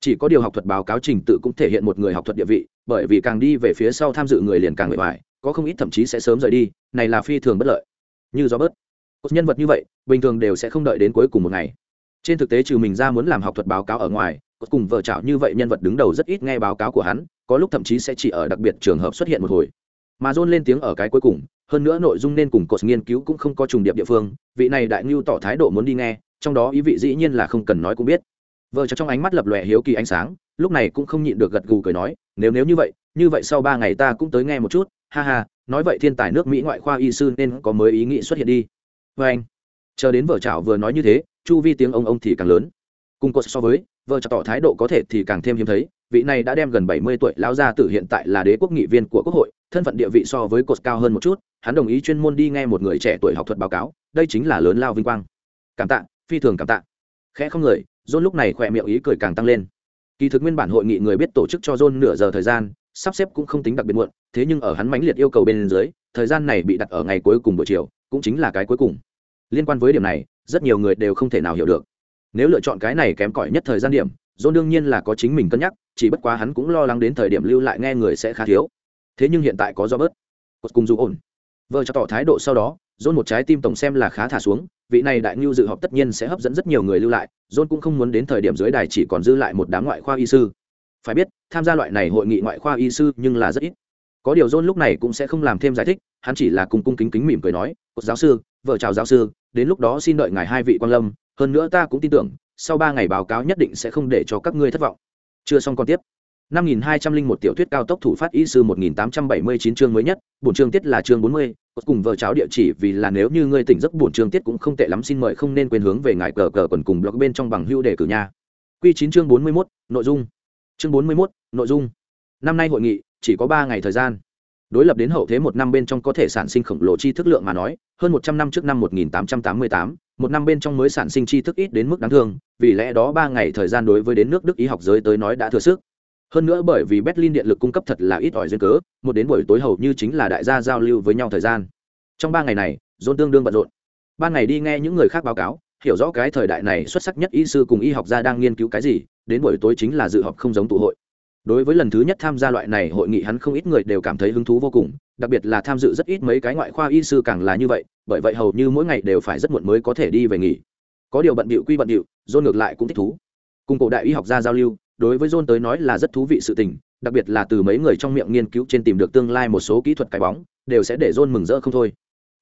Chỉ có điều học thuật báo cáo trình tự cũng thể hiện một người học thuật địa vị, bởi vì càng đi về phía sau tham dự người liền càng bề ngoài có không ít thậm chí sẽ sớm rời đi, này là phi thường bất lợi. Như do bớt. Nhân vật như vậy, bình thường đều sẽ không đợi đến cuối cùng một ngày. Trên thực tế trừ mình ra muốn làm học thuật báo cáo ở ngoài cùng vợ chảo như vậy nhân vật đứng đầu rất ít nghe báo cáo của hắn, có lúc thậm chí sẽ chỉ ở đặc biệt trường hợp xuất hiện một hồi. Mà dôn lên tiếng ở cái cuối cùng, hơn nữa nội dung nên cùng cột nghiên cứu cũng không có trùng điệp địa phương, vị này đại ngưu tỏ thái độ muốn đi nghe, trong đó ý vị dĩ nhiên là không cần nói cũng biết. Vợ chảo trong ánh mắt lập lòe hiếu kỳ ánh sáng, lúc này cũng không nhịn được gật gù cười nói, nếu nếu như vậy như vậy sau ba ngày ta cũng tới nghe một chút, ha ha, nói vậy thiên tài nước mỹ ngoại khoa y sư nên có mới ý nghĩ xuất hiện đi. Vê anh. Chờ đến vợ chảo vừa nói như thế, chu vi tiếng ông ông thì càng lớn cùng cột so với, vợ cho tỏ thái độ có thể thì càng thêm hiếm thấy, vị này đã đem gần bảy mươi tuổi lão gia tử hiện tại là đế quốc nghị viên của quốc hội, thân phận địa vị so với cột cao hơn một chút, hắn đồng ý chuyên môn đi nghe một người trẻ tuổi học thuật báo cáo, đây chính là lớn lao vinh quang. Cảm tạ, phi thường cảm tạ. Khẽ không người, john lúc này khỏe miệng ý cười càng tăng lên. Kỳ thực nguyên bản hội nghị người biết tổ chức cho john nửa giờ thời gian, sắp xếp cũng không tính đặc biệt muộn, thế nhưng ở hắn mãnh liệt yêu cầu bên dưới, thời gian này bị đặt ở ngày cuối cùng buổi chiều, cũng chính là cái cuối cùng. Liên quan với điểm này, rất nhiều người đều không thể nào hiểu được nếu lựa chọn cái này kém cỏi nhất thời gian điểm, john đương nhiên là có chính mình cân nhắc, chỉ bất quá hắn cũng lo lắng đến thời điểm lưu lại nghe người sẽ khá thiếu. Thế nhưng hiện tại có do bớt cùng dù ổn. Vợ cho tỏ thái độ sau đó, john một trái tim tổng xem là khá thả xuống, vị này đại ngưu dự họp tất nhiên sẽ hấp dẫn rất nhiều người lưu lại, john cũng không muốn đến thời điểm dưới đài chỉ còn dư lại một đám ngoại khoa y sư. Phải biết, tham gia loại này hội nghị ngoại khoa y sư nhưng là rất ít. Có điều john lúc này cũng sẽ không làm thêm giải thích, hắn chỉ là cùng cung kính kính mỉm cười nói giáo sư, vợ chào giáo sư, đến lúc đó xin đợi ngài hai vị quan lâm hơn nữa ta cũng tin tưởng sau ba ngày báo cáo nhất định sẽ không để cho các ngươi thất vọng chưa xong còn tiếp 5201 tiểu thuyết cao tốc thủ phát y sư 1879 chương mới nhất, bổn chương tiết là chương 40, cùng vợ cháo địa chỉ vì là nếu như ngươi tỉnh giấc bổn chương tiết cũng không tệ lắm xin mời không nên quên hướng về ngài cờ cờ còn cùng blog bên trong bằng hưu để cử nhà Quy 9 chương 41, nội dung. Chương 41, nội dung. Năm nay hội nghị chỉ có 3 ngày thời gian. Đối lập đến hậu thế một năm bên trong có thể sản sinh khổng lồ chi thức lượng mà nói, hơn 100 năm trước năm 1888, một năm bên trong mới sản sinh tri thức ít đến mức đáng thương, vì lẽ đó ba ngày thời gian đối với đến nước Đức y học giới tới nói đã thừa sức. Hơn nữa bởi vì berlin điện lực cung cấp thật là ít ỏi duyên cớ một đến buổi tối hầu như chính là đại gia giao lưu với nhau thời gian. Trong ba ngày này dôn tương đương bận rộn. Ban ngày đi nghe những người khác báo cáo hiểu rõ cái thời đại này xuất sắc nhất y sư cùng y học gia đang nghiên cứu cái gì đến buổi tối chính là dự họp không giống tụ hội đối với lần thứ nhất tham gia loại này hội nghị hắn không ít người đều cảm thấy hứng thú vô cùng đặc biệt là tham dự rất ít mấy cái ngoại khoa y sư càng là như vậy bởi vậy hầu như mỗi ngày đều phải rất muộn mới có thể đi về nghỉ có điều bận bịu quy bận bịu dôn ngược lại cũng thích thú cùng cổ đại y học gia giao lưu đối với John tới nói là rất thú vị sự tình, đặc biệt là từ mấy người trong miệng nghiên cứu trên tìm được tương lai một số kỹ thuật cái bóng, đều sẽ để John mừng rỡ không thôi.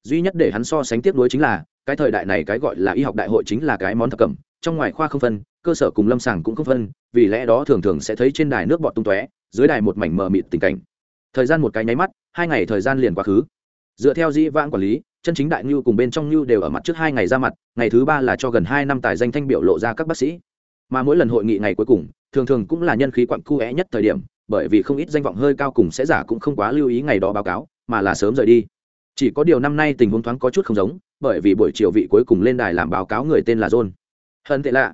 Duy nhất để hắn so sánh tiếp nối chính là, cái thời đại này cái gọi là y học đại hội chính là cái món thập cẩm, trong ngoài khoa không phân, cơ sở cùng lâm sàng cũng không phân, vì lẽ đó thường thường sẽ thấy trên đài nước bọt tung tóe, dưới đài một mảnh mờ mịt tình cảnh. Thời gian một cái nháy mắt, hai ngày thời gian liền quá khứ. Dựa theo dĩ vãng quản lý, chân chính đại ngưu cùng bên trong ngưu đều ở mặt trước hai ngày ra mặt, ngày thứ ba là cho gần hai năm tài danh thanh biểu lộ ra các bác sĩ mà mỗi lần hội nghị ngày cuối cùng thường thường cũng là nhân khí quặn cu é nhất thời điểm bởi vì không ít danh vọng hơi cao cùng sẽ giả cũng không quá lưu ý ngày đó báo cáo mà là sớm rời đi chỉ có điều năm nay tình huống thoáng có chút không giống bởi vì buổi chiều vị cuối cùng lên đài làm báo cáo người tên là john hận tệ lạ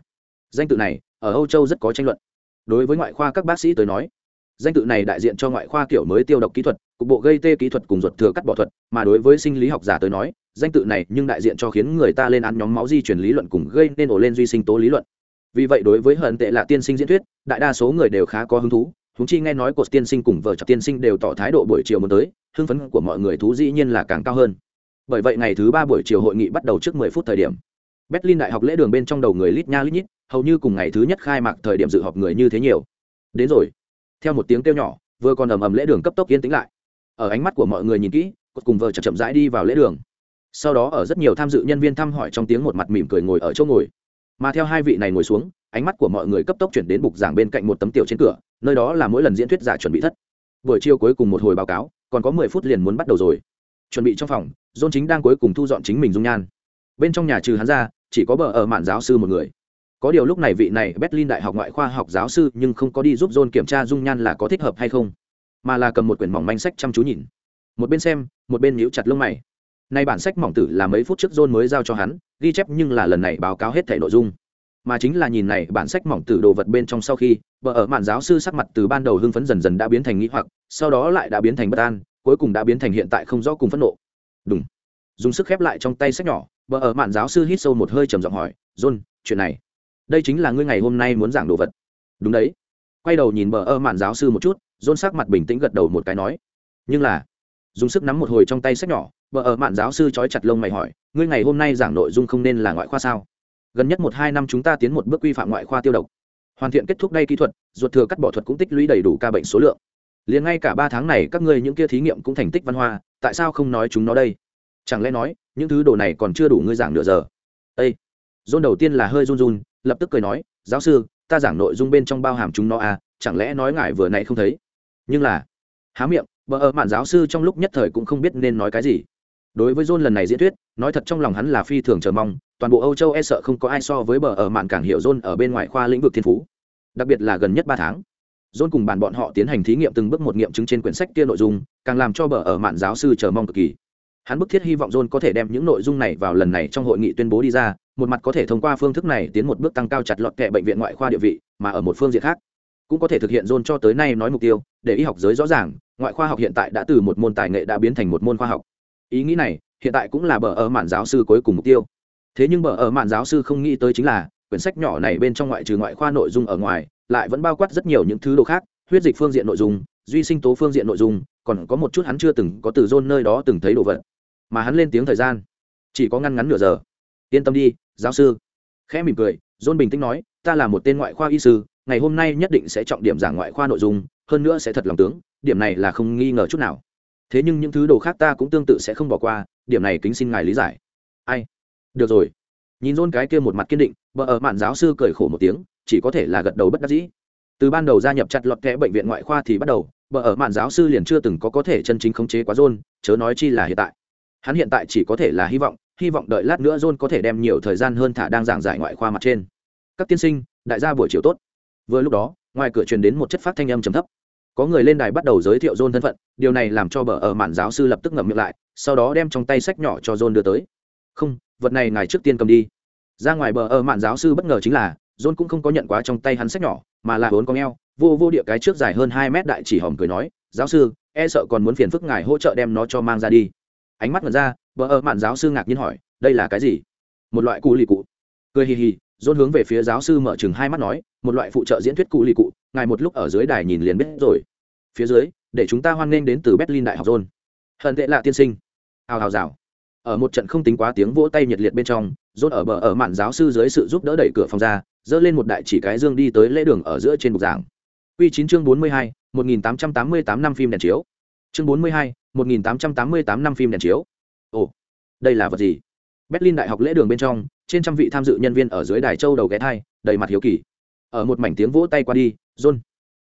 danh tự này, ở âu châu rất có tranh luận. Đối với ngoại khoa các bác sĩ tới nói, danh tự này đại diện cho ngoại khoa kiểu mới tiêu độc kỹ thuật, cục bộ gây tê kỹ thuật cùng ruột thừa cắt bỏ thuật, mà đối với sinh lý học giả tới nói, danh tự này nhưng đại diện cho khiến người ta lên án nhóm máu di chuyển lý luận cùng gây nên ổ lên duy sinh tố lý luận. Vì vậy đối với hận tệ là tiên sinh diễn thuyết, đại đa số người đều khá có hứng thú húng chi nghe nói cột tiên sinh cùng vợ chồng tiên sinh đều tỏ thái độ buổi chiều muốn tới, hưng phấn của mọi người thú dĩ nhiên là càng cao hơn. Bởi vậy ngày thứ ba buổi chiều hội nghị bắt đầu trước 10 phút thời điểm berlin đại học lễ đường bên trong đầu người lít nha lít nhít, hầu như cùng ngày thứ nhất khai mạc thời điểm dự họp người như thế nhiều. Đến rồi. Theo một tiếng kêu nhỏ, vừa còn ầm ầm lễ đường cấp tốc yên tĩnh lại. Ở ánh mắt của mọi người nhìn kỹ, cột cùng vợ chậm chậm rãi đi vào lễ đường. Sau đó ở rất nhiều tham dự nhân viên thăm hỏi trong tiếng một mặt mỉm cười ngồi ở chỗ ngồi. Mà theo hai vị này ngồi xuống, ánh mắt của mọi người cấp tốc chuyển đến bục giảng bên cạnh một tấm tiểu trên cửa, nơi đó là mỗi lần diễn thuyết giả chuẩn bị thất. Buổi chiều cuối cùng một hồi báo cáo, còn có mười phút liền muốn bắt đầu rồi. Chuẩn bị trong phòng dôn chính đang cuối cùng thu dọn chính mình dung nhan. Bên trong nhà trừ hắn ra chỉ có bờ ở mạn giáo sư một người. Có điều lúc này vị này berlin đại học ngoại khoa học giáo sư nhưng không có đi giúp john kiểm tra dung nhan là có thích hợp hay không, mà là cầm một quyển mỏng manh sách chăm chú nhìn. Một bên xem, một bên nhíu chặt lông mày. Nay bản sách mỏng tử là mấy phút trước john mới giao cho hắn, ghi chép nhưng là lần này báo cáo hết thể nội dung. Mà chính là nhìn này bản sách mỏng tử đồ vật bên trong sau khi vợ ở mạn giáo sư sắc mặt từ ban đầu hưng phấn dần dần đã biến thành nghĩ hoặc, sau đó lại đã biến thành bất an, cuối cùng đã biến thành hiện tại không rõ cùng phẫn nộ. Đúng dùng sức khép lại trong tay sách nhỏ bờ ở mạn giáo sư hít sâu một hơi trầm giọng hỏi, john, chuyện này, đây chính là ngươi ngày hôm nay muốn giảng đồ vật. Đúng đấy. Quay đầu nhìn bờ ở mạn giáo sư một chút, john sắc mặt bình tĩnh gật đầu một cái nói, nhưng là dùng sức nắm một hồi trong tay sách nhỏ, bờ ở mạn giáo sư trói chặt lông mày hỏi, ngươi ngày hôm nay giảng nội dung không nên là ngoại khoa sao? Gần nhất một hai năm chúng ta tiến một bước quy phạm ngoại khoa tiêu độc. Hoàn thiện kết thúc đây kỹ thuật, ruột thừa cắt bỏ thuật cũng tích lũy đầy đủ ca bệnh số lượng. Liền ngay cả ba tháng này các ngươi những kia thí nghiệm cũng thành tích văn hoa, tại sao không nói chúng nó đây? Chẳng lẽ nói, những thứ đồ này còn chưa đủ ngươi giảng nửa giờ? Ây dôn đầu tiên là hơi run run, lập tức cười nói, giáo sư, ta giảng nội dung bên trong bao hàm chúng nó à chẳng lẽ nói ngài vừa nãy không thấy? Nhưng là, há miệng, bờ ở mạn giáo sư trong lúc nhất thời cũng không biết nên nói cái gì. Đối với john lần này diễn thuyết, nói thật trong lòng hắn là phi thường chờ mong, toàn bộ âu châu e sợ không có ai so với bờ ở mạn càng hiểu john ở bên ngoài khoa lĩnh vực thiên phú. Đặc biệt là gần nhất ba tháng, john cùng bàn bọn họ tiến hành thí nghiệm từng bước một nghiệm chứng trên quyển sách kia nội dung, càng làm cho bờ ở mạn giáo sư chờ mong cực kỳ hắn bức thiết hy vọng john có thể đem những nội dung này vào lần này trong hội nghị tuyên bố đi ra, một mặt có thể thông qua phương thức này tiến một bước tăng cao chặt lọt kệ bệnh viện ngoại khoa địa vị, mà ở một phương diện khác, cũng có thể thực hiện john cho tới nay nói mục tiêu, để y học giới rõ ràng, ngoại khoa học hiện tại đã từ một môn tài nghệ đã biến thành một môn khoa học. Ý nghĩ này, hiện tại cũng là bờ ở mạn giáo sư cuối cùng mục tiêu. Thế nhưng bờ ở mạn giáo sư không nghĩ tới chính là, quyển sách nhỏ này bên trong ngoại trừ ngoại khoa nội dung ở ngoài, lại vẫn bao quát rất nhiều những thứ đồ khác, huyết dịch phương diện nội dung, duy sinh tố phương diện nội dung, còn có một chút hắn chưa từng có từ John nơi đó từng thấy đồ vật mà hắn lên tiếng thời gian. Chỉ có ngăn ngắn nửa giờ. Yên tâm đi, giáo sư. Khẽ mỉm cười, john bình tĩnh nói, ta là một tên ngoại khoa y sư, ngày hôm nay nhất định sẽ trọng điểm giảng ngoại khoa nội dung, hơn nữa sẽ thật lòng tướng, điểm này là không nghi ngờ chút nào. Thế nhưng những thứ đồ khác ta cũng tương tự sẽ không bỏ qua, điểm này kính xin ngài lý giải. Ai? Được rồi. Nhìn rôn cái kia một mặt kiên định vợ ở mạn giáo sư cười khổ một tiếng, chỉ có thể là gật đầu bất đắc dĩ. Từ ban đầu gia nhập chặt lọt kẽ bệnh viện ngoại khoa thì bắt đầu vợ ở mạn giáo sư liền chưa từng có có thể chân chính khống chế quá rôn chớ nói chi là hiện tại hắn hiện tại chỉ có thể là hy vọng hy vọng đợi lát nữa John có thể đem nhiều thời gian hơn thả đang giảng giải ngoại khoa mặt trên. Các tiên sinh, đại gia buổi chiều tốt. Vừa lúc đó, ngoài cửa truyền đến một chất phát thanh âm trầm thấp. Có người lên đài bắt đầu giới thiệu john thân phận, điều này làm cho bờ ở mạn giáo sư lập tức ngậm miệng lại, sau đó đem trong tay sách nhỏ cho john đưa tới. Không, vật này ngài trước tiên cầm đi. Ra ngoài bờ ở mạn giáo sư bất ngờ chính là, john cũng không có nhận quá trong tay hắn sách nhỏ, mà là vốn con eo, vô vô địa cái trước dài hơn hai mét đại chỉ hòm cười nói, giáo sư e sợ còn muốn phiền phức ngài hỗ trợ đem nó cho mang ra đi ánh mắt mở ra vợ ở mạn giáo sư ngạc nhiên hỏi đây là cái gì? Một loại cụ lì cụ. Cười hì hì dôn hướng về phía giáo sư mở chừng hai mắt nói một loại phụ trợ diễn thuyết cụ lì cụ ngài một lúc ở dưới đài nhìn liền biết rồi. Phía dưới để chúng ta hoan nghênh đến từ berlin đại học dôn hận tệ lạ tiên sinh. Hào hào rào. Ở một trận không tính quá tiếng vỗ tay nhiệt liệt bên trong dôn ở bờ ở mạn giáo sư dưới sự giúp đỡ đẩy cửa phòng ra dỡ lên một đại chỉ cái dương đi tới lễ đường ở giữa trên bục giảng. Quy 9 chương 42, 1888 năm phim đèn chiếu. Chương 42, 1888 năm phim đèn chiếu. Ồ, đây là vật gì? Berlin đại học lễ đường bên trong, trên trăm vị tham dự nhân viên ở dưới đài châu đầu ghé thai đầy mặt hiếu kỳ. Ở một mảnh tiếng vỗ tay qua đi john.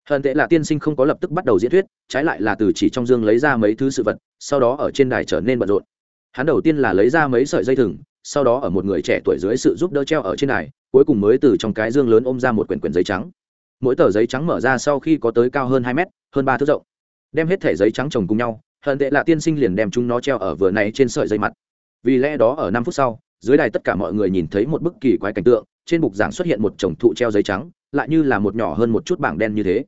Hận tệ là tiên sinh không có lập tức bắt đầu diễn thuyết trái lại là từ chỉ trong dương lấy ra mấy thứ sự vật sau đó ở trên đài trở nên bận rộn. Hắn đầu tiên là lấy ra mấy sợi dây thừng sau đó ở một người trẻ tuổi dưới sự giúp đỡ treo ở trên đài cuối cùng mới từ trong cái dương lớn ôm ra một quyển quyển giấy trắng. Mỗi tờ giấy trắng mở ra sau khi có tới cao hơn hai mét hơn ba thước rộng đem hết thẻ giấy trắng chồng cùng nhau, hận tệ là tiên sinh liền đem chúng nó treo ở vừa này trên sợi dây mặt. Vì lẽ đó ở năm phút sau, dưới đài tất cả mọi người nhìn thấy một bức kỳ quái cảnh tượng, trên bục giảng xuất hiện một chồng thụ treo giấy trắng, lại như là một nhỏ hơn một chút bảng đen như thế.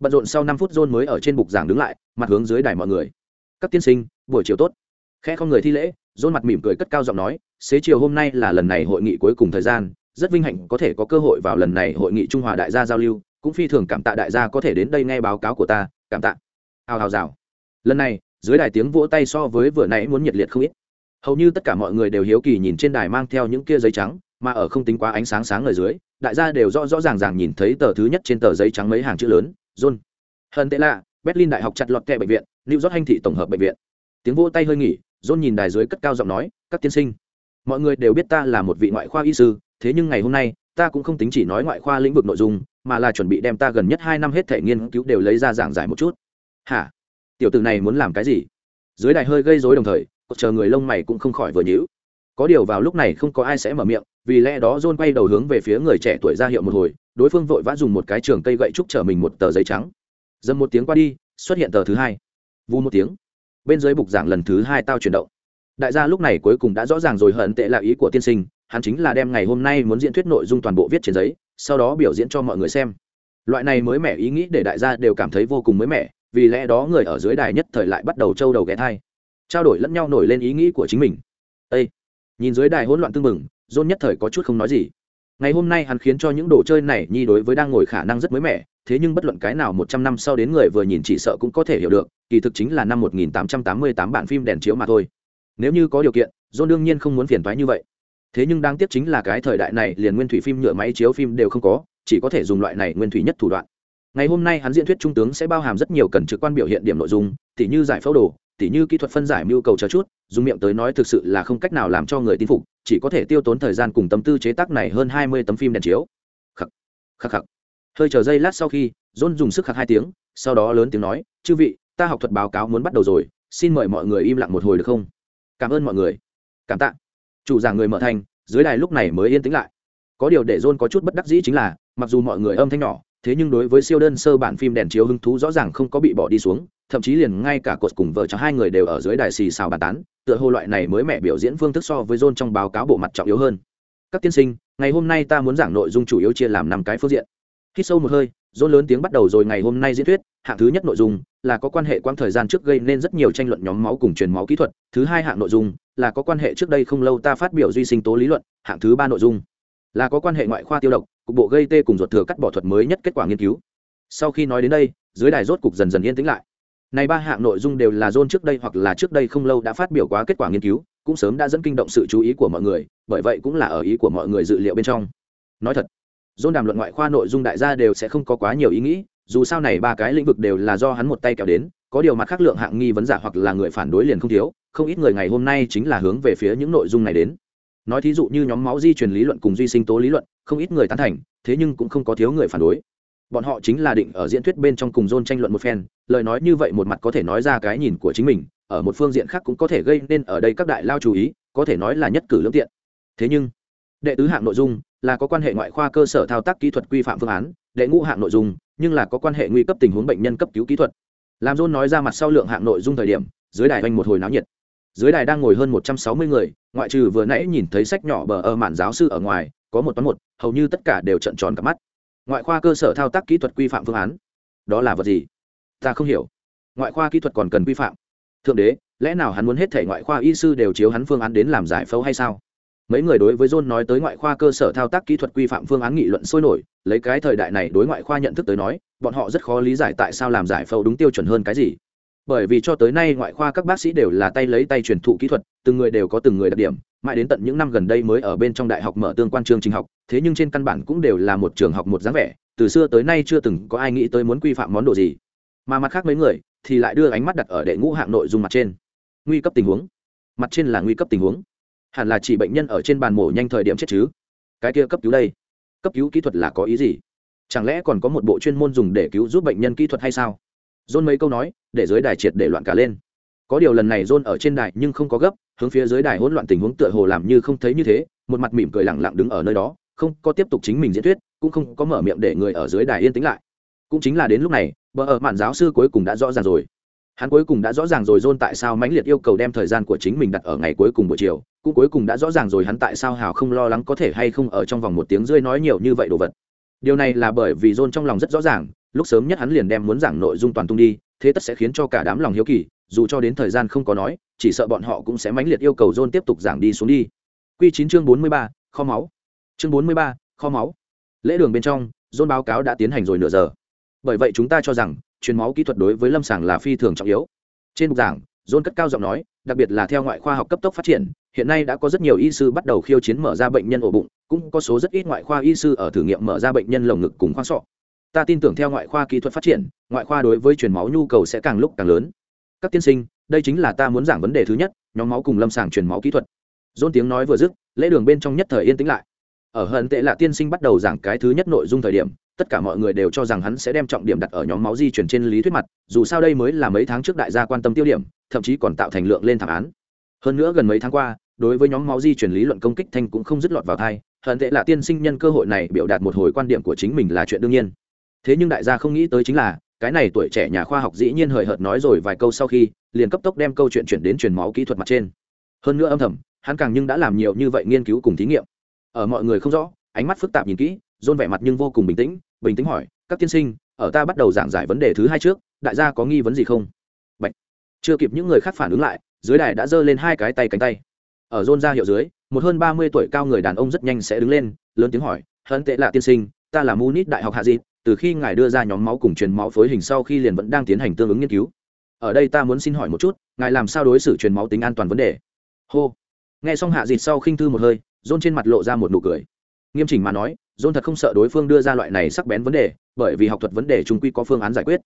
Bận rộn sau năm phút john mới ở trên bục giảng đứng lại, mặt hướng dưới đài mọi người. Các tiên sinh, buổi chiều tốt. Khẽ không người thi lễ john mặt mỉm cười cất cao giọng nói, xế chiều hôm nay là lần này hội nghị cuối cùng thời gian, rất vinh hạnh có thể có cơ hội vào lần này hội nghị trung hòa đại gia giao lưu, cũng phi thường cảm tạ đại gia có thể đến đây nghe báo cáo của ta, cảm tạ hào hào rào. Lần này, dưới đài tiếng vỗ tay so với vừa nãy muốn nhiệt liệt không ít. Hầu như tất cả mọi người đều hiếu kỳ nhìn trên đài mang theo những kia giấy trắng, mà ở không tính quá ánh sáng sáng ở dưới, đại gia đều rõ rõ ràng ràng nhìn thấy tờ thứ nhất trên tờ giấy trắng mấy hàng chữ lớn, john. Hơn tệ lạ, berlin đại học chặt lọt kẹ bệnh viện, new york hành thị tổng hợp bệnh viện. Tiếng vỗ tay hơi nghỉ, john nhìn đài dưới cất cao giọng nói, các tiên sinh, mọi người đều biết ta là một vị ngoại khoa y sư, thế nhưng ngày hôm nay, ta cũng không tính chỉ nói ngoại khoa lĩnh vực nội dung, mà là chuẩn bị đem ta gần nhất hai năm hết thể nghiên cứu đều lấy ra giảng giải một chút hả? Tiểu tử này muốn làm cái gì? Dưới đài hơi gây rối đồng thời chờ người lông mày cũng không khỏi vừa nhữ có điều vào lúc này không có ai sẽ mở miệng, vì lẽ đó john quay đầu hướng về phía người trẻ tuổi ra hiệu một hồi, đối phương vội vã dùng một cái trường cây gậy trúc chở mình một tờ giấy trắng. Dầm một tiếng qua đi, xuất hiện tờ thứ hai. Vu một tiếng. Bên dưới bục giảng lần thứ hai tao chuyển động. Đại gia lúc này cuối cùng đã rõ ràng rồi hận tệ là ý của tiên sinh, hắn chính là đem ngày hôm nay muốn diễn thuyết nội dung toàn bộ viết trên giấy, sau đó biểu diễn cho mọi người xem. Loại này mới mẻ ý nghĩ để đại gia đều cảm thấy vô cùng mới mẻ vì lẽ đó người ở dưới đài nhất thời lại bắt đầu trâu đầu ghé thai. Trao đổi lẫn nhau nổi lên ý nghĩ của chính mình. Ê! nhìn dưới đài hỗn loạn tương mừng john nhất thời có chút không nói gì. Ngày hôm nay hắn khiến cho những đồ chơi này nhi đối với đang ngồi khả năng rất mới mẻ, thế nhưng bất luận cái nào một trăm năm sau đến người vừa nhìn chỉ sợ cũng có thể hiểu được, kỳ thực chính là năm một nghìn tám trăm tám mươi tám bản phim đèn chiếu mà thôi. Nếu như có điều kiện, john đương nhiên không muốn phiền thoái như vậy. Thế nhưng đáng tiếc chính là cái thời đại này liền nguyên thủy phim nhựa máy chiếu phim đều không có, chỉ có thể dùng loại này nguyên thủy nhất thủ đoạn ngày hôm nay hắn diễn thuyết trung tướng sẽ bao hàm rất nhiều cần trực quan biểu hiện điểm nội dung, tỉ như giải phẫu đồ, tỉ như kỹ thuật phân giải mưu cầu chờ chút, dùng miệng tới nói thực sự là không cách nào làm cho người tin phục, chỉ có thể tiêu tốn thời gian cùng tâm tư chế tác này hơn hai mươi tấm phim đèn chiếu. Khắc khắc khắc. Hơi chờ giây lát sau khi, john dùng sức khắc hai tiếng, sau đó lớn tiếng nói, chư vị, ta học thuật báo cáo muốn bắt đầu rồi, xin mời mọi người im lặng một hồi được không? Cảm ơn mọi người. Cảm tạ. Chủ giảng người mở thành, dưới đài lúc này mới yên tĩnh lại. Có điều để john có chút bất đắc dĩ chính là, mặc dù mọi người âm thanh nhỏ thế nhưng đối với siêu đơn sơ bản phim đèn chiếu hứng thú rõ ràng không có bị bỏ đi xuống, thậm chí liền ngay cả cột cùng vợ cho hai người đều ở dưới đài xì xào bàn tán, tựa hồ loại này mới mẹ biểu diễn phương thức so với john trong báo cáo bộ mặt trọng yếu hơn. Các tiên sinh, ngày hôm nay ta muốn giảng nội dung chủ yếu chia làm năm cái phương diện. Khi sâu một hơi, john lớn tiếng bắt đầu rồi ngày hôm nay diễn thuyết, hạng thứ nhất nội dung là có quan hệ quang thời gian trước gây nên rất nhiều tranh luận nhóm máu cùng truyền máu kỹ thuật, thứ hai hạng nội dung là có quan hệ trước đây không lâu ta phát biểu duy sinh tố lý luận, hạng thứ ba nội dung là có quan hệ ngoại khoa tiêu độc cục bộ gây tê cùng ruột thừa cắt bỏ thuật mới nhất kết quả nghiên cứu sau khi nói đến đây dưới đài rốt cục dần dần yên tĩnh lại này ba hạng nội dung đều là John trước đây hoặc là trước đây không lâu đã phát biểu quá kết quả nghiên cứu, cũng sớm đã dẫn kinh động sự chú ý của mọi người, bởi vậy cũng là ở ý của mọi người dự liệu bên trong. Nói thật, John đàm luận ngoại khoa nội dung đại gia đều sẽ không có quá nhiều ý nghĩ, dù sao này ba cái lĩnh vực đều là do hắn một tay kéo đến, có điều mặt khác lượng hạng nghi vấn giả hoặc là người phản đối liền không thiếu, không ít người ngày hôm nay chính là hướng về phía những nội dung này đến nói thí dụ như nhóm máu di truyền lý luận cùng duy sinh tố lý luận, không ít người tán thành, thế nhưng cũng không có thiếu người phản đối. Bọn họ chính là định ở diễn thuyết bên trong cùng dôn tranh luận một phen, lời nói như vậy một mặt có thể nói ra cái nhìn của chính mình, ở một phương diện khác cũng có thể gây nên ở đây các đại lao chú ý, có thể nói là nhất cử lương tiện. Thế nhưng, đệ tứ hạng nội dung là có quan hệ ngoại khoa cơ sở thao tác kỹ thuật quy phạm phương án, đệ ngũ hạng nội dung nhưng là có quan hệ nguy cấp tình huống bệnh nhân cấp cứu kỹ thuật. Làm dôn nói ra mặt sau lượng hạng nội dung thời điểm, dưới đài oanh một hồi náo nhiệt dưới đài đang ngồi hơn một trăm sáu mươi người, ngoại trừ vừa nãy nhìn thấy sách nhỏ bờ ơ mạn giáo sư ở ngoài, có một toán một, hầu như tất cả đều trận tròn cả mắt. Ngoại khoa cơ sở thao tác kỹ thuật quy phạm phương án. Đó là vật gì? Ta không hiểu. Ngoại khoa kỹ thuật còn cần quy phạm. Thượng đế, lẽ nào hắn muốn hết thể ngoại khoa y sư đều chiếu hắn phương án đến làm giải phẫu hay sao? Mấy người đối với john nói tới ngoại khoa cơ sở thao tác kỹ thuật quy phạm phương án nghị luận sôi nổi, lấy cái thời đại này đối ngoại khoa nhận thức tới nói, bọn họ rất khó lý giải tại sao làm giải phẫu đúng tiêu chuẩn hơn cái gì bởi vì cho tới nay ngoại khoa các bác sĩ đều là tay lấy tay truyền thụ kỹ thuật, từng người đều có từng người đặc điểm, mãi đến tận những năm gần đây mới ở bên trong đại học mở tương quan chương trình học, thế nhưng trên căn bản cũng đều là một trường học một dáng vẻ, từ xưa tới nay chưa từng có ai nghĩ tới muốn quy phạm món đồ gì. Mà mặt khác mấy người thì lại đưa ánh mắt đặt ở đệ ngũ hạng nội dung mặt trên. Nguy cấp tình huống. Mặt trên là nguy cấp tình huống. Hẳn là chỉ bệnh nhân ở trên bàn mổ nhanh thời điểm chết chứ. Cái kia cấp cứu đây. Cấp cứu kỹ thuật là có ý gì? Chẳng lẽ còn có một bộ chuyên môn dùng để cứu giúp bệnh nhân kỹ thuật hay sao? Dôn mấy câu nói, để dưới đài triệt để loạn cả lên. Có điều lần này dôn ở trên đài nhưng không có gấp, hướng phía dưới đài hỗn loạn tình huống tựa hồ làm như không thấy như thế, một mặt mỉm cười lẳng lặng đứng ở nơi đó, không có tiếp tục chính mình diễn thuyết, cũng không có mở miệng để người ở dưới đài yên tĩnh lại. Cũng chính là đến lúc này, bờ ở mạn giáo sư cuối cùng đã rõ ràng rồi. Hắn cuối cùng đã rõ ràng rồi dôn tại sao mãnh liệt yêu cầu đem thời gian của chính mình đặt ở ngày cuối cùng buổi chiều, cũng cuối cùng đã rõ ràng rồi hắn tại sao hào không lo lắng có thể hay không ở trong vòng một tiếng rơi nói nhiều như vậy đồ vật. Điều này là bởi vì dôn trong lòng rất rõ ràng lúc sớm nhất hắn liền đem muốn giảng nội dung toàn tung đi, thế tất sẽ khiến cho cả đám lòng hiếu kỳ, dù cho đến thời gian không có nói, chỉ sợ bọn họ cũng sẽ mãnh liệt yêu cầu John tiếp tục giảng đi xuống đi. Q chín chương bốn mươi ba, kho máu. Chương bốn mươi ba, kho máu. Lễ đường bên trong, John báo cáo đã tiến hành rồi nửa giờ. Bởi vậy chúng ta cho rằng, truyền máu kỹ thuật đối với lâm sàng là phi thường trọng yếu. Trên bục giảng, John cất cao giọng nói, đặc biệt là theo ngoại khoa học cấp tốc phát triển, hiện nay đã có rất nhiều y sư bắt đầu khiêu chiến mở ra bệnh nhân ổ bụng, cũng có số rất ít ngoại khoa y sư ở thử nghiệm mở ra bệnh nhân lồng ngực cùng khoang sọ ta tin tưởng theo ngoại khoa kỹ thuật phát triển, ngoại khoa đối với truyền máu nhu cầu sẽ càng lúc càng lớn. Các tiên sinh, đây chính là ta muốn giảng vấn đề thứ nhất, nhóm máu cùng lâm sàng truyền máu kỹ thuật. Dôn tiếng nói vừa dứt, lễ đường bên trong nhất thời yên tĩnh lại. Ở hận tệ lạ tiên sinh bắt đầu giảng cái thứ nhất nội dung thời điểm, tất cả mọi người đều cho rằng hắn sẽ đem trọng điểm đặt ở nhóm máu di chuyển trên lý thuyết mặt, dù sao đây mới là mấy tháng trước đại gia quan tâm tiêu điểm, thậm chí còn tạo thành lượng lên thảm án. Hơn nữa gần mấy tháng qua, đối với nhóm máu di chuyển lý luận công kích thanh cũng không dứt lọt vào thai hận tệ là tiên sinh nhân cơ hội này biểu đạt một hồi quan điểm của chính mình là chuyện đương nhiên thế nhưng đại gia không nghĩ tới chính là, cái này tuổi trẻ nhà khoa học dĩ nhiên hời hợt nói rồi vài câu sau khi, liền cấp tốc đem câu chuyện chuyển đến truyền máu kỹ thuật mặt trên. Hơn nữa âm thầm, hắn càng nhưng đã làm nhiều như vậy nghiên cứu cùng thí nghiệm. Ở mọi người không rõ, ánh mắt phức tạp nhìn kỹ, dôn vẻ mặt nhưng vô cùng bình tĩnh bình tĩnh hỏi, các tiên sinh, ở ta bắt đầu giảng giải vấn đề thứ hai trước, đại gia có nghi vấn gì không? Bạch. chưa kịp những người khác phản ứng lại, dưới đài đã giơ lên hai cái tay cánh tay. Ở dôn ra hiệu dưới, một hơn ba mươi tuổi cao người đàn ông rất nhanh sẽ đứng lên, lớn tiếng hỏi hận tệ lạ tiên sinh, ta là munich đại học hạ dịp từ khi ngài đưa ra nhóm máu cùng truyền máu phối hình sau khi liền vẫn đang tiến hành tương ứng nghiên cứu. Ở đây ta muốn xin hỏi một chút, ngài làm sao đối xử truyền máu tính an toàn vấn đề? Hô. Nghe xong hạ dịt sau khinh thư một hơi, dôn trên mặt lộ ra một nụ cười. Nghiêm chỉnh mà nói, dôn thật không sợ đối phương đưa ra loại này sắc bén vấn đề, bởi vì học thuật vấn đề chúng quy có phương án giải quyết.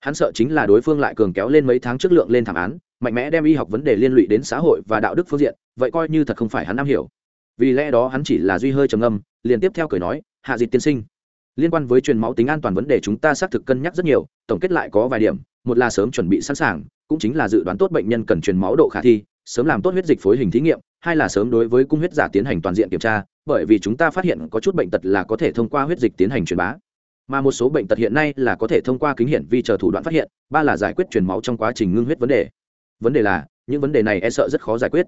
Hắn sợ chính là đối phương lại cường kéo lên mấy tháng trước lượng lên thảm án, mạnh mẽ đem y học vấn đề liên lụy đến xã hội và đạo đức phương diện, vậy coi như thật không phải hắn am hiểu. Vì lẽ đó hắn chỉ là duy hơi trầm âm liền tiếp theo cười nói, hạ dịt tiên sinh liên quan với truyền máu tính an toàn vấn đề chúng ta xác thực cân nhắc rất nhiều, tổng kết lại có vài điểm. Một là sớm chuẩn bị sẵn sàng, cũng chính là dự đoán tốt bệnh nhân cần truyền máu độ khả thi, sớm làm tốt huyết dịch phối hình thí nghiệm. Hai là sớm đối với cung huyết giả tiến hành toàn diện kiểm tra, bởi vì chúng ta phát hiện có chút bệnh tật là có thể thông qua huyết dịch tiến hành truyền bá. Mà một số bệnh tật hiện nay là có thể thông qua kính hiển vi chờ thủ đoạn phát hiện, ba là giải quyết truyền máu trong quá trình ngưng huyết vấn đề. Vấn đề là, những vấn đề này e sợ rất khó giải quyết.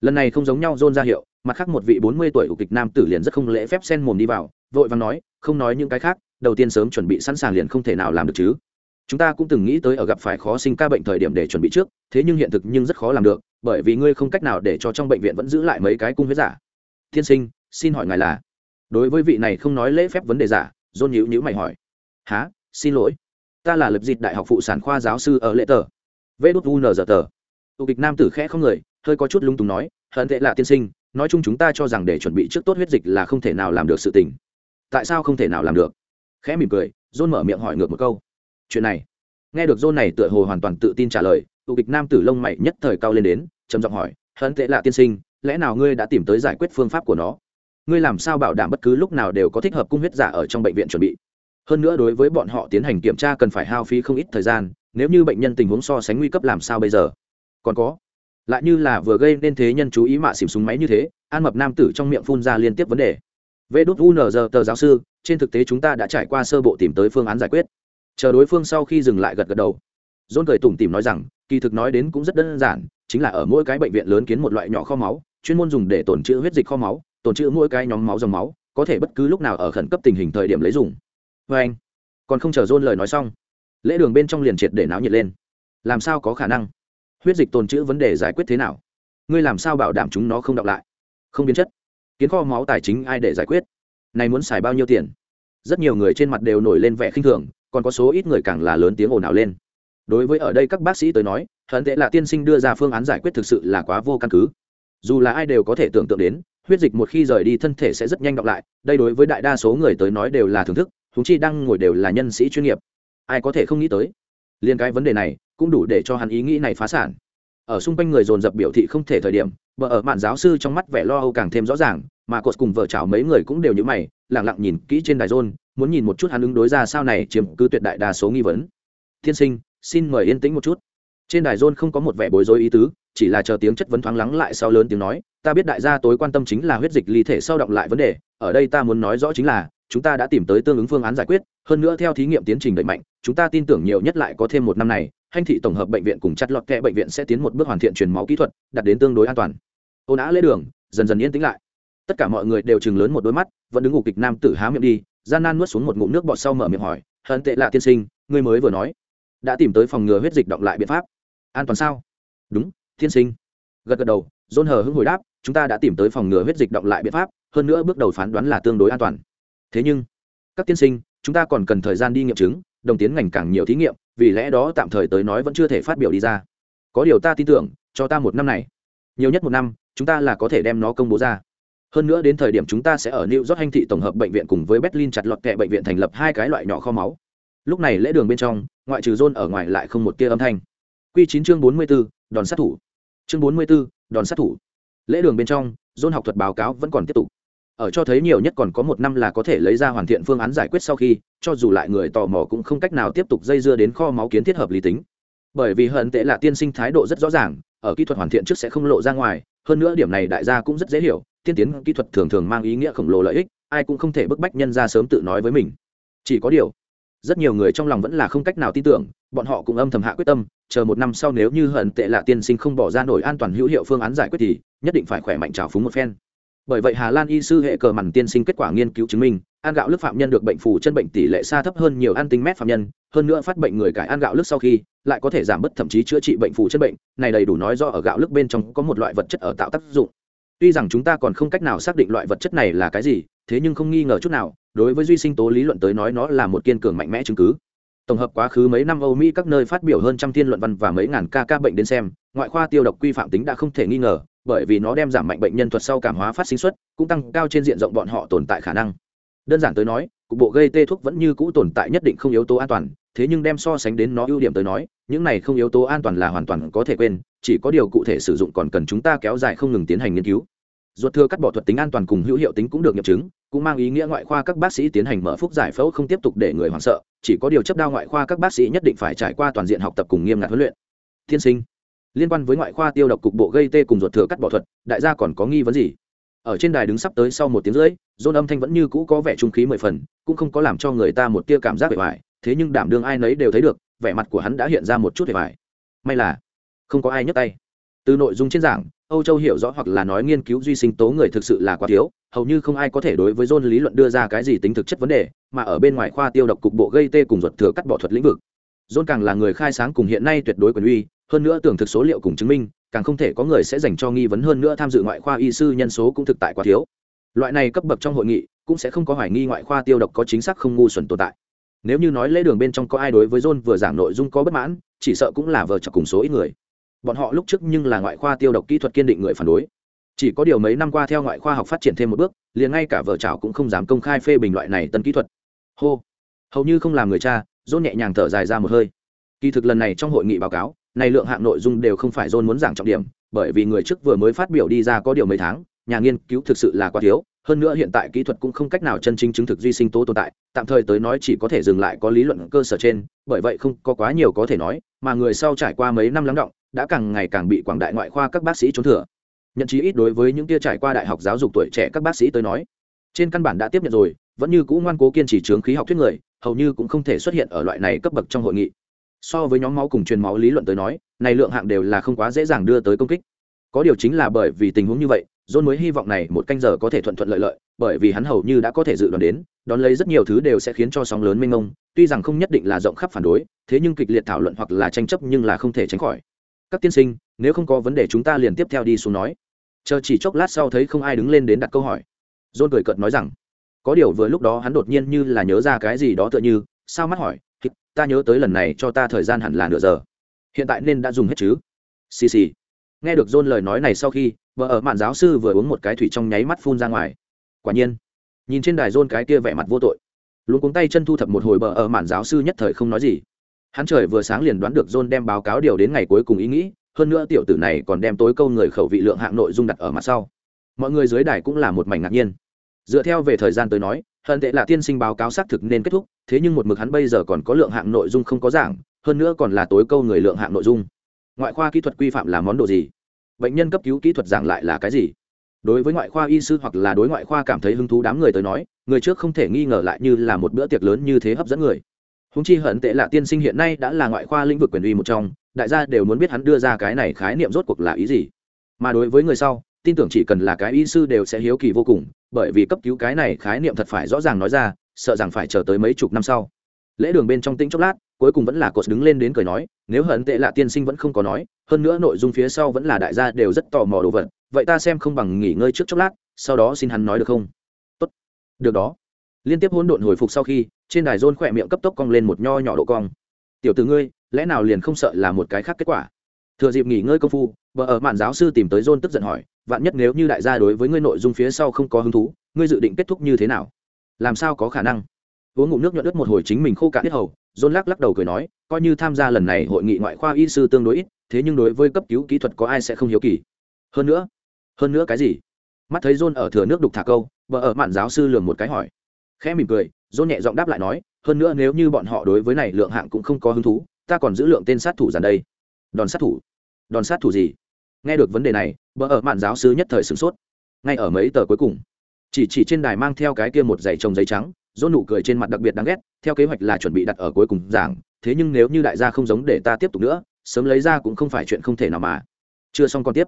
Lần này không giống nhau dôn ra hiệu mặt khác một vị bốn mươi tuổi của kịch nam tử liền rất không lễ phép xen mồm đi vào, vội vàng nói, không nói những cái khác, đầu tiên sớm chuẩn bị sẵn sàng liền không thể nào làm được chứ. Chúng ta cũng từng nghĩ tới ở gặp phải khó sinh ca bệnh thời điểm để chuẩn bị trước, thế nhưng hiện thực nhưng rất khó làm được, bởi vì ngươi không cách nào để cho trong bệnh viện vẫn giữ lại mấy cái cung huyết giả. Thiên sinh, xin hỏi ngài là? Đối với vị này không nói lễ phép vấn đề giả dôn nhữ nhữ mày hỏi. Há xin lỗi. Ta là lập dịch đại học phụ sản khoa giáo sư ở lễ tờ. Vê đút u n giờ tờ. Tù kịch nam tử khẽ không người, hơi có chút lung túng nói, hận tệ là tiên sinh nói chung chúng ta cho rằng để chuẩn bị trước tốt huyết dịch là không thể nào làm được sự tình. Tại sao không thể nào làm được? Khẽ mỉm cười dôn mở miệng hỏi ngược một câu. Chuyện này. Nghe được dôn này tựa hồ hoàn toàn tự tin trả lời tụ kịch nam tử lông mày nhất thời cao lên đến, trầm giọng hỏi hận tệ lạ tiên sinh, lẽ nào ngươi đã tìm tới giải quyết phương pháp của nó? Ngươi làm sao bảo đảm bất cứ lúc nào đều có thích hợp cung huyết giả ở trong bệnh viện chuẩn bị? Hơn nữa đối với bọn họ tiến hành kiểm tra cần phải hao phí không ít thời gian, nếu như bệnh nhân tình huống so sánh nguy cấp làm sao bây giờ? Còn có lại như là vừa gây nên thế nhân chú ý mạ xỉm súng máy như thế an mập nam tử trong miệng phun ra liên tiếp vấn đề vê đốt unz tờ giáo sư trên thực tế chúng ta đã trải qua sơ bộ tìm tới phương án giải quyết chờ đối phương sau khi dừng lại gật gật đầu dôn cười tủm tìm nói rằng kỳ thực nói đến cũng rất đơn giản chính là ở mỗi cái bệnh viện lớn kiến một loại nhỏ kho máu chuyên môn dùng để tổn trữ huyết dịch kho máu tổn trữ mỗi cái nhóm máu dòng máu có thể bất cứ lúc nào ở khẩn cấp tình hình thời điểm lấy dùng vê anh còn không chờ dôn lời nói xong lễ đường bên trong liền triệt để náo nhiệt lên làm sao có khả năng huyết dịch tồn trữ vấn đề giải quyết thế nào? Ngươi làm sao bảo đảm chúng nó không đọng lại? Không biến chất. Kiến kho máu tài chính ai để giải quyết? Này muốn xài bao nhiêu tiền? Rất nhiều người trên mặt đều nổi lên vẻ khinh thường, còn có số ít người càng là lớn tiếng ồn ào lên. Đối với ở đây các bác sĩ tới nói hận tệ là tiên sinh đưa ra phương án giải quyết thực sự là quá vô căn cứ. Dù là ai đều có thể tưởng tượng đến, huyết dịch một khi rời đi thân thể sẽ rất nhanh đọc lại, đây đối với đại đa số người tới nói đều là thưởng thức thúng chi đang ngồi đều là nhân sĩ chuyên nghiệp. Ai có thể không nghĩ tới? Liên cái vấn đề này cũng đủ để cho hắn ý nghĩ này phá sản. Ở xung quanh người dồn dập biểu thị không thể thời điểm, vợ ở mạn giáo sư trong mắt vẻ lo âu càng thêm rõ ràng, mà cột cùng vợ chảo mấy người cũng đều như mày lẳng lặng nhìn kỹ trên đài rôn muốn nhìn một chút hắn ứng đối ra sao này chiếm cứ tuyệt đại đa số nghi vấn. Thiên sinh, xin mời yên tĩnh một chút. Trên đài rôn không có một vẻ bối rối ý tứ, chỉ là chờ tiếng chất vấn thoáng lắng lại sau lớn tiếng nói, ta biết đại gia tối quan tâm chính là huyết dịch ly thể sau động lại vấn đề, ở đây ta muốn nói rõ chính là, chúng ta đã tìm tới tương ứng phương án giải quyết, hơn nữa theo thí nghiệm tiến trình đẩy mạnh, chúng ta tin tưởng nhiều nhất lại có thêm một năm này hành thị tổng hợp bệnh viện cùng chặt lọt kẹ bệnh viện sẽ tiến một bước hoàn thiện truyền máu kỹ thuật, đạt đến tương đối an toàn. Ôn á lễ đường, dần dần yên tĩnh lại. Tất cả mọi người đều chừng lớn một đôi mắt, vẫn đứng ngủ kịch nam tử há miệng đi, gian nan nuốt xuống một ngụm nước bọt sau mở miệng hỏi hận tệ lạ tiên sinh, ngươi mới vừa nói, đã tìm tới phòng ngừa huyết dịch động lại biện pháp. An toàn sao? Đúng, tiên sinh. Gật gật đầu dôn hờ hững hồi đáp, chúng ta đã tìm tới phòng ngừa huyết dịch động lại biện pháp, hơn nữa bước đầu phán đoán là tương đối an toàn. Thế nhưng, các tiên sinh, chúng ta còn cần thời gian đi nghiệm chứng, đồng tiến ngành càng nhiều thí nghiệm vì lẽ đó tạm thời tới nói vẫn chưa thể phát biểu đi ra có điều ta tin tưởng cho ta một năm này nhiều nhất một năm chúng ta là có thể đem nó công bố ra hơn nữa đến thời điểm chúng ta sẽ ở New York hành thị tổng hợp bệnh viện cùng với Berlin chặt lọt kệ bệnh viện thành lập hai cái loại nhỏ kho máu. Lúc này lễ đường bên trong, ngoại trừ John ở ngoài lại không một tia âm thanh. Quy chín chương 44, đòn sát thủ. Chương 44, đòn sát thủ. Lễ đường bên trong, John học thuật báo cáo vẫn còn tiếp tục. Ở cho thấy nhiều nhất còn có một năm là có thể lấy ra hoàn thiện phương án giải quyết sau khi, cho dù lại người tò mò cũng không cách nào tiếp tục dây dưa đến kho máu kiến thiết hợp lý tính. Bởi vì hận tệ là tiên sinh thái độ rất rõ ràng, ở kỹ thuật hoàn thiện trước sẽ không lộ ra ngoài, hơn nữa điểm này đại gia cũng rất dễ hiểu, tiên tiến kỹ thuật thường thường mang ý nghĩa khổng lồ lợi ích ai cũng không thể bức bách nhân ra sớm tự nói với mình chỉ có điều rất nhiều người trong lòng vẫn là không cách nào tin tưởng bọn họ cũng âm thầm hạ quyết tâm chờ một năm sau nếu như hận tệ là tiên sinh không bỏ ra nổi an toàn hữu hiệu phương án giải quyết thì nhất định phải khỏe mạnh trào phúng một phen bởi vậy hà lan y sư hệ cờ mằn tiên sinh kết quả nghiên cứu chứng minh, ăn gạo lức phạm nhân được bệnh phù chân bệnh tỷ lệ xa thấp hơn nhiều ăn tinh mét phạm nhân, hơn nữa phát bệnh người cải ăn gạo lức sau khi, lại có thể giảm bớt thậm chí chữa trị bệnh phù chân bệnh, này đầy đủ nói do ở gạo lức bên trong có một loại vật chất ở tạo tác dụng. Tuy rằng chúng ta còn không cách nào xác định loại vật chất này là cái gì, thế nhưng không nghi ngờ chút nào, đối với duy sinh tố lý luận tới nói nó là một kiên cường mạnh mẽ chứng cứ. Tổng hợp quá khứ mấy năm âu mỹ các nơi phát biểu hơn trăm thiên luận văn và mấy ngàn ca ca bệnh đến xem, ngoại khoa tiêu độc quy phạm tính đã không thể nghi ngờ bởi vì nó đem giảm mạnh bệnh nhân thuật sau cảm hóa phát sinh xuất, cũng tăng cao trên diện rộng bọn họ tồn tại khả năng. Đơn giản tới nói, cục bộ gây tê thuốc vẫn như cũ tồn tại nhất định không yếu tố an toàn, thế nhưng đem so sánh đến nó ưu điểm tới nói, những này không yếu tố an toàn là hoàn toàn có thể quên, chỉ có điều cụ thể sử dụng còn cần chúng ta kéo dài không ngừng tiến hành nghiên cứu. Ruột thừa cắt bỏ thuật tính an toàn cùng hữu hiệu tính cũng được nghiệm chứng, cũng mang ý nghĩa ngoại khoa các bác sĩ tiến hành mở phúc giải phẫu không tiếp tục để người hoảng sợ, chỉ có điều chấp đao ngoại khoa các bác sĩ nhất định phải trải qua toàn diện học tập cùng nghiêm ngặt huấn luyện. Thiên sinh liên quan với ngoại khoa tiêu độc cục bộ gây tê cùng ruột thừa cắt bỏ thuật, đại gia còn có nghi vấn gì? Ở trên đài đứng sắp tới sau một tiếng rưỡi dôn âm thanh vẫn như cũ có vẻ trung khí mười phần, cũng không có làm cho người ta một tia cảm giác bề ngoài, thế nhưng đảm đương ai nấy đều thấy được, vẻ mặt của hắn đã hiện ra một chút bề ngoài. May là không có ai nhấc tay. Từ nội dung trên giảng, âu châu hiểu rõ hoặc là nói nghiên cứu duy sinh tố người thực sự là quá thiếu, hầu như không ai có thể đối với john lý luận đưa ra cái gì tính thực chất vấn đề, mà ở bên ngoài khoa tiêu độc cục bộ gây tê cùng ruột thừa cắt bỏ thuật lĩnh vực. John càng là người khai sáng cùng hiện nay tuyệt đối quyền uy hơn nữa tưởng thực số liệu cùng chứng minh, càng không thể có người sẽ dành cho nghi vấn hơn nữa tham dự ngoại khoa y sư nhân số cũng thực tại quá thiếu. Loại này cấp bậc trong hội nghị, cũng sẽ không có hoài nghi ngoại khoa tiêu độc có chính xác không ngu xuẩn tồn tại. Nếu như nói lễ đường bên trong có ai đối với john vừa giảng nội dung có bất mãn, chỉ sợ cũng là vợ chọc cùng số ít người. Bọn họ lúc trước nhưng là ngoại khoa tiêu độc kỹ thuật kiên định người phản đối. Chỉ có điều mấy năm qua theo ngoại khoa học phát triển thêm một bước, liền ngay cả vợ chảo cũng không dám công khai phê bình loại này tân kỹ thuật. Hô. Hầu như không làm người cha dôn nhẹ nhàng thở dài ra một hơi. Kỳ thực lần này trong hội nghị báo cáo này lượng hạng nội dung đều không phải John muốn giảng trọng điểm, bởi vì người trước vừa mới phát biểu đi ra có điều mấy tháng, nhà nghiên cứu thực sự là quá thiếu, hơn nữa hiện tại kỹ thuật cũng không cách nào chân chính chứng thực duy sinh tố tồn tại, tạm thời tới nói chỉ có thể dừng lại có lý luận cơ sở trên, bởi vậy không có quá nhiều có thể nói, mà người sau trải qua mấy năm lắng động, đã càng ngày càng bị quảng đại ngoại khoa các bác sĩ trốn thừa. Nhận chí ít đối với những tia trải qua đại học giáo dục tuổi trẻ các bác sĩ tới nói, trên căn bản đã tiếp nhận rồi, vẫn như cũ ngoan cố kiên trì chướng khí học thuyết người, hầu như cũng không thể xuất hiện ở loại này cấp bậc trong hội nghị so với nhóm máu cùng truyền máu lý luận tới nói, này lượng hạng đều là không quá dễ dàng đưa tới công kích. Có điều chính là bởi vì tình huống như vậy, john mới hy vọng này một canh giờ có thể thuận thuận lợi lợi, bởi vì hắn hầu như đã có thể dự đoán đến, đón lấy rất nhiều thứ đều sẽ khiến cho sóng lớn mênh mông, tuy rằng không nhất định là rộng khắp phản đối, thế nhưng kịch liệt thảo luận hoặc là tranh chấp nhưng là không thể tránh khỏi. Các tiên sinh, nếu không có vấn đề chúng ta liền tiếp theo đi xuống nói. Chờ chỉ chốc lát sau thấy không ai đứng lên đến đặt câu hỏi. John cười cợt nói rằng, có điều vừa lúc đó hắn đột nhiên như là nhớ ra cái gì đó tựa như, sao mắt hỏi ta nhớ tới lần này cho ta thời gian hẳn là nửa giờ. Hiện tại nên đã dùng hết chứ? Xì xì. Nghe được john lời nói này sau khi, vợ ở mạn giáo sư vừa uống một cái thủy trong nháy mắt phun ra ngoài. Quả nhiên, nhìn trên đài john cái kia vẻ mặt vô tội. Luôn cuống tay chân thu thập một hồi bờ ở mạn giáo sư nhất thời không nói gì. Hắn trời vừa sáng liền đoán được john đem báo cáo điều đến ngày cuối cùng ý nghĩ, hơn nữa tiểu tử này còn đem tối câu người khẩu vị lượng hạng nội dung đặt ở mặt sau. Mọi người dưới đài cũng là một mảnh ngạc nhiên. Dựa theo về thời gian tới nói hận tệ là tiên sinh báo cáo xác thực nên kết thúc, thế nhưng một mực hắn bây giờ còn có lượng hạng nội dung không có giảng, hơn nữa còn là tối câu người lượng hạng nội dung. Ngoại khoa kỹ thuật quy phạm là món đồ gì? Bệnh nhân cấp cứu kỹ thuật giảng lại là cái gì? Đối với ngoại khoa y sư hoặc là đối ngoại khoa cảm thấy hứng thú đám người tới nói, người trước không thể nghi ngờ lại như là một bữa tiệc lớn như thế hấp dẫn người. Húng chi hận tệ là tiên sinh hiện nay đã là ngoại khoa lĩnh vực quyền uy một trong, đại gia đều muốn biết hắn đưa ra cái này khái niệm rốt cuộc là ý gì. Mà đối với người sau, tin tưởng chỉ cần là cái y sư đều sẽ hiếu kỳ vô cùng bởi vì cấp cứu cái này khái niệm thật phải rõ ràng nói ra, sợ rằng phải chờ tới mấy chục năm sau. Lễ đường bên trong tĩnh chốc lát, cuối cùng vẫn là cột đứng lên đến cười nói, nếu hận tệ lạ tiên sinh vẫn không có nói, hơn nữa nội dung phía sau vẫn là đại gia đều rất tò mò đồ vật, vậy ta xem không bằng nghỉ ngơi trước chốc lát, sau đó xin hắn nói được không? Tốt. Được đó. Liên tiếp hỗn độn hồi phục sau khi, trên đài rôn khỏe miệng cấp tốc cong lên một nho nhỏ độ cong. Tiểu từ ngươi, lẽ nào liền không sợ là một cái khác kết quả? Thừa dịp nghỉ ngơi công phu vợ ở mạn giáo sư tìm tới john tức giận hỏi, vạn nhất nếu như đại gia đối với ngươi nội dung phía sau không có hứng thú, ngươi dự định kết thúc như thế nào? Làm sao có khả năng? Uống ngụm nước nhuận đất một hồi chính mình khô cạn hết hầu, john lắc lắc đầu cười nói, coi như tham gia lần này hội nghị ngoại khoa y sư tương đối ít, thế nhưng đối với cấp cứu kỹ thuật có ai sẽ không hiếu kỳ? Hơn nữa hơn nữa cái gì? Mắt thấy john ở thừa nước đục thả câu vợ ở mạn giáo sư lường một cái hỏi. Khẽ mỉm cười, john nhẹ giọng đáp lại nói, hơn nữa nếu như bọn họ đối với này lượng hạng cũng không có hứng thú, ta còn giữ lượng tên sát thủ dàn đây. Đòn sát thủ? Đòn sát thủ gì? Nghe được vấn đề này vợ ở mạn giáo sư nhất thời sửng sốt. Ngay ở mấy tờ cuối cùng, chỉ chỉ trên đài mang theo cái kia một giày trồng giấy trắng dỗ nụ cười trên mặt đặc biệt đáng ghét, theo kế hoạch là chuẩn bị đặt ở cuối cùng giảng, thế nhưng nếu như đại gia không giống để ta tiếp tục nữa, sớm lấy ra cũng không phải chuyện không thể nào mà. Chưa xong còn tiếp.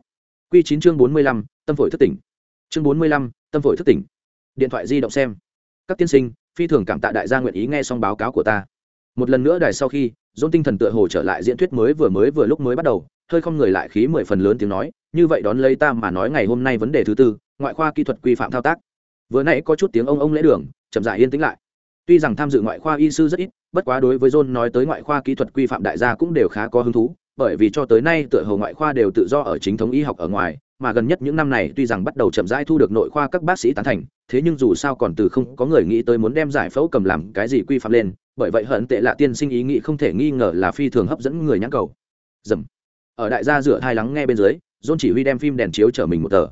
Q chín chương bốn mươi lăm, tâm phổi thất tỉnh. Chương bốn mươi lăm, tâm phổi thất tỉnh. Điện thoại di động xem. Các tiên sinh, phi thường cảm tạ đại gia nguyện ý nghe xong báo cáo của ta. Một lần nữa đài sau khi dôn tinh thần tựa hồ trở lại diễn thuyết mới vừa mới vừa lúc mới bắt đầu hơi không người lại khí mười phần lớn tiếng nói, như vậy đón lấy ta mà nói ngày hôm nay vấn đề thứ tư, ngoại khoa kỹ thuật quy phạm thao tác. Vừa nãy có chút tiếng ông ông lễ đường, chậm dại yên tĩnh lại. Tuy rằng tham dự ngoại khoa y sư rất ít, bất quá đối với john nói tới ngoại khoa kỹ thuật quy phạm đại gia cũng đều khá có hứng thú, bởi vì cho tới nay tựa hồ ngoại khoa đều tự do ở chính thống y học ở ngoài, mà gần nhất những năm này tuy rằng bắt đầu chậm rãi thu được nội khoa các bác sĩ tán thành, thế nhưng dù sao còn từ không có người nghĩ tới muốn đem giải phẫu cầm làm cái gì quy phạm lên, bởi vậy hận tệ lạ tiên sinh ý nghĩ không thể nghi ngờ là phi thường hấp dẫn người nhãn cầu. Dầm ở đại gia rửa hai lắng nghe bên dưới, john chỉ huy đem phim đèn chiếu chở mình một tờ.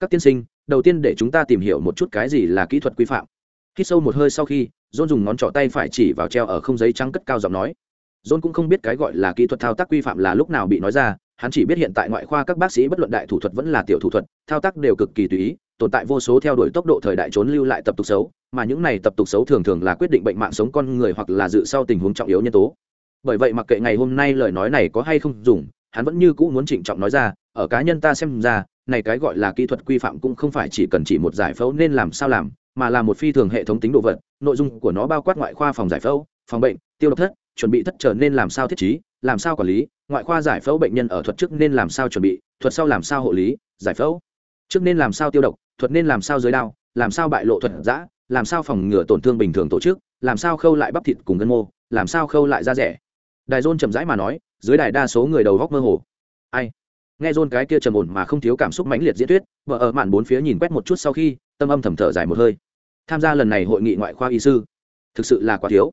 Các tiên sinh, đầu tiên để chúng ta tìm hiểu một chút cái gì là kỹ thuật quy phạm. Khi sâu một hơi sau khi, john dùng ngón trỏ tay phải chỉ vào treo ở không giấy trắng cất cao giọng nói. John cũng không biết cái gọi là kỹ thuật thao tác quy phạm là lúc nào bị nói ra, hắn chỉ biết hiện tại ngoại khoa các bác sĩ bất luận đại thủ thuật vẫn là tiểu thủ thuật, thao tác đều cực kỳ tùy ý, tồn tại vô số theo đuổi tốc độ thời đại trốn lưu lại tập tục xấu, mà những này tập tục xấu thường thường là quyết định bệnh mạng sống con người hoặc là dự sau tình huống trọng yếu nhân tố. Bởi vậy mặc kệ ngày hôm nay lời nói này có hay không dùng hắn vẫn như cũ muốn trịnh trọng nói ra ở cá nhân ta xem ra này cái gọi là kỹ thuật quy phạm cũng không phải chỉ cần chỉ một giải phẫu nên làm sao làm mà là một phi thường hệ thống tính đồ vật nội dung của nó bao quát ngoại khoa phòng giải phẫu phòng bệnh tiêu độc thất chuẩn bị thất trở nên làm sao thiết trí làm sao quản lý ngoại khoa giải phẫu bệnh nhân ở thuật trước nên làm sao chuẩn bị thuật sau làm sao hộ lý giải phẫu trước nên làm sao tiêu độc thuật nên làm sao dưới đao làm sao bại lộ thuật giã làm sao phòng ngừa tổn thương bình thường tổ chức làm sao khâu lại bắp thịt cùng gân mô làm sao khâu lại da rẻ đài dôn chậm rãi mà nói, dưới đài đa số người đầu góc mơ hồ. Ai? Nghe dôn cái kia trầm ổn mà không thiếu cảm xúc mãnh liệt diễn thuyết, vợ ở mạn bốn phía nhìn quét một chút sau khi, tâm âm thầm thở dài một hơi. Tham gia lần này hội nghị ngoại khoa y sư, thực sự là quá thiếu.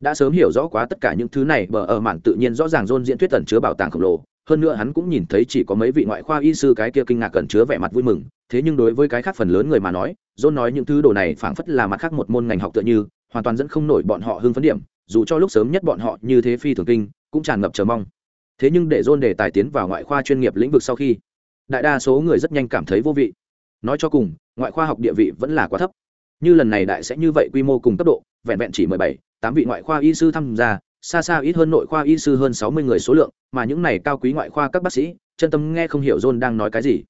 Đã sớm hiểu rõ quá tất cả những thứ này bờ ở mạn tự nhiên rõ ràng dôn diễn thuyết tẩn chứa bảo tàng khổng lồ. Hơn nữa hắn cũng nhìn thấy chỉ có mấy vị ngoại khoa y sư cái kia kinh ngạc cẩn chứa vẻ mặt vui mừng. Thế nhưng đối với cái khác phần lớn người mà nói john nói những thứ đồ này phảng phất là mặt khác một môn ngành học tựa như, hoàn toàn dẫn không nổi bọn họ hưng phấn điểm dù cho lúc sớm nhất bọn họ như thế phi thường kinh, cũng tràn ngập chờ mong. Thế nhưng để john đề tài tiến vào ngoại khoa chuyên nghiệp lĩnh vực sau khi, đại đa số người rất nhanh cảm thấy vô vị. Nói cho cùng, ngoại khoa học địa vị vẫn là quá thấp. Như lần này đại sẽ như vậy quy mô cùng cấp độ, vẹn vẹn chỉ mười bảy, tám vị ngoại khoa y sư tham gia, xa xa ít hơn nội khoa y sư hơn sáu mươi người số lượng, mà những này cao quý ngoại khoa các bác sĩ, chân tâm nghe không hiểu john đang nói cái gì.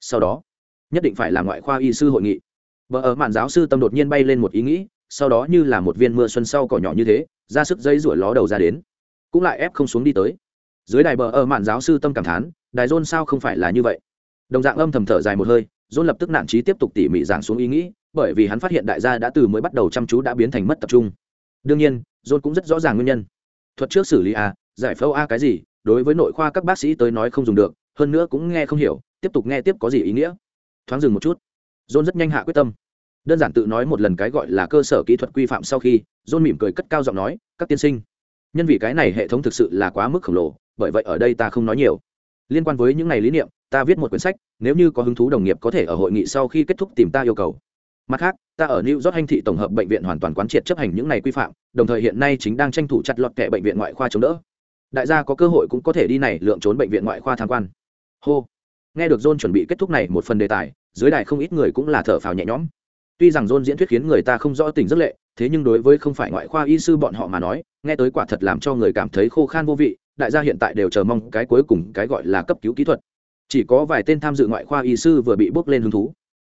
Sau đó, nhất định phải là ngoại khoa y sư hội nghị. Vợ ở mạn giáo sư tâm đột nhiên bay lên một ý nghĩ sau đó như là một viên mưa xuân sau cỏ nhỏ như thế, ra sức dây rủi ló đầu ra đến. Cũng lại ép không xuống đi tới. Dưới đài bờ ở mạn giáo sư tâm cảm thán, đài rôn sao không phải là như vậy? Đồng dạng âm thầm thở dài một hơi rôn lập tức nản trí tiếp tục tỉ mỉ giảng xuống ý nghĩ, bởi vì hắn phát hiện đại gia đã từ mới bắt đầu chăm chú đã biến thành mất tập trung. Đương nhiên rôn cũng rất rõ ràng nguyên nhân. Thuật trước xử lý a, giải phẫu a cái gì, đối với nội khoa các bác sĩ tới nói không dùng được, hơn nữa cũng nghe không hiểu, tiếp tục nghe tiếp có gì ý nghĩa. Thoáng dừng một chút. Rôn rất nhanh hạ quyết tâm đơn giản tự nói một lần cái gọi là cơ sở kỹ thuật quy phạm sau khi, john mỉm cười cất cao giọng nói, các tiên sinh, nhân vì cái này hệ thống thực sự là quá mức khổng lồ, bởi vậy ở đây ta không nói nhiều. Liên quan với những ngày lý niệm, ta viết một quyển sách, nếu như có hứng thú đồng nghiệp có thể ở hội nghị sau khi kết thúc tìm ta yêu cầu. Mặt khác, ta ở new york hành thị tổng hợp bệnh viện hoàn toàn quán triệt chấp hành những ngày quy phạm, đồng thời hiện nay chính đang tranh thủ chặt lọt kẻ bệnh viện ngoại khoa chống đỡ. Đại gia có cơ hội cũng có thể đi này lượng trốn bệnh viện ngoại khoa tham quan. Hô. Nghe được john chuẩn bị kết thúc này một phần đề tài, dưới đài không ít người cũng là thở phào nhẹ nhõm tuy rằng john diễn thuyết khiến người ta không rõ tình rất lệ, thế nhưng đối với không phải ngoại khoa y sư bọn họ mà nói, nghe tới quả thật làm cho người cảm thấy khô khan vô vị, đại gia hiện tại đều chờ mong cái cuối cùng cái gọi là cấp cứu kỹ thuật. Chỉ có vài tên tham dự ngoại khoa y sư vừa bị bốc lên hứng thú.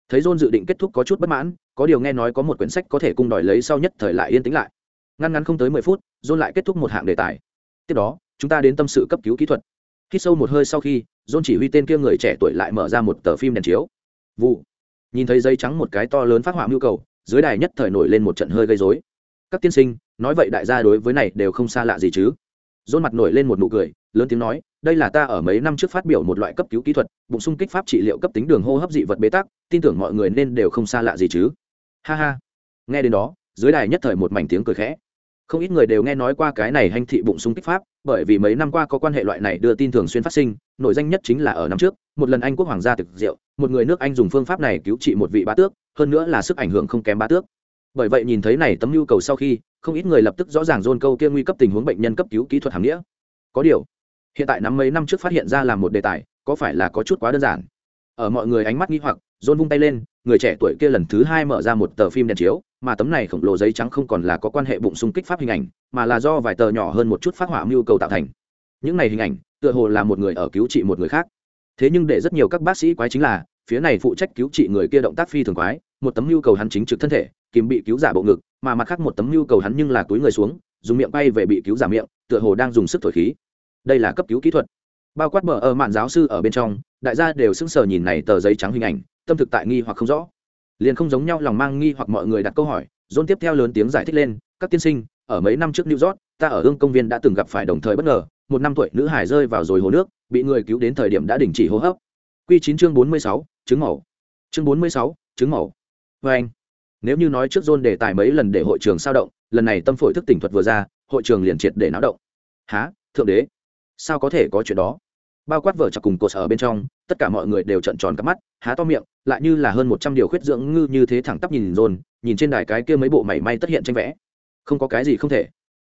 Thấy john dự định kết thúc có chút bất mãn, có điều nghe nói có một quyển sách có thể cung đòi lấy sau nhất thời lại yên tĩnh lại. Ngăn ngắn không tới mười phút, john lại kết thúc một hạng đề tài. Tiếp đó, chúng ta đến tâm sự cấp cứu kỹ thuật. Khi sâu một hơi sau khi, john chỉ huy tên kia người trẻ tuổi lại mở ra một tờ phim đèn chiếu. Vụ nhìn thấy giấy trắng một cái to lớn phát họa mưu cầu, dưới đài nhất thời nổi lên một trận hơi gây dối các tiên sinh, nói vậy đại gia đối với này đều không xa lạ gì chứ? Dôn mặt nổi lên một nụ cười, lớn tiếng nói, đây là ta ở mấy năm trước phát biểu một loại cấp cứu kỹ thuật, bụng sung kích pháp trị liệu cấp tính đường hô hấp dị vật bế tắc, tin tưởng mọi người nên đều không xa lạ gì chứ? Ha ha. Nghe đến đó, dưới đài nhất thời một mảnh tiếng cười khẽ không ít người đều nghe nói qua cái này hành thị bụng sung kích pháp, bởi vì mấy năm qua có quan hệ loại này đưa tin thường xuyên phát sinh nội danh nhất chính là ở năm trước, một lần anh quốc hoàng gia thực rượu, một người nước anh dùng phương pháp này cứu trị một vị bá tước, hơn nữa là sức ảnh hưởng không kém bá tước. Bởi vậy nhìn thấy này tấm nhu cầu sau khi, không ít người lập tức rõ ràng dôn câu kia nguy cấp tình huống bệnh nhân cấp cứu kỹ thuật hàm nghĩa. Có điều, hiện tại năm mấy năm trước phát hiện ra là một đề tài, có phải là có chút quá đơn giản? Ở mọi người ánh mắt nghi hoặc dôn vung tay lên, người trẻ tuổi kia lần thứ hai mở ra một tờ phim đèn chiếu mà tấm này khổng lồ giấy trắng không còn là có quan hệ bụng xung kích pháp hình ảnh, mà là do vài tờ nhỏ hơn một chút phát hỏa mưu cầu tạo thành. Những này hình ảnh, tựa hồ là một người ở cứu trị một người khác. Thế nhưng để rất nhiều các bác sĩ quái chính là, phía này phụ trách cứu trị người kia động tác phi thường quái, một tấm nhu cầu hắn chính trực thân thể, kìm bị cứu giả bộ ngực, mà mặt khác một tấm nhu cầu hắn nhưng là túi người xuống, dùng miệng bay về bị cứu giả miệng, tựa hồ đang dùng sức thổi khí. Đây là cấp cứu kỹ thuật. Bao quát mở ở ờ, mạn giáo sư ở bên trong, đại gia đều sững sờ nhìn này tờ giấy trắng hình ảnh, tâm thực tại nghi hoặc không rõ liền không giống nhau lòng mang nghi hoặc mọi người đặt câu hỏi dôn tiếp theo lớn tiếng giải thích lên, các tiên sinh, ở mấy năm trước new york, ta ở hương công viên đã từng gặp phải đồng thời bất ngờ, một năm tuổi nữ hải rơi vào rồi hồ nước, bị người cứu đến thời điểm đã đình chỉ hô hấp. Q chín chương bốn mươi sáu, chứng màu chương bốn mươi sáu, chứng màu vê anh, nếu như nói trước dôn đề tài mấy lần để hội trường sao động, lần này tâm phổi thức tỉnh thuật vừa ra, hội trường liền triệt để náo động. Há thượng đế, sao có thể có chuyện đó? Bao quát vợ chặt cùng cột ở bên trong tất cả mọi người đều trợn tròn cắp mắt, há to miệng, lại như là hơn một trăm điều khuyết dưỡng ngư như thế thẳng tắp nhìn rôn nhìn trên đài cái kia mấy bộ mảy may tất hiện tranh vẽ. Không có cái gì không thể.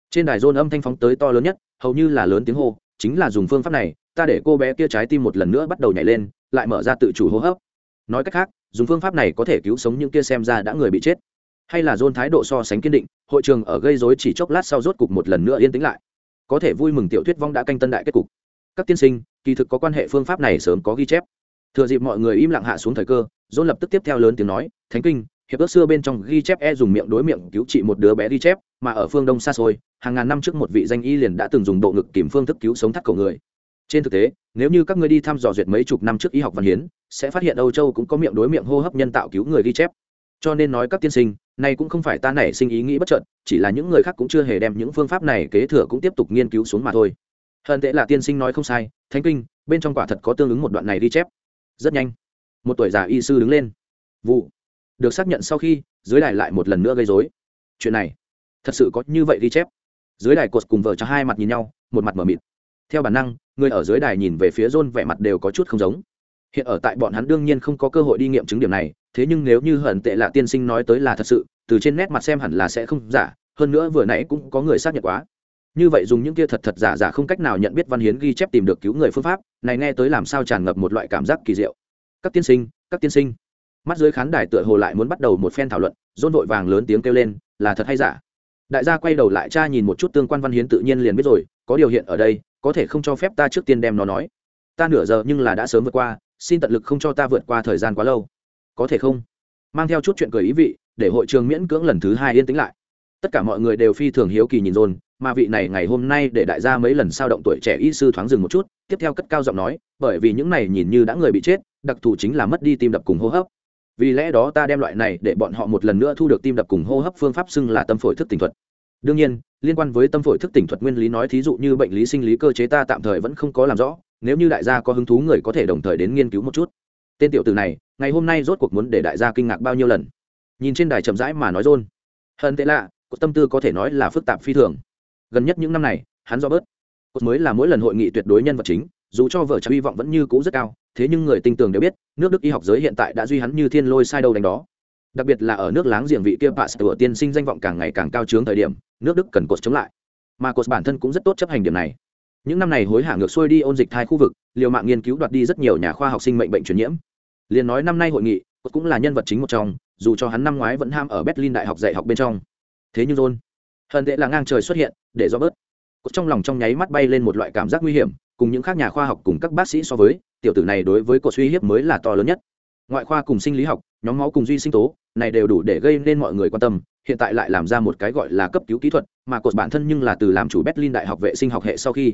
Trên đài rôn âm thanh phóng tới to lớn nhất, hầu như là lớn tiếng hô, chính là dùng phương pháp này, ta để cô bé kia trái tim một lần nữa bắt đầu nhảy lên, lại mở ra tự chủ hô hấp. Nói cách khác, dùng phương pháp này có thể cứu sống những kia xem ra đã người bị chết. Hay là dôn thái độ so sánh kiên định, hội trường ở gây dối chỉ chốc lát sau rốt cục một lần nữa yên tĩnh lại. Có thể vui mừng tiểu thuyết vong đã canh tân đại kết cục các tiên sinh, kỳ thực có quan hệ phương pháp này sớm có ghi chép. Thừa dịp mọi người im lặng hạ xuống thời cơ dôn lập tức tiếp theo lớn tiếng nói, thánh kinh, hiệp ước xưa bên trong ghi chép e dùng miệng đối miệng cứu trị một đứa bé ghi chép, mà ở phương đông xa xôi, hàng ngàn năm trước một vị danh y liền đã từng dùng bộ ngực kìm phương thức cứu sống thắt cổ người. Trên thực tế, nếu như các ngươi đi thăm dò duyệt mấy chục năm trước y học văn hiến, sẽ phát hiện âu châu cũng có miệng đối miệng hô hấp nhân tạo cứu người ghi chép. Cho nên nói các tiên sinh, này cũng không phải ta nảy sinh ý nghĩ bất trợn chỉ là những người khác cũng chưa hề đem những phương pháp này kế thừa cũng tiếp tục nghiên cứu xuống mà thôi hận tệ là tiên sinh nói không sai, thánh kinh, bên trong quả thật có tương ứng một đoạn này ghi chép. Rất nhanh, một tuổi già y sư đứng lên. Vụ. Được xác nhận sau khi, dưới đài lại một lần nữa gây dối chuyện này, thật sự có như vậy ghi chép. Dưới đài cột cùng vợ cho hai mặt nhìn nhau, một mặt mở mịt. Theo bản năng, người ở dưới đài nhìn về phía john vẻ mặt đều có chút không giống. Hiện ở tại bọn hắn đương nhiên không có cơ hội đi nghiệm chứng điểm này, thế nhưng nếu như hận tệ là tiên sinh nói tới là thật sự, từ trên nét mặt xem hẳn là sẽ không giả, hơn nữa vừa nãy cũng có người xác nhận quá như vậy dùng những kia thật thật giả giả không cách nào nhận biết văn hiến ghi chép tìm được cứu người phương pháp, này nghe tới làm sao tràn ngập một loại cảm giác kỳ diệu. Các tiên sinh, các tiên sinh. Mắt dưới khán đài tựa hồ lại muốn bắt đầu một phen thảo luận dôn vội vàng lớn tiếng kêu lên, là thật hay giả? Đại gia quay đầu lại cha nhìn một chút tương quan văn hiến tự nhiên liền biết rồi, có điều hiện ở đây, có thể không cho phép ta trước tiên đem nó nói. Ta nửa giờ nhưng là đã sớm vượt qua, xin tận lực không cho ta vượt qua thời gian quá lâu. Có thể không? Mang theo chút chuyện cười ý vị, để hội trường miễn cưỡng lần thứ hai yên tĩnh lại. Tất cả mọi người đều phi thường hiếu kỳ nhìn rôn mà vị này ngày hôm nay để đại gia mấy lần sao động tuổi trẻ y sư thoáng dừng một chút, tiếp theo cất cao giọng nói, bởi vì những này nhìn như đã người bị chết, đặc thù chính là mất đi tim đập cùng hô hấp. Vì lẽ đó ta đem loại này để bọn họ một lần nữa thu được tim đập cùng hô hấp phương pháp xưng là tâm phổi thức tỉnh thuật. Đương nhiên, liên quan với tâm phổi thức tỉnh thuật nguyên lý nói thí dụ như bệnh lý sinh lý cơ chế ta tạm thời vẫn không có làm rõ, nếu như đại gia có hứng thú người có thể đồng thời đến nghiên cứu một chút. Tên tiểu tử này, ngày hôm nay rốt cuộc muốn để đại gia kinh ngạc bao nhiêu lần? Nhìn trên đài chậm rãi mà nói rôn hơn tệ lạ, có tâm tư có thể nói là phức tạp phi thường gần nhất những năm này, hắn do bớt. Cốt mới là mỗi lần hội nghị tuyệt đối nhân vật chính, dù cho vợ cháu hy vọng vẫn như cũ rất cao, thế nhưng người tinh tường đều biết, nước đức y học giới hiện tại đã duy hắn như thiên lôi sai đâu đánh đó. Đặc biệt là ở nước láng giềng vị kia pasteur tiên sinh danh vọng càng ngày càng cao trướng thời điểm, nước đức cần cột chống lại. Mà cột bản thân cũng rất tốt chấp hành điểm này. Những năm này hối hả ngược xuôi đi ôn dịch thai khu vực, liều mạng nghiên cứu đoạt đi rất nhiều nhà khoa học sinh mệnh bệnh truyền nhiễm. Liền nói năm nay hội nghị cột cũng là nhân vật chính một trong, dù cho hắn năm ngoái vẫn ham ở berlin đại học dạy học bên trong. Thế nhưng john hận tệ là ngang trời xuất hiện, để do bớt. Cột trong lòng trong nháy mắt bay lên một loại cảm giác nguy hiểm, cùng những khác nhà khoa học cùng các bác sĩ so với, tiểu tử này đối với cột suy hiếp mới là to lớn nhất. Ngoại khoa cùng sinh lý học, nhóm máu cùng duy sinh tố, này đều đủ để gây nên mọi người quan tâm, hiện tại lại làm ra một cái gọi là cấp cứu kỹ thuật, mà cột bản thân nhưng là từ làm chủ berlin đại học vệ sinh học hệ sau khi.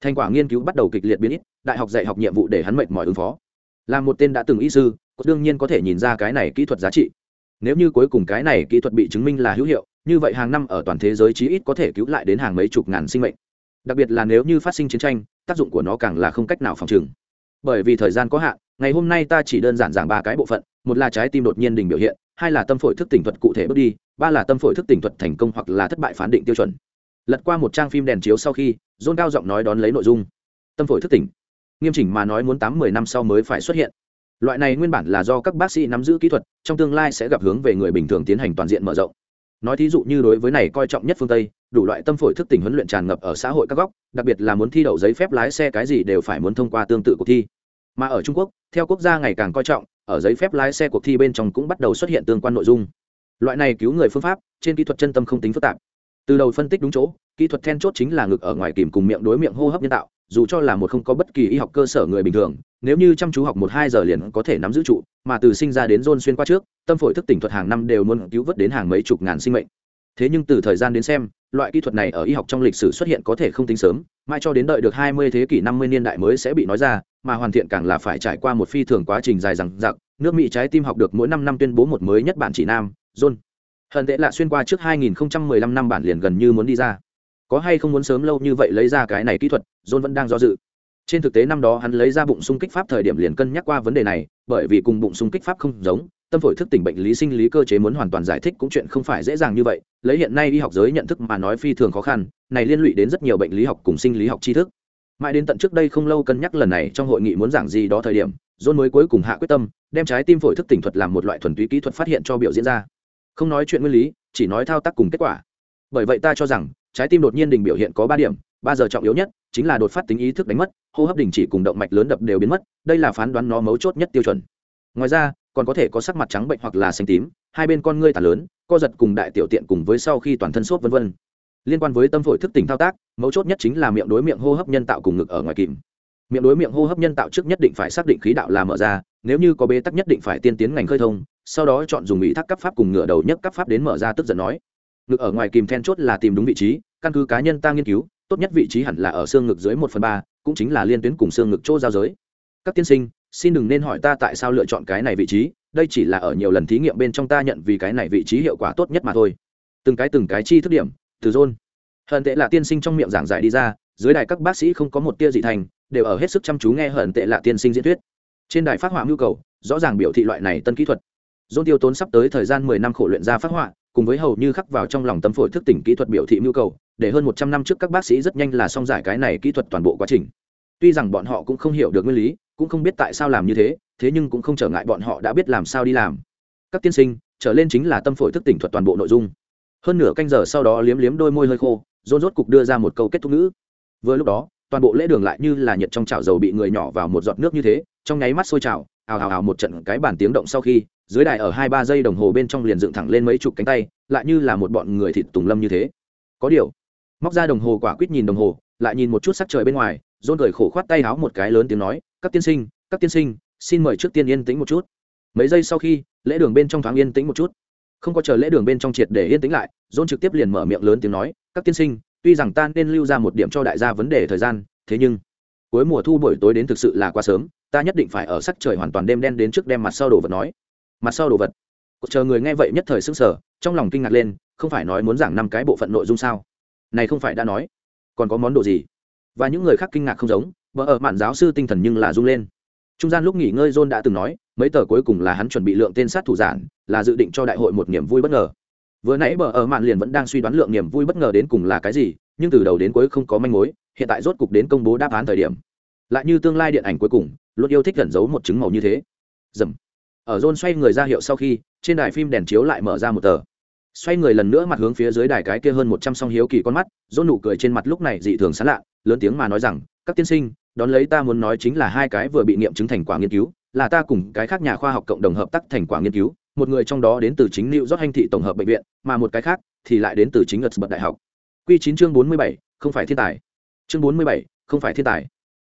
Thành quả nghiên cứu bắt đầu kịch liệt biến ít, đại học dạy học nhiệm vụ để hắn mệt mỏi ứng phó. Là một tên đã từng y sư, cột đương nhiên có thể nhìn ra cái này kỹ thuật giá trị. Nếu như cuối cùng cái này kỹ thuật bị chứng minh là hữu hiệu như vậy hàng năm ở toàn thế giới chí ít có thể cứu lại đến hàng mấy chục ngàn sinh mệnh. Đặc biệt là nếu như phát sinh chiến tranh, tác dụng của nó càng là không cách nào phòng trừng. Bởi vì thời gian có hạn, ngày hôm nay ta chỉ đơn giản giảng ba cái bộ phận, một là trái tim đột nhiên đình biểu hiện, hai là tâm phổi thức tỉnh thuật cụ thể bước đi, ba là tâm phổi thức tỉnh thuật thành công hoặc là thất bại phán định tiêu chuẩn. Lật qua một trang phim đèn chiếu sau khi dôn cao giọng nói đón lấy nội dung. Tâm phổi thức tỉnh. Nghiêm chỉnh mà nói muốn tám mười năm sau mới phải xuất hiện. Loại này nguyên bản là do các bác sĩ nắm giữ kỹ thuật, trong tương lai sẽ gặp hướng về người bình thường tiến hành toàn diện mở rộng nói thí dụ như đối với này coi trọng nhất phương tây, đủ loại tâm phổi thức tỉnh huấn luyện tràn ngập ở xã hội các góc, đặc biệt là muốn thi đậu giấy phép lái xe cái gì đều phải muốn thông qua tương tự cuộc thi. Mà ở trung quốc, theo quốc gia ngày càng coi trọng, ở giấy phép lái xe cuộc thi bên trong cũng bắt đầu xuất hiện tương quan nội dung. Loại này cứu người phương pháp, trên kỹ thuật chân tâm không tính phức tạp. Từ đầu phân tích đúng chỗ, kỹ thuật then chốt chính là ngực ở ngoài kìm cùng miệng đối miệng hô hấp nhân tạo, dù cho là một không có bất kỳ y học cơ sở người bình thường nếu như chăm chú học một hai giờ liền có thể nắm giữ trụ, mà từ sinh ra đến rôn xuyên qua trước, tâm phổi thức tỉnh thuật hàng năm đều muốn cứu vớt đến hàng mấy chục ngàn sinh mệnh. Thế nhưng từ thời gian đến xem, loại kỹ thuật này ở y học trong lịch sử xuất hiện có thể không tính sớm, mãi cho đến đợi được hai mươi thế kỷ năm mươi niên đại mới sẽ bị nói ra, mà hoàn thiện càng là phải trải qua một phi thường quá trình dài dằng dặc, nước mỹ trái tim học được mỗi năm năm tuyên bố một mới nhất bản chỉ nam john hận tệ lạ xuyên qua trước 2015 năm bản liền gần như muốn đi ra. Có hay không muốn sớm lâu như vậy lấy ra cái này kỹ thuật john vẫn đang do dự trên thực tế năm đó hắn lấy ra bụng xung kích pháp thời điểm liền cân nhắc qua vấn đề này, bởi vì cùng bụng xung kích pháp không giống, tâm phổi thức tỉnh bệnh lý sinh lý cơ chế muốn hoàn toàn giải thích cũng chuyện không phải dễ dàng như vậy, lấy hiện nay y học giới nhận thức mà nói phi thường khó khăn, này liên lụy đến rất nhiều bệnh lý học cùng sinh lý học tri thức. Mãi đến tận trước đây không lâu cân nhắc lần này trong hội nghị muốn giảng gì đó thời điểm, john mới cuối cùng hạ quyết tâm, đem trái tim phổi thức tỉnh thuật làm một loại thuần túy kỹ thuật phát hiện cho biểu diễn ra. Không nói chuyện nguyên lý, chỉ nói thao tác cùng kết quả. Bởi vậy ta cho rằng, trái tim đột nhiên đình biểu hiện có ba điểm ba giờ trọng yếu nhất chính là đột phát tính ý thức đánh mất, hô hấp đình chỉ cùng động mạch lớn đập đều biến mất, đây là phán đoán nó mấu chốt nhất tiêu chuẩn. Ngoài ra, còn có thể có sắc mặt trắng bệnh hoặc là xanh tím, hai bên con ngươi tả lớn, co giật cùng đại tiểu tiện cùng với sau khi toàn thân sốt vân vân. Liên quan với tâm phổi thức tỉnh thao tác, mấu chốt nhất chính là miệng đối miệng hô hấp nhân tạo cùng ngực ở ngoài kìm. Miệng đối miệng hô hấp nhân tạo trước nhất định phải xác định khí đạo là mở ra, nếu như có bế tắc nhất định phải tiên tiến ngành khơi thông, sau đó chọn dùng ủy thác cấp pháp cùng ngựa đầu nhất cấp pháp đến mở ra tức giận nói. Ngực ở ngoài kìm then chốt là tìm đúng vị trí, căn cứ cá nhân ta nghiên cứu tốt nhất vị trí hẳn là ở xương ngực dưới một phần ba, cũng chính là liên tuyến cùng xương ngực chỗ giao giới. Các tiên sinh, xin đừng nên hỏi ta tại sao lựa chọn cái này vị trí, đây chỉ là ở nhiều lần thí nghiệm bên trong ta nhận vì cái này vị trí hiệu quả tốt nhất mà thôi. Từng cái từng cái chi thức điểm, từ rôn hận tệ là tiên sinh trong miệng giảng giải đi ra, dưới đài các bác sĩ không có một tia dị thành, đều ở hết sức chăm chú nghe hận tệ là tiên sinh diễn thuyết. Trên đài phát họa nhu cầu, rõ ràng biểu thị loại này tân kỹ thuật. Dôn tiêu tốn sắp tới thời gian mười năm khổ luyện ra phát họa cùng với hầu như khắc vào trong lòng tâm phổi thức tỉnh kỹ thuật biểu thị nhu cầu, để hơn một trăm năm trước các bác sĩ rất nhanh là xong giải cái này kỹ thuật toàn bộ quá trình. Tuy rằng bọn họ cũng không hiểu được nguyên lý, cũng không biết tại sao làm như thế thế nhưng cũng không trở ngại bọn họ đã biết làm sao đi làm. Các tiên sinh, trở lên chính là tâm phổi thức tỉnh thuật toàn bộ nội dung. Hơn nửa canh giờ sau đó liếm liếm đôi môi hơi khô, rôn rốt cục đưa ra một câu kết thúc ngữ. Vừa lúc đó, toàn bộ lễ đường lại như là nhiệt trong chảo dầu bị người nhỏ vào một giọt nước như thế, trong nháy mắt sôi trào ào ào ào một trận cái bản tiếng động sau khi, dưới đài ở hai ba giây đồng hồ bên trong liền dựng thẳng lên mấy chục cánh tay, lại như là một bọn người thịt tùng lâm như thế. Có điều, móc ra đồng hồ quả quýt nhìn đồng hồ, lại nhìn một chút sắc trời bên ngoài, rôn cười khổ khoát tay háo một cái lớn tiếng nói, các tiên sinh, các tiên sinh, xin mời trước tiên yên tĩnh một chút. Mấy giây sau khi, lễ đường bên trong thoáng yên tĩnh một chút. Không có chờ lễ đường bên trong triệt để yên tĩnh lại dôn trực tiếp liền mở miệng lớn tiếng nói, các tiên sinh, tuy rằng ta nên lưu ra một điểm cho đại gia vấn đề thời gian, thế nhưng cuối mùa thu buổi tối đến thực sự là quá sớm, ta nhất định phải ở sắc trời hoàn toàn đêm đen đến trước đem mặt sau đồ vật nói. Mặt sau đồ vật. Chờ người nghe vậy nhất thời s ư n g sở trong lòng kinh ngạc lên, không phải nói muốn giảng năm cái bộ phận nội dung sao? Này không phải đã nói. Còn có món đồ gì? Và những người khác kinh ngạc không giống, vợ ở mạn giáo sư tinh thần nhưng là rung lên. Trung gian lúc nghỉ ngơi john đã từng nói, mấy tờ cuối cùng là hắn chuẩn bị lượng tên sát thủ giản, là dự định cho đại hội một niềm vui bất ngờ. Vừa nãy bờ ở mạn liền vẫn đang suy đoán lượng niềm vui bất ngờ đến cùng là cái gì, nhưng từ đầu đến cuối không có manh mối, hiện tại rốt cục đến công bố đáp án thời điểm lại như tương lai điện ảnh cuối cùng luôn yêu thích gần giấu một chứng màu như thế dầm ở John xoay người ra hiệu sau khi trên đài phim đèn chiếu lại mở ra một tờ xoay người lần nữa mặt hướng phía dưới đài cái kia hơn một trăm song hiếu kỳ con mắt John nụ cười trên mặt lúc này dị thường sán lạ lớn tiếng mà nói rằng các tiên sinh đón lấy ta muốn nói chính là hai cái vừa bị nghiệm chứng thành quả nghiên cứu là ta cùng cái khác nhà khoa học cộng đồng hợp tác thành quả nghiên cứu một người trong đó đến từ chính New York Hành thị tổng hợp bệnh viện, mà một cái khác thì lại đến từ chính bậc đại học. Quy 9 chương 47, không phải thiên tài. Chương 47, không phải thiên tài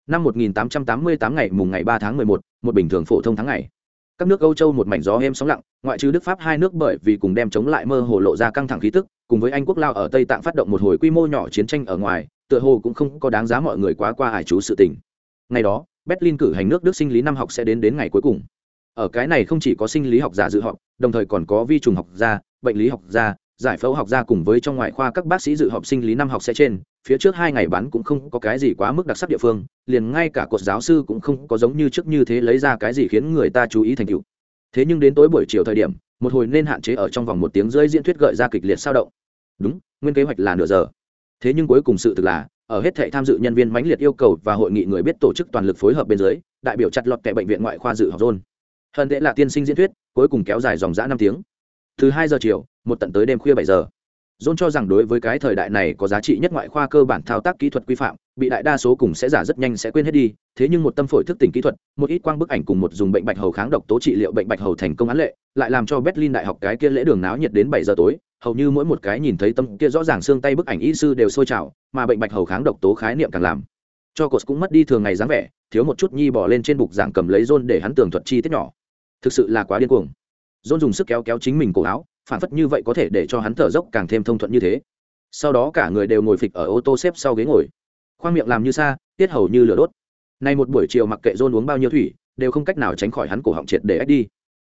năm 1888 ngày mùng ngày 3 tháng 11, một bình thường phổ thông tháng ngày. Các nước Âu Châu một mảnh gió êm sóng lặng, ngoại trừ Đức Pháp hai nước bởi vì cùng đem chống lại mơ hồ lộ ra căng thẳng khí tức, cùng với Anh quốc Lao ở Tây Tạng phát động một hồi quy mô nhỏ chiến tranh ở ngoài, tựa hồ cũng không có đáng giá mọi người quá qua hải chú sự tình. Ngày đó, Berlin cử hành nước Đức sinh lý năm học sẽ đến đến ngày cuối cùng. Ở cái này không chỉ có sinh lý học giả dự họp, đồng thời còn có vi trùng học gia, bệnh lý học gia, giải phẫu học gia cùng với trong ngoại khoa các bác sĩ dự họp sinh lý năm học sẽ trên phía trước hai ngày bán cũng không có cái gì quá mức đặc sắc địa phương, liền ngay cả cột giáo sư cũng không có giống như trước như thế lấy ra cái gì khiến người ta chú ý thành tựu. Thế nhưng đến tối buổi chiều thời điểm, một hồi nên hạn chế ở trong vòng một tiếng rưỡi diễn thuyết gợi ra kịch liệt sao động. Đúng, nguyên kế hoạch là nửa giờ. Thế nhưng cuối cùng sự thực là, ở hết thệ tham dự nhân viên mãnh liệt yêu cầu và hội nghị người biết tổ chức toàn lực phối hợp bên dưới, đại biểu chặt lọt tại bệnh viện ngoại khoa dự học rôn. Hơn tệ là tiên sinh diễn thuyết, cuối cùng kéo dài dòng dã năm tiếng. Từ hai giờ chiều, một tận tới đêm khuya bảy giờ. John cho rằng đối với cái thời đại này có giá trị nhất ngoại khoa cơ bản thao tác kỹ thuật quy phạm, bị đại đa số cùng sẽ giả rất nhanh sẽ quên hết đi, thế nhưng một tâm phổi thức tỉnh kỹ thuật, một ít quang bức ảnh cùng một dùng bệnh bạch hầu kháng độc tố trị liệu bệnh bạch hầu thành công án lệ, lại làm cho Berlin đại học cái kia lễ đường náo nhiệt đến bảy giờ tối, hầu như mỗi một cái nhìn thấy tâm kia rõ ràng xương tay bức ảnh y sư đều sôi trào, mà bệnh bạch hầu kháng độc tố khái niệm càng làm cho cột cũng mất đi thường ngày dáng vẻ, thiếu một chút nhi bỏ lên trên bục giảng cầm lấy John để hắn tường thuật chi tiết nhỏ. Thực sự là quá điên cuồng. John dùng sức kéo kéo chính mình cổ áo, phản phất như vậy có thể để cho hắn thở dốc càng thêm thông thuận như thế. Sau đó cả người đều ngồi phịch ở ô tô xếp sau ghế ngồi. Khoang miệng làm như xa tiết hầu như lửa đốt. Nay một buổi chiều mặc kệ rôn uống bao nhiêu thủy, đều không cách nào tránh khỏi hắn cổ họng triệt để ách đi.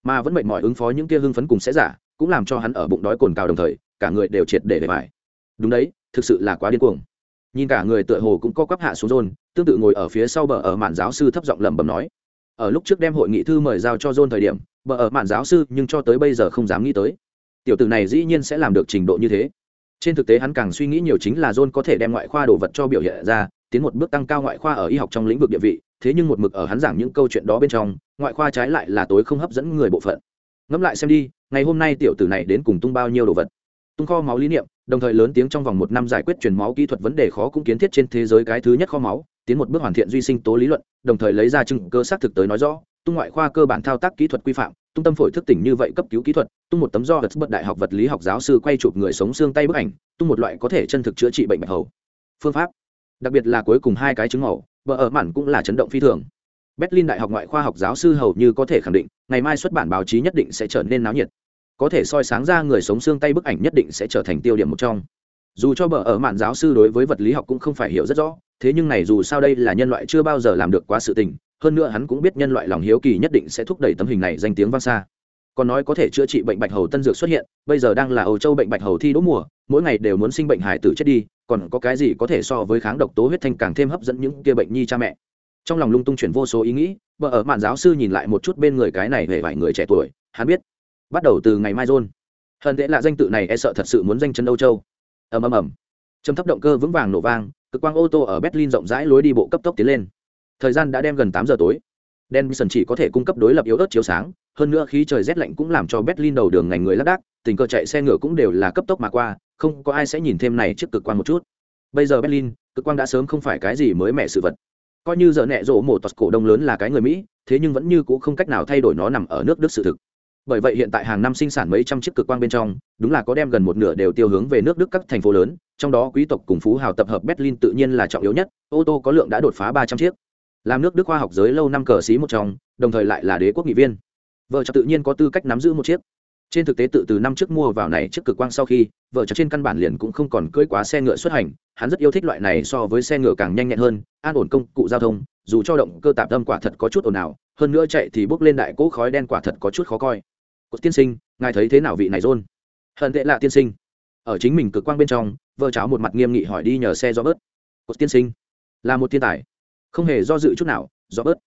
Mà vẫn mệt mỏi ứng phó những kia hưng phấn cùng sẽ giả, cũng làm cho hắn ở bụng đói cồn cào đồng thời, cả người đều triệt để để mải đúng đấy, thực sự là quá điên cuồng. Nhìn cả người tựa hồ cũng có quắp hạ xuống rôn tương tự ngồi ở phía sau bờ ở mạn giáo sư thấp giọng lẩm bẩm nói. Ở lúc trước đem hội nghị thư mời giao cho rôn thời điểm, bờ ở mạn giáo sư nhưng cho tới bây giờ không dám nghĩ tới tiểu tử này dĩ nhiên sẽ làm được trình độ như thế. Trên thực tế hắn càng suy nghĩ nhiều chính là john có thể đem ngoại khoa đồ vật cho biểu hiện ra, tiến một bước tăng cao ngoại khoa ở y học trong lĩnh vực địa vị, thế nhưng một mực ở hắn giảng những câu chuyện đó bên trong, ngoại khoa trái lại là tối không hấp dẫn người bộ phận. Ngẫm lại xem đi, ngày hôm nay tiểu tử này đến cùng tung bao nhiêu đồ vật? Tung kho máu lý niệm, đồng thời lớn tiếng trong vòng một năm giải quyết truyền máu kỹ thuật vấn đề khó cũng kiến thiết trên thế giới cái thứ nhất kho máu, tiến một bước hoàn thiện duy sinh tố lý luận, đồng thời lấy ra chứng cơ xác thực tới nói rõ, tung ngoại khoa cơ bản thao tác kỹ thuật quy phạm tung tâm phổi thức tỉnh như vậy cấp cứu kỹ thuật, tung một tấm do vật bất đại học vật lý học giáo sư quay chụp người sống xương tay bức ảnh, tung một loại có thể chân thực chữa trị bệnh bạch hầu. Phương pháp, đặc biệt là cuối cùng hai cái chứng mẫu vợ ở mặn cũng là chấn động phi thường. Berlin đại học ngoại khoa học giáo sư hầu như có thể khẳng định, ngày mai xuất bản báo chí nhất định sẽ trở nên náo nhiệt. Có thể soi sáng ra người sống xương tay bức ảnh nhất định sẽ trở thành tiêu điểm một trong. Dù cho bờ ở mạn giáo sư đối với vật lý học cũng không phải hiểu rất rõ, thế nhưng này dù sao đây là nhân loại chưa bao giờ làm được quá sự tình hơn nữa hắn cũng biết nhân loại lòng hiếu kỳ nhất định sẽ thúc đẩy tấm hình này danh tiếng vang xa. Còn nói có thể chữa trị bệnh bạch hầu tân dược xuất hiện, bây giờ đang là âu châu bệnh bạch hầu thi đỗ mùa, mỗi ngày đều muốn sinh bệnh hải tử chết đi, còn có cái gì có thể so với kháng độc tố huyết thanh càng thêm hấp dẫn những kia bệnh nhi cha mẹ. Trong lòng lung tung chuyển vô số ý nghĩ, vợ ở mạn giáo sư nhìn lại một chút bên người cái này về vài người trẻ tuổi, hắn biết, bắt đầu từ ngày mai rôn. Hận tệ là danh tự này e sợ thật sự muốn danh chân âu châu. Ầm ầm ầm. Trầm thấp động cơ vững vàng nổ vang, cực quang ô tô ở berlin rộng rãi lối đi bộ cấp tốc tiến lên thời gian đã đem gần tám giờ tối. Denison chỉ có thể cung cấp đối lập yếu ớt chiếu sáng, hơn nữa khí trời rét lạnh cũng làm cho berlin đầu đường ngành người lác đác, tình cờ chạy xe ngựa cũng đều là cấp tốc mà qua, không có ai sẽ nhìn thêm này trước cực quang một chút. Bây giờ berlin, cực quang đã sớm không phải cái gì mới mẻ sự vật. Coi như giờ nẹ rộ một tọt cổ đông lớn là cái người mỹ, thế nhưng vẫn như c ũ không cách nào thay đổi nó nằm ở nước đức sự thực. Bởi vậy hiện tại hàng năm sinh sản mấy trăm chiếc cực quang bên trong, đúng là có đem gần một nửa đều tiêu hướng về nước đức các thành phố lớn, trong đó quý tộc cùng phú hào tập hợp berlin tự nhiên là trọng yếu nhất, ô tô có lượng đã đột phá ba trăm chiếc làm nước đức khoa học giới lâu năm cờ xí một trong, đồng thời lại là đế quốc nghị viên. Vợ chồng tự nhiên có tư cách nắm giữ một chiếc. Trên thực tế tự từ năm trước mua vào này chiếc cực quang sau khi, vợ chồng trên căn bản liền cũng không còn cưỡi quá xe ngựa xuất hành, hắn rất yêu thích loại này so với xe ngựa càng nhanh nhẹn hơn, an ổn công, cụ giao thông, dù cho động cơ tạp tâm quả thật có chút ồn ào, hơn nữa chạy thì bốc lên đại cỗ khói đen quả thật có chút khó coi. Cột tiên sinh, ngài thấy thế nào vị này rôn hận tệ lạ tiên sinh. Ở chính mình cực quang bên trong, vợ cháu một mặt nghiêm nghị hỏi đi nhờ xe do bớt. Cột tiên sinh, là một thiên tài không hề do dự chút nào, do bớt.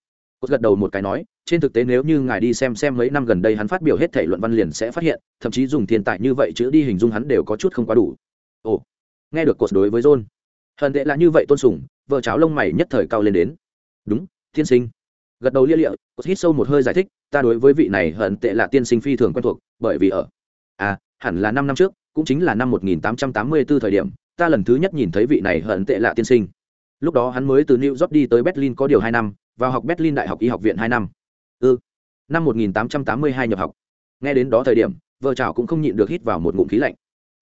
Cốt gật đầu một cái nói, trên thực tế nếu như ngài đi xem xem mấy năm gần đây hắn phát biểu hết thể luận văn liền sẽ phát hiện, thậm chí dùng thiên tài như vậy chữ đi hình dung hắn đều có chút không quá đủ. Ồ, nghe được cột đối với john. Hận tệ là như vậy tôn sùng, vợ cháo lông mày nhất thời cao lên đến. Đúng, tiên sinh. Gật đầu lia lịa cột hít sâu một hơi giải thích, ta đối với vị này hận tệ là tiên sinh phi thường quen thuộc, bởi vì ở à hẳn là năm năm trước, cũng chính là năm 1884 thời điểm, ta lần thứ nhất nhìn thấy vị này hận tệ là tiên sinh lúc đó hắn mới từ new york đi tới berlin có điều hai năm, vào học berlin đại học y học viện hai năm. Ừ năm 1882 nhập học. Nghe đến đó thời điểm, vợ chào cũng không nhịn được hít vào một ngụm khí lạnh.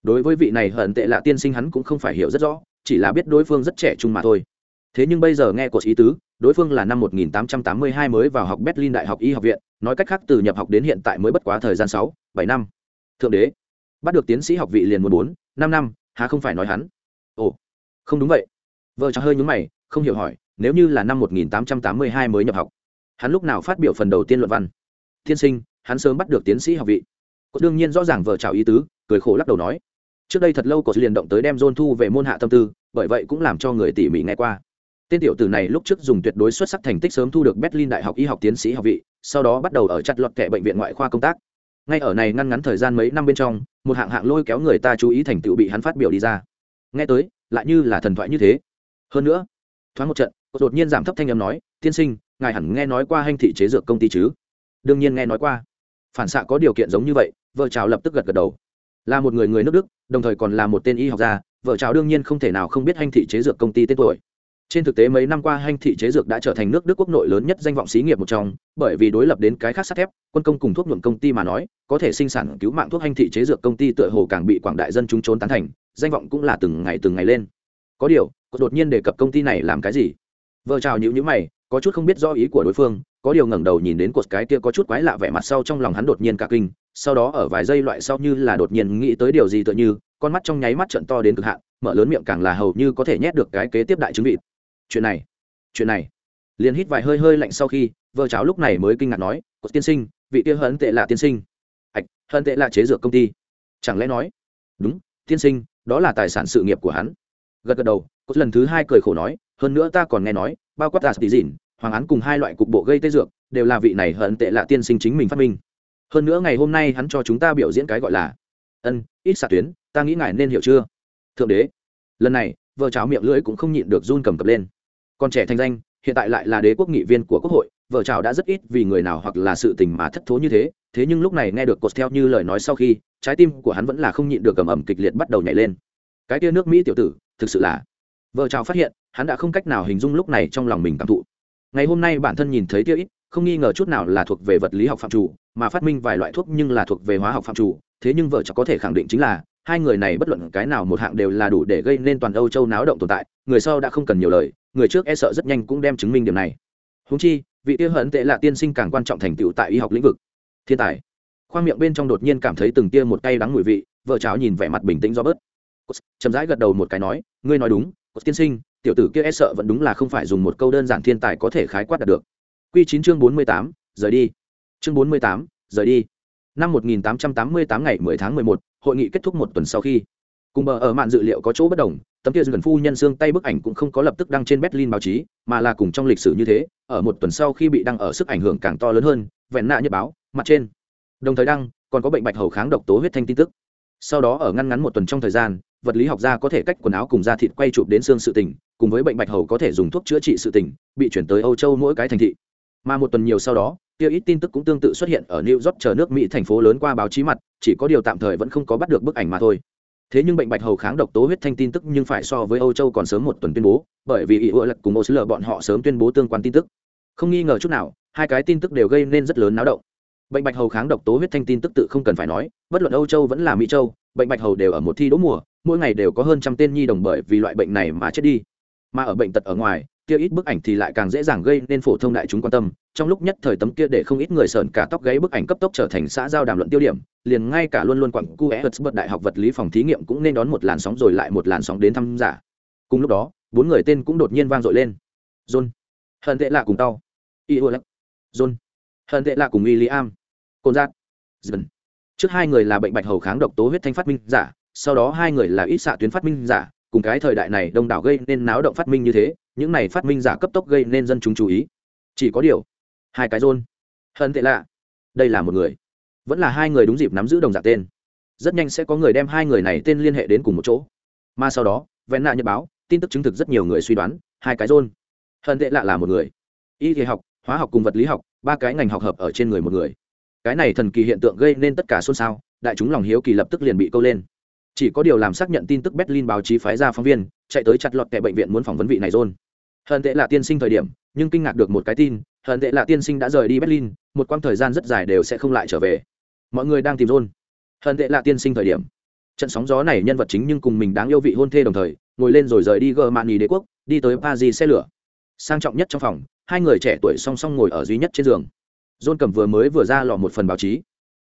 Đối với vị này hận tệ lạ tiên sinh hắn cũng không phải hiểu rất rõ, chỉ là biết đối phương rất trẻ trung mà thôi. Thế nhưng bây giờ nghe của ý tứ, đối phương là năm 1882 mới vào học berlin đại học y học viện, nói cách khác từ nhập học đến hiện tại mới bất quá thời gian sáu, bảy năm. Thượng đế, bắt được tiến sĩ học vị liền muốn bốn, năm năm, há không phải nói hắn? Ồ, không đúng vậy vợ chồng hơi nhúng mày, không hiểu hỏi, nếu như là năm 1882 mới nhập học, hắn lúc nào phát biểu phần đầu tiên luận văn? Tiên sinh, hắn sớm bắt được tiến sĩ học vị. Có đương nhiên rõ ràng vợ chào ý tứ, cười khổ lắc đầu nói. Trước đây thật lâu có liền động tới đem dôn thu về môn hạ tâm tư, bởi vậy cũng làm cho người tỉ mỉ nghe qua. Tên tiểu tử này lúc trước dùng tuyệt đối xuất sắc thành tích sớm thu được berlin đại học y học tiến sĩ học vị, sau đó bắt đầu ở chặt lọt kẻ bệnh viện ngoại khoa công tác. Ngay ở này ngăn ngắn thời gian mấy năm bên trong, một hạng hạng lôi kéo người ta chú ý thành tựu bị hắn phát biểu đi ra. Nghe tới, lại như là thần thoại như thế hơn nữa, thoáng một trận đột nhiên giảm thấp thanh âm nói, tiên sinh, ngài hẳn nghe nói qua hanh thị chế dược công ty chứ? Đương nhiên nghe nói qua. Phản xạ có điều kiện giống như vậy, vợ chào lập tức gật gật đầu. Là một người người nước đức, đồng thời còn là một tên y học gia, vợ chào đương nhiên không thể nào không biết hanh thị chế dược công ty tên tuổi. Trên thực tế mấy năm qua hanh thị chế dược đã trở thành nước đức quốc nội lớn nhất danh vọng xí nghiệp một trong, bởi vì đối lập đến cái khác sắt thép, quân công cùng thuốc nhuộm công ty mà nói, có thể sinh sản cứu mạng thuốc hanh thị chế dược công ty tựa hồ càng bị quảng đại dân chúng trốn tán thành, danh vọng cũng là từng ngày từng ngày lên có điều có đột nhiên đề cập công ty này làm cái gì? Vợ chào nhữ nhữ mày, có chút không biết do ý của đối phương, có điều ngẩng đầu nhìn đến cột cái kia có chút quái lạ vẻ mặt sau trong lòng hắn đột nhiên cả kinh, sau đó ở vài giây loại sau như là đột nhiên nghĩ tới điều gì tựa như, con mắt trong nháy mắt trận to đến cực hạn, mở lớn miệng càng là hầu như có thể nhét được cái kế tiếp đại chứng vị chuyện này chuyện này. Liền hít vài hơi hơi lạnh sau khi, vợ cháu lúc này mới kinh ngạc nói, cột tiên sinh, vị kia hấn tệ là tiên sinh. Ạch hấn tệ là chế dược công ty. Chẳng lẽ nói, đúng, tiên sinh, đó là tài sản sự nghiệp của hắn gật gật đầu cột lần thứ hai cười khổ nói, hơn nữa ta còn nghe nói, bao quát tạt tỷ dịn hoàng án cùng hai loại cục bộ gây tê dược, đều là vị này hận tệ lạ tiên sinh chính mình phát minh. Hơn nữa ngày hôm nay hắn cho chúng ta biểu diễn cái gọi là ân, ít xạ tuyến, ta nghĩ ngài nên hiểu chưa? Thượng đế, lần này, vợ cháu miệng lưỡi cũng không nhịn được run cầm cập lên. Còn trẻ thanh danh, hiện tại lại là đế quốc nghị viên của quốc hội, vợ chào đã rất ít vì người nào hoặc là sự tình mà thất thố như thế thế nhưng lúc này nghe được cột theo như lời nói sau khi, trái tim của hắn vẫn là không nhịn được cầm ẩm kịch liệt bắt đầu nhảy lên. Cái tia nước mỹ tiểu tử thực sự là vợ chào phát hiện, hắn đã không cách nào hình dung lúc này trong lòng mình cảm thụ. Ngày hôm nay bản thân nhìn thấy tia ít, không nghi ngờ chút nào là thuộc về vật lý học phạm chủ, mà phát minh vài loại thuốc nhưng là thuộc về hóa học phạm chủ. Thế nhưng vợ chào có thể khẳng định chính là, hai người này bất luận cái nào một hạng đều là đủ để gây nên toàn âu châu náo động tồn tại, người sau đã không cần nhiều lời, người trước e sợ rất nhanh cũng đem chứng minh điểm này. Húng chi, vị tiêu hận tệ là tiên sinh càng quan trọng thành tựu tại y học lĩnh vực. Thiên tài. Khoang miệng bên trong đột nhiên cảm thấy từng tia một tay đắng mùi vị, vợ cháo nhìn vẻ mặt bình tĩnh do bớt chậm rãi gật đầu một cái nói, ngươi nói đúng tiên sinh, tiểu tử kia e sợ vẫn đúng là không phải dùng một câu đơn giản thiên tài có thể khái quát đạt được. Q chín chương bốn mươi tám, rời đi. Chương bốn mươi tám, rời đi. Năm một nghìn tám trăm tám mươi tám ngày mười tháng mười một, hội nghị kết thúc một tuần sau khi, cùng bờ ở mạn dự liệu có chỗ bất đồng, tấm kia gần phu nhân xương tay bức ảnh cũng không có lập tức đăng trên berlin báo chí, mà là cùng trong lịch sử như thế, ở một tuần sau khi bị đăng ở sức ảnh hưởng càng to lớn hơn, vẹn nạ nhật báo, mặt trên. Đồng thời đăng, còn có bệnh bạch hầu kháng độc tố huyết thanh tin tức. Sau đó ở ngăn ngắn một tuần trong thời gian vật lý học gia có thể cách quần áo cùng da thịt quay chụp đến xương sự tình, cùng với bệnh bạch hầu có thể dùng thuốc chữa trị sự tình, bị chuyển tới âu châu mỗi cái thành thị. Mà một tuần nhiều sau đó, kia ít tin tức cũng tương tự xuất hiện ở new york chờ nước mỹ thành phố lớn qua báo chí mặt, chỉ có điều tạm thời vẫn không có bắt được bức ảnh mà thôi. Thế nhưng bệnh bạch hầu kháng độc tố huyết thanh tin tức nhưng phải so với âu châu còn sớm một tuần tuyên bố, bởi vì ý ựa lật cùng ô sứ lờ bọn họ sớm tuyên bố tương quan tin tức. Không nghi ngờ chút nào, hai cái tin tức đều gây nên rất lớn náo động. Bệnh bạch hầu kháng độc tố huyết thanh tin tức tự không cần phải nói, bất luận âu châu vẫn là mỹ châu, bệnh bạch hầu đều ở một thi đỗ mùa mỗi ngày đều có hơn trăm tên nhi đồng bởi vì loại bệnh này mà chết đi. Mà ở bệnh tật ở ngoài, kia ít bức ảnh thì lại càng dễ dàng gây nên phổ thông đại chúng quan tâm. Trong lúc nhất thời tấm kia để không ít người sờn cả tóc gáy bức ảnh cấp tốc trở thành xã giao đàm luận tiêu điểm, liền ngay cả luôn luôn quặng cu é bật đại học vật lý phòng thí nghiệm cũng nên đón một làn sóng rồi lại một làn sóng đến thăm giả. Cùng lúc đó, bốn người tên cũng đột nhiên vang dội lên. John hận tệ lạ cùng tao. Iolek john hận tệ lạ cùng william. Côn giác. Dần. Trước hai người là bệnh bạch hầu kháng độc tố huyết thanh phát minh giả sau đó hai người là ít xạ tuyến phát minh giả, cùng cái thời đại này đông đảo gây nên náo động phát minh như thế, những này phát minh giả cấp tốc gây nên dân chúng chú ý. Chỉ có điều, hai cái rôn. Hận tệ lạ. Đây là một người. Vẫn là hai người đúng dịp nắm giữ đồng dạng tên. Rất nhanh sẽ có người đem hai người này tên liên hệ đến cùng một chỗ. Mà sau đó, vẹn nạ nhật báo, tin tức chứng thực rất nhiều người suy đoán, hai cái rôn. Hận tệ lạ là một người. Y thể học, hóa học cùng vật lý học, ba cái ngành học hợp ở trên người một người. Cái này thần kỳ hiện tượng gây nên tất cả xôn xao, đại chúng lòng hiếu kỳ lập tức liền bị câu lên chỉ có điều làm xác nhận tin tức berlin báo chí phái ra phóng viên, chạy tới chặt lọt kẻ bệnh viện muốn phỏng vấn vị này John. Hận tệ là tiên sinh thời điểm, nhưng kinh ngạc được một cái tin, hận tệ là tiên sinh đã rời đi berlin, một quãng thời gian rất dài đều sẽ không lại trở về. Mọi người đang tìm John. Hận tệ là tiên sinh thời điểm. Trận sóng gió này nhân vật chính nhưng cùng mình đáng yêu vị hôn thê đồng thời, ngồi lên rồi rời đi gờ mạn nhì đế quốc, đi tới paris xe lửa. Sang trọng nhất trong phòng, hai người trẻ tuổi song song ngồi ở duy nhất trên giường. John cầm vừa mới vừa ra lò một phần báo chí.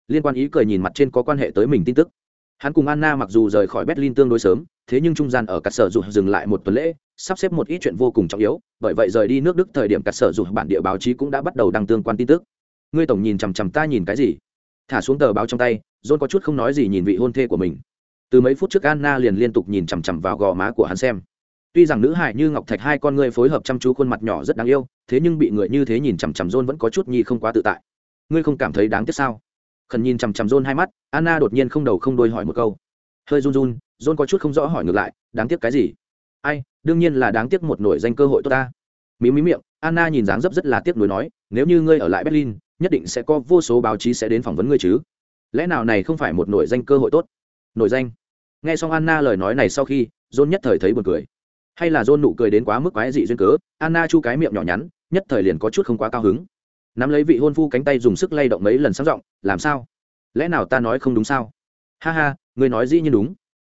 Liên quan ý cười nhìn mặt trên có quan hệ tới mình tin tức hắn cùng anna mặc dù rời khỏi berlin tương đối sớm, thế nhưng trung gian ở cắt sở dục dừng lại một tuần lễ, sắp xếp một ít chuyện vô cùng trọng yếu, bởi vậy rời đi nước đức thời điểm cắt sở dục bản địa báo chí cũng đã bắt đầu đăng tương quan tin tức. Ngươi tổng nhìn chằm chằm ta nhìn cái gì? Thả xuống tờ báo trong tay, john có chút không nói gì nhìn vị hôn thê của mình. Từ mấy phút trước anna liền liên tục nhìn chằm chằm vào gò má của hắn xem. Tuy rằng nữ hải như ngọc thạch hai con ngươi phối hợp chăm chú khuôn mặt nhỏ rất đáng yêu, thế nhưng bị người như thế nhìn chằm chằm john vẫn có chút nhi không quá tự tại. Ngươi không cảm thấy đáng tiếc sao? Khẩn nhìn chằm chằm john hai mắt, anna đột nhiên không đầu không đôi hỏi một câu. Hơi run run, john có chút không rõ hỏi ngược lại, đáng tiếc cái gì? Ai, đương nhiên là đáng tiếc một nổi danh cơ hội tốt ta. Mí mí miệng, anna nhìn dáng dấp rất là tiếc nuối nói, nếu như ngươi ở lại berlin, nhất định sẽ có vô số báo chí sẽ đến phỏng vấn ngươi chứ. Lẽ nào này không phải một nổi danh cơ hội tốt? Nổi danh. Nghe xong anna lời nói này sau khi, john nhất thời thấy buồn cười. Hay là john nụ cười đến quá mức quái dị duyên cớ, anna chu cái miệng nhỏ nhắn, nhất thời liền có chút không quá cao hứng nắm lấy vị hôn phu cánh tay dùng sức lay động mấy lần sáng giọng, làm sao? Lẽ nào ta nói không đúng sao? Ha ha người nói dĩ nhiên đúng.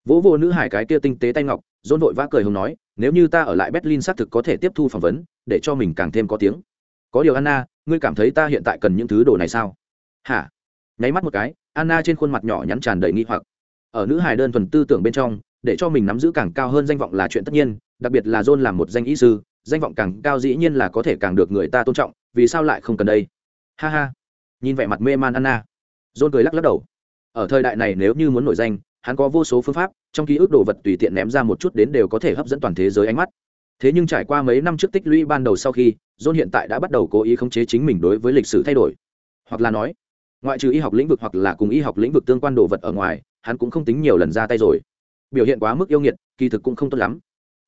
Vỗ vô nữ hải cái kia tinh tế tay ngọc dôn vội vã cười hồng nói, nếu như ta ở lại berlin xác thực có thể tiếp thu phỏng vấn, để cho mình càng thêm có tiếng. Có điều anna, ngươi cảm thấy ta hiện tại cần những thứ đồ này sao? Hả? Nháy mắt một cái, anna trên khuôn mặt nhỏ nhắn tràn đầy nghi hoặc. Ở nữ hài đơn thuần tư tưởng bên trong, để cho mình nắm giữ càng cao hơn danh vọng là chuyện tất nhiên, đặc biệt là john làm một danh ý sư, danh vọng càng cao dĩ nhiên là có thể càng được người ta tôn trọng vì sao lại không cần đây? Ha ha. Nhìn vẻ mặt mê man anna. John cười lắc lắc đầu. Ở thời đại này nếu như muốn nổi danh, hắn có vô số phương pháp, trong ký ức đồ vật tùy tiện ném ra một chút đến đều có thể hấp dẫn toàn thế giới ánh mắt. Thế nhưng trải qua mấy năm trước tích lũy ban đầu sau khi, john hiện tại đã bắt đầu cố ý khống chế chính mình đối với lịch sử thay đổi. Hoặc là nói, ngoại trừ y học lĩnh vực hoặc là cùng y học lĩnh vực tương quan đồ vật ở ngoài, hắn cũng không tính nhiều lần ra tay rồi. Biểu hiện quá mức yêu nghiệt, kỳ thực cũng không tốt lắm.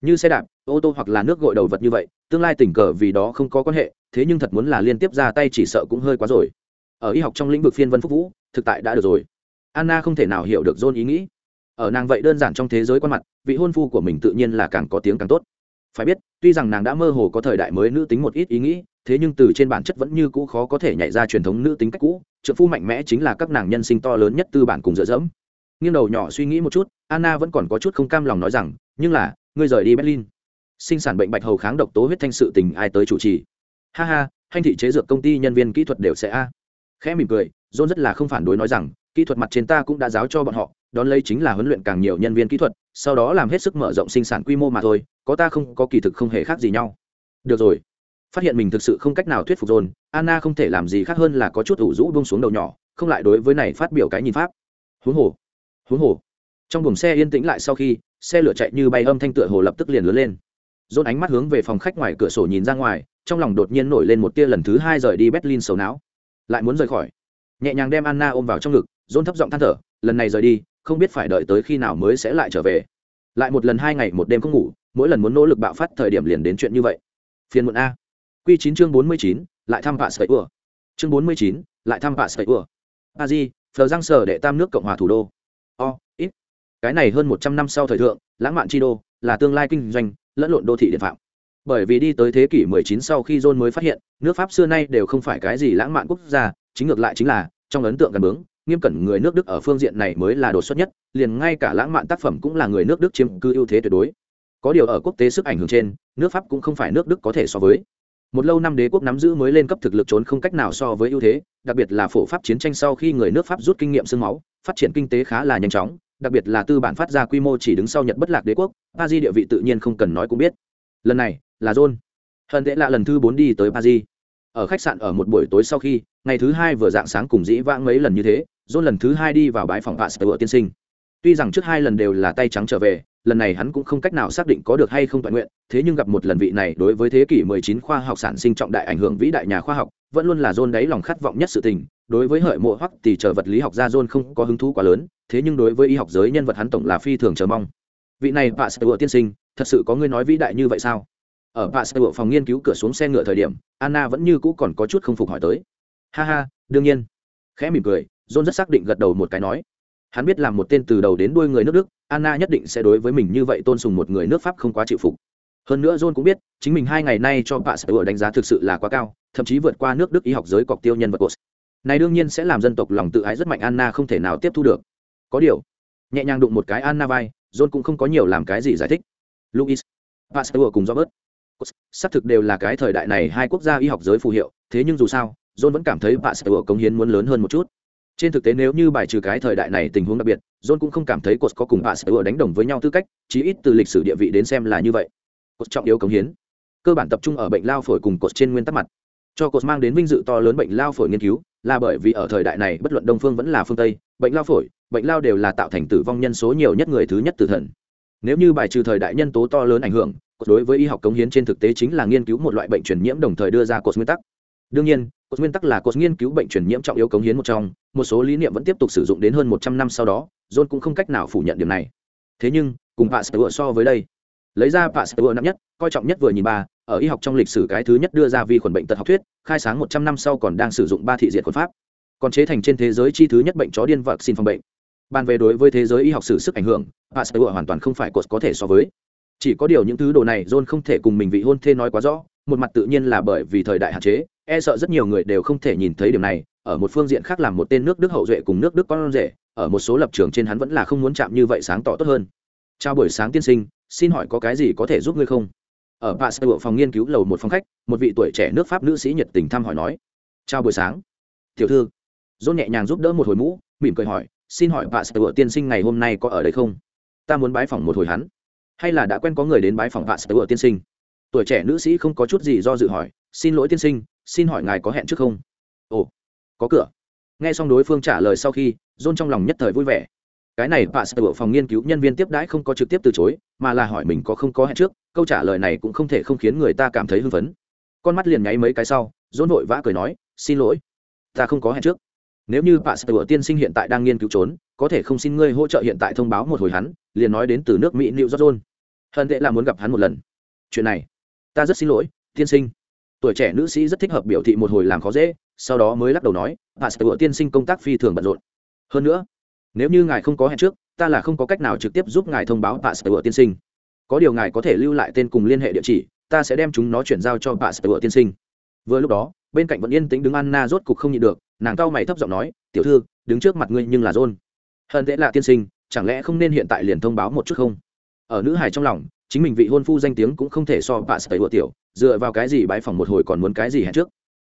Như xe đạp, ô tô hoặc là nước gội đầu vật như vậy, tương lai tình cờ vì đó không có quan hệ thế nhưng thật muốn là liên tiếp ra tay chỉ sợ cũng hơi quá rồi. Ở y học trong lĩnh vực phiên vân phúc vũ, thực tại đã được rồi. Anna không thể nào hiểu được john ý nghĩ. Ở nàng vậy đơn giản trong thế giới quan mặt, vị hôn phu của mình tự nhiên là càng có tiếng càng tốt. Phải biết, tuy rằng nàng đã mơ hồ có thời đại mới nữ tính một ít ý nghĩ, thế nhưng từ trên bản chất vẫn như cũ khó có thể nhảy ra truyền thống nữ tính cách cũ, trợ phu mạnh mẽ chính là các nàng nhân sinh to lớn nhất tư bản cùng dựa dẫm. Nghiêng đầu nhỏ suy nghĩ một chút, anna vẫn còn có chút không cam lòng nói rằng, nhưng là, ngươi rời đi berlin. Sinh sản bệnh bạch hầu kháng độc tố huyết thanh sự tình ai tới chủ trì? Ha ha hành thị chế dược công ty nhân viên kỹ thuật đều sẽ a. Khẽ mỉm cười, john rất là không phản đối nói rằng, kỹ thuật mặt trên ta cũng đã giáo cho bọn họ, đón lấy chính là huấn luyện càng nhiều nhân viên kỹ thuật, sau đó làm hết sức mở rộng sinh sản quy mô mà thôi, có ta không, có kỳ thực không hề khác gì nhau. Được rồi. Phát hiện mình thực sự không cách nào thuyết phục john, anna không thể làm gì khác hơn là có chút ủ rũ bông xuống đầu nhỏ, không lại đối với này phát biểu cái nhìn pháp. Huống hồ. Huống hồ. Trong buồng xe yên tĩnh lại sau khi, xe lửa chạy như bay âm thanh tựa hồ lập tức liền lớn lên. John ánh mắt hướng về phòng khách ngoài cửa sổ nhìn ra ngoài trong lòng đột nhiên nổi lên một tia lần thứ hai rời đi berlin sầu não. Lại muốn rời khỏi. Nhẹ nhàng đem anna ôm vào trong ngực dôn thấp giọng than thở, lần này rời đi, không biết phải đợi tới khi nào mới sẽ lại trở về. Lại một lần hai ngày một đêm không ngủ, mỗi lần muốn nỗ lực bạo phát thời điểm liền đến chuyện như vậy. Phiên muộn a. Q chín chương bốn mươi chín, lại thăm vạ sợi ừa chương bốn mươi chín, lại thăm vạ sợi ừa a di, phờ giang sở đệ tam nước cộng hòa thủ đô. O ít cái này hơn một trăm năm sau thời thượng, lãng mạn chi đô, là tương lai kinh doanh, lẫn lộn đô thị điện phạm bởi vì đi tới thế kỷ 19 sau khi John mới phát hiện, nước Pháp xưa nay đều không phải cái gì lãng mạn quốc gia, chính ngược lại chính là, trong ấn tượng gần bướng, nghiêm cẩn người nước Đức ở phương diện này mới là đột xuất nhất, liền ngay cả lãng mạn tác phẩm cũng là người nước Đức chiếm cư ưu thế tuyệt đối. Có điều ở quốc tế sức ảnh hưởng trên, nước Pháp cũng không phải nước Đức có thể so với. Một lâu năm đế quốc nắm giữ mới lên cấp thực lực trốn không cách nào so với ưu thế, đặc biệt là phổ pháp chiến tranh sau khi người nước Pháp rút kinh nghiệm xương máu, phát triển kinh tế khá là nhanh chóng, đặc biệt là tư bản phát ra quy mô chỉ đứng sau Nhật bất lạc đế quốc, Paris địa vị tự nhiên không cần nói cũng biết. Lần này, là john. Hận tệ lạ lần thứ bốn đi tới paris. Ở khách sạn ở một buổi tối sau khi, ngày thứ hai vừa dạng sáng cùng dĩ vãng mấy lần như thế, john lần thứ hai đi vào bãi phòng vạ sơ tiên sinh. Tuy rằng trước hai lần đều là tay trắng trở về, lần này hắn cũng không cách nào xác định có được hay không toàn nguyện, thế nhưng gặp một lần vị này đối với thế kỷ 19 khoa học sản sinh trọng đại ảnh hưởng vĩ đại nhà khoa học, vẫn luôn là john đáy lòng khát vọng nhất sự tình. Đối với hợi mộ hoặc thì chờ vật lý học gia john không có hứng thú quá lớn, thế nhưng đối với y học giới nhân vật hắn tổng là phi thường chờ mong. Vị này vạ sơ tiên sinh, thật sự có người nói vĩ đại như vậy sao? Ở pasteur phòng nghiên cứu cửa xuống xe ngựa thời điểm anna vẫn như cũ còn có chút không phục hỏi tới. Ha ha đương nhiên. Khẽ mỉm cười john rất xác định gật đầu một cái nói. Hắn biết làm một tên từ đầu đến đuôi người nước đức anna nhất định sẽ đối với mình như vậy tôn sùng một người nước pháp không quá chịu phục. Hơn nữa john cũng biết chính mình hai ngày nay cho pasteur đánh giá thực sự là quá cao thậm chí vượt qua nước đức y học giới cọc tiêu nhân vật của này đương nhiên sẽ làm dân tộc lòng tự ái rất mạnh anna không thể nào tiếp thu được. Có điều nhẹ nhàng đụng một cái anna vai john cũng không có nhiều làm cái gì giải thích. Louis, Pasteur cùng Robert xác thực đều là cái thời đại này hai quốc gia y học giới phù hiệu, thế nhưng dù sao, john vẫn cảm thấy bà sẽ cống hiến muốn lớn hơn một chút. Trên thực tế nếu như bài trừ cái thời đại này tình huống đặc biệt, john cũng không cảm thấy cột có cùng bà sẽ đánh đồng với nhau tư cách, chí ít từ lịch sử địa vị đến xem là như vậy. Cột trọng yếu cống hiến. Cơ bản tập trung ở bệnh lao phổi cùng cột trên nguyên tắc mặt. Cho cột mang đến vinh dự to lớn bệnh lao phổi nghiên cứu, là bởi vì ở thời đại này bất luận đông phương vẫn là phương tây, bệnh lao phổi, bệnh lao đều là tạo thành tử vong nhân số nhiều nhất người thứ nhất từ thần. Nếu như bài trừ thời đại nhân tố to lớn ảnh hưởng cột đối với y học cống hiến trên thực tế chính là nghiên cứu một loại bệnh truyền nhiễm đồng thời đưa ra cột nguyên tắc. Đương nhiên cột nguyên tắc là cột nghiên cứu bệnh truyền nhiễm trọng yếu cống hiến một trong, một số lý niệm vẫn tiếp tục sử dụng đến hơn một trăm năm sau đó, john cũng không cách nào phủ nhận điểm này. Thế nhưng, cùng pasteur so với đây, lấy ra pasteur năm nhất, coi trọng nhất vừa nhìn ba ở y học trong lịch sử cái thứ nhất đưa ra vi khuẩn bệnh tật học thuyết, khai sáng một trăm năm sau còn đang sử dụng ba thị diện khuẩn pháp. Còn chế thành trên thế giới chi thứ nhất bệnh chó điên vật xin phòng bệnh. Bàn về đối với thế giới y học sử sức ảnh hưởng pasteur hoàn toàn không phải cột có thể so với chỉ có điều những thứ đồ này john không thể cùng mình vị hôn thê nói quá rõ, một mặt tự nhiên là bởi vì thời đại hạn chế e sợ rất nhiều người đều không thể nhìn thấy điểm này, ở một phương diện khác làm một tên nước đức hậu duệ cùng nước đức con rể, ở một số lập trường trên hắn vẫn là không muốn chạm như vậy sáng tỏ tốt hơn. Chào buổi sáng tiên sinh, xin hỏi có cái gì có thể giúp ngươi không? Ở pasteur phòng nghiên cứu lầu một phòng khách, một vị tuổi trẻ nước pháp nữ sĩ nhiệt tình thăm hỏi nói. Chào buổi sáng. Tiểu thư. John nhẹ nhàng giúp đỡ một hồi mũ, mỉm cười hỏi, xin hỏi pasteur tiên sinh ngày hôm nay có ở đây không? Ta muốn bái phỏng một hồi hắn hay là đã quen có người đến bái phòng vạ ở tiên sinh? Tuổi trẻ nữ sĩ không có chút gì do dự hỏi, xin lỗi tiên sinh, xin hỏi ngài có hẹn trước không? Ồ, có cửa. Nghe xong đối phương trả lời sau khi, john trong lòng nhất thời vui vẻ. Cái này vạ ở phòng nghiên cứu nhân viên tiếp đãi không có trực tiếp từ chối, mà là hỏi mình có không có hẹn trước, câu trả lời này cũng không thể không khiến người ta cảm thấy hưng phấn. Con mắt liền nháy mấy cái sau, john vội vã cười nói, xin lỗi, ta không có hẹn trước nếu như bà sơ tiên sinh hiện tại đang nghiên cứu trốn, có thể không xin ngươi hỗ trợ hiện tại thông báo một hồi hắn, liền nói đến từ nước mỹ new york john. Hận tệ là muốn gặp hắn một lần. Chuyện này, ta rất xin lỗi, tiên sinh. Tuổi trẻ nữ sĩ rất thích hợp biểu thị một hồi làm khó dễ, sau đó mới lắc đầu nói, bà sơ tiên sinh công tác phi thường bận rộn. Hơn nữa, nếu như ngài không có hẹn trước, ta là không có cách nào trực tiếp giúp ngài thông báo bà sơ tiên sinh. Có điều ngài có thể lưu lại tên cùng liên hệ địa chỉ, ta sẽ đem chúng nó chuyển giao cho bà sơ tiên sinh. Vừa lúc đó, bên cạnh vẫn yên tĩnh đứng anna rốt cục không nhịn được nàng cao mày thấp giọng nói, tiểu thư, đứng trước mặt ngươi nhưng là john. Hơn tệ là tiên sinh, chẳng lẽ không nên hiện tại liền thông báo một chút không? Ở nữ hải trong lòng, chính mình vị hôn phu danh tiếng cũng không thể so bà sợi của tiểu, dựa vào cái gì bãi phòng một hồi còn muốn cái gì hẹn trước?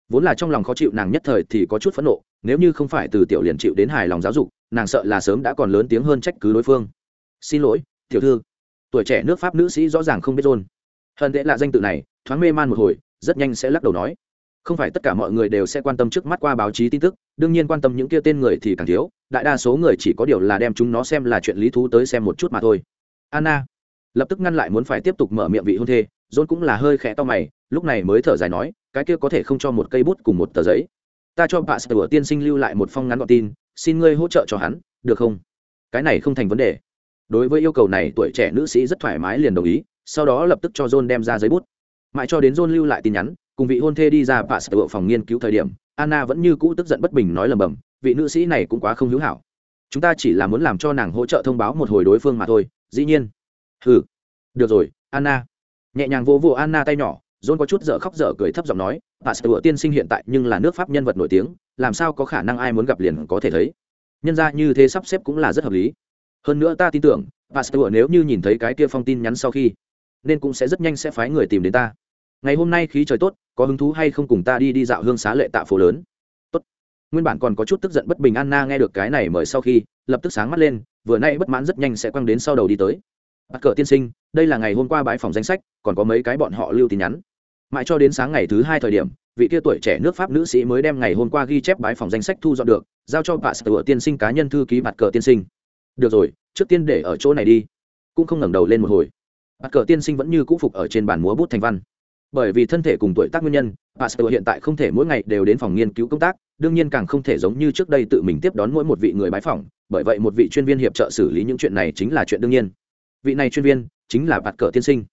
Vốn là trong lòng khó chịu nàng nhất thời thì có chút phẫn nộ, nếu như không phải từ tiểu liền chịu đến hài lòng giáo dục, nàng sợ là sớm đã còn lớn tiếng hơn trách cứ đối phương. Xin lỗi, tiểu thư. Tuổi trẻ nước pháp nữ sĩ rõ ràng không biết rôn hơn tệ là danh tự này, thoáng mê man một hồi, rất nhanh sẽ lắc đầu nói không phải tất cả mọi người đều sẽ quan tâm trước mắt qua báo chí tin tức, đương nhiên quan tâm những kia tên người thì càng thiếu, đại đa số người chỉ có điều là đem chúng nó xem là chuyện lý thú tới xem một chút mà thôi. Anna, lập tức ngăn lại muốn phải tiếp tục mở miệng vị hôn thê, john cũng là hơi khẽ to mày, lúc này mới thở dài nói, cái kia có thể không cho một cây bút cùng một tờ giấy. Ta cho bà sửa tiên sinh lưu lại một phong ngắn gọn tin, xin ngươi hỗ trợ cho hắn, được không? Cái này không thành vấn đề. Đối với yêu cầu này, tuổi trẻ nữ sĩ rất thoải mái liền đồng ý, sau đó lập tức cho john đem ra giấy bút. Mãi cho đến john lưu lại tin nhắn cùng vị hôn thê đi ra bà sở phòng nghiên cứu thời điểm, anna vẫn như cũ tức giận bất bình nói lầm bầm, vị nữ sĩ này cũng quá không hữu hảo. Chúng ta chỉ là muốn làm cho nàng hỗ trợ thông báo một hồi đối phương mà thôi, dĩ nhiên. Ừ được rồi, anna. Nhẹ nhàng vô vô anna tay nhỏ, john có chút dở khóc dở cười thấp giọng nói, bà sở tiên sinh hiện tại nhưng là nước pháp nhân vật nổi tiếng, làm sao có khả năng ai muốn gặp liền có thể thấy. Nhân ra như thế sắp xếp cũng là rất hợp lý. Hơn nữa ta tin tưởng, bà sở nếu như nhìn thấy cái kia phong tin nhắn sau khi, nên cũng sẽ rất nhanh sẽ phái người tìm đến ta ngày hôm nay khí trời tốt, có hứng thú hay không cùng ta đi đi dạo hương xá lệ tạ phố lớn? Tốt. Nguyên bản còn có chút tức giận bất bình anna nghe được cái này mời sau khi, lập tức sáng mắt lên, vừa nay bất mãn rất nhanh sẽ quăng đến sau đầu đi tới. Bắt cờ tiên sinh, đây là ngày hôm qua bãi phòng danh sách, còn có mấy cái bọn họ lưu tin nhắn. Mãi cho đến sáng ngày thứ hai thời điểm, vị kia tuổi trẻ nước pháp nữ sĩ mới đem ngày hôm qua ghi chép bãi phòng danh sách thu dọn được, giao cho bà sửa tiên sinh cá nhân thư ký mặt cờ tiên sinh. Được rồi, trước tiên để ở chỗ này đi. Cũng không ngẩng đầu lên một hồi. Mặt cờ tiên sinh vẫn như cũ phục ở trên bàn múa bút thành văn bởi vì thân thể cùng tuổi tác nguyên nhân, pasteur hiện tại không thể mỗi ngày đều đến phòng nghiên cứu công tác, đương nhiên càng không thể giống như trước đây tự mình tiếp đón mỗi một vị người bái phỏng, bởi vậy một vị chuyên viên hiệp trợ xử lý những chuyện này chính là chuyện đương nhiên. Vị này chuyên viên chính là bạt cờ tiên sinh.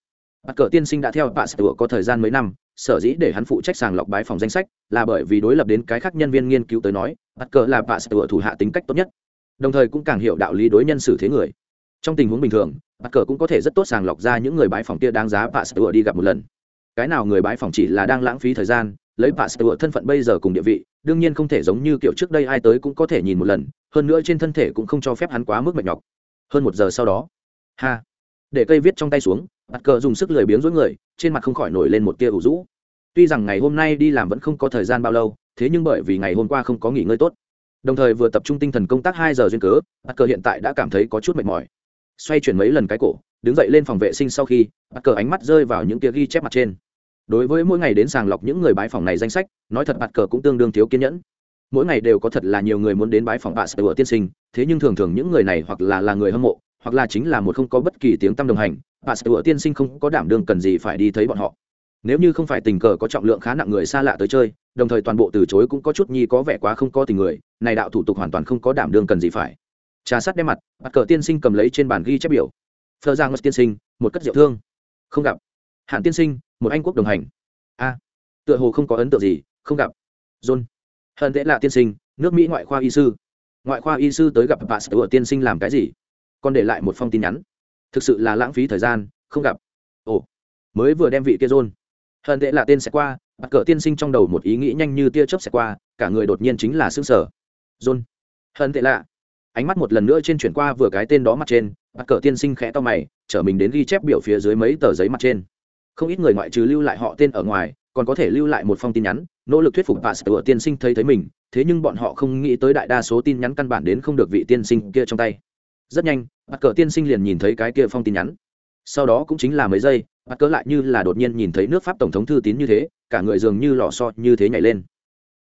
Bạt cờ tiên sinh đã theo pasteur có thời gian mấy năm, sở dĩ để hắn phụ trách sàng lọc bái phòng danh sách là bởi vì đối lập đến cái khác nhân viên nghiên cứu tới nói, bạt cờ là pasteur thủ hạ tính cách tốt nhất, đồng thời cũng càng hiểu đạo lý đối nhân xử thế người. Trong tình huống bình thường, bạt cờ cũng có thể rất tốt sàng lọc ra những người bái phòng kia đáng giá pasteur đi gặp một lần cái nào người bái phòng chỉ là đang lãng phí thời gian, lấy pasteur thân phận bây giờ cùng địa vị, đương nhiên không thể giống như kiểu trước đây ai tới cũng có thể nhìn một lần, hơn nữa trên thân thể cũng không cho phép hắn quá mức mệt nhọc. Hơn một giờ sau đó, ha, để cây viết trong tay xuống bắt cờ dùng sức lười biếng dối người, trên mặt không khỏi nổi lên một tia ủ rũ. Tuy rằng ngày hôm nay đi làm vẫn không có thời gian bao lâu, thế nhưng bởi vì ngày hôm qua không có nghỉ ngơi tốt. Đồng thời vừa tập trung tinh thần công tác hai giờ duyên cớ bắt cờ hiện tại đã cảm thấy có chút mệt mỏi. Xoay chuyển mấy lần cái cổ đứng dậy lên phòng vệ sinh sau khi, bắt cờ ánh mắt rơi vào những tia ghi chép mặt trên. Đối với mỗi ngày đến sàng lọc những người bái phòng này danh sách, nói thật bắt cờ cũng tương đương thiếu kiên nhẫn. Mỗi ngày đều có thật là nhiều người muốn đến bái phòng bà sở tiên sinh, thế nhưng thường thường những người này hoặc là là người hâm mộ, hoặc là chính là một không có bất kỳ tiếng tăm đồng hành bà sở tiên sinh không có đảm đương cần gì phải đi thấy bọn họ. Nếu như không phải tình cờ có trọng lượng khá nặng người xa lạ tới chơi, đồng thời toàn bộ từ chối cũng có chút nhi có vẻ quá không có tình người, này đạo thủ tục hoàn toàn không có đảm đương cần gì phải. Trà sắt đem mặt, bắt cờ tiên sinh cầm lấy trên bàn ghi chép biểu phờ giang tiên sinh, một cất rượu thương. Không gặp. Hạn tiên sinh, một anh quốc đồng hành. A. Tựa hồ không có ấn tượng gì, không gặp. John. Hận tệ là tiên sinh, nước mỹ ngoại khoa y sư. Ngoại khoa y sư tới gặp bà sở tiên sinh làm cái gì? Còn để lại một phong tin nhắn. Thực sự là lãng phí thời gian, không gặp. Ồ. Mới vừa đem vị kia john. Hận tệ là tên sẽ qua bắt cỡ tiên sinh trong đầu một ý nghĩ nhanh như tia chớp sẽ qua, cả người đột nhiên chính là xương sở john. Hận tệ lạ. Ánh mắt một lần nữa trên chuyển qua vừa cái tên đó mặt trên bắt cờ tiên sinh khẽ to mày, chở mình đến ghi chép biểu phía dưới mấy tờ giấy mặt trên. Không ít người ngoại trừ lưu lại họ tên ở ngoài, còn có thể lưu lại một phong tin nhắn, nỗ lực thuyết phục bà sở tiên sinh thấy thấy mình, thế nhưng bọn họ không nghĩ tới đại đa số tin nhắn căn bản đến không được vị tiên sinh kia trong tay. Rất nhanh bắt cờ tiên sinh liền nhìn thấy cái kia phong tin nhắn. Sau đó cũng chính là mấy giây bắt cỡ lại như là đột nhiên nhìn thấy nước pháp tổng thống thư tín như thế, cả người dường như lò so như thế nhảy lên.